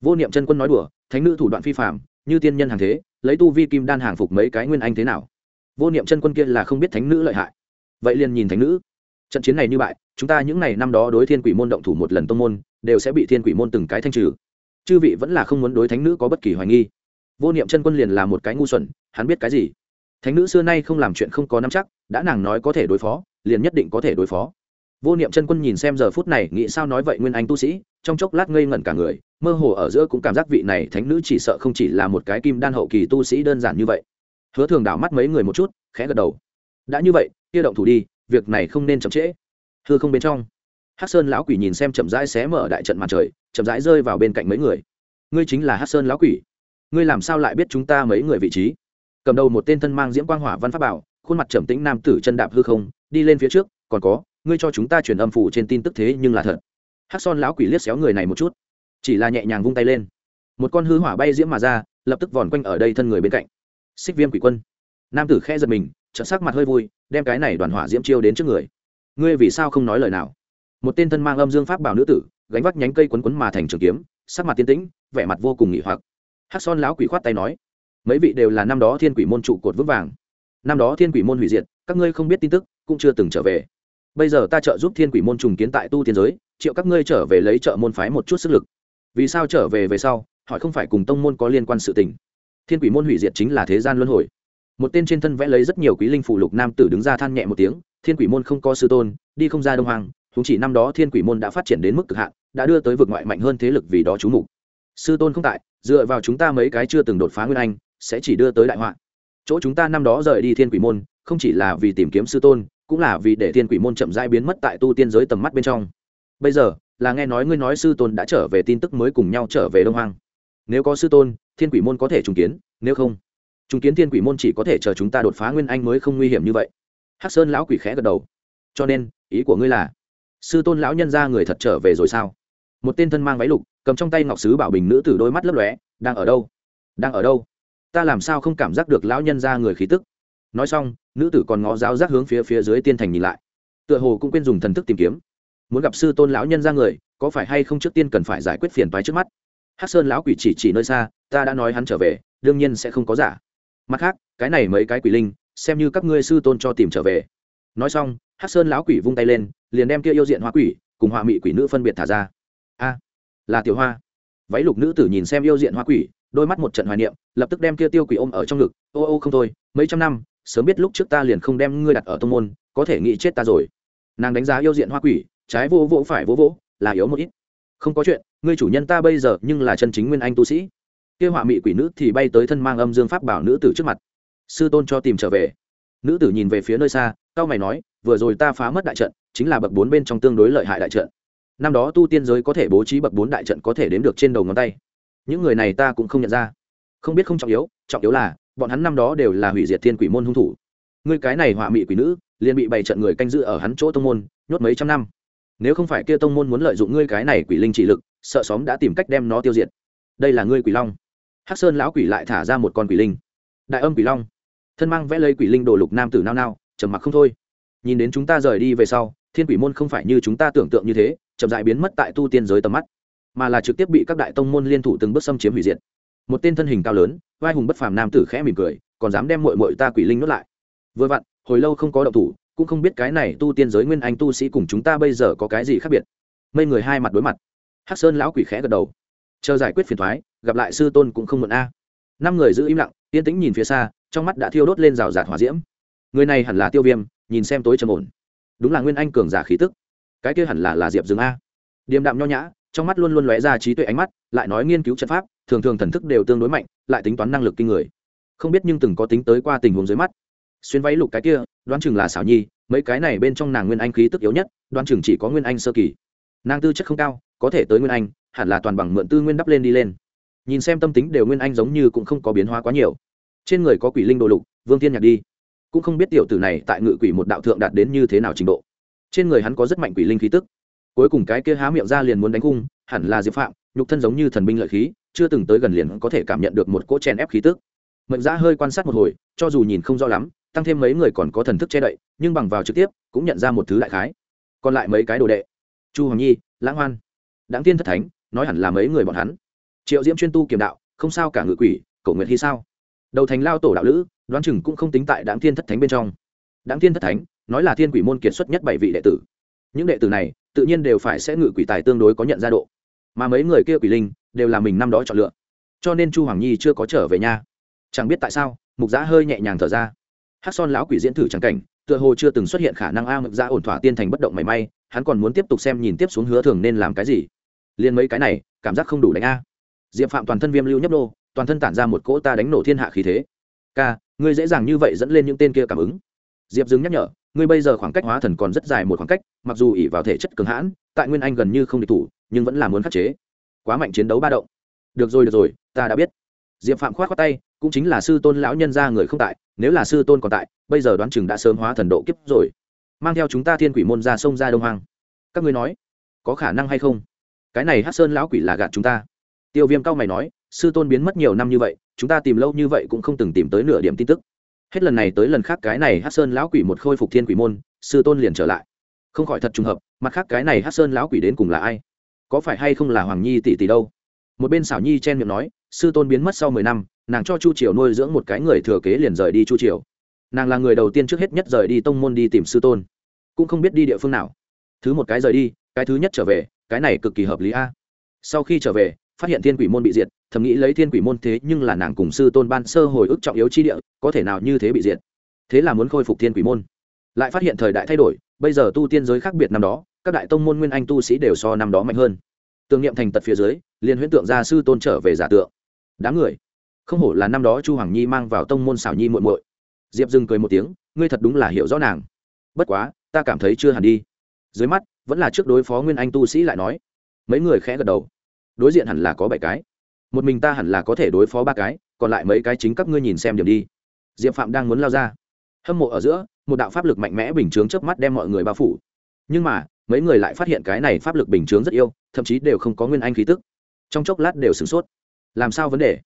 Vô niệm chân quân nói đùa, thánh nữ thủ đoạn phi phạm như tiên nhân hàng thế, lấy tu vi kim đan hàng phục mấy cái nguyên anh thế nào? Vô niệm chân quân kia là không biết thánh nữ lợi hại. Vậy liền nhìn thánh nữ. Trận chiến này như bại, chúng ta những ngày năm đó đối thiên quỷ môn động thủ một lần tông môn, đều sẽ bị thiên quỷ môn từng cái thanh trừ. Chư vị vẫn là không muốn đối thánh nữ có bất kỳ hoài nghi. Vô niệm chân quân liền là một cái ngu xuẩn, hắn biết cái gì? Thánh nữ xưa nay không làm chuyện không có nắm chắc, đã nàng nói có thể đối phó, liền nhất định có thể đối phó vô niệm chân quân nhìn xem giờ phút này, nghĩ sao nói vậy nguyên anh tu sĩ, trong chốc lát ngây ngẩn cả người, mơ hồ ở giữa cũng cảm giác vị này thánh nữ chỉ sợ không chỉ là một cái kim đan hậu kỳ tu sĩ đơn giản như vậy. Hứa thường đảo mắt mấy người một chút, khẽ gật đầu. Đã như vậy, kia động thủ đi, việc này không nên chậm trễ. Hư không bên trong hát sơn lão quỷ nhìn xem chậm rãi xé mở đại trận mặt trời, chậm rãi rơi vào bên cạnh mấy người. Ngươi chính là hát sơn lão quỷ. Ngươi làm sao lại biết chúng ta mấy người vị trí? Cầm đầu một tên thân mang diễm quang hỏa văn pháp bảo, khuôn mặt trầm tĩnh nam tử chân đạp hư không, đi lên phía trước, còn có ngươi cho chúng ta truyền âm phủ trên tin tức thế nhưng là thật. Hắc son lão quỷ liếc xéo người này một chút, chỉ là nhẹ nhàng vung tay lên. Một con hư hỏa bay diễm mà ra, lập tức vòn quanh ở đây thân người bên cạnh. Xích viêm quỷ quân. Nam tử khe giật mình trận sắc mặt hơi vui, đem cái này đoàn hỏa diễm chiêu đến trước người. Ngươi vì sao không nói lời nào? Một tên thân mang âm dương pháp bảo nữ tử, gánh vác nhánh cây quấn quấn mà thành trường kiếm, sắc mặt tiên tĩnh, vẻ mặt vô cùng nghỉ hoặc. Hắc son lão quỷ khoát tay nói, mấy vị đều là năm đó thiên quỷ môn trụ cột vững vàng. Năm đó thiên quỷ môn hủy diệt, các ngươi không biết tin tức, cũng chưa từng trở về bây giờ ta trợ giúp thiên quỷ môn trùng kiến tại tu tiên giới, triệu các ngươi trở về lấy trợ môn phái một chút sức lực. Vì sao trở về về sau, hỏi không phải cùng tông môn có liên quan sự tình. Thiên quỷ môn hủy diệt chính là thế gian luân hồi. Một tên trên thân vẽ lấy rất nhiều quý linh phụ lục nam tử đứng ra than nhẹ một tiếng, thiên quỷ môn không có sư tôn, đi không ra đông hoàng chúng chỉ năm đó thiên quỷ môn đã phát triển đến mức cực hạn, đã đưa tới vực ngoại mạnh hơn thế lực vì đó chú mục. Sư tôn không tại, dựa vào chúng ta mấy cái chưa từng đột phá nguyên anh, sẽ chỉ đưa tới đại họa. Chỗ chúng ta năm đó rời đi thiên quỷ môn, không chỉ là vì tìm kiếm sư tôn cũng là vì để thiên quỷ môn chậm rãi biến mất tại tu tiên giới tầm mắt bên trong. Bây giờ, là nghe nói ngươi nói sư tôn đã trở về tin tức mới cùng nhau trở về đông hoang. Nếu có sư tôn, thiên quỷ môn có thể trùng kiến, nếu không, trùng kiến thiên quỷ môn chỉ có thể chờ chúng ta đột phá nguyên anh mới không nguy hiểm như vậy. Hắc sơn lão quỷ khẽ gật đầu. Cho nên, ý của ngươi là, sư tôn lão nhân ra người thật trở về rồi sao? Một tên thân mang váy lục, cầm trong tay ngọc sứ bảo bình nữ tử đôi mắt lấp lóe, đang ở đâu? Đang ở đâu? Ta làm sao không cảm giác được lão nhân ra người khí tức? Nói xong, nữ tử còn ngó giáo giác hướng phía phía dưới tiên thành nhìn lại. Tựa hồ cũng quên dùng thần thức tìm kiếm. Muốn gặp sư tôn lão nhân ra người, có phải hay không trước tiên cần phải giải quyết phiền toái trước mắt? Hắc sơn lão quỷ chỉ chỉ nơi xa, ta đã nói hắn trở về, đương nhiên sẽ không có giả. Mặt khác, cái này mấy cái quỷ linh, xem như các ngươi sư tôn cho tìm trở về. Nói xong, hắc sơn lão quỷ vung tay lên, liền đem kia yêu diện hoa quỷ, cùng hoa mị quỷ nữ phân biệt thả ra. A, là tiểu hoa. Váy lục nữ tử nhìn xem yêu diện hoa quỷ, đôi mắt một trận hoài niệm, lập tức đem kia tiêu quỷ ôm ở trong ngực. Ô ô, không thôi, mấy trăm năm sớm biết lúc trước ta liền không đem ngươi đặt ở tông môn, có thể nghĩ chết ta rồi. Nàng đánh giá yêu diện hoa quỷ, trái vô vỗ phải vô vỗ, là yếu một ít. Không có chuyện, ngươi chủ nhân ta bây giờ nhưng là chân chính nguyên anh tu sĩ. Kia họa mị quỷ nữ thì bay tới thân mang âm dương pháp bảo nữ tử trước mặt. Sư tôn cho tìm trở về. Nữ tử nhìn về phía nơi xa, cao mày nói, vừa rồi ta phá mất đại trận, chính là bậc bốn bên trong tương đối lợi hại đại trận. Năm đó tu tiên giới có thể bố trí bậc bốn đại trận có thể đếm được trên đầu ngón tay. Những người này ta cũng không nhận ra. Không biết không trọng yếu trọng yếu là bọn hắn năm đó đều là hủy diệt thiên quỷ môn hung thủ. Ngươi cái này họa mị quỷ nữ, liền bị bày trận người canh giữ ở hắn chỗ tông môn, nhốt mấy trăm năm. Nếu không phải kia tông môn muốn lợi dụng ngươi cái này quỷ linh trị lực, sợ xóm đã tìm cách đem nó tiêu diệt. Đây là ngươi quỷ long. Hắc sơn lão quỷ lại thả ra một con quỷ linh. Đại âm quỷ long. Thân mang vẽ lây quỷ linh đồ lục nam tử nao nao, trầm mặc không thôi. Nhìn đến chúng ta rời đi về sau, thiên quỷ môn không phải như chúng ta tưởng tượng như thế, chậm dại biến mất tại tu tiên giới tầm mắt, mà là trực tiếp bị các đại tông môn liên thủ từng bước xâm chiếm hủy diệt. Một tên thân hình cao lớn vai hùng bất phàm nam tử khẽ mỉm cười, còn dám đem mội mội ta quỷ linh nuốt lại. Vừa vặn, hồi lâu không có động thủ, cũng không biết cái này tu tiên giới nguyên anh tu sĩ cùng chúng ta bây giờ có cái gì khác biệt. Mây người hai mặt đối mặt. Hắc sơn lão quỷ khẽ gật đầu. Chờ giải quyết phiền thoái, gặp lại sư tôn cũng không muộn a. À. Năm người giữ im lặng, yên tĩnh nhìn phía xa, trong mắt đã thiêu đốt lên rào rạt hỏa diễm. Người này hẳn là tiêu viêm, nhìn xem tối trầm ổn. Đúng là nguyên anh cường giả khí tức. Cái kia hẳn là là diệp dương a. Điềm đạm nho nhã, trong mắt luôn luôn lóe ra trí tuệ ánh mắt, lại nói nghiên cứu trận pháp thường thường thần thức đều tương đối mạnh, lại tính toán năng lực kinh người. Không biết nhưng từng có tính tới qua tình huống dưới mắt. Xuyên váy lục cái kia, đoán chừng là xảo nhi, mấy cái này bên trong nàng nguyên anh khí tức yếu nhất, đoán chừng chỉ có nguyên anh sơ kỳ. Nàng tư chất không cao, có thể tới nguyên anh, hẳn là toàn bằng mượn tư nguyên đắp lên đi lên. Nhìn xem tâm tính đều nguyên anh giống như cũng không có biến hóa quá nhiều. Trên người có quỷ linh đồ lục, vương tiên nhạc đi. Cũng không biết tiểu tử này tại ngự quỷ một đạo thượng đạt đến như thế nào trình độ. Trên người hắn có rất mạnh quỷ linh khí tức. Cuối cùng cái kia há miệng ra liền muốn đánh cung, hẳn là diệp phạm, nhục thân giống như thần binh lợi khí chưa từng tới gần liền có thể cảm nhận được một cỗ chèn ép khí tức. Mệnh giã hơi quan sát một hồi, cho dù nhìn không rõ lắm, tăng thêm mấy người còn có thần thức che đậy, nhưng bằng vào trực tiếp, cũng nhận ra một thứ đại khái. Còn lại mấy cái đồ đệ. Chu hoàng nhi, lãng hoan. Đáng tiên thất thánh, nói hẳn là mấy người bọn hắn. Triệu diễm chuyên tu kiềm đạo, không sao cả ngự quỷ, cổ nguyệt hy sao? Đầu thành lao tổ đạo lữ, đoán chừng cũng không tính tại đáng tiên thất thánh bên trong. Đáng tiên thất thánh, nói là thiên quỷ môn kiệt xuất nhất bảy vị đệ tử. Những đệ tử này, tự nhiên đều phải sẽ ngự quỷ tài tương đối có nhận ra độ mà mấy người kia quỷ linh đều là mình năm đó chọn lựa. Cho nên chu hoàng nhi chưa có trở về nhà. Chẳng biết tại sao, mục giã hơi nhẹ nhàng thở ra. Hát son lão quỷ diễn thử trắng cảnh, tựa hồ chưa từng xuất hiện khả năng a mục giã ổn thỏa tiên thành bất động mảy may, hắn còn muốn tiếp tục xem nhìn tiếp xuống hứa thường nên làm cái gì. Liền mấy cái này, cảm giác không đủ đánh a. Diệp phạm toàn thân viêm lưu nhấp nô, toàn thân tản ra một cỗ ta đánh nổ thiên hạ khí thế. Ca, ngươi dễ dàng như vậy dẫn lên những tên kia cảm ứng. Diệp dừng nhắc nhở, ngươi bây giờ khoảng cách hóa thần còn rất dài một khoảng cách, mặc dù ỉ vào thể chất cường hãn, tại nguyên anh gần như không địch thủ nhưng vẫn là muốn khắc chế. Quá mạnh chiến đấu ba động. Được rồi được rồi, ta đã biết. Diệp phạm khoát khoát tay, cũng chính là sư tôn lão nhân ra người không tại, nếu là sư tôn còn tại, bây giờ đoán chừng đã sớm hóa thần độ kiếp rồi. Mang theo chúng ta thiên quỷ môn ra sông ra đông hoang. Các ngươi nói, có khả năng hay không? Cái này hát sơn lão quỷ là gạt chúng ta. Tiêu viêm cao mày nói, sư tôn biến mất nhiều năm như vậy, chúng ta tìm lâu như vậy cũng không từng tìm tới nửa điểm tin tức. Hết lần này tới lần khác cái này hát sơn lão quỷ một khôi phục thiên quỷ môn, sư tôn liền trở lại. Không khỏi thật trùng hợp, mặt khác cái này hát sơn lão quỷ đến cùng là ai? Có phải hay không là hoàng nhi tỷ tỷ đâu? Một bên xảo nhi chen miệng nói, sư tôn biến mất sau mười năm, nàng cho chu triều nuôi dưỡng một cái người thừa kế liền rời đi chu triều. Nàng là người đầu tiên trước hết nhất rời đi tông môn đi tìm sư tôn. Cũng không biết đi địa phương nào. Thứ một cái rời đi, cái thứ nhất trở về, cái này cực kỳ hợp lý a. Sau khi trở về, phát hiện thiên quỷ môn bị diệt, thầm nghĩ lấy thiên quỷ môn thế nhưng là nàng cùng sư tôn ban sơ hồi ức trọng yếu chi địa, có thể nào như thế bị diệt? Thế là muốn khôi phục thiên quỷ môn. Lại phát hiện thời đại thay đổi, bây giờ tu tiên giới khác biệt năm đó các đại tông môn nguyên anh tu sĩ đều so năm đó mạnh hơn. Tưởng niệm thành tật phía dưới, liền huyễn tượng gia sư tôn trở về giả tượng. Đám người, không hổ là năm đó chu hoàng nhi mang vào tông môn xảo nhi muội muội. Diệp dừng cười một tiếng, ngươi thật đúng là hiểu rõ nàng. Bất quá, ta cảm thấy chưa hẳn đi. Dưới mắt, vẫn là trước đối phó nguyên anh tu sĩ lại nói. Mấy người khẽ gật đầu. Đối diện hẳn là có bảy cái. Một mình ta hẳn là có thể đối phó ba cái, còn lại mấy cái chính các ngươi nhìn xem điểm đi. Diệp phạm đang muốn lao ra. Hâm mộ ở giữa, một đạo pháp lực mạnh mẽ bình chướng chớp mắt đem mọi người bao phủ. Nhưng mà mấy người lại phát hiện cái này pháp lực bình chướng rất yêu, thậm chí đều không có nguyên anh khí tức. Trong chốc lát đều sửng sốt. Làm sao vấn đề?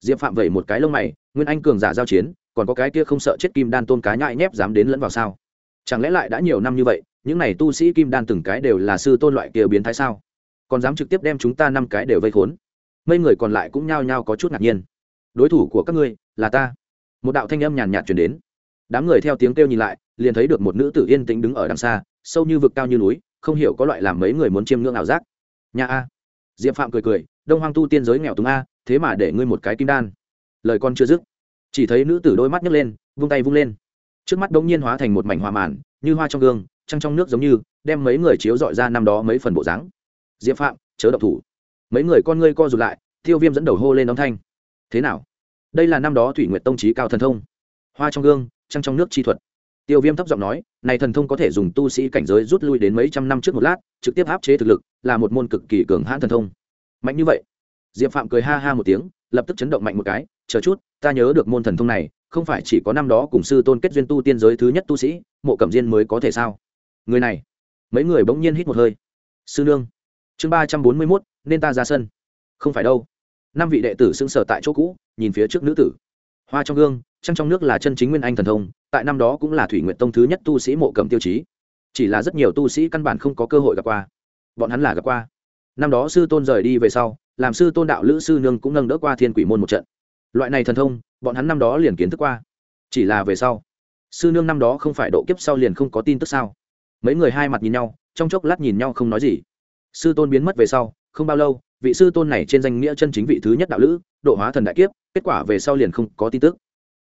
Diệp phạm vẩy một cái lông mày, nguyên anh cường giả giao chiến, còn có cái kia không sợ chết kim đan tôn cá nhại nhép dám đến lẫn vào sao? Chẳng lẽ lại đã nhiều năm như vậy, những này tu sĩ kim đan từng cái đều là sư tôn loại kia biến thái sao? Còn dám trực tiếp đem chúng ta năm cái đều vây khốn? Mấy người còn lại cũng nhao nhao có chút ngạc nhiên. Đối thủ của các ngươi là ta. Một đạo thanh âm nhàn nhạt chuyển đến. Đám người theo tiếng kêu nhìn lại, liền thấy được một nữ tử yên tĩnh đứng ở đằng xa, sâu như vực cao như núi không hiểu có loại làm mấy người muốn chiêm ngưỡng ảo giác. Nhà a. Diệp phạm cười cười, đông hoang tu tiên giới nghèo túng a, thế mà để ngươi một cái kim đan. Lời con chưa dứt. Chỉ thấy nữ tử đôi mắt nhấc lên, vung tay vung lên. Trước mắt đống nhiên hóa thành một mảnh hoa màn, như hoa trong gương, trăng trong nước giống như, đem mấy người chiếu dọi ra năm đó mấy phần bộ dáng. Diệp phạm, chớ độc thủ. Mấy người con ngươi co rụt lại, tiêu viêm dẫn đầu hô lên âm thanh. Thế nào? Đây là năm đó thủy nguyện tông trí cao thần thông. Hoa trong gương, trăng trong nước chi thuật tiêu viêm thấp giọng nói, này thần thông có thể dùng tu sĩ cảnh giới rút lui đến mấy trăm năm trước một lát, trực tiếp áp chế thực lực, là một môn cực kỳ cường hãn thần thông. Mạnh như vậy, diệp phạm cười ha ha một tiếng, lập tức chấn động mạnh một cái, chờ chút, ta nhớ được môn thần thông này, không phải chỉ có năm đó cùng sư tôn kết duyên tu tiên giới thứ nhất tu sĩ, mộ cẩm diên mới có thể sao? Người này, mấy người bỗng nhiên hít một hơi. Sư nương, chương ba trăm bốn mươi mốt, nên ta ra sân. Không phải đâu. Năm vị đệ tử xưng sở tại chỗ cũ, nhìn phía trước nữ tử hoa trong gương, trăng trong nước là chân chính nguyên anh thần thông, tại năm đó cũng là thủy nguyện tông thứ nhất tu sĩ mộ cầm tiêu chí. Chỉ là rất nhiều tu sĩ căn bản không có cơ hội gặp qua. Bọn hắn là gặp qua. Năm đó sư tôn rời đi về sau, làm sư tôn đạo lữ sư nương cũng nâng đỡ qua thiên quỷ môn một trận. Loại này thần thông, bọn hắn năm đó liền kiến thức qua. Chỉ là về sau, sư nương năm đó không phải độ kiếp sau liền không có tin tức sao? Mấy người hai mặt nhìn nhau, trong chốc lát nhìn nhau không nói gì. Sư tôn biến mất về sau, không bao lâu, vị sư tôn này trên danh nghĩa chân chính vị thứ nhất đạo lữ, độ hóa thần đại kiếp kết quả về sau liền không có tin tức.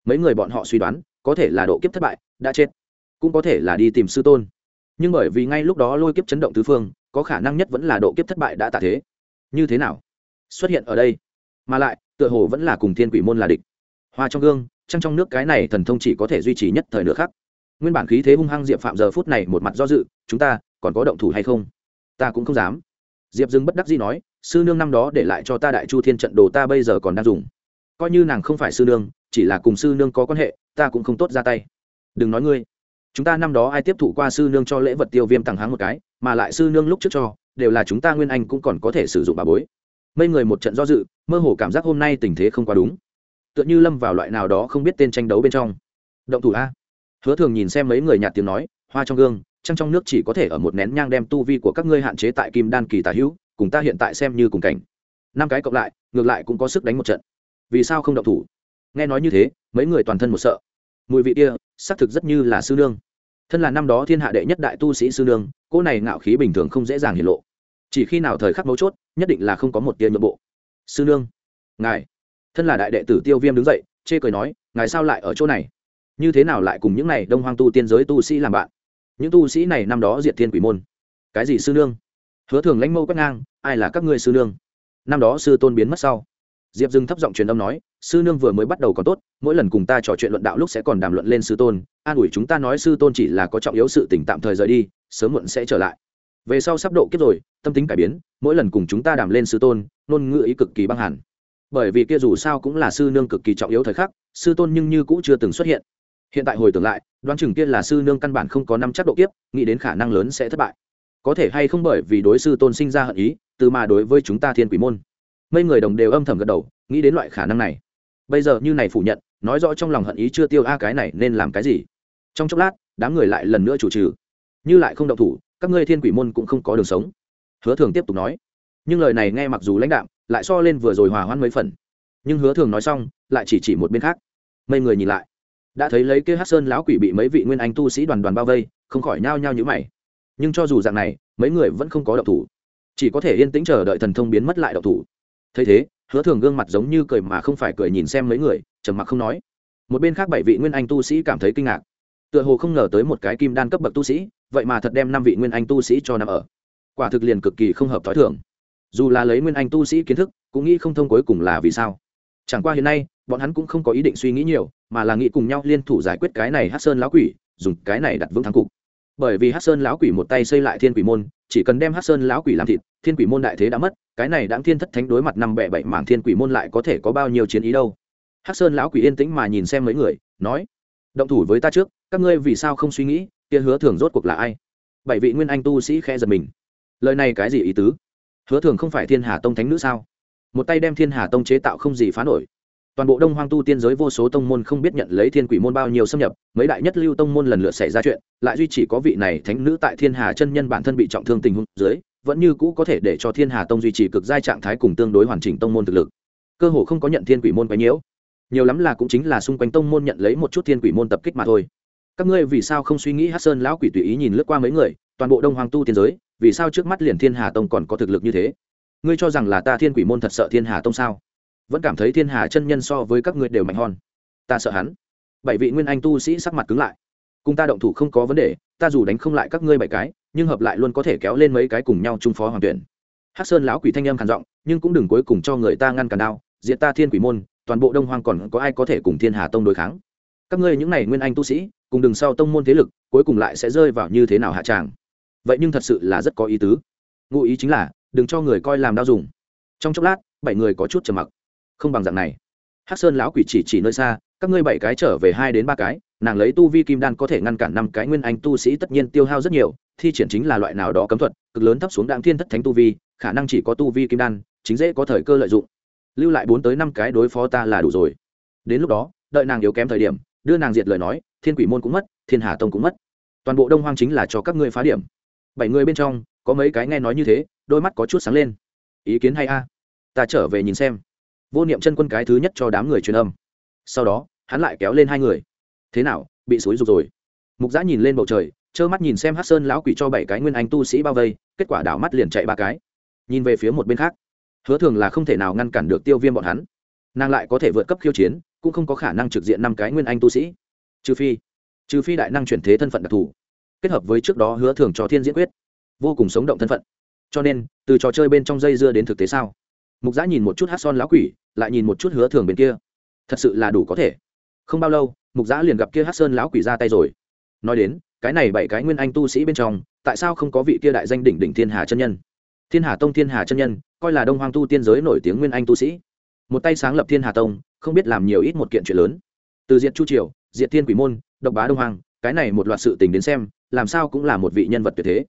Mấy người bọn họ suy đoán, có thể là độ kiếp thất bại, đã chết, cũng có thể là đi tìm sư tôn. Nhưng bởi vì ngay lúc đó lôi kiếp chấn động tứ phương, có khả năng nhất vẫn là độ kiếp thất bại đã tạ thế. Như thế nào? Xuất hiện ở đây. Mà lại, tựa hồ vẫn là cùng thiên quỷ môn là địch. Hoa trong gương, trăng trong nước cái này thần thông chỉ có thể duy trì nhất thời nữa khác nguyên bản khí thế hung hăng diệp phạm giờ phút này một mặt do dự, chúng ta còn có động thủ hay không? Ta cũng không dám. Diệp dưng bất đắc dĩ nói, sư nương năm đó để lại cho ta đại chu thiên trận đồ ta bây giờ còn đang dùng coi như nàng không phải sư nương, chỉ là cùng sư nương có quan hệ, ta cũng không tốt ra tay. Đừng nói ngươi. Chúng ta năm đó ai tiếp thụ qua sư nương cho lễ vật tiêu viêm tặng háng một cái, mà lại sư nương lúc trước cho, đều là chúng ta nguyên anh cũng còn có thể sử dụng bà bối. Mấy người một trận do dự, mơ hồ cảm giác hôm nay tình thế không quá đúng. Tựa như lâm vào loại nào đó không biết tên tranh đấu bên trong. Động thủ a. Hứa thường nhìn xem mấy người nhạt tiếng nói, hoa trong gương, trăng trong nước chỉ có thể ở một nén nhang đem tu vi của các ngươi hạn chế tại kim đan kỳ tà hữu, cùng ta hiện tại xem như cùng cảnh. Năm cái cộng lại, ngược lại cũng có sức đánh một trận vì sao không động thủ? Nghe nói như thế, mấy người toàn thân một sợ. Mùi vị kia, xác thực rất như là sư nương. Thân là năm đó thiên hạ đệ nhất đại tu sĩ sư nương cô này ngạo khí bình thường không dễ dàng hiện lộ. Chỉ khi nào thời khắc mấu chốt, nhất định là không có một tiền nội bộ. Sư nương, ngài. Thân là đại đệ tử tiêu viêm đứng dậy, chê cười nói, ngài sao lại ở chỗ này? Như thế nào lại cùng những này đông hoang tu tiên giới tu sĩ làm bạn? Những tu sĩ này năm đó diệt thiên quỷ môn. Cái gì sư nương? Hứa thường lãnh mâu quét ngang, ai là các ngươi sư nương? Năm đó sư tôn biến mất sau diệp Dừng thấp giọng truyền âm nói, sư nương vừa mới bắt đầu còn tốt, mỗi lần cùng ta trò chuyện luận đạo lúc sẽ còn đàm luận lên sư tôn, an ủi chúng ta nói sư tôn chỉ là có trọng yếu sự tỉnh tạm thời rời đi, sớm muộn sẽ trở lại. Về sau sắp độ kiếp rồi, tâm tính cải biến, mỗi lần cùng chúng ta đàm lên sư tôn, ngôn ngữ ý cực kỳ băng hẳn. Bởi vì kia dù sao cũng là sư nương cực kỳ trọng yếu thời khắc, sư tôn nhưng như cũng chưa từng xuất hiện. Hiện tại hồi tưởng lại, đoán chừng kia là sư nương căn bản không có năm chắc độ kiếp, nghĩ đến khả năng lớn sẽ thất bại. Có thể hay không bởi vì đối sư tôn sinh ra hận ý, từ mà đối với chúng ta thiên quỷ môn mấy người đồng đều âm thầm gật đầu, nghĩ đến loại khả năng này. Bây giờ như này phủ nhận, nói rõ trong lòng hận ý chưa tiêu a cái này nên làm cái gì? Trong chốc lát, đám người lại lần nữa chủ trừ. Như lại không động thủ, các ngươi thiên quỷ môn cũng không có đường sống. Hứa thường tiếp tục nói. Nhưng lời này nghe mặc dù lãnh đạm, lại so lên vừa rồi hòa hoãn mấy phần. Nhưng hứa thường nói xong, lại chỉ chỉ một bên khác. Mấy người nhìn lại. Đã thấy lấy kia hát sơn lão quỷ bị mấy vị nguyên anh tu sĩ đoàn đoàn bao vây, không khỏi nhao nhao như mày. Nhưng cho dù dạng này, mấy người vẫn không có động thủ. Chỉ có thể yên tĩnh chờ đợi thần thông biến mất lại động thủ thấy thế, hứa thường gương mặt giống như cười mà không phải cười nhìn xem mấy người, trầm mặc không nói. Một bên khác bảy vị nguyên anh tu sĩ cảm thấy kinh ngạc. Tựa hồ không ngờ tới một cái kim đan cấp bậc tu sĩ, vậy mà thật đem năm vị nguyên anh tu sĩ cho nằm ở. Quả thực liền cực kỳ không hợp t h ó i thường. Dù là lấy nguyên anh tu sĩ kiến thức, cũng nghĩ không thông cuối cùng là vì sao. Chẳng qua hiện nay, bọn hắn cũng không có ý định suy nghĩ nhiều, mà là nghĩ cùng nhau liên thủ giải quyết cái này hát sơn lão quỷ, dùng cái này đặt vững thắng cục. Bởi vì hát sơn lão quỷ một tay xây lại thiên quỷ môn, chỉ cần đem hát sơn lão quỷ làm thịt, thiên quỷ môn đại thế đã mất cái này đáng thiên thất thánh đối mặt năm bẻ bảy mảng thiên quỷ môn lại có thể có bao nhiêu chiến ý đâu? Hắc sơn lão quỷ yên tĩnh mà nhìn xem mấy người, nói, động thủ với ta trước, các ngươi vì sao không suy nghĩ, kia hứa thường rốt cuộc là ai? Bảy vị nguyên anh tu sĩ khe giật mình. Lời này cái gì ý tứ? Hứa thường không phải thiên hà tông thánh nữ sao? Một tay đem thiên hà tông chế tạo không gì phá nổi. Toàn bộ đông hoang tu tiên giới vô số tông môn không biết nhận lấy thiên quỷ môn bao nhiêu xâm nhập, mấy đại nhất lưu tông môn lần lượt xảy ra chuyện, lại duy chỉ có vị này thánh nữ tại thiên hà chân nhân bản thân bị trọng thương tình huống dưới vẫn như cũ có thể để cho thiên hà tông duy trì cực giai trạng thái cùng tương đối hoàn chỉnh tông môn thực lực. Cơ hồ không có nhận thiên quỷ môn quấy nhiễu. Nhiều lắm là cũng chính là xung quanh tông môn nhận lấy một chút thiên quỷ môn tập kích mà thôi. Các ngươi vì sao không suy nghĩ hát sơn lão quỷ tùy ý nhìn lướt qua mấy người, toàn bộ đông hoàng tu tiên giới, vì sao trước mắt liền thiên hà tông còn có thực lực như thế? Ngươi cho rằng là ta thiên quỷ môn thật sợ thiên hà tông sao? Vẫn cảm thấy thiên hà chân nhân so với các ngươi đều mạnh hòn ta sợ hắn. Bảy vị nguyên anh tu sĩ sắc mặt cứng lại. Cùng ta động thủ không có vấn đề, ta dù đánh không lại các ngươi bảy cái nhưng hợp lại luôn có thể kéo lên mấy cái cùng nhau trung phó hoàng tuyển. Hắc sơn lão quỷ thanh âm khàn giọng, nhưng cũng đừng cuối cùng cho người ta ngăn cản đao diện ta thiên quỷ môn, toàn bộ đông hoang còn có ai có thể cùng thiên hà tông đối kháng? Các ngươi những này nguyên anh tu sĩ, cùng đừng sau tông môn thế lực, cuối cùng lại sẽ rơi vào như thế nào hạ tràng? Vậy nhưng thật sự là rất có ý tứ. Ngụ ý chính là, đừng cho người coi làm đau dùng. Trong chốc lát, bảy người có chút trầm mặc. Không bằng dạng này. Hắc sơn lão quỷ chỉ chỉ nơi xa các ngươi bảy cái trở về hai đến ba cái, nàng lấy tu vi kim đan có thể ngăn cản năm cái nguyên anh tu sĩ tất nhiên tiêu hao rất nhiều, thi triển chính là loại nào đó cấm thuật, cực lớn thấp xuống đạm thiên thất thánh tu vi, khả năng chỉ có tu vi kim đan, chính dễ có thời cơ lợi dụng. Lưu lại bốn tới năm cái đối phó ta là đủ rồi. Đến lúc đó, đợi nàng yếu kém thời điểm, đưa nàng diệt lời nói, thiên quỷ môn cũng mất, thiên hà tông cũng mất. Toàn bộ đông hoang chính là cho các ngươi phá điểm. Bảy người bên trong, có mấy cái nghe nói như thế, đôi mắt có chút sáng lên. Ý kiến hay a. Ta trở về nhìn xem. Vô niệm chân quân cái thứ nhất cho đám người truyền âm sau đó, hắn lại kéo lên hai người. Thế nào, bị xối rục rồi? Mục giã nhìn lên bầu trời, trơ mắt nhìn xem hát sơn lão quỷ cho bảy cái nguyên anh tu sĩ bao vây, kết quả đảo mắt liền chạy ba cái. Nhìn về phía một bên khác, hứa thường là không thể nào ngăn cản được tiêu viêm bọn hắn. Nàng lại có thể vượt cấp khiêu chiến, cũng không có khả năng trực diện năm cái nguyên anh tu sĩ. Trừ phi trừ phi đại năng chuyển thế thân phận đặc thù. Kết hợp với trước đó hứa thường cho thiên diễn quyết, vô cùng sống động thân phận. Cho nên, từ trò chơi bên trong dây dưa đến thực tế sao? Mục giã nhìn một chút hát son lão quỷ, lại nhìn một chút hứa thường bên kia thật sự là đủ có thể. Không bao lâu, mục giã liền gặp kia hát sơn lão quỷ ra tay rồi. Nói đến, cái này bảy cái nguyên anh tu sĩ bên trong, tại sao không có vị kia đại danh đỉnh đỉnh thiên hà chân nhân? Thiên hà tông, thiên hà chân nhân, coi là đông hoang tu tiên giới nổi tiếng nguyên anh tu sĩ. Một tay sáng lập thiên hà tông, không biết làm nhiều ít một kiện chuyện lớn. Từ diện chu triều diện thiên quỷ môn, độc bá đông hoang, cái này một loạt sự tình đến xem, làm sao cũng là một vị nhân vật tuyệt thế.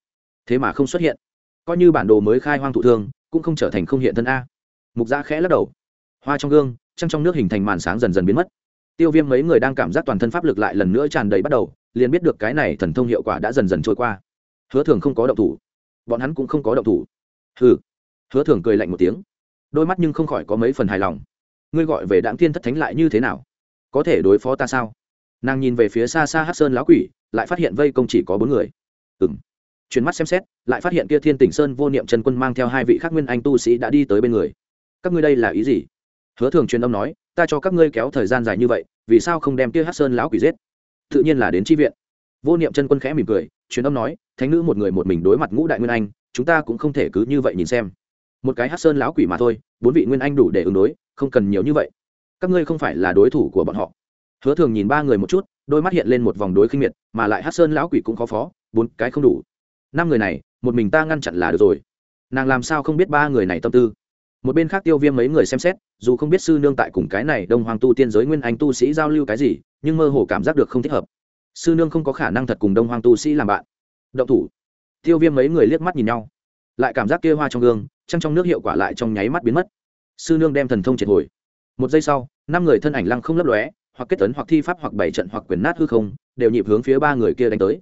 Thế mà không xuất hiện. Coi như bản đồ mới khai hoang thụ thương, cũng không trở thành không hiện thân a. Mục gia khẽ lắc đầu. Hoa trong gương trăng trong nước hình thành màn sáng dần dần biến mất. Tiêu viêm mấy người đang cảm giác toàn thân pháp lực lại lần nữa tràn đầy bắt đầu, liền biết được cái này thần thông hiệu quả đã dần dần trôi qua. Hứa thường không có động thủ. Bọn hắn cũng không có động thủ. Hừ. Hứa thường cười lạnh một tiếng. Đôi mắt nhưng không khỏi có mấy phần hài lòng. Ngươi gọi về đạm thiên thất thánh lại như thế nào? Có thể đối phó ta sao? Nàng nhìn về phía xa xa hát sơn lão quỷ, lại phát hiện vây công chỉ có bốn người. Ừng chuyển mắt xem xét, lại phát hiện kia thiên tỉnh sơn vô niệm trần quân mang theo hai vị khác nguyên anh tu sĩ đã đi tới bên người. Các ngươi đây là ý gì? Hứa thường truyền âm nói, ta cho các ngươi kéo thời gian dài như vậy, vì sao không đem kia hát sơn lão quỷ giết? Tự nhiên là đến tri viện. Vô niệm chân quân khẽ mỉm cười, truyền âm nói, thánh nữ một người một mình đối mặt ngũ đại nguyên anh, chúng ta cũng không thể cứ như vậy nhìn xem. Một cái hát sơn lão quỷ mà thôi, bốn vị nguyên anh đủ để ứng đối, không cần nhiều như vậy. Các ngươi không phải là đối thủ của bọn họ. Hứa thường nhìn ba người một chút, đôi mắt hiện lên một vòng đối khinh miệt, mà lại hát sơn lão quỷ cũng khó phó, bốn cái không đủ. Năm người này, một mình ta ngăn chặn là được rồi. Nàng làm sao không biết ba người này tâm tư? Một bên khác tiêu viêm mấy người xem xét, dù không biết sư nương tại cùng cái này đông hoàng tu tiên giới nguyên anh tu sĩ giao lưu cái gì, nhưng mơ hồ cảm giác được không thích hợp. Sư nương không có khả năng thật cùng đông hoàng tu sĩ làm bạn. Động thủ. Tiêu viêm mấy người liếc mắt nhìn nhau. Lại cảm giác kia hoa trong gương, trăng trong nước hiệu quả lại trong nháy mắt biến mất. Sư nương đem thần thông triệt hồi. Một giây sau, năm người thân ảnh lăng không lấp lóe, hoặc kết tấn hoặc thi pháp hoặc bảy trận hoặc quyền nát hư không, đều nhịp hướng phía ba người kia đánh tới.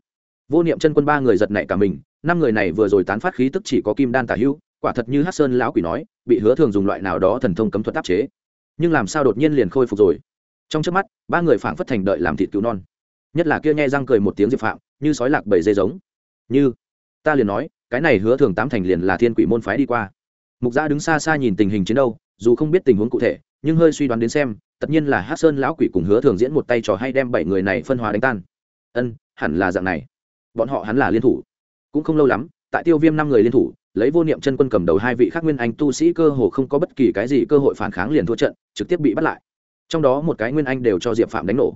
Vô niệm chân quân ba người giật nảy cả mình, năm người này vừa rồi tán phát khí tức chỉ có kim đan tả hữu quả thật như hát sơn lão quỷ nói, bị hứa thường dùng loại nào đó thần thông cấm thuật áp chế. Nhưng làm sao đột nhiên liền khôi phục rồi? Trong trước mắt, ba người phảng phất thành đợi làm thịt cứu non. Nhất là kia nghe răng cười một tiếng diệp phạm, như sói lạc bảy dây giống. Như, ta liền nói, cái này hứa thường tám thành liền là thiên quỷ môn phái đi qua. Mục gia đứng xa xa nhìn tình hình chiến đấu, dù không biết tình huống cụ thể, nhưng hơi suy đoán đến xem, tất nhiên là hát sơn lão quỷ cùng hứa thường diễn một tay trò hay đem bảy người này phân hóa đánh tan. Ân, hẳn là dạng này. Bọn họ hắn là liên thủ. Cũng không lâu lắm, tại tiêu viêm năm người liên thủ lấy vô niệm chân quân cầm đầu hai vị khác nguyên anh tu sĩ cơ hồ không có bất kỳ cái gì cơ hội phản kháng liền thua trận, trực tiếp bị bắt lại. Trong đó một cái nguyên anh đều cho diệp phạm đánh nổ.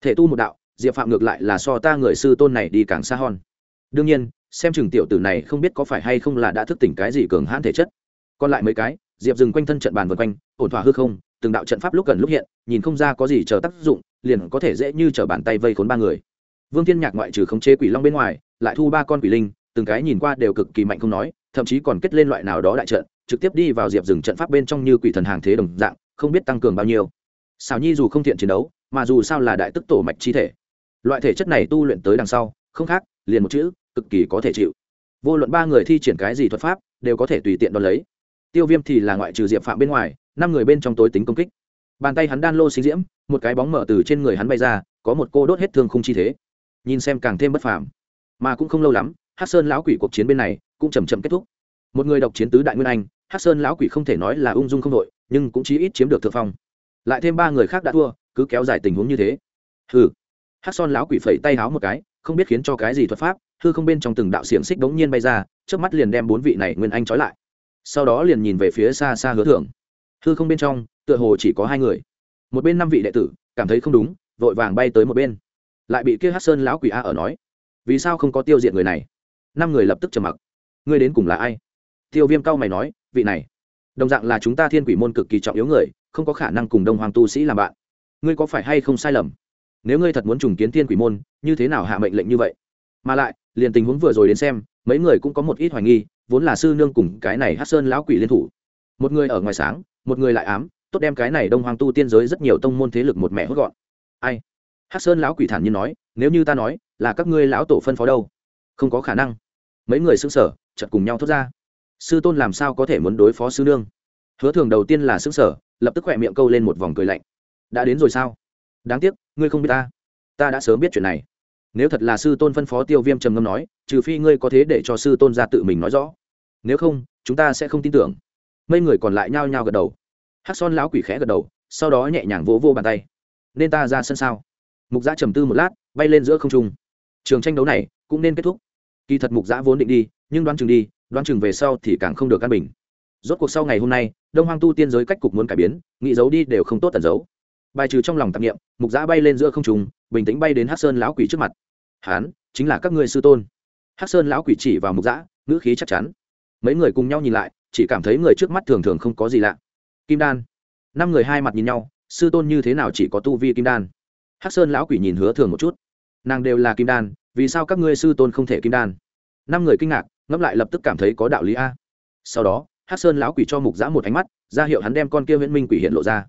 Thể tu một đạo, diệp phạm ngược lại là so ta người sư tôn này đi càng xa hon đương nhiên, xem chừng tiểu tử này không biết có phải hay không là đã thức tỉnh cái gì cường hãn thể chất. Còn lại mấy cái, diệp dừng quanh thân trận bàn vượt quanh, ổn thỏa hư không, từng đạo trận pháp lúc gần lúc hiện, nhìn không ra có gì chờ tác dụng, liền có thể dễ như t bàn tay vây khốn ba người. Vương thiên nhạc ngoại trừ khống chế quỷ long bên ngoài, lại thu ba con quỷ linh, từng cái nhìn qua đều cực kỳ mạnh không nói thậm chí còn kết lên loại nào đó đại trận, trực tiếp đi vào diệp rừng trận pháp bên trong như quỷ thần hàng thế đồng dạng, không biết tăng cường bao nhiêu. Xào nhi dù không thiện chiến đấu, mà dù sao là đại tức tổ mạch chi thể. Loại thể chất này tu luyện tới đằng sau, không khác, liền một chữ, cực kỳ có thể chịu. Vô luận ba người thi triển cái gì thuật pháp, đều có thể tùy tiện đón lấy. Tiêu viêm thì là ngoại trừ diệp phạm bên ngoài, năm người bên trong tối tính công kích. Bàn tay hắn đan lô xinh diễm, một cái bóng mở từ trên người hắn bay ra, có một cô đốt hết thương khung chi thế. Nhìn xem càng thêm bất phàm, mà cũng không lâu lắm hát sơn lão quỷ cuộc chiến bên này cũng chầm chậm kết thúc. Một người độc chiến tứ đại nguyên anh, hát sơn lão quỷ không thể nói là ung dung không đội, nhưng cũng chí ít chiếm được thượng phong. Lại thêm ba người khác đã thua, cứ kéo dài tình huống như thế. Hừ. Hát son lão quỷ phẩy tay háo một cái, không biết khiến cho cái gì thuật pháp, hư không bên trong từng đạo xiềng xích đống nhiên bay ra trước mắt liền đem bốn vị này nguyên anh trói lại. Sau đó liền nhìn về phía xa xa hứa thưởng hư không bên trong, tựa hồ chỉ có hai người. Một bên năm vị đệ tử, cảm thấy không đúng, vội vàng bay tới một bên. Lại bị kia hát sơn lão quỷ a ở nói, vì sao không có tiêu diệt người này? Năm người lập tức trầm mặc. Ngươi đến cùng là ai? Tiêu viêm cao mày nói, vị này, đồng dạng là chúng ta thiên quỷ môn cực kỳ trọng yếu người, không có khả năng cùng đông hoàng tu sĩ làm bạn. Ngươi có phải hay không sai lầm? Nếu ngươi thật muốn trùng kiến thiên quỷ môn, như thế nào hạ mệnh lệnh như vậy? Mà lại, liền tình huống vừa rồi đến xem, mấy người cũng có một ít hoài nghi, vốn là sư nương cùng cái này hát sơn lão quỷ liên thủ. Một người ở ngoài sáng, một người lại ám, tốt đem cái này đông hoàng tu tiên giới rất nhiều tông môn thế lực một mẹ hốt gọn. Ai? Hắc sơn lão quỷ thản nhiên nói, nếu như ta nói, là các ngươi lão tổ phân phó đâu? Không có khả năng mấy người xứng sở chật cùng nhau thốt ra. Sư tôn làm sao có thể muốn đối phó sư nương? Hứa thường đầu tiên là xứng sở, lập tức khỏe miệng câu lên một vòng cười lạnh. Đã đến rồi sao? Đáng tiếc, ngươi không biết ta. Ta đã sớm biết chuyện này. Nếu thật là sư tôn phân phó tiêu viêm trầm ngâm nói, trừ phi ngươi có thế để cho sư tôn ra tự mình nói rõ. Nếu không, chúng ta sẽ không tin tưởng. Mấy người còn lại nhao nhao gật đầu. Hát son lão quỷ khẽ gật đầu, sau đó nhẹ nhàng vỗ vô bàn tay. Nên ta ra sân sao? Mục gia trầm tư một lát, bay lên giữa không trung. Trường tranh đấu này cũng nên kết thúc kỳ thật mục giã vốn định đi, nhưng đoán chừng đi, đoán chừng về sau thì càng không được căn bình. Rốt cuộc sau ngày hôm nay, đông hoang tu tiên giới cách cục muốn cải biến nghĩ giấu đi đều không tốt tẩn giấu bài trừ trong lòng tạp nghiệm mục giã bay lên giữa không trùng bình tĩnh bay đến hát sơn lão quỷ trước mặt. Hán, chính là các ngươi sư tôn. Hát sơn lão quỷ chỉ vào mục giã, ngữ khí chắc chắn. Mấy người cùng nhau nhìn lại, chỉ cảm thấy người trước mắt thường thường không có gì lạ. Kim đan. Năm người hai mặt nhìn nhau, sư tôn như thế nào chỉ có tu vi kim đan? Hát sơn lão quỷ nhìn hứa thường một chút nàng đều là kim đan, vì sao các ngươi sư tôn không thể kim đan? Năm người kinh ngạc, ngẫm lại lập tức cảm thấy có đạo lý a. Sau đó hát sơn lão quỷ cho mục giã một ánh mắt, ra hiệu hắn đem con kia viễn minh quỷ hiện lộ ra.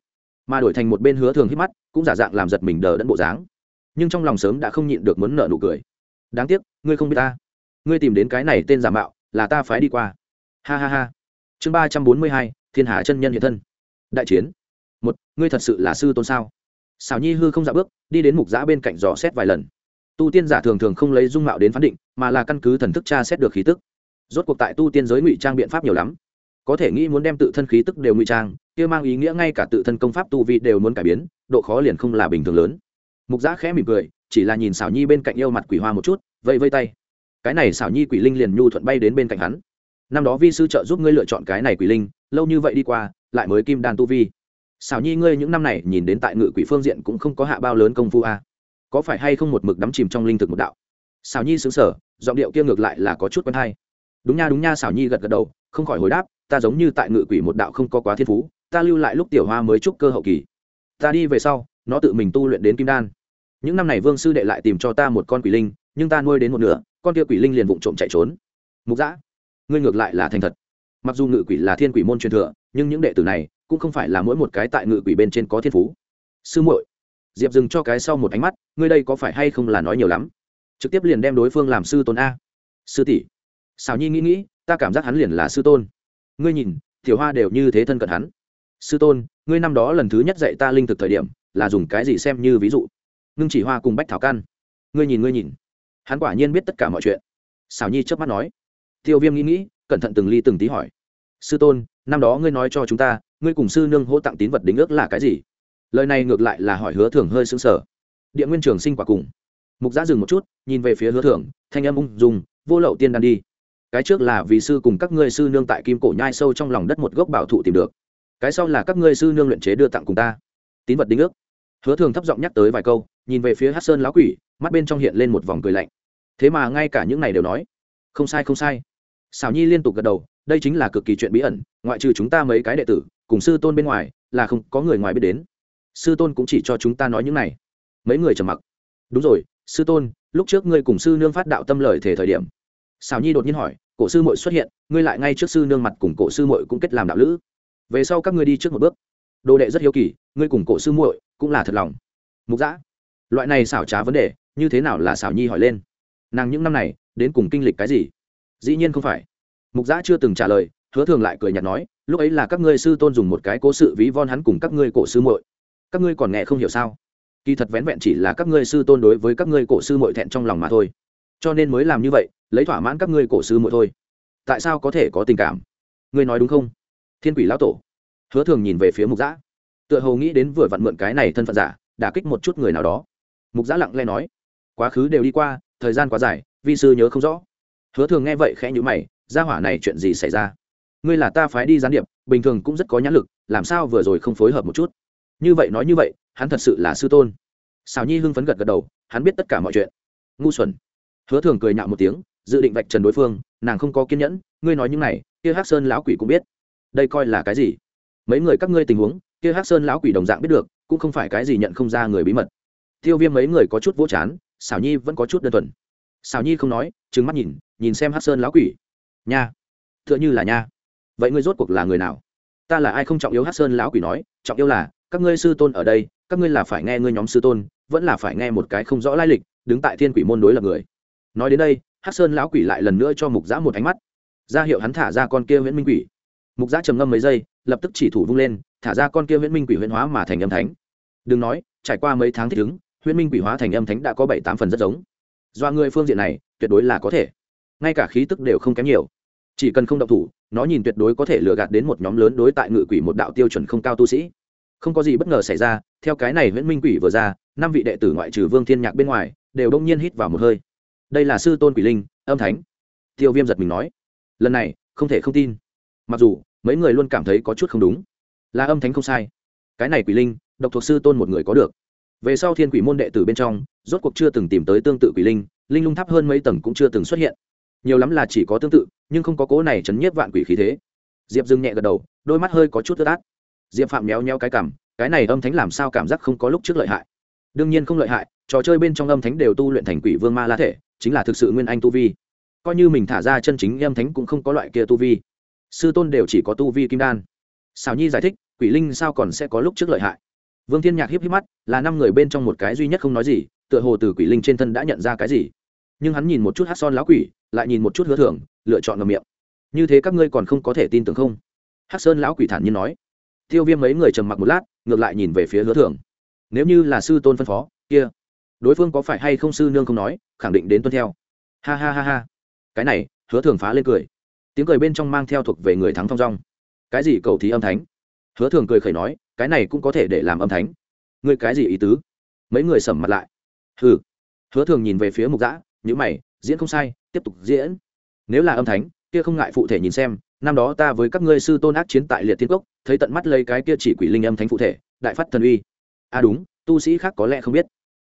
Mà đổi thành một bên hứa thường hít mắt, cũng giả dạng làm giật mình đờ đẫn bộ dáng. Nhưng trong lòng sớm đã không nhịn được muốn nợ nụ cười. Đáng tiếc, ngươi không biết ta. Ngươi tìm đến cái này tên giả mạo, là ta phái đi qua. Ha ha ha. Chương ba trăm bốn mươi hai, thiên hà chân nhân hiện thân. Đại chiến. Một, ngươi thật sự là sư tôn sao? Xảo nhi hư không dạ bước, đi đến mục giã bên cạnh dò xét vài lần tu tiên giả thường thường không lấy dung mạo đến phán định, mà là căn cứ thần thức tra xét được khí tức. Rốt cuộc tại tu tiên giới ngụy trang biện pháp nhiều lắm. Có thể nghĩ muốn đem tự thân khí tức đều ngụy trang, kia mang ý nghĩa ngay cả tự thân công pháp tu vi đều muốn cải biến, độ khó liền không là bình thường lớn. Mục giã khẽ mỉm cười, chỉ là nhìn xảo nhi bên cạnh yêu mặt quỷ hoa một chút vậy vây tay. Cái này xảo nhi quỷ linh liền nhu thuận bay đến bên cạnh hắn. Năm đó vi sư trợ giúp ngươi lựa chọn cái này quỷ linh, lâu như vậy đi qua, lại mới kim đan tu vi. Xảo nhi ngươi những năm này nhìn đến tại ngự quỷ phương diện cũng không có hạ bao lớn công phu a à có phải hay không một mực đắm chìm trong linh thực một đạo? Xảo nhi xứng sở giọng điệu kia ngược lại là có chút quen hay. Đúng nha đúng nha xảo nhi gật gật đầu, không khỏi hồi đáp, ta giống như tại ngự quỷ một đạo không có quá thiên phú, ta lưu lại lúc tiểu hoa mới trúc cơ hậu kỳ. Ta đi về sau, nó tự mình tu luyện đến kim đan. Những năm này vương sư đệ lại tìm cho ta một con quỷ linh, nhưng ta nuôi đến một nửa, con kia quỷ linh liền vụng trộm chạy trốn. Mục giã ngươi ngược lại là thành thật. Mặc dù ngự quỷ là thiên quỷ môn truyền thừa, nhưng những đệ tử này cũng không phải là mỗi một cái tại ngự quỷ bên trên có thiên phú. Sư muội diệp dừng cho cái sau một ánh mắt, ngươi đây có phải hay không là nói nhiều lắm? Trực tiếp liền đem đối phương làm sư tôn a. Sư tỷ. Xào nhi nghĩ nghĩ, ta cảm giác hắn liền là sư tôn. Ngươi nhìn, tiểu hoa đều như thế thân cận hắn. Sư tôn, ngươi năm đó lần thứ nhất dạy ta linh thực thời điểm, là dùng cái gì xem như ví dụ? Ngưng chỉ hoa cùng bách thảo căn. Ngươi nhìn ngươi nhìn. Hắn quả nhiên biết tất cả mọi chuyện. Xảo nhi chớp mắt nói. Tiêu viêm nghĩ nghĩ, cẩn thận từng ly từng tí hỏi. Sư tôn, năm đó ngươi nói cho chúng ta, ngươi cùng sư nương hỗ tặng tín vật đính ước là cái gì? Lời này ngược lại là hỏi hứa thường hơi xứng sở địa nguyên trường sinh quả cùng. Mục giã dừng một chút, nhìn về phía hứa thường thanh âm ung dùng vô lậu tiên đan đi. Cái trước là vì sư cùng các ngươi sư nương tại kim cổ nhai sâu trong lòng đất một gốc bảo thụ tìm được. Cái sau là các ngươi sư nương luyện chế đưa tặng cùng ta. Tín vật đính ước. Hứa thường thấp giọng nhắc tới vài câu, nhìn về phía hát sơn lão quỷ, mắt bên trong hiện lên một vòng cười lạnh. Thế mà ngay cả những này đều nói, không sai không sai. Xảo nhi liên tục gật đầu, đây chính là cực kỳ chuyện bí ẩn, ngoại trừ chúng ta mấy cái đệ tử, cùng sư tôn bên ngoài, là không có người ngoài biết đến sư tôn cũng chỉ cho chúng ta nói những này. Mấy người trầm mặc. Đúng rồi, sư tôn, lúc trước ngươi cùng sư nương phát đạo tâm lời thể thời điểm. Xảo nhi đột nhiên hỏi, cổ sư muội xuất hiện, ngươi lại ngay trước sư nương mặt cùng cổ sư muội cũng kết làm đạo lữ. Về sau các ngươi đi trước một bước. Đồ đệ rất hiếu kỳ, ngươi cùng cổ sư muội cũng là thật lòng. Mục giã loại này xảo trá vấn đề, như thế nào là xảo nhi hỏi lên? Nàng những năm này, đến cùng kinh lịch cái gì? Dĩ nhiên không phải. Mục giã chưa từng trả lời, hứa thường lại cười nhạt nói, lúc ấy là các ngươi sư tôn dùng một cái cố sự ví von hắn cùng các ngươi cổ sư muội các ngươi còn nghe không hiểu sao? Kỳ thật vén vẹn chỉ là các ngươi sư tôn đối với các ngươi cổ sư muội thẹn trong lòng mà thôi. Cho nên mới làm như vậy, lấy thỏa mãn các ngươi cổ sư muội thôi. Tại sao có thể có tình cảm? Ngươi nói đúng không? Thiên quỷ lão tổ. Hứa thường nhìn về phía mục giã tựa hồ nghĩ đến vừa vặn mượn cái này thân phận giả, đả kích một chút người nào đó. Mục giã lặng lẽ nói, quá khứ đều đi qua, thời gian quá dài, vi sư nhớ không rõ. Hứa thường nghe vậy khẽ nhữ mày ra hỏa này chuyện gì xảy ra? Ngươi là ta phái đi gián điệp, bình thường cũng rất có nhãn lực, làm sao vừa rồi không phối hợp một chút? Như vậy nói như vậy, hắn thật sự là sư tôn. Xào nhi hưng phấn gật gật đầu, hắn biết tất cả mọi chuyện. Ngu xuẩn. Hứa thường cười nhạo một tiếng, dự định vạch trần đối phương, nàng không có kiên nhẫn, ngươi nói những này, kia hắc sơn lão quỷ cũng biết. Đây coi là cái gì? Mấy người các ngươi tình huống, kia hắc sơn lão quỷ đồng dạng biết được, cũng không phải cái gì nhận không ra người bí mật. Tiêu viêm mấy người có chút vỗ chán xảo nhi vẫn có chút đơn thuần. Xảo nhi không nói, trừng mắt nhìn nhìn xem hắc sơn lão quỷ. Nha. T h ư ợ n h ư là nha. Vậy ngươi rốt cuộc là người nào? Ta là ai không trọng yếu hát sơn lão quỷ nói, trọng yếu là các ngươi sư tôn ở đây, các ngươi là phải nghe ngươi nhóm sư tôn, vẫn là phải nghe một cái không rõ lai lịch, đứng tại thiên quỷ môn đối lập người. Nói đến đây hát sơn lão quỷ lại lần nữa cho mục giã một ánh mắt. Ra hiệu hắn thả ra con kia nguyễn minh quỷ. Mục giã trầm ngâm mấy giây, lập tức chỉ thủ vung lên, thả ra con kia nguyễn minh quỷ huyễn hóa mà thành âm thánh. Đừng nói, trải qua mấy tháng thích ứng huyễn minh quỷ hóa thành âm thánh đã có bảy tám phần rất giống. Do người phương diện này, tuyệt đối là có thể. Ngay cả khí tức đều không kém nhiều. Chỉ cần không động thủ, nó nhìn tuyệt đối có thể lừa gạt đến một nhóm lớn đối tại ngự quỷ một đạo tiêu chuẩn không cao tu sĩ không có gì bất ngờ xảy ra, theo cái này nguyễn minh quỷ vừa ra, năm vị đệ tử ngoại trừ vương thiên nhạc bên ngoài, đều đông nhiên hít vào một hơi. Đây là sư tôn quỷ linh, âm thánh. Tiêu viêm giật mình nói, lần này, không thể không tin. Mặc dù, mấy người luôn cảm thấy có chút không đúng. Là âm thánh không sai. Cái này quỷ linh, độc thuộc sư tôn một người có được. Về sau thiên quỷ môn đệ tử bên trong, rốt cuộc chưa từng tìm tới tương tự quỷ linh linh lung tháp hơn mấy tầng cũng chưa từng xuất hiện. Nhiều lắm là chỉ có tương tự, nhưng không có cố này chấn nhiếp vạn quỷ khí thế. Diệp dừng nhẹ gật đầu, đôi mắt hơi có chút tơ tát diệp phạm méo nheo cái cảm, cái này âm thánh làm sao cảm giác không có lúc trước lợi hại? Đương nhiên không lợi hại, trò chơi bên trong âm thánh đều tu luyện thành quỷ vương ma la thể, chính là thực sự nguyên anh tu vi. Coi như mình thả ra chân chính âm thánh cũng không có loại kia tu vi. Sư tôn đều chỉ có tu vi kim đan. Xào nhi giải thích, quỷ linh sao còn sẽ có lúc trước lợi hại? Vương thiên nhạc hiếp hiếp mắt, là năm người bên trong một cái duy nhất không nói gì, tựa hồ từ quỷ linh trên thân đã nhận ra cái gì. Nhưng hắn nhìn một chút hát son lão quỷ, lại nhìn một chút hứa thưởng, lựa chọn ngầm miệng. Như thế các ngươi còn không có thể tin tưởng không? Hát sơn lão quỷ thản nhiên nói tiêu viêm mấy người trầm mặc một lát, ngược lại nhìn về phía hứa thưởng. Nếu như là sư tôn phân phó, kia, đối phương có phải hay không sư nương không nói, khẳng định đến tuân theo. Ha ha ha ha. Cái này, hứa Thường phá lên cười. Tiếng cười bên trong mang theo thuộc về người thắng thong dong. Cái gì cầu thí âm thánh? Hứa thường cười khẩy nói, cái này cũng có thể để làm âm thánh. Ngươi cái gì ý tứ? Mấy người sầm mặt lại. Hừ. Hứa thường nhìn về phía mục giã nhữ mày, diễn không sai, tiếp tục diễn. Nếu là âm thánh, kia không ngại phụ thể nhìn xem năm đó ta với các ngươi sư tôn ác chiến tại liệt thiên cốc, thấy tận mắt lấy cái kia chỉ quỷ linh âm thánh phụ thể, đại phát thần uy. À đúng, tu sĩ khác có lẽ không biết.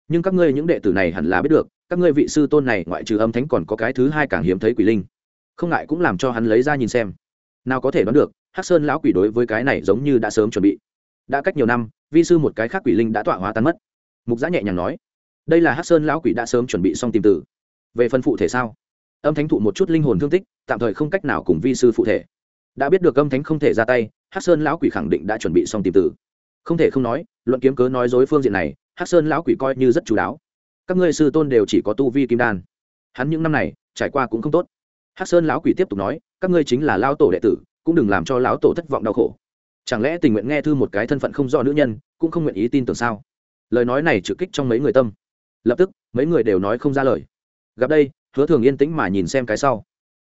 Nhưng các ngươi những đệ tử này hẳn là biết được, các ngươi vị sư tôn này ngoại trừ âm thánh còn có cái thứ hai càng hiếm thấy quỷ linh. Không ngại cũng làm cho hắn lấy ra nhìn xem. Nào có thể đoán được, hắc sơn lão quỷ đối với cái này giống như đã sớm chuẩn bị. Đã cách nhiều năm, vi sư một cái khác quỷ linh đã tọa hóa tan mất. Mục giã nhẹ nhàng nói, đây là hắc sơn lão quỷ đã sớm chuẩn bị xong tìm tử. Về phân phụ thể sao? Âm thánh thụ một chút linh hồn thương tích, tạm thời không cách nào cùng vi sư phụ thể. Đã biết được âm thánh không thể ra tay, hắc sơn lão quỷ khẳng định đã chuẩn bị xong tìm tử. Không thể không nói, luận kiếm cớ nói dối phương diện này, hắc sơn lão quỷ coi như rất chú đáo. Các ngươi sư tôn đều chỉ có tu vi kim đan. Hắn những năm này, trải qua cũng không tốt. Hắc sơn lão quỷ tiếp tục nói, các ngươi chính là lao tổ đệ tử, cũng đừng làm cho lão tổ thất vọng đau khổ. Chẳng lẽ tình nguyện nghe thư một cái thân phận không do nữ nhân, cũng không nguyện ý tin tưởng sao? Lời nói này trực kích trong mấy người tâm. Lập tức, mấy người đều nói không ra lời. Gặp đây hứa thường yên tĩnh mà nhìn xem cái sau.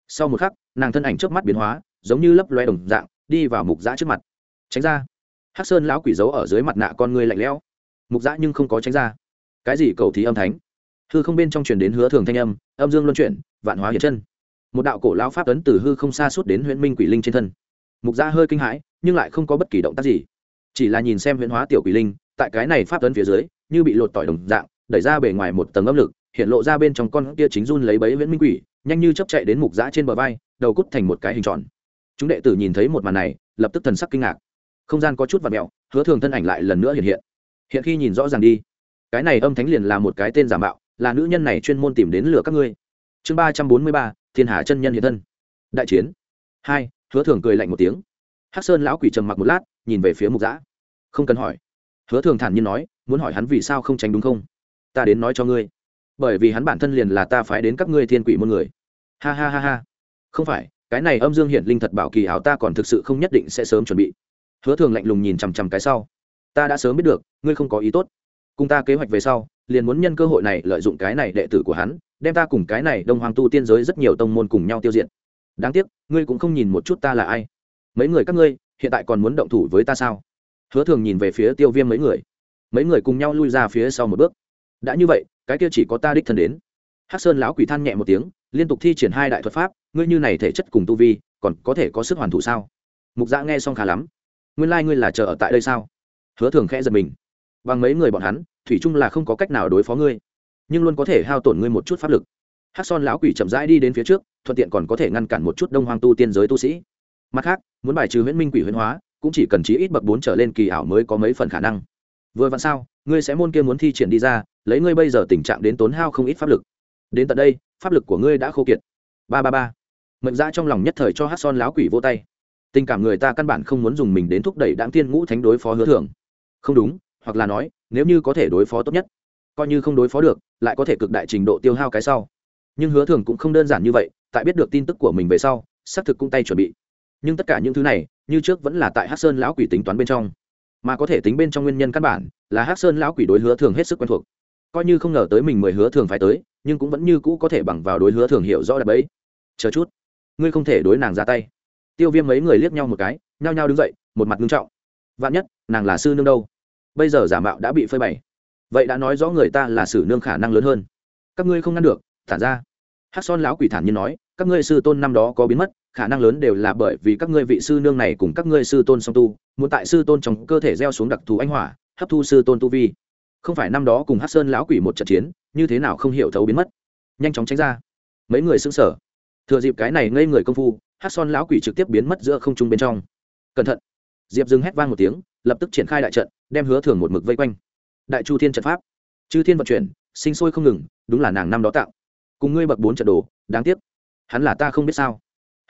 Sau một khắc, nàng thân ảnh trước mắt biến hóa, giống như lấp loe đồng dạng, đi vào mục giã trước mặt. Tránh ra. Hắc sơn lão quỷ giấu ở dưới mặt nạ con người lạnh lẽo. Mục giã nhưng không có tránh ra. Cái gì cầu thí âm thánh? Hư không bên trong truyền đến hứa thường thanh âm âm dương luân chuyển, vạn hóa hiện chân. Một đạo cổ lao pháp ấn từ hư không xa suốt đến huyện minh quỷ linh trên thân. Mục gia hơi kinh hãi, nhưng lại không có bất kỳ động tác gì. Chỉ là nhìn xem huyễn hóa tiểu quỷ linh, tại cái này pháp ấn phía dưới, như bị lột tỏi đồng dạng, đẩy ra bề ngoài một tầng âm lực hiện lộ ra bên trong con kia chính run lấy bấy Viễn minh quỷ, nhanh như chấp chạy đến mục giã trên bờ vai, đầu cút thành một cái hình tròn. Chúng đệ tử nhìn thấy một màn này, lập tức thần sắc kinh ngạc. Không gian có chút và mẹo hứa thường thân ảnh lại lần nữa hiện hiện. Hiện khi nhìn rõ ràng đi. Cái này âm thánh liền là một cái tên giả mạo, là nữ nhân này chuyên môn tìm đến lừa các ngươi. Chương ba trăm bốn mươi ba, thiên hà chân nhân hiện thân. Đại chiến. Hai, hứa thường cười lạnh một tiếng. Hắc sơn lão quỷ trầm mặc một lát, nhìn về phía mục giã không cần hỏi. Hứa thường thản nhiên nói, muốn hỏi hắn vì sao không tránh đúng không? Ta đến nói cho ngươi bởi vì hắn bản thân liền là ta phải đến các ngươi thiên quỷ môn người. Ha ha ha ha. Không phải, cái này âm dương hiển linh thật bảo kỳ ảo ta còn thực sự không nhất định sẽ sớm chuẩn bị. Hứa thường lạnh lùng nhìn chằm chằm cái sau. Ta đã sớm biết được, ngươi không có ý tốt. Cùng ta kế hoạch về sau, liền muốn nhân cơ hội này lợi dụng cái này đệ tử của hắn, đem ta cùng cái này đông hoàng tu tiên giới rất nhiều tông môn cùng nhau tiêu diệt. Đáng tiếc, ngươi cũng không nhìn một chút ta là ai. Mấy người các ngươi, hiện tại còn muốn động thủ với ta sao? Hứa thường nhìn về phía tiêu viêm mấy người. Mấy người cùng nhau lui ra phía sau một bước. Đã như vậy cái kia chỉ có ta đích thân đến. Hắc sơn lão quỷ than nhẹ một tiếng, liên tục thi triển hai đại thuật pháp, ngươi như này thể chất cùng tu vi, còn có thể có sức hoàn thủ sao? Mục dạ nghe xong khá lắm. Nguyên lai、like、ngươi là chờ ở tại đây sao? Hứa thường khẽ giật mình. Bằng mấy người bọn hắn, thủy chung là không có cách nào đối phó ngươi. Nhưng luôn có thể hao tổn ngươi một chút pháp lực. Hát son lão quỷ chậm rãi đi đến phía trước, thuận tiện còn có thể ngăn cản một chút đông hoang tu tiên giới tu sĩ. Mặt khác, muốn bài trừ huyễn minh quỷ huyễn hóa, cũng chỉ cần chí ít bậc bốn trở lên kỳ ảo mới có mấy phần khả năng. Vừa vặn sao, ngươi sẽ môn kia muốn thi triển đi ra lấy ngươi bây giờ tình trạng đến tốn hao không ít pháp lực. Đến tận đây, pháp lực của ngươi đã khô kiệt. Ba ba ba. Mệnh ra trong lòng nhất thời cho hát son láo quỷ vô tay. Tình cảm người ta căn bản không muốn dùng mình đến thúc đẩy đáng tiên ngũ thánh đối phó hứa thường không đúng, hoặc là nói, nếu như có thể đối phó tốt nhất, coi như không đối phó được, lại có thể cực đại trình độ tiêu hao cái sau. Nhưng hứa thường cũng không đơn giản như vậy, tại biết được tin tức của mình về sau, xác thực cũng tay chuẩn bị. Nhưng tất cả những thứ này, như trước vẫn là tại hát sơn lão quỷ tính toán bên trong. Mà có thể tính bên trong nguyên nhân căn bản, là hát sơn lão quỷ đối hứa thường hết sức quen thuộc coi như không ngờ tới mình mười hứa thường phải tới, nhưng cũng vẫn như cũ có thể bằng vào đối hứa thường hiểu rõ đ bấy chờ chút, ngươi không thể đối nàng ra tay. Tiêu viêm mấy người liếc nhau một cái, nhao nhao đứng dậy, một mặt nghiêm trọng. Vạn nhất, nàng là sư nương đâu? Bây giờ giả mạo đã bị phơi bày. Vậy đã nói rõ người ta là sử nương khả năng lớn hơn. Các ngươi không ngăn được, thản ra. Hát son lão quỷ thản nhiên nói, các ngươi sư tôn năm đó có biến mất, khả năng lớn đều là bởi vì các ngươi vị sư nương này cùng các ngươi sư tôn song tu, muốn tại sư tôn trong cơ thể gieo xuống đặc thù anh hỏa, hấp thu sư tôn tu vi không phải năm đó cùng hát sơn lão quỷ một trận chiến, như thế nào không hiểu thấu biến mất. Nhanh chóng tránh ra. Mấy người xứng sở thừa dịp cái này ngây người công phu hát son lão quỷ trực tiếp biến mất giữa không trung bên trong. Cẩn thận. Diệp dừng hét vang một tiếng, lập tức triển khai đại trận, đem hứa thường một mực vây quanh. Đại chu thiên trận pháp. Chư thiên vận chuyển, sinh sôi không ngừng, đúng là nàng năm đó tạo. Cùng ngươi bậc bốn trận đồ, đáng tiếc. Hắn là ta không biết sao.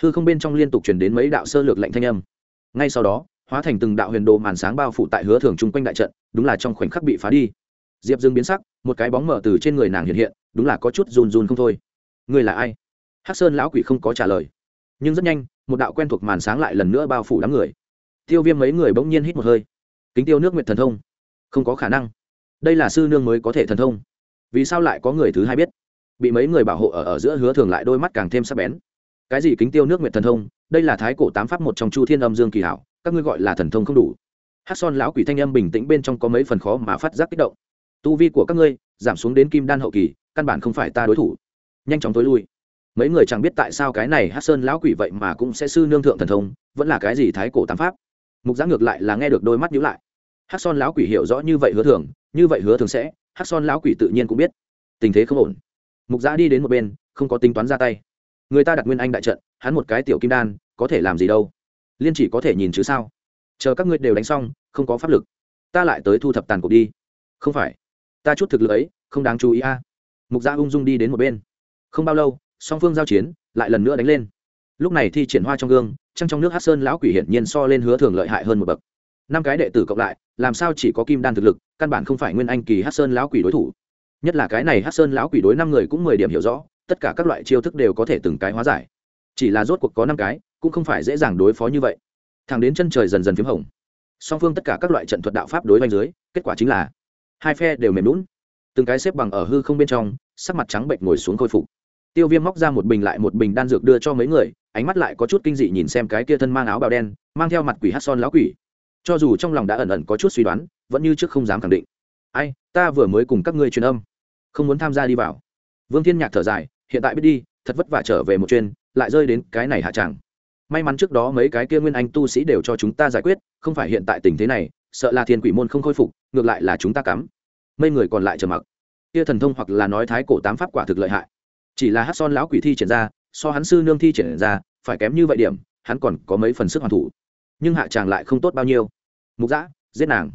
Hư không bên trong liên tục chuyển đến mấy đạo sơ lược lạnh thanh âm. Ngay sau đó, hóa thành từng đạo huyền đồ màn sáng bao phủ tại hứa thường chung quanh đại trận, đúng là trong khoảnh khắc bị phá đi diệp dương biến sắc, một cái bóng mở từ trên người nàng hiện hiện, đúng là có chút run run không thôi. Ngươi là ai? Hắc sơn lão quỷ không có trả lời. Nhưng rất nhanh, một đạo quen thuộc màn sáng lại lần nữa bao phủ đám người. Tiêu viêm mấy người bỗng nhiên hít một hơi. Kính tiêu nước nguyệt thần thông. Không có khả năng. Đây là sư nương mới có thể thần thông. Vì sao lại có người thứ hai biết? Bị mấy người bảo hộ ở ở giữa hứa thường lại đôi mắt càng thêm sắc bén. Cái gì kính tiêu nước nguyệt thần thông? Đây là thái cổ tám pháp một trong chu thiên âm dương kỳ hảo, các ngươi gọi là thần thông không đủ. Hát son lão quỷ thanh âm bình tĩnh bên trong có mấy phần khó mà phát giác kích động tu vi của các ngươi giảm xuống đến kim đan hậu kỳ, căn bản không phải ta đối thủ. Nhanh chóng tối lui. Mấy người chẳng biết tại sao cái này hát sơn lão quỷ vậy mà cũng sẽ sư nương thượng thần thông, vẫn là cái gì thái cổ tám pháp. Mục giã ngược lại là nghe được đôi mắt nhíu lại. Hát son lão quỷ hiểu rõ như vậy hứa thường, như vậy hứa thường sẽ hát son lão quỷ tự nhiên cũng biết. Tình thế không ổn. Mục giã đi đến một bên, không có tính toán ra tay. Người ta đặt nguyên anh đại trận, hắn một cái tiểu kim đan, có thể làm gì đâu? Liên chỉ có thể nhìn chứ sao? Chờ các ngươi đều đánh xong, không có pháp lực. Ta lại tới thu thập tàn cuộc đi. Không phải ta chút thực lực ấy, không đáng chú ý a. Mục gia ung dung đi đến một bên. Không bao lâu, song phương giao chiến, lại lần nữa đánh lên. Lúc này thi triển hoa trong gương, trăng trong nước hát sơn lão quỷ hiển nhiên so lên hứa thường lợi hại hơn một bậc. Năm cái đệ tử cộng lại, làm sao chỉ có kim đan thực lực, căn bản không phải nguyên anh kỳ hát sơn lão quỷ đối thủ. Nhất là cái này hát sơn lão quỷ đối năm người cũng mười điểm hiểu rõ, tất cả các loại chiêu thức đều có thể từng cái hóa giải. Chỉ là rốt cuộc có năm cái, cũng không phải dễ dàng đối phó như vậy. Thẳng đến chân trời dần dần p h í m hồng. Song phương tất cả các loại trận thuật đạo pháp đối với dưới, kết quả chính là hai phe đều mềm lún từng cái xếp bằng ở hư không bên trong, sắc mặt trắng bệnh ngồi xuống khôi phục. Tiêu viêm móc ra một bình lại một bình đan dược đưa cho mấy người, ánh mắt lại có chút kinh dị nhìn xem cái kia thân mang áo bào đen, mang theo mặt quỷ hát son lão quỷ. Cho dù trong lòng đã ẩn ẩn có chút suy đoán, vẫn như trước không dám khẳng định. Ai, ta vừa mới cùng các ngươi truyền âm. Không muốn tham gia đi vào. Vương thiên nhạc thở dài, hiện tại biết đi, thật vất vả trở về một chuyên lại rơi đến cái này hạ chẳng. May mắn trước đó mấy cái kia nguyên anh tu sĩ đều cho chúng ta giải quyết, không phải hiện tại tình thế này sợ là thiên quỷ môn không khôi phục, ngược lại là chúng ta cắm. Mấy người còn lại trầm mặc. Kia thần thông hoặc là nói thái cổ tám pháp quả thực lợi hại. Chỉ là hát son lão quỷ thi triển ra, so hắn sư nương thi triển ra, phải kém như vậy điểm, hắn còn có mấy phần sức hoàn thủ. Nhưng hạ tràng lại không tốt bao nhiêu. Mục giã giết nàng.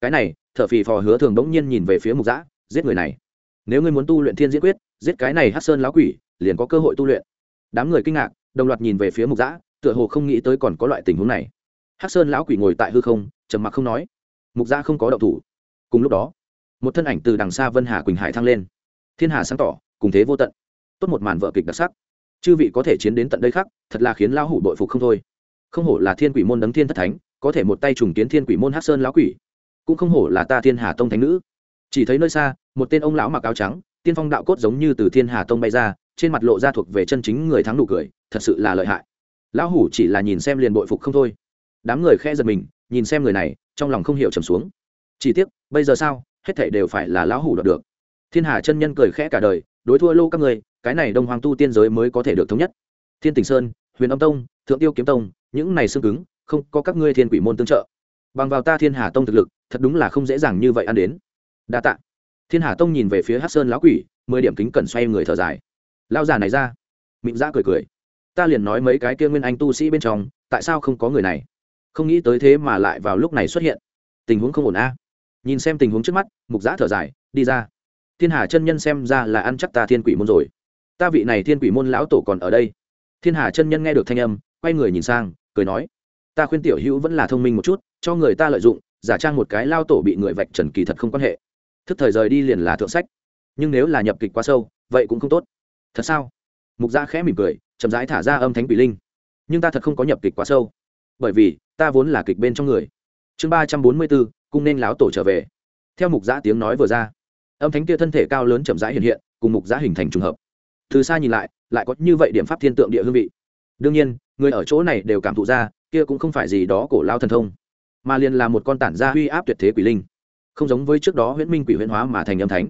Cái này t h ở phì phò hứa thường đống nhiên nhìn về phía mục giã giết người này. Nếu ngươi muốn tu luyện thiên diễn quyết, giết cái này hát sơn lão quỷ, liền có cơ hội tu luyện. Đám người kinh ngạc, đồng loạt nhìn về phía mục giã tựa hồ không nghĩ tới còn có loại tình huống này. Hắc sơn lão quỷ ngồi tại hư không, trầm mặc không nói. Mục Gia không có động thủ. Cùng lúc đó, một thân ảnh từ đằng xa vân hà quỳnh hải thăng lên. Thiên hà sáng tỏ, cùng thế vô tận. Tốt một màn vợ kịch đặc sắc. Chư vị có thể chiến đến tận đây khác thật là khiến lão hủ bội phục không thôi. Không hổ là thiên quỷ môn đấng thiên thất thánh, có thể một tay trùng kiến thiên quỷ môn hát sơn lão quỷ. Cũng không hổ là ta thiên hà tông thánh nữ. Chỉ thấy nơi xa, một tên ông lão mặc áo trắng, tiên phong đạo cốt giống như từ thiên hà tông bay ra, trên mặt lộ ra thuộc về chân chính người thắng nụ cười, thật sự là lợi hại. Lão hủ chỉ là nhìn xem liền bội phục không thôi đám người khe giật mình, nhìn xem người này, trong lòng không hiểu trầm xuống. Chỉ tiếc, bây giờ sao, hết thảy đều phải là lão hủ đoạt được. Thiên hà chân nhân cười khẽ cả đời, đối thua lô các người, cái này đông hoàng tu tiên giới mới có thể được thống nhất. Thiên tình sơn, huyền âm tông, thượng tiêu kiếm tông, những này xương cứng, không, có các ngươi thiên quỷ môn tương trợ. Bằng vào ta thiên hà tông thực lực, thật đúng là không dễ dàng như vậy ăn đến. Đa tạ. Thiên hà tông nhìn về phía hát sơn lão quỷ, mười điểm kính cẩn xoay người thở dài. Lao già này ra. Mịn ra cười cười. Ta liền nói mấy cái kia nguyên anh tu sĩ bên trong, tại sao không có người này? Không nghĩ tới thế mà lại vào lúc này xuất hiện. Tình huống không ổn a. Nhìn xem tình huống trước mắt, mục giã thở dài, đi ra. Thiên hà chân nhân xem ra là ăn chắc ta thiên quỷ môn rồi. Ta vị này thiên quỷ môn lão tổ còn ở đây. Thiên hà chân nhân nghe được thanh âm, quay người nhìn sang, cười nói, ta khuyên tiểu hữu vẫn là thông minh một chút, cho người ta lợi dụng, giả trang một cái lao tổ bị người vạch trần kỳ thật không quan hệ. Thức thời rời đi liền là thượng sách. Nhưng nếu là nhập kịch quá sâu, vậy cũng không tốt. Thật sao? Mục gia khẽ mỉm cười, chậm rãi thả ra âm thánh quỷ linh. Nhưng ta thật không có nhập kịch quá sâu bởi vì ta vốn là kịch bên trong người. Chương ba trăm bốn mươi bốn, cung nên láo tổ trở về. Theo mục giã tiếng nói vừa ra, âm thánh kia thân thể cao lớn chậm rãi hiện hiện, cùng mục giã hình thành trùng hợp. Từ xa nhìn lại lại có như vậy điểm pháp thiên tượng địa hương vị. Đương nhiên, người ở chỗ này đều cảm thụ ra, kia cũng không phải gì đó cổ lao thần thông, mà liền là một con tản gia uy áp tuyệt thế quỷ linh, không giống với trước đó huyễn minh quỷ huyễn hóa mà thành âm thánh.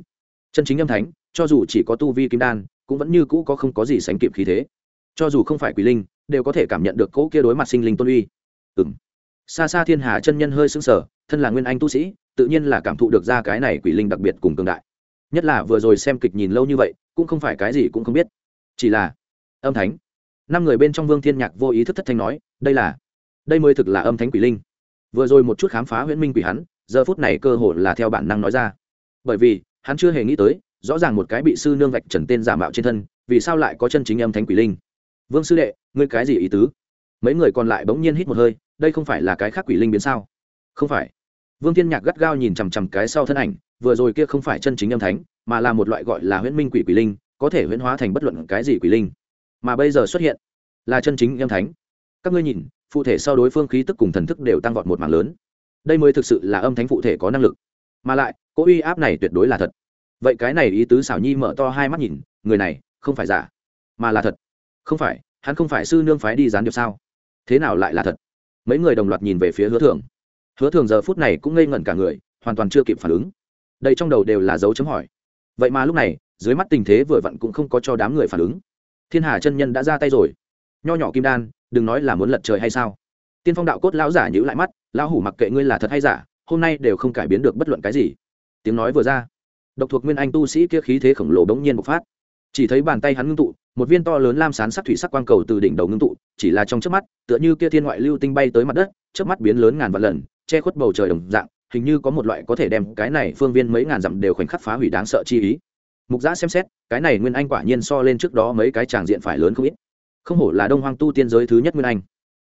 Chân chính âm thánh, cho dù chỉ có tu vi kim đan, cũng vẫn như cũ có không có gì sánh kịp khí thế. Cho dù không phải quỷ linh, đều có thể cảm nhận được cỗ kia đối mặt sinh linh tôn uy ừng xa xa thiên hà chân nhân hơi sững sở, thân là nguyên anh tu sĩ tự nhiên là cảm thụ được ra cái này quỷ linh đặc biệt cùng cường đại. Nhất là vừa rồi xem kịch nhìn lâu như vậy cũng không phải cái gì cũng không biết. Chỉ là âm thánh. Năm người bên trong vương thiên nhạc vô ý thức thất thanh nói đây là đây mới thực là âm thánh quỷ linh. Vừa rồi một chút khám phá huyễn minh quỷ hắn giờ phút này cơ hội là theo bản năng nói ra. Bởi vì hắn chưa hề nghĩ tới rõ ràng một cái bị sư nương vạch trần tên giả mạo trên thân vì sao lại có chân chính âm thánh quỷ linh. Vương sư đệ ngươi cái gì ý tứ? Mấy người còn lại bỗng nhiên hít một hơi đây không phải là cái khác quỷ linh biến sao? Không phải. Vương thiên nhạc gắt gao nhìn chằm chằm cái sau thân ảnh, vừa rồi kia không phải chân chính âm thánh, mà là một loại gọi là huyễn minh quỷ quỷ linh, có thể huyễn hóa thành bất luận cái gì quỷ linh. Mà bây giờ xuất hiện, là chân chính âm thánh. Các ngươi nhìn, phụ thể sau đối phương khí tức cùng thần thức đều tăng vọt một mảng lớn. Đây mới thực sự là âm thánh phụ thể có năng lực. Mà lại, cỗ uy áp này tuyệt đối là thật. Vậy cái này ý tứ xảo nhi mở to hai mắt nhìn, người này, không phải giả, mà là thật. Không phải, hắn không phải sư nương phái đi gián điệp sao? Thế nào lại là thật? Mấy người đồng loạt nhìn về phía hứa thường. Hứa thường giờ phút này cũng ngây ngẩn cả người, hoàn toàn chưa kịp phản ứng. Đây trong đầu đều là dấu chấm hỏi. Vậy mà lúc này, dưới mắt tình thế vừa vặn cũng không có cho đám người phản ứng. Thiên hà chân nhân đã ra tay rồi. Nho nhỏ kim đan, đừng nói là muốn lật trời hay sao? Tiên phong đạo cốt lão giả nhữ lại mắt, lão hủ mặc kệ ngươi là thật hay giả, hôm nay đều không cải biến được bất luận cái gì. Tiếng nói vừa ra, độc thuộc nguyên anh tu sĩ kia khí thế khổng lồ bỗng nhiên bộc phát chỉ thấy bàn tay hắn ngưng tụ, một viên to lớn lam sán sắc thủy sắc quang cầu từ đỉnh đầu ngưng tụ, chỉ là trong chớp mắt, tựa như kia thiên ngoại lưu tinh bay tới mặt đất, chớp mắt biến lớn ngàn vạn lần, che khuất bầu trời đồng dạng, hình như có một loại có thể đem cái này phương viên mấy ngàn dặm đều khoảnh khắc phá hủy đáng sợ chi ý. Mục giã xem xét, cái này nguyên anh quả nhiên so lên trước đó mấy cái tràng diện phải lớn không ít. Không hổ là đông hoang tu tiên giới thứ nhất nguyên anh.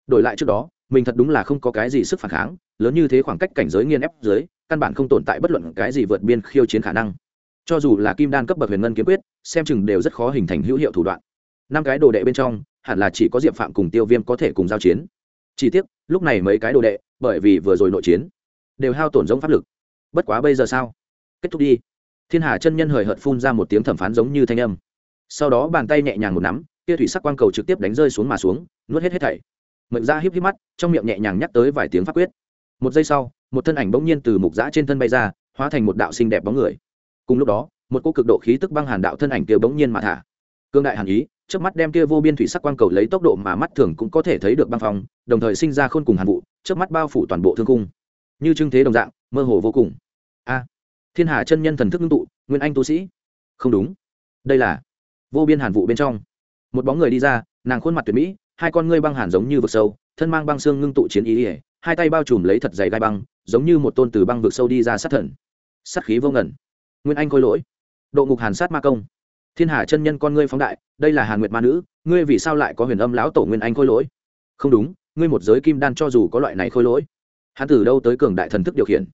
Đổi lại trước đó, mình thật đúng là không có cái gì sức phản kháng, lớn như thế khoảng cách cảnh giới nghiên ép dưới căn bản không tồn tại bất luận cái gì vượt biên khiêu chiến khả năng cho dù là kim đan cấp bậc huyền ngân kiếm quyết, xem chừng đều rất khó hình thành hữu hiệu thủ đoạn. Năm cái đồ đệ bên trong, hẳn là chỉ có diệp phạm cùng tiêu viêm có thể cùng giao chiến. Chỉ tiếc, lúc này mấy cái đồ đệ, bởi vì vừa rồi nội chiến, đều hao tổn giống pháp lực. Bất quá bây giờ sao? Kết thúc đi. Thiên hà chân nhân hời hợt phun ra một tiếng thẩm phán giống như thanh âm. Sau đó bàn tay nhẹ nhàng một nắm, kia thủy sắc quang cầu trực tiếp đánh rơi xuống mà xuống, nuốt hết hết thảy. Mệnh ra híp híp mắt, trong miệng nhẹ nhàng nhắc tới vài tiếng pháp quyết. Một giây sau, một thân ảnh bỗng nhiên từ mục giã trên thân bay ra, hóa thành một đạo xinh đẹp bóng người cùng lúc đó, một cô cực độ khí tức băng hàn đạo thân ảnh kia bỗng nhiên mà thả. Cương đại hàn ý trước mắt đem kia vô biên thủy sắc quang cầu lấy tốc độ mà mắt thường cũng có thể thấy được băng phong, đồng thời sinh ra khôn cùng hàn vụ trước mắt bao phủ toàn bộ thương cung. Như trưng thế đồng dạng, mơ hồ vô cùng. A, thiên hà chân nhân thần thức ngưng tụ, nguyên anh tu sĩ. Không đúng. Đây là vô biên hàn vụ bên trong. Một bóng người đi ra, nàng khuôn mặt tuyệt mỹ, hai con ngươi băng hàn giống như vực sâu, thân mang băng xương ngưng tụ chiến ý ỉa hai tay bao trùm lấy thật dày gai băng, giống như một tôn từ băng vực sâu đi ra sát thần. Sát khí vô ngẩn nguyên anh khôi lỗi, độ ngục hàn sát ma công. Thiên hà chân nhân con ngươi phóng đại, đây là hàn nguyệt ma nữ, ngươi vì sao lại có huyền âm lão tổ nguyên anh khôi lỗi? Không đúng, ngươi một giới kim đan cho dù có loại này khôi lỗi, hắn từ đâu tới cường đại thần thức điều khiển?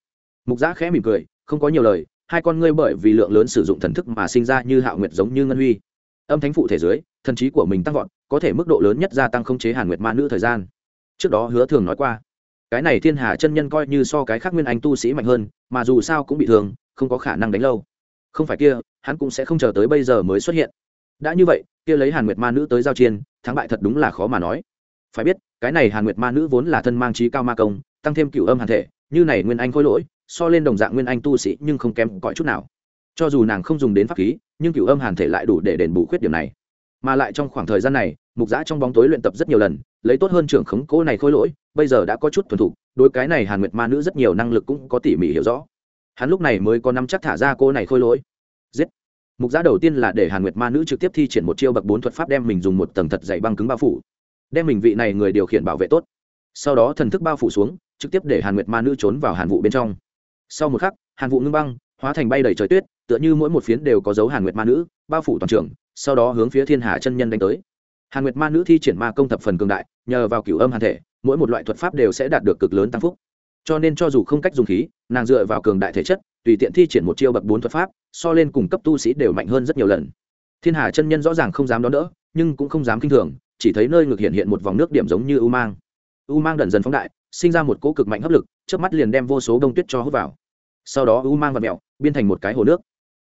Mục giã khẽ mỉm cười, không có nhiều lời, hai con ngươi bởi vì lượng lớn sử dụng thần thức mà sinh ra như hạo nguyệt giống như ngân huy. Âm thánh phụ thể dưới, thần trí của mình tăng vọt, có thể mức độ lớn nhất gia tăng không chế hàn nguyệt ma nữ thời gian. Trước đó hứa thường nói qua, cái này thiên hà chân nhân coi như so cái khác nguyên anh tu sĩ mạnh hơn, mà dù sao cũng bị thương không có khả năng đánh lâu. Không phải kia, hắn cũng sẽ không chờ tới bây giờ mới xuất hiện. Đã như vậy, kia lấy hàn nguyệt ma nữ tới giao chiên thắng bại thật đúng là khó mà nói. Phải biết, cái này hàn nguyệt ma nữ vốn là thân mang trí cao ma công, tăng thêm cựu âm hàn thể, như này nguyên anh khôi lỗi, so lên đồng dạng nguyên anh tu sĩ nhưng không kém cõi chút nào. Cho dù nàng không dùng đến pháp khí, nhưng cựu âm hàn thể lại đủ để đền bù khuyết điểm này. Mà lại trong khoảng thời gian này, mục giã trong bóng tối luyện tập rất nhiều lần, lấy tốt hơn trưởng khống cố này khôi lỗi, bây giờ đã có chút thuần thục, đối cái này hàn nguyệt ma nữ rất nhiều năng lực cũng có tỉ mỉ hiểu rõ hắn lúc này mới có năm chắc thả ra cô này khôi lỗi. Giết. Mục giá đầu tiên là để hàn nguyệt ma nữ trực tiếp thi triển một chiêu bậc bốn thuật pháp đem mình dùng một tầng thật dày băng cứng bao phủ. Đem mình vị này người điều khiển bảo vệ tốt. Sau đó thần thức bao phủ xuống, trực tiếp để hàn nguyệt ma nữ trốn vào hàn vụ bên trong. Sau một khắc, hàn vụ ngưng băng, hóa thành bay đầy trời tuyết, tựa như mỗi một phiến đều có dấu hàn nguyệt ma nữ, bao phủ toàn trường, sau đó hướng phía thiên hà chân nhân đánh tới. Hàn nguyệt ma nữ thi triển ma công thập phần cường đại, nhờ vào cửu âm hàn thể, mỗi một loại thuật pháp đều sẽ đạt được cực lớn tăng phúc cho nên cho dù không cách dùng khí, nàng dựa vào cường đại thể chất, tùy tiện thi triển một chiêu bậc bốn thuật pháp, so lên cùng cấp tu sĩ đều mạnh hơn rất nhiều lần. Thiên hà chân nhân rõ ràng không dám đón đỡ, nhưng cũng không dám kinh thường, chỉ thấy nơi ngực hiện hiện một vòng nước điểm giống như u mang. U mang dần dần phóng đại, sinh ra một cỗ cực mạnh hấp lực trước mắt liền đem vô số đông tuyết cho hút vào. Sau đó u mang và mẹo biên thành một cái hồ nước.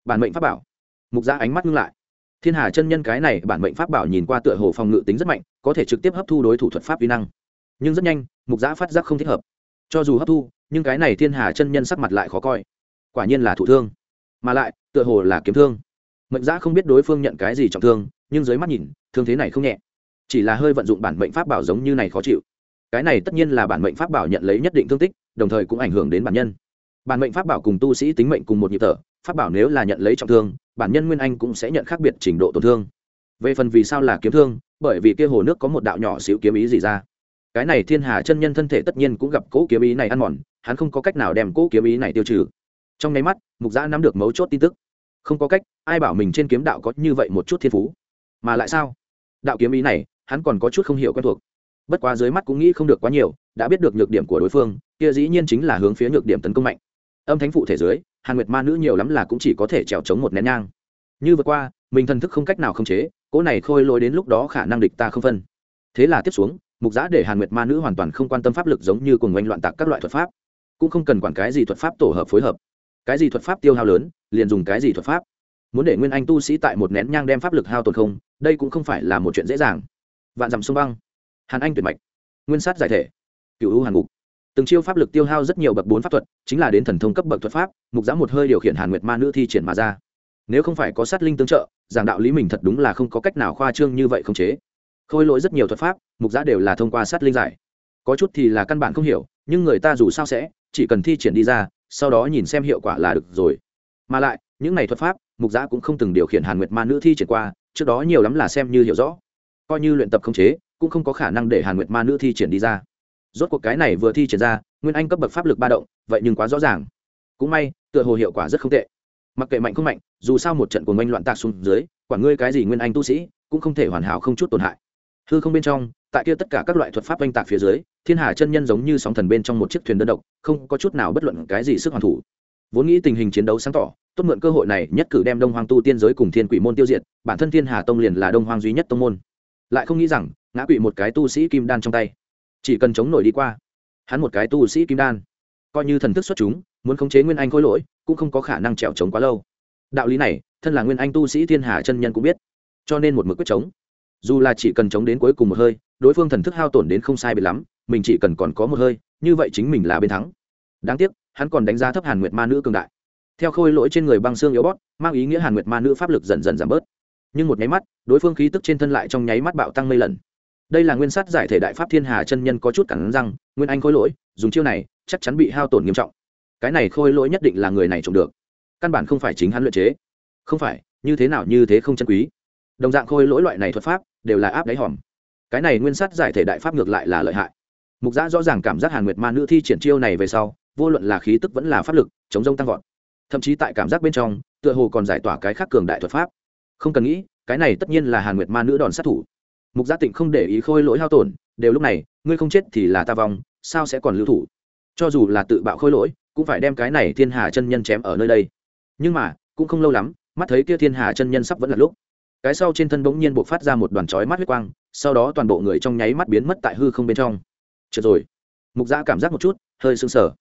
Bản mệnh pháp bảo. Mục ra ánh mắt ngưng lại. Thiên hà chân nhân cái này bản mệnh pháp bảo nhìn qua tựa hồ phòng ngự tính rất mạnh, có thể trực tiếp hấp thu đối thủ thuật pháp vi năng. Nhưng rất nhanh, mục giã phát giác không thích hợp cho dù hấp thu, nhưng cái này thiên hà chân nhân sắc mặt lại khó coi. Quả nhiên là thủ thương. Mà lại, tựa hồ là kiếm thương. Mệnh giã không biết đối phương nhận cái gì trọng thương, nhưng dưới mắt nhìn, thương thế này không nhẹ. Chỉ là hơi vận dụng bản mệnh pháp bảo giống như này khó chịu. Cái này tất nhiên là bản mệnh pháp bảo nhận lấy nhất định thương tích, đồng thời cũng ảnh hưởng đến bản nhân. Bản mệnh pháp bảo cùng tu sĩ tính mệnh cùng một nhịp thở, pháp bảo nếu là nhận lấy trọng thương, bản nhân nguyên anh cũng sẽ nhận khác biệt trình độ tổn thương. Về phần vì sao là kiếm thương, bởi vì kia hồ nước có một đạo nhỏ xíu kiếm ý gì ra cái này thiên hà chân nhân thân thể tất nhiên cũng gặp cỗ kiếm ý này ăn mòn, hắn không có cách nào đem cỗ kiếm ý này tiêu trừ. Trong nháy mắt, mục giã nắm được mấu chốt tin tức. Không có cách, ai bảo mình trên kiếm đạo có như vậy một chút thiên phú? Mà lại sao? Đạo kiếm ý này, hắn còn có chút không hiểu quen thuộc. Bất quá dưới mắt cũng nghĩ không được quá nhiều, đã biết được nhược điểm của đối phương, kia dĩ nhiên chính là hướng phía nhược điểm tấn công mạnh. Âm thánh phụ thể dưới, hàn nguyệt ma nữ nhiều lắm là cũng chỉ có thể trèo chống một nén nhang. Như vừa qua, mình thần thức không cách nào khống chế, cỗ này khôi lối đến lúc đó khả năng địch ta không phân. Thế là tiếp xuống mục giã để hàn nguyệt ma nữ hoàn toàn không quan tâm pháp lực giống như cùng oanh loạn tạc các loại thuật pháp, cũng không cần quản cái gì thuật pháp tổ hợp phối hợp. Cái gì thuật pháp tiêu hao lớn, liền dùng cái gì thuật pháp. Muốn để nguyên anh tu sĩ tại một nén nhang đem pháp lực hao tồn không, đây cũng không phải là một chuyện dễ dàng. Vạn dặm sông băng. Hàn anh tuyệt mạch. Nguyên sát giải thể. Cựu u hàn ngục. Từng chiêu pháp lực tiêu hao rất nhiều bậc bốn pháp thuật, chính là đến thần thông cấp bậc thuật pháp, mục giã một hơi điều khiển hàn nguyệt ma nữ thi triển mà ra. Nếu không phải có sát linh tương trợ, giảng đạo lý mình thật đúng là không có cách nào khoa trương như vậy không chế khôi lỗi rất nhiều thuật pháp, mục giã đều là thông qua sát linh giải. Có chút thì là căn bản không hiểu, nhưng người ta dù sao sẽ, chỉ cần thi triển đi ra, sau đó nhìn xem hiệu quả là được rồi. Mà lại, những này thuật pháp, mục giã cũng không từng điều khiển hàn nguyệt ma nữ thi triển qua, trước đó nhiều lắm là xem như hiểu rõ. Coi như luyện tập không chế, cũng không có khả năng để hàn nguyệt ma nữ thi triển đi ra. Rốt cuộc cái này vừa thi triển ra, nguyên anh cấp bậc pháp lực ba động, vậy nhưng quá rõ ràng. Cũng may, tựa hồ hiệu quả rất không tệ. Mặc kệ mạnh không mạnh, dù sao một trận của oanh loạn tạc xuống dưới, quả ngươi cái gì nguyên anh tu sĩ, cũng không thể hoàn hảo không chút tổn hại hư không bên trong, tại kia tất cả các loại thuật pháp oanh tạc phía dưới, thiên hà chân nhân giống như sóng thần bên trong một chiếc thuyền đơn độc, không có chút nào bất luận cái gì sức hoàn thủ. Vốn nghĩ tình hình chiến đấu sáng tỏ, tốt mượn cơ hội này nhất cử đem đông hoàng tu tiên giới cùng thiên quỷ môn tiêu diệt, bản thân thiên hà tông liền là đông hoàng duy nhất tông môn. Lại không nghĩ rằng, ngã quỵ một cái tu sĩ kim đan trong tay. Chỉ cần chống nổi đi qua, hắn một cái tu sĩ kim đan, coi như thần thức xuất chúng, muốn khống chế nguyên anh khôi lỗi, cũng không có khả năng trèo trống quá lâu. Đạo lý này, thân là nguyên anh tu sĩ thiên hà chân nhân cũng biết. Cho nên một mực quyết chống dù là chỉ cần chống đến cuối cùng một hơi đối phương thần thức hao tổn đến không sai biệt lắm mình chỉ cần còn có một hơi như vậy chính mình là bên thắng. Đáng tiếc hắn còn đánh giá thấp hàn nguyệt ma nữ cường đại. Theo khôi lỗi trên người băng xương yếu bót mang ý nghĩa hàn nguyệt ma nữ pháp lực dần dần giảm bớt. Nhưng một nháy mắt đối phương khí tức trên thân lại trong nháy mắt bạo tăng mây lần. Đây là nguyên sát giải thể đại pháp thiên hà chân nhân có chút cản rằng, nguyên anh khôi lỗi dùng chiêu này chắc chắn bị hao tổn nghiêm trọng. Cái này khôi lỗi nhất định là người này trộm được. Căn bản không phải chính hắn luyện chế. Không phải như thế nào như thế không chân quý đồng dạng khôi lỗi loại này thuật pháp đều là áp đáy hòm. Cái này nguyên sát giải thể đại pháp ngược lại là lợi hại. Mục giã rõ ràng cảm giác hàn nguyệt ma nữ thi triển chiêu này về sau, vô luận là khí tức vẫn là pháp lực, chống rông tăng vọt. Thậm chí tại cảm giác bên trong, tựa hồ còn giải tỏa cái khác cường đại thuật pháp. Không cần nghĩ, cái này tất nhiên là hàn nguyệt ma nữ đòn sát thủ. Mục gia tịnh không để ý khôi lỗi hao tổn, đều lúc này, ngươi không chết thì là ta vong, sao sẽ còn lưu thủ? Cho dù là tự bạo khôi lỗi, cũng phải đem cái này thiên hà chân nhân chém ở nơi đây. Nhưng mà, cũng không lâu lắm, mắt thấy kia thiên hà chân nhân sắp vẫn là lúc cái sau trên thân bỗng nhiên buộc phát ra một đoàn chói mắt huyết quang, sau đó toàn bộ người trong nháy mắt biến mất tại hư không bên trong. Trượt rồi, mục giã cảm giác một chút, hơi sưng sờ.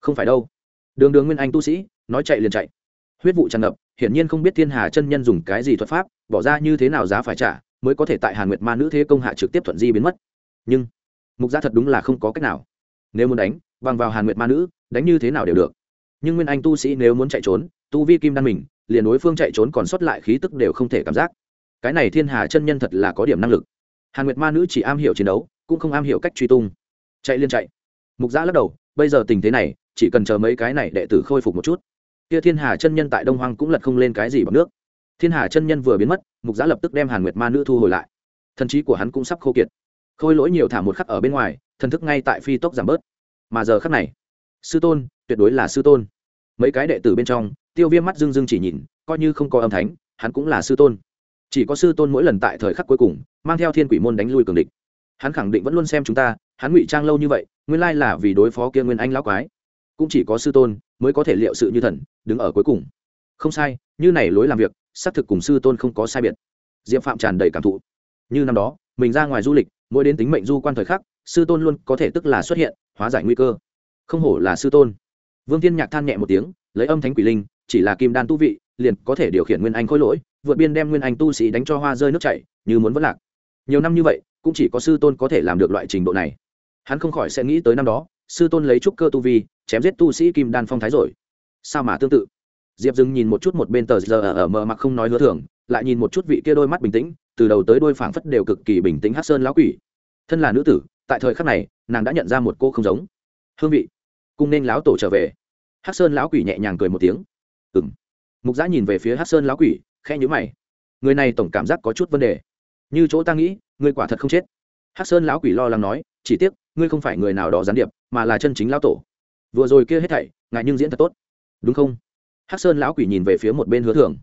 Không phải đâu. Đường đường nguyên anh tu sĩ, nói chạy liền chạy. Huyết vụ tràn ngập, hiển nhiên không biết thiên hà chân nhân dùng cái gì thuật pháp, bỏ ra như thế nào giá phải trả, mới có thể tại hàn nguyệt ma nữ thế công hạ trực tiếp thuận di biến mất. Nhưng, mục gia thật đúng là không có cách nào. Nếu muốn đánh, bằng vào hàn nguyệt ma nữ, đánh như thế nào đều được. Nhưng nguyên anh tu sĩ nếu muốn chạy trốn, tu vi kim đan mình, liền đối phương chạy trốn còn sót lại khí tức đều không thể cảm giác cái này thiên hà chân nhân thật là có điểm năng lực. Hàn nguyệt ma nữ chỉ am hiểu chiến đấu, cũng không am hiểu cách truy tung. Chạy liên chạy. Mục giã lắc đầu, bây giờ tình thế này, chỉ cần chờ mấy cái này đệ tử khôi phục một chút. Kia thiên hà chân nhân tại đông hoang cũng lật không lên cái gì bằng nước. Thiên hà chân nhân vừa biến mất, mục giã lập tức đem hàn nguyệt ma nữ thu hồi lại. Thần trí của hắn cũng sắp khô kiệt. Khôi lỗi nhiều thả một khắc ở bên ngoài, thần thức ngay tại phi tốc giảm bớt. Mà giờ khắc này, sư tôn, tuyệt đối là sư tôn. Mấy cái đệ tử bên trong, tiêu viêm mắt dưng dưng chỉ nhìn, coi như không có âm thánh, hắn cũng là sư tôn chỉ có sư tôn mỗi lần tại thời khắc cuối cùng, mang theo thiên quỷ môn đánh lui cường địch. Hắn khẳng định vẫn luôn xem chúng ta, hắn ngụy trang lâu như vậy, nguyên lai là vì đối phó kia nguyên anh lão quái. Cũng chỉ có sư tôn mới có thể liệu sự như thần, đứng ở cuối cùng. Không sai, như này lối làm việc, xác thực cùng sư tôn không có sai biệt. Diệp phạm tràn đầy cảm thụ. Như năm đó, mình ra ngoài du lịch, mỗi đến tính mệnh du quan thời khắc, sư tôn luôn có thể tức là xuất hiện, hóa giải nguy cơ. Không hổ là sư tôn. Vương tiên nhạc than nhẹ một tiếng, lấy âm thánh quỷ linh, chỉ là kim đan tu vị, liền có thể điều khiển nguyên anh khôi lỗi vượt biên đem nguyên anh tu sĩ đánh cho hoa rơi nước chảy, như muốn vất lạc. Nhiều năm như vậy, cũng chỉ có sư tôn có thể làm được loại trình độ này. Hắn không khỏi sẽ nghĩ tới năm đó, sư tôn lấy trúc cơ tu vi, chém giết tu sĩ kim đan phong thái rồi. Sao mà tương tự? Diệp dừng nhìn một chút một bên tờ giờ ở mờ mặc không nói hứa thường lại nhìn một chút vị kia đôi mắt bình tĩnh, từ đầu tới đôi phảng phất đều cực kỳ bình tĩnh hát sơn lão quỷ. Thân là nữ tử, tại thời khắc này, nàng đã nhận ra một cô không giống. Hương vị. Cung nên lão tổ trở về. Hát sơn lão quỷ nhẹ nhàng cười một tiếng. Ừng mục giã nhìn về phía hát sơn lão quỷ khẽ nhíu mày. Người này tổng cảm giác có chút vấn đề. Như chỗ ta nghĩ ngươi quả thật không chết. Hắc sơn lão quỷ lo lắng nói, chỉ tiếc, ngươi không phải người nào đó gián điệp, mà là chân chính lão tổ. Vừa rồi kia hết thảy ngại nhưng diễn thật tốt. Đúng không? Hắc sơn lão quỷ nhìn về phía một bên hứa thường.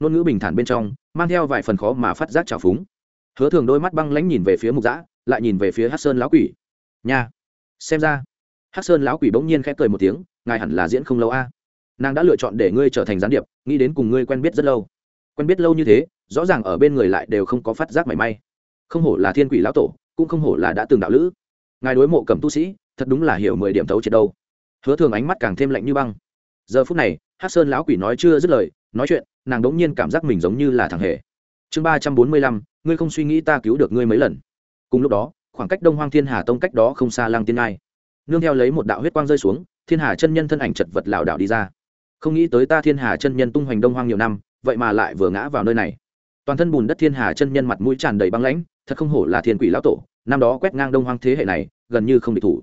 Ngôn ngữ bình thản bên trong, mang theo vài phần khó mà phát giác trào phúng. Hứa thường đôi mắt băng lãnh nhìn về phía mục giã lại nhìn về phía hát sơn lão quỷ. Nha. Xem ra. Hát sơn lão quỷ bỗng nhiên khẽ cười một tiếng, ngài hẳn là diễn không lâu a. Nàng đã lựa chọn để ngươi trở thành gián điệp, nghĩ đến cùng ngươi quen biết rất lâu quen biết lâu như thế, rõ ràng ở bên người lại đều không có phát giác mảy may. Không hổ là thiên quỷ lão tổ, cũng không hổ là đã từng đạo lữ. Ngài đối mộ cầm tu sĩ, thật đúng là hiểu mười điểm tấu triệt đâu. Hứa thường ánh mắt càng thêm lạnh như băng. Giờ phút này hát sơn lão quỷ nói chưa dứt lời, nói chuyện, nàng đ ố n g nhiên cảm giác mình giống như là thằng hề. Chương ba trăm bốn mươi lăm, ngươi không suy nghĩ ta cứu được ngươi mấy lần. Cùng lúc đó, khoảng cách đông hoang thiên hà tông cách đó không xa lăng tiên ngai. Nương theo lấy một đạo huyết quang rơi xuống, thiên hà chân nhân thân ảnh chật vật lảo đảo đi ra. Không nghĩ tới ta thiên hà chân nhân tung hoành đông hoang nhiều năm vậy mà lại vừa ngã vào nơi này. Toàn thân bùn đất thiên hà chân nhân mặt mũi tràn đầy băng lãnh, thật không hổ là thiên quỷ lão tổ, năm đó quét ngang đông hoang thế hệ này, gần như không địch thủ.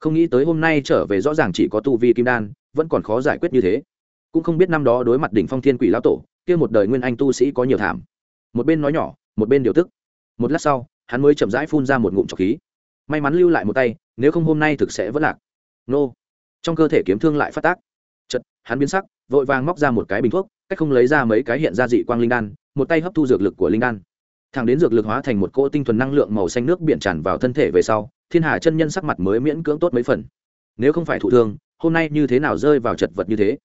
Không nghĩ tới hôm nay trở về rõ ràng chỉ có tu vi kim đan, vẫn còn khó giải quyết như thế. Cũng không biết năm đó đối mặt đỉnh phong thiên quỷ lão tổ, kia một đời nguyên anh tu sĩ có nhiều thảm. Một bên nói nhỏ, một bên điều tức. Một lát sau, hắn mới chậm rãi phun ra một ngụm trọc khí. May mắn lưu lại một tay, nếu không hôm nay thực sẽ vất lạc. Nô. Trong cơ thể kiếm thương lại phát tác. Chật hắn biến sắc, vội vàng móc ra một cái bình thuốc cách không lấy ra mấy cái hiện ra dị quang linh đan, một tay hấp thu dược lực của linh đan. Thẳng đến dược lực hóa thành một cỗ tinh thuần năng lượng màu xanh nước biển tràn vào thân thể về sau, thiên hà chân nhân sắc mặt mới miễn cưỡng tốt mấy phần. Nếu không phải thụ thương, hôm nay như thế nào rơi vào chật vật như thế?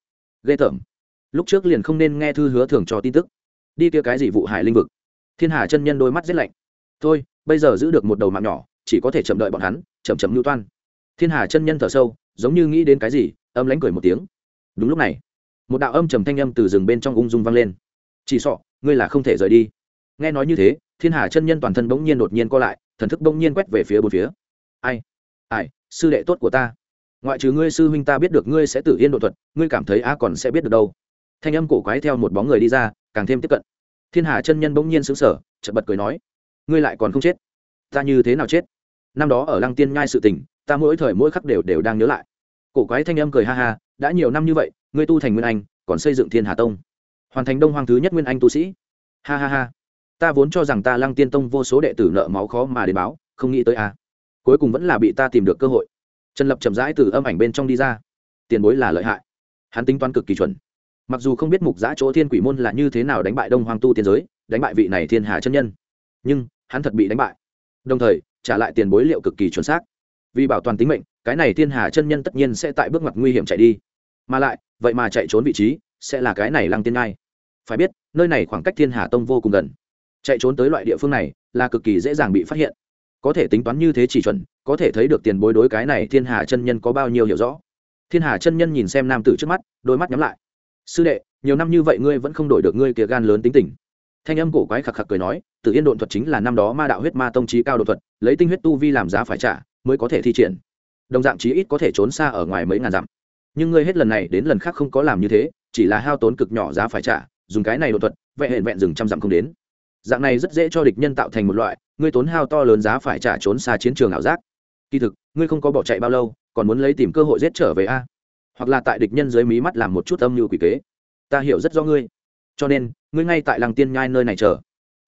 Ghê tởm. Lúc trước liền không nên nghe thư hứa thường cho tin tức. Đi kia cái gì vụ hải linh vực? Thiên hà chân nhân đôi mắt rét lạnh. Thôi, bây giờ giữ được một đầu mạng nhỏ, chỉ có thể chậm đợi bọn hắn, chậm chậm lưu toan. Thiên hà chân nhân thở sâu, giống như nghĩ đến cái gì, âm lánh cười một tiếng. Đúng lúc này một đạo âm trầm thanh âm từ rừng bên trong ung dung vang lên. Chỉ sọ, ngươi là không thể rời đi. Nghe nói như thế, thiên hà chân nhân toàn thân bỗng nhiên đột nhiên co lại, thần thức bỗng nhiên quét về phía bốn phía. Ai? Ai? Sư đệ tốt của ta. Ngoại trừ ngươi sư huynh ta biết được ngươi sẽ tự yên độ thuật, ngươi cảm thấy a còn sẽ biết được đâu. Thanh âm cổ quái theo một bóng người đi ra, càng thêm tiếp cận. Thiên hà chân nhân bỗng nhiên xứng sở chợt bật cười nói, ngươi lại còn không chết? Ta như thế nào chết? Năm đó ở lăng tiên nhai sự tình, ta mỗi thời mỗi khắc đều đều đang nhớ lại. Cổ quái thanh âm cười ha ha, đã nhiều năm như vậy ngươi tu thành nguyên anh, còn xây dựng thiên hà tông. Hoàn thành đông hoàng thứ nhất nguyên anh tu sĩ. Ha ha ha. Ta vốn cho rằng ta lăng tiên tông vô số đệ tử nợ máu khó mà đến báo, không nghĩ tới a. Cuối cùng vẫn là bị ta tìm được cơ hội. Trần lập chậm rãi từ âm ảnh bên trong đi ra. Tiền bối là lợi hại. Hắn tính toán cực kỳ chuẩn. Mặc dù không biết mục giã chỗ thiên quỷ môn là như thế nào đánh bại đông hoàng tu tiên giới, đánh bại vị này thiên hà chân nhân. Nhưng, hắn thật bị đánh bại. Đồng thời, trả lại tiền bối liệu cực kỳ chuẩn xác. Vì bảo toàn tính mệnh, cái này thiên hà chân nhân tất nhiên sẽ tại bước ngoặt nguy hiểm chạy đi. Mà lại vậy mà chạy trốn vị trí sẽ là cái này lăng tiên ngai. Phải biết, nơi này khoảng cách thiên hà tông vô cùng gần. Chạy trốn tới loại địa phương này là cực kỳ dễ dàng bị phát hiện. Có thể tính toán như thế chỉ chuẩn, có thể thấy được tiền bối đối cái này thiên hà chân nhân có bao nhiêu hiểu rõ. Thiên hà chân nhân nhìn xem nam tử trước mắt, đôi mắt nhắm lại. Sư đệ, nhiều năm như vậy ngươi vẫn không đổi được ngươi kia gan lớn tính tình. Thanh âm cổ quái khạc khạc cười nói tự yên độn thuật chính là năm đó ma đạo huyết ma tông trí cao đột thuật, lấy tinh huyết tu vi làm giá phải trả, mới có thể thi triển. Đồng dạng chí ít có thể trốn xa ở ngoài mấy ngàn dặm nhưng ngươi hết lần này đến lần khác không có làm như thế, chỉ là hao tốn cực nhỏ giá phải trả, dùng cái này đột thuật vẹn hẹn vẹn rừng trăm dặm không đến. Dạng này rất dễ cho địch nhân tạo thành một loại, ngươi tốn hao to lớn giá phải trả trốn xa chiến trường ảo giác. Kỳ thực, ngươi không có bỏ chạy bao lâu, còn muốn lấy tìm cơ hội giết trở về a? Hoặc là tại địch nhân dưới mí mắt làm một chút âm mưu quỷ kế. Ta hiểu rất rõ ngươi. Cho nên, ngươi ngay tại làng tiên nhai nơi này chờ.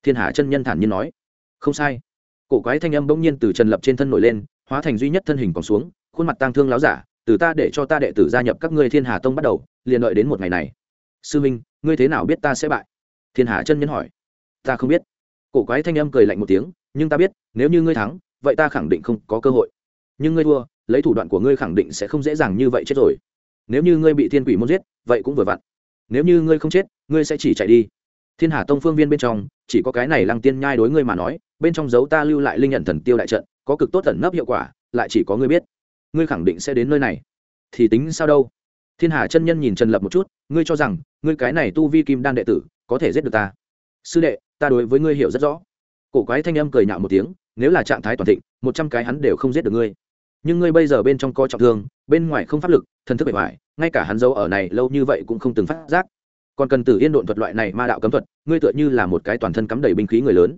Thiên hà chân nhân thản nhiên nói. Không sai. Cổ quái thanh âm bỗng nhiên từ trần lập trên thân nổi lên, hóa thành duy nhất thân hình còn xuống, khuôn mặt tang thương láo giả từ ta để cho ta đệ tử gia nhập các ngươi thiên hà tông bắt đầu, liền đợi đến một ngày này. Sư minh, ngươi thế nào biết ta sẽ bại? Thiên hà chân nhân hỏi. Ta không biết. Cổ quái thanh âm cười lạnh một tiếng, nhưng ta biết, nếu như ngươi thắng, vậy ta khẳng định không có cơ hội. Nhưng ngươi thua, lấy thủ đoạn của ngươi khẳng định sẽ không dễ dàng như vậy chết rồi. Nếu như ngươi bị thiên quỷ muốn giết, vậy cũng vừa vặn. Nếu như ngươi không chết, ngươi sẽ chỉ chạy đi. Thiên hà tông phương viên bên trong, chỉ có cái này lăng tiên nhai đối ngươi mà nói, bên trong dấu ta lưu lại linh nhận thần tiêu đại trận, có cực tốt tẩn nấp hiệu quả, lại chỉ có ngươi biết ngươi khẳng định sẽ đến nơi này. Thì tính sao đâu? Thiên hà chân nhân nhìn trần lập một chút, ngươi cho rằng, ngươi cái này tu vi kim đan đệ tử, có thể giết được ta? Sư đệ, ta đối với ngươi hiểu rất rõ. Cổ quái thanh âm cười nhạo một tiếng, nếu là trạng thái toàn thịnh, một trăm cái hắn đều không giết được ngươi. Nhưng ngươi bây giờ bên trong có trọng thương, bên ngoài không pháp lực, thần thức bề ngoài ngay cả hắn dâu ở này lâu như vậy cũng không từng phát giác. Còn cần tử yên độn thuật loại này ma đạo cấm thuật, ngươi tựa như là một cái toàn thân cắm đầy binh khí người lớn.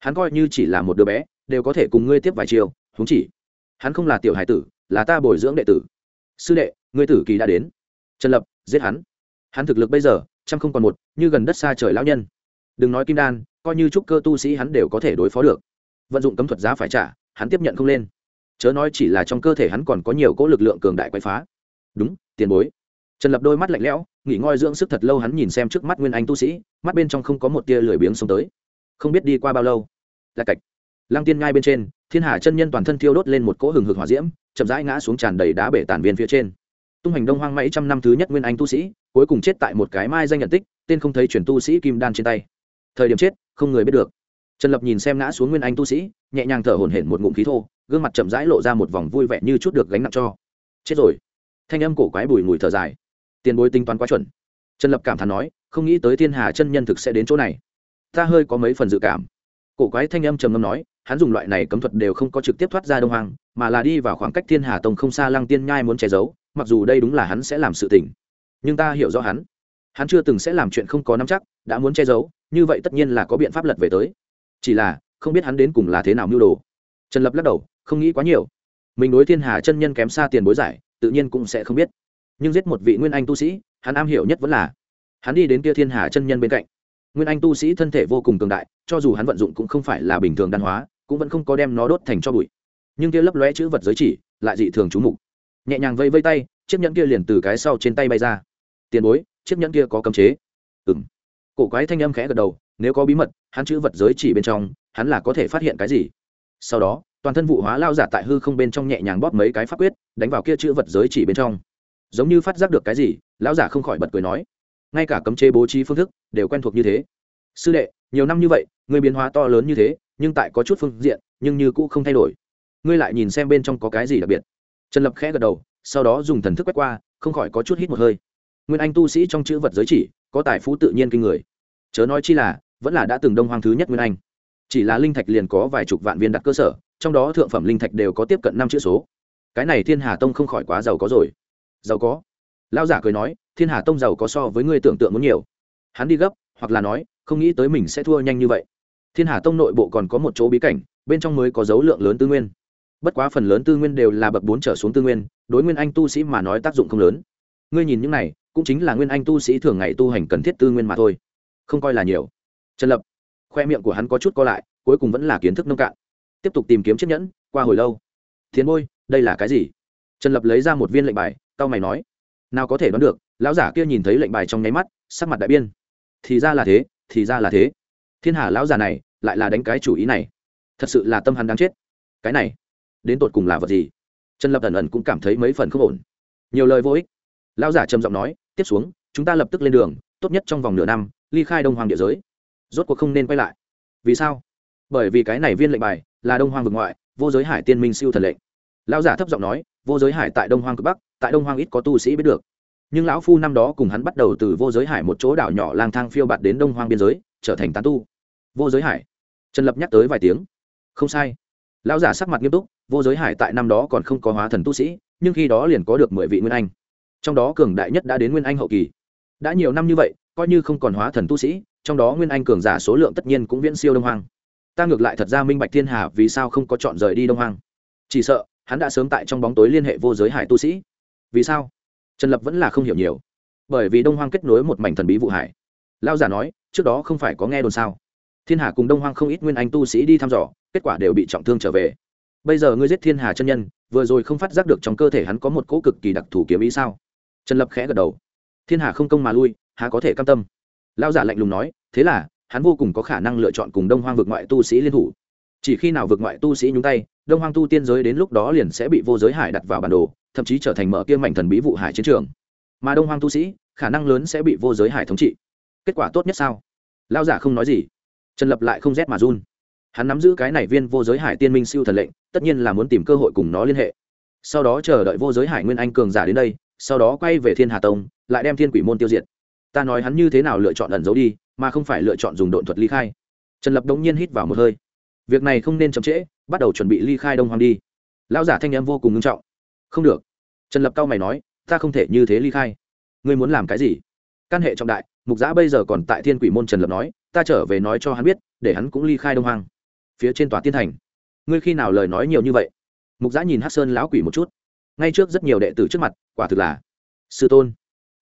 Hắn coi như chỉ là một đứa bé, đều có thể cùng ngươi tiếp vài chiều húng chỉ. Hắn không là tiểu hải tử là ta bồi dưỡng đệ tử. Sư đệ, ngươi tử kỳ đã đến. Trần lập, giết hắn. Hắn thực lực bây giờ, trăm không còn một, như gần đất xa trời lão nhân. Đừng nói kim đan, coi như trúc cơ tu sĩ hắn đều có thể đối phó được. Vận dụng cấm thuật giá phải trả, hắn tiếp nhận không lên. Chớ nói chỉ là trong cơ thể hắn còn có nhiều cỗ lực lượng cường đại quay phá. Đúng, tiền bối. Trần lập đôi mắt lạnh lẽo, nghỉ ngơi dưỡng sức thật lâu hắn nhìn xem trước mắt nguyên anh tu sĩ, mắt bên trong không có một tia lười biếng xông tới. Không biết đi qua bao lâu. Là cạch. Lăng tiên ngay bên trên thiên hà chân nhân toàn thân thiêu đốt lên một cỗ hừng hực hỏa diễm, chậm rãi ngã xuống tràn đầy đá bể tàn viên phía trên. Tung hành đông hoang mấy trăm năm thứ nhất nguyên anh tu sĩ, cuối cùng chết tại một cái mai danh nhận tích, tên không thấy chuyển tu sĩ kim đan trên tay. Thời điểm chết, không người biết được. Trần lập nhìn xem ngã xuống nguyên anh tu sĩ, nhẹ nhàng thở hổn hển một ngụm khí thô, gương mặt chậm rãi lộ ra một vòng vui vẻ như chút được gánh nặng cho. Chết rồi. Thanh âm cổ quái bùi mùi thở dài. Tiền bối tính toán quá chuẩn. Trần lập cảm thán nói, không nghĩ tới thiên hà chân nhân thực sẽ đến chỗ này. Ta hơi có mấy phần dự cảm. Cổ quái thanh âm trầm ngâm nói hắn dùng loại này cấm thuật đều không có trực tiếp thoát ra đông hoàng mà là đi vào khoảng cách thiên hà tông không xa lăng tiên nhai muốn che giấu, mặc dù đây đúng là hắn sẽ làm sự tình. Nhưng ta hiểu rõ hắn. Hắn chưa từng sẽ làm chuyện không có nắm chắc, đã muốn che giấu, như vậy tất nhiên là có biện pháp lật về tới. Chỉ là, không biết hắn đến cùng là thế nào mưu đồ. Trần lập lắc đầu, không nghĩ quá nhiều. Mình đối thiên hà chân nhân kém xa tiền bối giải, tự nhiên cũng sẽ không biết. Nhưng giết một vị nguyên anh tu sĩ, hắn am hiểu nhất vẫn là hắn đi đến kia thiên hà chân nhân bên cạnh. Nguyên anh tu sĩ thân thể vô cùng cường đại, cho dù hắn vận dụng cũng không phải là bình thường đan hóa cũng vẫn không có đem nó đốt thành cho bụi. Nhưng kia lấp lóe chữ vật giới chỉ lại dị thường trú mục. Nhẹ nhàng vây vây tay, chiếc nhẫn kia liền từ cái sau trên tay bay ra. Tiền bối, chiếc nhẫn kia có cấm chế. Ừng cổ quái thanh âm khẽ gật đầu, nếu có bí mật, hắn chữ vật giới chỉ bên trong, hắn là có thể phát hiện cái gì? Sau đó, toàn thân vụ hóa lao giả tại hư không bên trong nhẹ nhàng bóp mấy cái pháp quyết, đánh vào kia chữ vật giới chỉ bên trong. Giống như phát giác được cái gì, lão giả không khỏi bật cười nói, ngay cả cấm chế bố trí phương thức đều quen thuộc như thế. Sư đệ nhiều năm như vậy, ngươi biến hóa to lớn như thế, nhưng tại có chút phương diện, nhưng như cũ không thay đổi. Ngươi lại nhìn xem bên trong có cái gì đặc biệt. Trần lập khẽ gật đầu, sau đó dùng thần thức quét qua, không khỏi có chút hít một hơi. Nguyên anh tu sĩ trong chữ vật giới chỉ, có tài phú tự nhiên kinh người. Chớ nói chi là, vẫn là đã từng đông hoang thứ nhất nguyên anh. Chỉ là linh thạch liền có vài chục vạn viên đặt cơ sở, trong đó thượng phẩm linh thạch đều có tiếp cận năm chữ số. Cái này thiên hà tông không khỏi quá giàu có rồi. Giàu có? Lao giả cười nói, thiên hà tông giàu có so với người tưởng tượng muốn nhiều. Hắn đi gấp, hoặc là nói không nghĩ tới mình sẽ thua nhanh như vậy. Thiên hà tông nội bộ còn có một chỗ bí cảnh, bên trong mới có dấu lượng lớn tư nguyên. Bất quá phần lớn tư nguyên đều là bậc bốn trở xuống tư nguyên, đối nguyên anh tu sĩ mà nói tác dụng không lớn. Ngươi nhìn những này, cũng chính là nguyên anh tu sĩ thường ngày tu hành cần thiết tư nguyên mà thôi. Không coi là nhiều. Trần lập, khoe miệng của hắn có chút co lại, cuối cùng vẫn là kiến thức nông cạn. Tiếp tục tìm kiếm chiếc nhẫn, qua hồi lâu. Thiên bôi, đây là cái gì? Trần lập lấy ra một viên lệnh bài tao mày nói. Nào có thể đoán được, lão giả kia nhìn thấy lệnh bài trong nháy mắt, sắc mặt đại biên thì ra là thế thì ra là thế. Thiên hà lão già này lại là đánh cái chủ ý này. Thật sự là tâm hắn đáng chết. Cái này, đến tột cùng là vật gì? Trần lập ẩn ẩn cũng cảm thấy mấy phần không ổn. Nhiều lời vô ích. Lão giả trầm giọng nói, tiếp xuống, chúng ta lập tức lên đường, tốt nhất trong vòng nửa năm, ly khai đông hoàng địa giới. Rốt cuộc không nên quay lại. Vì sao? Bởi vì cái này viên lệnh bài là đông hoàng vực ngoại, vô giới hải tiên minh siêu thần lệnh. Lão giả thấp giọng nói, vô giới hải tại đông hoàng cực bắc, tại đông hoàng ít có tu sĩ biết được nhưng lão phu năm đó cùng hắn bắt đầu từ vô giới hải một chỗ đảo nhỏ lang thang phiêu bạt đến đông hoang biên giới, trở thành tán tu. Vô giới hải. Trần lập nhắc tới vài tiếng. Không sai. Lão giả sắc mặt nghiêm túc, vô giới hải tại năm đó còn không có hóa thần tu sĩ, nhưng khi đó liền có được mười vị nguyên anh. Trong đó cường đại nhất đã đến nguyên anh hậu kỳ. Đã nhiều năm như vậy, coi như không còn hóa thần tu sĩ, trong đó nguyên anh cường giả số lượng tất nhiên cũng viễn siêu đông hoang. Ta ngược lại thật ra minh bạch thiên hà vì sao không có chọn rời đi đông hoang. Chỉ sợ, hắn đã sớm tại trong bóng tối liên hệ vô giới hải tu sĩ. Vì sao? Trần lập vẫn là không hiểu nhiều bởi vì đông hoang kết nối một mảnh thần bí vụ hải lao giả nói trước đó không phải có nghe đồn sao thiên hà cùng đông hoang không ít nguyên anh tu sĩ đi thăm dò kết quả đều bị trọng thương trở về bây giờ ngươi giết thiên hà chân nhân vừa rồi không phát giác được trong cơ thể hắn có một cỗ cực kỳ đặc thù kiếm ý sao trần lập khẽ gật đầu thiên hà không công mà lui há có thể cam tâm lao giả lạnh lùng nói thế là hắn vô cùng có khả năng lựa chọn cùng đông hoang vực ngoại tu sĩ liên thủ chỉ khi nào vượt ngoại tu sĩ nhúng tay đông hoang tu tiên giới đến lúc đó liền sẽ bị vô giới hải đặt vào bản đồ thậm chí trở thành mở kia mảnh thần bí vụ hải chiến trường. Mà đông hoang tu sĩ, khả năng lớn sẽ bị vô giới hải thống trị. Kết quả tốt nhất sao? Lao giả không nói gì. Trần lập lại không rét mà run. Hắn nắm giữ cái này viên vô giới hải tiên minh siêu thần lệnh, tất nhiên là muốn tìm cơ hội cùng nó liên hệ. Sau đó chờ đợi vô giới hải nguyên anh cường giả đến đây, sau đó quay về thiên hà tông, lại đem thiên quỷ môn tiêu diệt. Ta nói hắn như thế nào lựa chọn ẩn giấu đi, mà không phải lựa chọn dùng độn thuật ly khai. Trần lập đống nhiên hít vào một hơi. Việc này không nên chậm trễ, bắt đầu chuẩn bị ly khai đông hoàng đi. Lão giả thanh em vô cùng nghiêm trọng không được. Trần lập cao mày nói, ta không thể như thế ly khai. Ngươi muốn làm cái gì? Căn hệ trọng đại, mục giã bây giờ còn tại thiên quỷ môn trần lập nói, ta trở về nói cho hắn biết, để hắn cũng ly khai đông Hoang. phía trên tòa tiên thành. Ngươi khi nào lời nói nhiều như vậy? Mục giã nhìn hát sơn lão quỷ một chút. Ngay trước rất nhiều đệ tử trước mặt, quả thực là sư tôn.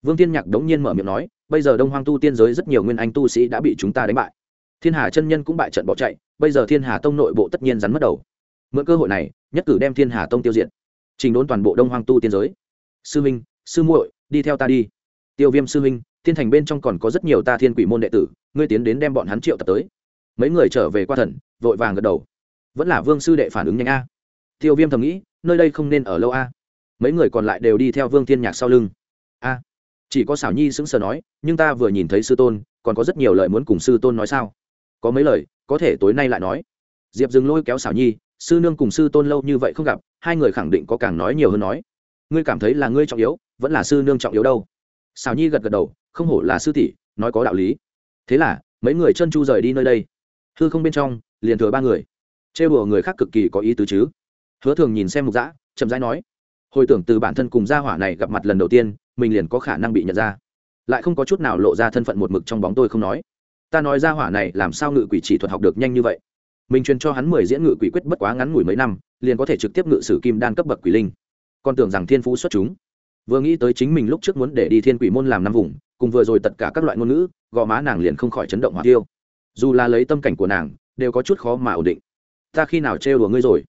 Vương tiên nhạc đống nhiên mở miệng nói, bây giờ đông hoang tu tiên giới rất nhiều nguyên anh tu sĩ đã bị chúng ta đánh bại. Thiên hà chân nhân cũng bại trận bỏ chạy, bây giờ thiên hà tông nội bộ tất nhiên rắn mất đầu. Mượn cơ hội này, nhất cử đem thiên hà tông tiêu diệt trình đốn toàn bộ đông hoang tu tiên giới. Sư minh, sư muội, đi theo ta đi. Tiêu viêm sư minh, thiên thành bên trong còn có rất nhiều ta thiên quỷ môn đệ tử, ngươi tiến đến đem bọn hắn triệu tập tới. Mấy người trở về qua thần, vội vàng gật đầu. Vẫn là vương sư đệ phản ứng nhanh a. Tiêu viêm thầm nghĩ, nơi đây không nên ở lâu a. Mấy người còn lại đều đi theo vương thiên nhạc sau lưng. A, chỉ có xảo nhi sững sờ nói, nhưng ta vừa nhìn thấy sư tôn, còn có rất nhiều lời muốn cùng sư tôn nói sao? Có mấy lời, có thể tối nay lại nói. Diệp dừng lôi kéo xảo nhi sư nương cùng sư tôn lâu như vậy không gặp, hai người khẳng định có càng nói nhiều hơn nói. Ngươi cảm thấy là ngươi trọng yếu, vẫn là sư nương trọng yếu đâu? Xào nhi gật gật đầu, không hổ là sư tỷ, nói có đạo lý. Thế là, mấy người chân chu rời đi nơi đây. Hư không bên trong, liền thừa ba người. Trêu đùa người khác cực kỳ có ý tứ chứ. Hứa thường nhìn xem mục dã, chậm rãi nói, hồi tưởng từ bản thân cùng gia hỏa này gặp mặt lần đầu tiên, mình liền có khả năng bị nhận ra. Lại không có chút nào lộ ra thân phận một mực trong bóng tôi không nói. Ta nói gia hỏa này làm sao ngự quỷ chỉ thuật học được nhanh như vậy? Mình truyền cho hắn mười diễn ngự quỷ quyết bất quá ngắn ngủi mấy năm, liền có thể trực tiếp ngự sử kim đan cấp bậc quỷ linh. Còn tưởng rằng thiên phú xuất chúng. Vừa nghĩ tới chính mình lúc trước muốn để đi thiên quỷ môn làm năm vùng, cùng vừa rồi tất cả các loại ngôn ngữ, gò má nàng liền không khỏi chấn động hỏa tiêu. Dù là lấy tâm cảnh của nàng, đều có chút khó mà ổn định. Ta khi nào trêu đùa ngươi rồi?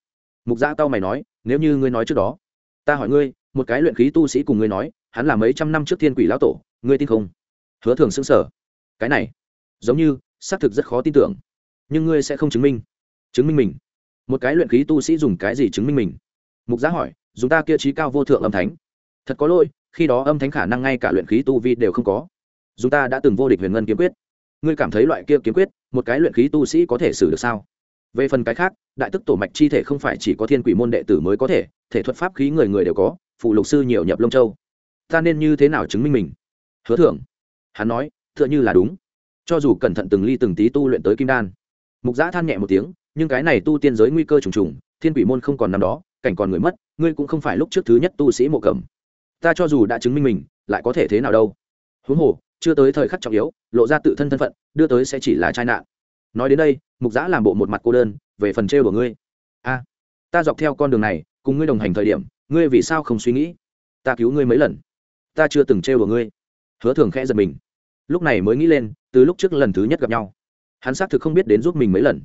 Mục gia tao mày nói, nếu như ngươi nói trước đó, ta hỏi ngươi, một cái luyện khí tu sĩ cùng ngươi nói, hắn là mấy trăm năm trước thiên quỷ lão tổ, ngươi tin không? Hứa thường xứng sở cái này, giống như, xác thực rất khó tin tưởng. Nhưng ngươi sẽ không chứng minh chứng minh mình. Một cái luyện khí tu sĩ dùng cái gì chứng minh mình? Mục giá hỏi, dùng ta kia trí cao vô thượng âm thánh. Thật có lỗi, khi đó âm thánh khả năng ngay cả luyện khí tu vi đều không có. Dùng ta đã từng vô địch huyền ngân kiếm quyết. Ngươi cảm thấy loại kia kiếm quyết, một cái luyện khí tu sĩ có thể xử được sao? Về phần cái khác, đại tức tổ mạch chi thể không phải chỉ có thiên quỷ môn đệ tử mới có thể thể thuật pháp khí người người đều có, phụ lục sư nhiều nhập lông châu. Ta nên như thế nào chứng minh mình? Hứa thưởng hắn nói t h ư ợ n h ư là đúng. Cho dù cẩn thận từng ly từng tí tu luyện tới kim đan. Mục giã than nhẹ một tiếng nhưng cái này tu tiên giới nguy cơ trùng trùng, thiên quỷ môn không còn năm đó, cảnh còn người mất, ngươi cũng không phải lúc trước thứ nhất tu sĩ mộ cầm ta cho dù đã chứng minh mình, lại có thể thế nào đâu. Huống hồ, chưa tới thời khắc trọng yếu, lộ ra tự thân thân phận, đưa tới sẽ chỉ là tai nạn. Nói đến đây, mục giã làm bộ một mặt cô đơn, về phần trêu của ngươi. A, ta dọc theo con đường này, cùng ngươi đồng hành thời điểm, ngươi vì sao không suy nghĩ? Ta cứu ngươi mấy lần. Ta chưa từng trêu của ngươi. Hứa thường khẽ giật mình. Lúc này mới nghĩ lên, từ lúc trước lần thứ nhất gặp nhau, hắn xác thực không biết đến giúp mình mấy lần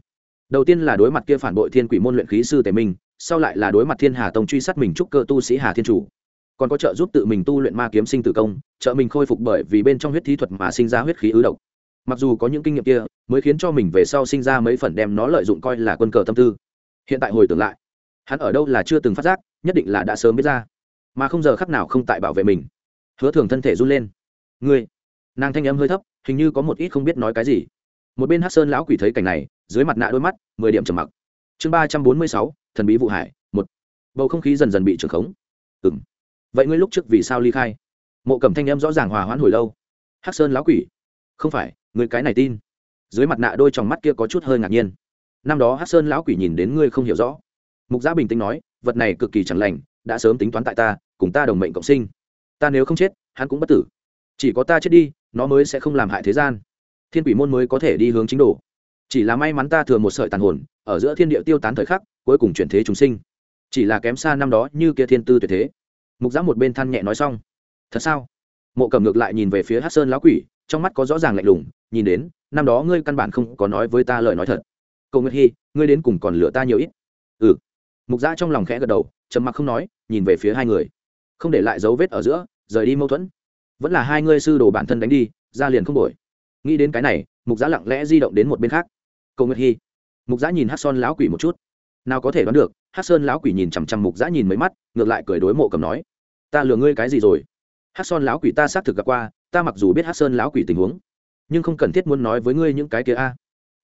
đầu tiên là đối mặt kia phản bội thiên quỷ môn luyện khí sư tề minh, sau lại là đối mặt thiên hà tông truy sát mình trúc cơ tu sĩ hà thiên chủ. Còn có trợ giúp tự mình tu luyện ma kiếm sinh tử công, trợ mình khôi phục bởi vì bên trong huyết thí thuật mà sinh ra huyết khí ứ độc. Mặc dù có những kinh nghiệm kia, mới khiến cho mình về sau sinh ra mấy phần đem nó lợi dụng coi là quân cờ tâm tư. Hiện tại hồi tưởng lại, hắn ở đâu là chưa từng phát giác, nhất định là đã sớm biết ra. Mà không giờ khắc nào không tại bảo vệ mình. Hứa thường thân thể run lên. Ngươi? Nàng thanh âm hơi thấp, hình như có một ít không biết nói cái gì một bên hát sơn lão quỷ thấy cảnh này dưới mặt nạ đôi mắt mười điểm trầm mặc chương ba trăm bốn mươi sáu thần bí vụ hải một bầu không khí dần dần bị trưởng khống ừ m vậy ngươi lúc trước vì sao ly khai mộ cẩm thanh em rõ ràng hòa hoãn hồi lâu hát sơn lão quỷ không phải người cái này tin dưới mặt nạ đôi trong mắt kia có chút hơi ngạc nhiên năm đó hát sơn lão quỷ nhìn đến ngươi không hiểu rõ mục gia bình tĩnh nói vật này cực kỳ chẳng lành đã sớm tính toán tại ta cùng ta đồng mệnh cộng sinh ta nếu không chết hắn cũng bất tử chỉ có ta chết đi nó mới sẽ không làm hại thế gian thiên quỷ môn mới có thể đi hướng chính đồ. Chỉ là may mắn ta thừa một sợi tàn hồn, ở giữa thiên địa tiêu tán thời khắc, cuối cùng chuyển thế chúng sinh. Chỉ là kém xa năm đó như kia thiên tư tuyệt thế. Mục giã một bên than nhẹ nói xong. Thật sao? Mộ cầm ngược lại nhìn về phía hát sơn lão quỷ, trong mắt có rõ ràng lạnh lùng, nhìn đến, năm đó ngươi căn bản không có nói với ta lời nói thật. Cầu nguyệt hy ngươi đến cùng còn lựa ta nhiều ít. Ừ. Mục giã trong lòng khẽ gật đầu, trầm mặc không nói, nhìn về phía hai người. Không để lại dấu vết ở giữa, rời đi mâu thuẫn. Vẫn là hai ngươi sư đồ bản thân đánh đi, ra liền không đổi nghĩ đến cái này, mục giã lặng lẽ di động đến một bên khác. Cầu nguyệt hy mục giã nhìn hát son lão quỷ một chút. Nào có thể đoán được hát sơn lão quỷ nhìn chằm chằm mục giã nhìn mấy mắt, ngược lại cười đối mộ cầm nói, ta lừa ngươi cái gì rồi? Hát son lão quỷ ta xác thực gặp qua, ta mặc dù biết hát sơn lão quỷ tình huống, nhưng không cần thiết muốn nói với ngươi những cái kia a. À.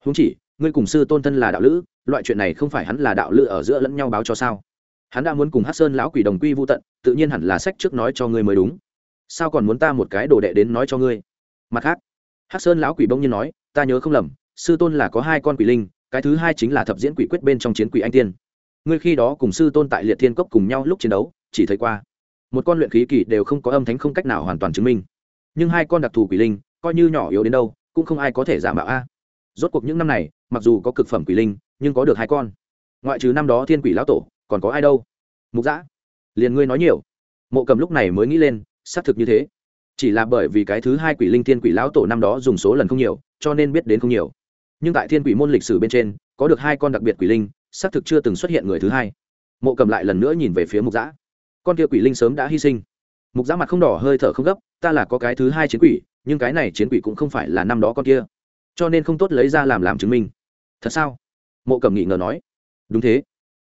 huống chỉ, ngươi cùng sư tôn thân là đạo lữ, loại chuyện này không phải hắn là đạo lữ ở giữa lẫn nhau báo cho sao? Hắn đã muốn cùng hát sơn lão quỷ đồng quy vô tận, tự nhiên hẳn là sách trước nói cho ngươi mới đúng. Sao còn muốn ta một cái đồ đệ đến nói cho ngươi? Mặt khác Hắc sơn lão quỷ bỗng nhiên nói, ta nhớ không lầm, sư tôn là có hai con quỷ linh, cái thứ hai chính là thập diễn quỷ quyết bên trong chiến quỷ anh tiên. Ngươi khi đó cùng sư tôn tại liệt thiên cốc cùng nhau lúc chiến đấu, chỉ thấy qua. Một con luyện khí kỳ đều không có âm thánh không cách nào hoàn toàn chứng minh. Nhưng hai con đặc thù quỷ linh, coi như nhỏ yếu đến đâu, cũng không ai có thể giả mạo a. Rốt cuộc những năm này, mặc dù có cực phẩm quỷ linh, nhưng có được hai con. Ngoại trừ năm đó thiên quỷ lão tổ, còn có ai đâu? Mục giã liền ngươi nói nhiều. Mộ cầm lúc này mới nghĩ lên, xác thực như thế chỉ là bởi vì cái thứ hai quỷ linh thiên quỷ lão tổ năm đó dùng số lần không nhiều, cho nên biết đến không nhiều. Nhưng tại thiên quỷ môn lịch sử bên trên, có được hai con đặc biệt quỷ linh, xác thực chưa từng xuất hiện người thứ hai. Mộ cầm lại lần nữa nhìn về phía mục giã con kia quỷ linh sớm đã hy sinh. Mục giã mặt không đỏ, hơi thở không gấp, ta là có cái thứ hai chiến quỷ, nhưng cái này chiến quỷ cũng không phải là năm đó con kia. Cho nên không tốt lấy ra làm làm chứng minh. Thật sao? Mộ cầm nghị ngờ nói. Đúng thế.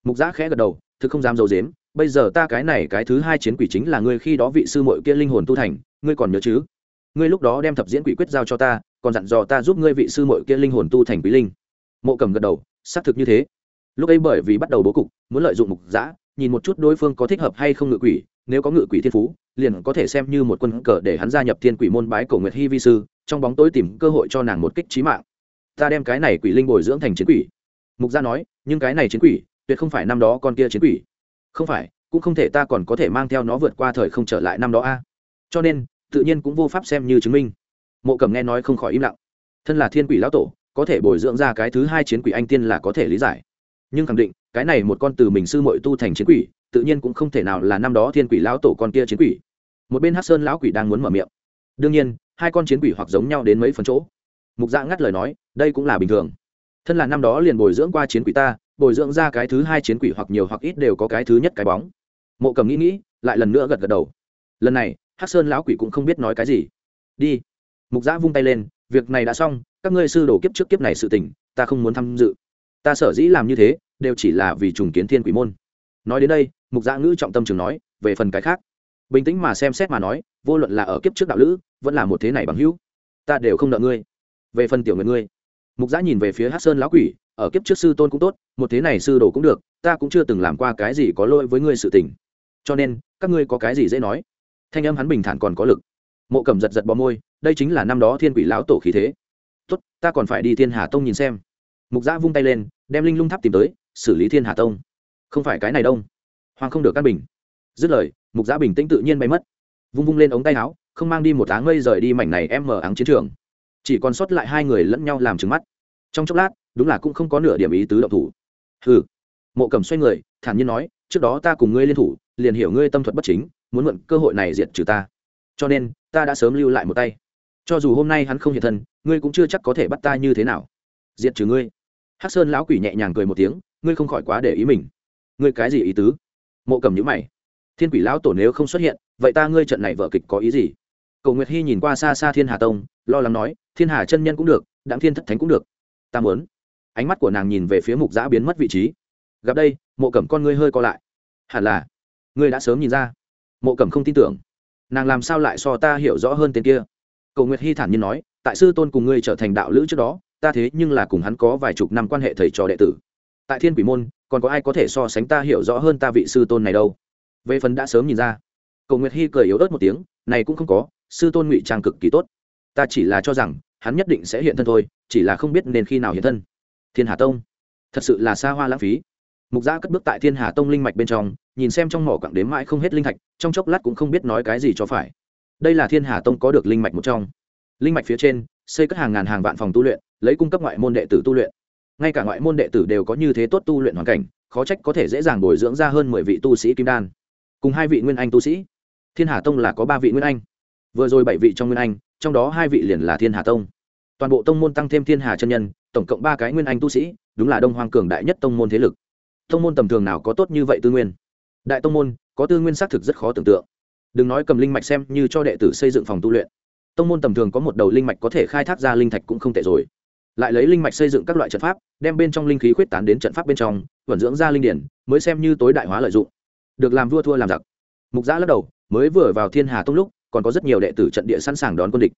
Mục giã khẽ gật đầu, thực không dám d i ấ u dếm bây giờ ta cái này cái thứ hai chiến quỷ chính là ngươi khi đó vị sư muội kia linh hồn tu thành, ngươi còn nhớ chứ? Ngươi lúc đó đem thập diễn quỷ quyết giao cho ta, còn dặn dò ta giúp ngươi vị sư muội kia linh hồn tu thành quý linh. Mộ cầm gật đầu, xác thực như thế. Lúc ấy bởi vì bắt đầu bố cục, muốn lợi dụng mục giã nhìn một chút đối phương có thích hợp hay không ngự quỷ, nếu có ngự quỷ thiên phú, liền có thể xem như một quân cờ để hắn gia nhập thiên quỷ môn bái cổ nguyệt hy vi sư, trong bóng tối tìm cơ hội cho nàng một kích trí mạng. Ta đem cái này quỷ linh bồi dưỡng thành chiến quỷ. Mục gia nói, nhưng cái này chiến quỷ, tuyệt không phải năm đó con kia chiến quỷ không phải, cũng không thể ta còn có thể mang theo nó vượt qua thời không trở lại năm đó a. Cho nên, tự nhiên cũng vô pháp xem như chứng minh. Mộ cầm nghe nói không khỏi im lặng. Thân là thiên quỷ lão tổ, có thể bồi dưỡng ra cái thứ hai chiến quỷ anh tiên là có thể lý giải. Nhưng khẳng định, cái này một con từ mình sư mội tu thành chiến quỷ, tự nhiên cũng không thể nào là năm đó thiên quỷ lão tổ con kia chiến quỷ. Một bên hát sơn lão quỷ đang muốn mở miệng. Đương nhiên, hai con chiến quỷ hoặc giống nhau đến mấy phần chỗ. Mục dạ ngắt lời nói, đây cũng là bình thường. Thân là năm đó liền bồi dưỡng qua chiến quỷ ta bồi dưỡng ra cái thứ hai chiến quỷ hoặc nhiều hoặc ít đều có cái thứ nhất cái bóng. Mộ cầm nghĩ nghĩ, lại lần nữa gật gật đầu. Lần này, hắc sơn lão quỷ cũng không biết nói cái gì. Đi. Mục giã vung tay lên, việc này đã xong, các ngươi sư đổ kiếp trước kiếp này sự tình, ta không muốn tham dự. Ta sở dĩ làm như thế, đều chỉ là vì trùng kiến thiên quỷ môn. Nói đến đây, mục giã ngữ trọng tâm trường nói, về phần cái khác. Bình tĩnh mà xem xét mà nói, vô luận là ở kiếp trước đạo lữ, vẫn là một thế này bằng hữu, ta đều không nợ ngươi. Về phần tiểu nguyện ngươi, mục giã nhìn về phía hát sơn lão quỷ ở kiếp trước sư tôn cũng tốt, một thế này sư đồ cũng được, ta cũng chưa từng làm qua cái gì có lỗi với ngươi sự tình. Cho nên, các ngươi có cái gì dễ nói? Thanh âm hắn bình thản còn có lực. Mộ cầm giật giật bò môi, đây chính là năm đó thiên quỷ lão tổ khí thế. Tốt, ta còn phải đi thiên hà tông nhìn xem. Mục giã vung tay lên, đem linh lung tháp tìm tới, xử lý thiên hà tông. Không phải cái này đông hoàng không được căn bình. Dứt lời, mục giã bình tĩnh tự nhiên bay mất. Vung vung lên ống tay áo, không mang đi một áng mây rời đi mảnh này em mở áng chiến trường. Chỉ còn sót lại hai người lẫn nhau làm trứng mắt trong chốc lát, đúng là cũng không có nửa điểm ý tứ động thủ. Ừ mộ cầm xoay người, thản nhiên nói, trước đó ta cùng ngươi liên thủ, liền hiểu ngươi tâm thuật bất chính, muốn mượn cơ hội này diệt trừ ta. Cho nên, ta đã sớm lưu lại một tay. Cho dù hôm nay hắn không hiện thân, ngươi cũng chưa chắc có thể bắt ta như thế nào. Diệt trừ ngươi. Hắc sơn lão quỷ nhẹ nhàng cười một tiếng, ngươi không khỏi quá để ý mình. Ngươi cái gì ý tứ? Mộ cầm nhữ mày. Thiên quỷ lão tổ nếu không xuất hiện, vậy ta ngươi trận này vợ kịch có ý gì? Cầu nguyệt hy nhìn qua xa xa thiên hà tông, lo lắng nói, thiên hà chân nhân cũng được, đặng thiên thất thánh cũng được ta muốn. Ánh mắt của nàng nhìn về phía mục giã biến mất vị trí. Gặp đây, mộ cẩm con ngươi hơi co lại. Hẳn là, ngươi đã sớm nhìn ra. Mộ cẩm không tin tưởng. Nàng làm sao lại so ta hiểu rõ hơn tên kia? Cầu nguyệt hy thản nhiên nói, tại sư tôn cùng ngươi trở thành đạo lữ trước đó, ta thế nhưng là cùng hắn có vài chục năm quan hệ thầy trò đệ tử. Tại thiên quỷ môn, còn có ai có thể so sánh ta hiểu rõ hơn ta vị sư tôn này đâu? Về phần đã sớm nhìn ra. Cầu nguyệt hy cười yếu ớt một tiếng, này cũng không có, sư tôn ngụy trang cực kỳ tốt. Ta chỉ là cho rằng hắn nhất định sẽ hiện thân thôi, chỉ là không biết nên khi nào hiện thân. Thiên hà tông, thật sự là xa hoa lãng phí. Mục gia cất bước tại thiên hà tông linh mạch bên trong, nhìn xem trong mỏ quặng đếm mãi không hết linh thạch, trong chốc lát cũng không biết nói cái gì cho phải. Đây là thiên hà tông có được linh mạch một trong. Linh mạch phía trên, xây cất hàng ngàn hàng vạn phòng tu luyện, lấy cung cấp ngoại môn đệ tử tu luyện. Ngay cả ngoại môn đệ tử đều có như thế tốt tu luyện hoàn cảnh, khó trách có thể dễ dàng bồi dưỡng ra hơn mười vị tu sĩ kim đan. Cùng hai vị nguyên anh tu sĩ. Thiên hà tông là có ba vị nguyên anh. Vừa rồi bảy vị trong nguyên anh, trong đó hai vị liền là thiên hà tông toàn bộ tông môn tăng thêm thiên hà chân nhân, tổng cộng ba cái nguyên anh tu sĩ, đúng là đông hoàng cường đại nhất tông môn thế lực. Tông môn tầm thường nào có tốt như vậy tư nguyên? Đại tông môn, có tư nguyên xác thực rất khó tưởng tượng. Đừng nói cầm linh mạch xem như cho đệ tử xây dựng phòng tu luyện. Tông môn tầm thường có một đầu linh mạch có thể khai thác ra linh thạch cũng không tệ rồi. Lại lấy linh mạch xây dựng các loại trận pháp, đem bên trong linh khí khuyết tán đến trận pháp bên trong, vận dưỡng ra linh điển, mới xem như tối đại hóa lợi dụng. Được làm vua thua làm giặc. Mục giã lắc đầu, mới vừa vào thiên hà tông lúc, còn có rất nhiều đệ tử trận địa sẵn sàng đón quân địch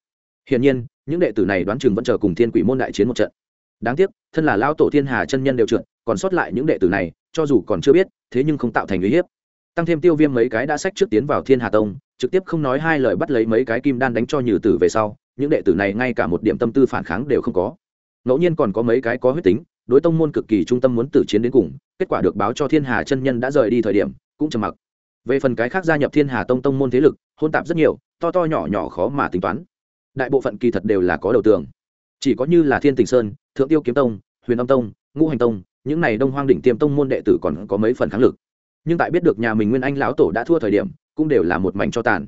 hiển nhiên, những đệ tử này đoán chừng vẫn chờ cùng thiên quỷ môn đại chiến một trận. Đáng tiếc, thân là Lão tổ thiên hà chân nhân đều trượt, còn sót lại những đệ tử này, cho dù còn chưa biết, thế nhưng không tạo thành uy hiếp. Tăng thêm tiêu viêm mấy cái đã sách trước tiến vào thiên hà tông, trực tiếp không nói hai lời bắt lấy mấy cái kim đan đánh cho nhừ tử về sau, những đệ tử này ngay cả một điểm tâm tư phản kháng đều không có. Ngẫu nhiên còn có mấy cái có huyết tính, đối tông môn cực kỳ trung tâm muốn tử chiến đến cùng, kết quả được báo cho thiên hà chân nhân đã rời đi thời điểm, cũng trầm mặc. Về phần cái khác gia nhập thiên hà tông tông môn thế lực, hôn tạp rất nhiều, to to nhỏ nhỏ khó mà tính toán đại bộ phận kỳ thật đều là có đầu tường. Chỉ có như là thiên tình sơn, thượng tiêu kiếm tông, huyền âm tông, ngũ hành tông, những này đông hoang đỉnh tiêm tông môn đệ tử còn có mấy phần kháng lực. Nhưng tại biết được nhà mình nguyên anh lão tổ đã thua thời điểm, cũng đều là một mảnh cho tàn.